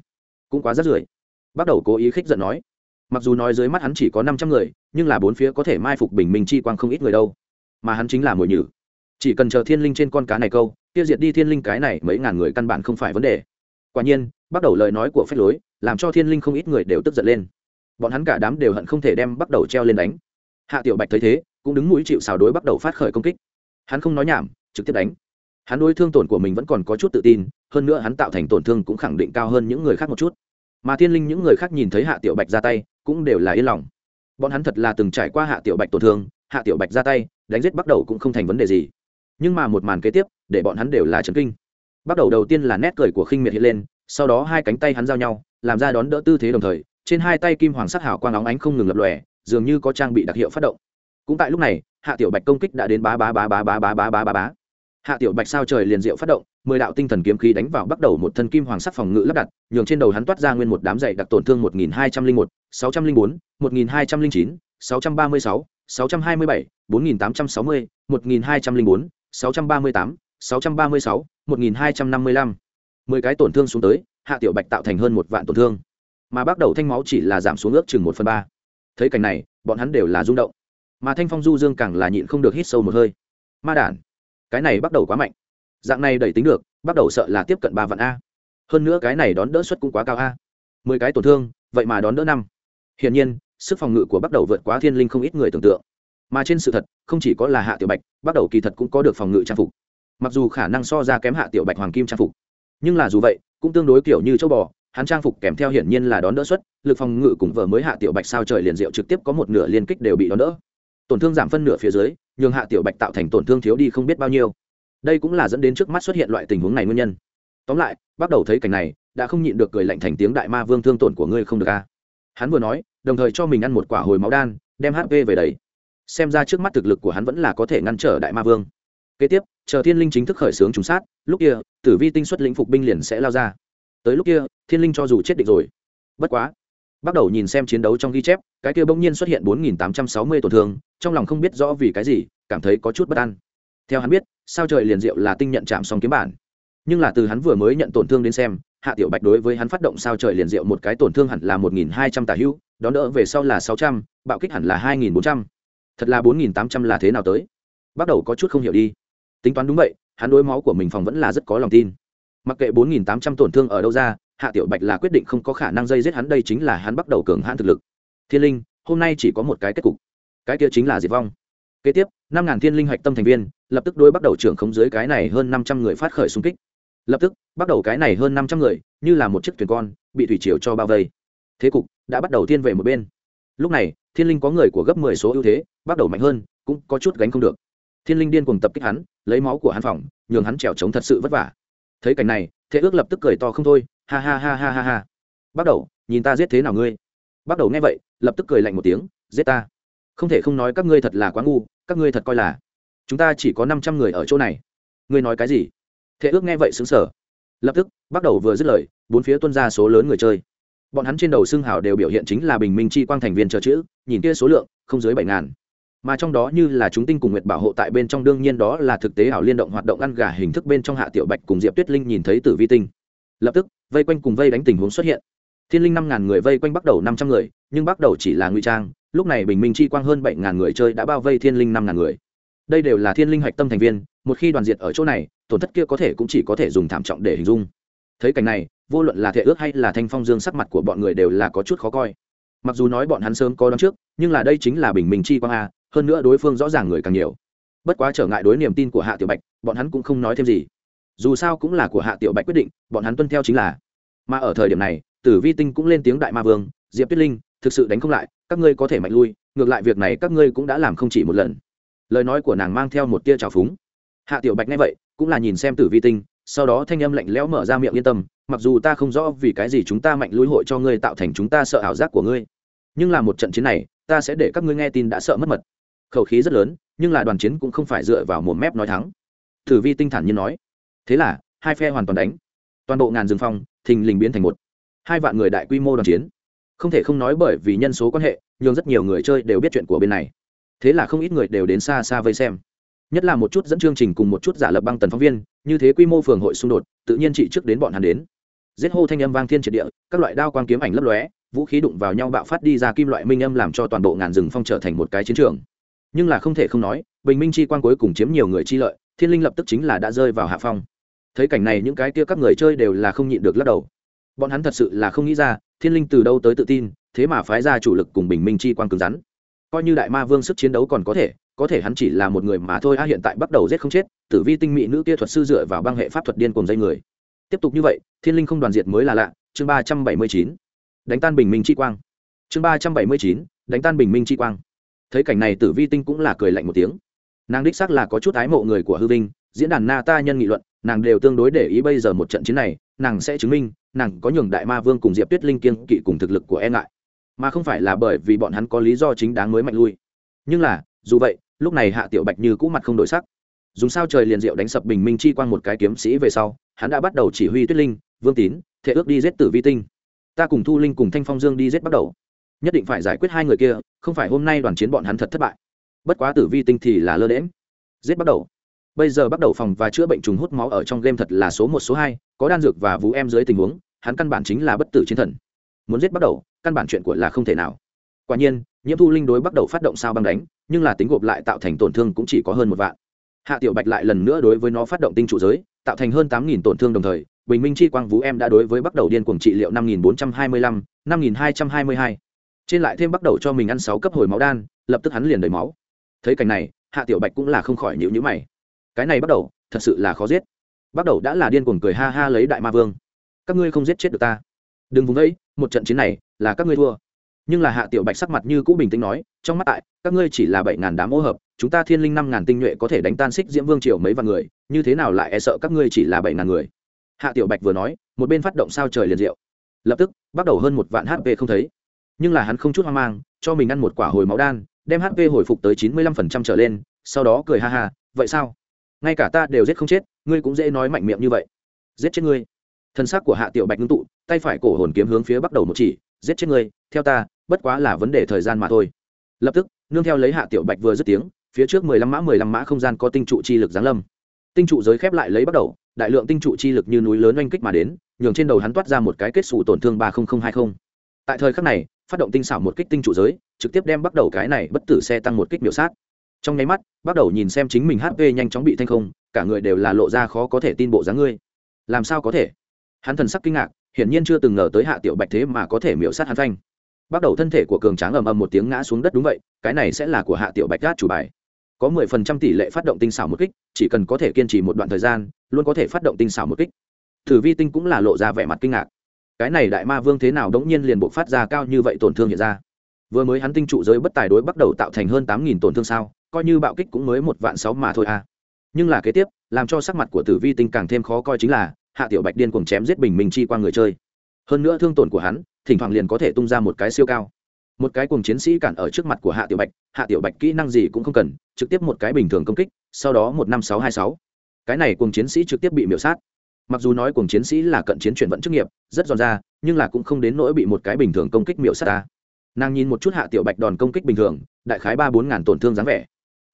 Cũng quá rất rưởi. Bắt đầu cố ý khích giận nói. Mặc dù nói dưới mắt hắn chỉ có năm trăm người, nhưng là bốn phía có thể mai phục bình minh chi quang không ít người đâu. Mà hắn chính là mồi nhử. Chỉ cần chờ thiên linh trên con cá này câu, tiêu diệt đi thiên linh cái này mấy ngàn người căn bản không phải vấn đề. Quả nhiên, bắt đầu lời nói của phép lối, làm cho thiên linh không ít người đều tức giận lên bọn hắn cả đám đều hận không thể đem bắt đầu treo lên đánh. Hạ tiểu bạch thấy thế, cũng đứng mũi chịu xào đối bắt đầu phát khởi công kích. Hắn không nói nhảm, trực tiếp đánh. Hắn đối thương tổn của mình vẫn còn có chút tự tin, hơn nữa hắn tạo thành tổn thương cũng khẳng định cao hơn những người khác một chút. Mà thiên linh những người khác nhìn thấy hạ tiểu bạch ra tay, cũng đều là yên lòng. Bọn hắn thật là từng trải qua hạ tiểu bạch tổn thương, hạ tiểu bạch ra tay, đánh giết bắt đầu cũng không thành vấn đề gì. Nhưng mà một màn kế tiếp, để bọn hắn đều là chấn kinh. Bắt đầu đầu tiên là nét cười của khinh miệt hiện lên, sau đó hai cánh tay hắn giao nhau, làm ra đón đỡ tư thế đồng thời trên hai tay kim hoàng sắc hảo quang óng ánh không ngừng lập lòe, dường như có trang bị đặc hiệu phát động. Cũng tại lúc này, hạ tiểu bạch công kích đã đến bá bá bá bá bá bá bá bá bá bá. Hạ tiểu bạch sao trời liền diệu phát động, mười đạo tinh thần kiếm khí đánh vào bắt đầu một thân kim hoàng sắc phòng ngự lắp đặt, nhường trên đầu hắn toát ra nguyên một đám dày đặc tổn thương một nghìn hai trăm linh một, sáu trăm linh bốn, một nghìn hai trăm linh chín, sáu trăm ba mươi sáu sáu trăm hai mươi bảy, bốn nghìn tám trăm sáu mươi, một nghìn hai trăm linh bốn, sáu trăm ba mươi tám, sáu trăm ba mươi sáu, một nghìn hai trăm năm mươi lăm. Mười cái tổn thương xuống tới, hạ tiểu bạch tạo thành hơn một vạn tổn thương mà bắt đầu thanh máu chỉ là giảm xuống ước chừng một phần ba. Thấy cảnh này, bọn hắn đều là rung động. Mà thanh phong du dương càng là nhịn không được hít sâu một hơi. Ma đản, cái này bắt đầu quá mạnh. Dạng này đẩy tính được, bắt đầu sợ là tiếp cận ba vạn a. Hơn nữa cái này đón đỡ suất cũng quá cao a. Mười cái tổn thương, vậy mà đón đỡ năm. Hiển nhiên, sức phòng ngự của bắt đầu vượt quá thiên linh không ít người tưởng tượng. Mà trên sự thật, không chỉ có là hạ tiểu bạch, bắt đầu kỳ thật cũng có được phòng ngự trang phục. Mặc dù khả năng so ra kém hạ tiểu bạch hoàng kim trang phục. Nhưng là dù vậy, cũng tương đối kiểu như châu bò hắn trang phục kèm theo hiển nhiên là đón đỡ xuất. lực phòng ngự cùng vợ mới hạ tiểu bạch sao trời liền diệu trực tiếp có một nửa liên kích đều bị đón đỡ. Tổn thương giảm phân nửa phía dưới, nhường hạ tiểu bạch tạo thành tổn thương thiếu đi không biết bao nhiêu. Đây cũng là dẫn đến trước mắt xuất hiện loại tình huống này nguyên nhân. Tóm lại, bắt đầu thấy cảnh này, đã không nhịn được cười lạnh thành tiếng đại ma vương thương tổn của ngươi không được a. Hắn vừa nói, đồng thời cho mình ăn một quả hồi máu đan, đem hp về đấy xem ra trước mắt thực lực của hắn vẫn là có thể ngăn trở đại ma vương. Kế tiếp, chờ thiên linh chính thức khởi xướng trùng sát, lúc kia, tử vi tinh xuất lĩnh phục binh liền sẽ lao ra tới lúc kia thiên linh cho dù chết định rồi. Bất quá bắt đầu nhìn xem chiến đấu trong ghi chép cái kia bỗng nhiên xuất hiện 4.860 tổn thương trong lòng không biết rõ vì cái gì cảm thấy có chút bất an. Theo hắn biết sao trời liền diệu là tinh nhận chạm xong kiếm bản. Nhưng là từ hắn vừa mới nhận tổn thương đến xem hạ tiểu bạch đối với hắn phát động sao trời liền diệu một cái tổn thương hẳn là 1.200 tả hữu đón đỡ về sau là 600, bạo kích hẳn là 2.400. thật là 4.800 là thế nào tới? Bắt đầu có chút không hiểu đi. Tính toán đúng vậy hắn đối máu của mình phòng vẫn là rất có lòng tin mặc kệ 4.800 tổn thương ở đâu ra, hạ tiểu bạch là quyết định không có khả năng dây giết hắn, đây chính là hắn bắt đầu cường hãn thực lực. Thiên linh, hôm nay chỉ có một cái kết cục. Cái kia chính là diệt vong. Kế tiếp, năm ngàn thiên linh hạch tâm thành viên, lập tức đối bắt đầu trưởng khống dưới cái này hơn năm trăm người phát khởi xung kích. Lập tức, bắt đầu cái này hơn năm trăm người, như là một chiếc thuyền con, bị thủy triều cho bao vây. Thế cục đã bắt đầu thiên về một bên. Lúc này, thiên linh có người của gấp mười số ưu thế, bắt đầu mạnh hơn, cũng có chút gánh không được. Thiên linh điên cuồng tập kích hắn, lấy máu của hắn phòng nhường hắn trèo trống thật sự vất vả thấy cảnh này, thế ước lập tức cười to không thôi, ha ha ha ha ha ha. Bắt đầu, nhìn ta giết thế nào ngươi. Bắt đầu nghe vậy, lập tức cười lạnh một tiếng, giết ta. Không thể không nói các ngươi thật là quá ngu, các ngươi thật coi là. Chúng ta chỉ có năm trăm người ở chỗ này. Ngươi nói cái gì? Thế ước nghe vậy xứng sở lập tức, bắt đầu vừa dứt lời, bốn phía tuân ra số lớn người chơi. Bọn hắn trên đầu xương hào đều biểu hiện chính là bình minh chi quang thành viên chờ chữ, nhìn kia số lượng, không dưới bảy ngàn mà trong đó như là chúng tinh cùng nguyệt bảo hộ tại bên trong, đương nhiên đó là thực tế ảo liên động hoạt động ăn gà hình thức bên trong hạ tiểu bạch cùng diệp tuyết linh nhìn thấy tử vi tinh. Lập tức, vây quanh cùng vây đánh tình huống xuất hiện. Thiên linh năm ngàn người vây quanh bắt đầu năm trăm người, nhưng bắt đầu chỉ là ngụy trang, lúc này bình minh chi quang hơn bảy ngàn người chơi đã bao vây thiên linh năm ngàn người. Đây đều là thiên linh hạch tâm thành viên, một khi đoàn diệt ở chỗ này, tổn thất kia có thể cũng chỉ có thể dùng thảm trọng để hình dung. Thấy cảnh này, vô luận là thể ước hay là thanh phong dương sắc mặt của bọn người đều là có chút khó coi. Mặc dù nói bọn hắn sớm có đón trước, nhưng là đây chính là bình minh chi quang a hơn nữa đối phương rõ ràng người càng nhiều. Bất quá trở ngại đối niềm tin của hạ tiểu bạch, bọn hắn cũng không nói thêm gì. Dù sao cũng là của hạ tiểu bạch quyết định, bọn hắn tuân theo chính là. Mà ở thời điểm này, tử vi tinh cũng lên tiếng đại ma vương, diệp tuyết linh, thực sự đánh không lại, các ngươi có thể mạnh lui, ngược lại việc này các ngươi cũng đã làm không chỉ một lần. Lời nói của nàng mang theo một tia trào phúng. Hạ tiểu bạch nghe vậy, cũng là nhìn xem tử vi tinh, sau đó thanh âm lạnh lẽo mở ra miệng yên tâm, mặc dù ta không rõ vì cái gì chúng ta mạnh lui hội cho ngươi tạo thành chúng ta sợ ảo giác của ngươi, nhưng là một trận chiến này, ta sẽ để các ngươi nghe tin đã sợ mất mật khẩu khí rất lớn, nhưng là đoàn chiến cũng không phải dựa vào một mép nói thắng. Tử vi tinh thản như nói, thế là, hai phe hoàn toàn đánh. Toàn bộ ngàn rừng phong, thình lình biến thành một. Hai vạn người đại quy mô đoàn chiến. Không thể không nói bởi vì nhân số quan hệ nhưng rất nhiều người chơi đều biết chuyện của bên này. Thế là không ít người đều đến xa xa vây xem. Nhất là một chút dẫn chương trình cùng một chút giả lập băng tần phóng viên, như thế quy mô phường hội xung đột, tự nhiên chị trước đến bọn hắn đến. Giết hô thanh âm vang thiên triệt địa, các loại đao quang kiếm ảnh lấp lóe, vũ khí đụng vào nhau bạo phát đi ra kim loại minh âm làm cho toàn bộ ngàn rừng phong trở thành một cái chiến trường nhưng là không thể không nói, bình minh chi quan cuối cùng chiếm nhiều người chi lợi, thiên linh lập tức chính là đã rơi vào hạ phong. Thấy cảnh này những cái kia các người chơi đều là không nhịn được lắc đầu. Bọn hắn thật sự là không nghĩ ra, thiên linh từ đâu tới tự tin, thế mà phái ra chủ lực cùng bình minh chi quan cứng rắn. Coi như đại ma vương sức chiến đấu còn có thể có thể hắn chỉ là một người mà thôi, a, hiện tại bắt đầu giết không chết, tử vi tinh mỹ nữ kia thuật sư dựa vào băng hệ pháp thuật điên cùng dây người. Tiếp tục như vậy, thiên linh không đoàn diệt mới là lạ, chương ba trăm bảy mươi chín. Đánh tan bình minh chi quang. Chương ba trăm bảy mươi chín, đánh tan bình minh chi quang thấy cảnh này tử vi tinh cũng là cười lạnh một tiếng. Nàng đích xác là có chút ái mộ người của hư vinh, diễn đàn na ta nhân nghị luận, nàng đều tương đối để ý bây giờ một trận chiến này, nàng sẽ chứng minh, nàng có nhường đại ma vương cùng diệp tuyết linh kiên kỵ cùng thực lực của e ngại. Mà không phải là bởi vì bọn hắn có lý do chính đáng mới mạnh lui. Nhưng là, dù vậy, lúc này hạ tiểu bạch như cũ mặt không đổi sắc. Dùng sao trời liền diệu đánh sập bình minh chi quang một cái kiếm sĩ về sau, hắn đã bắt đầu chỉ huy tuyết linh, vương tín thể ước đi giết tử vi tinh. Ta cùng thu linh cùng thanh phong dương đi giết bắt đầu nhất định phải giải quyết hai người kia, không phải hôm nay đoàn chiến bọn hắn thật thất bại. Bất quá tử vi tinh thì là lơ đễm giết bắt đầu. Bây giờ bắt đầu phòng và chữa bệnh trùng hút máu ở trong game thật là số một, số hai, có đan dược và vũ em dưới tình huống, hắn căn bản chính là bất tử chiến thần. Muốn giết bắt đầu, căn bản chuyện của là không thể nào. Quả nhiên, nhiễm thu linh đối bắt đầu phát động sao băng đánh, nhưng là tính gộp lại tạo thành tổn thương cũng chỉ có hơn một vạn. Hạ tiểu bạch lại lần nữa đối với nó phát động tinh trụ giới, tạo thành hơn tám nghìn tổn thương đồng thời, bình minh chi quang vũ em đã đối với bắt đầu điên cuồng trị liệu năm nghìn bốn trăm hai mươi lăm, năm nghìn hai trăm hai mươi hai trên lại thêm bắt đầu cho mình ăn sáu cấp hồi máu đan, lập tức hắn liền đầy máu. Thấy cảnh này, hạ tiểu bạch cũng là không khỏi nhịu nhữ mày. Cái này bắt đầu, thật sự là khó giết. Bắt đầu đã là điên cuồng cười ha ha lấy đại ma vương. Các ngươi không giết chết được ta. Đừng vùng ấy một trận chiến này là các ngươi thua. Nhưng là hạ tiểu bạch sắc mặt như cũ bình tĩnh nói, trong mắt tại, các ngươi chỉ là bảy ngàn đám ô hợp, chúng ta thiên linh năm ngàn tinh nhuệ có thể đánh tan xích diễm vương triều mấy vạn người, như thế nào lại e sợ các ngươi chỉ là bảy ngàn người? Hạ tiểu bạch vừa nói, một bên phát động sao trời liền diệu. Lập tức, bắt đầu hơn một vạn hp không thấy nhưng là hắn không chút hoang mang, cho mình ăn một quả hồi máu đan, đem hp hồi phục tới chín mươi lăm phần trăm trở lên, sau đó cười ha ha, vậy sao? Ngay cả ta đều giết không chết, ngươi cũng dễ nói mạnh miệng như vậy. Giết chết ngươi. Thân xác của hạ tiểu bạch ngưng tụ, tay phải cổ hồn kiếm hướng phía bắt đầu một chỉ, giết chết ngươi, theo ta, bất quá là vấn đề thời gian mà thôi. Lập tức, nương theo lấy hạ tiểu bạch vừa dứt tiếng, phía trước mười lăm mã, mười lăm mã không gian có tinh trụ chi lực giáng lâm. Tinh trụ giới khép lại lấy bắt đầu, đại lượng tinh trụ chi lực như núi lớn oanh kích mà đến, nhường trên đầu hắn toát ra một cái kết xù tổn thương ba nghìn hai mươi tại thời khắc này phát động tinh xảo một kích tinh trụ giới, trực tiếp đem bắt đầu cái này bất tử xe tăng một kích miểu sát. Trong nháy mắt, bắt đầu nhìn xem chính mình hp nhanh chóng bị thanh không, cả người đều là lộ ra khó có thể tin bộ dáng ngươi. Làm sao có thể? Hắn thần sắc kinh ngạc, hiển nhiên chưa từng ngờ tới hạ tiểu bạch thế mà có thể miểu sát hắn phanh. Bắt đầu thân thể của cường tráng ầm ầm một tiếng ngã xuống đất đúng vậy, cái này sẽ là của hạ tiểu bạch gác chủ bài. Có mười phần trăm tỷ lệ phát động tinh xảo một kích, chỉ cần có thể kiên trì một đoạn thời gian, luôn có thể phát động tinh xảo một kích. Thử vi tinh cũng là lộ ra vẻ mặt kinh ngạc cái này đại ma vương thế nào đống nhiên liền buộc phát ra cao như vậy tổn thương hiện ra. Vừa mới hắn tinh trụ giới bất tài đối bắt đầu tạo thành hơn tám nghìn tổn thương sao, coi như bạo kích cũng mới một vạn sáu mà thôi à. Nhưng là kế tiếp, làm cho sắc mặt của tử vi tinh càng thêm khó coi chính là, hạ tiểu bạch điên cuồng chém giết bình minh chi qua người chơi. Hơn nữa thương tổn của hắn, thỉnh thoảng liền có thể tung ra một cái siêu cao. Một cái cùng chiến sĩ cản ở trước mặt của hạ tiểu bạch, hạ tiểu bạch kỹ năng gì cũng không cần, trực tiếp một cái bình thường công kích, sau đó một năm sáu hai sáu. Cái này cùng chiến sĩ trực tiếp bị miểu sát mặc dù nói cùng chiến sĩ là cận chiến chuyển vận chức nghiệp rất giòn ra nhưng là cũng không đến nỗi bị một cái bình thường công kích miễu sát ta. Nàng nhìn một chút hạ tiểu bạch đòn công kích bình thường đại khái ba bốn ngàn tổn thương dáng vẻ.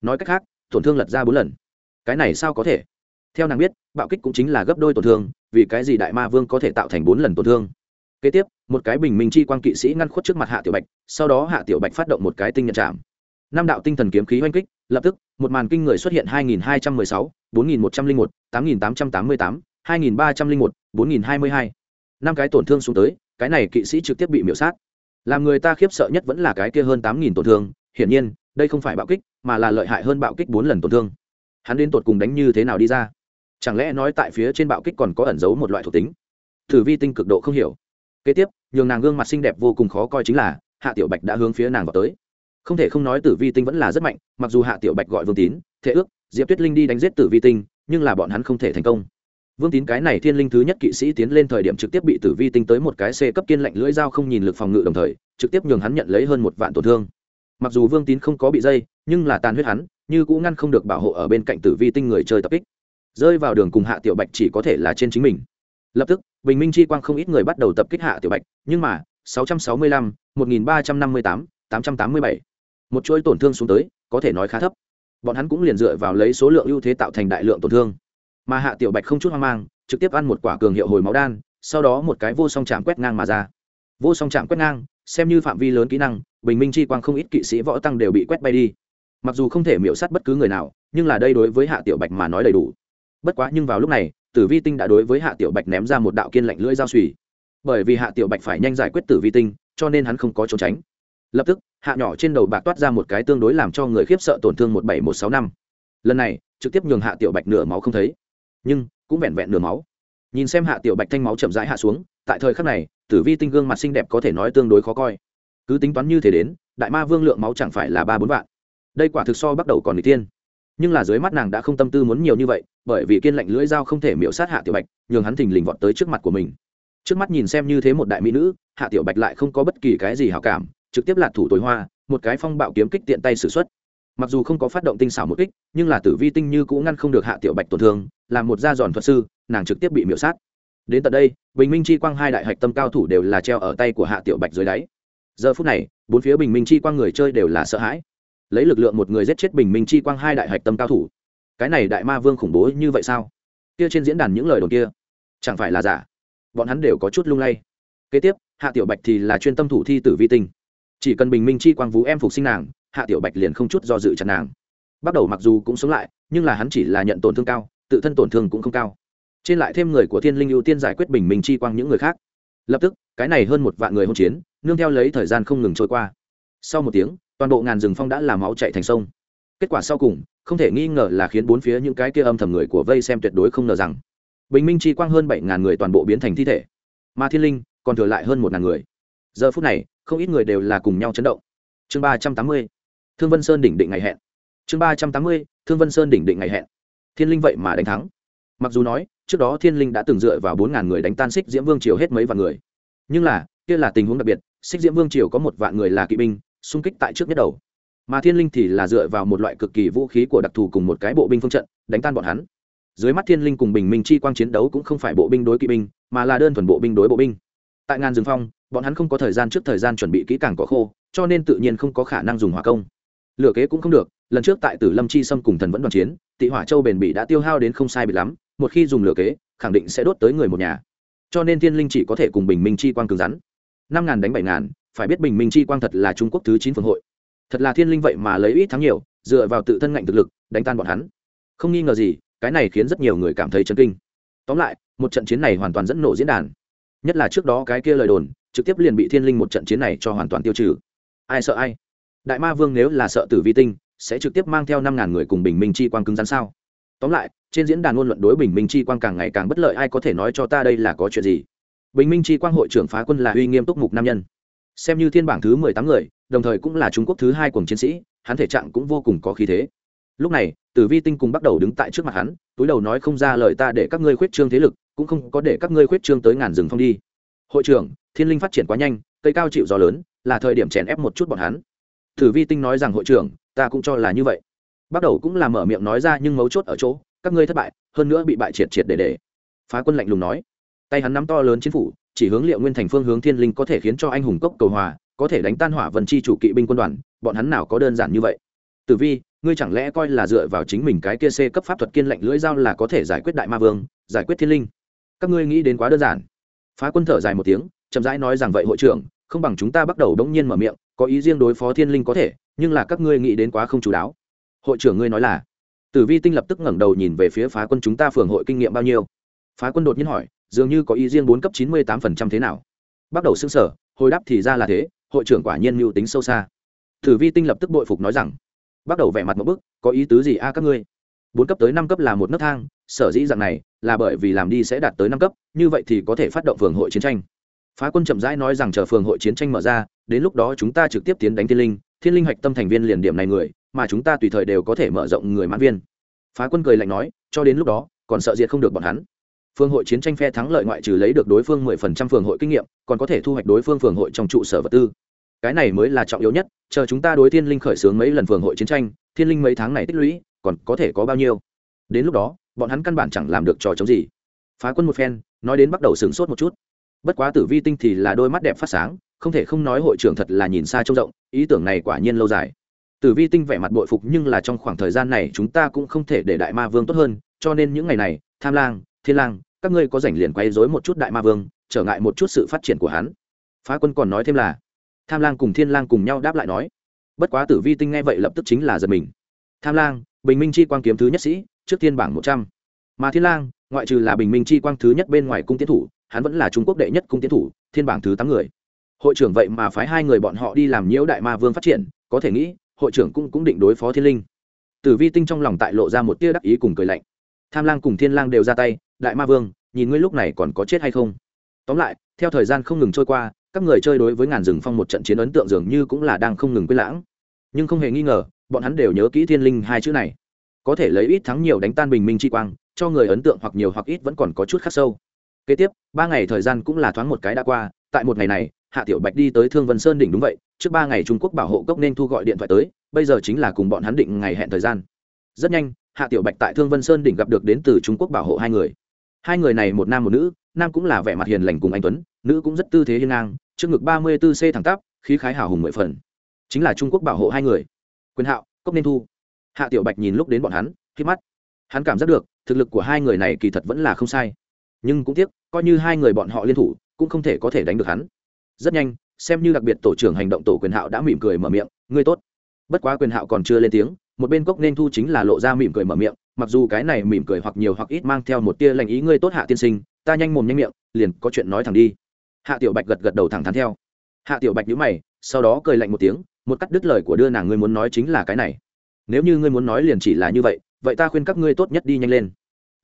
Nói cách khác tổn thương lật ra bốn lần. Cái này sao có thể? Theo nàng biết bạo kích cũng chính là gấp đôi tổn thương vì cái gì đại ma vương có thể tạo thành bốn lần tổn thương? Kế tiếp một cái bình minh chi quan kỵ sĩ ngăn khuất trước mặt hạ tiểu bạch sau đó hạ tiểu bạch phát động một cái tinh nhận chạm. Năm đạo tinh thần kiếm khí oanh kích lập tức một màn kinh người xuất hiện 2216, 4101, 8888, 2301, 4022. năm cái tổn thương xuống tới cái này kỵ sĩ trực tiếp bị miễu sát. Làm người ta khiếp sợ nhất vẫn là cái kia hơn tám nghìn tổn thương. Hiển nhiên đây không phải bạo kích mà là lợi hại hơn bạo kích bốn lần tổn thương. Hắn đến tột cùng đánh như thế nào đi ra? Chẳng lẽ nói tại phía trên bạo kích còn có ẩn giấu một loại thuộc tính? Thử vi tinh cực độ không hiểu. Kế tiếp nhường nàng gương mặt xinh đẹp vô cùng khó coi chính là hạ tiểu bạch đã hướng phía nàng vào tới. Không thể không nói tử vi tinh vẫn là rất mạnh mặc dù hạ tiểu bạch gọi vương tín thế ước diệp tuyết linh đi đánh giết tử vi tinh nhưng là bọn hắn không thể thành công vương tín cái này thiên linh thứ nhất kỵ sĩ tiến lên thời điểm trực tiếp bị tử vi tinh tới một cái c cấp kiên lạnh lưỡi dao không nhìn lực phòng ngự đồng thời trực tiếp nhường hắn nhận lấy hơn một vạn tổn thương. Mặc dù vương tín không có bị dây nhưng là tàn huyết hắn như cũng ngăn không được bảo hộ ở bên cạnh tử vi tinh người chơi tập kích. Rơi vào đường cùng hạ tiểu bạch chỉ có thể là trên chính mình. Lập tức bình minh chi quang không ít người bắt đầu tập kích hạ tiểu bạch nhưng mà 665, 1358, 887. một chuỗi tổn thương xuống tới có thể nói khá thấp. Bọn hắn cũng liền dựa vào lấy số lượng ưu thế tạo thành đại lượng tổn thương mà hạ tiểu bạch không chút hoang mang, trực tiếp ăn một quả cường hiệu hồi máu đan, sau đó một cái vô song chạm quét ngang mà ra. Vô song chạm quét ngang, xem như phạm vi lớn kỹ năng, bình minh chi quang không ít kỵ sĩ võ tăng đều bị quét bay đi. Mặc dù không thể miễu sát bất cứ người nào, nhưng là đây đối với hạ tiểu bạch mà nói đầy đủ. Bất quá nhưng vào lúc này, tử vi tinh đã đối với hạ tiểu bạch ném ra một đạo kiên lạnh lưỡi dao suy bởi vì hạ tiểu bạch phải nhanh giải quyết tử vi tinh, cho nên hắn không có trốn tránh. Lập tức, hạ nhỏ trên đầu bạc toát ra một cái tương đối làm cho người khiếp sợ tổn thương một bảy một sáu năm. Lần này, trực tiếp nhường hạ tiểu bạch nửa máu không thấy nhưng cũng vẹn vẹn nửa máu. Nhìn xem hạ tiểu bạch thanh máu chậm rãi hạ xuống, tại thời khắc này, tử vi tinh gương mặt xinh đẹp có thể nói tương đối khó coi. Cứ tính toán như thế đến, đại ma vương lượng máu chẳng phải là ba bốn vạn. Đây quả thực so bắt đầu còn n tiên. Nhưng là dưới mắt nàng đã không tâm tư muốn nhiều như vậy, bởi vì kiên lạnh lưỡi dao không thể miễu sát hạ tiểu bạch, nhường hắn thình lình vọt tới trước mặt của mình. Trước mắt nhìn xem như thế một đại mỹ nữ, hạ tiểu bạch lại không có bất kỳ cái gì hảo cảm, trực tiếp là thủ tối hoa, một cái phong bạo kiếm kích tiện tay xử x mặc dù không có phát động tinh xảo một kích, nhưng là tử vi tinh như cũng ngăn không được hạ tiểu bạch tổn thương làm một gia giòn thuật sư, nàng trực tiếp bị miễu sát. Đến tận đây, bình minh chi quang hai đại hạch tâm cao thủ đều là treo ở tay của hạ tiểu bạch dưới đáy. Giờ phút này, bốn phía bình minh chi quang người chơi đều là sợ hãi. Lấy lực lượng một người giết chết bình minh chi quang hai đại hạch tâm cao thủ. Cái này đại ma vương khủng bố như vậy sao? Kia trên diễn đàn những lời đồn kia, chẳng phải là giả? Bọn hắn đều có chút lung lay. Kế tiếp, hạ tiểu bạch thì là chuyên tâm thủ thi tử vi tinh. Chỉ cần bình minh chi quang vũ em phục sinh nàng hạ tiểu bạch liền không chút do dự chặt nàng. Bắt đầu mặc dù cũng sống lại, nhưng là hắn chỉ là nhận tổn thương cao, tự thân tổn thương cũng không cao. Trên lại thêm người của thiên linh ưu tiên giải quyết bình minh chi quang những người khác. Lập tức, cái này hơn một vạn người hôn chiến, nương theo lấy thời gian không ngừng trôi qua. Sau một tiếng, toàn bộ ngàn rừng phong đã làm máu chạy thành sông. Kết quả sau cùng, không thể nghi ngờ là khiến bốn phía những cái kia âm thầm người của vây xem tuyệt đối không ngờ rằng, bình minh chi quang hơn bảy ngàn người toàn bộ biến thành thi thể. Mà thiên linh còn thừa lại hơn một ngàn người. Giờ phút này, không ít người đều là cùng nhau chấn động. Chương ba trăm tám mươi thương vân sơn đỉnh định ngày hẹn. Chương ba trăm tám mươi, thương vân sơn đỉnh định ngày hẹn. Thiên linh vậy mà đánh thắng. Mặc dù nói, trước đó thiên linh đã từng dựa vào bốn ngàn người đánh tan xích diễm vương triều hết mấy vạn người. Nhưng là, kia là tình huống đặc biệt xích diễm vương triều có một vạn người là kỵ binh, xung kích tại trước nhất đầu. Mà thiên linh thì là dựa vào một loại cực kỳ vũ khí của đặc thù cùng một cái bộ binh phương trận, đánh tan bọn hắn. Dưới mắt thiên linh cùng bình minh chi quang chiến đấu cũng không phải bộ binh đối kỵ binh, mà là đơn thuần bộ binh đối bộ binh. Tại ngàn rừng phong, bọn hắn không có thời gian trước thời gian chuẩn bị kỹ càng cỏ khô, cho nên tự nhiên không có khả năng dùng hỏa công lửa kế cũng không được, lần trước tại tử lâm chi sâm cùng thần vẫn đoàn chiến, tị hỏa châu bền bỉ đã tiêu hao đến không sai bị lắm, một khi dùng lửa kế, khẳng định sẽ đốt tới người một nhà. Cho nên thiên linh chỉ có thể cùng bình minh chi quang cứng rắn. Năm ngàn đánh bảy ngàn, phải biết bình minh chi quang thật là trung quốc thứ chín phương hội. Thật là thiên linh vậy mà lấy ít thắng nhiều, dựa vào tự thân ngạnh thực lực, đánh tan bọn hắn. Không nghi ngờ gì, cái này khiến rất nhiều người cảm thấy chấn kinh. Tóm lại, một trận chiến này hoàn toàn dẫn nổ diễn đàn. Nhất là trước đó cái kia lời đồn, trực tiếp liền bị thiên linh một trận chiến này cho hoàn toàn tiêu trừ. Ai sợ ai? Đại ma vương nếu là sợ tử vi tinh, sẽ trực tiếp mang theo năm ngàn người cùng bình minh chi quang cứng rắn sao? Tóm lại, trên diễn đàn ngôn luận đối bình minh chi quang càng ngày càng bất lợi, ai có thể nói cho ta đây là có chuyện gì? Bình minh chi quang hội trưởng phá quân là uy nghiêm túc mục nam nhân. Xem như thiên bảng thứ mười tám người, đồng thời cũng là trung quốc thứ hai cùng chiến sĩ, hắn thể trạng cũng vô cùng có khí thế. Lúc này, tử vi tinh cùng bắt đầu đứng tại trước mặt hắn, túi đầu nói không ra lời ta để các ngươi khuyết trương thế lực, cũng không có để các ngươi khuyết trương tới ngàn rừng phong đi. Hội trưởng, thiên linh phát triển quá nhanh, cây cao chịu gió lớn, là thời điểm chèn ép một chút bọn hắn. Thử vi tinh nói rằng, hội trưởng, ta cũng cho là như vậy. Bắt đầu cũng là mở miệng nói ra nhưng mấu chốt ở chỗ, các ngươi thất bại, hơn nữa bị bại triệt triệt để để. Phá quân lạnh lùng nói. Tay hắn nắm to lớn chính phủ, chỉ hướng liệu nguyên thành phương hướng thiên linh có thể khiến cho anh hùng cốc cầu hòa, có thể đánh tan hỏa vân chi chủ kỵ binh quân đoàn, bọn hắn nào có đơn giản như vậy? Tử vi, ngươi chẳng lẽ coi là dựa vào chính mình cái kia c cấp pháp thuật kiên lệnh lưỡi dao là có thể giải quyết đại ma vương, giải quyết thiên linh? Các ngươi nghĩ đến quá đơn giản. Phá quân thở dài một tiếng, chậm rãi nói rằng, vậy, hội trưởng, không bằng chúng ta bắt đầu đống nhiên mở miệng có ý riêng đối phó thiên linh có thể, nhưng là các ngươi nghĩ đến quá không chú đáo. Hội trưởng ngươi nói là, tử vi tinh lập tức ngẩng đầu nhìn về phía phá quân chúng ta phường hội kinh nghiệm bao nhiêu. Phá quân đột nhiên hỏi, dường như có ý riêng bốn cấp chín mươi tám phần trăm thế nào? Bắt đầu xưng sở hồi đáp thì ra là thế, hội trưởng quả nhiên mưu tính sâu xa. Tử vi tinh lập tức bội phục nói rằng, bắt đầu vẻ mặt một bức, có ý tứ gì a các ngươi? Bốn cấp tới năm cấp là một nấc thang, sở dĩ dạng này là bởi vì làm đi sẽ đạt tới năm cấp, như vậy thì có thể phát động phường hội chiến tranh phá quân chậm rãi nói rằng chờ phường hội chiến tranh mở ra, đến lúc đó chúng ta trực tiếp tiến đánh thiên linh thiên linh hạch tâm thành viên liền điểm này người, mà chúng ta tùy thời đều có thể mở rộng người mãn viên. Phá quân cười lạnh nói, cho đến lúc đó, còn sợ diệt không được bọn hắn. Phương hội chiến tranh phe thắng lợi ngoại trừ lấy được đối phương mười phần trăm phường hội kinh nghiệm, còn có thể thu hoạch đối phương phường hội trong trụ sở vật tư. Cái này mới là trọng yếu nhất, chờ chúng ta đối thiên linh khởi xướng mấy lần phường hội chiến tranh, thiên linh mấy tháng này tích lũy, còn có thể có bao nhiêu? Đến lúc đó, bọn hắn căn bản chẳng làm được trò chống gì. Phá quân một phen, nói đến bắt đầu sửng sốt một chút bất quá tử vi tinh thì là đôi mắt đẹp phát sáng, không thể không nói hội trưởng thật là nhìn xa trông rộng, ý tưởng này quả nhiên lâu dài. Tử vi tinh vẻ mặt bội phục nhưng là trong khoảng thời gian này chúng ta cũng không thể để đại ma vương tốt hơn, cho nên những ngày này, tham lang, thiên lang, các ngươi có rảnh liền quay dối một chút đại ma vương, trở ngại một chút sự phát triển của hắn. Phá quân còn nói thêm là, tham lang cùng thiên lang cùng nhau đáp lại nói. Bất quá tử vi tinh nghe vậy lập tức chính là giật mình. Tham lang, bình minh chi quang kiếm thứ nhất sĩ, trước tiên bảng một trăm. Mà thiên lang, ngoại trừ là bình minh chi quang thứ nhất bên ngoài cung tiến thủ hắn vẫn là trung quốc đệ nhất cung tiến thủ, thiên bảng thứ tám người. Hội trưởng vậy mà phái hai người bọn họ đi làm nhiễu đại ma vương phát triển, có thể nghĩ, hội trưởng cũng cũng định đối phó thiên linh. Tử vi tinh trong lòng tại lộ ra một tia đắc ý cùng cười lạnh. Tham lang cùng thiên lang đều ra tay, đại ma vương, nhìn ngươi lúc này còn có chết hay không? Tóm lại, theo thời gian không ngừng trôi qua, các người chơi đối với ngàn rừng phong một trận chiến ấn tượng dường như cũng là đang không ngừng quên lãng. Nhưng không hề nghi ngờ, bọn hắn đều nhớ kỹ thiên linh hai chữ này. Có thể lấy ít thắng nhiều đánh tan bình minh chi quang, cho người ấn tượng hoặc nhiều hoặc ít vẫn còn có chút khắc sâu kế tiếp, ba ngày thời gian cũng là thoáng một cái đã qua, tại một ngày này, hạ tiểu bạch đi tới thương vân sơn đỉnh đúng vậy, trước ba ngày trung quốc bảo hộ cốc nên thu gọi điện thoại tới, bây giờ chính là cùng bọn hắn định ngày hẹn thời gian. Rất nhanh, hạ tiểu bạch tại thương vân sơn đỉnh gặp được đến từ trung quốc bảo hộ hai người. Hai người này một nam một nữ, nam cũng là vẻ mặt hiền lành cùng anh tuấn, nữ cũng rất tư thế hiên ngang, trước ngực ba mươi b ố c thẳng tắp, khí khái hào hùng mười phần. Chính là trung quốc bảo hộ hai người. Quyền hạo, cốc nên thu. Hạ tiểu bạch nhìn lúc đến bọn hắn khi mắt. Hắn cảm giác được, thực lực của hai người này kỳ thật vẫn là không sai nhưng cũng tiếc, coi như hai người bọn họ liên thủ, cũng không thể có thể đánh được hắn. Rất nhanh, xem như đặc biệt tổ trưởng hành động tổ quyền hạo đã mỉm cười mở miệng, ngươi tốt. Bất quá quyền hạo còn chưa lên tiếng, một bên cốc nên thu chính là lộ ra mỉm cười mở miệng, mặc dù cái này mỉm cười hoặc nhiều hoặc ít mang theo một tia lành ý, ngươi tốt hạ tiên sinh, ta nhanh mồm nhanh miệng, liền có chuyện nói thẳng đi. Hạ tiểu bạch gật gật đầu thẳng thắn theo. Hạ tiểu bạch nhíu mày, sau đó cười lạnh một tiếng, một cắt đứt lời của đưa nàng, ngươi muốn nói chính là cái này. Nếu như ngươi muốn nói liền chỉ là như vậy vậy ta khuyên các ngươi tốt nhất đi nhanh lên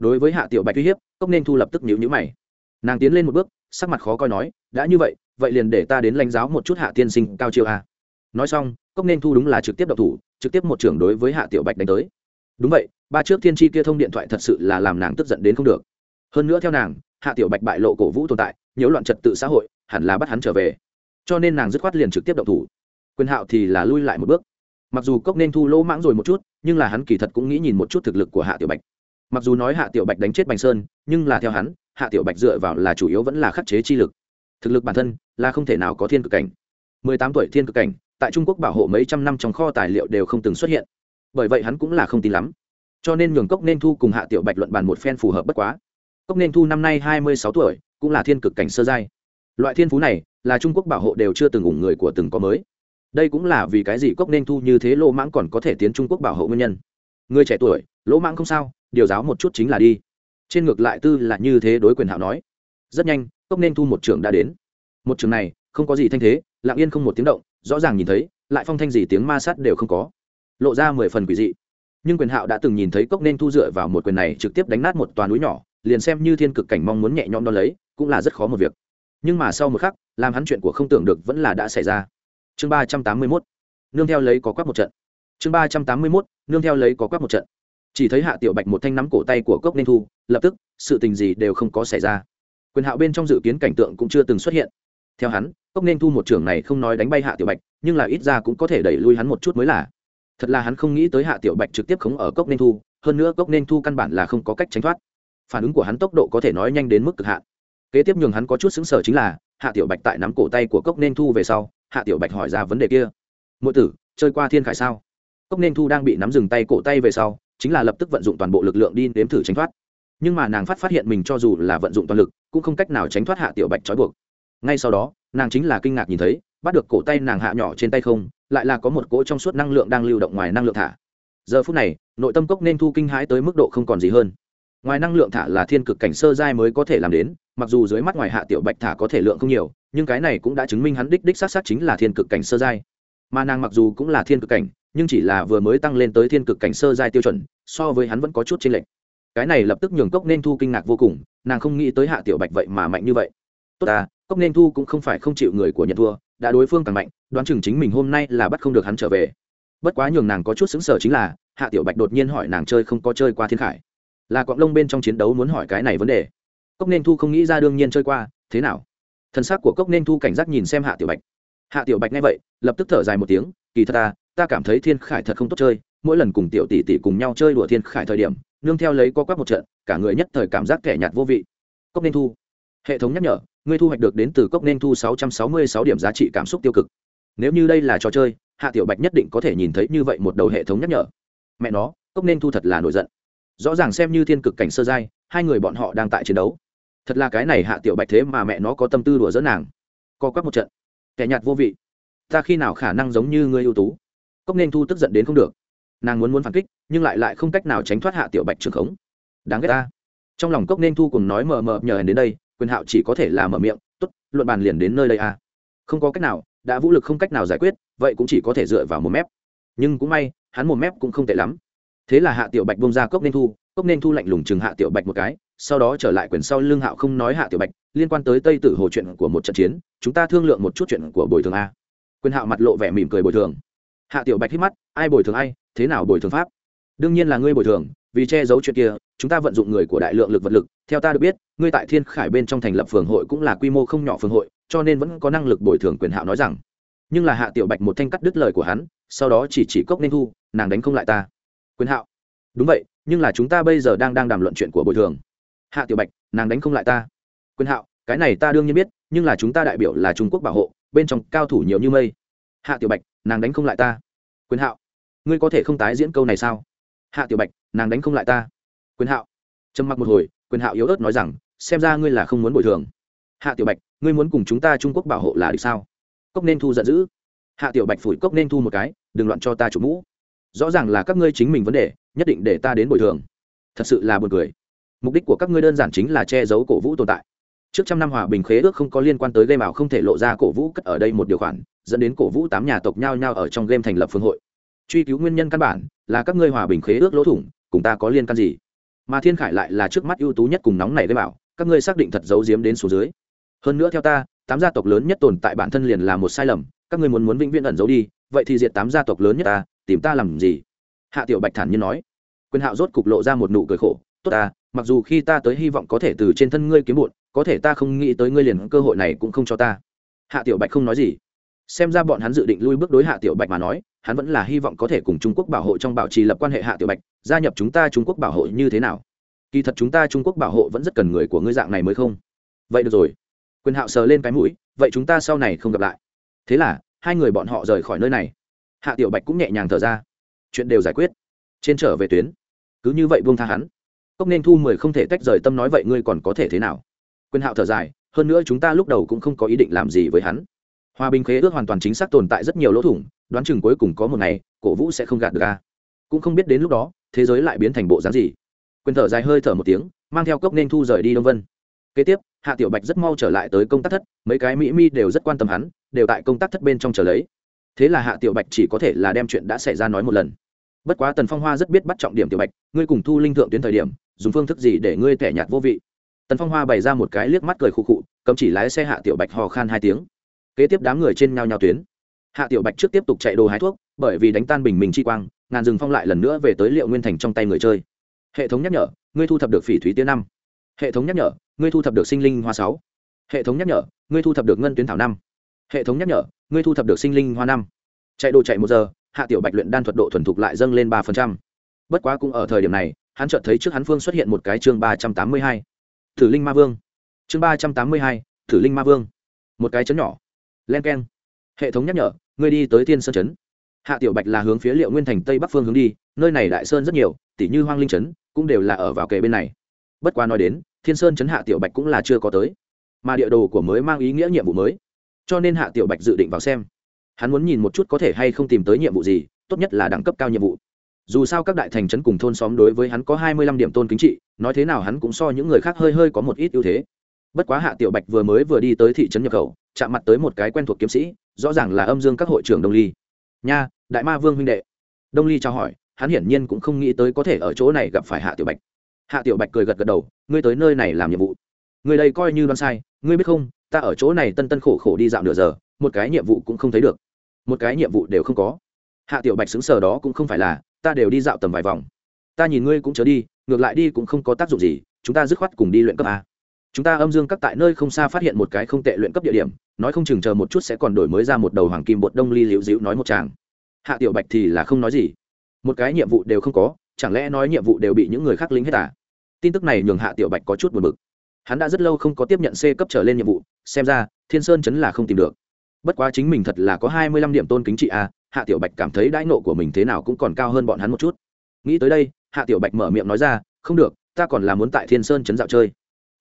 đối với hạ tiểu bạch uy hiếp, cốc nên thu lập tức nhíu nhíu mày. Nàng tiến lên một bước, sắc mặt khó coi nói, đã như vậy vậy liền để ta đến lãnh giáo một chút hạ tiên sinh cao chiêu a. Nói xong, cốc nên thu đúng là trực tiếp độc thủ, trực tiếp một trưởng đối với hạ tiểu bạch đánh tới. Đúng vậy, ba trước thiên tri kia thông điện thoại thật sự là làm nàng tức giận đến không được. Hơn nữa theo nàng, hạ tiểu bạch bại lộ cổ vũ tồn tại, nhiễu loạn trật tự xã hội, hẳn là bắt hắn trở về. Cho nên nàng dứt khoát liền trực tiếp động thủ. Quyền hạo thì là lui lại một bước. Mặc dù cốc nên thu lỗ mãng rồi một chút, nhưng là hắn kỳ thật cũng nghĩ nhìn một chút thực lực của hạ tiểu bạch mặc dù nói hạ tiểu bạch đánh chết bành sơn, nhưng là theo hắn, hạ tiểu bạch dựa vào là chủ yếu vẫn là khắc chế chi lực. Thực lực bản thân là không thể nào có thiên cực cảnh. Mười tám tuổi thiên cực cảnh, tại trung quốc bảo hộ mấy trăm năm trong kho tài liệu đều không từng xuất hiện. Bởi vậy hắn cũng là không tin lắm. Cho nên nhường cốc nên thu cùng hạ tiểu bạch luận bàn một phen phù hợp bất quá. Cốc nên thu năm nay hai mươi sáu tuổi, cũng là thiên cực cảnh sơ giai. Loại thiên phú này là trung quốc bảo hộ đều chưa từng ủng người của từng có mới. Đây cũng là vì cái gì cốc nên thu như thế lỗ mãng còn có thể tiến trung quốc bảo hộ nguyên nhân. Người trẻ tuổi, lỗ mãng không sao điều giáo một chút chính là đi. Trên ngược lại tư là như thế đối quyền hạo nói. Rất nhanh, cốc nên thu một trường đã đến. Một trường này, không có gì thanh thế, lặng yên không một tiếng động, rõ ràng nhìn thấy, lại phong thanh gì tiếng ma sát đều không có. Lộ ra mười phần quỷ dị. Nhưng quyền hạo đã từng nhìn thấy cốc nên thu dựa vào một quyền này trực tiếp đánh nát một toàn núi nhỏ, liền xem như thiên cực cảnh mong muốn nhẹ nhõm đo lấy, cũng là rất khó một việc. Nhưng mà sau một khắc, làm hắn chuyện của không tưởng được vẫn là đã xảy ra. Chương ba trăm tám mươi mốt. Nương theo lấy có quắc một trận. Chương ba trăm tám mươi mốt. Nương theo lấy có quắc một trận chỉ thấy hạ tiểu bạch một thanh nắm cổ tay của cốc nên thu, lập tức, sự tình gì đều không có xảy ra. Quyền hạo bên trong dự kiến cảnh tượng cũng chưa từng xuất hiện. Theo hắn, cốc nên thu một trưởng này không nói đánh bay hạ tiểu bạch, nhưng là ít ra cũng có thể đẩy lui hắn một chút mới là. Thật là hắn không nghĩ tới hạ tiểu bạch trực tiếp khống ở cốc nên thu, hơn nữa cốc nên thu căn bản là không có cách tránh thoát. Phản ứng của hắn tốc độ có thể nói nhanh đến mức cực hạn. Kế tiếp nhường hắn có chút xứng sở chính là, hạ tiểu bạch tại nắm cổ tay của cốc nên thu về sau, hạ tiểu bạch hỏi ra vấn đề kia. Mỗi tử, chơi qua thiên khải sao? Cốc nên thu đang bị nắm dừng tay cổ tay về sau chính là lập tức vận dụng toàn bộ lực lượng đi nếm thử tránh thoát. Nhưng mà nàng phát phát hiện mình cho dù là vận dụng toàn lực, cũng không cách nào tránh thoát hạ tiểu bạch trói buộc. Ngay sau đó, nàng chính là kinh ngạc nhìn thấy, bắt được cổ tay nàng hạ nhỏ trên tay không, lại là có một cỗ trong suốt năng lượng đang lưu động ngoài năng lượng thả. Giờ phút này, nội tâm cốc nên thu kinh hãi tới mức độ không còn gì hơn. Ngoài năng lượng thả là thiên cực cảnh sơ giai mới có thể làm đến, mặc dù dưới mắt ngoài hạ tiểu bạch thả có thể lượng không nhiều, nhưng cái này cũng đã chứng minh hắn đích đích s á t s á t chính là thiên cực cảnh sơ giai. Mà nàng mặc dù cũng là thiên cực cảnh, nhưng chỉ là vừa mới tăng lên tới thiên cực cảnh sơ giai tiêu chuẩn so với hắn vẫn có chút trên lệch. Cái này lập tức nhường cốc nên thu kinh ngạc vô cùng, nàng không nghĩ tới hạ tiểu bạch vậy mà mạnh như vậy. Tốt à cốc nên thu cũng không phải không chịu người của nhận thua, đã đối phương càng mạnh, đoán chừng chính mình hôm nay là bắt không được hắn trở về. Bất quá nhường nàng có chút xứng sở chính là, hạ tiểu bạch đột nhiên hỏi nàng chơi không có chơi qua thiên khải. Là quạng lông bên trong chiến đấu muốn hỏi cái này vấn đề. Cốc nên thu không nghĩ ra đương nhiên chơi qua, thế nào? Thân xác của cốc nên thu cảnh giác nhìn xem hạ tiểu bạch. Hạ tiểu bạch nghe vậy, lập tức thở dài một tiếng, kỳ thật ta ta cảm thấy thiên khải thật không tốt chơi mỗi lần cùng tiểu tỷ tỷ cùng nhau chơi đùa thiên khải thời điểm, nương theo lấy co quắp một trận, cả người nhất thời cảm giác kẻ nhạt vô vị. Cốc nên thu. Hệ thống nhắc nhở, ngươi thu hoạch được đến từ cốc nên thu 666 điểm giá trị cảm xúc tiêu cực. Nếu như đây là trò chơi, hạ tiểu bạch nhất định có thể nhìn thấy như vậy một đầu hệ thống nhắc nhở. Mẹ nó, cốc nên thu thật là nổi giận. Rõ ràng xem như thiên cực cảnh sơ giai, hai người bọn họ đang tại chiến đấu. Thật là cái này hạ tiểu bạch thế mà mẹ nó có tâm tư đùa dẫn nàng. Co quắp một trận. Kẻ nhạt vô vị. Ta khi nào khả năng giống như ngươi ưu tú? Cốc nên thu tức giận đến không được nàng muốn muốn phản kích, nhưng lại lại không cách nào tránh thoát hạ tiểu bạch trường khống. Đáng ghét ta. Trong lòng cốc nên thu cùng nói mờ mờ, nhờ hèn đến đây, quyền hạo chỉ có thể là mở miệng t ố t luận bàn liền đến nơi đây à. không có cách nào, đã vũ lực không cách nào giải quyết, vậy cũng chỉ có thể dựa vào một mép. Nhưng cũng may, hắn một mép cũng không tệ lắm. Thế là hạ tiểu bạch bông ra cốc nên thu, cốc nên thu lạnh lùng chừng hạ tiểu bạch một cái, sau đó trở lại quyền sau lưng hạo không nói hạ tiểu bạch, liên quan tới tây tử hồ chuyện của một trận chiến, chúng ta thương lượng một chút chuyện của bồi thường a. Quyền hạo mặt lộ vẻ mỉm cười bồi thường. Hạ tiểu bạch hít mắt, ai bồi thường ai? Thế nào bồi thường pháp? Đương nhiên là ngươi bồi thường, vì che giấu chuyện kia, chúng ta vận dụng người của đại lượng lực vật lực, theo ta được biết, ngươi tại thiên khải bên trong thành lập phường hội cũng là quy mô không nhỏ phường hội, cho nên vẫn có năng lực bồi thường quyền hạo nói rằng. Nhưng là hạ tiểu bạch một thanh cắt đứt lời của hắn, sau đó chỉ chỉ cốc nên thu, nàng đánh không lại ta. Quyền hạo. Đúng vậy, nhưng là chúng ta bây giờ đang đang đàm luận chuyện của bồi thường. Hạ tiểu bạch, nàng đánh không lại ta. Quyền hạo, cái này ta đương nhiên biết, nhưng là chúng ta đại biểu là trung quốc bảo hộ, bên trong cao thủ nhiều như mây. Hạ tiểu bạch, nàng đánh không lại ta. Quyền hạo ngươi có thể không tái diễn câu này sao? Hạ tiểu bạch, nàng đánh không lại ta. Quyền hạo. Trầm mặc một hồi, quyền hạo yếu ớt nói rằng, xem ra ngươi là không muốn bồi thường. Hạ tiểu bạch, ngươi muốn cùng chúng ta trung quốc bảo hộ là được sao? Cốc nên thu giận dữ. Hạ tiểu bạch phủi cốc nên thu một cái, đừng loạn cho ta chủ mũ. Rõ ràng là các ngươi chính mình vấn đề, nhất định để ta đến bồi thường. Thật sự là buồn cười. Mục đích của các ngươi đơn giản chính là che giấu cổ vũ tồn tại. Trước trăm năm hòa bình khế ước không có liên quan tới game ảo không thể lộ ra cổ vũ cất ở đây một điều khoản, dẫn đến cổ vũ tám nhà tộc nhau nhau ở trong game thành lập phương hội truy cứu nguyên nhân căn bản là các ngươi hòa bình khế ước lỗ thủng, cùng ta có liên can gì? Mà thiên khải lại là trước mắt ưu tú nhất cùng nóng này gây bảo các ngươi xác định thật giấu giếm đến số dưới. Hơn nữa theo ta, tám gia tộc lớn nhất tồn tại bản thân liền là một sai lầm, các ngươi muốn muốn vĩnh viễn ẩn giấu đi, vậy thì diệt tám gia tộc lớn nhất ta, tìm ta làm gì? Hạ tiểu bạch thản nhiên nói. Quyền hạo rốt cục lộ ra một nụ cười khổ. Tốt ta, mặc dù khi ta tới hy vọng có thể từ trên thân ngươi kiếm bụn, có thể ta không nghĩ tới ngươi liền cơ hội này cũng không cho ta. Hạ tiểu bạch không nói gì xem ra bọn hắn dự định lui bước đối hạ tiểu bạch mà nói, hắn vẫn là hy vọng có thể cùng trung quốc bảo hộ trong bảo trì lập quan hệ hạ tiểu bạch, gia nhập chúng ta trung quốc bảo hộ như thế nào? Kỳ thật chúng ta trung quốc bảo hộ vẫn rất cần người của ngươi dạng này mới không? Vậy được rồi. Quyền hạo sờ lên cái mũi, vậy chúng ta sau này không gặp lại. Thế là, hai người bọn họ rời khỏi nơi này. Hạ tiểu bạch cũng nhẹ nhàng thở ra. Chuyện đều giải quyết. Trên trở về tuyến. Cứ như vậy buông tha hắn. Cốc nên thu mười không thể tách rời tâm nói vậy ngươi còn có thể thế nào? Quyền hạo thở dài, hơn nữa chúng ta lúc đầu cũng không có ý định làm gì với hắn hòa bình khế ước hoàn toàn chính xác tồn tại rất nhiều lỗ thủng, đoán chừng cuối cùng có một ngày, cổ vũ sẽ không gạt được a. cũng không biết đến lúc đó, thế giới lại biến thành bộ dáng gì. Quyền thở dài hơi thở một tiếng, mang theo cốc nên thu rời đi đông vân. Kế tiếp, hạ tiểu bạch rất mau trở lại tới công tác thất, mấy cái mỹ mi đều rất quan tâm hắn, đều tại công tác thất bên trong chờ lấy. Thế là hạ tiểu bạch chỉ có thể là đem chuyện đã xảy ra nói một lần. Bất quá tần phong hoa rất biết bắt trọng điểm tiểu bạch, ngươi cùng thu linh thượng tuyến thời điểm, dùng phương thức gì để ngươi tẻ nhạt vô vị? Tần phong hoa bày ra một cái liếc mắt cười khụ khụ, cấm chỉ lái xe hạ tiểu bạch hò khan hai tiếng kế tiếp đám người trên nhau nhau tuyến. Hạ tiểu bạch trước tiếp tục chạy đồ hái thuốc, bởi vì đánh tan bình minh chi quang, ngàn rừng phong lại lần nữa về tới liệu nguyên thành trong tay người chơi. Hệ thống nhắc nhở, ngươi thu thập được phỉ thúy tiến năm. Hệ thống nhắc nhở, ngươi thu thập được sinh linh hoa sáu. Hệ thống nhắc nhở, ngươi thu thập được ngân tuyến thảo năm. Hệ thống nhắc nhở, ngươi thu thập được sinh linh hoa năm. Chạy đồ chạy một giờ, hạ tiểu bạch luyện đan thuật độ thuần thục lại dâng lên ba phần trăm. Bất quá cũng ở thời điểm này, hắn chợt thấy trước hắn phương xuất hiện một cái chương ba trăm tám mươi hai. Thử linh ma vương. Chương ba trăm tám mươi hai, thử linh ma vương. Một cái chấn nhỏ len k e n hệ thống nhắc nhở, ngươi đi tới thiên sơn chấn. Hạ tiểu bạch là hướng phía liệu nguyên thành tây bắc phương hướng đi, nơi này đại sơn rất nhiều tỷ như hoang linh chấn, cũng đều là ở vào kề bên này. Bất quá nói đến, thiên sơn chấn hạ tiểu bạch cũng là chưa có tới, mà địa đồ của mới mang ý nghĩa nhiệm vụ mới. Cho nên hạ tiểu bạch dự định vào xem. Hắn muốn nhìn một chút có thể hay không tìm tới nhiệm vụ gì, tốt nhất là đẳng cấp cao nhiệm vụ. Dù sao các đại thành trấn cùng thôn xóm đối với hắn có hai mươi lăm điểm tôn kính trị, nói thế nào hắn cũng so những người khác hơi hơi có một ít ưu thế bất quá hạ tiểu bạch vừa mới vừa đi tới thị trấn nhập khẩu, chạm mặt tới một cái quen thuộc kiếm sĩ, rõ ràng là âm dương các hội trưởng đông ly. Nha, đại ma vương huynh đệ. Đông ly trao hỏi, hắn hiển nhiên cũng không nghĩ tới có thể ở chỗ này gặp phải hạ tiểu bạch. Hạ tiểu bạch cười gật gật đầu, ngươi tới nơi này làm nhiệm vụ. Người đây coi như đoán sai, ngươi biết không, ta ở chỗ này tân tân khổ khổ đi dạo nửa giờ, một cái nhiệm vụ cũng không thấy được. Một cái nhiệm vụ đều không có. Hạ tiểu bạch xứng sờ đó cũng không phải là, ta đều đi dạo tầm vài vòng. Ta nhìn ngươi cũng chớ đi, ngược lại đi cũng không có tác dụng gì, chúng ta dứt khoát cùng đi luyện cấp a chúng ta âm dương các tại nơi không xa phát hiện một cái không tệ luyện cấp địa điểm, nói không chừng chờ một chút sẽ còn đổi mới ra một đầu hoàng kim bột đông ly liễu dịu nói một chàng hạ tiểu bạch thì là không nói gì. Một cái nhiệm vụ đều không có, chẳng lẽ nói nhiệm vụ đều bị những người khác lính hết à? Tin tức này nhường hạ tiểu bạch có chút buồn bực. Hắn đã rất lâu không có tiếp nhận c cấp trở lên nhiệm vụ, xem ra, thiên sơn chấn là không tìm được. Bất quá chính mình thật là có hai mươi lăm điểm tôn kính trị a, hạ tiểu bạch cảm thấy đãi nộ của mình thế nào cũng còn cao hơn bọn hắn một chút. Nghĩ tới đây, hạ tiểu bạch mở miệng nói ra, không được, ta còn là muốn tại thiên sơn chấn dạo chơi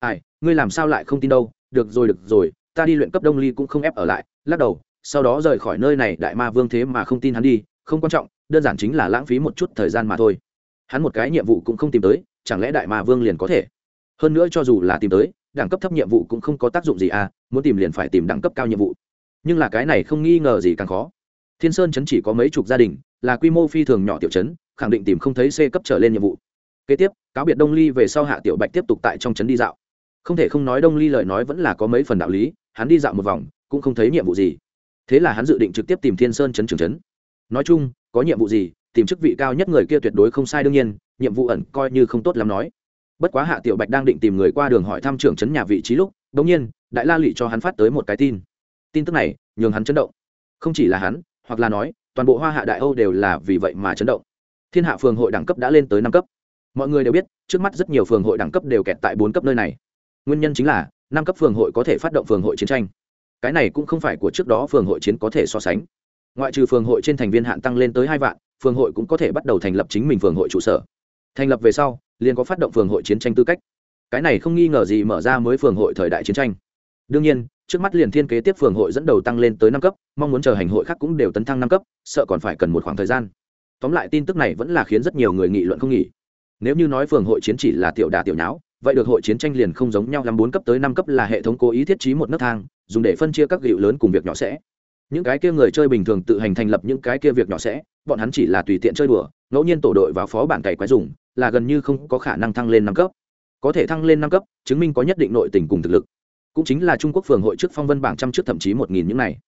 ai, ngươi làm sao lại không tin đâu? Được rồi được rồi, ta đi luyện cấp đông ly cũng không ép ở lại. Lắc đầu, sau đó rời khỏi nơi này, đại ma vương thế mà không tin hắn đi. Không quan trọng, đơn giản chính là lãng phí một chút thời gian mà thôi. Hắn một cái nhiệm vụ cũng không tìm tới, chẳng lẽ đại ma vương liền có thể? Hơn nữa cho dù là tìm tới, đẳng cấp thấp nhiệm vụ cũng không có tác dụng gì à muốn tìm liền phải tìm đẳng cấp cao nhiệm vụ. Nhưng là cái này không nghi ngờ gì càng khó. Thiên sơn chấn chỉ có mấy chục gia đình, là quy mô phi thường nhỏ tiểu chấn, khẳng định tìm không thấy c cấp trở lên nhiệm vụ. Kế tiếp, cáo biệt đông ly về sau hạ tiểu bạch tiếp tục tại trong chấn đi dạo không thể không nói đông ly lời nói vẫn là có mấy phần đạo lý, hắn đi dạo một vòng, cũng không thấy nhiệm vụ gì. Thế là hắn dự định trực tiếp tìm thiên sơn chấn trường chấn. Nói chung, có nhiệm vụ gì, tìm chức vị cao nhất người kia tuyệt đối không sai đương nhiên, nhiệm vụ ẩn coi như không tốt lắm nói. Bất quá hạ tiểu bạch đang định tìm người qua đường hỏi thăm trưởng chấn nhà vị trí lúc đ ỗ n g nhiên, đại la lụy cho hắn phát tới một cái tin. Tin tức này, nhường hắn chấn động. Không chỉ là hắn, hoặc là nói, toàn bộ hoa hạ đại âu đều là vì vậy mà chấn động. Thiên hạ phường hội đẳng cấp đã lên tới năm cấp. Mọi người đều biết, trước mắt rất nhiều phường hội đẳng cấp đều kẹt tại bốn cấp nơi này nguyên nhân chính là năm cấp phường hội có thể phát động phường hội chiến tranh cái này cũng không phải của trước đó phường hội chiến có thể so sánh ngoại trừ phường hội trên thành viên hạn tăng lên tới hai vạn phường hội cũng có thể bắt đầu thành lập chính mình phường hội trụ sở thành lập về sau liền có phát động phường hội chiến tranh tư cách cái này không nghi ngờ gì mở ra mới phường hội thời đại chiến tranh đương nhiên trước mắt liền thiên kế tiếp phường hội dẫn đầu tăng lên tới năm cấp mong muốn chờ hành hội khác cũng đều tấn thăng năm cấp sợ còn phải cần một khoảng thời gian tóm lại tin tức này vẫn là khiến rất nhiều người nghị luận không nghỉ nếu như nói phường hội chiến chỉ là tiểu đà tiểu nháo vậy được hội chiến tranh liền không giống nhau lắm, bốn cấp tới năm cấp là hệ thống cố ý thiết trí một nấc thang, dùng để phân chia các gịu lớn cùng việc nhỏ sẽ. Những cái kia người chơi bình thường tự hành thành lập những cái kia việc nhỏ sẽ, bọn hắn chỉ là tùy tiện chơi đùa, ngẫu nhiên tổ đội vào phó bản cày quái dùng, là gần như không có khả năng thăng lên năm cấp. Có thể thăng lên năm cấp, chứng minh có nhất định nội tình cùng thực lực. Cũng chính là trung quốc phường hội trước phong vân bảng trăm trước thậm chí một nghìn những này.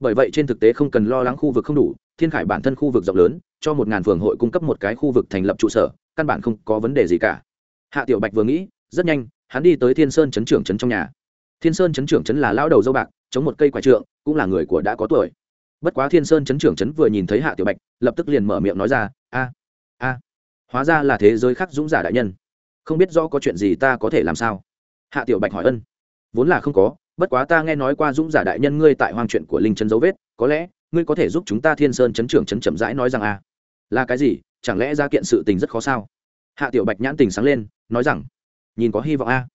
Bởi vậy trên thực tế không cần lo lắng khu vực không đủ, thiên khải bản thân khu vực rộng lớn, cho một ngàn phường hội cung cấp một cái khu vực thành lập trụ sở, căn bản không có vấn đề gì cả. Hạ tiểu bạch vừa nghĩ rất nhanh, hắn đi tới thiên sơn chấn trưởng chấn trong nhà. Thiên sơn chấn trưởng chấn là lão đầu dâu bạc, chống một cây quái trượng, cũng là người của đã có tuổi. Bất quá thiên sơn chấn trưởng chấn vừa nhìn thấy hạ tiểu bạch, lập tức liền mở miệng nói ra, a a, hóa ra là thế giới khác dũng giả đại nhân. Không biết rõ có chuyện gì ta có thể làm sao? Hạ tiểu bạch hỏi ân. Vốn là không có, bất quá ta nghe nói qua dũng giả đại nhân ngươi tại hoang chuyện của linh chân dấu vết, có lẽ ngươi có thể giúp chúng ta thiên sơn chấn trưởng chấn chậm rãi nói rằng, a, là cái gì? Chẳng lẽ ra kiện sự tình rất khó sao? Hạ tiểu bạch nhãn tình sáng lên, nói rằng nhìn có hy vọng a.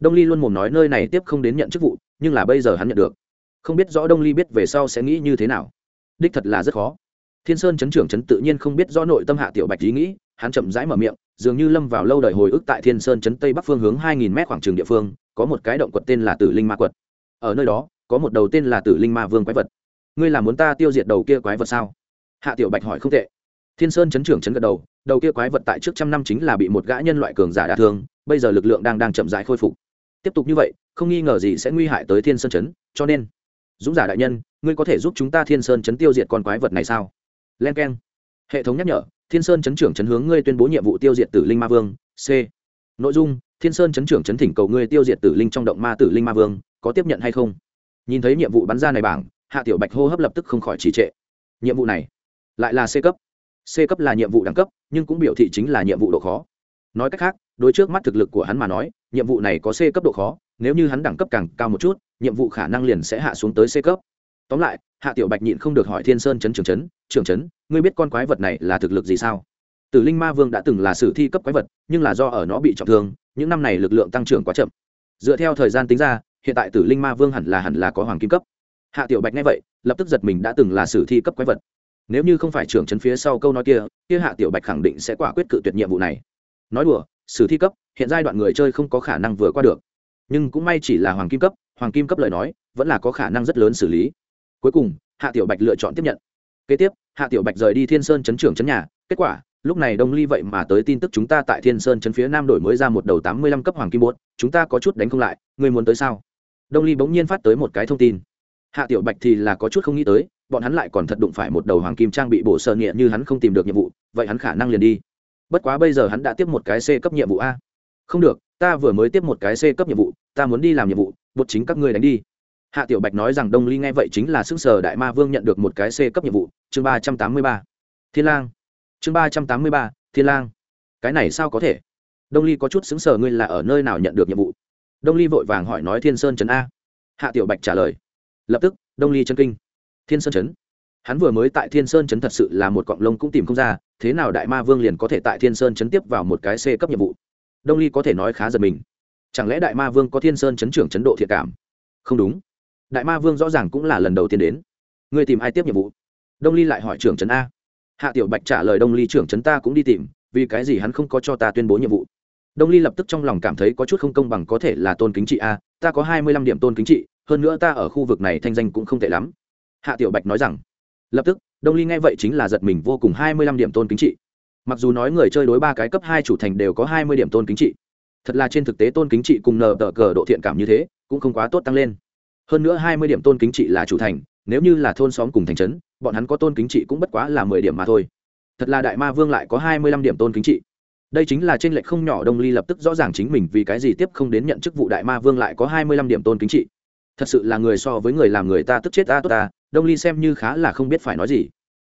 Đông ly luôn mồm nói nơi này tiếp không đến nhận chức vụ, nhưng là bây giờ hắn nhận được. Không biết rõ đông ly biết về sau sẽ nghĩ như thế nào. Đích thật là rất khó. Thiên sơn chấn trưởng chấn tự nhiên không biết rõ nội tâm hạ tiểu bạch ý nghĩ, hắn chậm rãi mở miệng, dường như lâm vào lâu đời hồi ức tại thiên sơn chấn tây bắc phương hướng hai nghìn mét khoảng trường địa phương, có một cái động quật tên là tử linh ma quật. Ở nơi đó, có một đầu tên là tử linh ma vương quái vật. Ngươi là muốn ta tiêu diệt đầu kia quái vật sao? Hạ tiểu bạch hỏi không tệ. Thiên sơn chấn trưởng chấn gật đầu đầu kia quái vật tại trước trăm năm chính là bị một gã nhân loại cường giả đả thương, bây giờ lực lượng đang đang chậm rãi khôi phục. Tiếp tục như vậy, không nghi ngờ gì sẽ nguy hại tới thiên sơn chấn, cho nên, dũng giả đại nhân, ngươi có thể giúp chúng ta thiên sơn chấn tiêu diệt con quái vật này sao? Len k e n hệ thống nhắc nhở, thiên sơn chấn trưởng chấn hướng ngươi tuyên bố nhiệm vụ tiêu diệt tử linh ma vương, c. Nội dung, thiên sơn chấn trưởng chấn thỉnh cầu ngươi tiêu diệt tử linh trong động ma tử linh ma vương, có tiếp nhận hay không? Nhìn thấy nhiệm vụ bắn ra này bảng, hạ tiểu bạch hô hấp lập tức không khỏi trì trệ. Nhiệm vụ này, lại là c cấp c cấp là nhiệm vụ đẳng cấp, nhưng cũng biểu thị chính là nhiệm vụ độ khó. Nói cách khác, đối trước mắt thực lực của hắn mà nói, nhiệm vụ này có c cấp độ khó, nếu như hắn đẳng cấp càng cao một chút, nhiệm vụ khả năng liền sẽ hạ xuống tới c cấp. Tóm lại, hạ tiểu bạch nhịn không được hỏi thiên sơn chấn trưởng chấn trưởng chấn, ngươi biết con quái vật này là thực lực gì sao? Tử linh ma vương đã từng là sử thi cấp quái vật, nhưng là do ở nó bị trọng thương, những năm này lực lượng tăng trưởng quá chậm. Dựa theo thời gian tính ra, hiện tại tử linh ma vương hẳn là hẳn là có hoàng kim cấp. Hạ tiểu bạch nghe vậy, lập tức giật mình đã từng là sử thi cấp quái vật nếu như không phải trưởng chấn phía sau câu nói kia kia hạ tiểu bạch khẳng định sẽ quả quyết cự tuyệt nhiệm vụ này. Nói đùa, sử thi cấp, hiện giai đoạn người chơi không có khả năng vừa qua được. Nhưng cũng may chỉ là hoàng kim cấp, hoàng kim cấp lời nói, vẫn là có khả năng rất lớn xử lý. Cuối cùng, hạ tiểu bạch lựa chọn tiếp nhận. Kế tiếp, hạ tiểu bạch rời đi thiên sơn chấn trưởng chấn nhà. Kết quả, lúc này đông ly vậy mà tới tin tức chúng ta tại thiên sơn chấn phía nam đổi mới ra một đầu tám mươi lăm cấp hoàng kim bốt chúng ta có chút đánh không lại người muốn tới sao? Đông ly bỗng nhiên phát tới một cái thông tin. Hạ tiểu bạch thì là có chút không nghĩ tới bọn hắn lại còn thật đụng phải một đầu hoàng kim trang bị bổ sơ nghĩa như hắn không tìm được nhiệm vụ, vậy hắn khả năng liền đi. Bất quá bây giờ hắn đã tiếp một cái c cấp nhiệm vụ a. Không được, ta vừa mới tiếp một cái c cấp nhiệm vụ, ta muốn đi làm nhiệm vụ bột chính các ngươi đánh đi. Hạ tiểu bạch nói rằng đông ly nghe vậy chính là xưng sở đại ma vương nhận được một cái c cấp nhiệm vụ, chương ba trăm tám mươi ba. Thiên lang. Chương ba trăm tám mươi ba, thiên lang. Cái này sao có thể? Đông ly có chút xứng sở ngươi là ở nơi nào nhận được nhiệm vụ? Đông ly vội vàng hỏi nói thiên sơn trấn a. Hạ tiểu bạch trả lời. Lập tức, đông ly chân kinh thiên sơn trấn hắn vừa mới tại thiên sơn trấn thật sự là một cọng lông cũng tìm không ra, thế nào đại ma vương liền có thể tại thiên sơn trấn tiếp vào một cái c cấp nhiệm vụ? Đông ly có thể nói khá giật mình. Chẳng lẽ đại ma vương có thiên sơn chấn trưởng chấn độ thiệt cảm? Không đúng. Đại ma vương rõ ràng cũng là lần đầu tiên đến. Ngươi tìm ai tiếp nhiệm vụ? Đông ly lại hỏi trưởng trấn a. Hạ tiểu bạch trả lời đông ly, trưởng trấn ta cũng đi tìm, vì cái gì hắn không có cho ta tuyên bố nhiệm vụ? Đông ly lập tức trong lòng cảm thấy có chút không công bằng, có thể là tôn kính trị a, ta có hai mươi lăm điểm tôn kính trị, hơn nữa ta ở khu vực này thanh danh cũng không tệ lắm hạ tiểu bạch nói rằng, lập tức, đông ly nghe vậy chính là giật mình vô cùng, hai mươi lăm điểm tôn kính trị. Mặc dù nói người chơi đối ba cái cấp hai chủ thành đều có hai mươi điểm tôn kính trị, thật là trên thực tế tôn kính trị cùng nờ tờ cờ độ thiện cảm như thế, cũng không quá tốt tăng lên. Hơn nữa hai mươi điểm tôn kính trị là chủ thành, nếu như là thôn xóm cùng thành trấn, bọn hắn có tôn kính trị cũng bất quá là mười điểm mà thôi. Thật là đại ma vương lại có hai mươi lăm điểm tôn kính trị. Đây chính là trên lệch không nhỏ, đông ly lập tức rõ ràng chính mình vì cái gì tiếp không đến nhận chức vụ đại ma vương lại có hai mươi lăm điểm tôn kính trị. Thật sự là người so với người làm người ta tức chết ta tốt ta đông ly xem như khá là không biết phải nói gì.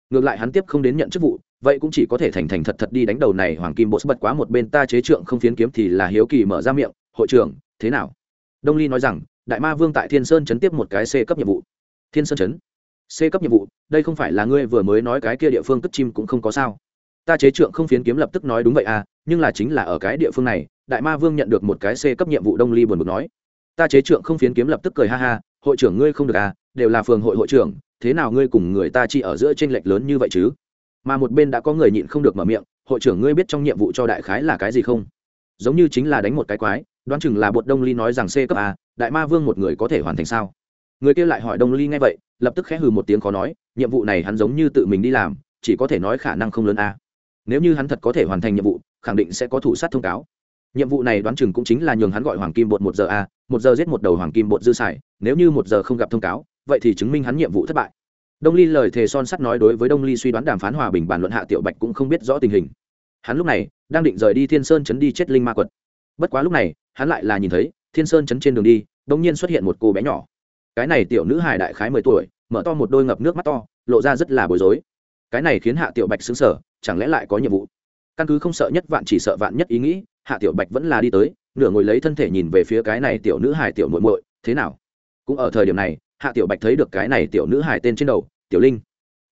Ngược lại hắn tiếp không đến nhận chức vụ, vậy cũng chỉ có thể thành thành thật thật đi đánh đầu này hoàng kim bột bật quá một bên ta chế trượng không phiến kiếm thì là hiếu kỳ mở ra miệng, hội trưởng, thế nào? Đông ly nói rằng, đại ma vương tại thiên sơn chấn tiếp một cái c cấp nhiệm vụ. Thiên sơn chấn? C cấp nhiệm vụ? Đây không phải là ngươi vừa mới nói cái kia địa phương cất chim cũng không có sao? Ta chế trượng không phiến kiếm lập tức nói đúng vậy à nhưng là chính là ở cái địa phương này, đại ma vương nhận được một cái c cấp nhiệm vụ. Đông ly buồn bực nói. Ta chế trượng không phiến kiếm lập tức cười ha ha, hội trưởng ngươi không được à đều là phường hội hội trưởng, thế nào ngươi cùng người ta chỉ ở giữa tranh lệch lớn như vậy chứ? Mà một bên đã có người nhịn không được mở miệng, hội trưởng ngươi biết trong nhiệm vụ cho đại khái là cái gì không? Giống như chính là đánh một cái quái, đoán chừng là bột đông ly nói rằng c cấp a, đại ma vương một người có thể hoàn thành sao? Người kia lại hỏi đông ly ngay vậy, lập tức khẽ hừ một tiếng khó nói, nhiệm vụ này hắn giống như tự mình đi làm, chỉ có thể nói khả năng không lớn a. Nếu như hắn thật có thể hoàn thành nhiệm vụ, khẳng định sẽ có thủ sát thông cáo. Nhiệm vụ này đoán chừng cũng chính là nhường hắn gọi hoàng kim bột một giờ a, một giờ giết một đầu hoàng kim bột dư xài, nếu như một giờ không gặp thông cáo vậy thì chứng minh hắn nhiệm vụ thất bại. Đông ly lời thề son sắt nói đối với đông ly suy đoán đàm phán hòa bình bàn luận hạ tiểu bạch cũng không biết rõ tình hình. Hắn lúc này đang định rời đi thiên sơn chấn đi chết linh ma quật. Bất quá lúc này, hắn lại là nhìn thấy thiên sơn chấn trên đường đi đông nhiên xuất hiện một cô bé nhỏ. Cái này tiểu nữ hài đại khái mười tuổi, mở to một đôi ngập nước mắt to, lộ ra rất là bối rối. Cái này khiến hạ tiểu bạch xứng sở chẳng lẽ lại có nhiệm vụ? Căn cứ không sợ nhất vạn chỉ sợ vạn nhất ý nghĩ, hạ tiểu bạch vẫn là đi tới, nửa ngồi lấy thân thể nhìn về phía cái này tiểu nữ hài tiểu muội muội, thế nào? Cũng ở thời điểm này hạ tiểu bạch thấy được cái này tiểu nữ Hải tên trên đầu, tiểu linh.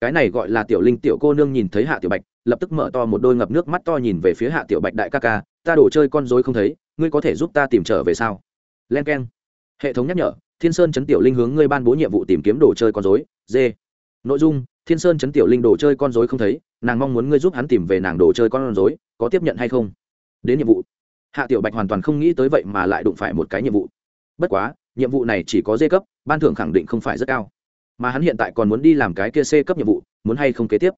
Cái này gọi là tiểu linh tiểu cô nương nhìn thấy hạ tiểu bạch, lập tức mở to một đôi ngập nước mắt to nhìn về phía hạ tiểu bạch đại ca ca, ta đổ chơi con dối không thấy, ngươi có thể giúp ta tìm trở về sao? Len k e n hệ thống nhắc nhở, thiên sơn chấn tiểu linh hướng ngươi ban bố nhiệm vụ tìm kiếm đồ chơi con dối d nội dung, thiên sơn chấn tiểu linh đồ chơi con dối không thấy, nàng mong muốn ngươi giúp hắn tìm về nàng đồ chơi con dối có tiếp nhận hay không? Đến nhiệm vụ. Hạ tiểu bạch hoàn toàn không nghĩ tới vậy mà lại đụng phải một cái nhiệm vụ. Bất quá, nhiệm vụ này chỉ có Dê cấp ban thưởng khẳng định không phải rất cao. Mà hắn hiện tại còn muốn đi làm cái kia c cấp nhiệm vụ, muốn hay không kế tiếp?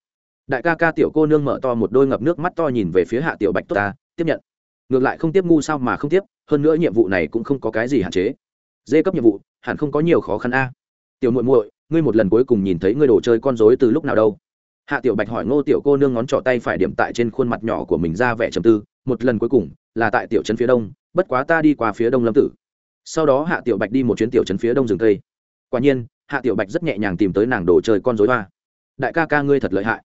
Đại ca ca tiểu cô nương mở to một đôi ngập nước mắt to nhìn về phía hạ tiểu bạch tốt ta, tiếp nhận. Ngược lại không tiếp ngu sao mà không tiếp, hơn nữa nhiệm vụ này cũng không có cái gì hạn chế. D cấp nhiệm vụ, hẳn không có nhiều khó khăn a. Tiểu muội muội, ngươi một lần cuối cùng nhìn thấy ngươi đồ chơi con rối từ lúc nào đâu? Hạ tiểu bạch hỏi ngô tiểu cô nương ngón trỏ tay phải điểm tại trên khuôn mặt nhỏ của mình ra vẻ trầm tư, một lần cuối cùng là tại tiểu trấn phía đông, bất quá ta đi qua phía đông lâm tử sau đó hạ tiểu bạch đi một chuyến tiểu trấn phía đông rừng tây quả nhiên, hạ tiểu bạch rất nhẹ nhàng tìm tới nàng đồ chơi con dối hoa. Đại ca ca ngươi thật lợi hại.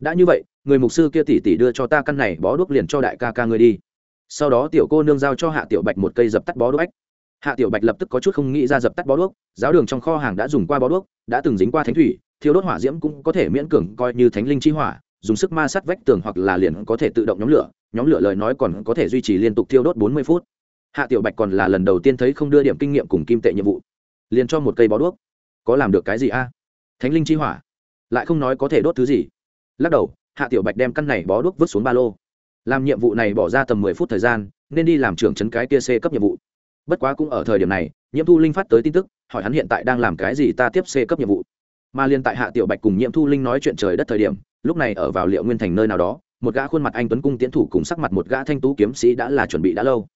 Đã như vậy, người mục sư kia tỉ tỉ đưa cho ta căn này bó đuốc liền cho đại ca ca ngươi đi. Sau đó tiểu cô nương giao cho hạ tiểu bạch một cây dập tắt bó đuốc hạ tiểu bạch lập tức có chút không nghĩ ra dập tắt bó đuốc, giáo đường trong kho hàng đã dùng qua bó đuốc, đã từng dính qua thánh thủy thiếu đốt hỏa diễm cũng có thể miễn cường coi như thánh linh chi hỏa, dùng sức ma sát vách tường hoặc là liền có thể tự động nhóm lửa nhóm lửa lời nói còn có thể duy trì liên tục thiêu đốt bốn mươi phút hạ tiểu bạch còn là lần đầu tiên thấy không đưa điểm kinh nghiệm cùng kim tệ nhiệm vụ. Liền cho một cây bó đuốc. Có làm được cái gì a? Thánh linh chi hỏa. Lại không nói có thể đốt thứ gì. Lắc đầu, hạ tiểu bạch đem căn này bó đuốc vứt xuống ba lô. Làm nhiệm vụ này bỏ ra tầm mười phút thời gian, nên đi làm trưởng trấn cái kia c cấp nhiệm vụ. Bất quá cũng ở thời điểm này, nhiễm thu linh phát tới tin tức, hỏi hắn hiện tại đang làm cái gì ta tiếp c cấp nhiệm vụ. Mà liên tại hạ tiểu bạch cùng nhiễm thu linh nói chuyện trời đất thời điểm, lúc này ở vào liệu nguyên thành nơi nào đó, một gã khuôn mặt anh tuấn cung tiến thủ cùng sắc mặt một gã thanh tú kiếm sĩ đã là chuẩn bị đã lâu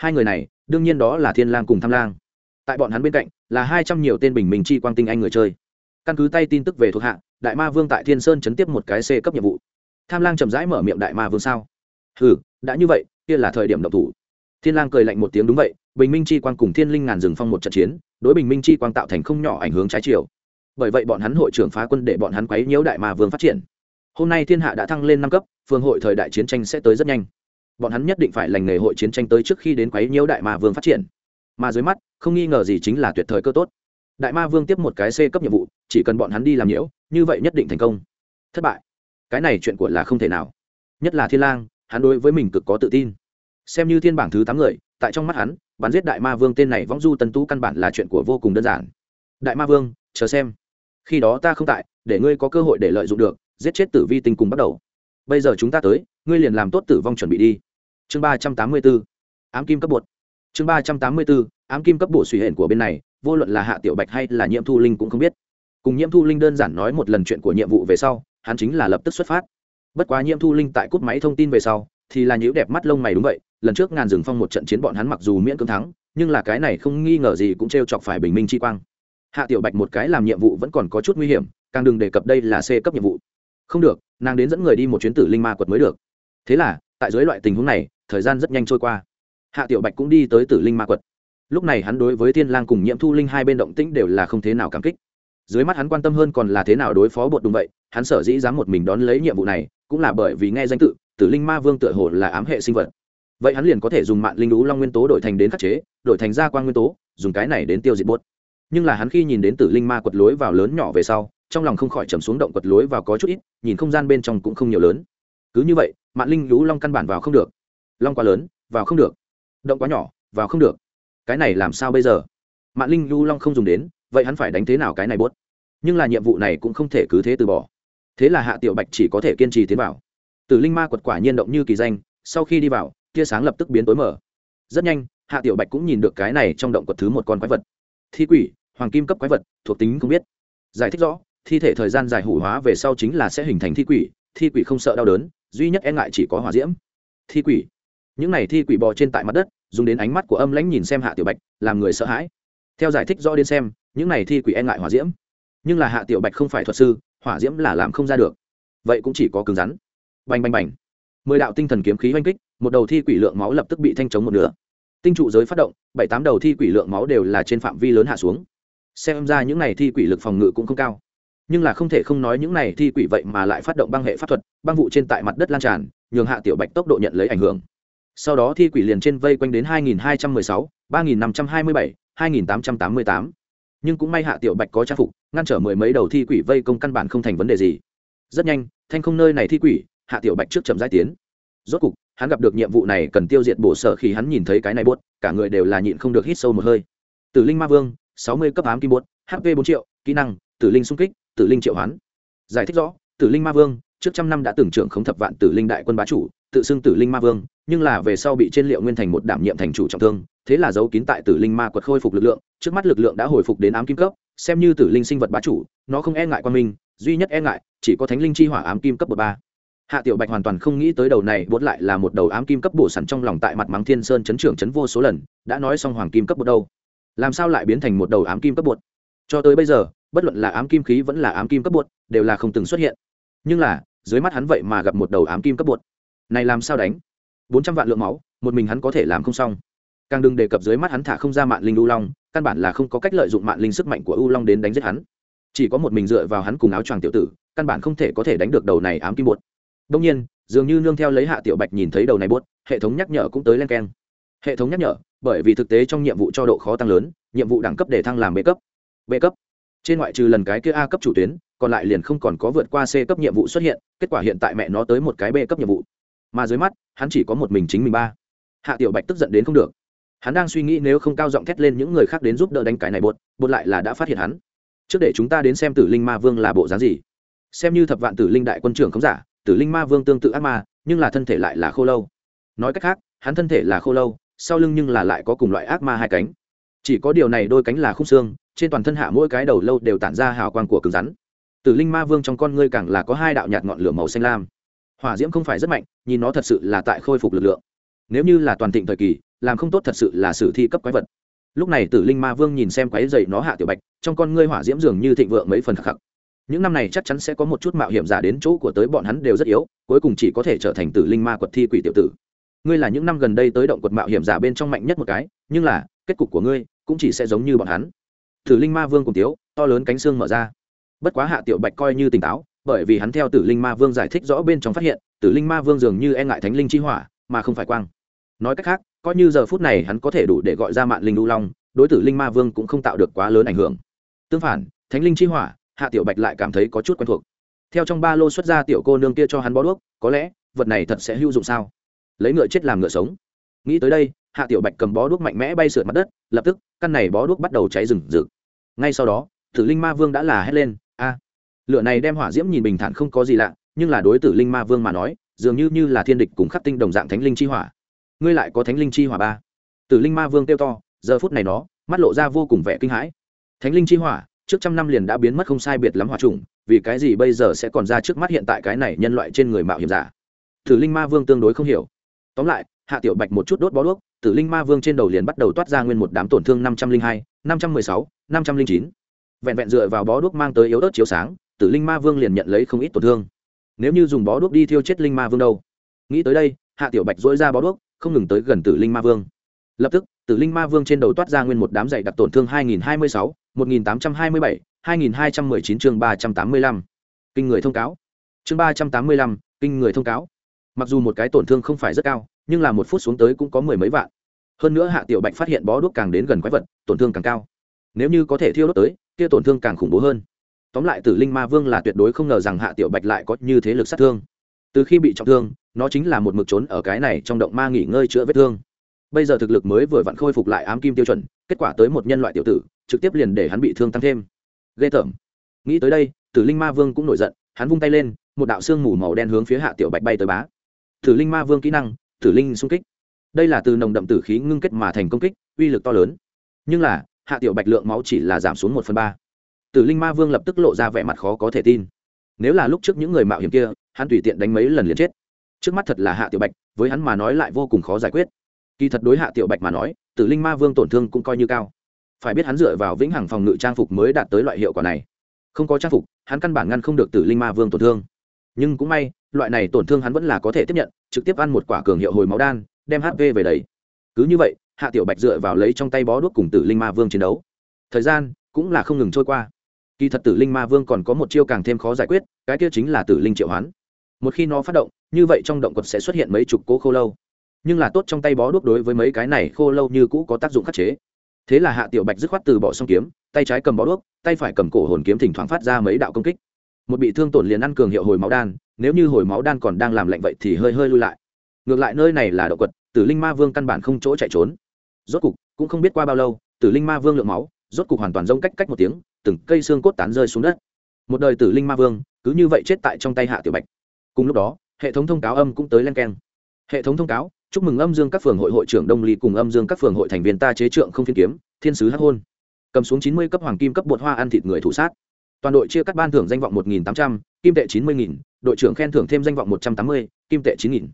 hai người này, đương nhiên đó là thiên lang cùng tham lang. Tại bọn hắn bên cạnh, là hai trăm nhiều tên bình minh chi quang tinh anh người chơi. Căn cứ tay tin tức về thuộc hạ, đại ma vương tại thiên sơn chấn tiếp một cái c cấp nhiệm vụ. Tham lang chậm rãi mở miệng đại ma vương sao? Ừ đã như vậy, kia là thời điểm độc thủ. Thiên lang cười lạnh một tiếng đúng vậy, bình minh chi quang cùng thiên linh ngàn rừng phong một trận chiến, đối bình minh chi quang tạo thành không nhỏ ảnh hưởng trái chiều. Bởi vậy bọn hắn hội trưởng phá quân để bọn hắn quấy nhiễu đại ma vương phát triển. Hôm nay thiên hạ đã thăng lên năm cấp, phương hội thời đại chiến tranh sẽ tới rất nhanh bọn hắn nhất định phải lành nghề hội chiến tranh tới trước khi đến quấy nhiễu đại ma vương phát triển. Mà dưới mắt, không nghi ngờ gì chính là tuyệt thời cơ tốt. Đại ma vương tiếp một cái c cấp nhiệm vụ, chỉ cần bọn hắn đi làm nhiễu, như vậy nhất định thành công. Thất bại. Cái này chuyện của là không thể nào. Nhất là thiên lang, hắn đối với mình cực có tự tin. Xem như thiên bảng thứ tám người, tại trong mắt hắn, bắn giết đại ma vương tên này võng du tân tú căn bản là chuyện của vô cùng đơn giản. Đại ma vương, chờ xem. Khi đó ta không tại, để ngươi có cơ hội để lợi dụng được, giết chết tử vi tinh cùng bắt đầu. Bây giờ chúng ta tới, ngươi liền làm tốt tử vong chuẩn bị đi chương ba trăm tám mươi bốn ám kim cấp bột. Chương ba trăm tám mươi bốn ám kim cấp bổ suy hển của bên này, vô luận là hạ tiểu bạch hay là nhiễm thu linh cũng không biết. Cùng nhiễm thu linh đơn giản nói một lần chuyện của nhiệm vụ về sau, hắn chính là lập tức xuất phát. Bất quá nhiễm thu linh tại cút máy thông tin về sau, thì là nhữ đẹp mắt lông mày đúng vậy, lần trước ngàn rừng phong một trận chiến bọn hắn mặc dù miễn cưỡng thắng, nhưng là cái này không nghi ngờ gì cũng t r e o chọc phải bình minh chi quang. Hạ tiểu bạch một cái làm nhiệm vụ vẫn còn có chút nguy hiểm, càng đừng đề cập đây là c cấp nhiệm vụ. Không được, nàng đến dẫn người đi một chuyến tử linh ma quật mới được. Thế là, tại dưới loại tình huống này thời gian rất nhanh trôi qua. Hạ tiểu bạch cũng đi tới tử linh ma quật. Lúc này hắn đối với thiên lang cùng nhiễm thu linh hai bên động tĩnh đều là không thế nào cảm kích. Dưới mắt hắn quan tâm hơn còn là thế nào đối phó bột đúng vậy, hắn sở dĩ dám một mình đón lấy nhiệm vụ này, cũng là bởi vì nghe danh tự, tử linh ma vương tựa hồ là ám hệ sinh vật. Vậy hắn liền có thể dùng mạng linh lũ long nguyên tố đổi thành đến khắc chế, đổi thành gia quan nguyên tố, dùng cái này đến tiêu diệt bốt nhưng là hắn khi nhìn đến tử linh ma quật lối vào lớn nhỏ về sau, trong lòng không khỏi trầm xuống động quật lối vào có chút ít, nhìn không gian bên trong cũng không nhiều lớn. Cứ như vậy, mạng linh lũ long căn bản vào không được long quá lớn, vào không được. Động quá nhỏ, vào không được. Cái này làm sao bây giờ? Mạng linh lưu long không dùng đến, vậy hắn phải đánh thế nào cái này bốt? Nhưng là nhiệm vụ này cũng không thể cứ thế từ bỏ. Thế là hạ tiểu bạch chỉ có thể kiên trì tiến vào. Tử linh ma quật quả nhiên động như kỳ danh, sau khi đi vào, tia sáng lập tức biến tối mở rất nhanh, hạ tiểu bạch cũng nhìn được cái này trong động quật thứ một con quái vật. Thi quỷ, hoàng kim cấp quái vật, thuộc tính không biết. Giải thích rõ, thi thể thời gian dài hủ hóa về sau chính là sẽ hình thành thi quỷ thi quỷ không sợ đau đớn, duy nhất e ngại chỉ có hỏa diễm. Thi quỷ những này thi quỷ bò trên tại mặt đất, dùng đến ánh mắt của âm lãnh nhìn xem hạ tiểu bạch, làm người sợ hãi. Theo giải thích rõ đến xem, những này thi quỷ e ngại hỏa diễm. Nhưng là hạ tiểu bạch không phải thuật sư, hỏa diễm là làm không ra được. Vậy cũng chỉ có cứng rắn. Bành bành bành. Mười đạo tinh thần kiếm khí oanh kích, một đầu thi quỷ lượng máu lập tức bị thanh chống một nửa. Tinh trụ giới phát động, bảy tám đầu thi quỷ lượng máu đều là trên phạm vi lớn hạ xuống. Xem ra những này thi quỷ lực phòng ngự cũng không cao. Nhưng là không thể không nói những này thi quỷ vậy mà lại phát động băng hệ pháp thuật, băng vụ trên tại mặt đất lan tràn, nhường hạ tiểu bạch tốc độ nhận lấy ảnh hưởng sau đó thi quỷ liền trên vây quanh đến 2216, 3527, 2888. nhưng cũng may hạ tiểu bạch có trang phục ngăn trở mười mấy đầu thi quỷ vây công căn bản không thành vấn đề gì. Rất nhanh thanh không nơi này thi quỷ hạ tiểu bạch trước chậm giải tiến. Rốt cục hắn gặp được nhiệm vụ này cần tiêu diệt bổ sở khi hắn nhìn thấy cái này buốt cả người đều là nhịn không được hít sâu một hơi. Tử linh ma vương sáu mươi cấp ám kim buốt hp 4 triệu kỹ năng tử linh xung kích tử linh triệu hoán. Giải thích rõ tử linh ma vương trước trăm năm đã từng trưởng không thập vạn tử linh đại quân bá chủ tự xưng tử linh ma vương, nhưng là về sau bị trên liệu nguyên thành một đảm nhiệm thành chủ trọng thương, thế là giấu kín tại tử linh ma quật khôi phục lực lượng, trước mắt lực lượng đã hồi phục đến ám kim cấp, xem như tử linh sinh vật bá chủ, nó không e ngại quan minh, duy nhất e ngại, chỉ có thánh linh chi hỏa ám kim cấp bậc ba. Hạ tiểu bạch hoàn toàn không nghĩ tới đầu này bốt lại là một đầu ám kim cấp bổ sẵn trong lòng tại mặt mắng thiên sơn chấn trưởng chấn vô số lần, đã nói xong hoàng kim cấp bột đâu. Làm sao lại biến thành một đầu ám kim cấp bột? Cho tới bây giờ, bất luận là ám kim khí vẫn là ám kim cấp bột, đều là không từng xuất hiện. Nhưng là, dưới mắt hắn vậy mà gặp một đầu ám kim cấp bột này làm sao đánh? Bốn trăm vạn lượng máu, một mình hắn có thể làm không xong. Càng đừng đề cập dưới mắt hắn thả không ra mạng linh u long, căn bản là không có cách lợi dụng mạng linh sức mạnh của u long đến đánh giết hắn. Chỉ có một mình dựa vào hắn cùng áo choàng tiểu tử, căn bản không thể có thể đánh được đầu này ám kim bột. Đông nhiên, dường như nương theo lấy hạ tiểu bạch nhìn thấy đầu này bốt hệ thống nhắc nhở cũng tới len keng. Hệ thống nhắc nhở, bởi vì thực tế trong nhiệm vụ cho độ khó tăng lớn, nhiệm vụ đẳng cấp để thăng làm b cấp. B cấp. Trên ngoại trừ lần cái kia a cấp chủ tuyến, còn lại liền không còn có vượt qua c cấp nhiệm vụ xuất hiện, kết quả hiện tại mẹ nó tới một cái b cấp nhiệm vụ mà dưới mắt, hắn chỉ có một mình chính mình ba. Hạ tiểu bạch tức giận đến không được. Hắn đang suy nghĩ nếu không cao giọng thét lên những người khác đến giúp đỡ đánh cái này bột bột lại là đã phát hiện hắn. Trước để chúng ta đến xem tử linh ma vương là bộ dáng gì. Xem như thập vạn tử linh đại quân trưởng không giả, tử linh ma vương tương tự ác ma, nhưng là thân thể lại là khô lâu. Nói cách khác, hắn thân thể là khô lâu, sau lưng nhưng là lại có cùng loại ác ma hai cánh. Chỉ có điều này đôi cánh là khung xương, trên toàn thân hạ mỗi cái đầu lâu đều tản ra hào quang của cứng rắn. Tử linh ma vương trong con ngươi càng là có hai đạo nhạt ngọn lửa màu xanh lam hỏa diễm không phải rất mạnh, nhìn nó thật sự là tại khôi phục lực lượng. Nếu như là toàn thịnh thời kỳ, làm không tốt thật sự là sử thi cấp quái vật. Lúc này tử linh ma vương nhìn xem quái dày nó hạ tiểu bạch, trong con ngươi hỏa diễm dường như thịnh vượng mấy phần khắc khắc. Những năm này chắc chắn sẽ có một chút mạo hiểm giả đến chỗ của tới bọn hắn đều rất yếu, cuối cùng chỉ có thể trở thành tử linh ma quật thi quỷ tiểu tử. Ngươi là những năm gần đây tới động quật mạo hiểm giả bên trong mạnh nhất một cái, nhưng là, kết cục của ngươi cũng chỉ sẽ giống như bọn hắn. Tử linh ma vương cùng tiếu, to lớn cánh xương mở ra. Bất quá hạ tiểu bạch coi như tỉnh táo bởi vì hắn theo tử linh ma vương giải thích rõ bên trong phát hiện, tử linh ma vương dường như e ngại thánh linh chi hỏa, mà không phải quang. Nói cách khác, coi như giờ phút này hắn có thể đủ để gọi ra mạng linh đu long, đối tử linh ma vương cũng không tạo được quá lớn ảnh hưởng. Tương phản, thánh linh chi hỏa, hạ tiểu bạch lại cảm thấy có chút quen thuộc. Theo trong ba lô xuất ra tiểu cô nương kia cho hắn bó đuốc, có lẽ, vật này thật sẽ hữu dụng sao? Lấy ngựa chết làm ngựa sống. Nghĩ tới đây, hạ tiểu bạch cầm bó đuốc mạnh mẽ bay sượt mặt đất, lập tức, căn này bó đuốc bắt đầu cháy rừng rực. Ngay sau đó, tử linh ma vương đã là hét lên lửa này đem hỏa diễm nhìn bình thản không có gì lạ, nhưng là đối tử linh ma vương mà nói, dường như như là thiên địch cùng khắc tinh đồng dạng thánh linh chi hỏa. Ngươi lại có thánh linh chi hỏa ba? Tử linh ma vương kêu to, giờ phút này nó, mắt lộ ra vô cùng vẻ kinh hãi. Thánh linh chi hỏa, trước trăm năm liền đã biến mất không sai biệt lắm hỏa trùng vì cái gì bây giờ sẽ còn ra trước mắt hiện tại cái này nhân loại trên người mạo hiểm giả? Tử linh ma vương tương đối không hiểu. Tóm lại, hạ tiểu bạch một chút đốt bó đuốc, tử linh ma vương trên đầu liền bắt đầu toát ra nguyên một đám tổn thương năm trăm linh hai, năm trăm mười sáu, năm trăm linh chín. Vẹn vẹn dựa vào bó đuốc mang tới yếu ớt chiếu sáng tử linh ma vương liền nhận lấy không ít tổn thương nếu như dùng bó đuốc đi thiêu chết linh ma vương đâu nghĩ tới đây hạ tiểu bạch dỗi ra bó đuốc không ngừng tới gần tử linh ma vương lập tức tử linh ma vương trên đầu toát ra nguyên một đám dày đặc tổn thương 2026, 1827, 2219 chương 385. Kinh người thông cáo. Chương 385, kinh người thông cáo. Mặc dù một cái tổn thương không phải rất cao, nhưng là một phút xuống tới cũng có mười mấy vạn. Hơn nữa Hạ Tiểu Bạch phát hiện bó đuốc càng đến gần quái vật, tổn thương càng cao. Nếu như có thể thiêu đốt tới, kia tổn thương càng khủng bố hơn. Tóm lại Tử Linh Ma Vương là tuyệt đối không ngờ rằng Hạ Tiểu Bạch lại có như thế lực sát thương. Từ khi bị trọng thương, nó chính là một mực trốn ở cái này trong động ma nghỉ ngơi chữa vết thương. Bây giờ thực lực mới vừa vặn khôi phục lại ám kim tiêu chuẩn kết quả tới một nhân loại tiểu tử trực tiếp liền để hắn bị thương tăng thêm. Ghê tởm. Nghĩ tới đây tử linh ma vương cũng nổi giận hắn vung tay lên một đạo xương mù màu đen hướng phía hạ tiểu bạch bay tới bá. Tử linh ma vương kỹ năng tử linh xung kích. Đây là từ nồng đậm tử khí ngưng kết mà thành công kích uy lực to lớn. Nhưng là hạ tiểu bạch lượng máu chỉ là giảm xuống một phần ba tử linh ma vương lập tức lộ ra vẻ mặt khó có thể tin. Nếu là lúc trước những người mạo hiểm kia, hắn tùy tiện đánh mấy lần liền chết. Trước mắt thật là hạ tiểu bạch, với hắn mà nói lại vô cùng khó giải quyết. Kỳ thật đối hạ tiểu bạch mà nói, tử linh ma vương tổn thương cũng coi như cao. Phải biết hắn dựa vào vĩnh hằng phòng ngự trang phục mới đạt tới loại hiệu quả này. Không có trang phục, hắn căn bản ngăn không được tử linh ma vương tổn thương. Nhưng cũng may, loại này tổn thương hắn vẫn là có thể tiếp nhận, trực tiếp ăn một quả cường hiệu hồi máu đan, đem hp về đấy cứ như vậy, hạ tiểu bạch dựa vào lấy trong tay bó đuốc cùng tử linh ma vương chiến đấu. Thời gian cũng là không ngừng trôi qua kỳ thật tử linh ma vương còn có một chiêu càng thêm khó giải quyết, cái kia chính là tử linh triệu hoán. Một khi nó phát động, như vậy trong động quật sẽ xuất hiện mấy chục cố khô lâu. Nhưng là tốt trong tay bó đuốc đối với mấy cái này khô lâu như cũ có tác dụng khắc chế. Thế là hạ tiểu bạch dứt khoát từ bỏ song kiếm, tay trái cầm bó đuốc, tay phải cầm cổ hồn kiếm thỉnh thoảng phát ra mấy đạo công kích. Một bị thương tổn liền ăn cường hiệu hồi máu đan, nếu như hồi máu đan còn đang làm lạnh vậy thì hơi hơi lui lại. Ngược lại nơi này là động quật, tử linh ma vương căn bản không chỗ chạy trốn. Rốt cục, cũng không biết qua bao lâu, tử linh ma vương lượng máu, rốt cục hoàn toàn giống cách cách một tiếng từng cây xương cốt tán rơi xuống đất. Một đời tử linh ma vương, cứ như vậy chết tại trong tay hạ tiểu bạch. Cùng lúc đó, hệ thống thông cáo âm cũng tới len keng. Hệ thống thông cáo, chúc mừng âm dương các phường hội hội trưởng đông ly cùng âm dương các phường hội thành viên ta chế trượng không phiên kiếm, thiên sứ hắc hôn. Cầm xuống chín mươi cấp hoàng kim cấp bột hoa ăn thịt người thủ sát. Toàn đội chia cắt ban thưởng danh vọng một nghìn tám trăm, kim tệ chín mươi nghìn, đội trưởng khen thưởng thêm danh vọng một trăm tám mươi, kim tệ chín nghìn.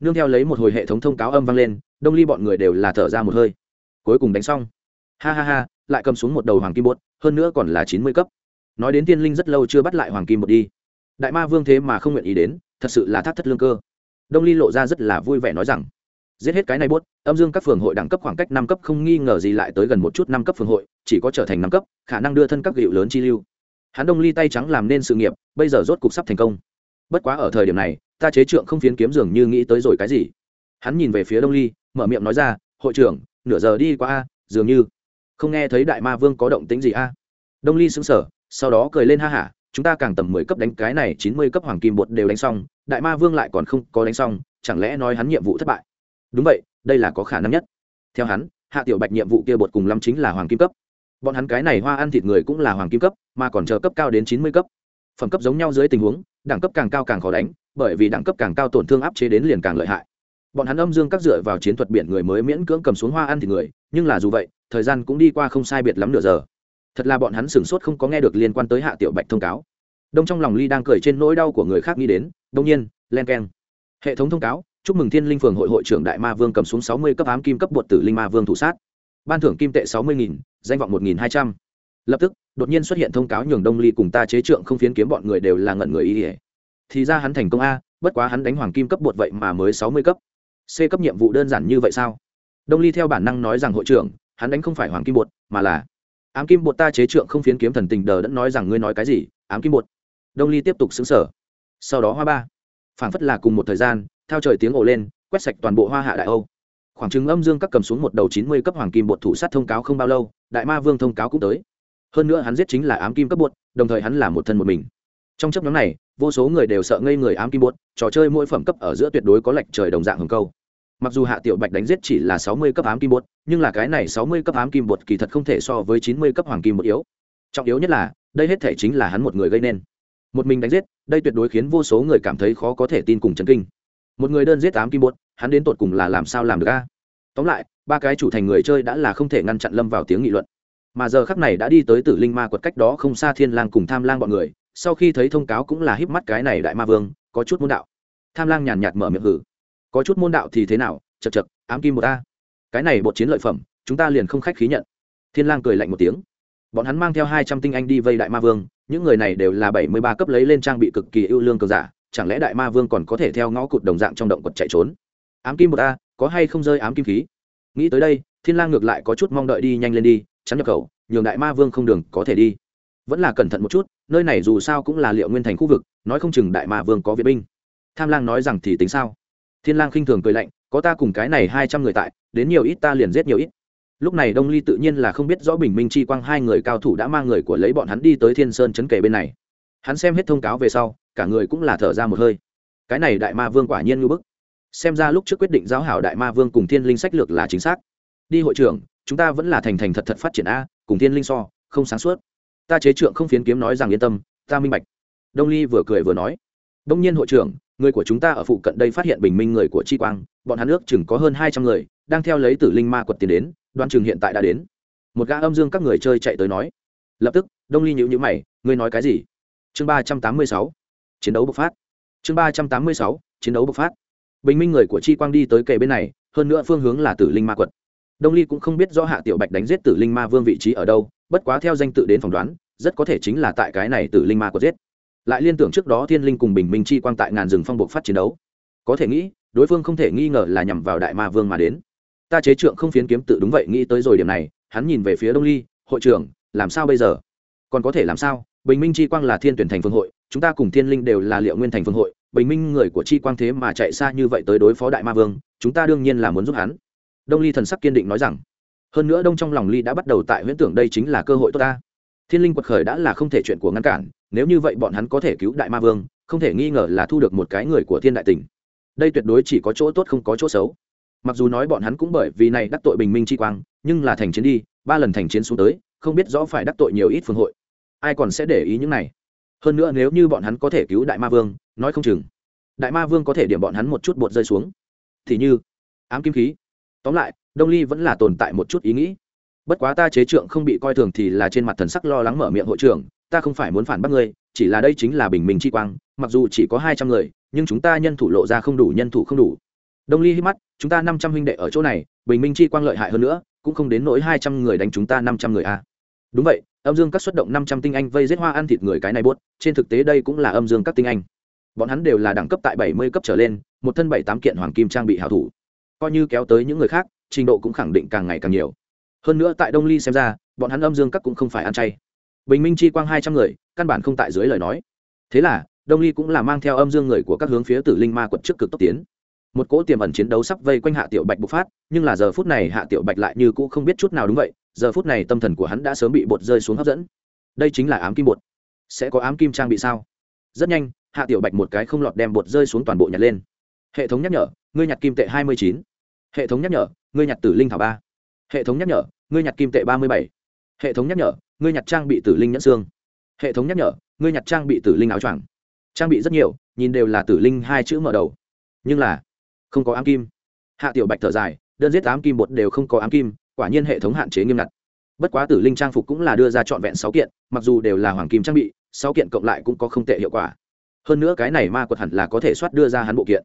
Nương theo lấy một hồi hệ thống thông cáo âm vang lên, đông ly bọn người đều là thở ra một hơi. Cuối cùng đánh xong. Ha ha ha lại cầm xuống một đầu hoàng kim bột, hơn nữa còn là chín mươi cấp. Nói đến tiên linh rất lâu chưa bắt lại hoàng kim bột đi. Đại ma vương thế mà không nguyện ý đến, thật sự là thác thất lương cơ. Đông ly lộ ra rất là vui vẻ nói rằng, giết hết cái này bốt âm dương các phường hội đẳng cấp khoảng cách năm cấp không nghi ngờ gì lại tới gần một chút năm cấp phường hội, chỉ có trở thành năm cấp, khả năng đưa thân các gịu lớn chi lưu. Hắn đông ly tay trắng làm nên sự nghiệp, bây giờ rốt cục sắp thành công. Bất quá ở thời điểm này, ta chế trượng không phiến kiếm dường như nghĩ tới rồi cái gì. Hắn nhìn về phía đông ly, mở miệng nói ra, hội trưởng, nửa giờ đi qua a, dường như không nghe thấy đại ma vương có động tính gì a? Đông ly sững sờ, sau đó cười lên ha hả, chúng ta càng tầm mười cấp đánh cái này, chín mươi cấp hoàng kim bột đều đánh xong, đại ma vương lại còn không có đánh xong, chẳng lẽ nói hắn nhiệm vụ thất bại? Đúng vậy, đây là có khả năng nhất. Theo hắn, hạ tiểu bạch nhiệm vụ kia bột cùng lắm chính là hoàng kim cấp. Bọn hắn cái này hoa ăn thịt người cũng là hoàng kim cấp, mà còn chờ cấp cao đến chín mươi cấp. Phẩm cấp giống nhau dưới tình huống, đẳng cấp càng cao càng khó đánh, bởi vì đẳng cấp càng cao tổn thương áp chế đến liền càng lợi hại. Bọn hắn âm dương các dựa vào chiến thuật biển người mới miễn cưỡng cầm xuống hoa ăn thịt người, nhưng là dù vậy thời gian cũng đi qua không sai biệt lắm nửa giờ. Thật là bọn hắn sửng sốt không có nghe được liên quan tới hạ tiểu bạch thông cáo. Đông trong lòng ly đang cười trên nỗi đau của người khác nghĩ đến đông nhiên, len k e n hệ thống thông cáo, chúc mừng thiên linh phường hội hội trưởng đại ma vương cầm xuống sáu mươi cấp ám kim cấp bột tử linh ma vương thủ sát. Ban thưởng kim tệ sáu mươi nghìn, danh vọng một nghìn hai trăm. Lập tức, đột nhiên xuất hiện thông cáo nhường đông ly cùng ta chế trượng không phiến kiếm bọn người đều là ngẩn người ý ỉa thì ra hắn thành công a, bất quá hắn đánh hoàng kim cấp bột vậy mà mới sáu mươi cấp. C cấp nhiệm vụ đơn giản như vậy sao? Đông ly theo bản năng nói rằng hội trưởng hắn đánh không phải hoàng kim bột, mà là ám kim bột ta chế trượng không phiến kiếm thần tình đờ đẫn nói rằng ngươi nói cái gì, ám kim bột. Đông ly tiếp tục xứng sở sau đó hoa ba, phảng phất là cùng một thời gian theo trời tiếng ồ lên, quét sạch toàn bộ hoa hạ đại âu. Khoảng chứng âm dương các cầm xuống một đầu chín mươi cấp hoàng kim bột thủ sát thông cáo không bao lâu, đại ma vương thông cáo cũng tới. Hơn nữa hắn giết chính là ám kim cấp bột, đồng thời hắn là một thân một mình. Trong chấp nhóm này, vô số người đều sợ ngây người ám kim bột, trò chơi mỗi phẩm cấp ở giữa tuyệt đối có lệch trời đồng dạng hồng câu mặc dù hạ tiểu bạch đánh giết chỉ là sáu mươi cấp ám kim bột, nhưng là cái này sáu mươi cấp ám kim bột kỳ thật không thể so với chín mươi cấp hoàng kim bột yếu. Trọng yếu nhất là, đây hết thể chính là hắn một người gây nên. Một mình đánh giết, đây tuyệt đối khiến vô số người cảm thấy khó có thể tin cùng chấn kinh. Một người đơn giết ám kim bột, hắn đến tột cùng là làm sao làm được a? Tóm lại, ba cái chủ thành người chơi đã là không thể ngăn chặn lâm vào tiếng nghị luận. Mà giờ khắc này đã đi tới tử linh ma quật cách đó không xa thiên lang cùng tham lang bọn người, sau khi thấy thông cáo cũng là híp mắt cái này đại ma vương, có chút môn đạo. Tham lang nhàn nhạt mở miệng hử có chút môn đạo thì thế nào? Chật chật ám kim một a. Cái này bột chiến lợi phẩm, chúng ta liền không khách khí nhận. Thiên lang cười lạnh một tiếng. Bọn hắn mang theo hai trăm tinh anh đi vây đại ma vương, những người này đều là bảy mươi ba cấp lấy lên trang bị cực kỳ ưu lương cường giả, chẳng lẽ đại ma vương còn có thể theo ngõ cụt đồng dạng trong động quật chạy trốn? Ám kim một a, có hay không rơi ám kim khí? Nghĩ tới đây, thiên lang ngược lại có chút mong đợi đi nhanh lên đi, chắn nhập khẩu, nhường đại ma vương không đường có thể đi. Vẫn là cẩn thận một chút, nơi này dù sao cũng là liệu nguyên thành khu vực, nói không chừng đại ma vương có viện binh. Tham lang nói rằng thì tính sao? Thiên lang khinh thường cười lạnh, có ta cùng cái này hai trăm người tại, đến nhiều ít ta liền giết nhiều ít. Lúc này đông ly tự nhiên là không biết rõ bình minh chi quang hai người cao thủ đã mang người của lấy bọn hắn đi tới thiên sơn chấn kề bên này. Hắn xem hết thông cáo về sau, cả người cũng là thở ra một hơi. Cái này đại ma vương quả nhiên ngưỡng bức. Xem ra lúc trước quyết định giáo hảo đại ma vương cùng thiên linh sách lược là chính xác. Đi hội trưởng, chúng ta vẫn là thành thành thật thật phát triển a, cùng thiên linh so, không sáng suốt. Ta chế trượng không phiến kiếm nói rằng yên tâm, ta minh bạch. Đông ly vừa cười vừa nói. Đông nhiên hội trưởng người của chúng ta ở phụ cận đây phát hiện bình minh người của chi quang, bọn hắn ước chừng có hơn hai trăm người, đang theo lấy tử linh ma quật tiến đến, đoan chừng hiện tại đã đến. Một gã âm dương các người chơi chạy tới nói. Lập tức, đông ly nhữ nhữ mày, ngươi nói cái gì? Chương ba trăm tám mươi sáu. Chiến đấu bộc phát. Chương ba trăm tám mươi sáu, chiến đấu bộc phát. Bình minh người của chi quang đi tới kề bên này, hơn nữa phương hướng là tử linh ma quật. Đông ly cũng không biết do hạ tiểu bạch đánh giết tử linh ma vương vị trí ở đâu, bất quá theo danh tự đến phỏng đoán, rất có thể chính là tại cái này tử linh ma quật giết lại liên tưởng trước đó thiên linh cùng bình minh chi quang tại ngàn rừng phong buộc phát chiến đấu. Có thể nghĩ, đối phương không thể nghi ngờ là nhằm vào đại ma vương mà đến. Ta chế trượng không phiến kiếm tự đúng vậy, nghĩ tới rồi điểm này, hắn nhìn về phía đông ly, hội trưởng, làm sao bây giờ? Còn có thể làm sao? Bình minh chi quang là thiên tuyển thành phương hội, chúng ta cùng thiên linh đều là liệu nguyên thành phương hội, bình minh người của chi quang thế mà chạy xa như vậy tới đối phó đại ma vương, chúng ta đương nhiên là muốn giúp hắn. Đông ly thần sắc kiên định nói rằng. Hơn nữa đông trong lòng ly đã bắt đầu tại huyễn tưởng đây chính là cơ hội tốt ta. Thiên linh quật khởi đã là không thể chuyện của ngăn cản nếu như vậy bọn hắn có thể cứu đại ma vương, không thể nghi ngờ là thu được một cái người của thiên đại tỉnh đây tuyệt đối chỉ có chỗ tốt không có chỗ xấu. Mặc dù nói bọn hắn cũng bởi vì này đắc tội bình minh chi quang, nhưng là thành chiến đi, ba lần thành chiến xuống tới, không biết rõ phải đắc tội nhiều ít phương hội. Ai còn sẽ để ý những này? Hơn nữa nếu như bọn hắn có thể cứu đại ma vương, nói không chừng, đại ma vương có thể điểm bọn hắn một chút bột rơi xuống. Thì như, ám kim khí. Tóm lại, đông ly vẫn là tồn tại một chút ý nghĩ. Bất quá ta chế trượng không bị coi thường thì là trên mặt thần sắc lo lắng mở miệng hội trưởng ta không phải muốn phản bác ngươi, chỉ là đây chính là bình minh chi quang, mặc dù chỉ có hai trăm người, nhưng chúng ta nhân thủ lộ ra không đủ, nhân thủ không đủ. Đông ly hít mắt, chúng ta năm trăm huynh đệ ở chỗ này, bình minh chi quang lợi hại hơn nữa, cũng không đến nỗi hai trăm người đánh chúng ta năm trăm người a à. đúng vậy, âm dương các xuất động năm trăm tinh anh vây giết hoa ăn thịt người cái này buốt, trên thực tế đây cũng là âm dương các tinh anh. Bọn hắn đều là đẳng cấp tại bảy mươi cấp trở lên, một thân bảy tám kiện hoàng kim trang bị hảo thủ. Coi như kéo tới những người khác, trình độ cũng khẳng định càng ngày càng nhiều. Hơn nữa tại đông ly xem ra, bọn hắn âm dương các cũng không phải ăn chay bình minh chi quang hai trăm người, căn bản không tại dưới lời nói. Thế là, đông ly cũng là mang theo âm dương người của các hướng phía tử linh ma quật trước cực tốc tiến. Một cỗ tiềm ẩn chiến đấu sắp vây quanh hạ tiểu bạch bộc phát, nhưng là giờ phút này hạ tiểu bạch lại như cũ không biết chút nào đúng vậy, giờ phút này tâm thần của hắn đã sớm bị bột rơi xuống hấp dẫn. Đây chính là ám kim bột. Sẽ có ám kim trang bị sao? Rất nhanh, hạ tiểu bạch một cái không lọt đem bột rơi xuống toàn bộ nhặt lên. Hệ thống nhắc nhở, ngươi nhặt kim tệ hai mươi chín. Hệ thống nhắc nhở, ngươi nhặt tử linh thảo ba. Hệ thống nhắc nhở, ngươi nhặt kim tệ ba mươi bảy. Hệ thống nhắc nhở ngươi nhặt trang bị tử linh nhẫn xương. Hệ thống nhắc nhở, ngươi nhặt trang bị tử linh áo choàng. Trang bị rất nhiều, nhìn đều là tử linh hai chữ mở đầu. Nhưng là, không có ám kim. Hạ tiểu bạch thở dài, đơn giết ám kim bột đều không có ám kim, quả nhiên hệ thống hạn chế nghiêm ngặt. Bất quá tử linh trang phục cũng là đưa ra trọn vẹn sáu kiện, mặc dù đều là hoàng kim trang bị, sáu kiện cộng lại cũng có không tệ hiệu quả. Hơn nữa cái này ma quật hẳn là có thể soát đưa ra hắn bộ kiện.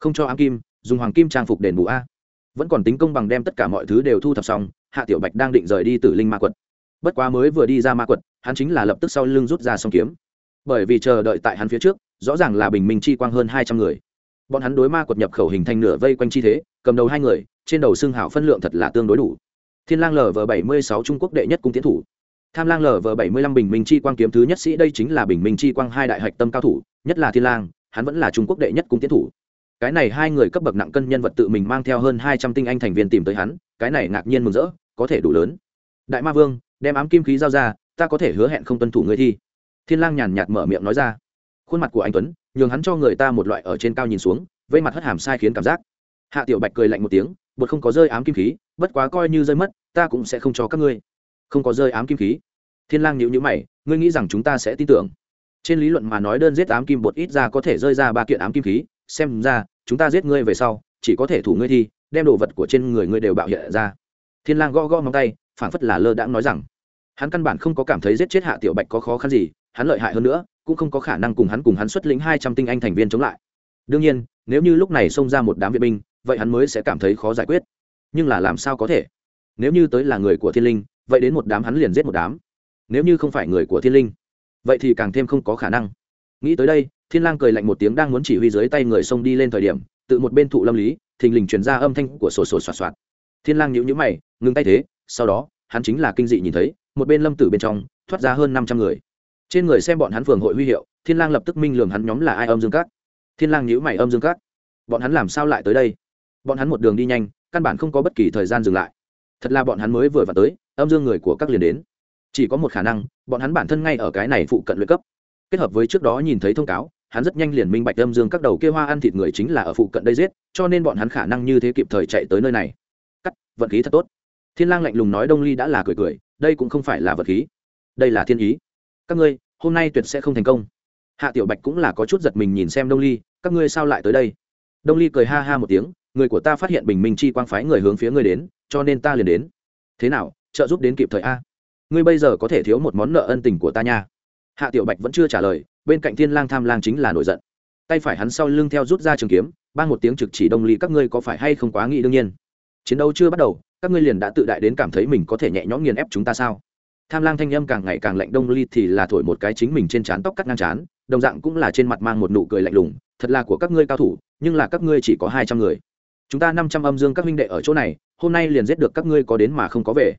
Không cho ám kim, dùng hoàng kim trang phục đền bù a. Vẫn còn tính công bằng đem tất cả mọi thứ đều thu thập xong, hạ tiểu bạch đang định rời đi tử linh ma quật bất quá mới vừa đi ra ma quật, hắn chính là lập tức sau lưng rút ra song kiếm. Bởi vì chờ đợi tại hắn phía trước, rõ ràng là bình minh chi quang hơn hai trăm người. Bọn hắn đối ma quật nhập khẩu hình thành nửa vây quanh chi thế, cầm đầu hai người, trên đầu xương hảo phân lượng thật là tương đối đủ. Thiên lang lv bảy mươi sáu trung quốc đệ nhất cung tiến thủ. Tham lang lv bảy mươi lăm bình minh chi quang kiếm thứ nhất sĩ, đây chính là bình minh chi quang hai đại hạch tâm cao thủ, nhất là thiên lang, hắn vẫn là trung quốc đệ nhất cung tiến thủ. Cái này hai người cấp bậc nặng cân nhân vật tự mình mang theo hơn hai trăm tinh anh thành viên tìm tới hắn, cái này ngạc nhiên mừng rỡ, có thể đủ lớn. Đại ma vương đem ám kim khí giao ra, ta có thể hứa hẹn không tuân thủ ngươi thi. Thiên lang nhàn nhạt mở miệng nói ra. Khuôn mặt của anh tuấn, nhường hắn cho người ta một loại ở trên cao nhìn xuống, vây mặt hất hàm sai khiến cảm giác. Hạ tiểu bạch cười lạnh một tiếng, bột không có rơi ám kim khí, bất quá coi như rơi mất, ta cũng sẽ không cho các ngươi. Không có rơi ám kim khí? Thiên lang nhíu nhíu mày, ngươi nghĩ rằng chúng ta sẽ tin tưởng? Trên lý luận mà nói đơn giết ám kim bột ít ra có thể rơi ra ba kiện ám kim khí, xem ra, chúng ta giết ngươi về sau, chỉ có thể thủ ngươi thi, đem đồ vật của trên người ngươi đều bạo hiện ra. Thiên lang gõ gõ ngón tay phảng phất là lơ đãng nói rằng, hắn căn bản không có cảm thấy giết chết hạ tiểu bạch có khó khăn gì, hắn lợi hại hơn nữa, cũng không có khả năng cùng hắn cùng hắn xuất lĩnh hai trăm tinh anh thành viên chống lại. Đương nhiên, nếu như lúc này xông ra một đám vệ binh, vậy hắn mới sẽ cảm thấy khó giải quyết. Nhưng là làm sao có thể? Nếu như tới là người của thiên linh, vậy đến một đám hắn liền giết một đám. Nếu như không phải người của thiên linh, vậy thì càng thêm không có khả năng. Nghĩ tới đây, thiên lang cười lạnh một tiếng đang muốn chỉ huy dưới tay người xông đi lên thời điểm, tự một bên thụ lâm lý, thình lình truyền ra âm thanh của sổ sổ soạt soạt. Thiên lang nhíu nhíu mày, ngừng tay thế sau đó, hắn chính là kinh dị nhìn thấy, một bên lâm tử bên trong, thoát ra hơn năm trăm người. Trên người xem bọn hắn phường hội huy hiệu, thiên lang lập tức minh lường hắn nhóm là ai âm dương cát thiên lang nhíu mày âm dương cát bọn hắn làm sao lại tới đây? Bọn hắn một đường đi nhanh, căn bản không có bất kỳ thời gian dừng lại. Thật là bọn hắn mới vừa vào tới, âm dương người của các liền đến. Chỉ có một khả năng, bọn hắn bản thân ngay ở cái này phụ cận luyện cấp. Kết hợp với trước đó nhìn thấy thông cáo, hắn rất nhanh liền minh bạch âm dương các đầu kia hoa ăn thịt người chính là ở phụ cận đây giết, cho nên bọn hắn khả năng như thế kịp thời chạy tới nơi này. Cắt, vận khí thật tốt thiên lang lạnh lùng nói đông ly đã là cười cười, đây cũng không phải là vật khí. Đây là thiên ý. Các ngươi, hôm nay tuyệt sẽ không thành công. Hạ tiểu bạch cũng là có chút giật mình nhìn xem đông ly, các ngươi sao lại tới đây? Đông ly cười ha ha một tiếng, người của ta phát hiện bình minh chi quang phái người hướng phía ngươi đến, cho nên ta liền đến. Thế nào, trợ giúp đến kịp thời a? Ngươi bây giờ có thể thiếu một món nợ ân tình của ta nha. Hạ tiểu bạch vẫn chưa trả lời, bên cạnh thiên lang tham lang chính là nổi giận. Tay phải hắn sau lưng theo rút ra trường kiếm ban một tiếng trực chỉ đông ly, các ngươi có phải hay không quá nghĩ đương nhiên? Chiến đấu chưa bắt đầu các ngươi liền đã tự đại đến cảm thấy mình có thể nhẹ nhõm nghiền ép chúng ta sao? Tham lang thanh âm càng ngày càng lạnh, đông ly thì là thổi một cái chính mình trên trán tóc cắt ngang trán, đồng dạng cũng là trên mặt mang một nụ cười lạnh lùng, thật là của các ngươi cao thủ, nhưng là các ngươi chỉ có hai trăm người. Chúng ta năm trăm âm dương các huynh đệ ở chỗ này, hôm nay liền giết được các ngươi có đến mà không có về.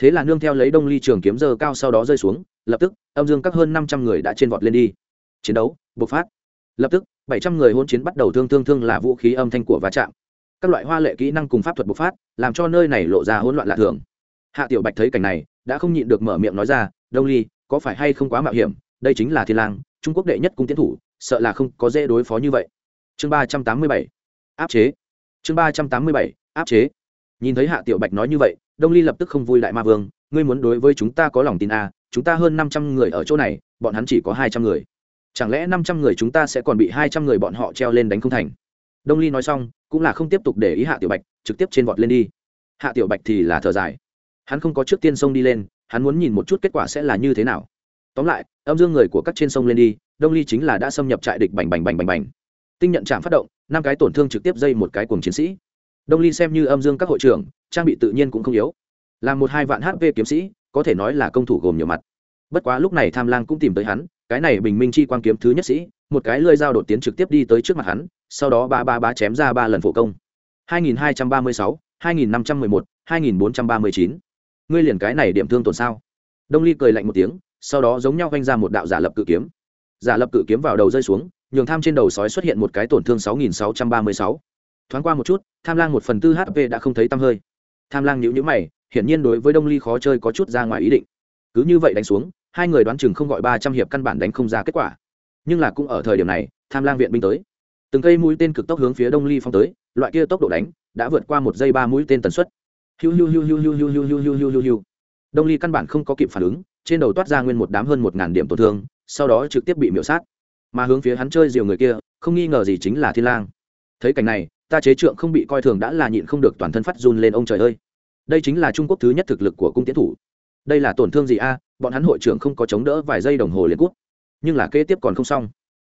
Thế là nương theo lấy đông ly trường kiếm dơ cao sau đó rơi xuống, lập tức, âm dương các hơn năm trăm người đã trên vọt lên đi. Chiến đấu, bộc phát. Lập tức, bảy trăm người hôn chiến bắt đầu thương thương thương là vũ khí âm thanh của va chạm các loại hoa lệ kỹ năng cùng pháp thuật bộc phát làm cho nơi này lộ ra hỗn loạn lạ thường. Hạ tiểu bạch thấy cảnh này đã không nhịn được mở miệng nói ra đông ly có phải hay không quá mạo hiểm? Đây chính là thiên lang trung quốc đệ nhất cung tiến thủ sợ là không có dễ đối phó như vậy. Chương ba trăm tám mươi bảy áp chế. Chương ba trăm tám mươi bảy áp chế. Nhìn thấy hạ tiểu bạch nói như vậy đông ly lập tức không vui đại ma vương ngươi muốn đối với chúng ta có lòng tin à, chúng ta hơn năm trăm người ở chỗ này bọn hắn chỉ có hai trăm người. Chẳng lẽ năm trăm người chúng ta sẽ còn bị hai trăm người bọn họ treo lên đánh không thành? Đông ly nói xong cũng là không tiếp tục để ý hạ tiểu bạch, trực tiếp trên vọt lên đi. Hạ tiểu bạch thì là thở dài. Hắn không có trước tiên sông đi lên, hắn muốn nhìn một chút kết quả sẽ là như thế nào. Tóm lại, âm dương người của các trên sông lên đi, đông ly chính là đã xâm nhập trại địch bành bành bành bành bành. Tinh nhận trạm phát động, năm cái tổn thương trực tiếp dây một cái cùng chiến sĩ. Đông ly xem như âm dương các hội trưởng, trang bị tự nhiên cũng không yếu. Là một hai vạn hp kiếm sĩ, có thể nói là công thủ gồm nhiều mặt. Bất quá lúc này tham lang cũng tìm tới hắn, cái này bình minh chi quan kiếm thứ nhất sĩ, một cái lơi dao đột tiến trực tiếp đi tới trước mặt hắn sau đó ba ba ba chém ra ba lần phổ công. 2236, 2511, 2439. ngươi liền cái này điểm thương tổn sao? Đông ly cười lạnh một tiếng sau đó giống nhau vanh ra một đạo giả lập cự kiếm. Giả lập cự kiếm vào đầu rơi xuống nhường tham trên đầu sói xuất hiện một cái tổn thương 6636. thoáng qua một chút tham lang một phần tư hp đã không thấy tăm hơi. Tham lang nhíu nhíu mày hiển nhiên đối với đông ly khó chơi có chút ra ngoài ý định. Cứ như vậy đánh xuống hai người đoán chừng không gọi ba trăm hiệp căn bản đánh không ra kết quả. Nhưng là cũng ở thời điểm này tham lang viện binh tới từng cây mũi tên cực tốc hướng phía đông ly phong tới loại kia tốc độ đánh đã vượt qua một giây ba mũi tên tần suất hiu hiu hiu hiu hiu hiu hiu hiu hiu hiu hiu hiu đông ly căn bản không có kịp phản ứng trên đầu toát ra nguyên một đám hơn một ngàn điểm tổn thương sau đó trực tiếp bị miễu sát mà hướng phía hắn chơi diều người kia không nghi ngờ gì chính là thiên lang thấy cảnh này ta chế trượng không bị coi thường đã là nhịn không được toàn thân phát run lên ông trời ơi đây chính là trung quốc thứ nhất thực lực của cung tiến thủ đây là tổn thương gì a bọn hắn hội trưởng không có chống đỡ vài giây đồng hồ liền cút nhưng là kế tiếp còn không xong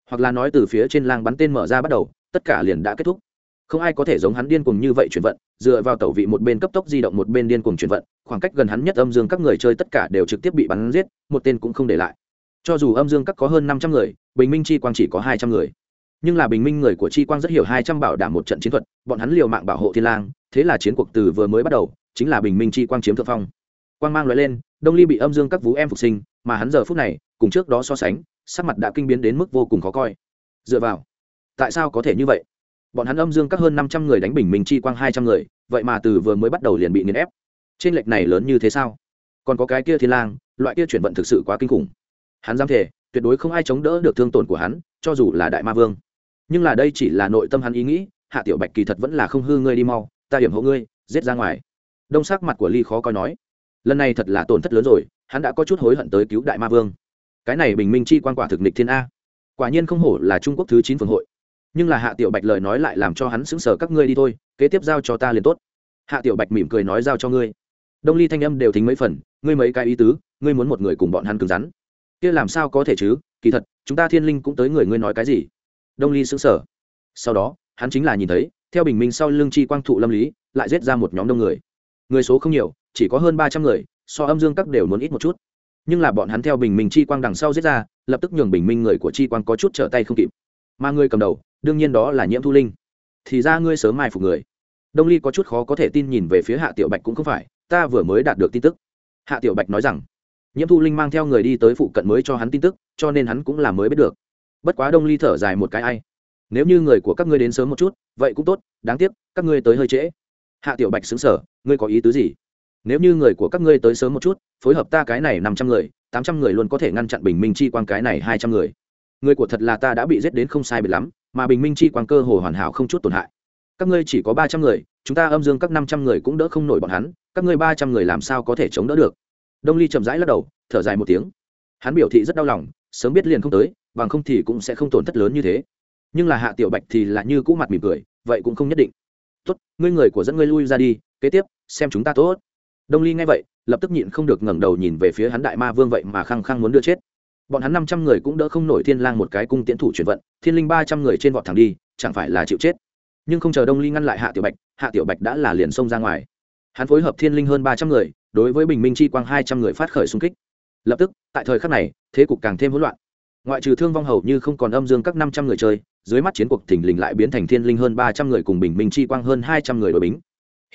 hoặc là nói từ phía trên lang bắn tên mở ra bắt đầu, tất cả liền đã kết thúc. Không ai có thể giống hắn điên cuồng như vậy chuyển vận, dựa vào tẩu vị một bên cấp tốc di động một bên điên cuồng chuyển vận, khoảng cách gần hắn nhất âm dương các người chơi tất cả đều trực tiếp bị bắn giết, một tên cũng không để lại. Cho dù âm dương các có hơn năm trăm người, bình minh chi quang chỉ có hai trăm người. Nhưng là bình minh người của chi quang rất hiểu hai trăm bảo đảm một trận chiến thuật, bọn hắn liều mạng bảo hộ thiên lang, thế là chiến cuộc từ vừa mới bắt đầu, chính là bình minh chi quang chiếm thượng phong. Quang mang loại lên, đông ly bị âm dương các vũ em phục sinh, mà hắn giờ phút này, cùng trước đó so sánh sắc mặt đã kinh biến đến mức vô cùng khó coi. Dựa vào, tại sao có thể như vậy? Bọn hắn âm dương các hơn năm trăm người đánh bình minh chi quang hai trăm người, vậy mà từ vừa mới bắt đầu liền bị nghiền ép. Trên lệch này lớn như thế sao? Còn có cái kia thiên lang, loại kia chuyển vận thực sự quá kinh khủng. Hắn dám thể tuyệt đối không ai chống đỡ được thương tổn của hắn, cho dù là đại ma vương. Nhưng là đây chỉ là nội tâm hắn ý nghĩ, hạ tiểu bạch kỳ thật vẫn là không hư ngươi đi mau, ta điểm hộ ngươi, giết ra ngoài. Đông sắc mặt của ly khó coi nói, lần này thật là tổn thất lớn rồi, hắn đã có chút hối hận tới cứu đại ma vương cái này bình minh chi quan quả thực nịch thiên a. Quả nhiên không hổ là trung quốc thứ chín phường hội. Nhưng là hạ tiểu bạch lời nói lại làm cho hắn sững sờ, các ngươi đi thôi, kế tiếp giao cho ta liền tốt. Hạ tiểu bạch mỉm cười nói giao cho ngươi. Đông ly thanh âm đều thính mấy phần, ngươi mấy cái ý tứ, ngươi muốn một người cùng bọn hắn cứng rắn. Kia làm sao có thể chứ, kỳ thật, chúng ta thiên linh cũng tới người ngươi nói cái gì? Đông ly sững sờ. Sau đó, hắn chính là nhìn thấy, theo bình minh sau lưng chi quang thụ lâm lý, lại giết ra một nhóm đông người. Người số không nhiều, chỉ có hơn ba trăm người, so âm dương các đều muốn ít một chút nhưng là bọn hắn theo bình minh chi quang đằng sau giết ra, lập tức nhường bình minh người của chi quang có chút trở tay không kịp. Mà người cầm đầu, đương nhiên đó là nhiễm thu linh. Thì ra ngươi sớm mai phục người. Đông ly có chút khó có thể tin nhìn về phía hạ tiểu bạch cũng không phải, ta vừa mới đạt được tin tức. Hạ tiểu bạch nói rằng, nhiễm thu linh mang theo người đi tới phụ cận mới cho hắn tin tức, cho nên hắn cũng là mới biết được. Bất quá đông ly thở dài một cái ai. Nếu như người của các ngươi đến sớm một chút, vậy cũng tốt, đáng tiếc, các ngươi tới hơi trễ. Hạ tiểu bạch xứng sở ngươi có ý tứ gì? Nếu như người của các ngươi tới sớm một chút, phối hợp ta cái này năm trăm người, tám trăm người luôn có thể ngăn chặn bình minh chi quan cái này hai trăm người. Người của thật là ta đã bị giết đến không sai bị lắm, mà bình minh chi quan cơ hồ hoàn hảo không chút tổn hại. Các ngươi chỉ có ba trăm người, chúng ta âm dương các năm trăm người cũng đỡ không nổi bọn hắn, các ngươi ba trăm người làm sao có thể chống đỡ được? Đông ly chậm rãi lắc đầu, thở dài một tiếng. Hắn biểu thị rất đau lòng, sớm biết liền không tới, bằng không thì cũng sẽ không tổn thất lớn như thế. Nhưng là hạ tiểu bạch thì là như cũ mặt mỉm cười, vậy cũng không nhất định. Tốt, ngươi người của dẫn ngươi lui ra đi, kế tiếp, xem chúng ta tốt đông ly nghe vậy, lập tức nhịn không được ngẩng đầu nhìn về phía hắn đại ma vương vậy mà khăng khăng muốn đưa chết. Bọn hắn năm trăm người cũng đỡ không nổi thiên lang một cái cung tiễn thủ chuyển vận, thiên linh ba trăm người trên vọt thẳng đi, chẳng phải là chịu chết. Nhưng không chờ đông ly ngăn lại hạ tiểu bạch, hạ tiểu bạch đã là liền xông ra ngoài. Hắn phối hợp thiên linh hơn ba trăm người, đối với bình minh chi quang hai trăm người phát khởi xung kích. Lập tức, tại thời khắc này, thế cục càng thêm hỗn loạn. Ngoại trừ thương vong hầu như không còn âm dương các năm trăm người chơi, dưới mắt chiến cuộc thình lình lại biến thành thiên linh hơn ba trăm người cùng bình minh chi quang hơn hai trăm người đội bính.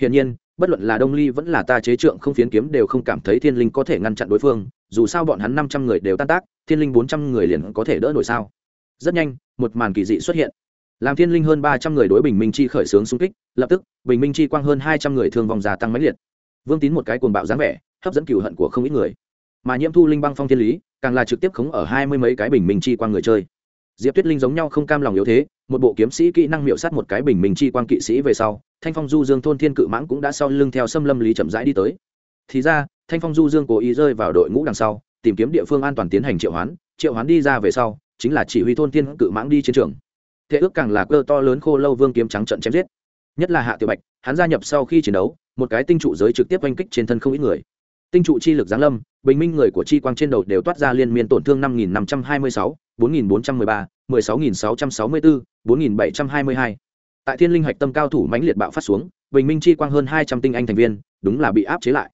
Hiển nhiên bất luận là đông ly vẫn là ta chế trượng không phiến kiếm đều không cảm thấy thiên linh có thể ngăn chặn đối phương, dù sao bọn hắn năm trăm người đều tan tác, thiên linh bốn trăm người liền có thể đỡ nổi sao? Rất nhanh, một màn kỳ dị xuất hiện. Làm thiên linh hơn ba trăm người đối bình minh chi khởi xướng xung kích, lập tức, bình minh chi quang hơn hai trăm người thương vòng già tăng mãnh liệt. Vương tín một cái cuồng bạo dáng vẻ, hấp dẫn cựu hận của không ít người. Mà nhiễm thu linh băng phong thiên lý, càng là trực tiếp khống ở hai mươi mấy cái bình minh chi quang người chơi. Diệp tuyết linh giống nhau không cam lòng yếu thế, một bộ kiếm sĩ kỹ năng miệu sát một cái bình minh chi quang kỵ sĩ về sau thanh phong du dương thôn thiên cự mãng cũng đã sau lưng theo xâm lâm lý chậm rãi đi tới. Thì ra, thanh phong du dương cố ý rơi vào đội ngũ đằng sau, tìm kiếm địa phương an toàn tiến hành triệu hoán. Triệu hoán đi ra về sau, chính là chỉ huy thôn thiên cự mãng đi chiến trường. Thế ước càng là cơ to lớn khô lâu vương kiếm trắng trận chém giết. Nhất là hạ tiểu bạch, hắn gia nhập sau khi chiến đấu, một cái tinh trụ giới trực tiếp oanh kích trên thân không ít người. Tinh trụ chi lực giáng lâm, bình minh người của chi quang trên đầu đều toát ra liên miên tổn thương năm nghìn năm trăm hai mươi sáu, bốn nghìn bốn trăm mười ba, mười sáu nghìn sáu trăm sáu mươi bốn bốn nghìn bảy trăm hai mươi hai tại thiên linh hạch tâm cao thủ mãnh liệt bạo phát xuống, bình minh chi quang hơn hai trăm tinh anh thành viên, đúng là bị áp chế lại.